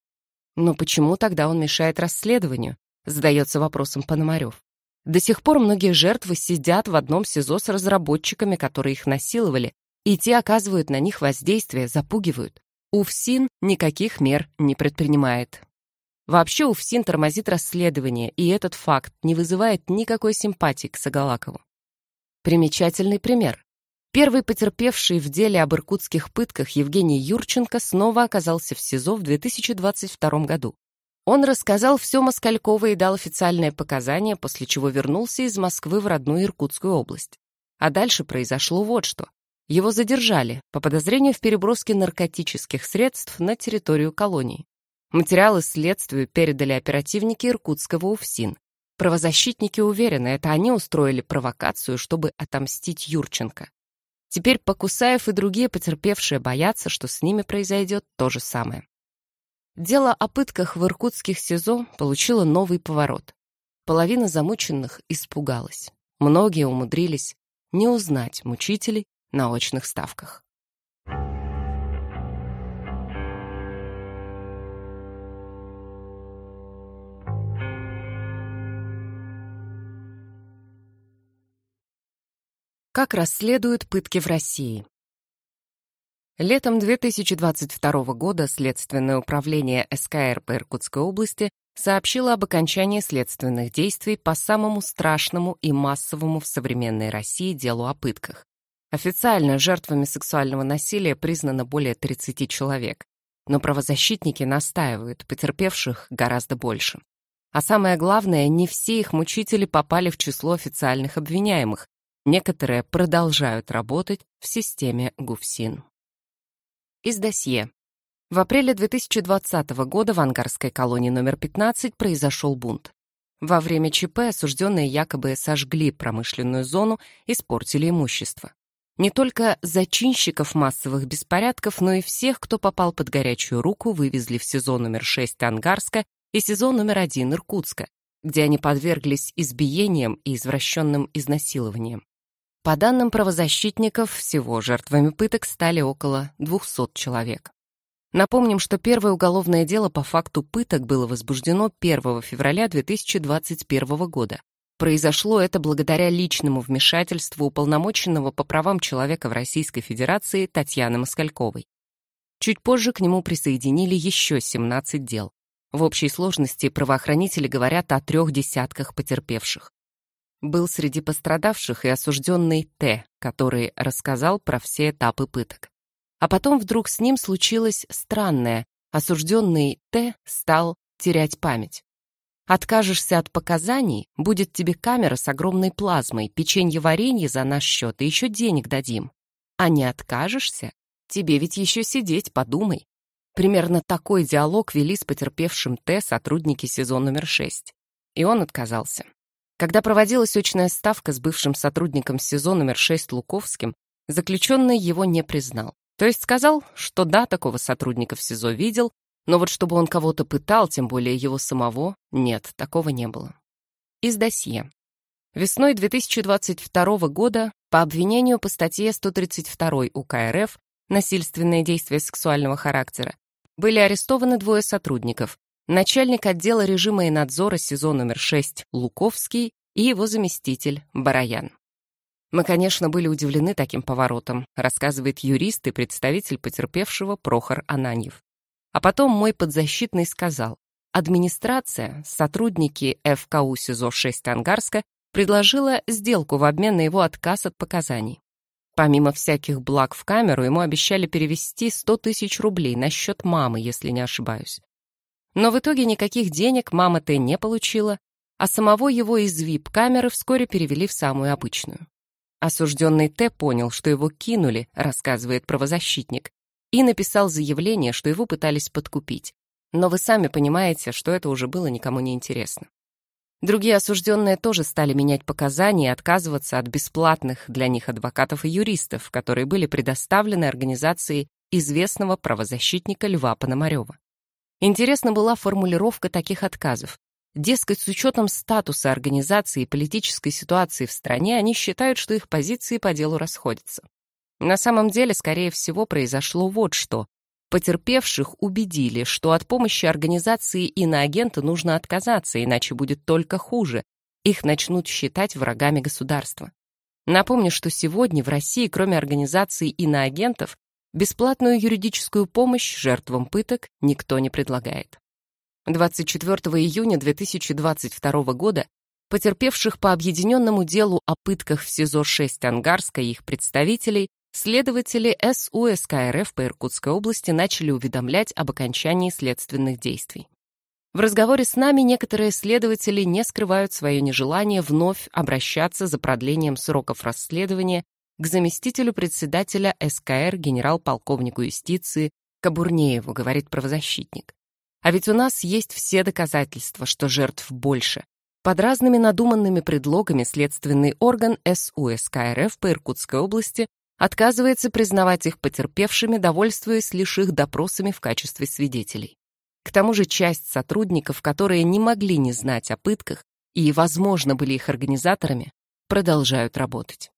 Но почему тогда он мешает расследованию? Задается вопросом Пономарев. До сих пор многие жертвы сидят в одном СИЗО с разработчиками, которые их насиловали, и те оказывают на них воздействие, запугивают. УФСИН никаких мер не предпринимает. Вообще УФСИН тормозит расследование, и этот факт не вызывает никакой симпатии к Сагалакову. Примечательный пример. Первый потерпевший в деле об иркутских пытках Евгений Юрченко снова оказался в СИЗО в 2022 году. Он рассказал все Москальково и дал официальные показания, после чего вернулся из Москвы в родную Иркутскую область. А дальше произошло вот что. Его задержали по подозрению в переброске наркотических средств на территорию колонии. Материалы следствию передали оперативники Иркутского УФСИН. Правозащитники уверены, это они устроили провокацию, чтобы отомстить Юрченко. Теперь Покусаев и другие потерпевшие боятся, что с ними произойдет то же самое. Дело о пытках в иркутских СИЗО получило новый поворот. Половина замученных испугалась. Многие умудрились не узнать мучителей на очных ставках. Как расследуют пытки в России? Летом 2022 года Следственное управление СКР по Иркутской области сообщило об окончании следственных действий по самому страшному и массовому в современной России делу о пытках. Официально жертвами сексуального насилия признано более 30 человек, но правозащитники настаивают, потерпевших гораздо больше. А самое главное, не все их мучители попали в число официальных обвиняемых, Некоторые продолжают работать в системе ГУФСИН. Из досье. В апреле 2020 года в ангарской колонии номер 15 произошел бунт. Во время ЧП осужденные якобы сожгли промышленную зону, испортили имущество. Не только зачинщиков массовых беспорядков, но и всех, кто попал под горячую руку, вывезли в СИЗО номер 6 Ангарска и СИЗО номер 1 Иркутска, где они подверглись избиениям и извращенным изнасилованиям. По данным правозащитников, всего жертвами пыток стали около 200 человек. Напомним, что первое уголовное дело по факту пыток было возбуждено 1 февраля 2021 года. Произошло это благодаря личному вмешательству уполномоченного по правам человека в Российской Федерации Татьяны Москальковой. Чуть позже к нему присоединили еще 17 дел. В общей сложности правоохранители говорят о трех десятках потерпевших. Был среди пострадавших и осужденный Т, который рассказал про все этапы пыток. А потом вдруг с ним случилось странное. Осужденный Т стал терять память. Откажешься от показаний, будет тебе камера с огромной плазмой, печенье-варенье за наш счет и еще денег дадим. А не откажешься? Тебе ведь еще сидеть, подумай. Примерно такой диалог вели с потерпевшим Т сотрудники СИЗО номер 6. И он отказался. Когда проводилась очная ставка с бывшим сотрудником СИЗО номер 6 Луковским, заключенный его не признал. То есть сказал, что да, такого сотрудника в СИЗО видел, но вот чтобы он кого-то пытал, тем более его самого, нет, такого не было. Из досье. Весной 2022 года по обвинению по статье 132 УК РФ «Насильственные действия сексуального характера» были арестованы двое сотрудников, начальник отдела режима и надзора СИЗО номер 6 Луковский и его заместитель Бараян. Мы, конечно, были удивлены таким поворотом, рассказывает юрист и представитель потерпевшего Прохор Ананьев. А потом мой подзащитный сказал, администрация, сотрудники ФКУ СИЗО-6 Ангарска предложила сделку в обмен на его отказ от показаний. Помимо всяких благ в камеру, ему обещали перевести 100 тысяч рублей на счет мамы, если не ошибаюсь. Но в итоге никаких денег мама Т не получила, а самого его из ВИП-камеры вскоре перевели в самую обычную. Осужденный Т понял, что его кинули, рассказывает правозащитник, и написал заявление, что его пытались подкупить. Но вы сами понимаете, что это уже было никому не интересно. Другие осужденные тоже стали менять показания и отказываться от бесплатных для них адвокатов и юристов, которые были предоставлены организацией известного правозащитника Льва Пономарева. Интересна была формулировка таких отказов. Дескать, с учетом статуса организации и политической ситуации в стране, они считают, что их позиции по делу расходятся. На самом деле, скорее всего, произошло вот что. Потерпевших убедили, что от помощи организации иноагента нужно отказаться, иначе будет только хуже. Их начнут считать врагами государства. Напомню, что сегодня в России, кроме организации иноагентов, бесплатную юридическую помощь жертвам пыток никто не предлагает. 24 июня 2022 года потерпевших по объединенному делу о пытках в СИЗО-6 Ангарска и их представителей Следователи СУСК РФ по Иркутской области начали уведомлять об окончании следственных действий. В разговоре с нами некоторые следователи не скрывают свое нежелание вновь обращаться за продлением сроков расследования к заместителю председателя СКР генерал-полковнику юстиции Кабурнееву, говорит правозащитник. А ведь у нас есть все доказательства, что жертв больше. Под разными надуманными предлогами следственный орган СУСК РФ по Иркутской области отказывается признавать их потерпевшими, довольствуясь лишь их допросами в качестве свидетелей. К тому же часть сотрудников, которые не могли не знать о пытках и, возможно, были их организаторами, продолжают работать.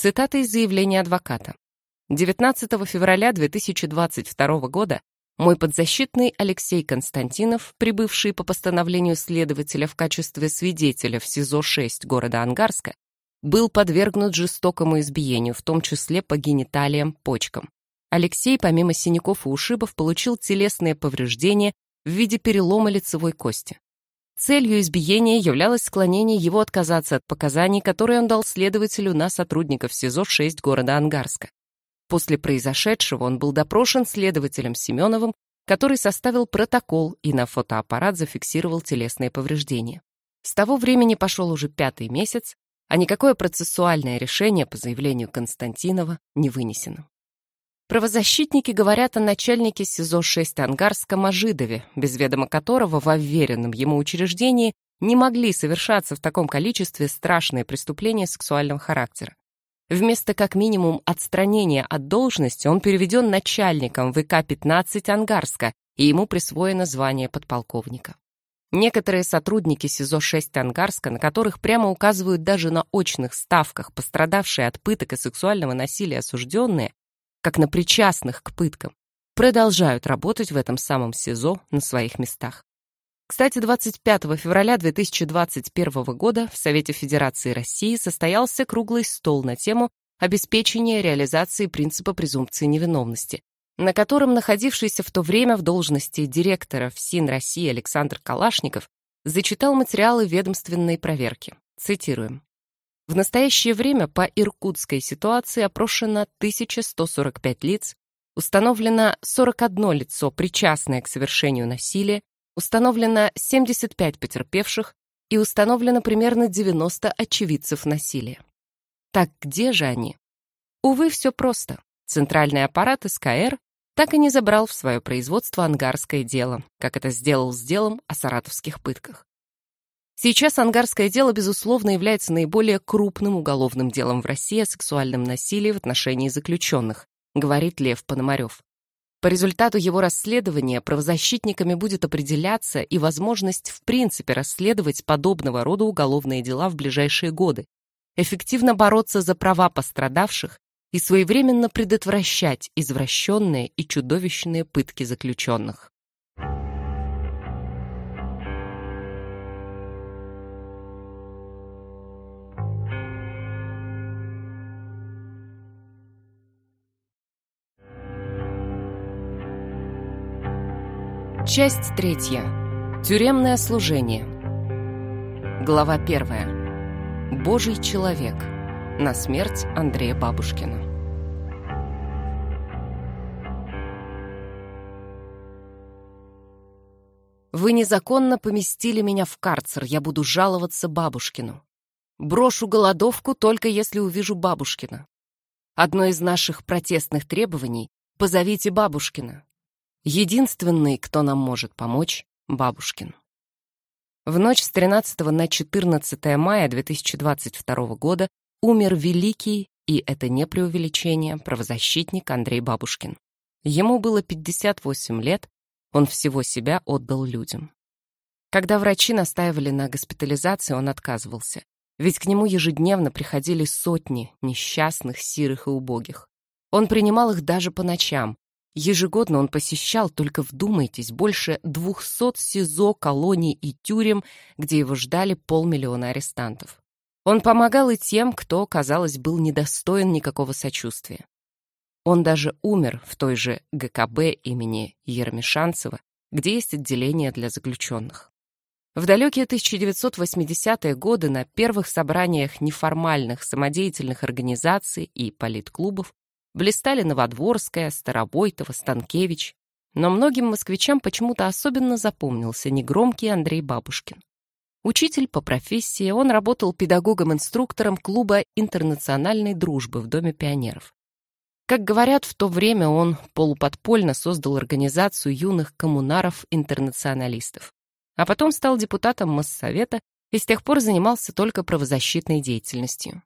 Цитата из заявления адвоката. 19 февраля 2022 года мой подзащитный Алексей Константинов, прибывший по постановлению следователя в качестве свидетеля в СИЗО-6 города Ангарска, был подвергнут жестокому избиению, в том числе по гениталиям, почкам. Алексей, помимо синяков и ушибов, получил телесные повреждения в виде перелома лицевой кости. Целью избиения являлось склонение его отказаться от показаний, которые он дал следователю на сотрудников СИЗО-6 города Ангарска. После произошедшего он был допрошен следователем Семеновым, который составил протокол и на фотоаппарат зафиксировал телесные повреждения. С того времени пошел уже пятый месяц, а никакое процессуальное решение по заявлению Константинова не вынесено. Правозащитники говорят о начальнике СИЗО-6 Ангарском Ажидове, без ведома которого в уверенном ему учреждении не могли совершаться в таком количестве страшные преступления сексуального характера. Вместо как минимум отстранения от должности он переведен начальником ВК-15 Ангарска, и ему присвоено звание подполковника. Некоторые сотрудники СИЗО-6 Ангарска, на которых прямо указывают даже на очных ставках пострадавшие от пыток и сексуального насилия осужденные, как на причастных к пыткам, продолжают работать в этом самом СИЗО на своих местах. Кстати, 25 февраля 2021 года в Совете Федерации России состоялся круглый стол на тему обеспечения реализации принципа презумпции невиновности, на котором находившийся в то время в должности директора ФСИН России Александр Калашников зачитал материалы ведомственной проверки. Цитируем. В настоящее время по иркутской ситуации опрошено 1145 лиц, установлено 41 лицо, причастное к совершению насилия, установлено 75 потерпевших и установлено примерно 90 очевидцев насилия. Так где же они? Увы, все просто. Центральный аппарат СКР так и не забрал в свое производство ангарское дело, как это сделал с делом о саратовских пытках. Сейчас ангарское дело, безусловно, является наиболее крупным уголовным делом в России о сексуальном насилии в отношении заключенных, говорит Лев Пономарев. По результату его расследования правозащитниками будет определяться и возможность в принципе расследовать подобного рода уголовные дела в ближайшие годы, эффективно бороться за права пострадавших и своевременно предотвращать извращенные и чудовищные пытки заключенных. Часть третья. Тюремное служение. Глава первая. Божий человек. На смерть Андрея Бабушкина. Вы незаконно поместили меня в карцер, я буду жаловаться Бабушкину. Брошу голодовку только если увижу Бабушкина. Одно из наших протестных требований — позовите Бабушкина. Единственный, кто нам может помочь — Бабушкин. В ночь с 13 на 14 мая 2022 года умер великий, и это не преувеличение, правозащитник Андрей Бабушкин. Ему было 58 лет, он всего себя отдал людям. Когда врачи настаивали на госпитализации, он отказывался. Ведь к нему ежедневно приходили сотни несчастных, сирых и убогих. Он принимал их даже по ночам. Ежегодно он посещал, только вдумайтесь, больше 200 СИЗО, колоний и тюрем, где его ждали полмиллиона арестантов. Он помогал и тем, кто, казалось, был недостоин никакого сочувствия. Он даже умер в той же ГКБ имени Ермишанцева, где есть отделение для заключенных. В далекие 1980-е годы на первых собраниях неформальных самодеятельных организаций и политклубов блистали Новодворская, Старобойтова, Станкевич, но многим москвичам почему-то особенно запомнился негромкий Андрей Бабушкин. Учитель по профессии, он работал педагогом-инструктором клуба интернациональной дружбы в Доме пионеров. Как говорят, в то время он полуподпольно создал организацию юных коммунаров-интернационалистов. А потом стал депутатом Моссовета и с тех пор занимался только правозащитной деятельностью.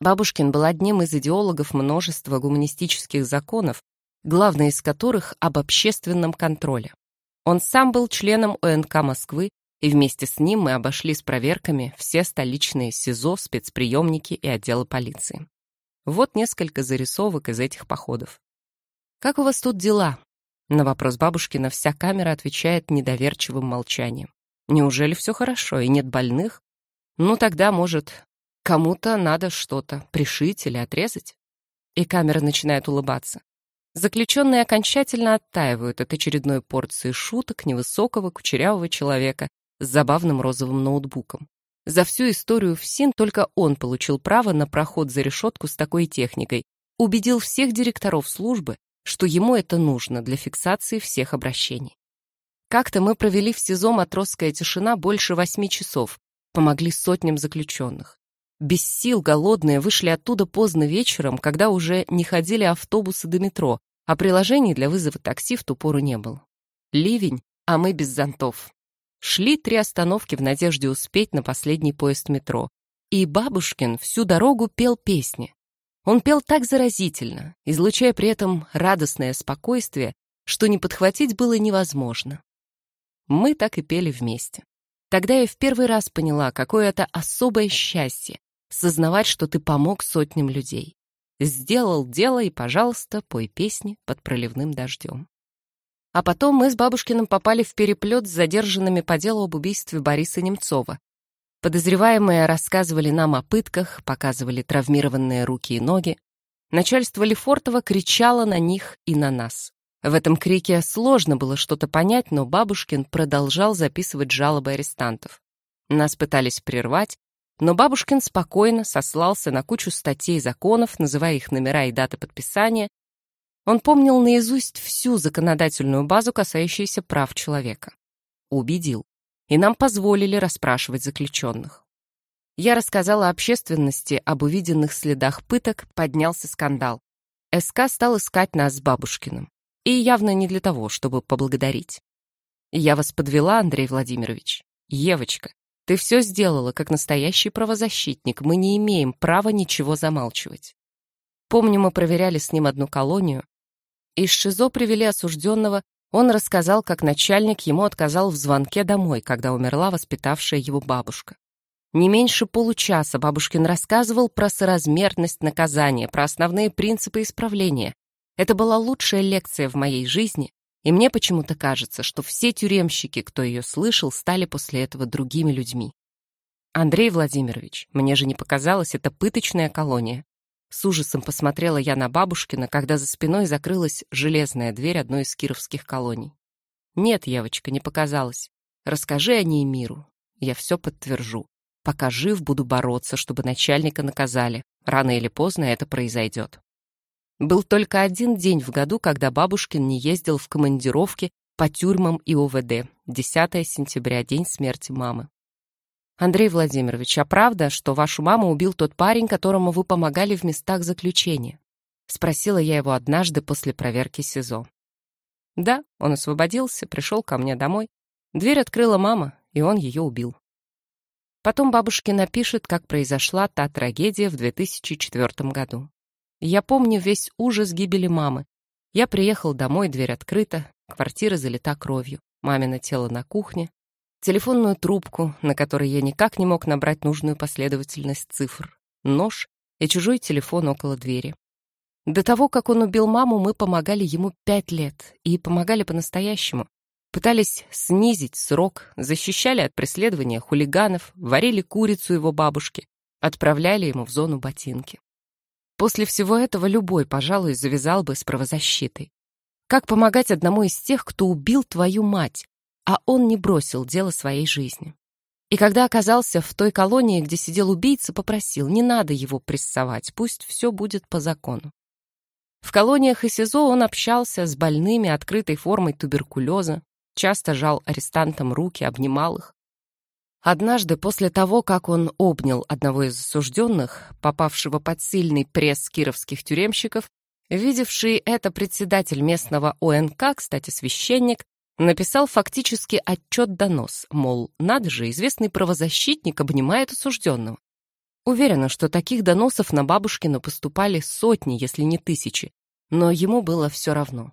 Бабушкин был одним из идеологов множества гуманистических законов, главный из которых об общественном контроле. Он сам был членом ОНК Москвы, и вместе с ним мы обошли с проверками все столичные СИЗО, спецприемники и отделы полиции. Вот несколько зарисовок из этих походов. «Как у вас тут дела?» На вопрос бабушкина вся камера отвечает недоверчивым молчанием. «Неужели все хорошо и нет больных? Ну тогда, может, кому-то надо что-то пришить или отрезать?» И камера начинает улыбаться. Заключенные окончательно оттаивают от очередной порции шуток невысокого кучерявого человека с забавным розовым ноутбуком. За всю историю ФСИН только он получил право на проход за решетку с такой техникой, убедил всех директоров службы, что ему это нужно для фиксации всех обращений. Как-то мы провели в СИЗО «Матросская тишина» больше восьми часов, помогли сотням заключенных. Без сил, голодные, вышли оттуда поздно вечером, когда уже не ходили автобусы до метро, а приложений для вызова такси в ту пору не было. Ливень, а мы без зонтов. Шли три остановки в надежде успеть на последний поезд метро. И Бабушкин всю дорогу пел песни. Он пел так заразительно, излучая при этом радостное спокойствие, что не подхватить было невозможно. Мы так и пели вместе. Тогда я в первый раз поняла, какое это особое счастье — сознавать, что ты помог сотням людей. Сделал дело и, пожалуйста, пой песни под проливным дождем. А потом мы с бабушкиным попали в переплет с задержанными по делу об убийстве Бориса Немцова. Подозреваемые рассказывали нам о пытках, показывали травмированные руки и ноги. Начальство Лефортово кричало на них и на нас. В этом крике сложно было что-то понять, но Бабушкин продолжал записывать жалобы арестантов. Нас пытались прервать, но Бабушкин спокойно сослался на кучу статей законов, называя их номера и даты подписания, он помнил наизусть всю законодательную базу, касающуюся прав человека. Убедил. И нам позволили расспрашивать заключенных. Я рассказала общественности об увиденных следах пыток, поднялся скандал. СК стал искать нас с Бабушкиным. И явно не для того, чтобы поблагодарить. Я вас подвела, Андрей Владимирович. Евочка, ты все сделала, как настоящий правозащитник. Мы не имеем права ничего замалчивать. Помню, мы проверяли с ним одну колонию, из ШИЗО привели осужденного, он рассказал, как начальник ему отказал в звонке домой, когда умерла воспитавшая его бабушка. Не меньше получаса бабушкин рассказывал про соразмерность наказания, про основные принципы исправления. Это была лучшая лекция в моей жизни, и мне почему-то кажется, что все тюремщики, кто ее слышал, стали после этого другими людьми. Андрей Владимирович, мне же не показалось, это пыточная колония. С ужасом посмотрела я на бабушкина, когда за спиной закрылась железная дверь одной из кировских колоний. Нет, Евочка, не показалось. Расскажи о ней миру. Я все подтвержу. Пока жив, буду бороться, чтобы начальника наказали. Рано или поздно это произойдет. Был только один день в году, когда бабушкин не ездил в командировки по тюрьмам и ОВД. 10 сентября, день смерти мамы. Андрей Владимирович, а правда, что вашу маму убил тот парень, которому вы помогали в местах заключения? Спросила я его однажды после проверки СИЗО. Да, он освободился, пришел ко мне домой. Дверь открыла мама, и он ее убил. Потом бабушке напишет, как произошла та трагедия в 2004 году. Я помню весь ужас гибели мамы. Я приехал домой, дверь открыта, квартира залита кровью. Мамино тело на кухне, телефонную трубку, на которой я никак не мог набрать нужную последовательность цифр, нож и чужой телефон около двери. До того, как он убил маму, мы помогали ему пять лет. И помогали по-настоящему. Пытались снизить срок, защищали от преследования хулиганов, варили курицу его бабушки, отправляли ему в зону ботинки. После всего этого любой, пожалуй, завязал бы с правозащитой. Как помогать одному из тех, кто убил твою мать, а он не бросил дело своей жизни. И когда оказался в той колонии, где сидел убийца, попросил, не надо его прессовать, пусть все будет по закону. В колониях и СИЗО он общался с больными открытой формой туберкулеза, часто жал арестантам руки, обнимал их. Однажды, после того, как он обнял одного из осужденных, попавшего под сильный пресс кировских тюремщиков, видевший это председатель местного ОНК, кстати, священник, написал фактически отчет-донос, мол, надо же, известный правозащитник обнимает осужденного. Уверена, что таких доносов на бабушкину поступали сотни, если не тысячи, но ему было все равно.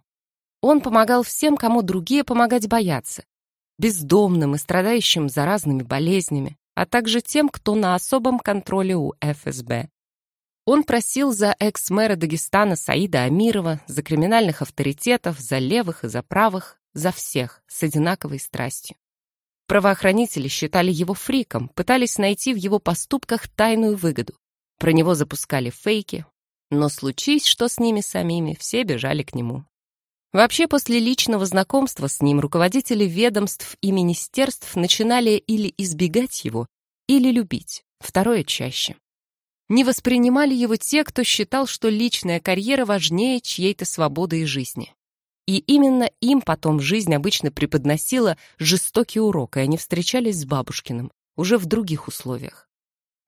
Он помогал всем, кому другие помогать боятся, бездомным и страдающим заразными болезнями, а также тем, кто на особом контроле у ФСБ. Он просил за экс-мэра Дагестана Саида Амирова, за криминальных авторитетов, за левых и за правых, за всех с одинаковой страстью. Правоохранители считали его фриком, пытались найти в его поступках тайную выгоду. Про него запускали фейки, но случись, что с ними самими, все бежали к нему. Вообще, после личного знакомства с ним руководители ведомств и министерств начинали или избегать его, или любить, второе чаще. Не воспринимали его те, кто считал, что личная карьера важнее чьей-то свободы и жизни. И именно им потом жизнь обычно преподносила жестокий урок, и они встречались с Бабушкиным, уже в других условиях.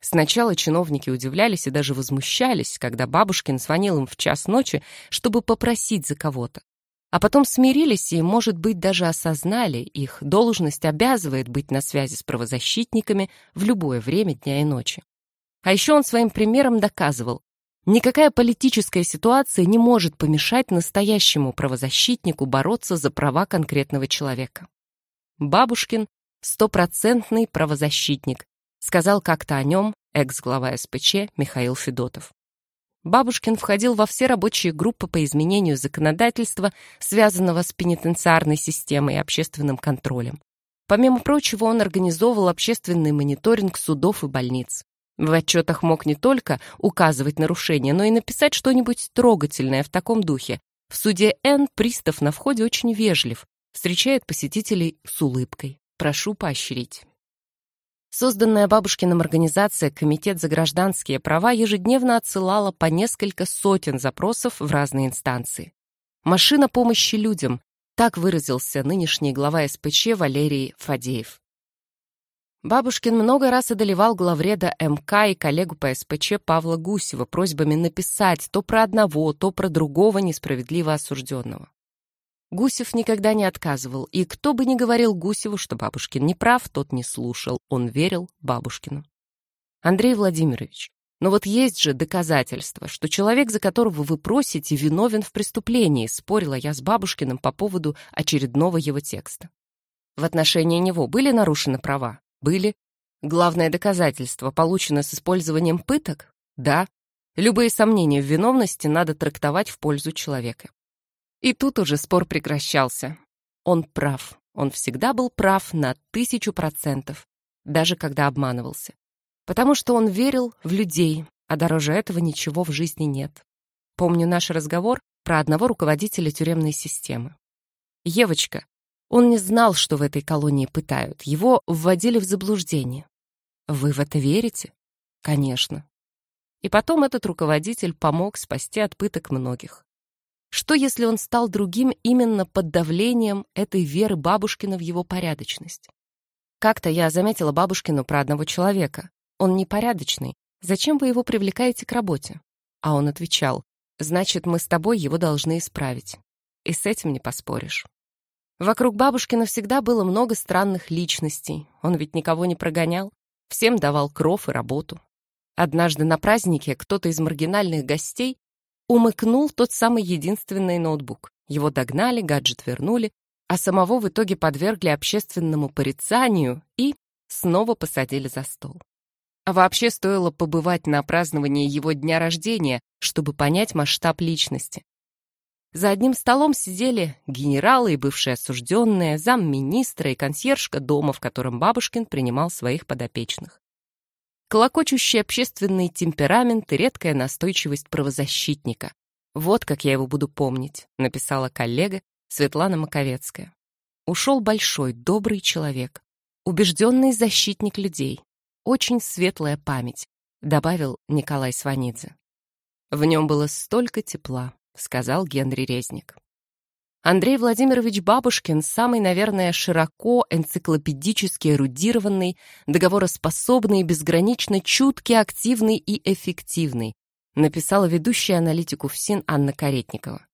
Сначала чиновники удивлялись и даже возмущались, когда Бабушкин звонил им в час ночи, чтобы попросить за кого-то. А потом смирились и, может быть, даже осознали, их должность обязывает быть на связи с правозащитниками в любое время дня и ночи. А еще он своим примером доказывал, Никакая политическая ситуация не может помешать настоящему правозащитнику бороться за права конкретного человека. Бабушкин – стопроцентный правозащитник, сказал как-то о нем экс-глава СПЧ Михаил Федотов. Бабушкин входил во все рабочие группы по изменению законодательства, связанного с пенитенциарной системой и общественным контролем. Помимо прочего, он организовывал общественный мониторинг судов и больниц. В отчетах мог не только указывать нарушения, но и написать что-нибудь трогательное в таком духе. В суде Н пристав на входе очень вежлив, встречает посетителей с улыбкой. Прошу поощрить. Созданная бабушкиным организация «Комитет за гражданские права» ежедневно отсылала по несколько сотен запросов в разные инстанции. «Машина помощи людям», так выразился нынешний глава СПЧ Валерий Фадеев. Бабушкин много раз одолевал главреда МК и коллегу по СПЧ Павла Гусева просьбами написать то про одного, то про другого несправедливо осужденного. Гусев никогда не отказывал, и кто бы ни говорил Гусеву, что Бабушкин не прав, тот не слушал, он верил Бабушкину. Андрей Владимирович, но вот есть же доказательства, что человек, за которого вы просите, виновен в преступлении, спорила я с Бабушкиным по поводу очередного его текста. В отношении него были нарушены права? Были. Главное доказательство получено с использованием пыток? Да. Любые сомнения в виновности надо трактовать в пользу человека. И тут уже спор прекращался. Он прав. Он всегда был прав на тысячу процентов, даже когда обманывался. Потому что он верил в людей, а дороже этого ничего в жизни нет. Помню наш разговор про одного руководителя тюремной системы. «Евочка, Он не знал, что в этой колонии пытают. Его вводили в заблуждение. Вы в это верите? Конечно. И потом этот руководитель помог спасти от пыток многих. Что, если он стал другим именно под давлением этой веры бабушкина в его порядочность? Как-то я заметила бабушкину про одного человека. Он непорядочный. Зачем вы его привлекаете к работе? А он отвечал, значит, мы с тобой его должны исправить. И с этим не поспоришь. Вокруг бабушкина всегда было много странных личностей. Он ведь никого не прогонял. Всем давал кров и работу. Однажды на празднике кто-то из маргинальных гостей умыкнул тот самый единственный ноутбук. Его догнали, гаджет вернули, а самого в итоге подвергли общественному порицанию и снова посадили за стол. А вообще стоило побывать на праздновании его дня рождения, чтобы понять масштаб личности. За одним столом сидели генералы и бывшие осужденные, замминистра и консьержка дома, в котором Бабушкин принимал своих подопечных. Колокочущий общественный темперамент и редкая настойчивость правозащитника. Вот как я его буду помнить, написала коллега Светлана Маковецкая. Ушел большой, добрый человек, убежденный защитник людей, очень светлая память, добавил Николай Сванидзе. В нем было столько тепла, сказал Генри Резник. Андрей Владимирович Бабушкин, самый, наверное, широко энциклопедически эрудированный, договороспособный, безгранично чуткий, активный и эффективный, написала ведущая аналитику ФСИН Анна Каретникова.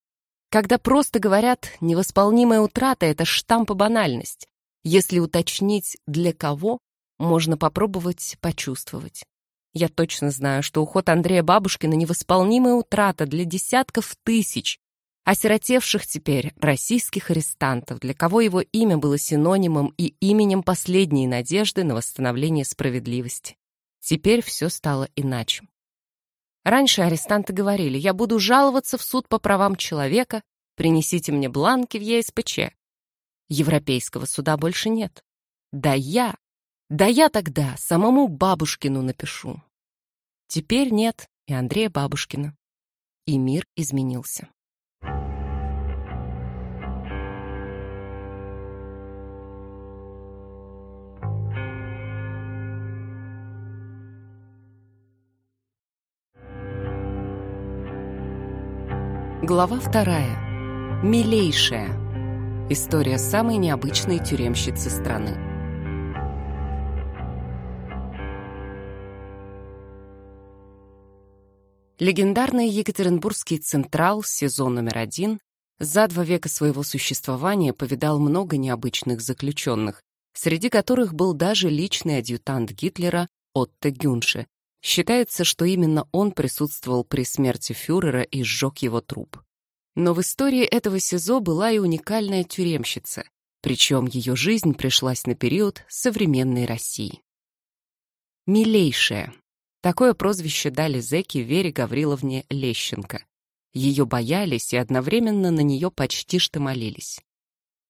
Когда просто говорят «невосполнимая утрата» — это штамп и банальность. Если уточнить «для кого», можно попробовать почувствовать. Я точно знаю, что уход Андрея Бабушкина — невосполнимая утрата для десятков тысяч осиротевших теперь российских арестантов, для кого его имя было синонимом и именем последней надежды на восстановление справедливости. Теперь все стало иначе. Раньше арестанты говорили, я буду жаловаться в суд по правам человека, принесите мне бланки в ЕСПЧ. Европейского суда больше нет. Да я да я тогда самому Бабушкину напишу. Теперь нет и Андрея Бабушкина. И мир изменился. Глава вторая. Милейшая. История самой необычной тюремщицы страны. Легендарный Екатеринбургский Централ, сезон номер один, за два века своего существования повидал много необычных заключенных, среди которых был даже личный адъютант Гитлера Отто Гюнше. Считается, что именно он присутствовал при смерти фюрера и сжег его труп. Но в истории этого СИЗО была и уникальная тюремщица, причем ее жизнь пришлась на период современной России. Милейшая, Такое прозвище дали зэки Вере Гавриловне Лещенко. Ее боялись и одновременно на нее почти что молились.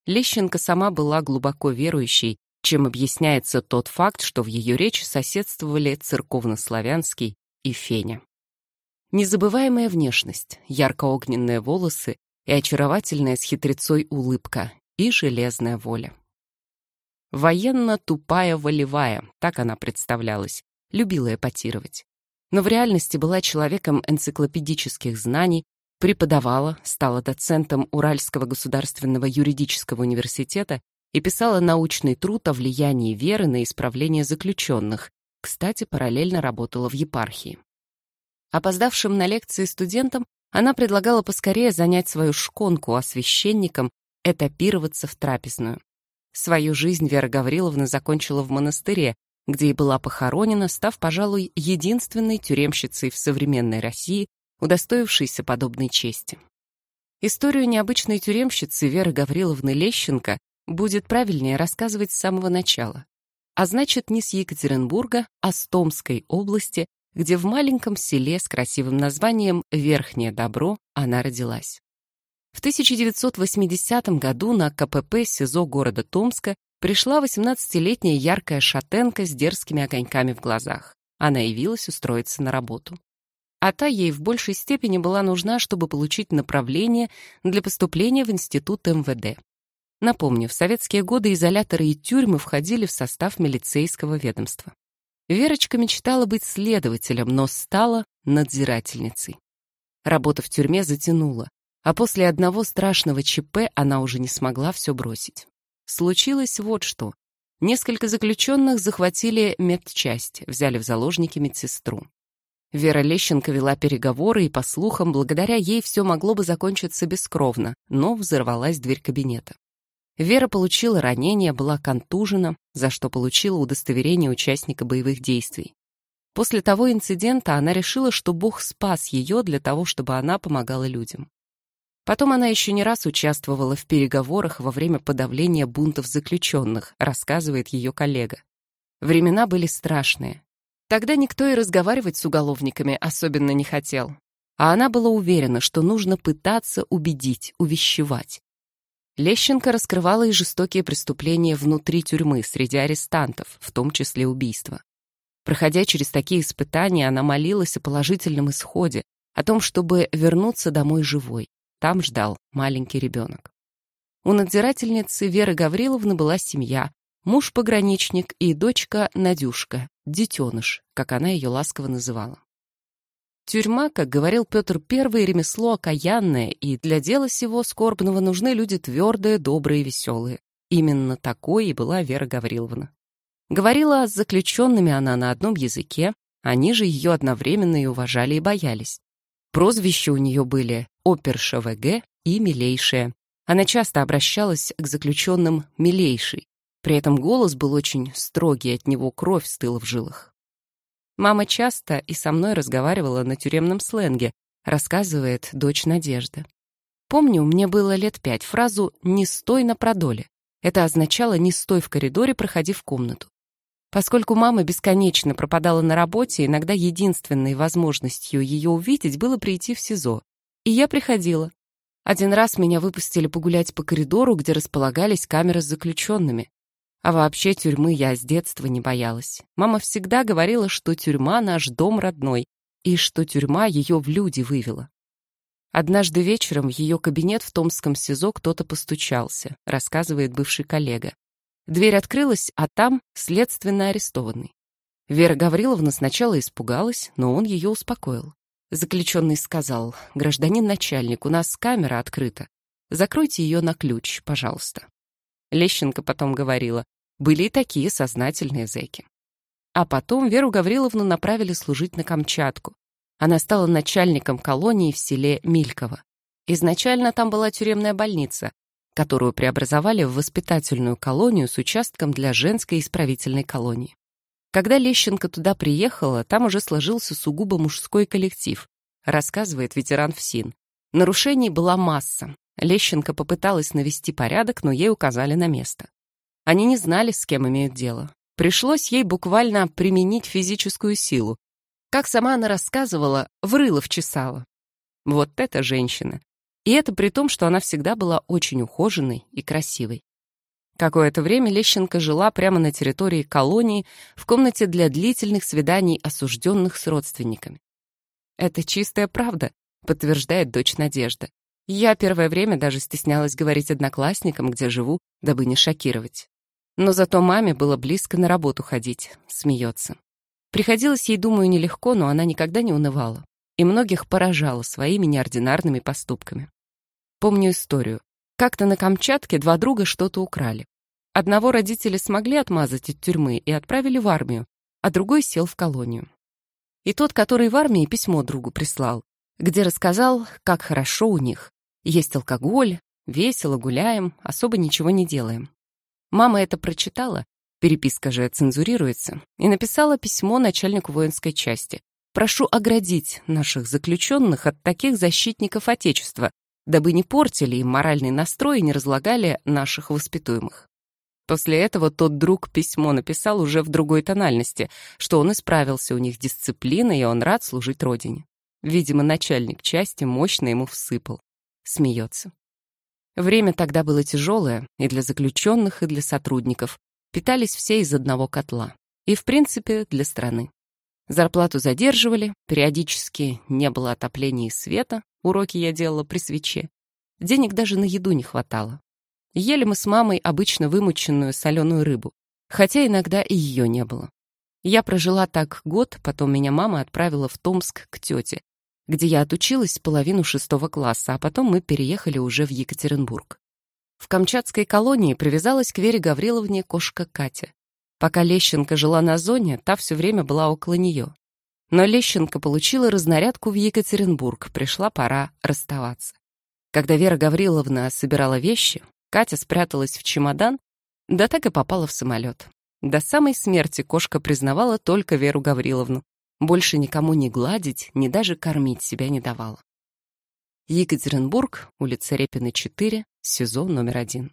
Лещенко сама была глубоко верующей, чем объясняется тот факт, что в ее речи соседствовали церковнославянский и феня. Незабываемая внешность, ярко-огненные волосы и очаровательная с хитрецой улыбка и железная воля. Военно-тупая волевая, так она представлялась, любила эпатировать. Но в реальности была человеком энциклопедических знаний, преподавала, стала доцентом Уральского государственного юридического университета и писала научный труд о влиянии веры на исправление заключенных, кстати, параллельно работала в епархии. Опоздавшим на лекции студентам она предлагала поскорее занять свою шконку, а священникам этапироваться в трапезную. Свою жизнь Вера Гавриловна закончила в монастыре, где и была похоронена, став, пожалуй, единственной тюремщицей в современной России, удостоившейся подобной чести. Историю необычной тюремщицы Веры Гавриловны Лещенко будет правильнее рассказывать с самого начала. А значит, не с Екатеринбурга, а с Томской области, где в маленьком селе с красивым названием Верхнее Добро она родилась. В 1980 году на КПП СИЗО города Томска пришла 18-летняя яркая шатенка с дерзкими огоньками в глазах. Она явилась устроиться на работу. А та ей в большей степени была нужна, чтобы получить направление для поступления в институт МВД. Напомню, в советские годы изоляторы и тюрьмы входили в состав милицейского ведомства. Верочка мечтала быть следователем, но стала надзирательницей. Работа в тюрьме затянула, а после одного страшного ЧП она уже не смогла все бросить. Случилось вот что. Несколько заключенных захватили медчасть, взяли в заложники медсестру. Вера Лещенко вела переговоры, и, по слухам, благодаря ей все могло бы закончиться бескровно, но взорвалась дверь кабинета. Вера получила ранение, была контужена, за что получила удостоверение участника боевых действий. После того инцидента она решила, что Бог спас ее для того, чтобы она помогала людям. Потом она еще не раз участвовала в переговорах во время подавления бунтов заключенных, рассказывает ее коллега. Времена были страшные. Тогда никто и разговаривать с уголовниками особенно не хотел. А она была уверена, что нужно пытаться убедить, увещевать. Лещенко раскрывала и жестокие преступления внутри тюрьмы, среди арестантов, в том числе убийства. Проходя через такие испытания, она молилась о положительном исходе, о том, чтобы вернуться домой живой. Там ждал маленький ребенок. У надзирательницы Веры Гавриловны была семья, муж-пограничник и дочка Надюшка, детеныш, как она ее ласково называла. Тюрьма, как говорил Петр I, ремесло окаянное, и для дела сего скорбного нужны люди твердые, добрые, веселые. Именно такой и была Вера Гавриловна. Говорила с заключенными она на одном языке, они же ее одновременно и уважали, и боялись. Прозвища у нее были «Оперша ВГ» и «Милейшая». Она часто обращалась к заключенным «Милейший», при этом голос был очень строгий, от него кровь стыла в жилах. Мама часто и со мной разговаривала на тюремном сленге, рассказывает дочь Надежда. Помню, мне было лет пять, фразу «не стой на продоле». Это означало «не стой в коридоре, проходи в комнату». Поскольку мама бесконечно пропадала на работе, иногда единственной возможностью ее увидеть было прийти в СИЗО. И я приходила. Один раз меня выпустили погулять по коридору, где располагались камеры с заключенными. А вообще тюрьмы я с детства не боялась. Мама всегда говорила, что тюрьма — наш дом родной, и что тюрьма ее в люди вывела. Однажды вечером в ее кабинет в Томском СИЗО кто-то постучался, рассказывает бывший коллега. Дверь открылась, а там следственно арестованный. Вера Гавриловна сначала испугалась, но он ее успокоил. Заключенный сказал, «Гражданин начальник, у нас камера открыта. Закройте ее на ключ, пожалуйста». Лещенко потом говорила, были и такие сознательные зэки. А потом Веру Гавриловну направили служить на Камчатку. Она стала начальником колонии в селе Мильково. Изначально там была тюремная больница, которую преобразовали в воспитательную колонию с участком для женской исправительной колонии. Когда Лещенко туда приехала, там уже сложился сугубо мужской коллектив, рассказывает ветеран ФСИН. Нарушений была масса, Лещенко попыталась навести порядок, но ей указали на место. Они не знали, с кем имеют дело. Пришлось ей буквально применить физическую силу. Как сама она рассказывала, врылов чесала. Вот эта женщина. И это при том, что она всегда была очень ухоженной и красивой. Какое-то время Лещенко жила прямо на территории колонии в комнате для длительных свиданий осужденных с родственниками. «Это чистая правда», — подтверждает дочь Надежда. Я первое время даже стеснялась говорить одноклассникам, где живу, дабы не шокировать. Но зато маме было близко на работу ходить, смеется. Приходилось ей, думаю, нелегко, но она никогда не унывала. И многих поражала своими неординарными поступками. Помню историю. Как-то на Камчатке два друга что-то украли. Одного родители смогли отмазать от тюрьмы и отправили в армию, а другой сел в колонию. И тот, который в армии, письмо другу прислал, где рассказал, как хорошо у них, есть алкоголь, весело гуляем, особо ничего не делаем. Мама это прочитала, переписка же цензурируется, и написала письмо начальнику воинской части. «Прошу оградить наших заключенных от таких защитников Отечества, дабы не портили им моральный настрой и не разлагали наших воспитуемых». После этого тот друг письмо написал уже в другой тональности, что он исправился, у них дисциплина, и он рад служить родине. Видимо, начальник части мощно ему всыпал смеется. Время тогда было тяжелое и для заключенных, и для сотрудников. Питались все из одного котла. И, в принципе, для страны. Зарплату задерживали, периодически не было отопления и света, уроки я делала при свече. Денег даже на еду не хватало. Ели мы с мамой обычно вымученную соленую рыбу, хотя иногда и ее не было. Я прожила так год, потом меня мама отправила в Томск к тете, где я отучилась половину шестого класса, а потом мы переехали уже в Екатеринбург. В Камчатской колонии привязалась к Вере Гавриловне кошка Катя. Пока Лещенко жила на зоне, та все время была около нее. Но Лещенко получила разнарядку в Екатеринбург, пришла пора расставаться. Когда Вера Гавриловна собирала вещи, Катя спряталась в чемодан, да так и попала в самолет. До самой смерти кошка признавала только Веру Гавриловну. Больше никому не гладить, ни даже кормить себя не давала. Екатеринбург, улица Репина, 4, СИЗО номер один.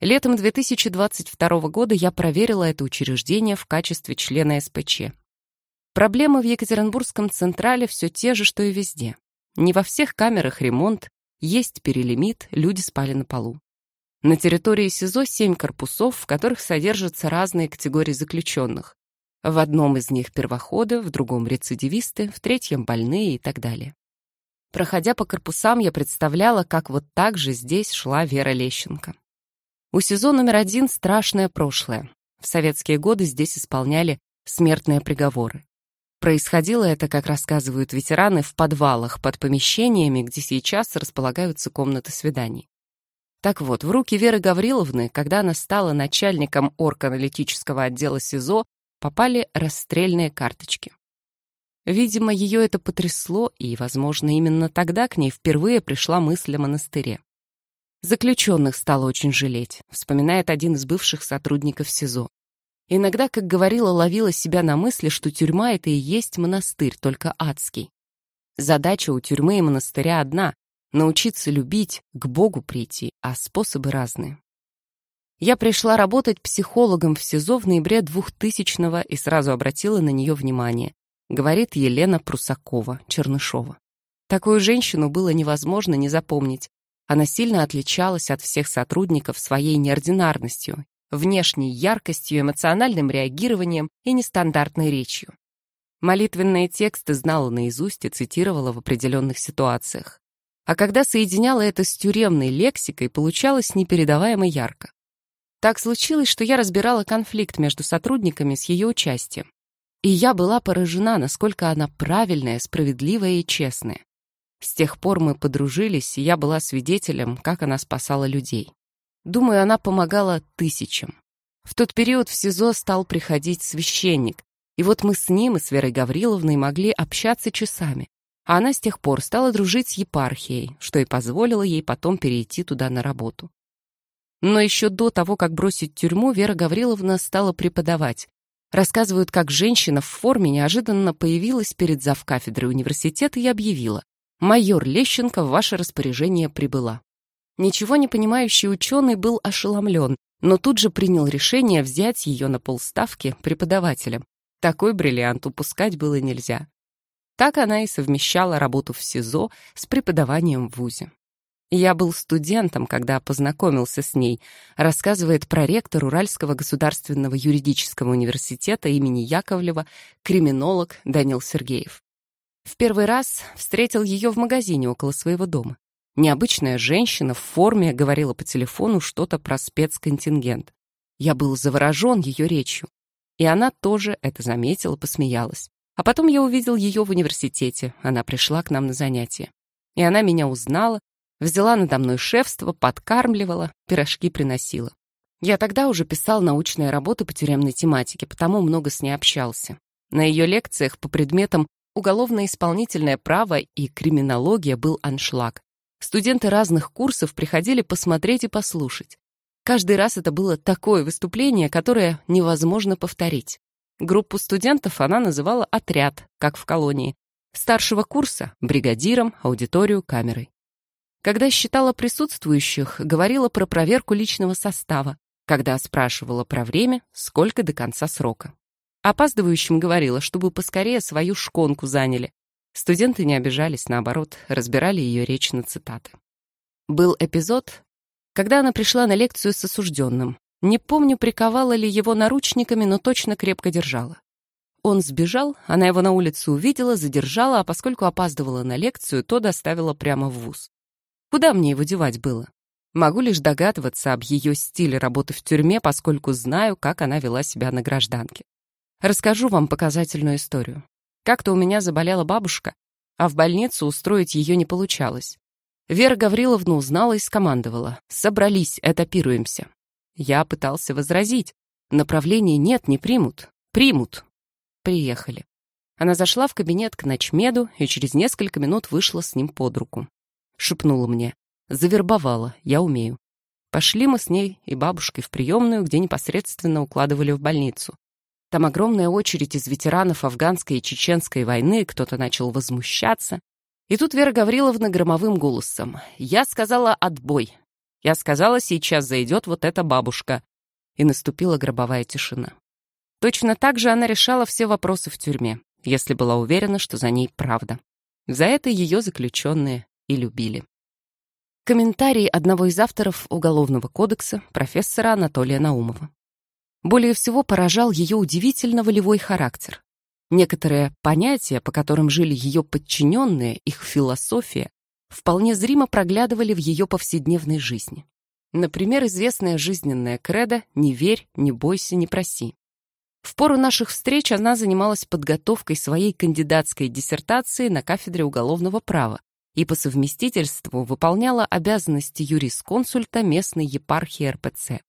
Летом 2022 года я проверила это учреждение в качестве члена СПЧ. Проблемы в Екатеринбургском Централе все те же, что и везде. Не во всех камерах ремонт, есть перелимит, люди спали на полу. На территории СИЗО семь корпусов, в которых содержатся разные категории заключенных. В одном из них первоходы, в другом рецидивисты, в третьем больные и так далее. Проходя по корпусам, я представляла, как вот так же здесь шла Вера Лещенко. У СИЗО номер один страшное прошлое. В советские годы здесь исполняли смертные приговоры. Происходило это, как рассказывают ветераны, в подвалах под помещениями, где сейчас располагаются комнаты свиданий. Так вот, в руки Веры Гавриловны, когда она стала начальником органалитического отдела СИЗО, попали расстрельные карточки. Видимо, ее это потрясло, и, возможно, именно тогда к ней впервые пришла мысль о монастыре. Заключенных стало очень жалеть, вспоминает один из бывших сотрудников СИЗО. Иногда, как говорила, ловила себя на мысли, что тюрьма — это и есть монастырь, только адский. Задача у тюрьмы и монастыря одна — научиться любить, к Богу прийти, а способы разные. Я пришла работать психологом в СИЗО в ноябре 2000-го и сразу обратила на нее внимание говорит Елена Прусакова, Чернышова. Такую женщину было невозможно не запомнить. Она сильно отличалась от всех сотрудников своей неординарностью, внешней яркостью, эмоциональным реагированием и нестандартной речью. Молитвенные тексты знала наизусть и цитировала в определенных ситуациях. А когда соединяла это с тюремной лексикой, получалось непередаваемо ярко. Так случилось, что я разбирала конфликт между сотрудниками с ее участием. И я была поражена, насколько она правильная, справедливая и честная. С тех пор мы подружились, и я была свидетелем, как она спасала людей. Думаю, она помогала тысячам. В тот период в СИЗО стал приходить священник, и вот мы с ним и с Верой Гавриловной могли общаться часами. А она с тех пор стала дружить с епархией, что и позволило ей потом перейти туда на работу. Но еще до того, как бросить тюрьму, Вера Гавриловна стала преподавать, Рассказывают, как женщина в форме неожиданно появилась перед завкафедрой университета и объявила «Майор Лещенко в ваше распоряжение прибыла». Ничего не понимающий ученый был ошеломлен, но тут же принял решение взять ее на полставки преподавателем. Такой бриллиант упускать было нельзя. Так она и совмещала работу в СИЗО с преподаванием в ВУЗе. Я был студентом, когда познакомился с ней, рассказывает проректор Уральского государственного юридического университета имени Яковлева, криминолог Данил Сергеев. В первый раз встретил ее в магазине около своего дома. Необычная женщина в форме говорила по телефону что-то про спецконтингент. Я был заворожен ее речью. И она тоже это заметила, посмеялась. А потом я увидел ее в университете. Она пришла к нам на занятия. И она меня узнала, Взяла надо мной шефство, подкармливала, пирожки приносила. Я тогда уже писал научные работы по тюремной тематике, потому много с ней общался. На ее лекциях по предметам уголовно-исполнительное право и криминология был аншлаг. Студенты разных курсов приходили посмотреть и послушать. Каждый раз это было такое выступление, которое невозможно повторить. Группу студентов она называла «отряд», как в колонии. Старшего курса — бригадиром, аудиторию, камерой. Когда считала присутствующих, говорила про проверку личного состава. Когда спрашивала про время, сколько до конца срока. Опаздывающим говорила, чтобы поскорее свою шконку заняли. Студенты не обижались, наоборот, разбирали ее речь на цитаты. Был эпизод, когда она пришла на лекцию с осужденным. Не помню, приковала ли его наручниками, но точно крепко держала. Он сбежал, она его на улице увидела, задержала, а поскольку опаздывала на лекцию, то доставила прямо в вуз. Куда мне его девать было? Могу лишь догадываться об ее стиле работы в тюрьме, поскольку знаю, как она вела себя на гражданке. Расскажу вам показательную историю. Как-то у меня заболела бабушка, а в больницу устроить ее не получалось. Вера Гавриловна узнала и скомандовала. «Собрались, этапируемся». Я пытался возразить. Направления нет, не примут. Примут. Приехали. Она зашла в кабинет к ночмеду и через несколько минут вышла с ним под руку. Шепнула мне. Завербовала, я умею. Пошли мы с ней и бабушкой в приемную, где непосредственно укладывали в больницу. Там огромная очередь из ветеранов афганской и чеченской войны, кто-то начал возмущаться. И тут Вера Гавриловна громовым голосом. «Я сказала отбой. Я сказала, сейчас зайдет вот эта бабушка». И наступила гробовая тишина. Точно так же она решала все вопросы в тюрьме, если была уверена, что за ней правда. За это ее заключенные и любили. Комментарий одного из авторов Уголовного кодекса, профессора Анатолия Наумова. Более всего поражал ее удивительно волевой характер. Некоторые понятия, по которым жили ее подчиненные, их философия, вполне зримо проглядывали в ее повседневной жизни. Например, известная жизненная кредо «не верь, не бойся, не проси». В пору наших встреч она занималась подготовкой своей кандидатской диссертации на кафедре уголовного права и по совместительству выполняла обязанности юрисконсульта местной епархии РПЦ.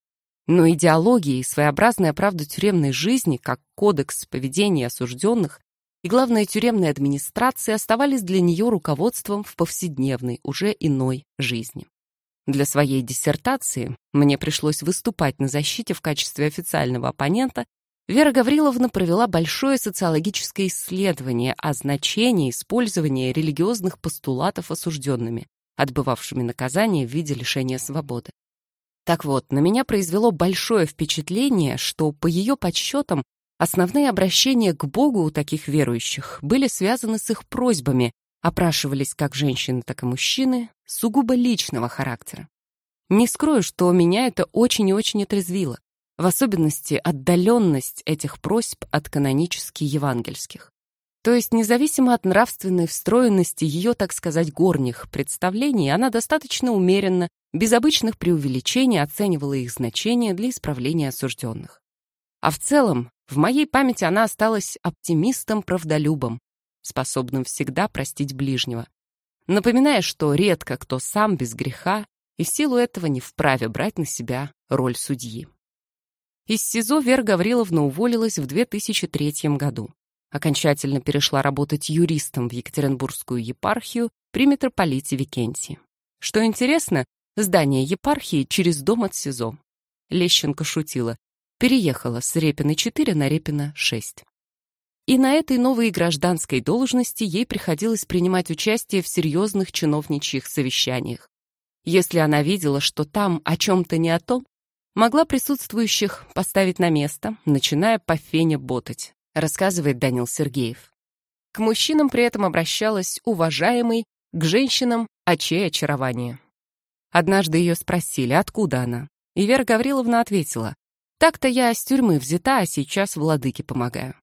Но идеология и своеобразная правда тюремной жизни, как кодекс поведения осужденных, и, главное, тюремная администрация оставались для нее руководством в повседневной, уже иной жизни. Для своей диссертации мне пришлось выступать на защите в качестве официального оппонента. Вера Гавриловна провела большое социологическое исследование о значении использования религиозных постулатов осужденными, отбывавшими наказание в виде лишения свободы. Так вот, на меня произвело большое впечатление, что, по ее подсчетам, основные обращения к Богу у таких верующих были связаны с их просьбами, опрашивались как женщины, так и мужчины, сугубо личного характера. Не скрою, что меня это очень и очень отрезвило, в особенности отдаленность этих просьб от канонически евангельских. То есть, независимо от нравственной встроенности ее, так сказать, горних представлений, она достаточно умеренно без обычных преувеличений оценивала их значение для исправления осужденных. А в целом, в моей памяти она осталась оптимистом-правдолюбом, способным всегда простить ближнего, напоминая, что редко кто сам без греха и в силу этого не вправе брать на себя роль судьи. Из СИЗО Вера Гавриловна уволилась в 2003 году. Окончательно перешла работать юристом в Екатеринбургскую епархию при митрополите Викентии. Что интересно, Здание епархии через дом от СИЗО. Лещенко шутила. Переехала с Репина 4 на Репина 6. И на этой новой гражданской должности ей приходилось принимать участие в серьезных чиновничьих совещаниях. Если она видела, что там о чем-то не о том, могла присутствующих поставить на место, начиная по фене ботать, рассказывает Данил Сергеев. К мужчинам при этом обращалась уважаемый, к женщинам – очей очарование. Однажды ее спросили, откуда она. И Вера Гавриловна ответила, «Так-то я с тюрьмы взята, а сейчас владыке помогаю».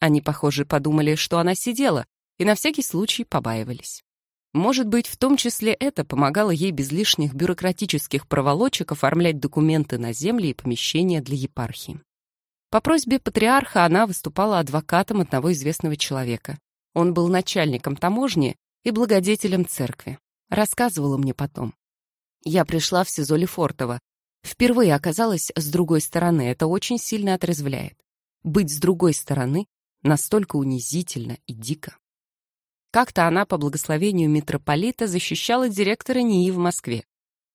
Они, похоже, подумали, что она сидела, и на всякий случай побаивались. Может быть, в том числе это помогало ей без лишних бюрократических проволочек оформлять документы на земли и помещения для епархии. По просьбе патриарха она выступала адвокатом одного известного человека. Он был начальником таможни и благодетелем церкви. Рассказывала мне потом. Я пришла в СИЗО Лефортово. Впервые оказалась с другой стороны. Это очень сильно отрезвляет. Быть с другой стороны настолько унизительно и дико. Как-то она по благословению митрополита защищала директора НИИ в Москве.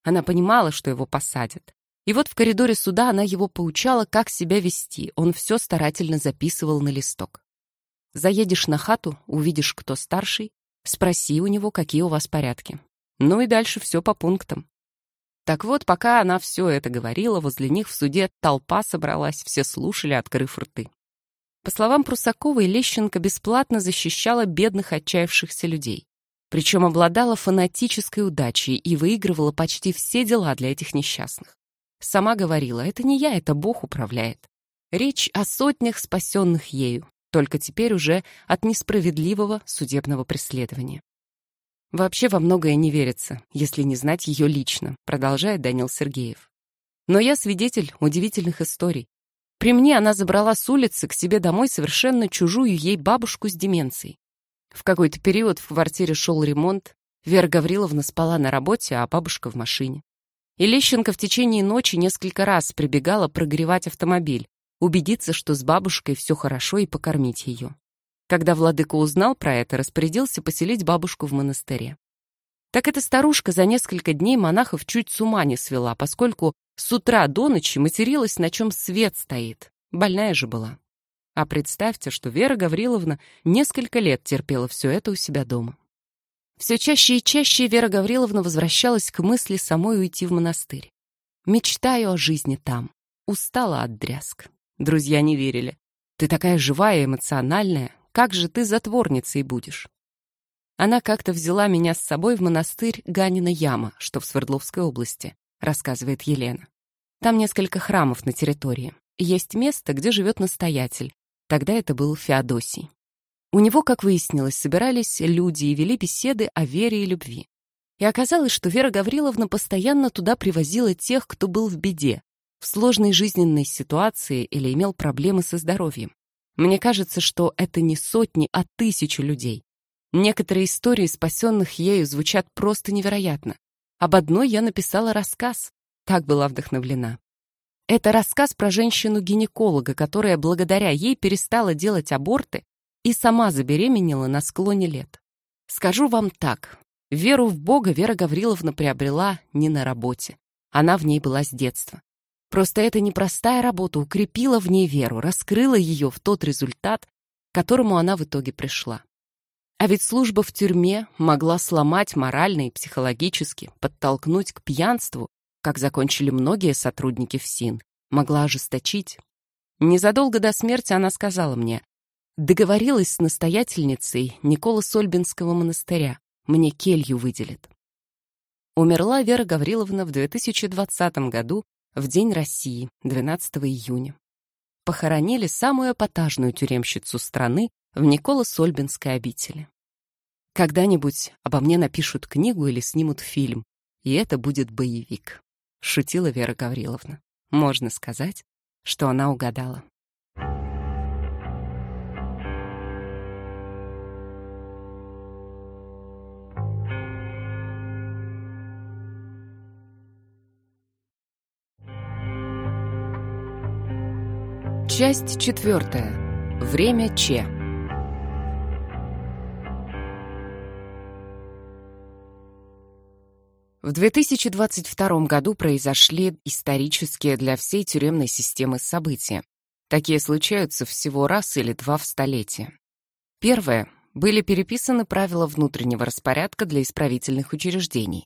Она понимала, что его посадят. И вот в коридоре суда она его поучала, как себя вести. Он все старательно записывал на листок. Заедешь на хату, увидишь, кто старший, спроси у него, какие у вас порядки. Ну и дальше все по пунктам. Так вот, пока она все это говорила, возле них в суде толпа собралась, все слушали, открыв рты. По словам Прусаковой, Лещенко бесплатно защищала бедных отчаявшихся людей. Причем обладала фанатической удачей и выигрывала почти все дела для этих несчастных. Сама говорила, это не я, это Бог управляет. Речь о сотнях спасенных ею, только теперь уже от несправедливого судебного преследования. Вообще во многое не верится, если не знать ее лично, продолжает Данил Сергеев. Но я свидетель удивительных историй. При мне она забрала с улицы к себе домой совершенно чужую ей бабушку с деменцией. В какой-то период в квартире шел ремонт, Вера Гавриловна спала на работе, а бабушка в машине. И Лещенко в течение ночи несколько раз прибегала прогревать автомобиль, убедиться, что с бабушкой все хорошо и покормить ее. Когда владыка узнал про это, распорядился поселить бабушку в монастыре. Так эта старушка за несколько дней монахов чуть с ума не свела, поскольку с утра до ночи материлась, на чем свет стоит. Больная же была. А представьте, что Вера Гавриловна несколько лет терпела все это у себя дома. Все чаще и чаще Вера Гавриловна возвращалась к мысли самой уйти в монастырь. «Мечтаю о жизни там. Устала от дрязг». Друзья не верили. «Ты такая живая, эмоциональная. Как же ты затворницей будешь?» Она как-то взяла меня с собой в монастырь Ганина Яма, что в Свердловской области, рассказывает Елена. Там несколько храмов на территории. Есть место, где живет настоятель. Тогда это был Феодосий. У него, как выяснилось, собирались люди и вели беседы о вере и любви. И оказалось, что Вера Гавриловна постоянно туда привозила тех, кто был в беде, в сложной жизненной ситуации или имел проблемы со здоровьем. Мне кажется, что это не сотни, а тысячи людей. Некоторые истории, спасенных ею, звучат просто невероятно. Об одной я написала рассказ. Так была вдохновлена. Это рассказ про женщину-гинеколога, которая благодаря ей перестала делать аборты и сама забеременела на склоне лет. Скажу вам так, веру в Бога Вера Гавриловна приобрела не на работе. Она в ней была с детства. Просто эта непростая работа укрепила в ней веру, раскрыла ее в тот результат, к которому она в итоге пришла. А ведь служба в тюрьме могла сломать морально и психологически, подтолкнуть к пьянству, как закончили многие сотрудники ФСИН, могла ожесточить. Незадолго до смерти она сказала мне, договорилась с настоятельницей Никола Сольбинского монастыря, мне келью выделит. Умерла Вера Гавриловна в 2020 году в День России, 12 июня. Похоронили самую эпатажную тюремщицу страны в Николо-Сольбинской обители. Когда-нибудь обо мне напишут книгу или снимут фильм, и это будет боевик, шутила Вера Гавриловна. Можно сказать, что она угадала. Часть четвертая. Время Че. В 2022 году произошли исторические для всей тюремной системы события. Такие случаются всего раз или два в столетие. Первое. Были переписаны правила внутреннего распорядка для исправительных учреждений.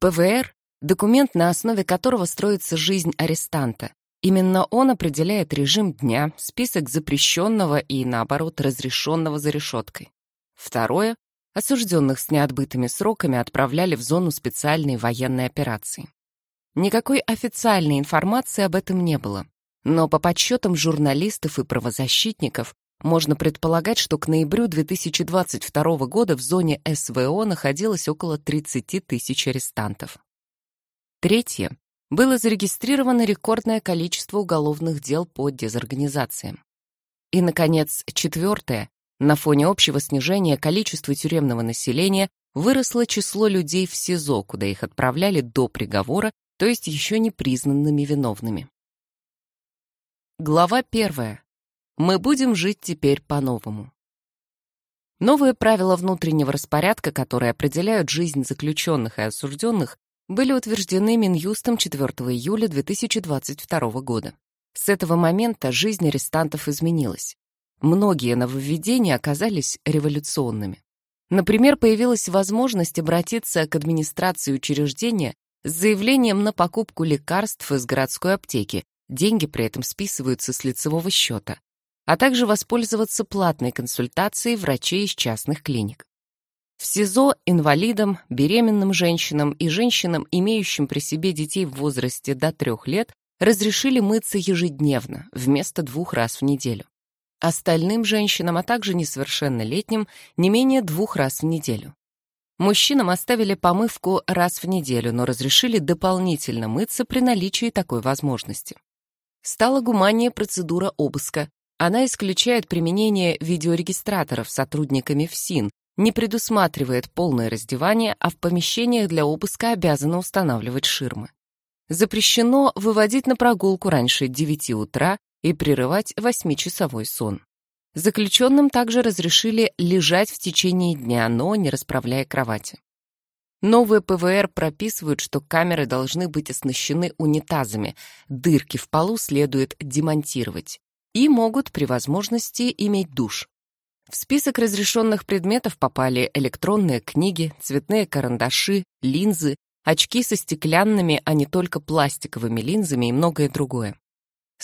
ПВР – документ, на основе которого строится жизнь арестанта, Именно он определяет режим дня, список запрещенного и, наоборот, разрешенного за решеткой. Второе. Осужденных с неотбытыми сроками отправляли в зону специальной военной операции. Никакой официальной информации об этом не было. Но по подсчетам журналистов и правозащитников можно предполагать, что к ноябрю 2022 года в зоне СВО находилось около 30 тысяч арестантов. Третье было зарегистрировано рекордное количество уголовных дел по дезорганизациям. И, наконец, четвертое. На фоне общего снижения количества тюремного населения выросло число людей в СИЗО, куда их отправляли до приговора, то есть еще не признанными виновными. Глава первая. Мы будем жить теперь по-новому. Новые правила внутреннего распорядка, которые определяют жизнь заключенных и осужденных, были утверждены Минюстом 4 июля 2022 года. С этого момента жизнь арестантов изменилась. Многие нововведения оказались революционными. Например, появилась возможность обратиться к администрации учреждения с заявлением на покупку лекарств из городской аптеки, деньги при этом списываются с лицевого счета, а также воспользоваться платной консультацией врачей из частных клиник. В СИЗО инвалидам, беременным женщинам и женщинам, имеющим при себе детей в возрасте до трех лет, разрешили мыться ежедневно, вместо двух раз в неделю. Остальным женщинам, а также несовершеннолетним, не менее двух раз в неделю. Мужчинам оставили помывку раз в неделю, но разрешили дополнительно мыться при наличии такой возможности. Стала гуманнее процедура обыска. Она исключает применение видеорегистраторов сотрудниками ФСИН, не предусматривает полное раздевание, а в помещениях для обыска обязаны устанавливать ширмы. Запрещено выводить на прогулку раньше 9 утра и прерывать 8-часовой сон. Заключенным также разрешили лежать в течение дня, но не расправляя кровати. Новые ПВР прописывают, что камеры должны быть оснащены унитазами, дырки в полу следует демонтировать и могут при возможности иметь душ. В список разрешенных предметов попали электронные книги, цветные карандаши, линзы, очки со стеклянными, а не только пластиковыми линзами и многое другое.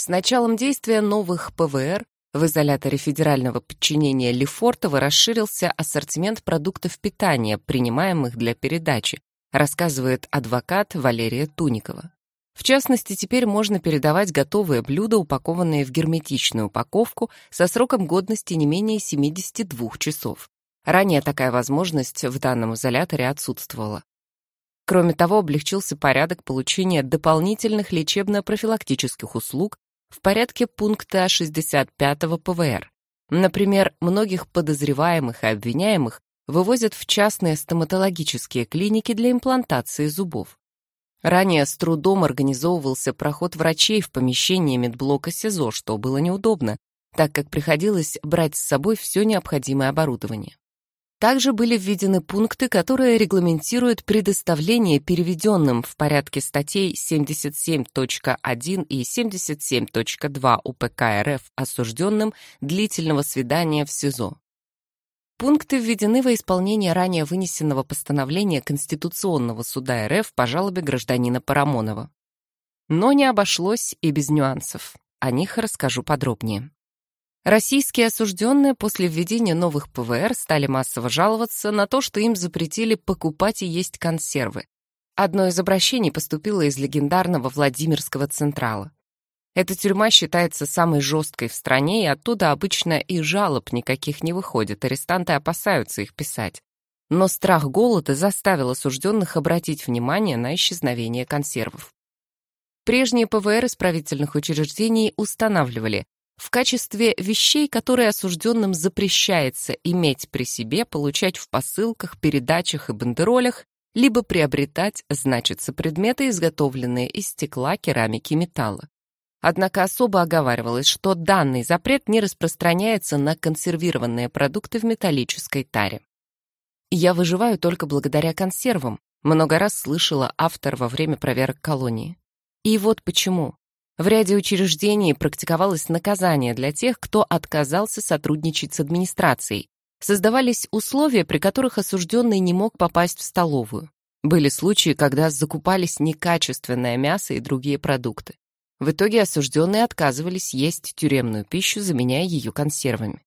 С началом действия новых ПВР в изоляторе федерального подчинения Лефортово расширился ассортимент продуктов питания, принимаемых для передачи, рассказывает адвокат Валерия Туникова. В частности, теперь можно передавать готовые блюда, упакованные в герметичную упаковку со сроком годности не менее 72 часов. Ранее такая возможность в данном изоляторе отсутствовала. Кроме того, облегчился порядок получения дополнительных лечебно-профилактических услуг в порядке пункта 65 ПВР. Например, многих подозреваемых и обвиняемых вывозят в частные стоматологические клиники для имплантации зубов. Ранее с трудом организовывался проход врачей в помещение медблока СИЗО, что было неудобно, так как приходилось брать с собой все необходимое оборудование. Также были введены пункты, которые регламентируют предоставление переведенным в порядке статей 77.1 и 77.2 УПК РФ осужденным длительного свидания в СИЗО. Пункты введены во исполнение ранее вынесенного постановления Конституционного суда РФ по жалобе гражданина Парамонова. Но не обошлось и без нюансов. О них расскажу подробнее. Российские осужденные после введения новых ПВР стали массово жаловаться на то, что им запретили покупать и есть консервы. Одно из обращений поступило из легендарного Владимирского Централа. Эта тюрьма считается самой жесткой в стране, и оттуда обычно и жалоб никаких не выходит, арестанты опасаются их писать. Но страх голода заставил осужденных обратить внимание на исчезновение консервов. Прежние ПВР исправительных учреждений устанавливали, в качестве вещей, которые осужденным запрещается иметь при себе, получать в посылках, передачах и бандеролях, либо приобретать, значится, предметы, изготовленные из стекла, керамики, металла. Однако особо оговаривалось, что данный запрет не распространяется на консервированные продукты в металлической таре. «Я выживаю только благодаря консервам», много раз слышала автор во время проверок колонии. И вот почему. В ряде учреждений практиковалось наказание для тех, кто отказался сотрудничать с администрацией. Создавались условия, при которых осужденный не мог попасть в столовую. Были случаи, когда закупались некачественное мясо и другие продукты. В итоге осужденные отказывались есть тюремную пищу, заменяя ее консервами.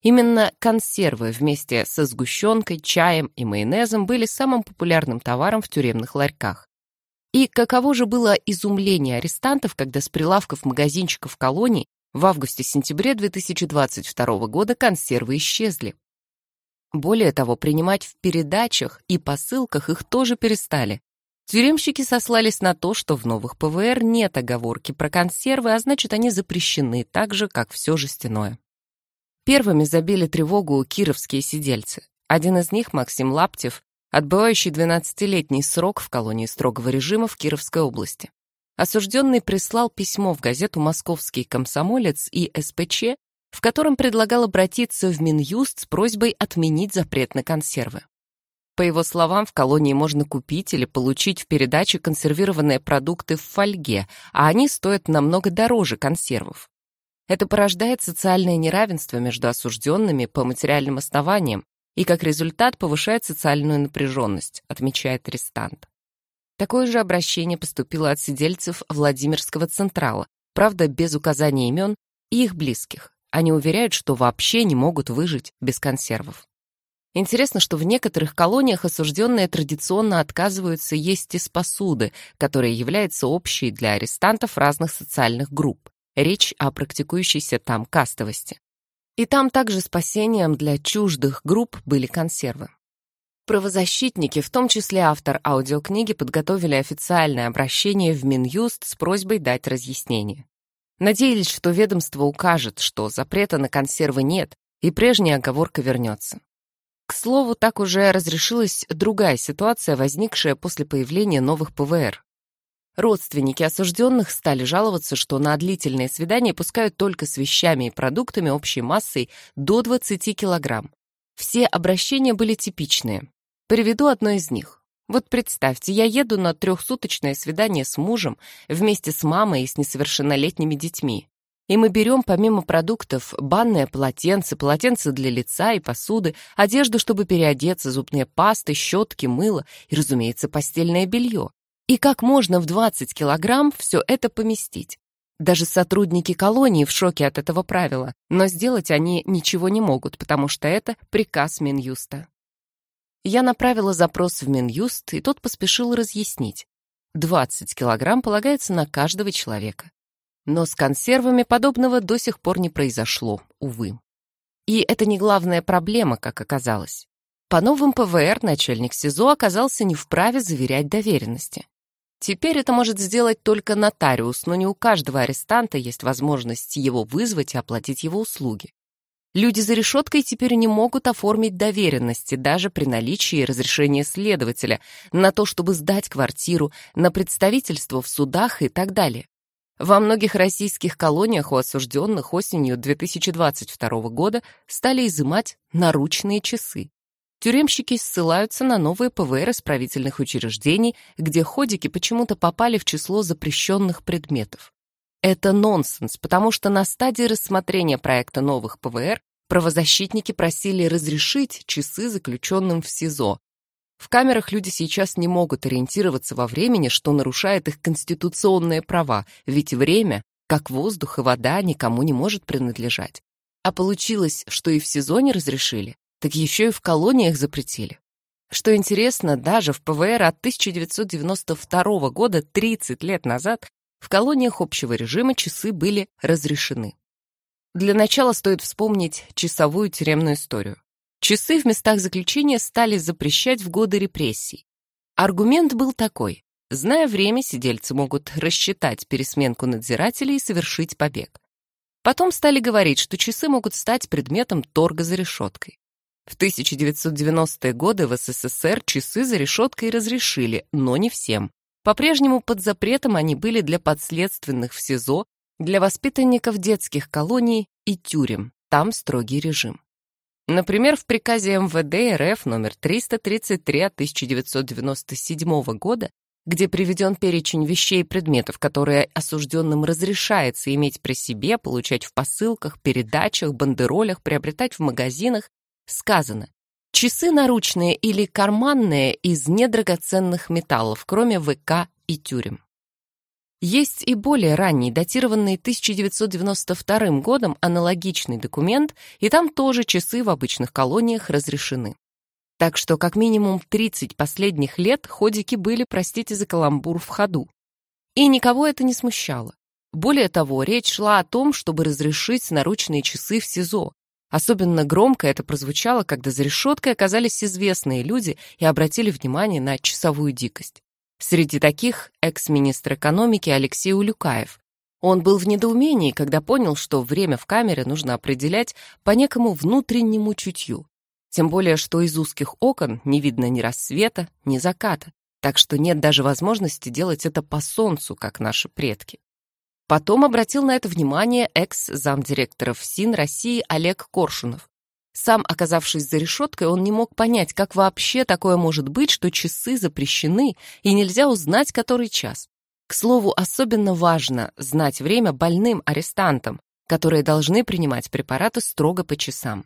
Именно консервы вместе со сгущенкой, чаем и майонезом были самым популярным товаром в тюремных ларьках. И каково же было изумление арестантов, когда с прилавков магазинчиков колоний в августе-сентябре 2022 года консервы исчезли. Более того, принимать в передачах и посылках их тоже перестали. Тюремщики сослались на то, что в новых ПВР нет оговорки про консервы, а значит, они запрещены так же, как все жестяное. Первыми забили тревогу кировские сидельцы. Один из них, Максим Лаптев, отбывающий 12-летний срок в колонии строгого режима в Кировской области. Осужденный прислал письмо в газету «Московский комсомолец» и СПЧ, в котором предлагал обратиться в Минюст с просьбой отменить запрет на консервы. По его словам, в колонии можно купить или получить в передаче консервированные продукты в фольге, а они стоят намного дороже консервов. Это порождает социальное неравенство между осужденными по материальным основаниям, и как результат повышает социальную напряженность, отмечает арестант. Такое же обращение поступило от сидельцев Владимирского Централа, правда, без указания имен и их близких. Они уверяют, что вообще не могут выжить без консервов. Интересно, что в некоторых колониях осужденные традиционно отказываются есть из посуды, которая является общей для арестантов разных социальных групп. Речь о практикующейся там кастовости. И там также спасением для чуждых групп были консервы. Правозащитники, в том числе автор аудиокниги, подготовили официальное обращение в Минюст с просьбой дать разъяснение. Надеялись, что ведомство укажет, что запрета на консервы нет, и прежняя оговорка вернется. К слову, так уже разрешилась другая ситуация, возникшая после появления новых ПВР. Родственники осужденных стали жаловаться, что на длительные свидания пускают только с вещами и продуктами общей массой до 20 килограмм. Все обращения были типичные. Приведу одно из них. Вот представьте, я еду на трехсуточное свидание с мужем вместе с мамой и с несовершеннолетними детьми. И мы берем помимо продуктов банное полотенце, полотенце для лица и посуды, одежду, чтобы переодеться, зубные пасты, щетки, мыло и, разумеется, постельное белье. И как можно в 20 килограмм все это поместить? Даже сотрудники колонии в шоке от этого правила, но сделать они ничего не могут, потому что это приказ Минюста. Я направила запрос в Минюст, и тот поспешил разъяснить. 20 килограмм полагается на каждого человека. Но с консервами подобного до сих пор не произошло, увы. И это не главная проблема, как оказалось. По новым ПВР начальник СИЗО оказался не вправе заверять доверенности. Теперь это может сделать только нотариус, но не у каждого арестанта есть возможность его вызвать и оплатить его услуги. Люди за решеткой теперь не могут оформить доверенности даже при наличии разрешения следователя на то, чтобы сдать квартиру, на представительство в судах и так далее. Во многих российских колониях у осужденных осенью 2022 года стали изымать наручные часы. Тюремщики ссылаются на новые ПВР исправительных учреждений, где ходики почему-то попали в число запрещенных предметов. Это нонсенс, потому что на стадии рассмотрения проекта новых ПВР правозащитники просили разрешить часы заключенным в СИЗО. В камерах люди сейчас не могут ориентироваться во времени, что нарушает их конституционные права, ведь время, как воздух и вода, никому не может принадлежать. А получилось, что и в СИЗО не разрешили, так еще и в колониях запретили. Что интересно, даже в ПВР от 1992 года, 30 лет назад, в колониях общего режима часы были разрешены. Для начала стоит вспомнить часовую тюремную историю. Часы в местах заключения стали запрещать в годы репрессий. Аргумент был такой. Зная время, сидельцы могут рассчитать пересменку надзирателей и совершить побег. Потом стали говорить, что часы могут стать предметом торга за решеткой. В 1990-е годы в СССР часы за решеткой разрешили, но не всем. По-прежнему под запретом они были для подследственных в СИЗО, для воспитанников детских колоний и тюрем. Там строгий режим. Например, в приказе МВД РФ номер 333 от 1997 года, где приведен перечень вещей и предметов, которые осужденным разрешается иметь при себе, получать в посылках, передачах, бандеролях, приобретать в магазинах, сказано Часы наручные или карманные из недрагоценных металлов, кроме ВК и тюрем. Есть и более ранний, датированный 1992 годом, аналогичный документ, и там тоже часы в обычных колониях разрешены. Так что как минимум 30 последних лет ходики были, простите за каламбур, в ходу. И никого это не смущало. Более того, речь шла о том, чтобы разрешить наручные часы в СИЗО, Особенно громко это прозвучало, когда за решеткой оказались известные люди и обратили внимание на часовую дикость. Среди таких экс-министр экономики Алексей Улюкаев. Он был в недоумении, когда понял, что время в камере нужно определять по некому внутреннему чутью. Тем более, что из узких окон не видно ни рассвета, ни заката, так что нет даже возможности делать это по солнцу, как наши предки. Потом обратил на это внимание экс-замдиректора ФСИН России Олег Коршунов. Сам оказавшись за решеткой, он не мог понять, как вообще такое может быть, что часы запрещены и нельзя узнать, который час. К слову, особенно важно знать время больным арестантам, которые должны принимать препараты строго по часам.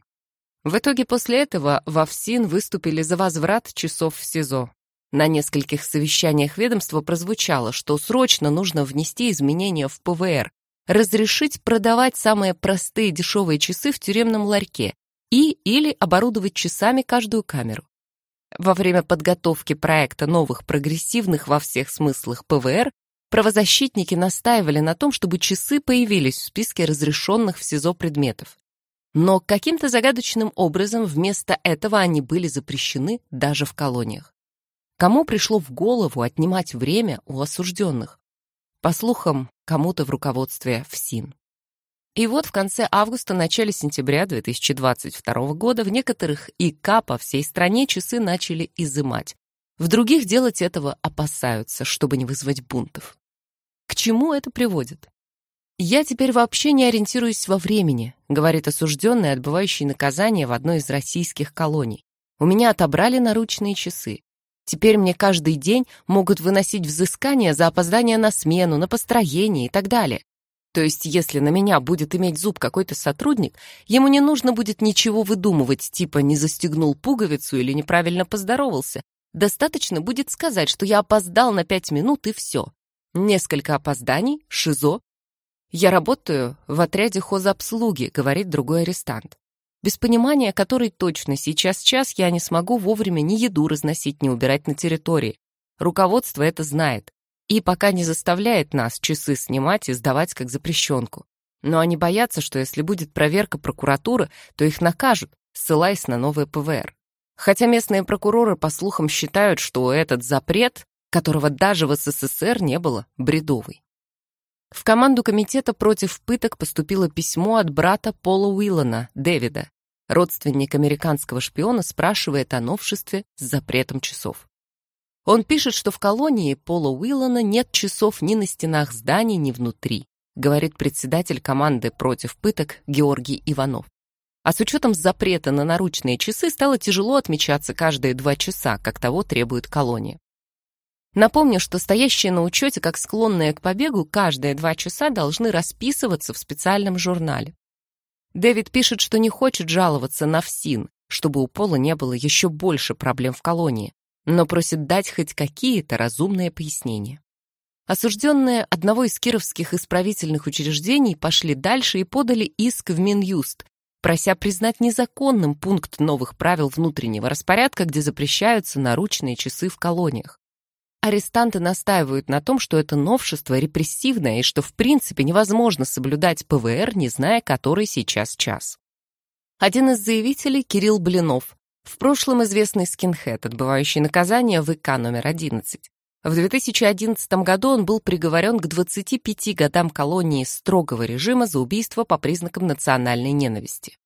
В итоге после этого во ФСИН выступили за возврат часов в СИЗО. На нескольких совещаниях ведомства прозвучало, что срочно нужно внести изменения в ПВР, разрешить продавать самые простые дешевые часы в тюремном ларьке и или оборудовать часами каждую камеру. Во время подготовки проекта новых прогрессивных во всех смыслах ПВР правозащитники настаивали на том, чтобы часы появились в списке разрешенных в СИЗО предметов. Но каким-то загадочным образом вместо этого они были запрещены даже в колониях. Кому пришло в голову отнимать время у осужденных? По слухам, кому-то в руководстве ФСИН. И вот в конце августа, начале сентября 2022 года в некоторых ИК по всей стране часы начали изымать. В других делать этого опасаются, чтобы не вызвать бунтов. К чему это приводит? «Я теперь вообще не ориентируюсь во времени», говорит осужденный, отбывающий наказание в одной из российских колоний. «У меня отобрали наручные часы. Теперь мне каждый день могут выносить взыскания за опоздание на смену, на построение и так далее. То есть, если на меня будет иметь зуб какой-то сотрудник, ему не нужно будет ничего выдумывать, типа не застегнул пуговицу или неправильно поздоровался. Достаточно будет сказать, что я опоздал на пять минут и все. Несколько опозданий, ШИЗО, «Я работаю в отряде хозобслуги», — говорит другой арестант. Без понимания, который точно сейчас час, я не смогу вовремя ни еду разносить, ни убирать на территории. Руководство это знает. И пока не заставляет нас часы снимать и сдавать как запрещенку. Но они боятся, что если будет проверка прокуратуры, то их накажут, ссылаясь на новое ПВР. Хотя местные прокуроры, по слухам, считают, что этот запрет, которого даже в СССР не было, бредовый. В команду комитета против пыток поступило письмо от брата Пола Уиллана, Дэвида. Родственник американского шпиона спрашивает о новшестве с запретом часов. Он пишет, что в колонии Пола Уиллана нет часов ни на стенах зданий, ни внутри, говорит председатель команды против пыток Георгий Иванов. А с учетом запрета на наручные часы стало тяжело отмечаться каждые два часа, как того требует колония. Напомню, что стоящие на учете как склонные к побегу каждые два часа должны расписываться в специальном журнале. Дэвид пишет, что не хочет жаловаться на ФСИН, чтобы у Пола не было еще больше проблем в колонии, но просит дать хоть какие-то разумные пояснения. Осужденные одного из кировских исправительных учреждений пошли дальше и подали иск в Минюст, прося признать незаконным пункт новых правил внутреннего распорядка, где запрещаются наручные часы в колониях. Арестанты настаивают на том, что это новшество репрессивное и что в принципе невозможно соблюдать ПВР, не зная, который сейчас час. Один из заявителей, Кирилл Блинов, в прошлом известный скинхед, отбывающий наказание в ИК номер 11. В 2011 году он был приговорен к 25 годам колонии строгого режима за убийство по признакам национальной ненависти.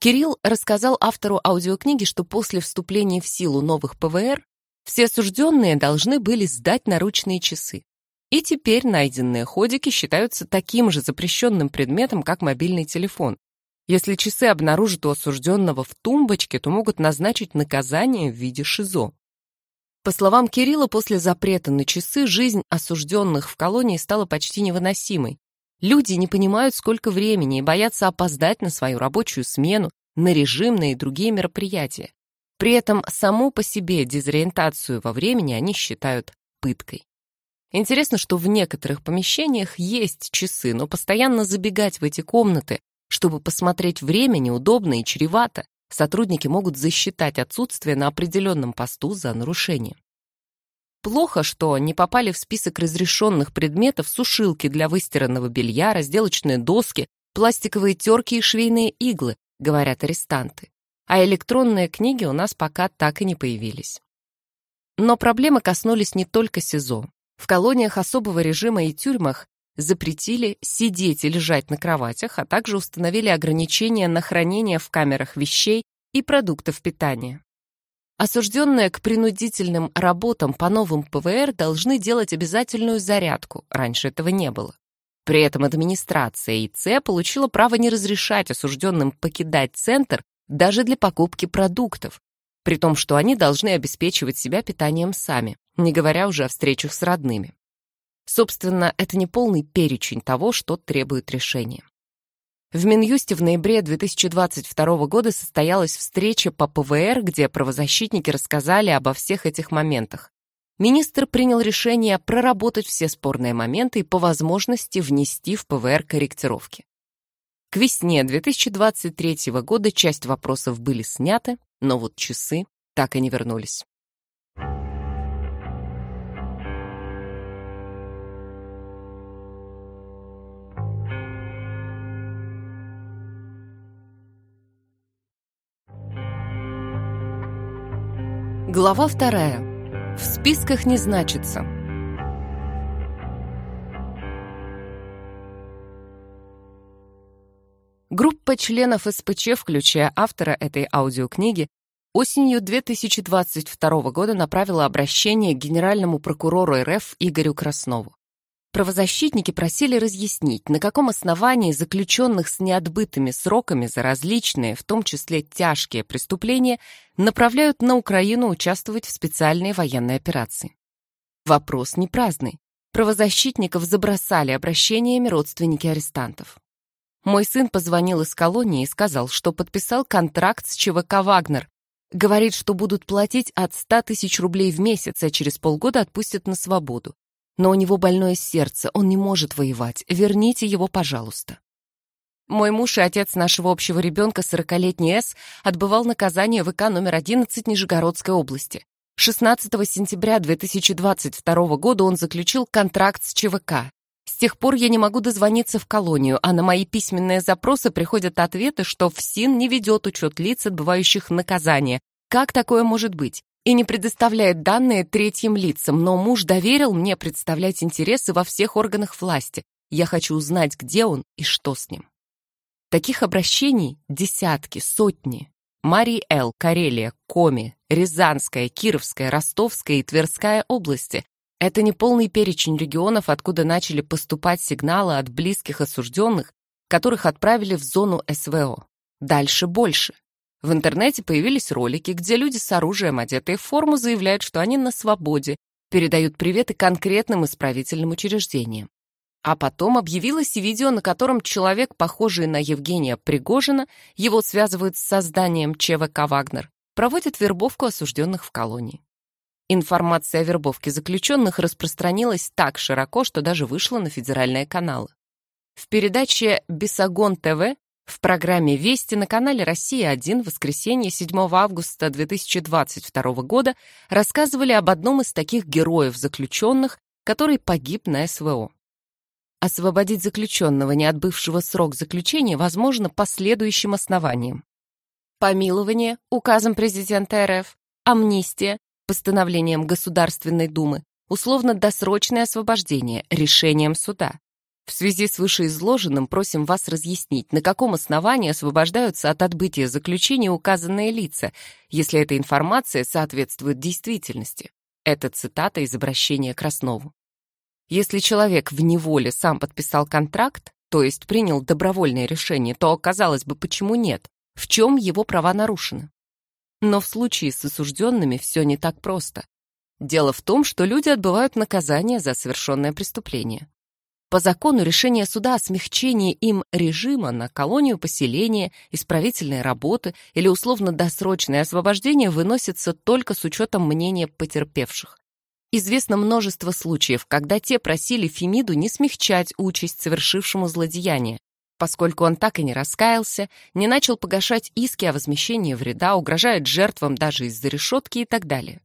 Кирилл рассказал автору аудиокниги, что после вступления в силу новых ПВР все осужденные должны были сдать наручные часы. И теперь найденные ходики считаются таким же запрещенным предметом, как мобильный телефон. Если часы обнаружат у осужденного в тумбочке, то могут назначить наказание в виде ШИЗО. По словам Кирилла, после запрета на часы жизнь осужденных в колонии стала почти невыносимой. Люди не понимают, сколько времени и боятся опоздать на свою рабочую смену, на режимные и другие мероприятия. При этом саму по себе дезориентацию во времени они считают пыткой. Интересно, что в некоторых помещениях есть часы, но постоянно забегать в эти комнаты, чтобы посмотреть время, неудобно и чревато. Сотрудники могут засчитать отсутствие на определенном посту за нарушение. Плохо, что не попали в список разрешенных предметов сушилки для выстиранного белья, разделочные доски, пластиковые терки и швейные иглы, говорят арестанты а электронные книги у нас пока так и не появились. Но проблемы коснулись не только СИЗО. В колониях особого режима и тюрьмах запретили сидеть и лежать на кроватях, а также установили ограничения на хранение в камерах вещей и продуктов питания. Осужденные к принудительным работам по новым ПВР должны делать обязательную зарядку, раньше этого не было. При этом администрация ИЦ получила право не разрешать осужденным покидать центр даже для покупки продуктов, при том, что они должны обеспечивать себя питанием сами, не говоря уже о встречах с родными. Собственно, это не полный перечень того, что требует решения. В Минюсте в ноябре 2022 года состоялась встреча по ПВР, где правозащитники рассказали обо всех этих моментах. Министр принял решение проработать все спорные моменты и по возможности внести в ПВР корректировки. К весне 2023 года часть вопросов были сняты, но вот часы так и не вернулись. Глава вторая. В списках не значится. Группа членов СПЧ, включая автора этой аудиокниги, осенью 2022 года направила обращение к генеральному прокурору РФ Игорю Краснову. Правозащитники просили разъяснить, на каком основании заключенных с неотбытыми сроками за различные, в том числе тяжкие преступления, направляют на Украину участвовать в специальной военной операции. Вопрос не праздный. Правозащитников забросали обращениями родственники арестантов. Мой сын позвонил из колонии и сказал, что подписал контракт с ЧВК «Вагнер». Говорит, что будут платить от 100 тысяч рублей в месяц, а через полгода отпустят на свободу. Но у него больное сердце, он не может воевать. Верните его, пожалуйста. Мой муж и отец нашего общего ребенка, 40-летний С, отбывал наказание в ИК номер 11 Нижегородской области. 16 сентября 2022 года он заключил контракт с ЧВК. С тех пор я не могу дозвониться в колонию, а на мои письменные запросы приходят ответы, что ФСИН не ведет учет лиц, отбывающих наказание. Как такое может быть? и не предоставляет данные третьим лицам, но муж доверил мне представлять интересы во всех органах власти. Я хочу узнать, где он и что с ним. Таких обращений десятки, сотни. Марий Эл, Карелия, Коми, Рязанская, Кировская, Ростовская и Тверская области. Это не полный перечень регионов, откуда начали поступать сигналы от близких осужденных, которых отправили в зону СВО. Дальше больше. В интернете появились ролики, где люди с оружием, одетые в форму, заявляют, что они на свободе, передают приветы конкретным исправительным учреждениям. А потом объявилось видео, на котором человек, похожий на Евгения Пригожина, его связывают с созданием ЧВК «Вагнер», проводит вербовку осужденных в колонии. Информация о вербовке заключенных распространилась так широко, что даже вышла на федеральные каналы. В передаче «Бесогон ТВ» В программе «Вести» на канале «Россия-1» в воскресенье 7 августа 2022 года рассказывали об одном из таких героев-заключенных, который погиб на СВО. Освободить заключенного, не отбывшего срок заключения, возможно по следующим основаниям. Помилование указом президента РФ, амнистия постановлением Государственной Думы, условно-досрочное освобождение решением суда. В связи с вышеизложенным просим вас разъяснить, на каком основании освобождаются от отбытия заключения указанные лица, если эта информация соответствует действительности. Это цитата из обращения к Краснову. Если человек в неволе сам подписал контракт, то есть принял добровольное решение, то, казалось бы, почему нет? В чем его права нарушены? Но в случае с осужденными все не так просто. Дело в том, что люди отбывают наказание за совершенное преступление. По закону решение суда о смягчении им режима на колонию поселения, исправительные работы или условно-досрочное освобождение выносится только с учетом мнения потерпевших. Известно множество случаев, когда те просили Фемиду не смягчать участь совершившему злодеяние, поскольку он так и не раскаялся, не начал погашать иски о возмещении вреда, угрожает жертвам даже из-за решетки и так далее.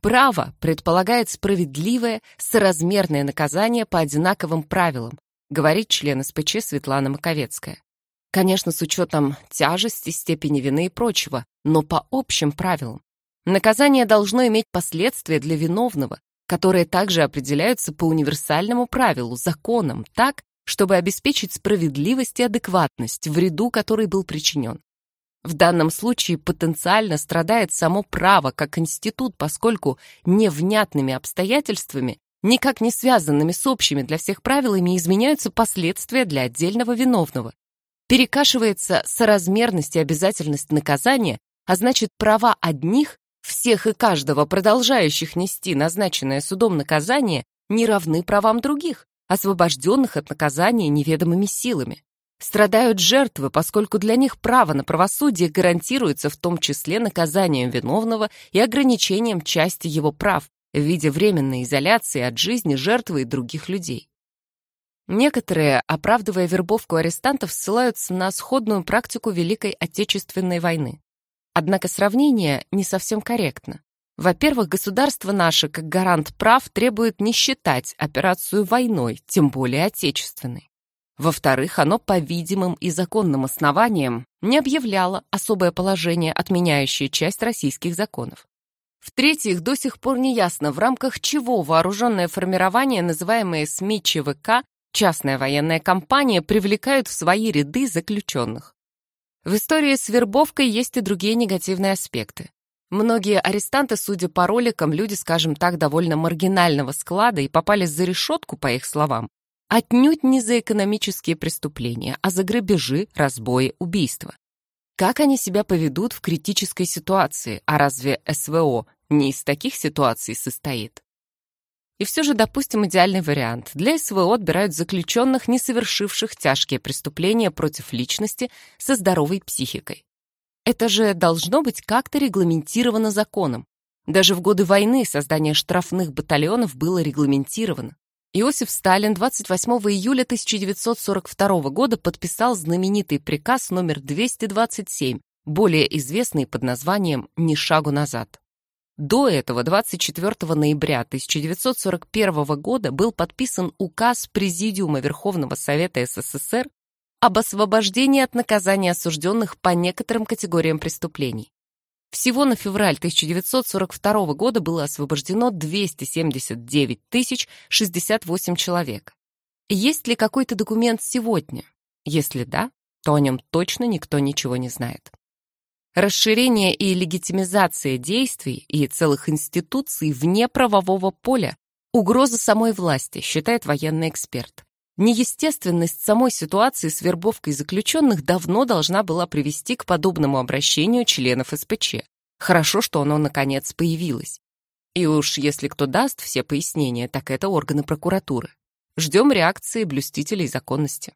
Право предполагает справедливое, соразмерное наказание по одинаковым правилам, говорит член СПЧ Светлана Маковецкая. Конечно, с учетом тяжести, степени вины и прочего, но по общим правилам. Наказание должно иметь последствия для виновного, которые также определяются по универсальному правилу, законам, так, чтобы обеспечить справедливость и адекватность вреду, который был причинен. В данном случае потенциально страдает само право как институт, поскольку невнятными обстоятельствами, никак не связанными с общими для всех правилами, изменяются последствия для отдельного виновного. Перекашивается соразмерность и обязательность наказания, а значит права одних, всех и каждого продолжающих нести назначенное судом наказание, не равны правам других, освобожденных от наказания неведомыми силами. Страдают жертвы, поскольку для них право на правосудие гарантируется в том числе наказанием виновного и ограничением части его прав в виде временной изоляции от жизни жертвы и других людей. Некоторые, оправдывая вербовку арестантов, ссылаются на сходную практику Великой Отечественной войны. Однако сравнение не совсем корректно. Во-первых, государство наше, как гарант прав, требует не считать операцию войной, тем более отечественной. Во-вторых, оно по видимым и законным основаниям не объявляло особое положение, отменяющее часть российских законов. В-третьих, до сих пор не ясно, в рамках чего вооруженное формирование, называемое СМИ ЧВК, частная военная компания, привлекают в свои ряды заключенных. В истории с вербовкой есть и другие негативные аспекты. Многие арестанты, судя по роликам, люди, скажем так, довольно маргинального склада и попали за решетку, по их словам, отнюдь не за экономические преступления, а за грабежи, разбои, убийства. Как они себя поведут в критической ситуации, а разве СВО не из таких ситуаций состоит? И все же, допустим, идеальный вариант. Для СВО отбирают заключенных, не совершивших тяжкие преступления против личности со здоровой психикой. Это же должно быть как-то регламентировано законом. Даже в годы войны создание штрафных батальонов было регламентировано. Иосиф Сталин 28 июля 1942 года подписал знаменитый приказ номер 227, более известный под названием «Ни шагу назад». До этого, 24 ноября 1941 года, был подписан указ Президиума Верховного Совета СССР об освобождении от наказания осужденных по некоторым категориям преступлений. Всего на февраль 1942 года было освобождено 279 тысяч 68 человек. Есть ли какой-то документ сегодня? Если да, то о нем точно никто ничего не знает. Расширение и легитимизация действий и целых институций вне правового поля – угроза самой власти, считает военный эксперт. Неестественность самой ситуации с вербовкой заключенных давно должна была привести к подобному обращению членов СПЧ. Хорошо, что оно наконец появилось. И уж если кто даст все пояснения, так это органы прокуратуры. Ждем реакции блюстителей законности.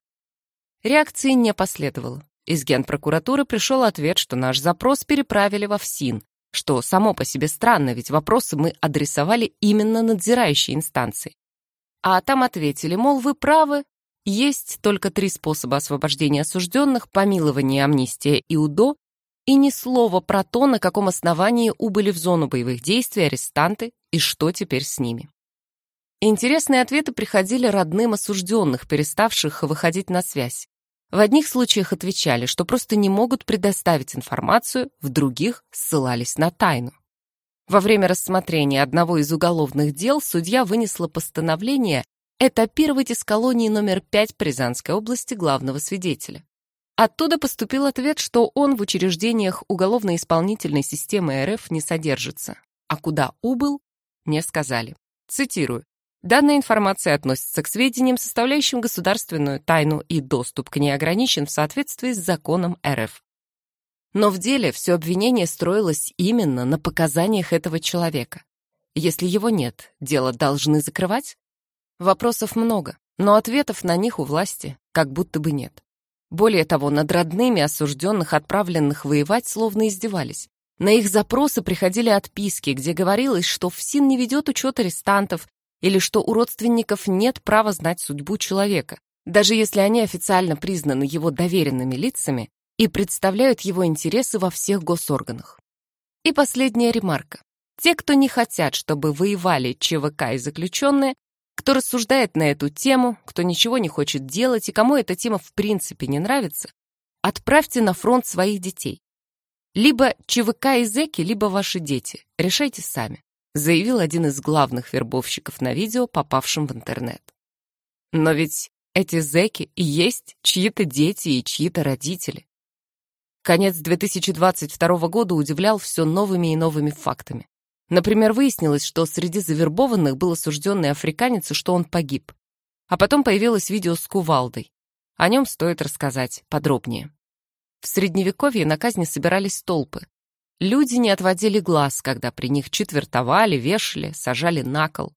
Реакции не последовало. Из генпрокуратуры пришел ответ, что наш запрос переправили во ФСИН, что само по себе странно, ведь вопросы мы адресовали именно надзирающей инстанции. А там ответили, мол, вы правы, есть только три способа освобождения осужденных, помилование, амнистия и УДО, и ни слова про то, на каком основании убыли в зону боевых действий арестанты и что теперь с ними. Интересные ответы приходили родным осужденных, переставших выходить на связь. В одних случаях отвечали, что просто не могут предоставить информацию, в других ссылались на тайну. Во время рассмотрения одного из уголовных дел судья вынесла постановление этапировать из колонии номер 5 Призанской области главного свидетеля. Оттуда поступил ответ, что он в учреждениях уголовно-исполнительной системы РФ не содержится, а куда убыл, не сказали. Цитирую. Данная информация относится к сведениям, составляющим государственную тайну, и доступ к ней ограничен в соответствии с законом РФ. Но в деле все обвинение строилось именно на показаниях этого человека. Если его нет, дело должны закрывать? Вопросов много, но ответов на них у власти как будто бы нет. Более того, над родными осужденных, отправленных воевать, словно издевались. На их запросы приходили отписки, где говорилось, что ФСИН не ведет учет арестантов или что у родственников нет права знать судьбу человека, даже если они официально признаны его доверенными лицами и представляют его интересы во всех госорганах. И последняя ремарка. Те, кто не хотят, чтобы воевали ЧВК и заключенные, кто рассуждает на эту тему, кто ничего не хочет делать и кому эта тема в принципе не нравится, отправьте на фронт своих детей. Либо ЧВК и зэки, либо ваши дети. Решайте сами, заявил один из главных вербовщиков на видео, попавшим в интернет. Но ведь эти зэки и есть чьи-то дети и чьи-то родители. Конец 2022 года удивлял все новыми и новыми фактами. Например, выяснилось, что среди завербованных был осужденный африканец и что он погиб. А потом появилось видео с кувалдой. О нем стоит рассказать подробнее. В Средневековье на казни собирались толпы. Люди не отводили глаз, когда при них четвертовали, вешали, сажали на кол.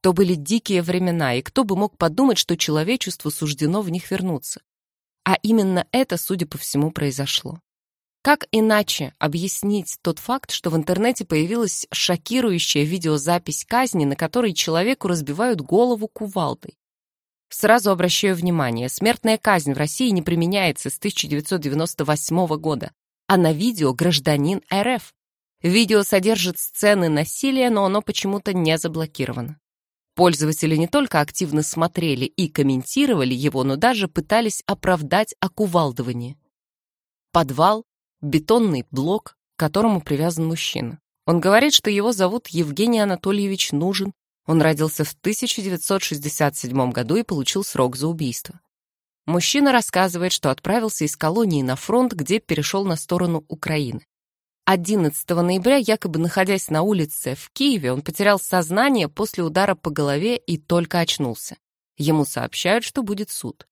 То были дикие времена, и кто бы мог подумать, что человечеству суждено в них вернуться. А именно это, судя по всему, произошло. Как иначе объяснить тот факт, что в интернете появилась шокирующая видеозапись казни, на которой человеку разбивают голову кувалдой? Сразу обращаю внимание, смертная казнь в России не применяется с 1998 года, а на видео гражданин РФ. Видео содержит сцены насилия, но оно почему-то не заблокировано. Пользователи не только активно смотрели и комментировали его, но даже пытались оправдать окувалдывание. Подвал, бетонный блок, к которому привязан мужчина. Он говорит, что его зовут Евгений Анатольевич Нужен. Он родился в 1967 году и получил срок за убийство. Мужчина рассказывает, что отправился из колонии на фронт, где перешел на сторону Украины. 11 ноября, якобы находясь на улице в Киеве, он потерял сознание после удара по голове и только очнулся. Ему сообщают, что будет суд.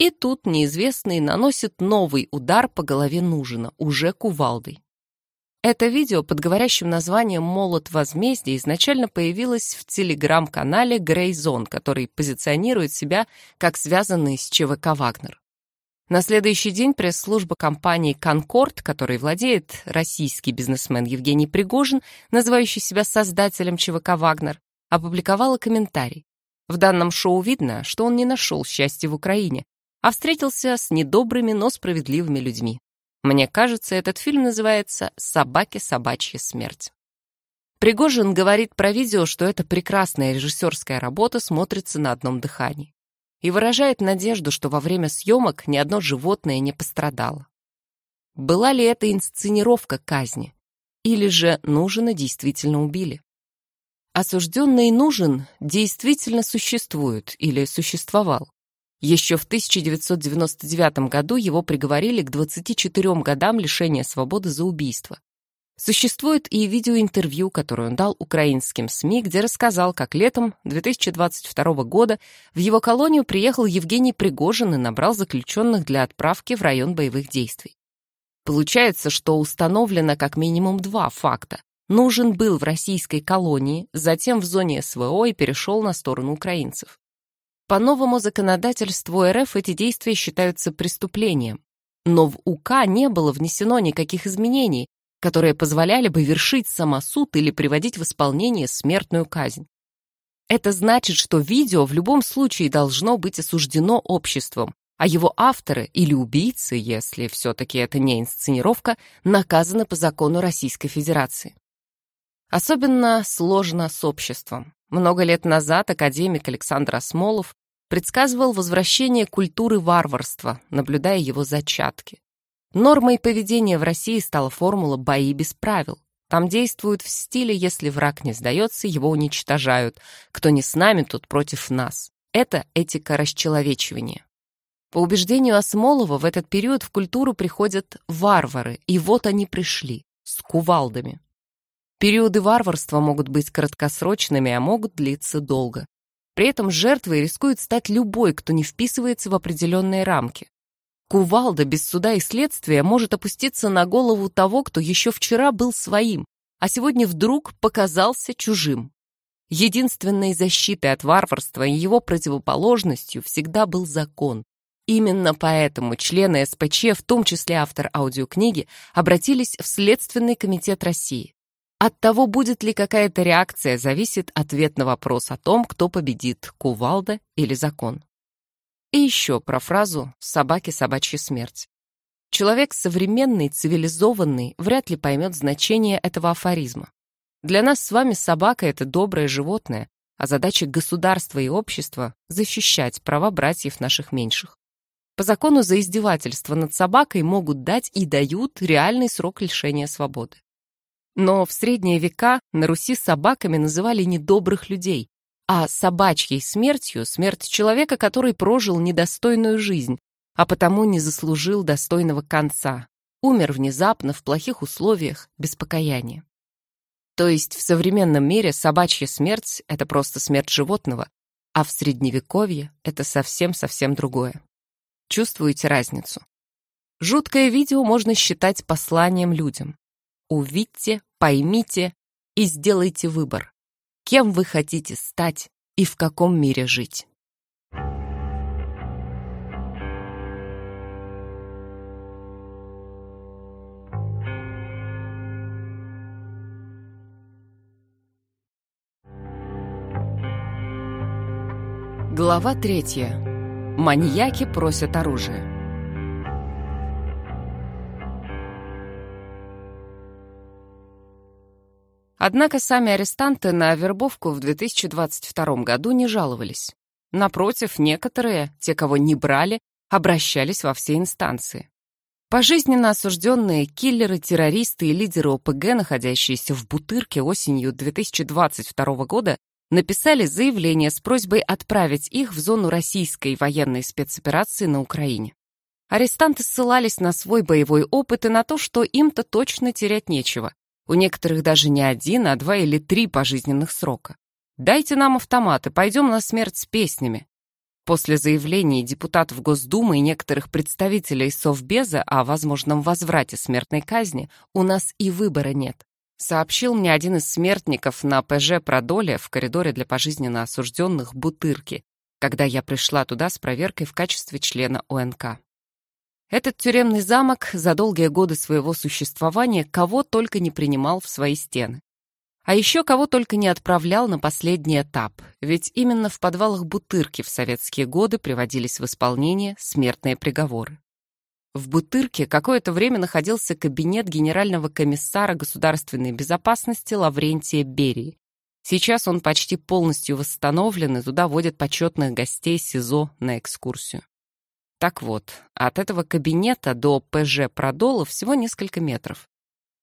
И тут неизвестный наносит новый удар по голове Нужина, уже кувалдой. Это видео под говорящим названием «Молот возмездия» изначально появилось в телеграм-канале Грейзон, который позиционирует себя как связанный с ЧВК «Вагнер». На следующий день пресс-служба компании «Конкорд», которой владеет российский бизнесмен Евгений Пригожин, называющий себя создателем ЧВК «Вагнер», опубликовала комментарий. В данном шоу видно, что он не нашел счастья в Украине, а встретился с недобрыми, но справедливыми людьми. Мне кажется, этот фильм называется «Собаки собачья смерть». Пригожин говорит про видео, что эта прекрасная режиссерская работа смотрится на одном дыхании и выражает надежду, что во время съемок ни одно животное не пострадало. Была ли это инсценировка казни? Или же Нужина действительно убили? Осужденный Нужен действительно существует или существовал. Еще в 1999 году его приговорили к 24 годам лишения свободы за убийство. Существует и видеоинтервью, которое он дал украинским СМИ, где рассказал, как летом 2022 года в его колонию приехал Евгений Пригожин и набрал заключенных для отправки в район боевых действий. Получается, что установлено как минимум два факта. Нужен был в российской колонии, затем в зоне СВО и перешел на сторону украинцев. По новому законодательству РФ эти действия считаются преступлением. Но в УК не было внесено никаких изменений, которые позволяли бы вершить самосуд или приводить в исполнение смертную казнь. Это значит, что видео в любом случае должно быть осуждено обществом, а его авторы или убийцы, если все-таки это не инсценировка, наказаны по закону Российской Федерации. Особенно сложно с обществом. Много лет назад академик Александр Осмолов предсказывал возвращение культуры варварства, наблюдая его зачатки. Нормой поведения в России стала формула «бои без правил». Там действуют в стиле «если враг не сдается, его уничтожают. Кто не с нами, тот против нас». Это этика расчеловечивания. По убеждению Осмолова, в этот период в культуру приходят варвары, и вот они пришли, с кувалдами. Периоды варварства могут быть краткосрочными, а могут длиться долго. При этом жертвой рискует стать любой, кто не вписывается в определенные рамки. Кувалда без суда и следствия может опуститься на голову того, кто еще вчера был своим, а сегодня вдруг показался чужим. Единственной защитой от варварства и его противоположностью всегда был закон. Именно поэтому члены СПЧ, в том числе автор аудиокниги, обратились в Следственный комитет России. От того, будет ли какая-то реакция, зависит ответ на вопрос о том, кто победит, кувалда или закон. И еще про фразу «собаки собачья смерть». Человек современный, цивилизованный вряд ли поймет значение этого афоризма. Для нас с вами собака — это доброе животное, а задача государства и общества — защищать права братьев наших меньших. По закону за издевательство над собакой могут дать и дают реальный срок лишения свободы. Но в средние века на Руси собаками называли недобрых людей, а собачьей смертью — смерть человека, который прожил недостойную жизнь, а потому не заслужил достойного конца, умер внезапно, в плохих условиях, без покаяния. То есть в современном мире собачья смерть — это просто смерть животного, а в Средневековье это совсем-совсем другое. Чувствуете разницу? Жуткое видео можно считать посланием людям. Увидьте, поймите и сделайте выбор. Кем вы хотите стать и в каком мире жить? Глава третья. Маньяки просят оружие. Однако сами арестанты на вербовку в 2022 году не жаловались. Напротив, некоторые, те, кого не брали, обращались во все инстанции. Пожизненно осужденные киллеры, террористы и лидеры ОПГ, находящиеся в Бутырке осенью 2022 года, написали заявление с просьбой отправить их в зону российской военной спецоперации на Украине. Арестанты ссылались на свой боевой опыт и на то, что им-то точно терять нечего. У некоторых даже не один, а два или три пожизненных срока. «Дайте нам автоматы, пойдем на смерть с песнями». После заявлений депутатов Госдумы и некоторых представителей Совбеза о возможном возврате смертной казни у нас и выбора нет, сообщил мне один из смертников на ПЖ Продоле в коридоре для пожизненно осужденных Бутырки, когда я пришла туда с проверкой в качестве члена ОНК. Этот тюремный замок за долгие годы своего существования кого только не принимал в свои стены. А еще кого только не отправлял на последний этап, ведь именно в подвалах Бутырки в советские годы приводились в исполнение смертные приговоры. В Бутырке какое-то время находился кабинет генерального комиссара государственной безопасности Лаврентия Берии. Сейчас он почти полностью восстановлен, и туда водят почетных гостей СИЗО на экскурсию. Так вот, от этого кабинета до ПЖ Продола всего несколько метров.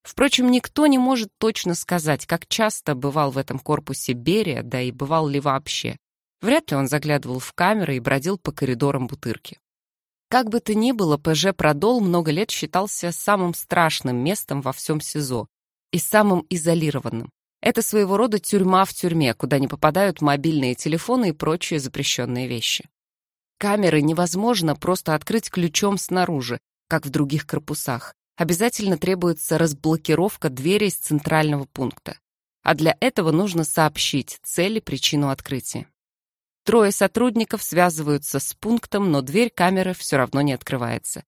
Впрочем, никто не может точно сказать, как часто бывал в этом корпусе Берия, да и бывал ли вообще. Вряд ли он заглядывал в камеры и бродил по коридорам Бутырки. Как бы то ни было, ПЖ Продол много лет считался самым страшным местом во всем СИЗО и самым изолированным. Это своего рода тюрьма в тюрьме, куда не попадают мобильные телефоны и прочие запрещенные вещи. Камеры невозможно просто открыть ключом снаружи, как в других корпусах обязательно требуется разблокировка двери из центрального пункта. А для этого нужно сообщить цель и причину открытия. Трое сотрудников связываются с пунктом, но дверь камеры все равно не открывается.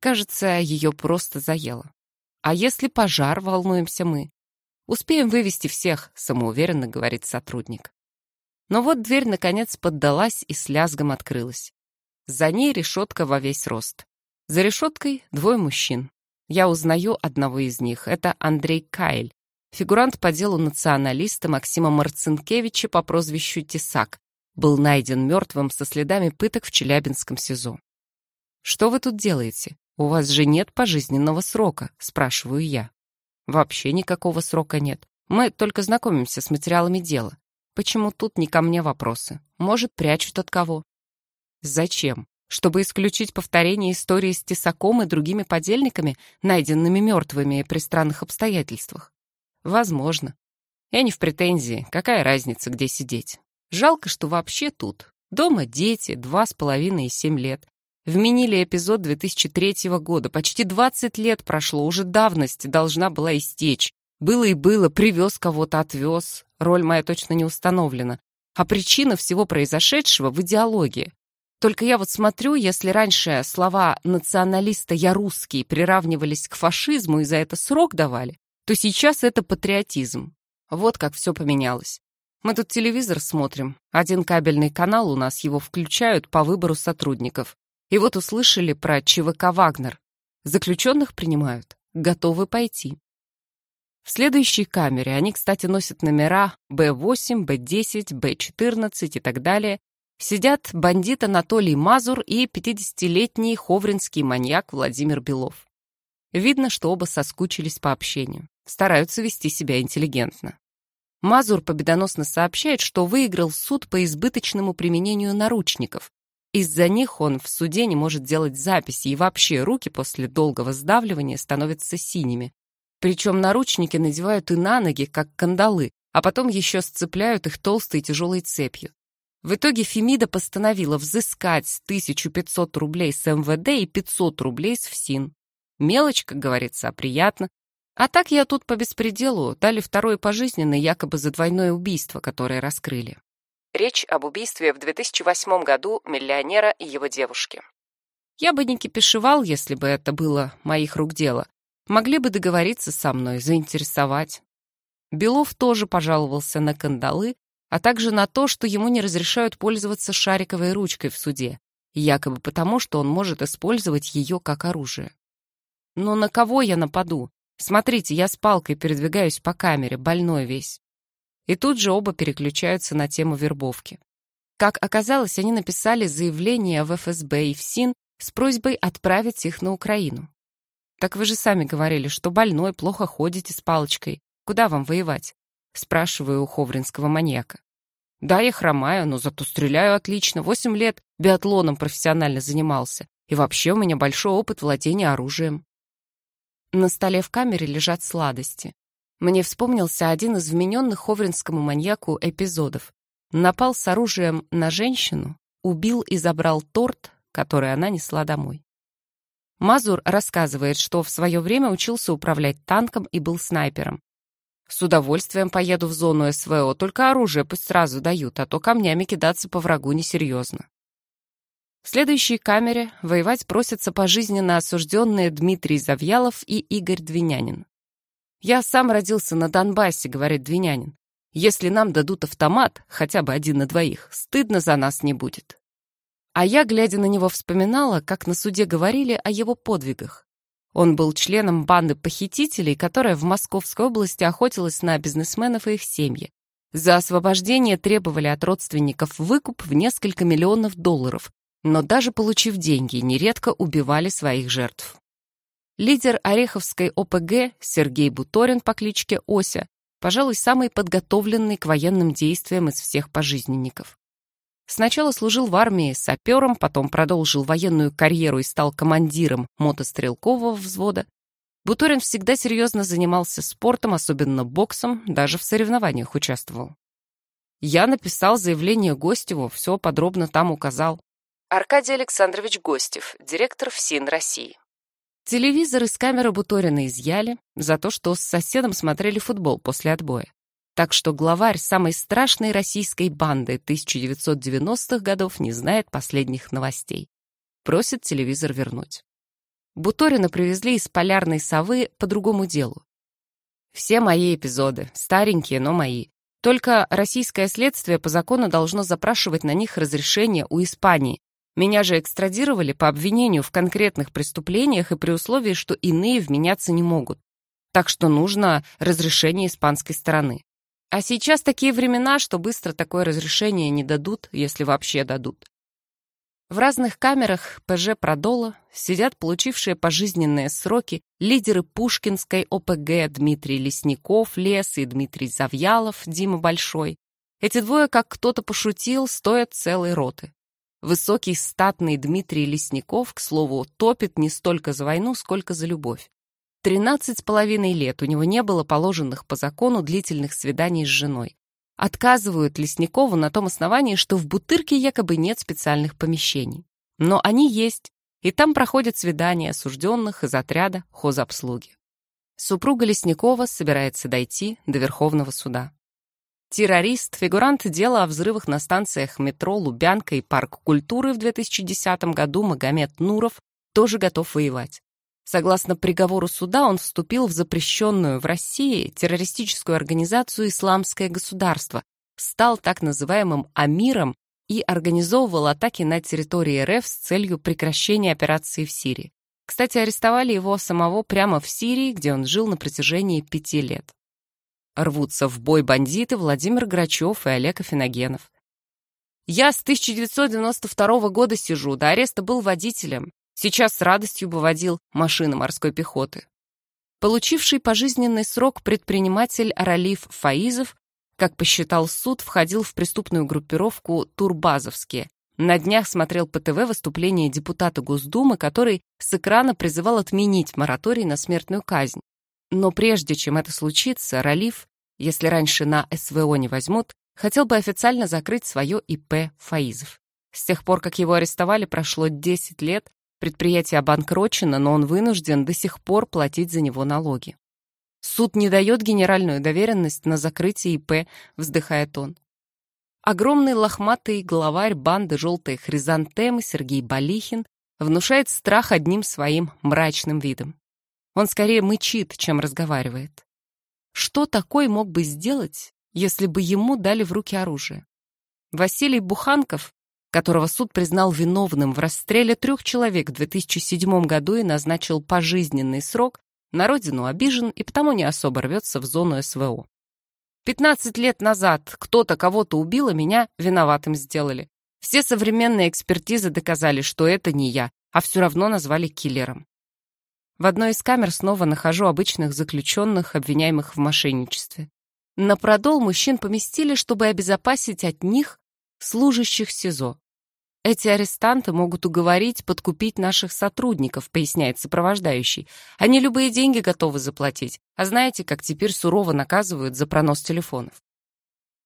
Кажется, ее просто заело. А если пожар, волнуемся мы. Успеем вывести всех, самоуверенно говорит сотрудник. Но вот дверь наконец поддалась и с лязгом открылась. За ней решетка во весь рост. За решеткой двое мужчин. Я узнаю одного из них. Это Андрей Кайль, фигурант по делу националиста Максима Марцинкевича по прозвищу Тесак. Был найден мертвым со следами пыток в Челябинском СИЗО. «Что вы тут делаете? У вас же нет пожизненного срока?» – спрашиваю я. «Вообще никакого срока нет. Мы только знакомимся с материалами дела. Почему тут не ко мне вопросы? Может, прячут от кого?» «Зачем? чтобы исключить повторение истории с Тесаком и другими подельниками, найденными мертвыми при странных обстоятельствах? Возможно. Я не в претензии, какая разница, где сидеть. Жалко, что вообще тут. Дома дети, два с половиной и семь лет. Вменили эпизод 2003 года. Почти 20 лет прошло, уже давность должна была истечь. Было и было, привез кого-то, отвез. Роль моя точно не установлена. А причина всего произошедшего в идеологии. Только я вот смотрю, если раньше слова «националиста я русский» приравнивались к фашизму и за это срок давали, то сейчас это патриотизм. Вот как все поменялось. Мы тут телевизор смотрим. Один кабельный канал у нас его включают по выбору сотрудников. И вот услышали про ЧВК «Вагнер». Заключенных принимают. Готовы пойти. В следующей камере они, кстати, носят номера Б8, Б10, Б14 и так далее, сидят бандит Анатолий Мазур и 50-летний ховринский маньяк Владимир Белов. Видно, что оба соскучились по общению, стараются вести себя интеллигентно. Мазур победоносно сообщает, что выиграл суд по избыточному применению наручников. Из-за них он в суде не может делать записи, и вообще руки после долгого сдавливания становятся синими. Причем наручники надевают и на ноги, как кандалы, а потом еще сцепляют их толстой тяжелой цепью. В итоге Фемида постановила взыскать 1500 рублей с МВД и 500 рублей с ФСИН. Мелочь, как говорится, а приятно. А так я тут по беспределу, дали второе пожизненное якобы за двойное убийство, которое раскрыли. Речь об убийстве в 2008 году миллионера и его девушки. Я бы не кипишевал, если бы это было моих рук дело. Могли бы договориться со мной, заинтересовать. Белов тоже пожаловался на кандалы, а также на то, что ему не разрешают пользоваться шариковой ручкой в суде, якобы потому, что он может использовать ее как оружие. Но на кого я нападу? Смотрите, я с палкой передвигаюсь по камере, больной весь. И тут же оба переключаются на тему вербовки. Как оказалось, они написали заявление в ФСБ и в СИН с просьбой отправить их на Украину. Так вы же сами говорили, что больной, плохо ходите с палочкой. Куда вам воевать? Спрашиваю у ховринского маньяка. Да, я хромаю, но зато стреляю отлично. Восемь лет биатлоном профессионально занимался. И вообще у меня большой опыт владения оружием. На столе в камере лежат сладости. Мне вспомнился один из вмененных ховринскому маньяку эпизодов. Напал с оружием на женщину, убил и забрал торт, который она несла домой. Мазур рассказывает, что в свое время учился управлять танком и был снайпером. С удовольствием поеду в зону СВО, только оружие пусть сразу дают, а то камнями кидаться по врагу несерьезно. В следующей камере воевать просятся пожизненно осужденные Дмитрий Завьялов и Игорь Двинянин. «Я сам родился на Донбассе», — говорит Двинянин. «Если нам дадут автомат, хотя бы один на двоих, стыдно за нас не будет». А я, глядя на него, вспоминала, как на суде говорили о его подвигах. Он был членом банды похитителей, которая в Московской области охотилась на бизнесменов и их семьи. За освобождение требовали от родственников выкуп в несколько миллионов долларов, но даже получив деньги, нередко убивали своих жертв. Лидер Ореховской ОПГ Сергей Буторин по кличке Ося, пожалуй, самый подготовленный к военным действиям из всех пожизненников. Сначала служил в армии сапером, потом продолжил военную карьеру и стал командиром мотострелкового взвода. Буторин всегда серьезно занимался спортом, особенно боксом, даже в соревнованиях участвовал. Я написал заявление Гостеву, все подробно там указал. Аркадий Александрович Гостев, директор ФСИН России. Телевизор из камеры Буторина изъяли за то, что с соседом смотрели футбол после отбоя. Так что главарь самой страшной российской банды 1990-х годов не знает последних новостей. Просит телевизор вернуть. Буторина привезли из полярной совы по другому делу. Все мои эпизоды, старенькие, но мои. Только российское следствие по закону должно запрашивать на них разрешение у Испании. Меня же экстрадировали по обвинению в конкретных преступлениях и при условии, что иные вменяться не могут. Так что нужно разрешение испанской стороны. А сейчас такие времена, что быстро такое разрешение не дадут, если вообще дадут. В разных камерах ПЖ Продола сидят получившие пожизненные сроки лидеры Пушкинской ОПГ Дмитрий Лесников, Лес и Дмитрий Завьялов, Дима Большой. Эти двое, как кто-то пошутил, стоят целой роты. Высокий статный Дмитрий Лесников, к слову, топит не столько за войну, сколько за любовь. Тринадцать с половиной лет у него не было положенных по закону длительных свиданий с женой. Отказывают Лесникову на том основании, что в Бутырке якобы нет специальных помещений. Но они есть, и там проходят свидания осужденных из отряда хозобслуги. Супруга Лесникова собирается дойти до Верховного суда. Террорист, фигурант дела о взрывах на станциях метро Лубянка и Парк культуры в 2010 году Магомед Нуров тоже готов воевать. Согласно приговору суда, он вступил в запрещенную в России террористическую организацию «Исламское государство», стал так называемым «Амиром» и организовывал атаки на территории РФ с целью прекращения операции в Сирии. Кстати, арестовали его самого прямо в Сирии, где он жил на протяжении пяти лет. Рвутся в бой бандиты Владимир Грачев и Олег Афиногенов. «Я с 1992 года сижу, до ареста был водителем. Сейчас с радостью бы водил машины морской пехоты. Получивший пожизненный срок предприниматель Ралиф Фаизов, как посчитал суд, входил в преступную группировку «Турбазовские». На днях смотрел по ТВ выступление депутата Госдумы, который с экрана призывал отменить мораторий на смертную казнь. Но прежде чем это случится, Ралиф, если раньше на СВО не возьмут, хотел бы официально закрыть свое ИП Фаизов. С тех пор, как его арестовали, прошло 10 лет, Предприятие обанкрочено, но он вынужден до сих пор платить за него налоги. Суд не дает генеральную доверенность на закрытие ИП, вздыхает он. Огромный лохматый главарь банды «Желтые хризантемы» Сергей Балихин внушает страх одним своим мрачным видом. Он скорее мычит, чем разговаривает. Что такой мог бы сделать, если бы ему дали в руки оружие? Василий Буханков которого суд признал виновным в расстреле трех человек в 2007 году и назначил пожизненный срок, на родину обижен и потому не особо рвется в зону СВО. 15 лет назад кто-то кого-то убил, а меня виноватым сделали. Все современные экспертизы доказали, что это не я, а все равно назвали киллером. В одной из камер снова нахожу обычных заключенных, обвиняемых в мошенничестве. На продол мужчин поместили, чтобы обезопасить от них служащих СИЗО. Эти арестанты могут уговорить, подкупить наших сотрудников, поясняет сопровождающий. Они любые деньги готовы заплатить. А знаете, как теперь сурово наказывают за пронос телефонов?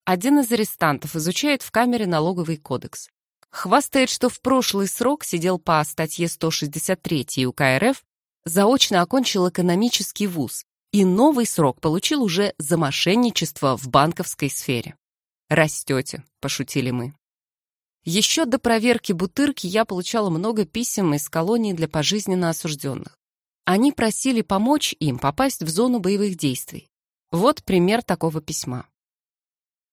Один из арестантов изучает в камере налоговый кодекс. Хвастает, что в прошлый срок сидел по статье 163 УК РФ, заочно окончил экономический вуз и новый срок получил уже за мошенничество в банковской сфере. «Растете», — пошутили мы. Еще до проверки Бутырки я получала много писем из колонии для пожизненно осужденных. Они просили помочь им попасть в зону боевых действий. Вот пример такого письма.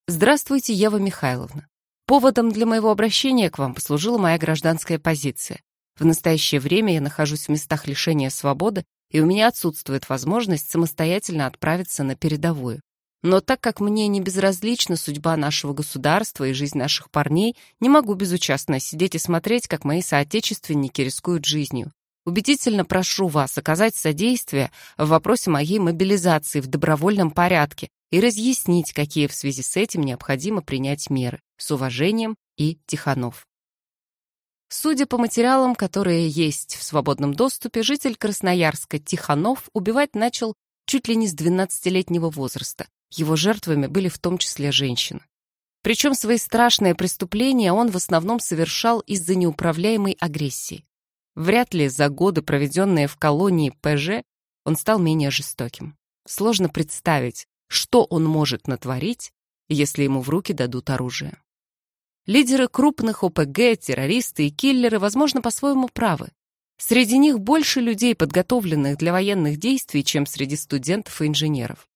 «Здравствуйте, Ева Михайловна. Поводом для моего обращения к вам послужила моя гражданская позиция. В настоящее время я нахожусь в местах лишения свободы, и у меня отсутствует возможность самостоятельно отправиться на передовую. Но так как мне не безразлична судьба нашего государства и жизнь наших парней, не могу безучастно сидеть и смотреть, как мои соотечественники рискуют жизнью. Убедительно прошу вас оказать содействие в вопросе моей мобилизации в добровольном порядке и разъяснить, какие в связи с этим необходимо принять меры. С уважением и Тиханов. Судя по материалам, которые есть в свободном доступе, житель Красноярска Тиханов убивать начал чуть ли не с 12-летнего возраста. Его жертвами были в том числе женщины. Причем свои страшные преступления он в основном совершал из-за неуправляемой агрессии. Вряд ли за годы, проведенные в колонии ПЖ, он стал менее жестоким. Сложно представить, что он может натворить, если ему в руки дадут оружие. Лидеры крупных ОПГ, террористы и киллеры, возможно, по-своему правы. Среди них больше людей, подготовленных для военных действий, чем среди студентов и инженеров.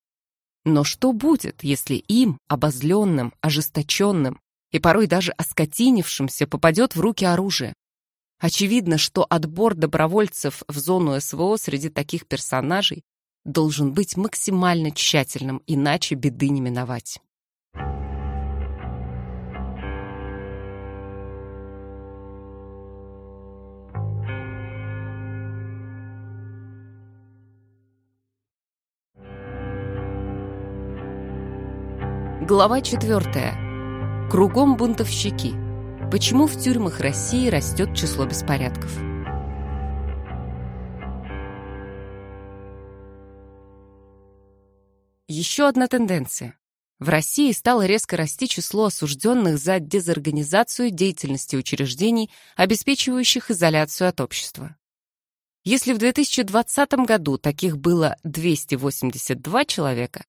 Но что будет, если им, обозленным, ожесточенным и порой даже оскотинившимся, попадет в руки оружие? Очевидно, что отбор добровольцев в зону СВО среди таких персонажей должен быть максимально тщательным, иначе беды не миновать. Глава 4. Кругом бунтовщики. Почему в тюрьмах России растет число беспорядков? Еще одна тенденция. В России стало резко расти число осужденных за дезорганизацию деятельности учреждений, обеспечивающих изоляцию от общества. Если в 2020 году таких было 282 человека,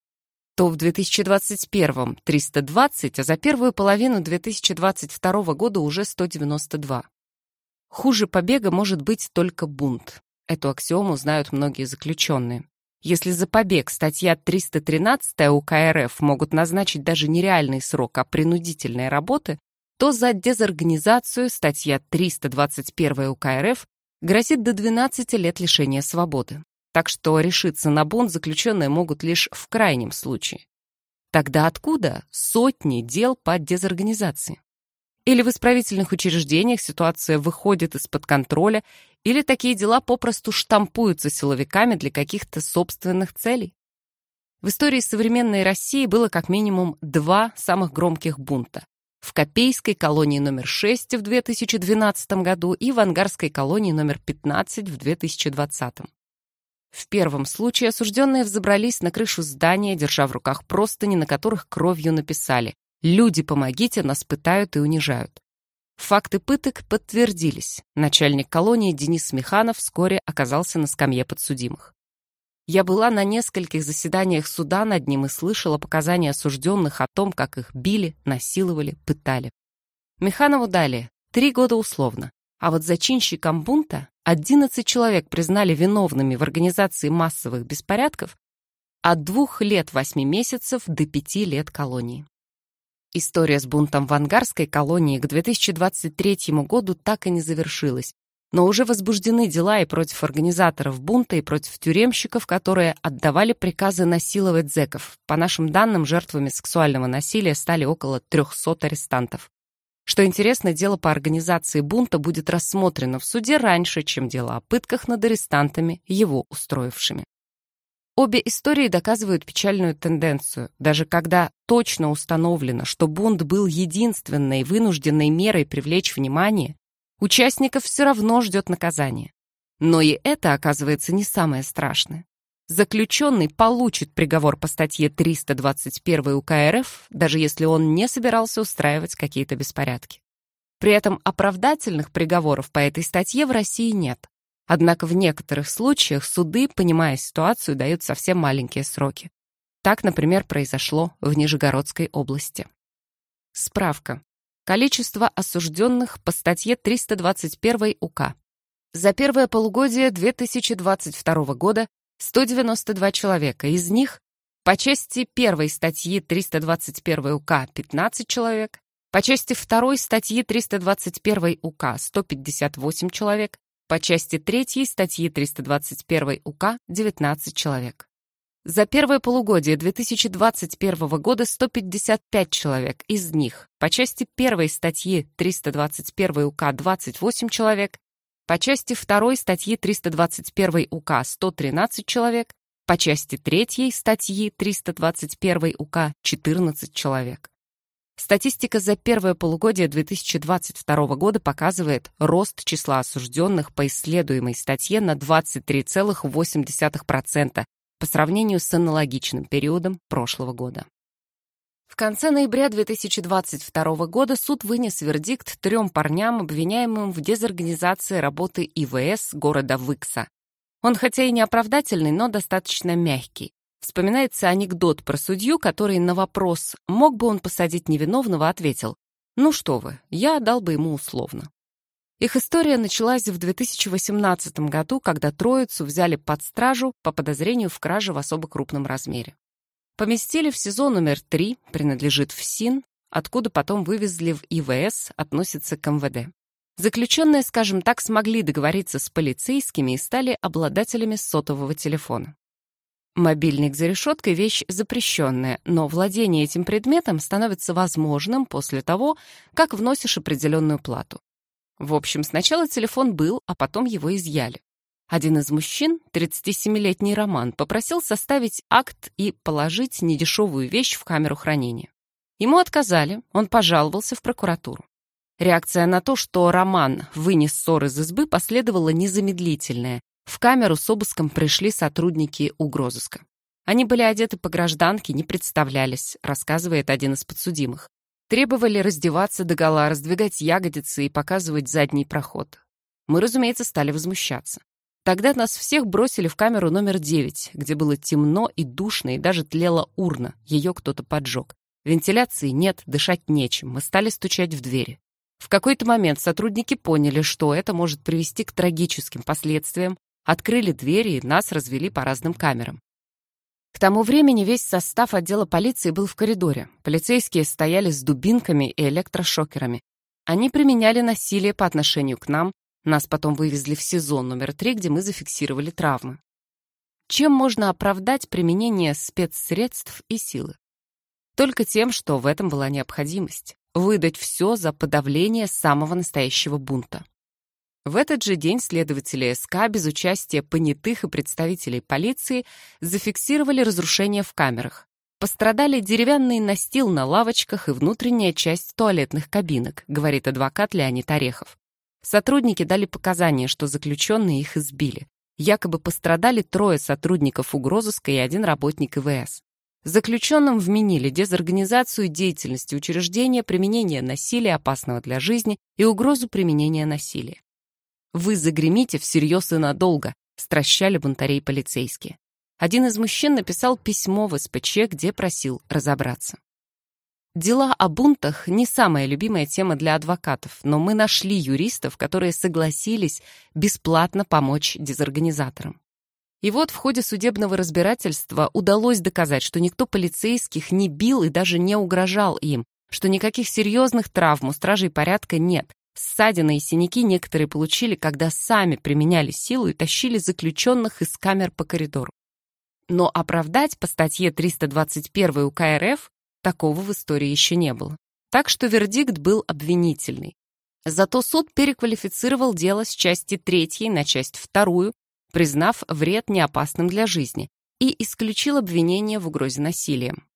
то в 2021 – 320, а за первую половину 2022 года уже 192. Хуже побега может быть только бунт. Эту аксиому знают многие заключенные. Если за побег статья 313 УК РФ могут назначить даже нереальный срок, а принудительные работы, то за дезорганизацию статья 321 УК РФ грозит до 12 лет лишения свободы так что решиться на бунт заключенные могут лишь в крайнем случае. Тогда откуда сотни дел по дезорганизации? Или в исправительных учреждениях ситуация выходит из-под контроля, или такие дела попросту штампуются силовиками для каких-то собственных целей? В истории современной России было как минимум два самых громких бунта. В Копейской колонии номер 6 в 2012 году и в Ангарской колонии номер 15 в 2020. В первом случае осужденные взобрались на крышу здания, держа в руках простыни, на которых кровью написали «Люди, помогите, нас пытают и унижают». Факты пыток подтвердились. Начальник колонии Денис Миханов вскоре оказался на скамье подсудимых. Я была на нескольких заседаниях суда над ним и слышала показания осужденных о том, как их били, насиловали, пытали. Миханову дали три года условно, а вот зачинщикам бунта 11 человек признали виновными в организации массовых беспорядков от двух лет восьми месяцев до пяти лет колонии. История с бунтом в ангарской колонии к 2023 году так и не завершилась, но уже возбуждены дела и против организаторов бунта, и против тюремщиков, которые отдавали приказы насиловать зэков. По нашим данным, жертвами сексуального насилия стали около 300 арестантов. Что интересно, дело по организации бунта будет рассмотрено в суде раньше, чем дело о пытках над арестантами, его устроившими. Обе истории доказывают печальную тенденцию. Даже когда точно установлено, что бунт был единственной вынужденной мерой привлечь внимание, участников все равно ждет наказание. Но и это, оказывается, не самое страшное. Заключенный получит приговор по статье 321 УК РФ, даже если он не собирался устраивать какие-то беспорядки. При этом оправдательных приговоров по этой статье в России нет. Однако в некоторых случаях суды, понимая ситуацию, дают совсем маленькие сроки. Так, например, произошло в Нижегородской области. Справка. Количество осужденных по статье 321 УК. За первое полугодие 2022 года 192 человека, из них по части первой статьи 321 УК 15 человек, по части второй статьи 321 УК 158 человек, по части 3 статьи 321 УК 19 человек. За первое полугодие 2021 года 155 человек, из них по части первой статьи 321 УК 28 человек, по части второй статьи 321 УК 113 человек, по части третьей статьи 321 УК 14 человек. Статистика за первое полугодие 2022 года показывает рост числа осужденных по исследуемой статье на 23,8% по сравнению с аналогичным периодом прошлого года. В конце ноября 2022 года суд вынес вердикт трем парням, обвиняемым в дезорганизации работы ИВС города Выкса. Он хотя и не оправдательный, но достаточно мягкий. Вспоминается анекдот про судью, который на вопрос «мог бы он посадить невиновного?» ответил «Ну что вы, я дал бы ему условно». Их история началась в 2018 году, когда троицу взяли под стражу по подозрению в краже в особо крупном размере. Поместили в СИЗО номер 3, принадлежит в СИН, откуда потом вывезли в ИВС, относится к МВД. Заключенные, скажем так, смогли договориться с полицейскими и стали обладателями сотового телефона. Мобильник за решеткой — вещь запрещенная, но владение этим предметом становится возможным после того, как вносишь определенную плату. В общем, сначала телефон был, а потом его изъяли. Один из мужчин, 37-летний Роман, попросил составить акт и положить недешевую вещь в камеру хранения. Ему отказали, он пожаловался в прокуратуру. Реакция на то, что Роман вынес ссор из избы, последовала незамедлительная, в камеру с обыском пришли сотрудники угрозыска. Они были одеты по гражданке, не представлялись, рассказывает один из подсудимых. Требовали раздеваться догола, раздвигать ягодицы и показывать задний проход. Мы, разумеется, стали возмущаться. Тогда нас всех бросили в камеру номер 9, где было темно и душно, и даже тлела урна, ее кто-то поджег. Вентиляции нет, дышать нечем, мы стали стучать в двери. В какой-то момент сотрудники поняли, что это может привести к трагическим последствиям, Открыли двери и нас развели по разным камерам. К тому времени весь состав отдела полиции был в коридоре. Полицейские стояли с дубинками и электрошокерами. Они применяли насилие по отношению к нам. Нас потом вывезли в СИЗО номер 3, где мы зафиксировали травмы. Чем можно оправдать применение спецсредств и силы? Только тем, что в этом была необходимость. Выдать все за подавление самого настоящего бунта. В этот же день следователи СК без участия понятых и представителей полиции зафиксировали разрушения в камерах. Пострадали деревянный настил на лавочках и внутренняя часть туалетных кабинок, говорит адвокат Леонид Орехов. Сотрудники дали показания, что заключенные их избили. Якобы пострадали трое сотрудников угрозыска и один работник ИВС. Заключенным вменили дезорганизацию деятельности учреждения, применение насилия, опасного для жизни, и угрозу применения насилия. «Вы загремите всерьез и надолго», — стращали бунтарей полицейские. Один из мужчин написал письмо в СПЧ, где просил разобраться. Дела о бунтах — не самая любимая тема для адвокатов, но мы нашли юристов, которые согласились бесплатно помочь дезорганизаторам. И вот в ходе судебного разбирательства удалось доказать, что никто полицейских не бил и даже не угрожал им, что никаких серьезных травм у стражей порядка нет, Ссадины и синяки некоторые получили, когда сами применяли силу и тащили заключенных из камер по коридору. Но оправдать по статье 321 УК РФ такого в истории еще не было. Так что вердикт был обвинительный. Зато суд переквалифицировал дело с части третьей на часть вторую, признав вред неопасным для жизни, и исключил обвинение в угрозе насилием.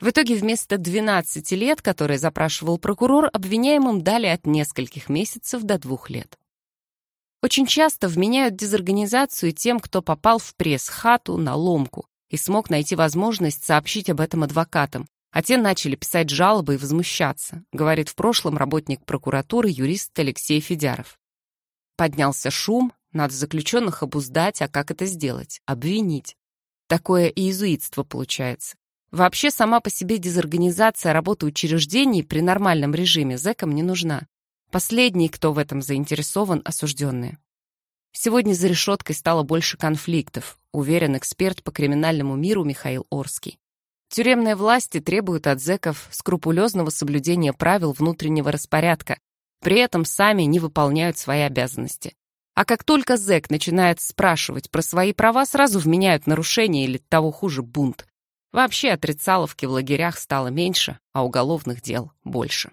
В итоге вместо 12 лет, которые запрашивал прокурор, обвиняемым дали от нескольких месяцев до двух лет. Очень часто вменяют дезорганизацию тем, кто попал в пресс-хату на ломку и смог найти возможность сообщить об этом адвокатам, а те начали писать жалобы и возмущаться, говорит в прошлом работник прокуратуры юрист Алексей Федяров. Поднялся шум, надо заключенных обуздать, а как это сделать? Обвинить. Такое иезуитство получается. Вообще сама по себе дезорганизация работы учреждений при нормальном режиме зэкам не нужна. Последний, кто в этом заинтересован, осужденные. Сегодня за решеткой стало больше конфликтов, уверен эксперт по криминальному миру Михаил Орский. Тюремные власти требуют от зэков скрупулезного соблюдения правил внутреннего распорядка, при этом сами не выполняют свои обязанности. А как только зэк начинает спрашивать про свои права, сразу вменяют нарушение или того хуже бунт. Вообще отрицаловки в лагерях стало меньше, а уголовных дел больше.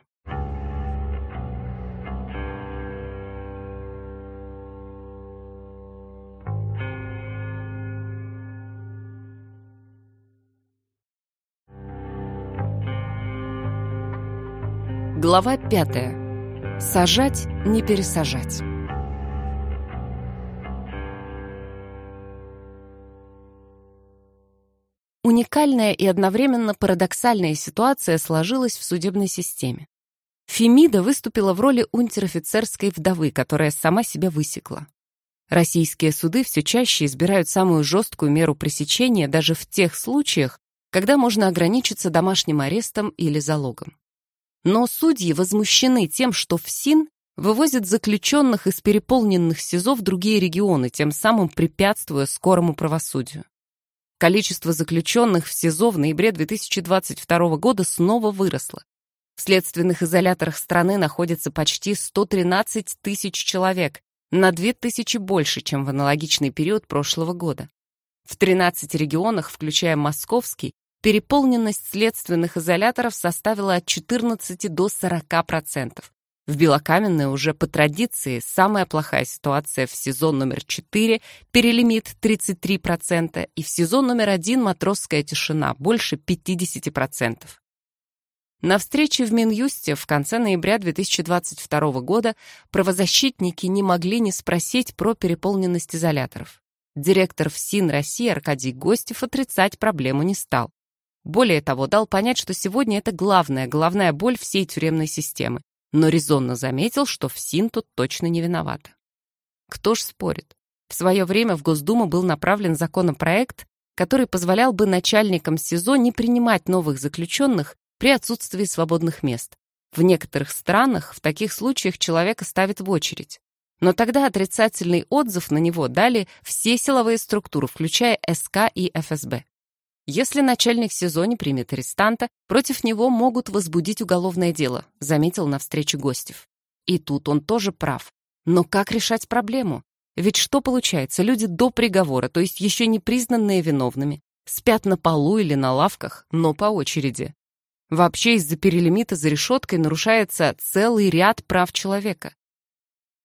Глава пятая. Сажать, не пересажать. Уникальная и одновременно парадоксальная ситуация сложилась в судебной системе. Фемида выступила в роли унтер-офицерской вдовы, которая сама себя высекла. Российские суды все чаще избирают самую жесткую меру пресечения даже в тех случаях, когда можно ограничиться домашним арестом или залогом. Но судьи возмущены тем, что ФСИН вывозит заключенных из переполненных СИЗО в другие регионы, тем самым препятствуя скорому правосудию. Количество заключенных в СИЗО в ноябре 2022 года снова выросло. В следственных изоляторах страны находится почти 113 тысяч человек, на 2 тысячи больше, чем в аналогичный период прошлого года. В 13 регионах, включая Московский, переполненность следственных изоляторов составила от 14 до 40%. В Белокаменной уже по традиции самая плохая ситуация в сезон номер 4, перелимит 33%, и в сезон номер 1 матросская тишина, больше 50%. На встрече в Минюсте в конце ноября 2022 года правозащитники не могли не спросить про переполненность изоляторов. Директор ФСИН России Аркадий Гостев отрицать проблему не стал. Более того, дал понять, что сегодня это главная, головная боль всей тюремной системы но резонно заметил, что ФСИН тут точно не виновата. Кто ж спорит? В свое время в Госдуму был направлен законопроект, который позволял бы начальникам СИЗО не принимать новых заключенных при отсутствии свободных мест. В некоторых странах в таких случаях человека ставят в очередь. Но тогда отрицательный отзыв на него дали все силовые структуры, включая СК и ФСБ. Если начальник СИЗО не примет арестанта, против него могут возбудить уголовное дело, заметил на встрече Гостев. И тут он тоже прав. Но как решать проблему? Ведь что получается, люди до приговора, то есть еще не признанные виновными, спят на полу или на лавках, но по очереди. Вообще из-за перелимита за решеткой нарушается целый ряд прав человека.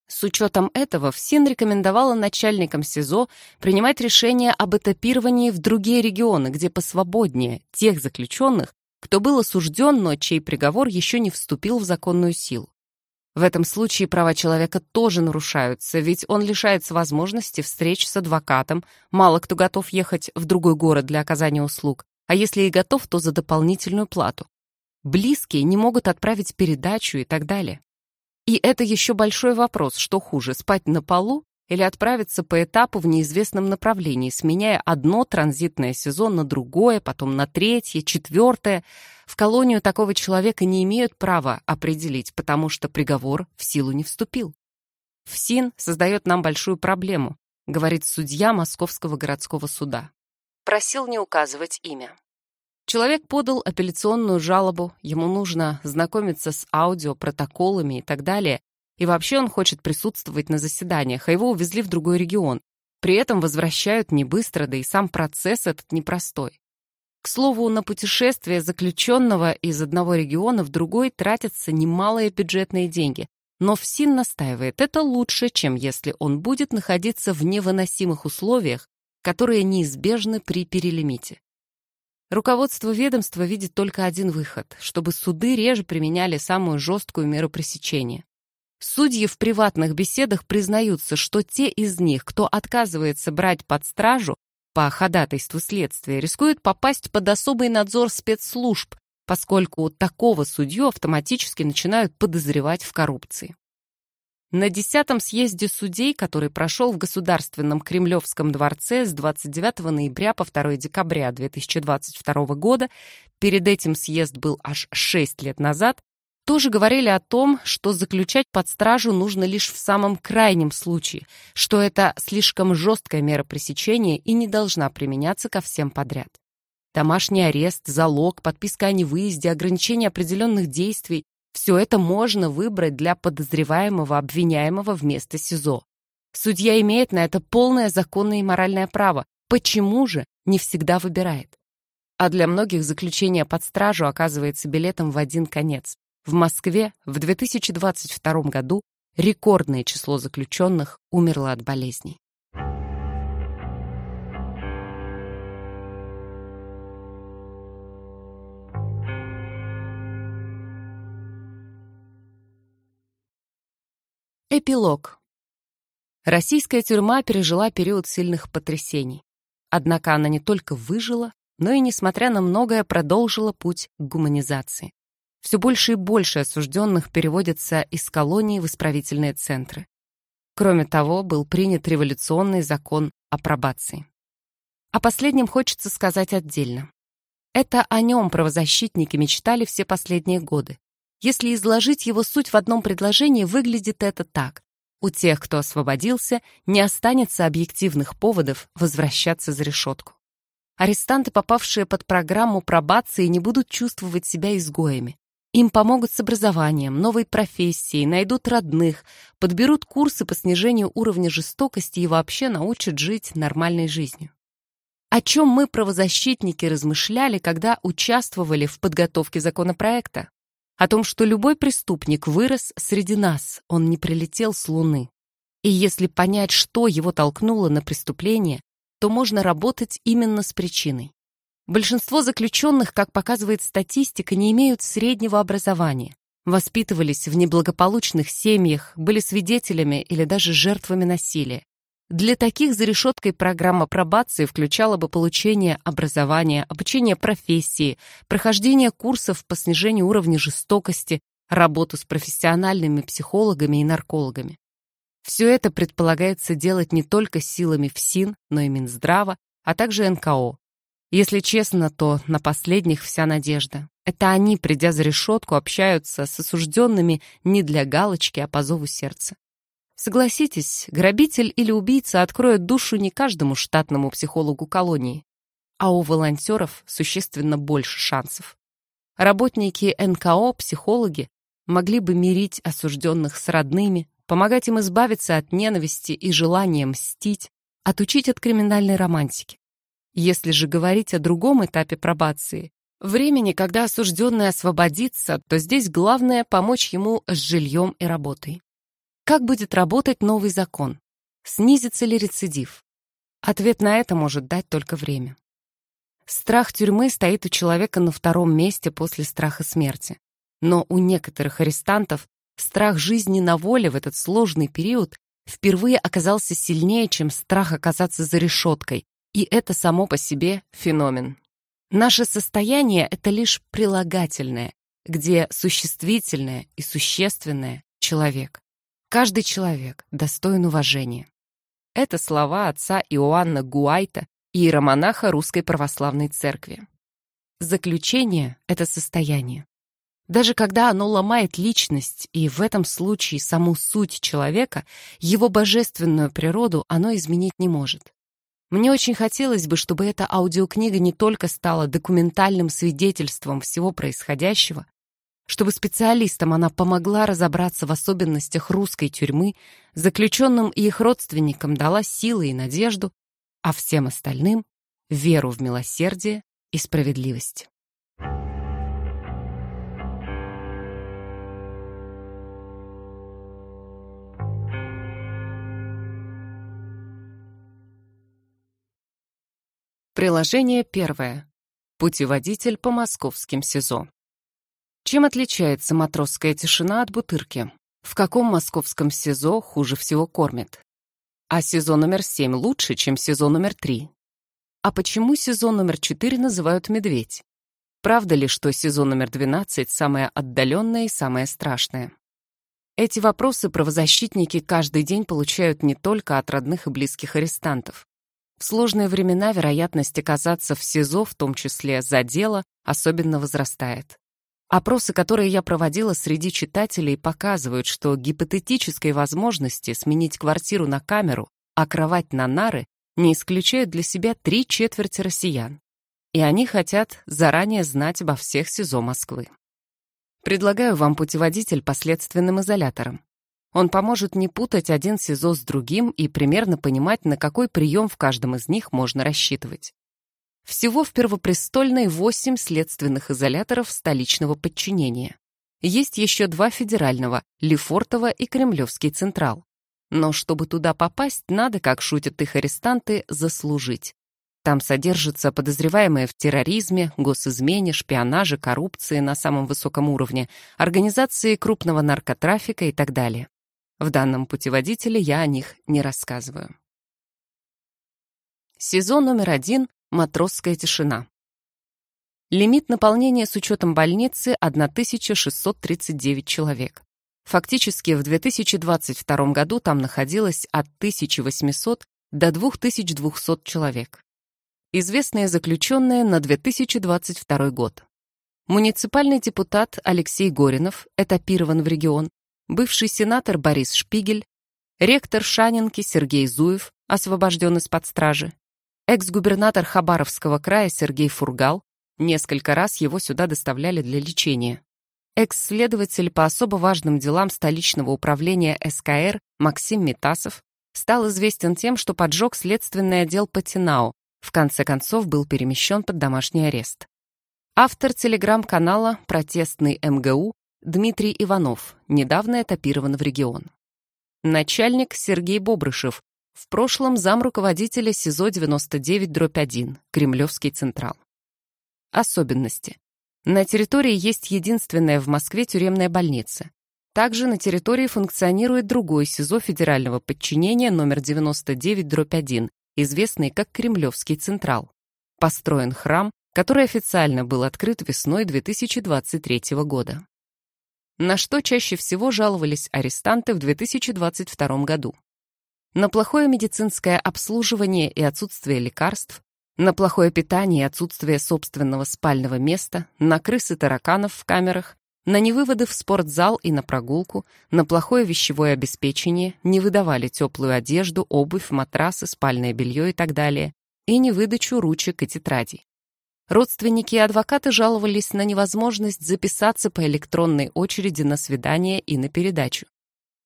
С учетом этого ФСИН рекомендовала начальникам СИЗО принимать решение об этапировании в другие регионы, где посвободнее тех заключенных, кто был осужден, но чей приговор еще не вступил в законную силу. В этом случае права человека тоже нарушаются, ведь он лишается возможности встреч с адвокатом, мало кто готов ехать в другой город для оказания услуг, а если и готов, то за дополнительную плату. Близкие не могут отправить передачу и так далее. И это еще большой вопрос, что хуже, спать на полу или отправиться по этапу в неизвестном направлении, сменяя одно транзитное сезон на другое, потом на третье, четвертое. В колонию такого человека не имеют права определить, потому что приговор в силу не вступил. ФСИН создает нам большую проблему, говорит судья Московского городского суда. Просил не указывать имя. Человек подал апелляционную жалобу, ему нужно знакомиться с аудио, протоколами и так далее, и вообще он хочет присутствовать на заседаниях, а его увезли в другой регион. При этом возвращают не быстро, да и сам процесс этот непростой. К слову, на путешествие заключенного из одного региона в другой тратятся немалые бюджетные деньги, но ФСИН настаивает, это лучше, чем если он будет находиться в невыносимых условиях, которые неизбежны при перелимите. Руководство ведомства видит только один выход, чтобы суды реже применяли самую жесткую меру пресечения. Судьи в приватных беседах признаются, что те из них, кто отказывается брать под стражу по ходатайству следствия, рискуют попасть под особый надзор спецслужб, поскольку такого судью автоматически начинают подозревать в коррупции. На 10-м съезде судей, который прошел в Государственном Кремлевском дворце с 29 ноября по 2 декабря 2022 года, перед этим съезд был аж 6 лет назад, тоже говорили о том, что заключать под стражу нужно лишь в самом крайнем случае, что это слишком жесткая мера пресечения и не должна применяться ко всем подряд. Домашний арест, залог, подписка о невыезде, ограничение определенных действий – все это можно выбрать для подозреваемого обвиняемого вместо СИЗО. Судья имеет на это полное законное и моральное право. Почему же не всегда выбирает? А для многих заключение под стражу оказывается билетом в один конец. В Москве в 2022 году рекордное число заключенных умерло от болезней. Эпилог. Российская тюрьма пережила период сильных потрясений. Однако она не только выжила, но и, несмотря на многое, продолжила путь к гуманизации. Все больше и больше осужденных переводятся из колонии в исправительные центры. Кроме того, был принят революционный закон о пробации. О последнем хочется сказать отдельно. Это о нем правозащитники мечтали все последние годы. Если изложить его суть в одном предложении, выглядит это так. У тех, кто освободился, не останется объективных поводов возвращаться за решетку. Арестанты, попавшие под программу пробации, не будут чувствовать себя изгоями. Им помогут с образованием, новой профессией, найдут родных, подберут курсы по снижению уровня жестокости и вообще научат жить нормальной жизнью. О чем мы, правозащитники, размышляли, когда участвовали в подготовке законопроекта? О том, что любой преступник вырос среди нас, он не прилетел с Луны. И если понять, что его толкнуло на преступление, то можно работать именно с причиной. Большинство заключенных, как показывает статистика, не имеют среднего образования, воспитывались в неблагополучных семьях, были свидетелями или даже жертвами насилия. Для таких за решеткой программа пробации включала бы получение образования, обучение профессии, прохождение курсов по снижению уровня жестокости, работу с профессиональными психологами и наркологами. Все это предполагается делать не только силами ФСИН, но и Минздрава, а также НКО. Если честно, то на последних вся надежда. Это они, придя за решетку, общаются с осужденными не для галочки, а по зову сердца. Согласитесь, грабитель или убийца откроет душу не каждому штатному психологу колонии, а у волонтеров существенно больше шансов. Работники НКО, психологи, могли бы мирить осужденных с родными, помогать им избавиться от ненависти и желания мстить, отучить от криминальной романтики. Если же говорить о другом этапе пробации, времени, когда осужденный освободится, то здесь главное помочь ему с жильем и работой. Как будет работать новый закон? Снизится ли рецидив? Ответ на это может дать только время. Страх тюрьмы стоит у человека на втором месте после страха смерти. Но у некоторых арестантов страх жизни на воле в этот сложный период впервые оказался сильнее, чем страх оказаться за решеткой, и это само по себе феномен. Наше состояние — это лишь прилагательное, где существительное и существенное — человек. Каждый человек достоин уважения. Это слова отца Иоанна Гуайта, иеромонаха Русской Православной Церкви. Заключение — это состояние. Даже когда оно ломает личность, и в этом случае саму суть человека, его божественную природу оно изменить не может. Мне очень хотелось бы, чтобы эта аудиокнига не только стала документальным свидетельством всего происходящего, чтобы специалистам она помогла разобраться в особенностях русской тюрьмы, заключенным и их родственникам дала силы и надежду, а всем остальным — веру в милосердие и справедливость. Приложение первое. Путеводитель по московским СИЗО. Чем отличается матросская тишина от бутырки? В каком московском СИЗО хуже всего кормят? А СИЗО номер 7 лучше, чем СИЗО номер 3? А почему СИЗО номер 4 называют «Медведь»? Правда ли, что СИЗО номер 12 самое отдаленное и самое страшное? Эти вопросы правозащитники каждый день получают не только от родных и близких арестантов. В сложные времена вероятность оказаться в СИЗО, в том числе за дело, особенно возрастает. Опросы, которые я проводила среди читателей, показывают, что гипотетической возможности сменить квартиру на камеру, а кровать на нары не исключают для себя три четверти россиян. И они хотят заранее знать обо всех СИЗО Москвы. Предлагаю вам путеводитель по следственным изоляторам. Он поможет не путать один СИЗО с другим и примерно понимать, на какой прием в каждом из них можно рассчитывать. Всего в Первопрестольной восемь следственных изоляторов столичного подчинения. Есть еще два федерального – Лефортово и Кремлевский Централ. Но чтобы туда попасть, надо, как шутят их арестанты, заслужить. Там содержатся подозреваемые в терроризме, госизмене, шпионаже, коррупции на самом высоком уровне, организации крупного наркотрафика и так далее. В данном путеводителе я о них не рассказываю. Сезон номер один Матросская тишина. Лимит наполнения с учетом больницы 1639 человек. Фактически в 2022 году там находилось от 1800 до 2200 человек. Известные заключенные на 2022 год. Муниципальный депутат Алексей Горинов этапирован в регион, бывший сенатор Борис Шпигель, ректор Шанинки Сергей Зуев освобожден из-под стражи, Экс-губернатор Хабаровского края Сергей Фургал, несколько раз его сюда доставляли для лечения. Экс-следователь по особо важным делам столичного управления СКР Максим Метасов стал известен тем, что поджег следственный отдел Патинау, в конце концов был перемещен под домашний арест. Автор телеграм-канала «Протестный МГУ» Дмитрий Иванов недавно этапирован в регион. Начальник Сергей Бобрышев, в прошлом зам руководителя СИЗО-99-1, Кремлевский Централ. Особенности. На территории есть единственная в Москве тюремная больница. Также на территории функционирует другой СИЗО федерального подчинения номер 99-1, известный как Кремлевский Централ. Построен храм, который официально был открыт весной 2023 года. На что чаще всего жаловались арестанты в 2022 году? На плохое медицинское обслуживание и отсутствие лекарств, на плохое питание и отсутствие собственного спального места, на крысы тараканов в камерах, на невыводы в спортзал и на прогулку, на плохое вещевое обеспечение, не выдавали теплую одежду, обувь, матрасы, спальное белье и так далее, и невыдачу ручек и тетрадей. Родственники и адвокаты жаловались на невозможность записаться по электронной очереди на свидание и на передачу.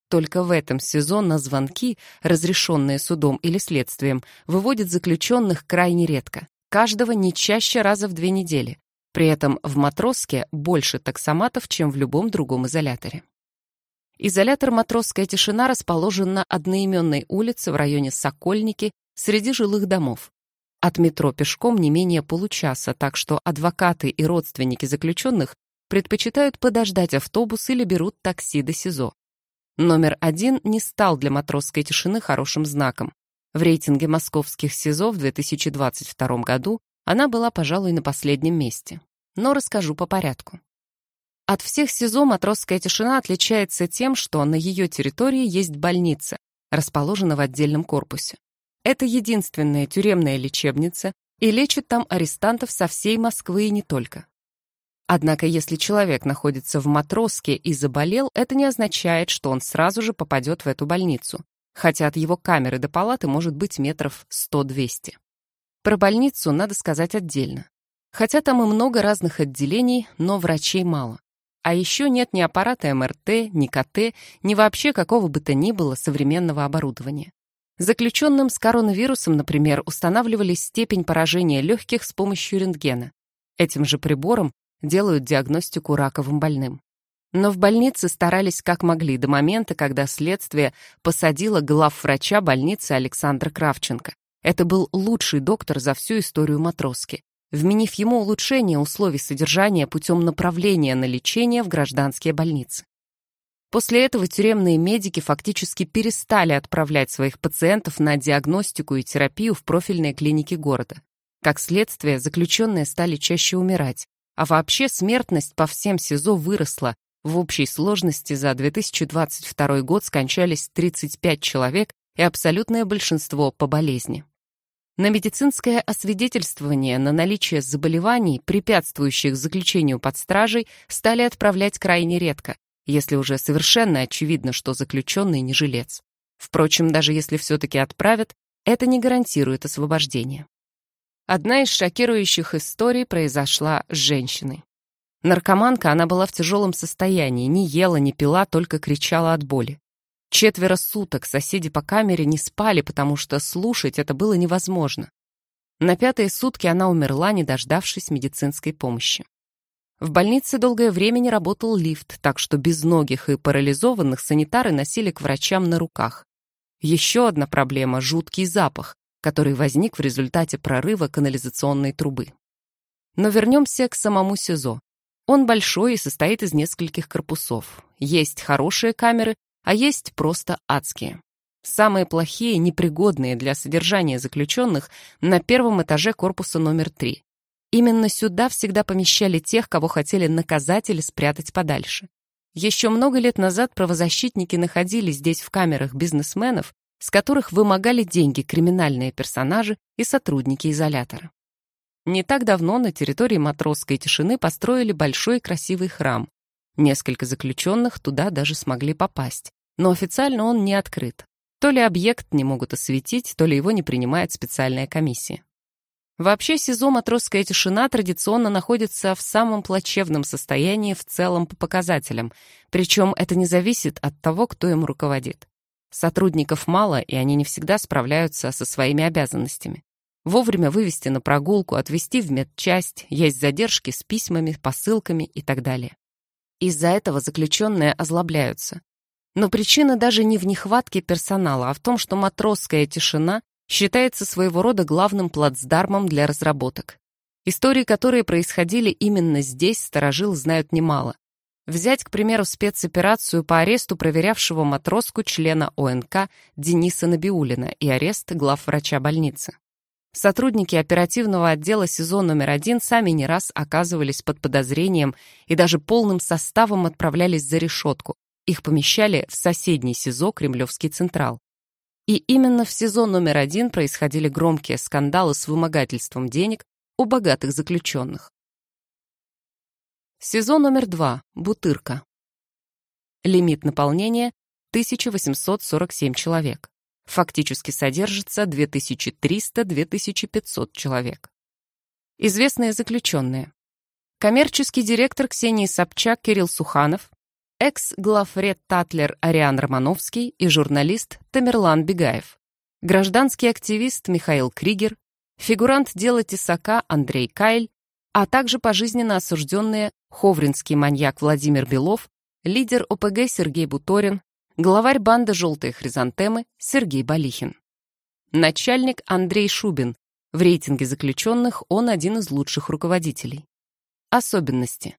Только в этом сезон на звонки, разрешенные судом или следствием, выводят заключенных крайне редко, каждого не чаще раза в две недели. При этом в Матроске больше таксоматов, чем в любом другом изоляторе. Изолятор «Матросская тишина» расположен на одноименной улице в районе Сокольники среди жилых домов. От метро пешком не менее получаса, так что адвокаты и родственники заключенных предпочитают подождать автобус или берут такси до СИЗО. Номер один не стал для матросской тишины хорошим знаком. В рейтинге московских СИЗО в 2022 году она была, пожалуй, на последнем месте. Но расскажу по порядку. От всех СИЗО матросская тишина отличается тем, что на ее территории есть больница, расположена в отдельном корпусе. Это единственная тюремная лечебница, и лечат там арестантов со всей Москвы и не только. Однако, если человек находится в матроске и заболел, это не означает, что он сразу же попадет в эту больницу, хотя от его камеры до палаты может быть метров 100-200. Про больницу надо сказать отдельно. Хотя там и много разных отделений, но врачей мало. А еще нет ни аппарата МРТ, ни КТ, ни вообще какого бы то ни было современного оборудования. Заключенным с коронавирусом, например, устанавливали степень поражения легких с помощью рентгена. Этим же прибором делают диагностику раковым больным. Но в больнице старались как могли до момента, когда следствие посадило главврача больницы Александра Кравченко. Это был лучший доктор за всю историю матроски, вменив ему улучшение условий содержания путем направления на лечение в гражданские больницы. После этого тюремные медики фактически перестали отправлять своих пациентов на диагностику и терапию в профильные клиники города. Как следствие, заключенные стали чаще умирать, а вообще смертность по всем СИЗО выросла, в общей сложности за 2022 год скончались 35 человек и абсолютное большинство по болезни. На медицинское освидетельствование на наличие заболеваний, препятствующих заключению под стражей, стали отправлять крайне редко, если уже совершенно очевидно, что заключенный не жилец. Впрочем, даже если все-таки отправят, это не гарантирует освобождение. Одна из шокирующих историй произошла с женщиной. Наркоманка, она была в тяжелом состоянии, не ела, не пила, только кричала от боли. Четверо суток соседи по камере не спали, потому что слушать это было невозможно. На пятые сутки она умерла, не дождавшись медицинской помощи. В больнице долгое время не работал лифт, так что безногих и парализованных санитары носили к врачам на руках. Еще одна проблема – жуткий запах, который возник в результате прорыва канализационной трубы. Но вернемся к самому СИЗО. Он большой и состоит из нескольких корпусов. Есть хорошие камеры, а есть просто адские. Самые плохие, непригодные для содержания заключенных на первом этаже корпуса номер 3. Именно сюда всегда помещали тех, кого хотели наказать или спрятать подальше. Еще много лет назад правозащитники находили здесь в камерах бизнесменов, с которых вымогали деньги криминальные персонажи и сотрудники изолятора. Не так давно на территории Матросской тишины построили большой красивый храм. Несколько заключенных туда даже смогли попасть, но официально он не открыт. То ли объект не могут осветить, то ли его не принимает специальная комиссия. Вообще СИЗО «Матросская тишина» традиционно находится в самом плачевном состоянии в целом по показателям, причем это не зависит от того, кто им руководит. Сотрудников мало, и они не всегда справляются со своими обязанностями вовремя вывести на прогулку, отвезти в медчасть, есть задержки с письмами, посылками и так далее. Из-за этого заключенные озлобляются. Но причина даже не в нехватке персонала, а в том, что матросская тишина считается своего рода главным плацдармом для разработок. Истории, которые происходили именно здесь, старожил знают немало. Взять, к примеру, спецоперацию по аресту проверявшего матроску члена ОНК Дениса Набиулина и арест главврача больницы. Сотрудники оперативного отдела СИЗО номер один сами не раз оказывались под подозрением и даже полным составом отправлялись за решетку. Их помещали в соседний СИЗО «Кремлевский Централ». И именно в СИЗО номер один происходили громкие скандалы с вымогательством денег у богатых заключенных. СИЗО номер два Бутырка. Лимит наполнения – 1847 человек фактически содержится 2300-2500 человек. Известные заключенные. Коммерческий директор Ксении Собчак Кирилл Суханов, экс-главред Татлер Ариан Романовский и журналист Тамерлан Бегаев, гражданский активист Михаил Кригер, фигурант дела Тесака Андрей Кайль, а также пожизненно осужденные ховринский маньяк Владимир Белов, лидер ОПГ Сергей Буторин, главарь банды «Желтые хризантемы» Сергей Балихин. Начальник Андрей Шубин. В рейтинге заключенных он один из лучших руководителей. Особенности.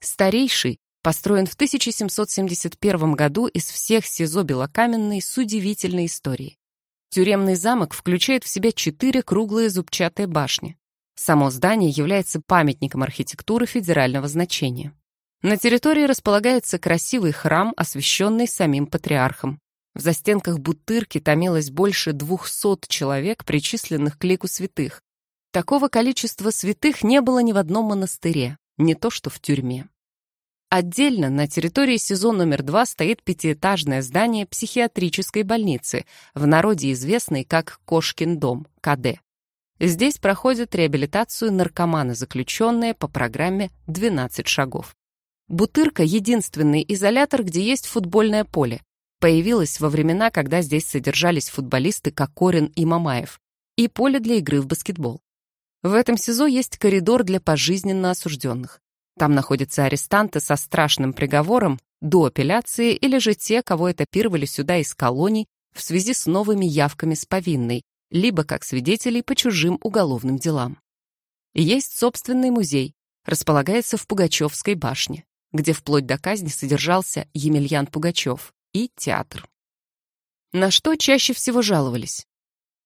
Старейший построен в 1771 году из всех СИЗО Белокаменной с удивительной историей. Тюремный замок включает в себя четыре круглые зубчатые башни. Само здание является памятником архитектуры федерального значения. На территории располагается красивый храм, освященный самим патриархом. В застенках Бутырки томилось больше двухсот человек, причисленных к лику святых. Такого количества святых не было ни в одном монастыре, не то что в тюрьме. Отдельно на территории СИЗО номер 2 стоит пятиэтажное здание психиатрической больницы, в народе известной как Кошкин дом, КД. Здесь проходят реабилитацию наркоманы-заключенные по программе «12 шагов». Бутырка — единственный изолятор, где есть футбольное поле. Появилась во времена, когда здесь содержались футболисты Кокорин и Мамаев, и поле для игры в баскетбол. В этом СИЗО есть коридор для пожизненно осужденных. Там находятся арестанты со страшным приговором до апелляции или же те, кого этапировали сюда из колоний в связи с новыми явками с повинной, либо как свидетелей по чужим уголовным делам. Есть собственный музей, располагается в Пугачевской башне, где вплоть до казни содержался Емельян Пугачев, и театр. На что чаще всего жаловались?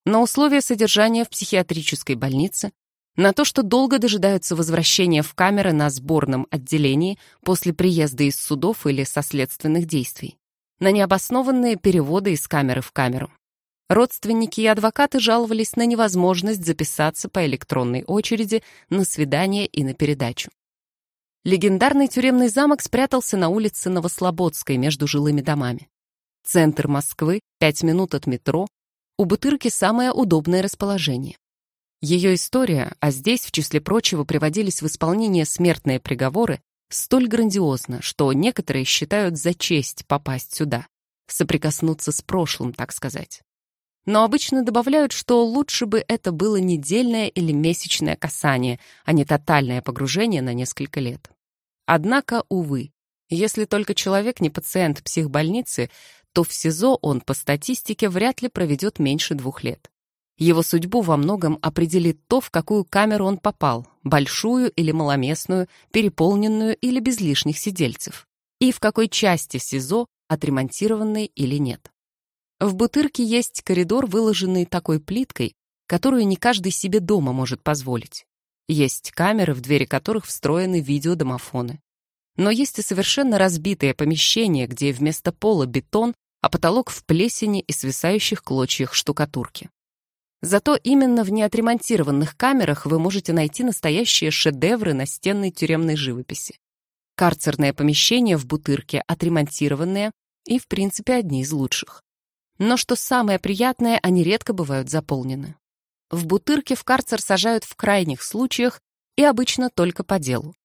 На условия содержания в психиатрической больнице, на то, что долго дожидаются возвращения в камеры на сборном отделении после приезда из судов или со следственных действий, на необоснованные переводы из камеры в камеру. Родственники и адвокаты жаловались на невозможность записаться по электронной очереди на свидание и на передачу. Легендарный тюремный замок спрятался на улице Новослободской между жилыми домами. Центр Москвы, пять минут от метро, у Бутырки самое удобное расположение. Ее история, а здесь, в числе прочего, приводились в исполнение смертные приговоры, столь грандиозна, что некоторые считают за честь попасть сюда, соприкоснуться с прошлым, так сказать. Но обычно добавляют, что лучше бы это было недельное или месячное касание, а не тотальное погружение на несколько лет. Однако, увы, если только человек не пациент психбольницы, то в СИЗО он по статистике вряд ли проведет меньше двух лет. Его судьбу во многом определит то, в какую камеру он попал, большую или маломестную, переполненную или без лишних сидельцев, и в какой части СИЗО, отремонтированной или нет. В Бутырке есть коридор, выложенный такой плиткой, которую не каждый себе дома может позволить. Есть камеры, в двери которых встроены видеодомофоны. Но есть и совершенно разбитое помещение, где вместо пола бетон, а потолок в плесени и свисающих клочьях штукатурки. Зато именно в неотремонтированных камерах вы можете найти настоящие шедевры настенной тюремной живописи. Карцерное помещение в Бутырке отремонтированное и, в принципе, одни из лучших. Но что самое приятное, они редко бывают заполнены. В Бутырке в карцер сажают в крайних случаях и обычно только по делу.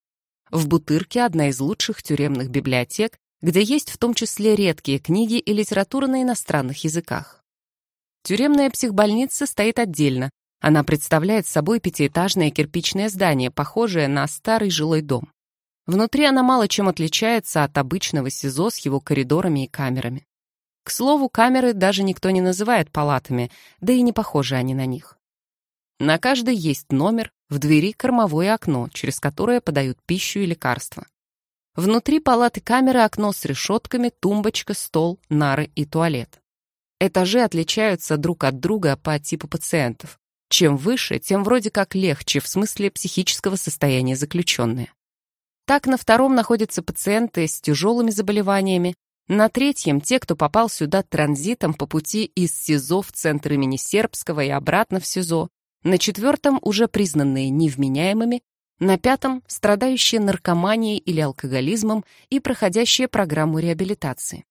В Бутырке одна из лучших тюремных библиотек, где есть в том числе редкие книги и литература на иностранных языках. Тюремная психбольница стоит отдельно. Она представляет собой пятиэтажное кирпичное здание, похожее на старый жилой дом. Внутри она мало чем отличается от обычного СИЗО с его коридорами и камерами. К слову, камеры даже никто не называет палатами, да и не похожи они на них. На каждой есть номер, в двери кормовое окно, через которое подают пищу и лекарства. Внутри палаты камеры окно с решетками, тумбочка, стол, нары и туалет. Этажи отличаются друг от друга по типу пациентов. Чем выше, тем вроде как легче в смысле психического состояния заключенные. Так на втором находятся пациенты с тяжелыми заболеваниями, на третьем — те, кто попал сюда транзитом по пути из СИЗО в центр имени Сербского и обратно в СИЗО, на четвертом уже признанные невменяемыми, на пятом страдающие наркоманией или алкоголизмом и проходящие программу реабилитации.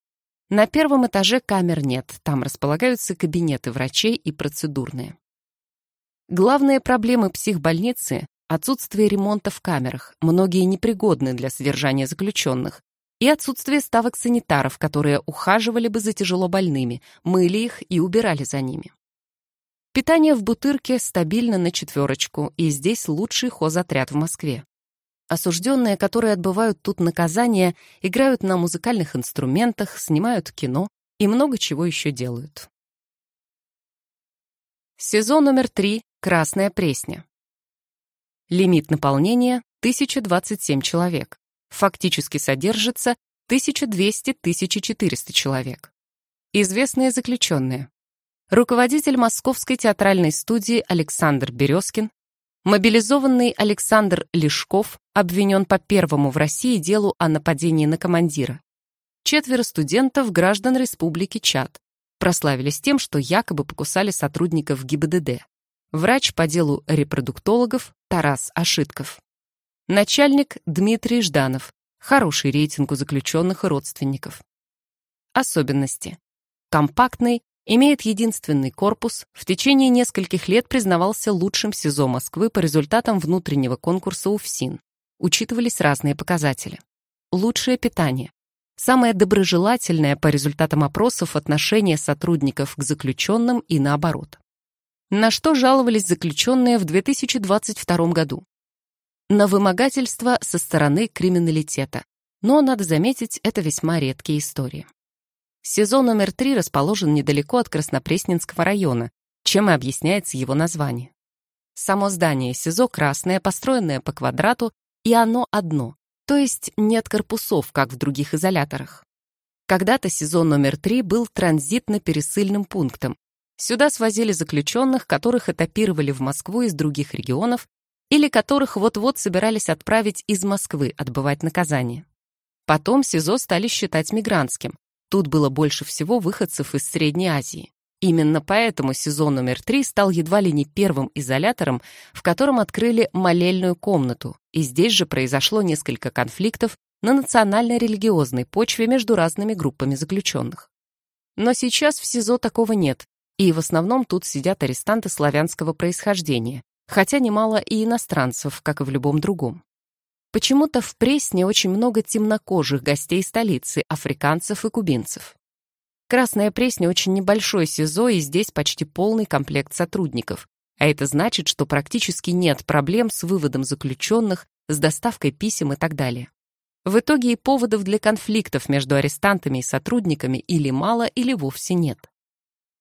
На первом этаже камер нет, там располагаются кабинеты врачей и процедурные. Главные проблемы психбольницы – отсутствие ремонта в камерах, многие непригодны для содержания заключенных, и отсутствие ставок санитаров, которые ухаживали бы за тяжело больными, мыли их и убирали за ними. Питание в Бутырке стабильно на четверочку, и здесь лучший хозотряд в Москве. Осужденные, которые отбывают тут наказание, играют на музыкальных инструментах, снимают кино и много чего еще делают. Сезон номер три. Красная Пресня. Лимит наполнения — 1027 человек. Фактически содержится 1200-1400 человек. Известные заключенные. Руководитель Московской театральной студии Александр Березкин, мобилизованный Александр Лешков обвинен по первому в России делу о нападении на командира. Четверо студентов, граждан Республики Чад, прославились тем, что якобы покусали сотрудников ГИБДД. Врач по делу репродуктологов Тарас Ашитков. Начальник Дмитрий Жданов. Хороший рейтинг у заключенных и родственников. Особенности. Компактный, имеет единственный корпус, в течение нескольких лет признавался лучшим СИЗО Москвы по результатам внутреннего конкурса УФСИН. Учитывались разные показатели. Лучшее питание. Самое доброжелательное по результатам опросов отношение сотрудников к заключенным и наоборот. На что жаловались заключенные в 2022 году? На вымогательство со стороны криминалитета. Но, надо заметить, это весьма редкие истории. СИЗО номер 3 расположен недалеко от Краснопресненского района, чем и объясняется его название. Само здание СИЗО красное, построенное по квадрату, и оно одно, то есть нет корпусов, как в других изоляторах. Когда-то СИЗО номер 3 был транзитно-пересыльным пунктом. Сюда свозили заключенных, которых этапировали в Москву из других регионов или которых вот-вот собирались отправить из Москвы отбывать наказание. Потом СИЗО стали считать мигрантским. Тут было больше всего выходцев из Средней Азии. Именно поэтому сезон номер три стал едва ли не первым изолятором, в котором открыли молельную комнату, и здесь же произошло несколько конфликтов на национально-религиозной почве между разными группами заключенных. Но сейчас в СИЗО такого нет, и в основном тут сидят арестанты славянского происхождения, хотя немало и иностранцев, как и в любом другом. Почему-то в Пресне очень много темнокожих гостей столицы, африканцев и кубинцев. Красная Пресня очень небольшой СИЗО, и здесь почти полный комплект сотрудников. А это значит, что практически нет проблем с выводом заключенных, с доставкой писем и так далее. В итоге и поводов для конфликтов между арестантами и сотрудниками или мало, или вовсе нет.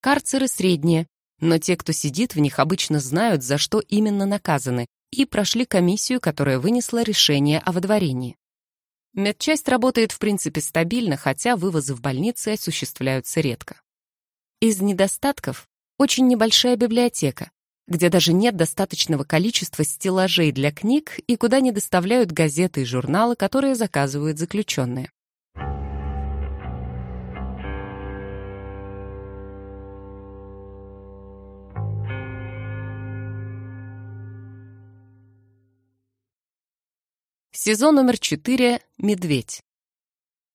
Карцеры средние, но те, кто сидит в них, обычно знают, за что именно наказаны, и прошли комиссию, которая вынесла решение о выдворении. Медчасть работает в принципе стабильно, хотя вывозы в больницы осуществляются редко. Из недостатков очень небольшая библиотека, где даже нет достаточного количества стеллажей для книг и куда не доставляют газеты и журналы, которые заказывают заключенные. Сезон номер 4 «Медведь».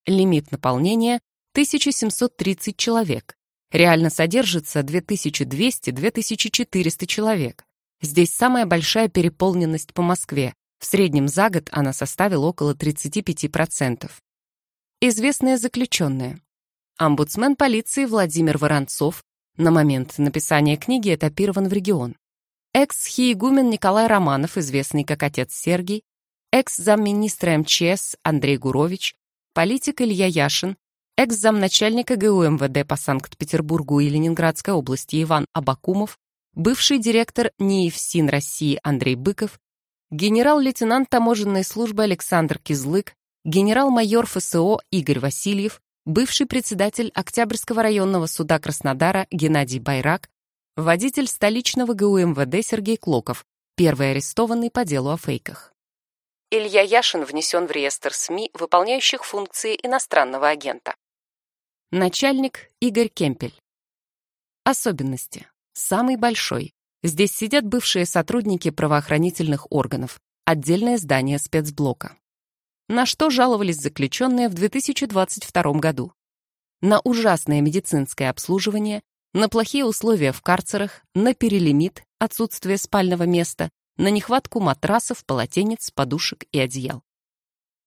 Лимит наполнения 1730 человек. Реально содержится 2200-2400 человек. Здесь самая большая переполненность по Москве. В среднем за год она составила около 35%. Известные заключенные. Омбудсмен полиции Владимир Воронцов на момент написания книги этапирован в регион. Экс-хиегумен Николай Романов, известный как отец Сергий, экс-замминистра МЧС Андрей Гурович, политик Илья Яшин, экс-замначальника ГУ МВД по Санкт-Петербургу и Ленинградской области Иван Абакумов, бывший директор НИИФСИН России Андрей Быков, генерал-лейтенант таможенной службы Александр Кизлык, генерал-майор ФСО Игорь Васильев, бывший председатель Октябрьского районного суда Краснодара Геннадий Байрак, водитель столичного ГУ МВД Сергей Клоков, первый арестованный по делу о фейках. Илья Яшин внесен в реестр СМИ, выполняющих функции иностранного агента. Начальник Игорь Кемпель. Особенности. Самый большой. Здесь сидят бывшие сотрудники правоохранительных органов. Отдельное здание спецблока. На что жаловались заключенные в 2022 году? На ужасное медицинское обслуживание, на плохие условия в карцерах, на перелимит, отсутствие спального места, на нехватку матрасов, полотенец, подушек и одеял.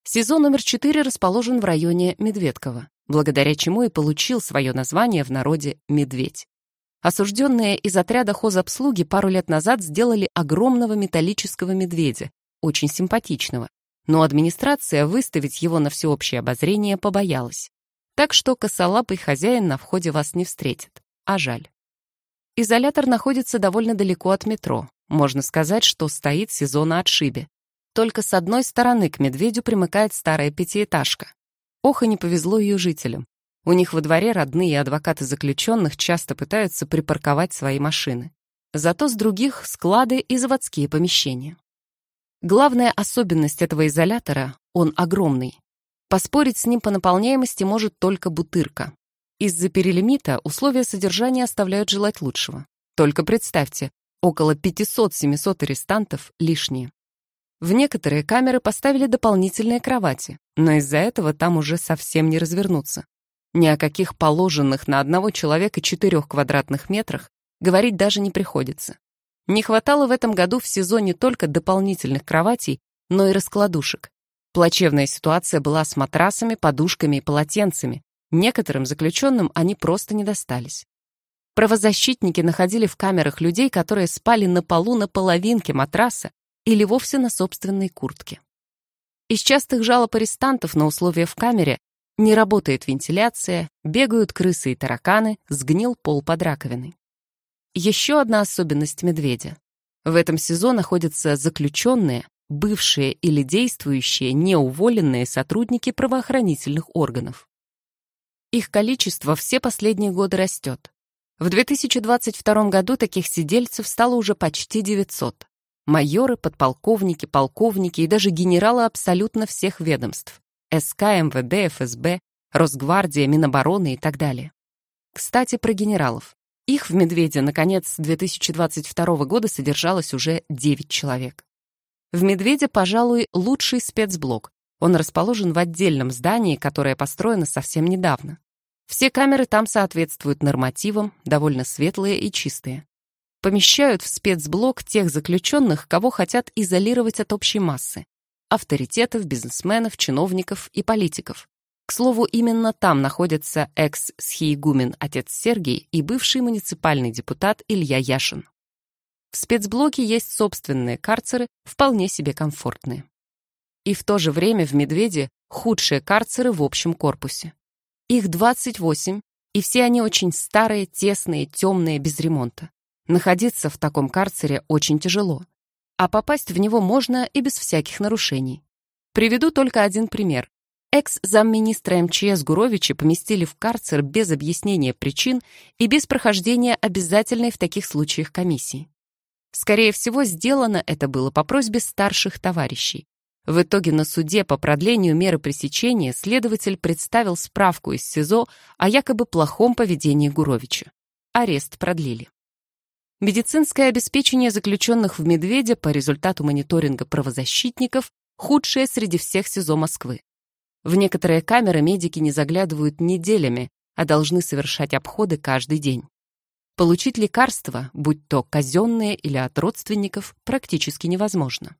Сезон номер 4 расположен в районе Медведково, благодаря чему и получил свое название в народе «Медведь». Осужденные из отряда хозобслуги пару лет назад сделали огромного металлического медведя, очень симпатичного, но администрация выставить его на всеобщее обозрение побоялась. Так что косолапый хозяин на входе вас не встретит, а жаль. Изолятор находится довольно далеко от метро, можно сказать, что стоит сезон на отшибе. Только с одной стороны к медведю примыкает старая пятиэтажка. Ох, и не повезло ее жителям. У них во дворе родные и адвокаты заключенных часто пытаются припарковать свои машины. Зато с других — склады и заводские помещения. Главная особенность этого изолятора — он огромный. Поспорить с ним по наполняемости может только бутырка. Из-за перелимита условия содержания оставляют желать лучшего. Только представьте, Около 500-700 арестантов лишние. В некоторые камеры поставили дополнительные кровати, но из-за этого там уже совсем не развернуться. Ни о каких положенных на одного человека четырех квадратных метрах говорить даже не приходится. Не хватало в этом году в сезоне только дополнительных кроватей, но и раскладушек. Плачевная ситуация была с матрасами, подушками и полотенцами. Некоторым заключенным они просто не достались. Правозащитники находили в камерах людей, которые спали на полу на половинке матраса или вовсе на собственной куртке. Из частых жалоб арестантов на условия в камере не работает вентиляция, бегают крысы и тараканы, сгнил пол под раковиной. Еще одна особенность медведя. В этом СИЗО находятся заключенные, бывшие или действующие неуволенные сотрудники правоохранительных органов. Их количество все последние годы растет. В 2022 году таких сидельцев стало уже почти 900. Майоры, подполковники, полковники и даже генералы абсолютно всех ведомств. СК, МВД, ФСБ, Росгвардия, Минобороны и так далее. Кстати, про генералов. Их в «Медведе» на конец 2022 года содержалось уже 9 человек. В «Медведе», пожалуй, лучший спецблок. Он расположен в отдельном здании, которое построено совсем недавно. Все камеры там соответствуют нормативам, довольно светлые и чистые. Помещают в спецблок тех заключенных, кого хотят изолировать от общей массы. Авторитетов, бизнесменов, чиновников и политиков. К слову, именно там находятся экс-схиегумен отец Сергий и бывший муниципальный депутат Илья Яшин. В спецблоке есть собственные карцеры, вполне себе комфортные. И в то же время в «Медведе» худшие карцеры в общем корпусе. Их 28, и все они очень старые, тесные, темные, без ремонта. Находиться в таком карцере очень тяжело, а попасть в него можно и без всяких нарушений. Приведу только один пример. Экс-замминистра МЧС Гуровича поместили в карцер без объяснения причин и без прохождения обязательной в таких случаях комиссии. Скорее всего, сделано это было по просьбе старших товарищей. В итоге на суде по продлению меры пресечения следователь представил справку из СИЗО о якобы плохом поведении Гуровича. Арест продлили. Медицинское обеспечение заключенных в «Медведе» по результату мониторинга правозащитников худшее среди всех СИЗО Москвы. В некоторые камеры медики не заглядывают неделями, а должны совершать обходы каждый день. Получить лекарства, будь то казенные или от родственников, практически невозможно.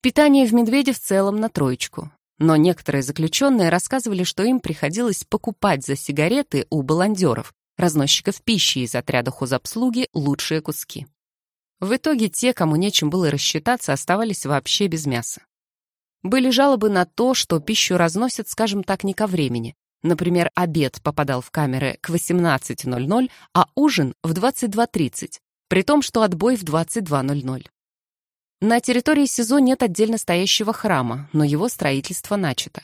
Питание в «Медведе» в целом на троечку. Но некоторые заключенные рассказывали, что им приходилось покупать за сигареты у баландеров, разносчиков пищи из отряда хозобслуги, лучшие куски. В итоге те, кому нечем было рассчитаться, оставались вообще без мяса. Были жалобы на то, что пищу разносят, скажем так, не ко времени. Например, обед попадал в камеры к 18.00, а ужин в 22.30, при том, что отбой в 22.00. На территории СИЗО нет отдельно стоящего храма, но его строительство начато.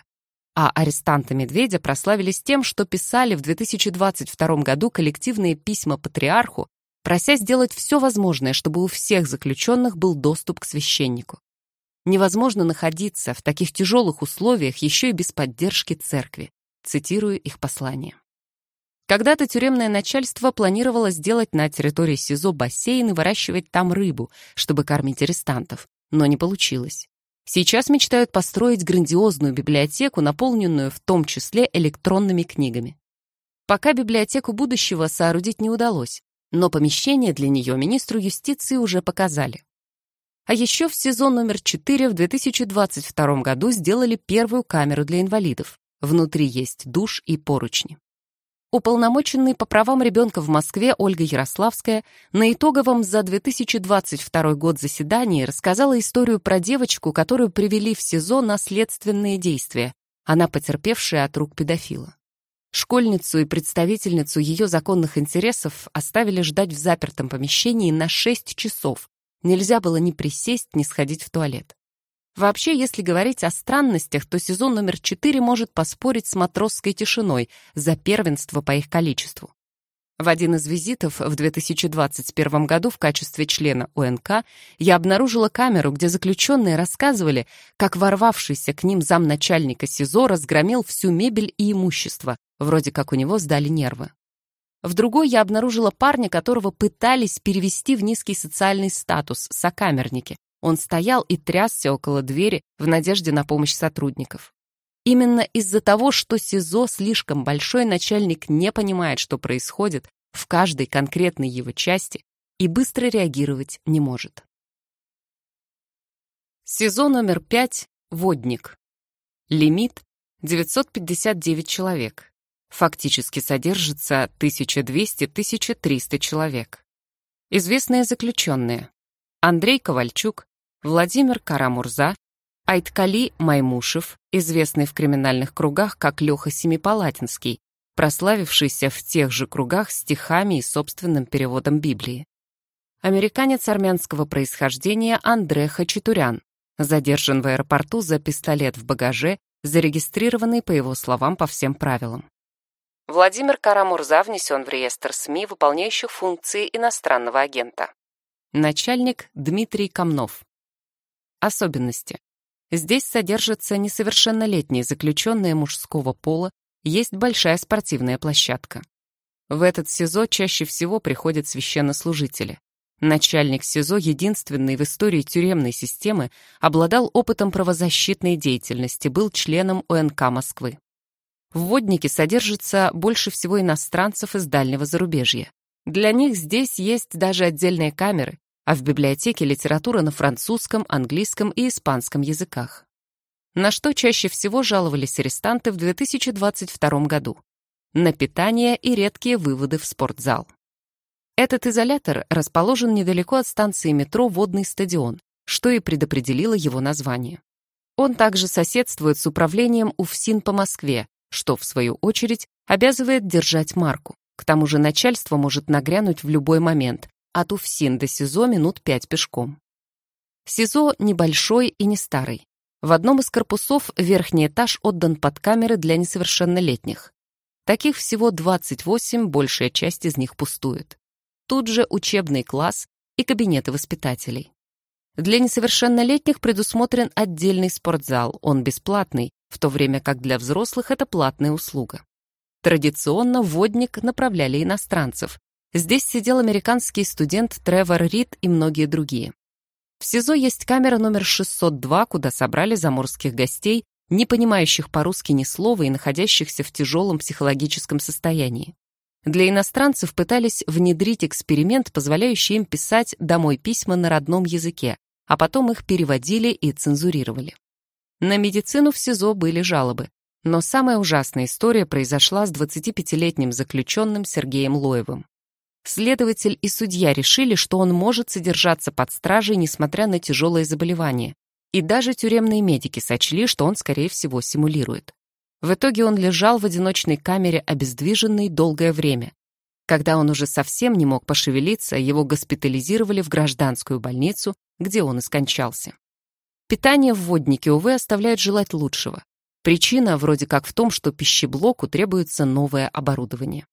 А арестанты Медведя прославились тем, что писали в 2022 году коллективные письма патриарху, прося сделать все возможное, чтобы у всех заключенных был доступ к священнику. Невозможно находиться в таких тяжелых условиях еще и без поддержки церкви. Цитирую их послание. Когда-то тюремное начальство планировало сделать на территории СИЗО бассейн и выращивать там рыбу, чтобы кормить арестантов, но не получилось. Сейчас мечтают построить грандиозную библиотеку, наполненную в том числе электронными книгами. Пока библиотеку будущего соорудить не удалось, но помещение для нее министру юстиции уже показали. А еще в сезон номер 4 в 2022 году сделали первую камеру для инвалидов. Внутри есть душ и поручни. Уполномоченный по правам ребенка в Москве Ольга Ярославская на итоговом за 2022 год заседании рассказала историю про девочку, которую привели в СИЗО на следственные действия, она потерпевшая от рук педофила. Школьницу и представительницу ее законных интересов оставили ждать в запертом помещении на 6 часов, Нельзя было ни присесть, ни сходить в туалет. Вообще, если говорить о странностях, то сезон номер 4 может поспорить с матросской тишиной за первенство по их количеству. В один из визитов в 2021 году в качестве члена УНК я обнаружила камеру, где заключенные рассказывали, как ворвавшийся к ним замначальника СИЗО разгромил всю мебель и имущество, вроде как у него сдали нервы. В другой я обнаружила парня, которого пытались перевести в низкий социальный статус, сокамерники. Он стоял и трясся около двери в надежде на помощь сотрудников. Именно из-за того, что СИЗО слишком большой, начальник не понимает, что происходит в каждой конкретной его части и быстро реагировать не может. СИЗО номер 5. Водник. Лимит 959 человек. Фактически содержится 1200-1300 человек. Известные заключенные. Андрей Ковальчук, Владимир Карамурза, Айткали Маймушев, известный в криминальных кругах как Леха Семипалатинский, прославившийся в тех же кругах стихами и собственным переводом Библии. Американец армянского происхождения Андре Хачатурян, задержан в аэропорту за пистолет в багаже, зарегистрированный, по его словам, по всем правилам. Владимир Карамурза внесен в реестр СМИ, выполняющих функции иностранного агента. Начальник Дмитрий Комнов. Особенности. Здесь содержатся несовершеннолетние заключенные мужского пола, есть большая спортивная площадка. В этот СИЗО чаще всего приходят священнослужители. Начальник СИЗО, единственный в истории тюремной системы, обладал опытом правозащитной деятельности, был членом УНК Москвы. В воднике содержится больше всего иностранцев из дальнего зарубежья. Для них здесь есть даже отдельные камеры, а в библиотеке литература на французском, английском и испанском языках. На что чаще всего жаловались арестанты в 2022 году? На питание и редкие выводы в спортзал. Этот изолятор расположен недалеко от станции метро «Водный стадион», что и предопределило его название. Он также соседствует с управлением УФСИН по Москве, что, в свою очередь, обязывает держать марку. К тому же начальство может нагрянуть в любой момент, от Уфсин до СИЗО минут пять пешком. СИЗО небольшой и не старый. В одном из корпусов верхний этаж отдан под камеры для несовершеннолетних. Таких всего 28, большая часть из них пустует. Тут же учебный класс и кабинеты воспитателей. Для несовершеннолетних предусмотрен отдельный спортзал, он бесплатный, в то время как для взрослых это платная услуга. Традиционно водник направляли иностранцев, Здесь сидел американский студент Тревор Рид и многие другие. В СИЗО есть камера номер 602, куда собрали заморских гостей, не понимающих по-русски ни слова и находящихся в тяжелом психологическом состоянии. Для иностранцев пытались внедрить эксперимент, позволяющий им писать домой письма на родном языке, а потом их переводили и цензурировали. На медицину в СИЗО были жалобы, но самая ужасная история произошла с 25-летним заключенным Сергеем Лоевым. Следователь и судья решили, что он может содержаться под стражей, несмотря на тяжелое заболевание. И даже тюремные медики сочли, что он, скорее всего, симулирует. В итоге он лежал в одиночной камере, обездвиженный долгое время. Когда он уже совсем не мог пошевелиться, его госпитализировали в гражданскую больницу, где он и скончался. Питание в воднике, увы, оставляет желать лучшего. Причина вроде как в том, что пищеблоку требуется новое оборудование.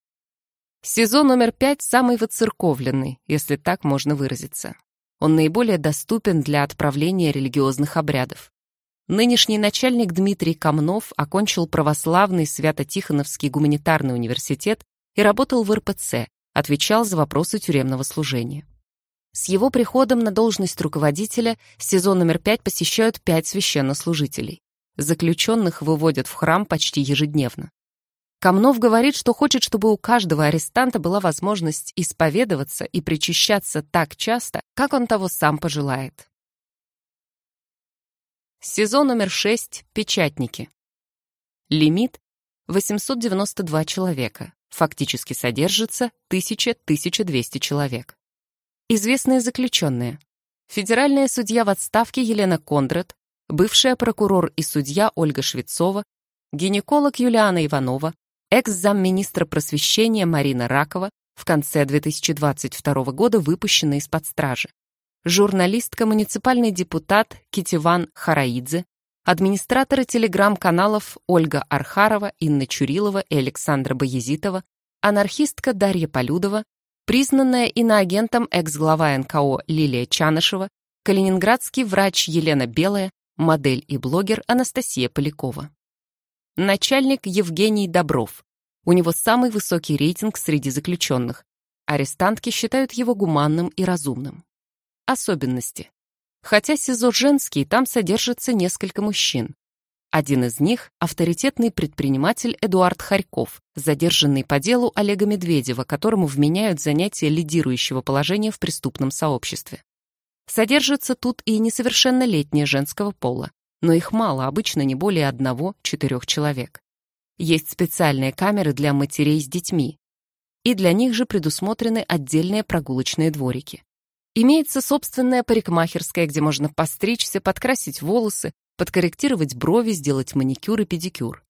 Сезон номер пять самый выцерковленный, если так можно выразиться. Он наиболее доступен для отправления религиозных обрядов. Нынешний начальник Дмитрий Камнов окончил православный Свято-Тихоновский гуманитарный университет и работал в РПЦ, отвечал за вопросы тюремного служения. С его приходом на должность руководителя сезон номер пять посещают пять священнослужителей. Заключенных выводят в храм почти ежедневно. Камнов говорит, что хочет, чтобы у каждого арестанта была возможность исповедоваться и причащаться так часто, как он того сам пожелает. Сезон номер 6. Печатники. Лимит 892 человека. Фактически содержится 1000-1200 человек. Известные заключенные. Федеральная судья в отставке Елена Кондрат, бывшая прокурор и судья Ольга Швецова, гинеколог Юлиана Иванова, экс-замминистра просвещения Марина Ракова в конце 2022 года выпущена из-под стражи, журналистка, муниципальный депутат Китиван Хараидзе, администраторы телеграм-каналов Ольга Архарова, Инна Чурилова и Александра Боязитова, анархистка Дарья Полюдова, признанная иноагентом экс-глава НКО Лилия Чанышева, калининградский врач Елена Белая, модель и блогер Анастасия Полякова. Начальник Евгений Добров. У него самый высокий рейтинг среди заключенных. Арестантки считают его гуманным и разумным. Особенности. Хотя СИЗО женский, там содержится несколько мужчин. Один из них – авторитетный предприниматель Эдуард Харьков, задержанный по делу Олега Медведева, которому вменяют занятие лидирующего положения в преступном сообществе. Содержится тут и несовершеннолетние женского пола но их мало, обычно не более одного-четырех человек. есть специальные камеры для матерей с детьми, и для них же предусмотрены отдельные прогулочные дворики. Имеется собственная парикмахерская, где можно постричься, подкрасить волосы, подкорректировать брови, сделать маникюр и педикюр.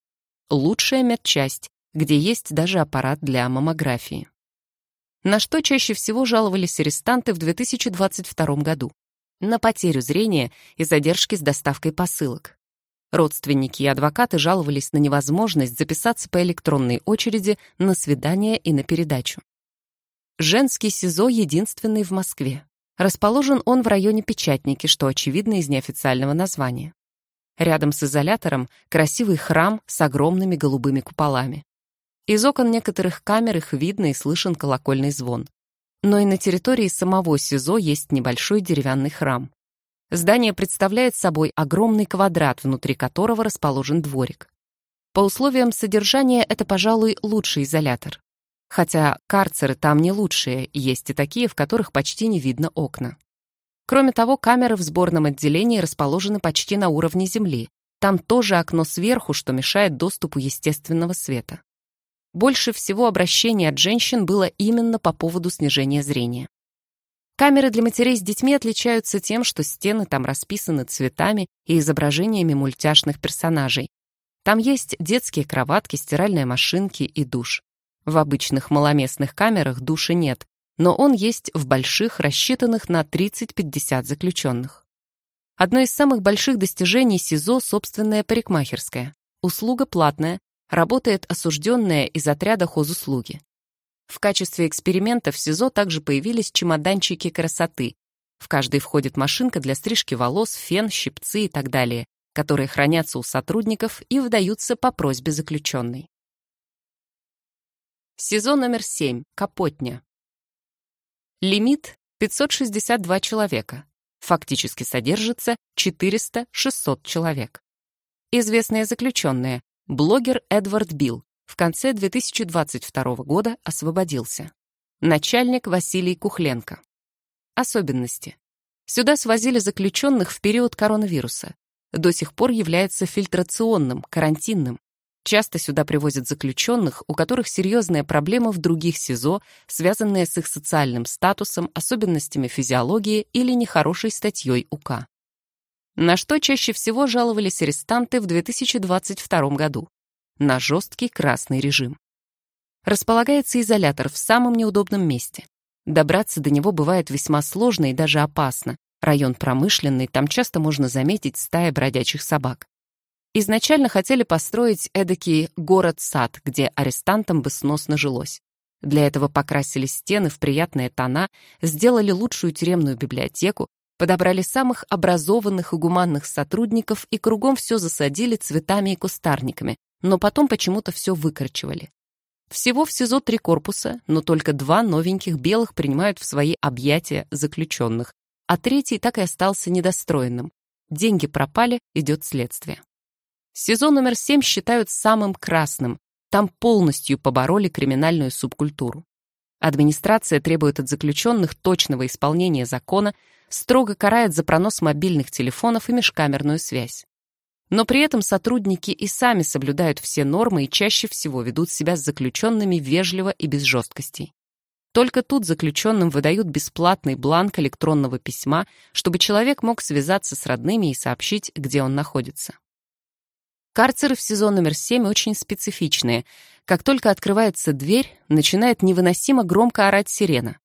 Лучшая медчасть, где есть даже аппарат для маммографии. На что чаще всего жаловались арестанты в 2022 году? На потерю зрения и задержки с доставкой посылок. Родственники и адвокаты жаловались на невозможность записаться по электронной очереди на свидание и на передачу. Женский СИЗО единственный в Москве. Расположен он в районе Печатники, что очевидно из неофициального названия. Рядом с изолятором красивый храм с огромными голубыми куполами. Из окон некоторых камер их видно и слышен колокольный звон. Но и на территории самого СИЗО есть небольшой деревянный храм. Здание представляет собой огромный квадрат, внутри которого расположен дворик. По условиям содержания это, пожалуй, лучший изолятор. Хотя карцеры там не лучшие, есть и такие, в которых почти не видно окна. Кроме того, камеры в сборном отделении расположены почти на уровне земли. Там тоже окно сверху, что мешает доступу естественного света. Больше всего обращений от женщин было именно по поводу снижения зрения. Камеры для матерей с детьми отличаются тем, что стены там расписаны цветами и изображениями мультяшных персонажей. Там есть детские кроватки, стиральные машинки и душ. В обычных маломестных камерах души нет, но он есть в больших, рассчитанных на 30-50 заключенных. Одно из самых больших достижений СИЗО — собственная парикмахерская. Услуга платная, работает осужденная из отряда хозуслуги. В качестве эксперимента в СИЗО также появились чемоданчики красоты. В каждый входит машинка для стрижки волос, фен, щипцы и так далее, которые хранятся у сотрудников и выдаются по просьбе заключенной. СИЗО номер 7. Капотня. Лимит 562 человека. Фактически содержится 400-600 человек. Известные заключенные. Блогер Эдвард Билл, в конце 2022 года освободился. Начальник Василий Кухленко. Особенности. Сюда свозили заключенных в период коронавируса. До сих пор является фильтрационным, карантинным. Часто сюда привозят заключенных, у которых серьезная проблема в других СИЗО, связанная с их социальным статусом, особенностями физиологии или нехорошей статьей УК. На что чаще всего жаловались арестанты в 2022 году? на жесткий красный режим. Располагается изолятор в самом неудобном месте. Добраться до него бывает весьма сложно и даже опасно. Район промышленный, там часто можно заметить стаи бродячих собак. Изначально хотели построить эдакий город-сад, где арестантам бы сносно жилось. Для этого покрасили стены в приятные тона, сделали лучшую тюремную библиотеку, подобрали самых образованных и гуманных сотрудников и кругом все засадили цветами и кустарниками, но потом почему-то все выкорчевали. Всего в СИЗО три корпуса, но только два новеньких белых принимают в свои объятия заключенных, а третий так и остался недостроенным. Деньги пропали, идет следствие. СИЗО номер семь считают самым красным. Там полностью побороли криминальную субкультуру. Администрация требует от заключенных точного исполнения закона, строго карает за пронос мобильных телефонов и межкамерную связь. Но при этом сотрудники и сами соблюдают все нормы и чаще всего ведут себя с заключенными вежливо и без жесткостей. Только тут заключенным выдают бесплатный бланк электронного письма, чтобы человек мог связаться с родными и сообщить, где он находится. Карцеры в сезон номер 7 очень специфичные. Как только открывается дверь, начинает невыносимо громко орать сирена.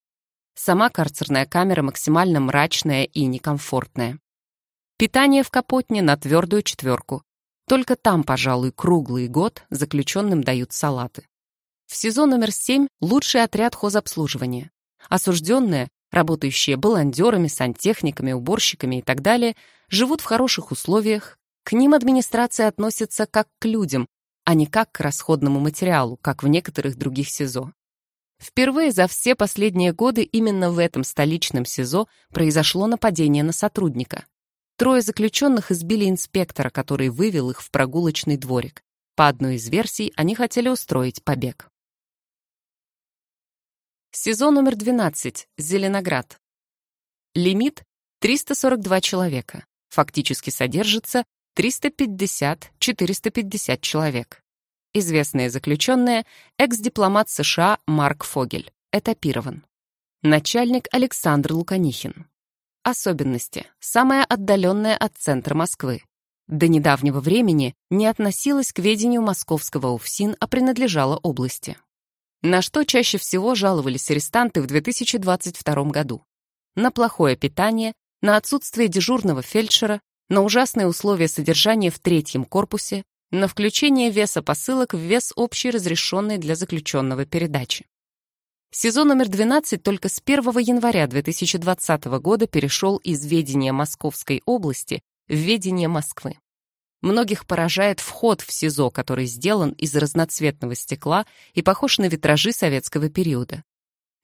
Сама карцерная камера максимально мрачная и некомфортная. Питание в Капотне на твердую четверку. Только там, пожалуй, круглый год заключенным дают салаты. В сезон номер 7 лучший отряд хозобслуживания. Осужденные, работающие баландерами, сантехниками, уборщиками и так далее, живут в хороших условиях. К ним администрация относится как к людям, а не как к расходному материалу, как в некоторых других СИЗО. Впервые за все последние годы именно в этом столичном СИЗО произошло нападение на сотрудника. Трое заключенных избили инспектора, который вывел их в прогулочный дворик. По одной из версий, они хотели устроить побег. Сезон номер 12. Зеленоград. Лимит — 342 человека. Фактически содержится 350-450 человек. Известная заключенная — экс-дипломат США Марк Фогель. Этапирован. Начальник Александр Луканихин. Особенности. Самая отдаленная от центра Москвы. До недавнего времени не относилась к ведению московского УФСИН, а принадлежала области. На что чаще всего жаловались арестанты в 2022 году? На плохое питание, на отсутствие дежурного фельдшера, на ужасные условия содержания в третьем корпусе, на включение веса посылок в вес общий разрешенный для заключенного передачи. Сезон номер 12 только с 1 января 2020 года перешел из ведения Московской области в ведение Москвы. Многих поражает вход в СИЗО, который сделан из разноцветного стекла и похож на витражи советского периода.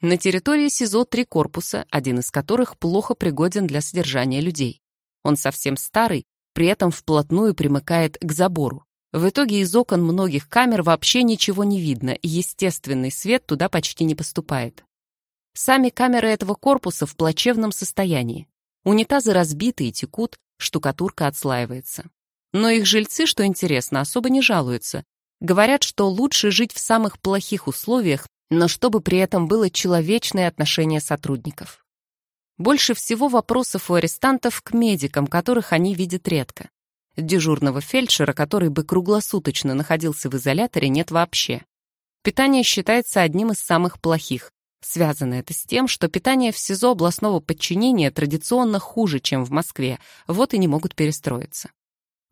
На территории СИЗО три корпуса, один из которых плохо пригоден для содержания людей. Он совсем старый, при этом вплотную примыкает к забору. В итоге из окон многих камер вообще ничего не видно, и естественный свет туда почти не поступает. Сами камеры этого корпуса в плачевном состоянии. Унитазы разбиты и текут, штукатурка отслаивается. Но их жильцы, что интересно, особо не жалуются. Говорят, что лучше жить в самых плохих условиях, но чтобы при этом было человечное отношение сотрудников. Больше всего вопросов у арестантов к медикам, которых они видят редко. Дежурного фельдшера, который бы круглосуточно находился в изоляторе, нет вообще. Питание считается одним из самых плохих. Связано это с тем, что питание в СИЗО областного подчинения традиционно хуже, чем в Москве, вот и не могут перестроиться.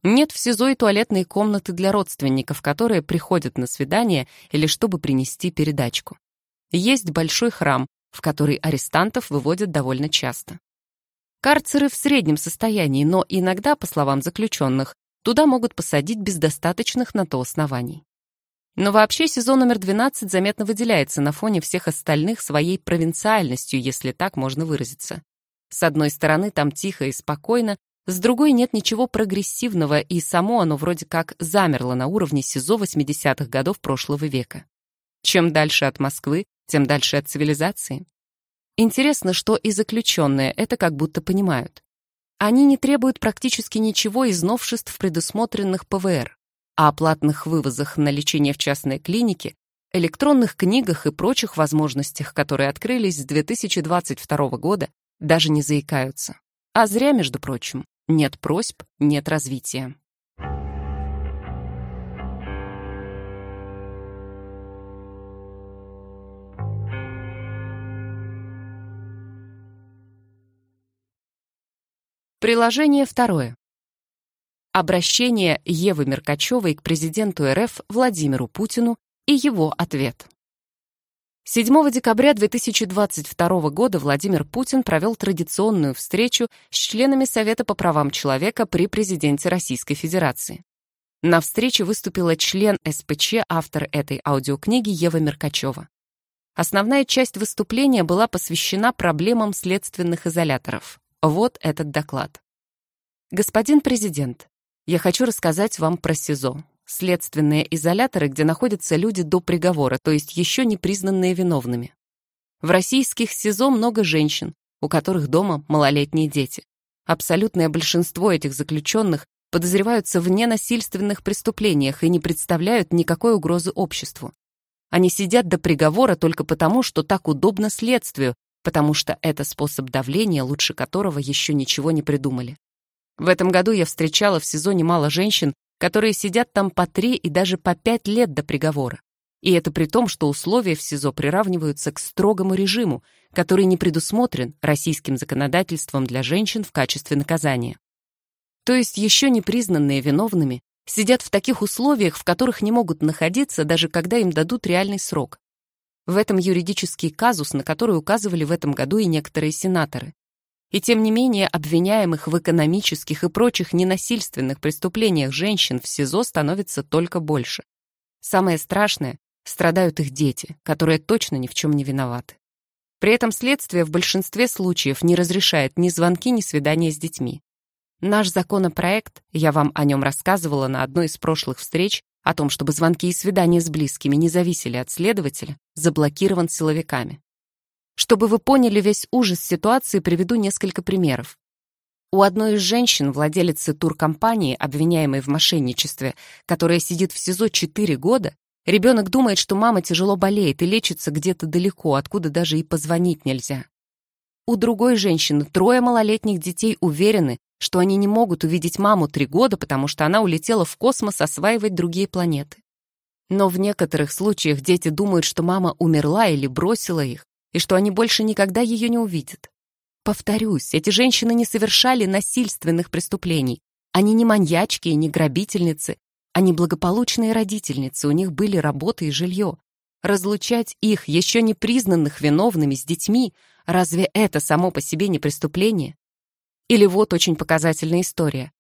Нет в СИЗО и туалетной комнаты для родственников, которые приходят на свидание или чтобы принести передачку. Есть большой храм, в который арестантов выводят довольно часто. Карцеры в среднем состоянии, но иногда, по словам заключенных, туда могут посадить без достаточных на то оснований. Но вообще СИЗО номер 12 заметно выделяется на фоне всех остальных своей провинциальностью, если так можно выразиться. С одной стороны, там тихо и спокойно, с другой нет ничего прогрессивного, и само оно вроде как замерло на уровне СИЗО 80-х годов прошлого века. Чем дальше от Москвы, тем дальше от цивилизации. Интересно, что и заключенные это как будто понимают. Они не требуют практически ничего из новшеств, предусмотренных ПВР, а о платных вывозах на лечение в частной клинике, электронных книгах и прочих возможностях, которые открылись с 2022 года, даже не заикаются. А зря, между прочим. Нет просьб, нет развития. Приложение второе. Обращение Евы Меркачевой к президенту РФ Владимиру Путину и его ответ. 7 декабря 2022 года Владимир Путин провел традиционную встречу с членами Совета по правам человека при президенте Российской Федерации. На встрече выступила член СПЧ, автор этой аудиокниги Ева Меркачева. Основная часть выступления была посвящена проблемам следственных изоляторов. Вот этот доклад. Господин президент, я хочу рассказать вам про СИЗО следственные изоляторы, где находятся люди до приговора, то есть еще не признанные виновными. В российских СИЗО много женщин, у которых дома малолетние дети. Абсолютное большинство этих заключенных подозреваются в ненасильственных преступлениях и не представляют никакой угрозы обществу. Они сидят до приговора только потому, что так удобно следствию, потому что это способ давления, лучше которого еще ничего не придумали. В этом году я встречала в СИЗО немало женщин, которые сидят там по три и даже по пять лет до приговора. И это при том, что условия в СИЗО приравниваются к строгому режиму, который не предусмотрен российским законодательством для женщин в качестве наказания. То есть еще не признанные виновными сидят в таких условиях, в которых не могут находиться, даже когда им дадут реальный срок. В этом юридический казус, на который указывали в этом году и некоторые сенаторы. И тем не менее обвиняемых в экономических и прочих ненасильственных преступлениях женщин в СИЗО становится только больше. Самое страшное — страдают их дети, которые точно ни в чем не виноваты. При этом следствие в большинстве случаев не разрешает ни звонки, ни свидания с детьми. Наш законопроект, я вам о нем рассказывала на одной из прошлых встреч, о том, чтобы звонки и свидания с близкими не зависели от следователя, заблокирован силовиками. Чтобы вы поняли весь ужас ситуации, приведу несколько примеров. У одной из женщин, владелицы туркомпании, обвиняемой в мошенничестве, которая сидит в СИЗО 4 года, ребенок думает, что мама тяжело болеет и лечится где-то далеко, откуда даже и позвонить нельзя. У другой женщины трое малолетних детей уверены, что они не могут увидеть маму три года, потому что она улетела в космос осваивать другие планеты. Но в некоторых случаях дети думают, что мама умерла или бросила их, и что они больше никогда ее не увидят. Повторюсь, эти женщины не совершали насильственных преступлений. Они не маньячки и не грабительницы. Они благополучные родительницы, у них были работа и жилье. Разлучать их, еще не признанных виновными, с детьми, разве это само по себе не преступление? Или вот очень показательная история.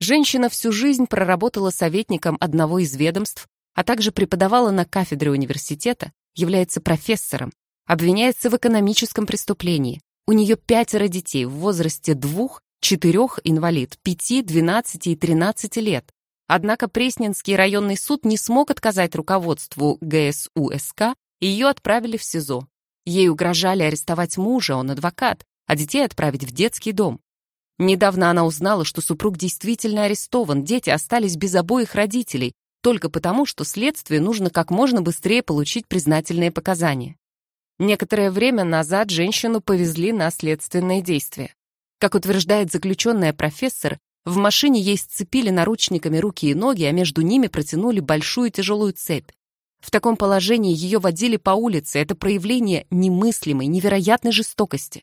Женщина всю жизнь проработала советником одного из ведомств, а также преподавала на кафедре университета, является профессором, обвиняется в экономическом преступлении, у нее пятеро детей в возрасте двух, четырех инвалид, пяти, двенадцати и тринадцати лет. Однако Пресненский районный суд не смог отказать руководству ГСУСК, и ее отправили в СИЗО. Ей угрожали арестовать мужа, он адвокат, а детей отправить в детский дом. Недавно она узнала, что супруг действительно арестован, дети остались без обоих родителей, только потому, что следствию нужно как можно быстрее получить признательные показания. Некоторое время назад женщину повезли на следственные действия. Как утверждает заключенная профессор, в машине ей сцепили наручниками руки и ноги, а между ними протянули большую тяжелую цепь. В таком положении ее водили по улице. Это проявление немыслимой, невероятной жестокости.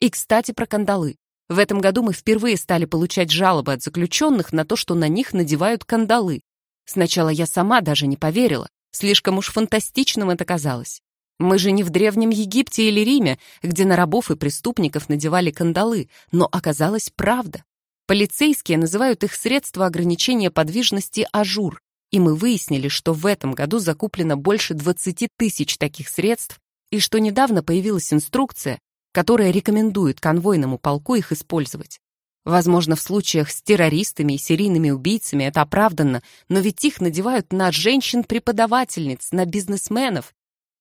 И, кстати, про кандалы. В этом году мы впервые стали получать жалобы от заключенных на то, что на них надевают кандалы. Сначала я сама даже не поверила. Слишком уж фантастичным это казалось. Мы же не в Древнем Египте или Риме, где на рабов и преступников надевали кандалы, но оказалась правда. Полицейские называют их средства ограничения подвижности ажур, и мы выяснили, что в этом году закуплено больше 20 тысяч таких средств, и что недавно появилась инструкция, которая рекомендует конвойному полку их использовать. Возможно, в случаях с террористами и серийными убийцами это оправданно, но ведь их надевают на женщин-преподавательниц, на бизнесменов,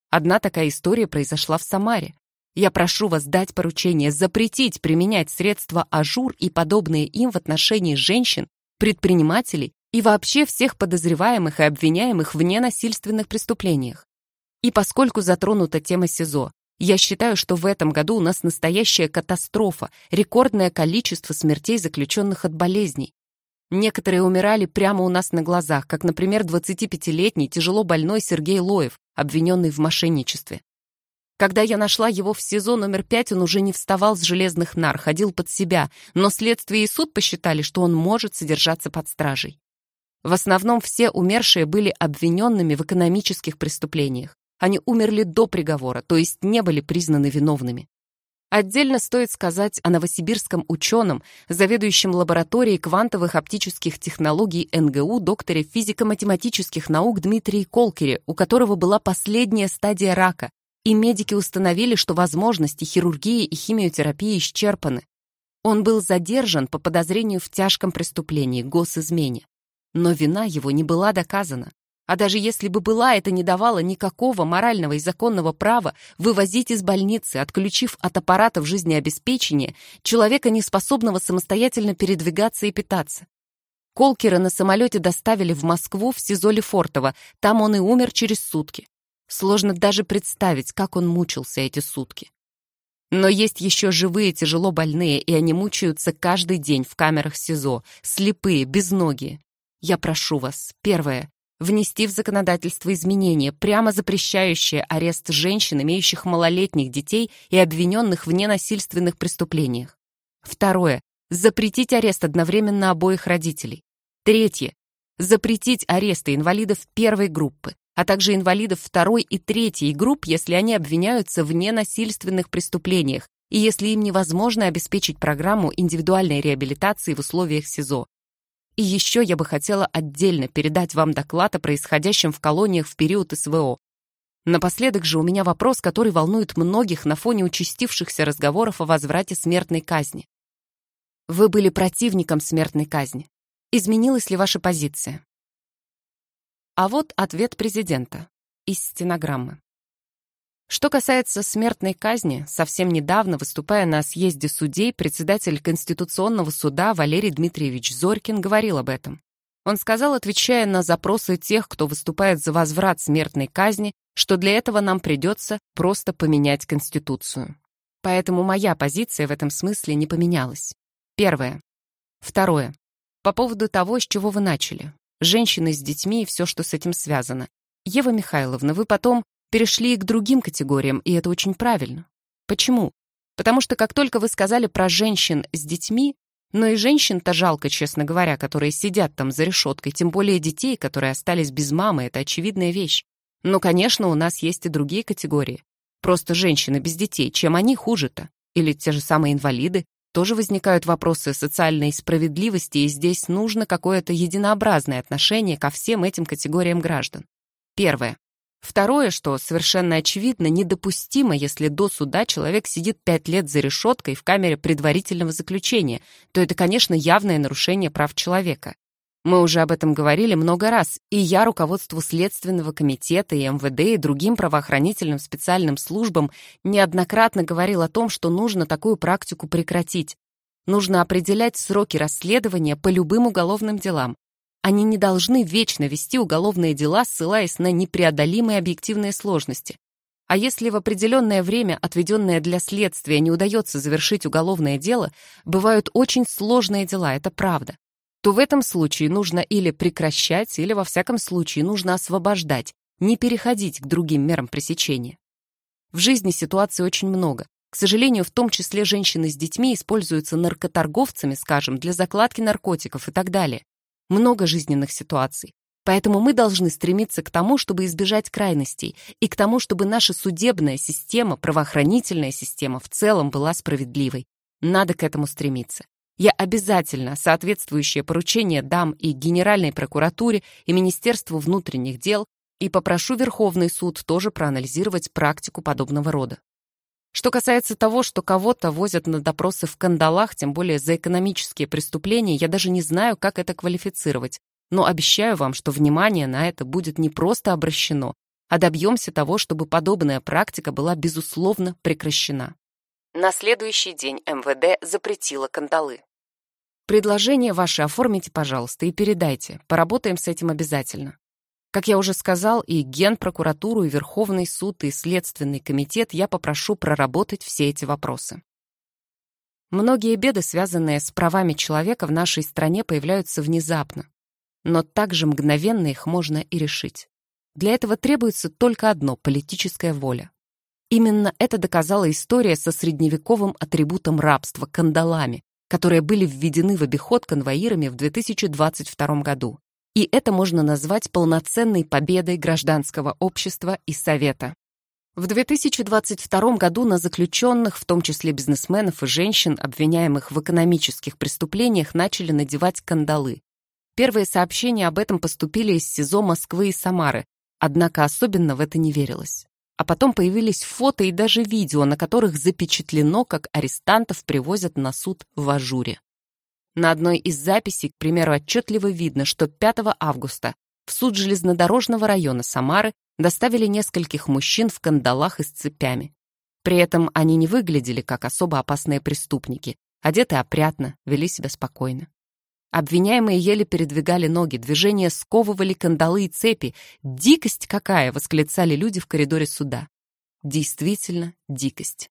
Одна такая история произошла в Самаре. Я прошу вас дать поручение запретить применять средства ажур и подобные им в отношении женщин, предпринимателей и вообще всех подозреваемых и обвиняемых в ненасильственных преступлениях. И поскольку затронута тема СИЗО, я считаю, что в этом году у нас настоящая катастрофа, рекордное количество смертей заключенных от болезней. Некоторые умирали прямо у нас на глазах, как, например, 25-летний тяжело больной Сергей Лоев, обвиненный в мошенничестве. Когда я нашла его в СИЗО номер пять, он уже не вставал с железных нар, ходил под себя, но следствие и суд посчитали, что он может содержаться под стражей. В основном все умершие были обвиненными в экономических преступлениях. Они умерли до приговора, то есть не были признаны виновными. Отдельно стоит сказать о новосибирском ученом, заведующем лабораторией квантовых оптических технологий НГУ, докторе физико-математических наук Дмитрии Колкере, у которого была последняя стадия рака, и медики установили, что возможности хирургии и химиотерапии исчерпаны. Он был задержан по подозрению в тяжком преступлении, госизмене. Но вина его не была доказана. А даже если бы была, это не давало никакого морального и законного права вывозить из больницы, отключив от аппаратов жизнеобеспечения человека, неспособного самостоятельно передвигаться и питаться. Колкера на самолете доставили в Москву в СИЗО Лефортово, там он и умер через сутки. Сложно даже представить, как он мучился эти сутки. Но есть еще живые тяжело больные, и они мучаются каждый день в камерах СИЗО, слепые, безногие. Я прошу вас, первое, внести в законодательство изменения, прямо запрещающие арест женщин, имеющих малолетних детей и обвиненных в ненасильственных преступлениях. Второе. Запретить арест одновременно обоих родителей. Третье. Запретить аресты инвалидов первой группы, а также инвалидов второй и третьей групп, если они обвиняются в ненасильственных преступлениях и если им невозможно обеспечить программу индивидуальной реабилитации в условиях СИЗО. И еще я бы хотела отдельно передать вам доклад о происходящем в колониях в период СВО. Напоследок же у меня вопрос, который волнует многих на фоне участившихся разговоров о возврате смертной казни. Вы были противником смертной казни. Изменилась ли ваша позиция? А вот ответ президента из стенограммы. Что касается смертной казни, совсем недавно, выступая на съезде судей, председатель Конституционного суда Валерий Дмитриевич Зорькин говорил об этом. Он сказал, отвечая на запросы тех, кто выступает за возврат смертной казни, что для этого нам придется просто поменять Конституцию. Поэтому моя позиция в этом смысле не поменялась. Первое. Второе. По поводу того, с чего вы начали. Женщины с детьми и все, что с этим связано. Ева Михайловна, вы потом перешли к другим категориям, и это очень правильно. Почему? Потому что как только вы сказали про женщин с детьми, но и женщин-то жалко, честно говоря, которые сидят там за решеткой, тем более детей, которые остались без мамы, это очевидная вещь. Но, конечно, у нас есть и другие категории. Просто женщины без детей, чем они хуже-то? Или те же самые инвалиды? Тоже возникают вопросы социальной справедливости, и здесь нужно какое-то единообразное отношение ко всем этим категориям граждан. Первое. Второе, что совершенно очевидно, недопустимо, если до суда человек сидит пять лет за решеткой в камере предварительного заключения, то это, конечно, явное нарушение прав человека. Мы уже об этом говорили много раз, и я руководству Следственного комитета и МВД и другим правоохранительным специальным службам неоднократно говорил о том, что нужно такую практику прекратить. Нужно определять сроки расследования по любым уголовным делам, они не должны вечно вести уголовные дела, ссылаясь на непреодолимые объективные сложности. А если в определенное время, отведенное для следствия, не удается завершить уголовное дело, бывают очень сложные дела, это правда, то в этом случае нужно или прекращать, или, во всяком случае, нужно освобождать, не переходить к другим мерам пресечения. В жизни ситуаций очень много. К сожалению, в том числе женщины с детьми используются наркоторговцами, скажем, для закладки наркотиков и так далее много жизненных ситуаций. Поэтому мы должны стремиться к тому, чтобы избежать крайностей, и к тому, чтобы наша судебная система, правоохранительная система в целом была справедливой. Надо к этому стремиться. Я обязательно соответствующее поручение дам и Генеральной прокуратуре, и Министерству внутренних дел, и попрошу Верховный суд тоже проанализировать практику подобного рода. Что касается того, что кого-то возят на допросы в кандалах, тем более за экономические преступления, я даже не знаю, как это квалифицировать. Но обещаю вам, что внимание на это будет не просто обращено, а добьемся того, чтобы подобная практика была, безусловно, прекращена. На следующий день МВД запретило кандалы. Предложение ваше оформите, пожалуйста, и передайте. Поработаем с этим обязательно. Как я уже сказал, и Генпрокуратуру, и Верховный суд, и Следственный комитет я попрошу проработать все эти вопросы. Многие беды, связанные с правами человека в нашей стране, появляются внезапно. Но также мгновенно их можно и решить. Для этого требуется только одно — политическая воля. Именно это доказала история со средневековым атрибутом рабства — кандалами, которые были введены в обиход конвоирами в 2022 году. И это можно назвать полноценной победой гражданского общества и Совета. В 2022 году на заключенных, в том числе бизнесменов и женщин, обвиняемых в экономических преступлениях, начали надевать кандалы. Первые сообщения об этом поступили из СИЗО Москвы и Самары, однако особенно в это не верилось. А потом появились фото и даже видео, на которых запечатлено, как арестантов привозят на суд в ажуре. На одной из записей, к примеру, отчетливо видно, что 5 августа в суд железнодорожного района Самары доставили нескольких мужчин в кандалах и с цепями. При этом они не выглядели как особо опасные преступники, одеты опрятно, вели себя спокойно. Обвиняемые еле передвигали ноги, движения сковывали кандалы и цепи. «Дикость какая!» — восклицали люди в коридоре суда. Действительно, дикость.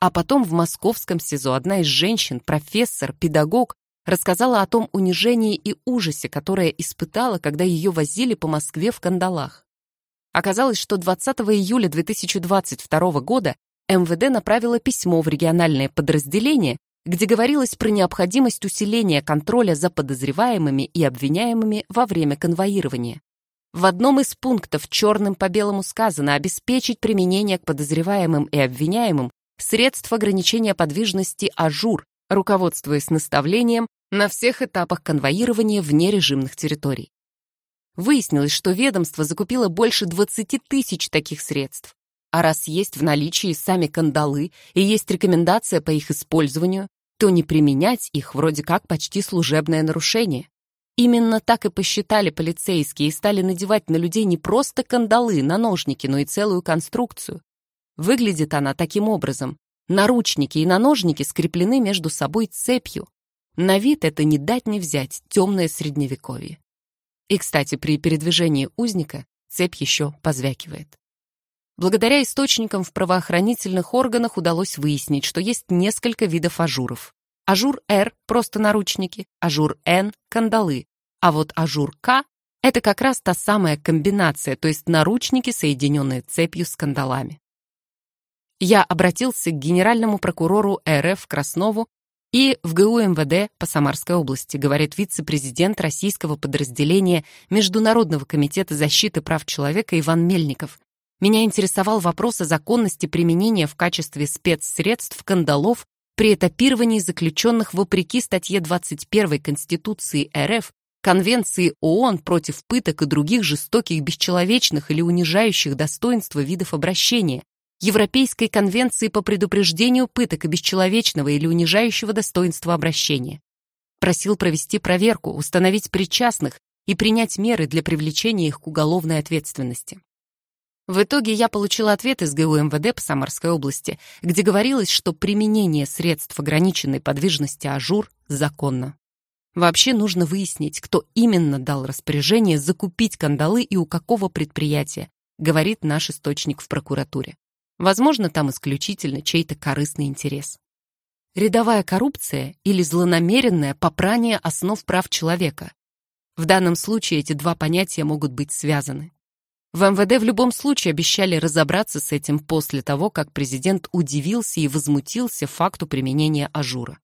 А потом в московском СИЗО одна из женщин, профессор, педагог, рассказала о том унижении и ужасе, которое испытала, когда ее возили по Москве в кандалах. Оказалось, что 20 июля 2022 года МВД направило письмо в региональное подразделение, где говорилось про необходимость усиления контроля за подозреваемыми и обвиняемыми во время конвоирования. В одном из пунктов черным по белому сказано обеспечить применение к подозреваемым и обвиняемым средств ограничения подвижности «Ажур», руководствуясь наставлением на всех этапах конвоирования вне режимных территорий. Выяснилось, что ведомство закупило больше 20 тысяч таких средств. А раз есть в наличии сами кандалы и есть рекомендация по их использованию, то не применять их вроде как почти служебное нарушение. Именно так и посчитали полицейские и стали надевать на людей не просто кандалы, на ножники, но и целую конструкцию. Выглядит она таким образом. Наручники и наножники скреплены между собой цепью. На вид это не дать не взять темное средневековье. И, кстати, при передвижении узника цепь еще позвякивает. Благодаря источникам в правоохранительных органах удалось выяснить, что есть несколько видов ажуров. Ажур Р – просто наручники, ажур Н – кандалы, а вот ажур К – это как раз та самая комбинация, то есть наручники, соединенные цепью с кандалами. Я обратился к генеральному прокурору РФ Краснову и в ГУ МВД по Самарской области, говорит вице-президент российского подразделения Международного комитета защиты прав человека Иван Мельников. Меня интересовал вопрос о законности применения в качестве спецсредств кандалов при этапировании заключенных вопреки статье 21 Конституции РФ Конвенции ООН против пыток и других жестоких, бесчеловечных или унижающих достоинства видов обращения, Европейской конвенции по предупреждению пыток и бесчеловечного или унижающего достоинства обращения. Просил провести проверку, установить причастных и принять меры для привлечения их к уголовной ответственности. В итоге я получила ответ из ГУ МВД по Самарской области, где говорилось, что применение средств ограниченной подвижности ажур законно. Вообще нужно выяснить, кто именно дал распоряжение закупить кандалы и у какого предприятия, говорит наш источник в прокуратуре. Возможно, там исключительно чей-то корыстный интерес. Рядовая коррупция или злонамеренное попрание основ прав человека. В данном случае эти два понятия могут быть связаны. В МВД в любом случае обещали разобраться с этим после того, как президент удивился и возмутился факту применения ажура.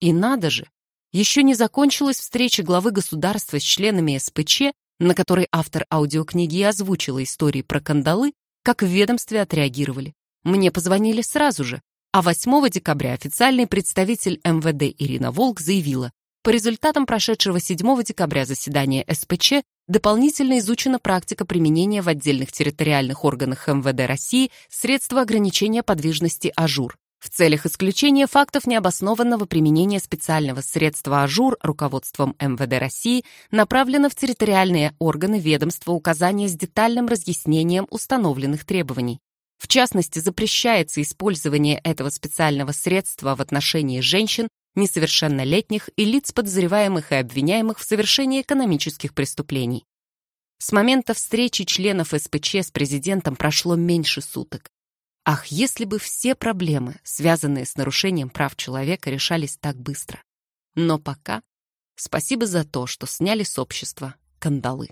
И надо же, еще не закончилась встреча главы государства с членами СПЧ, на которой автор аудиокниги озвучила истории про кандалы, как в ведомстве отреагировали. Мне позвонили сразу же, а 8 декабря официальный представитель МВД Ирина Волк заявила, по результатам прошедшего 7 декабря заседания СПЧ дополнительно изучена практика применения в отдельных территориальных органах МВД России средства ограничения подвижности «Ажур». В целях исключения фактов необоснованного применения специального средства «Ажур» руководством МВД России направлено в территориальные органы ведомства указания с детальным разъяснением установленных требований. В частности, запрещается использование этого специального средства в отношении женщин, несовершеннолетних и лиц, подозреваемых и обвиняемых в совершении экономических преступлений. С момента встречи членов СПЧ с президентом прошло меньше суток. Ах, если бы все проблемы, связанные с нарушением прав человека, решались так быстро. Но пока спасибо за то, что сняли с общества кандалы.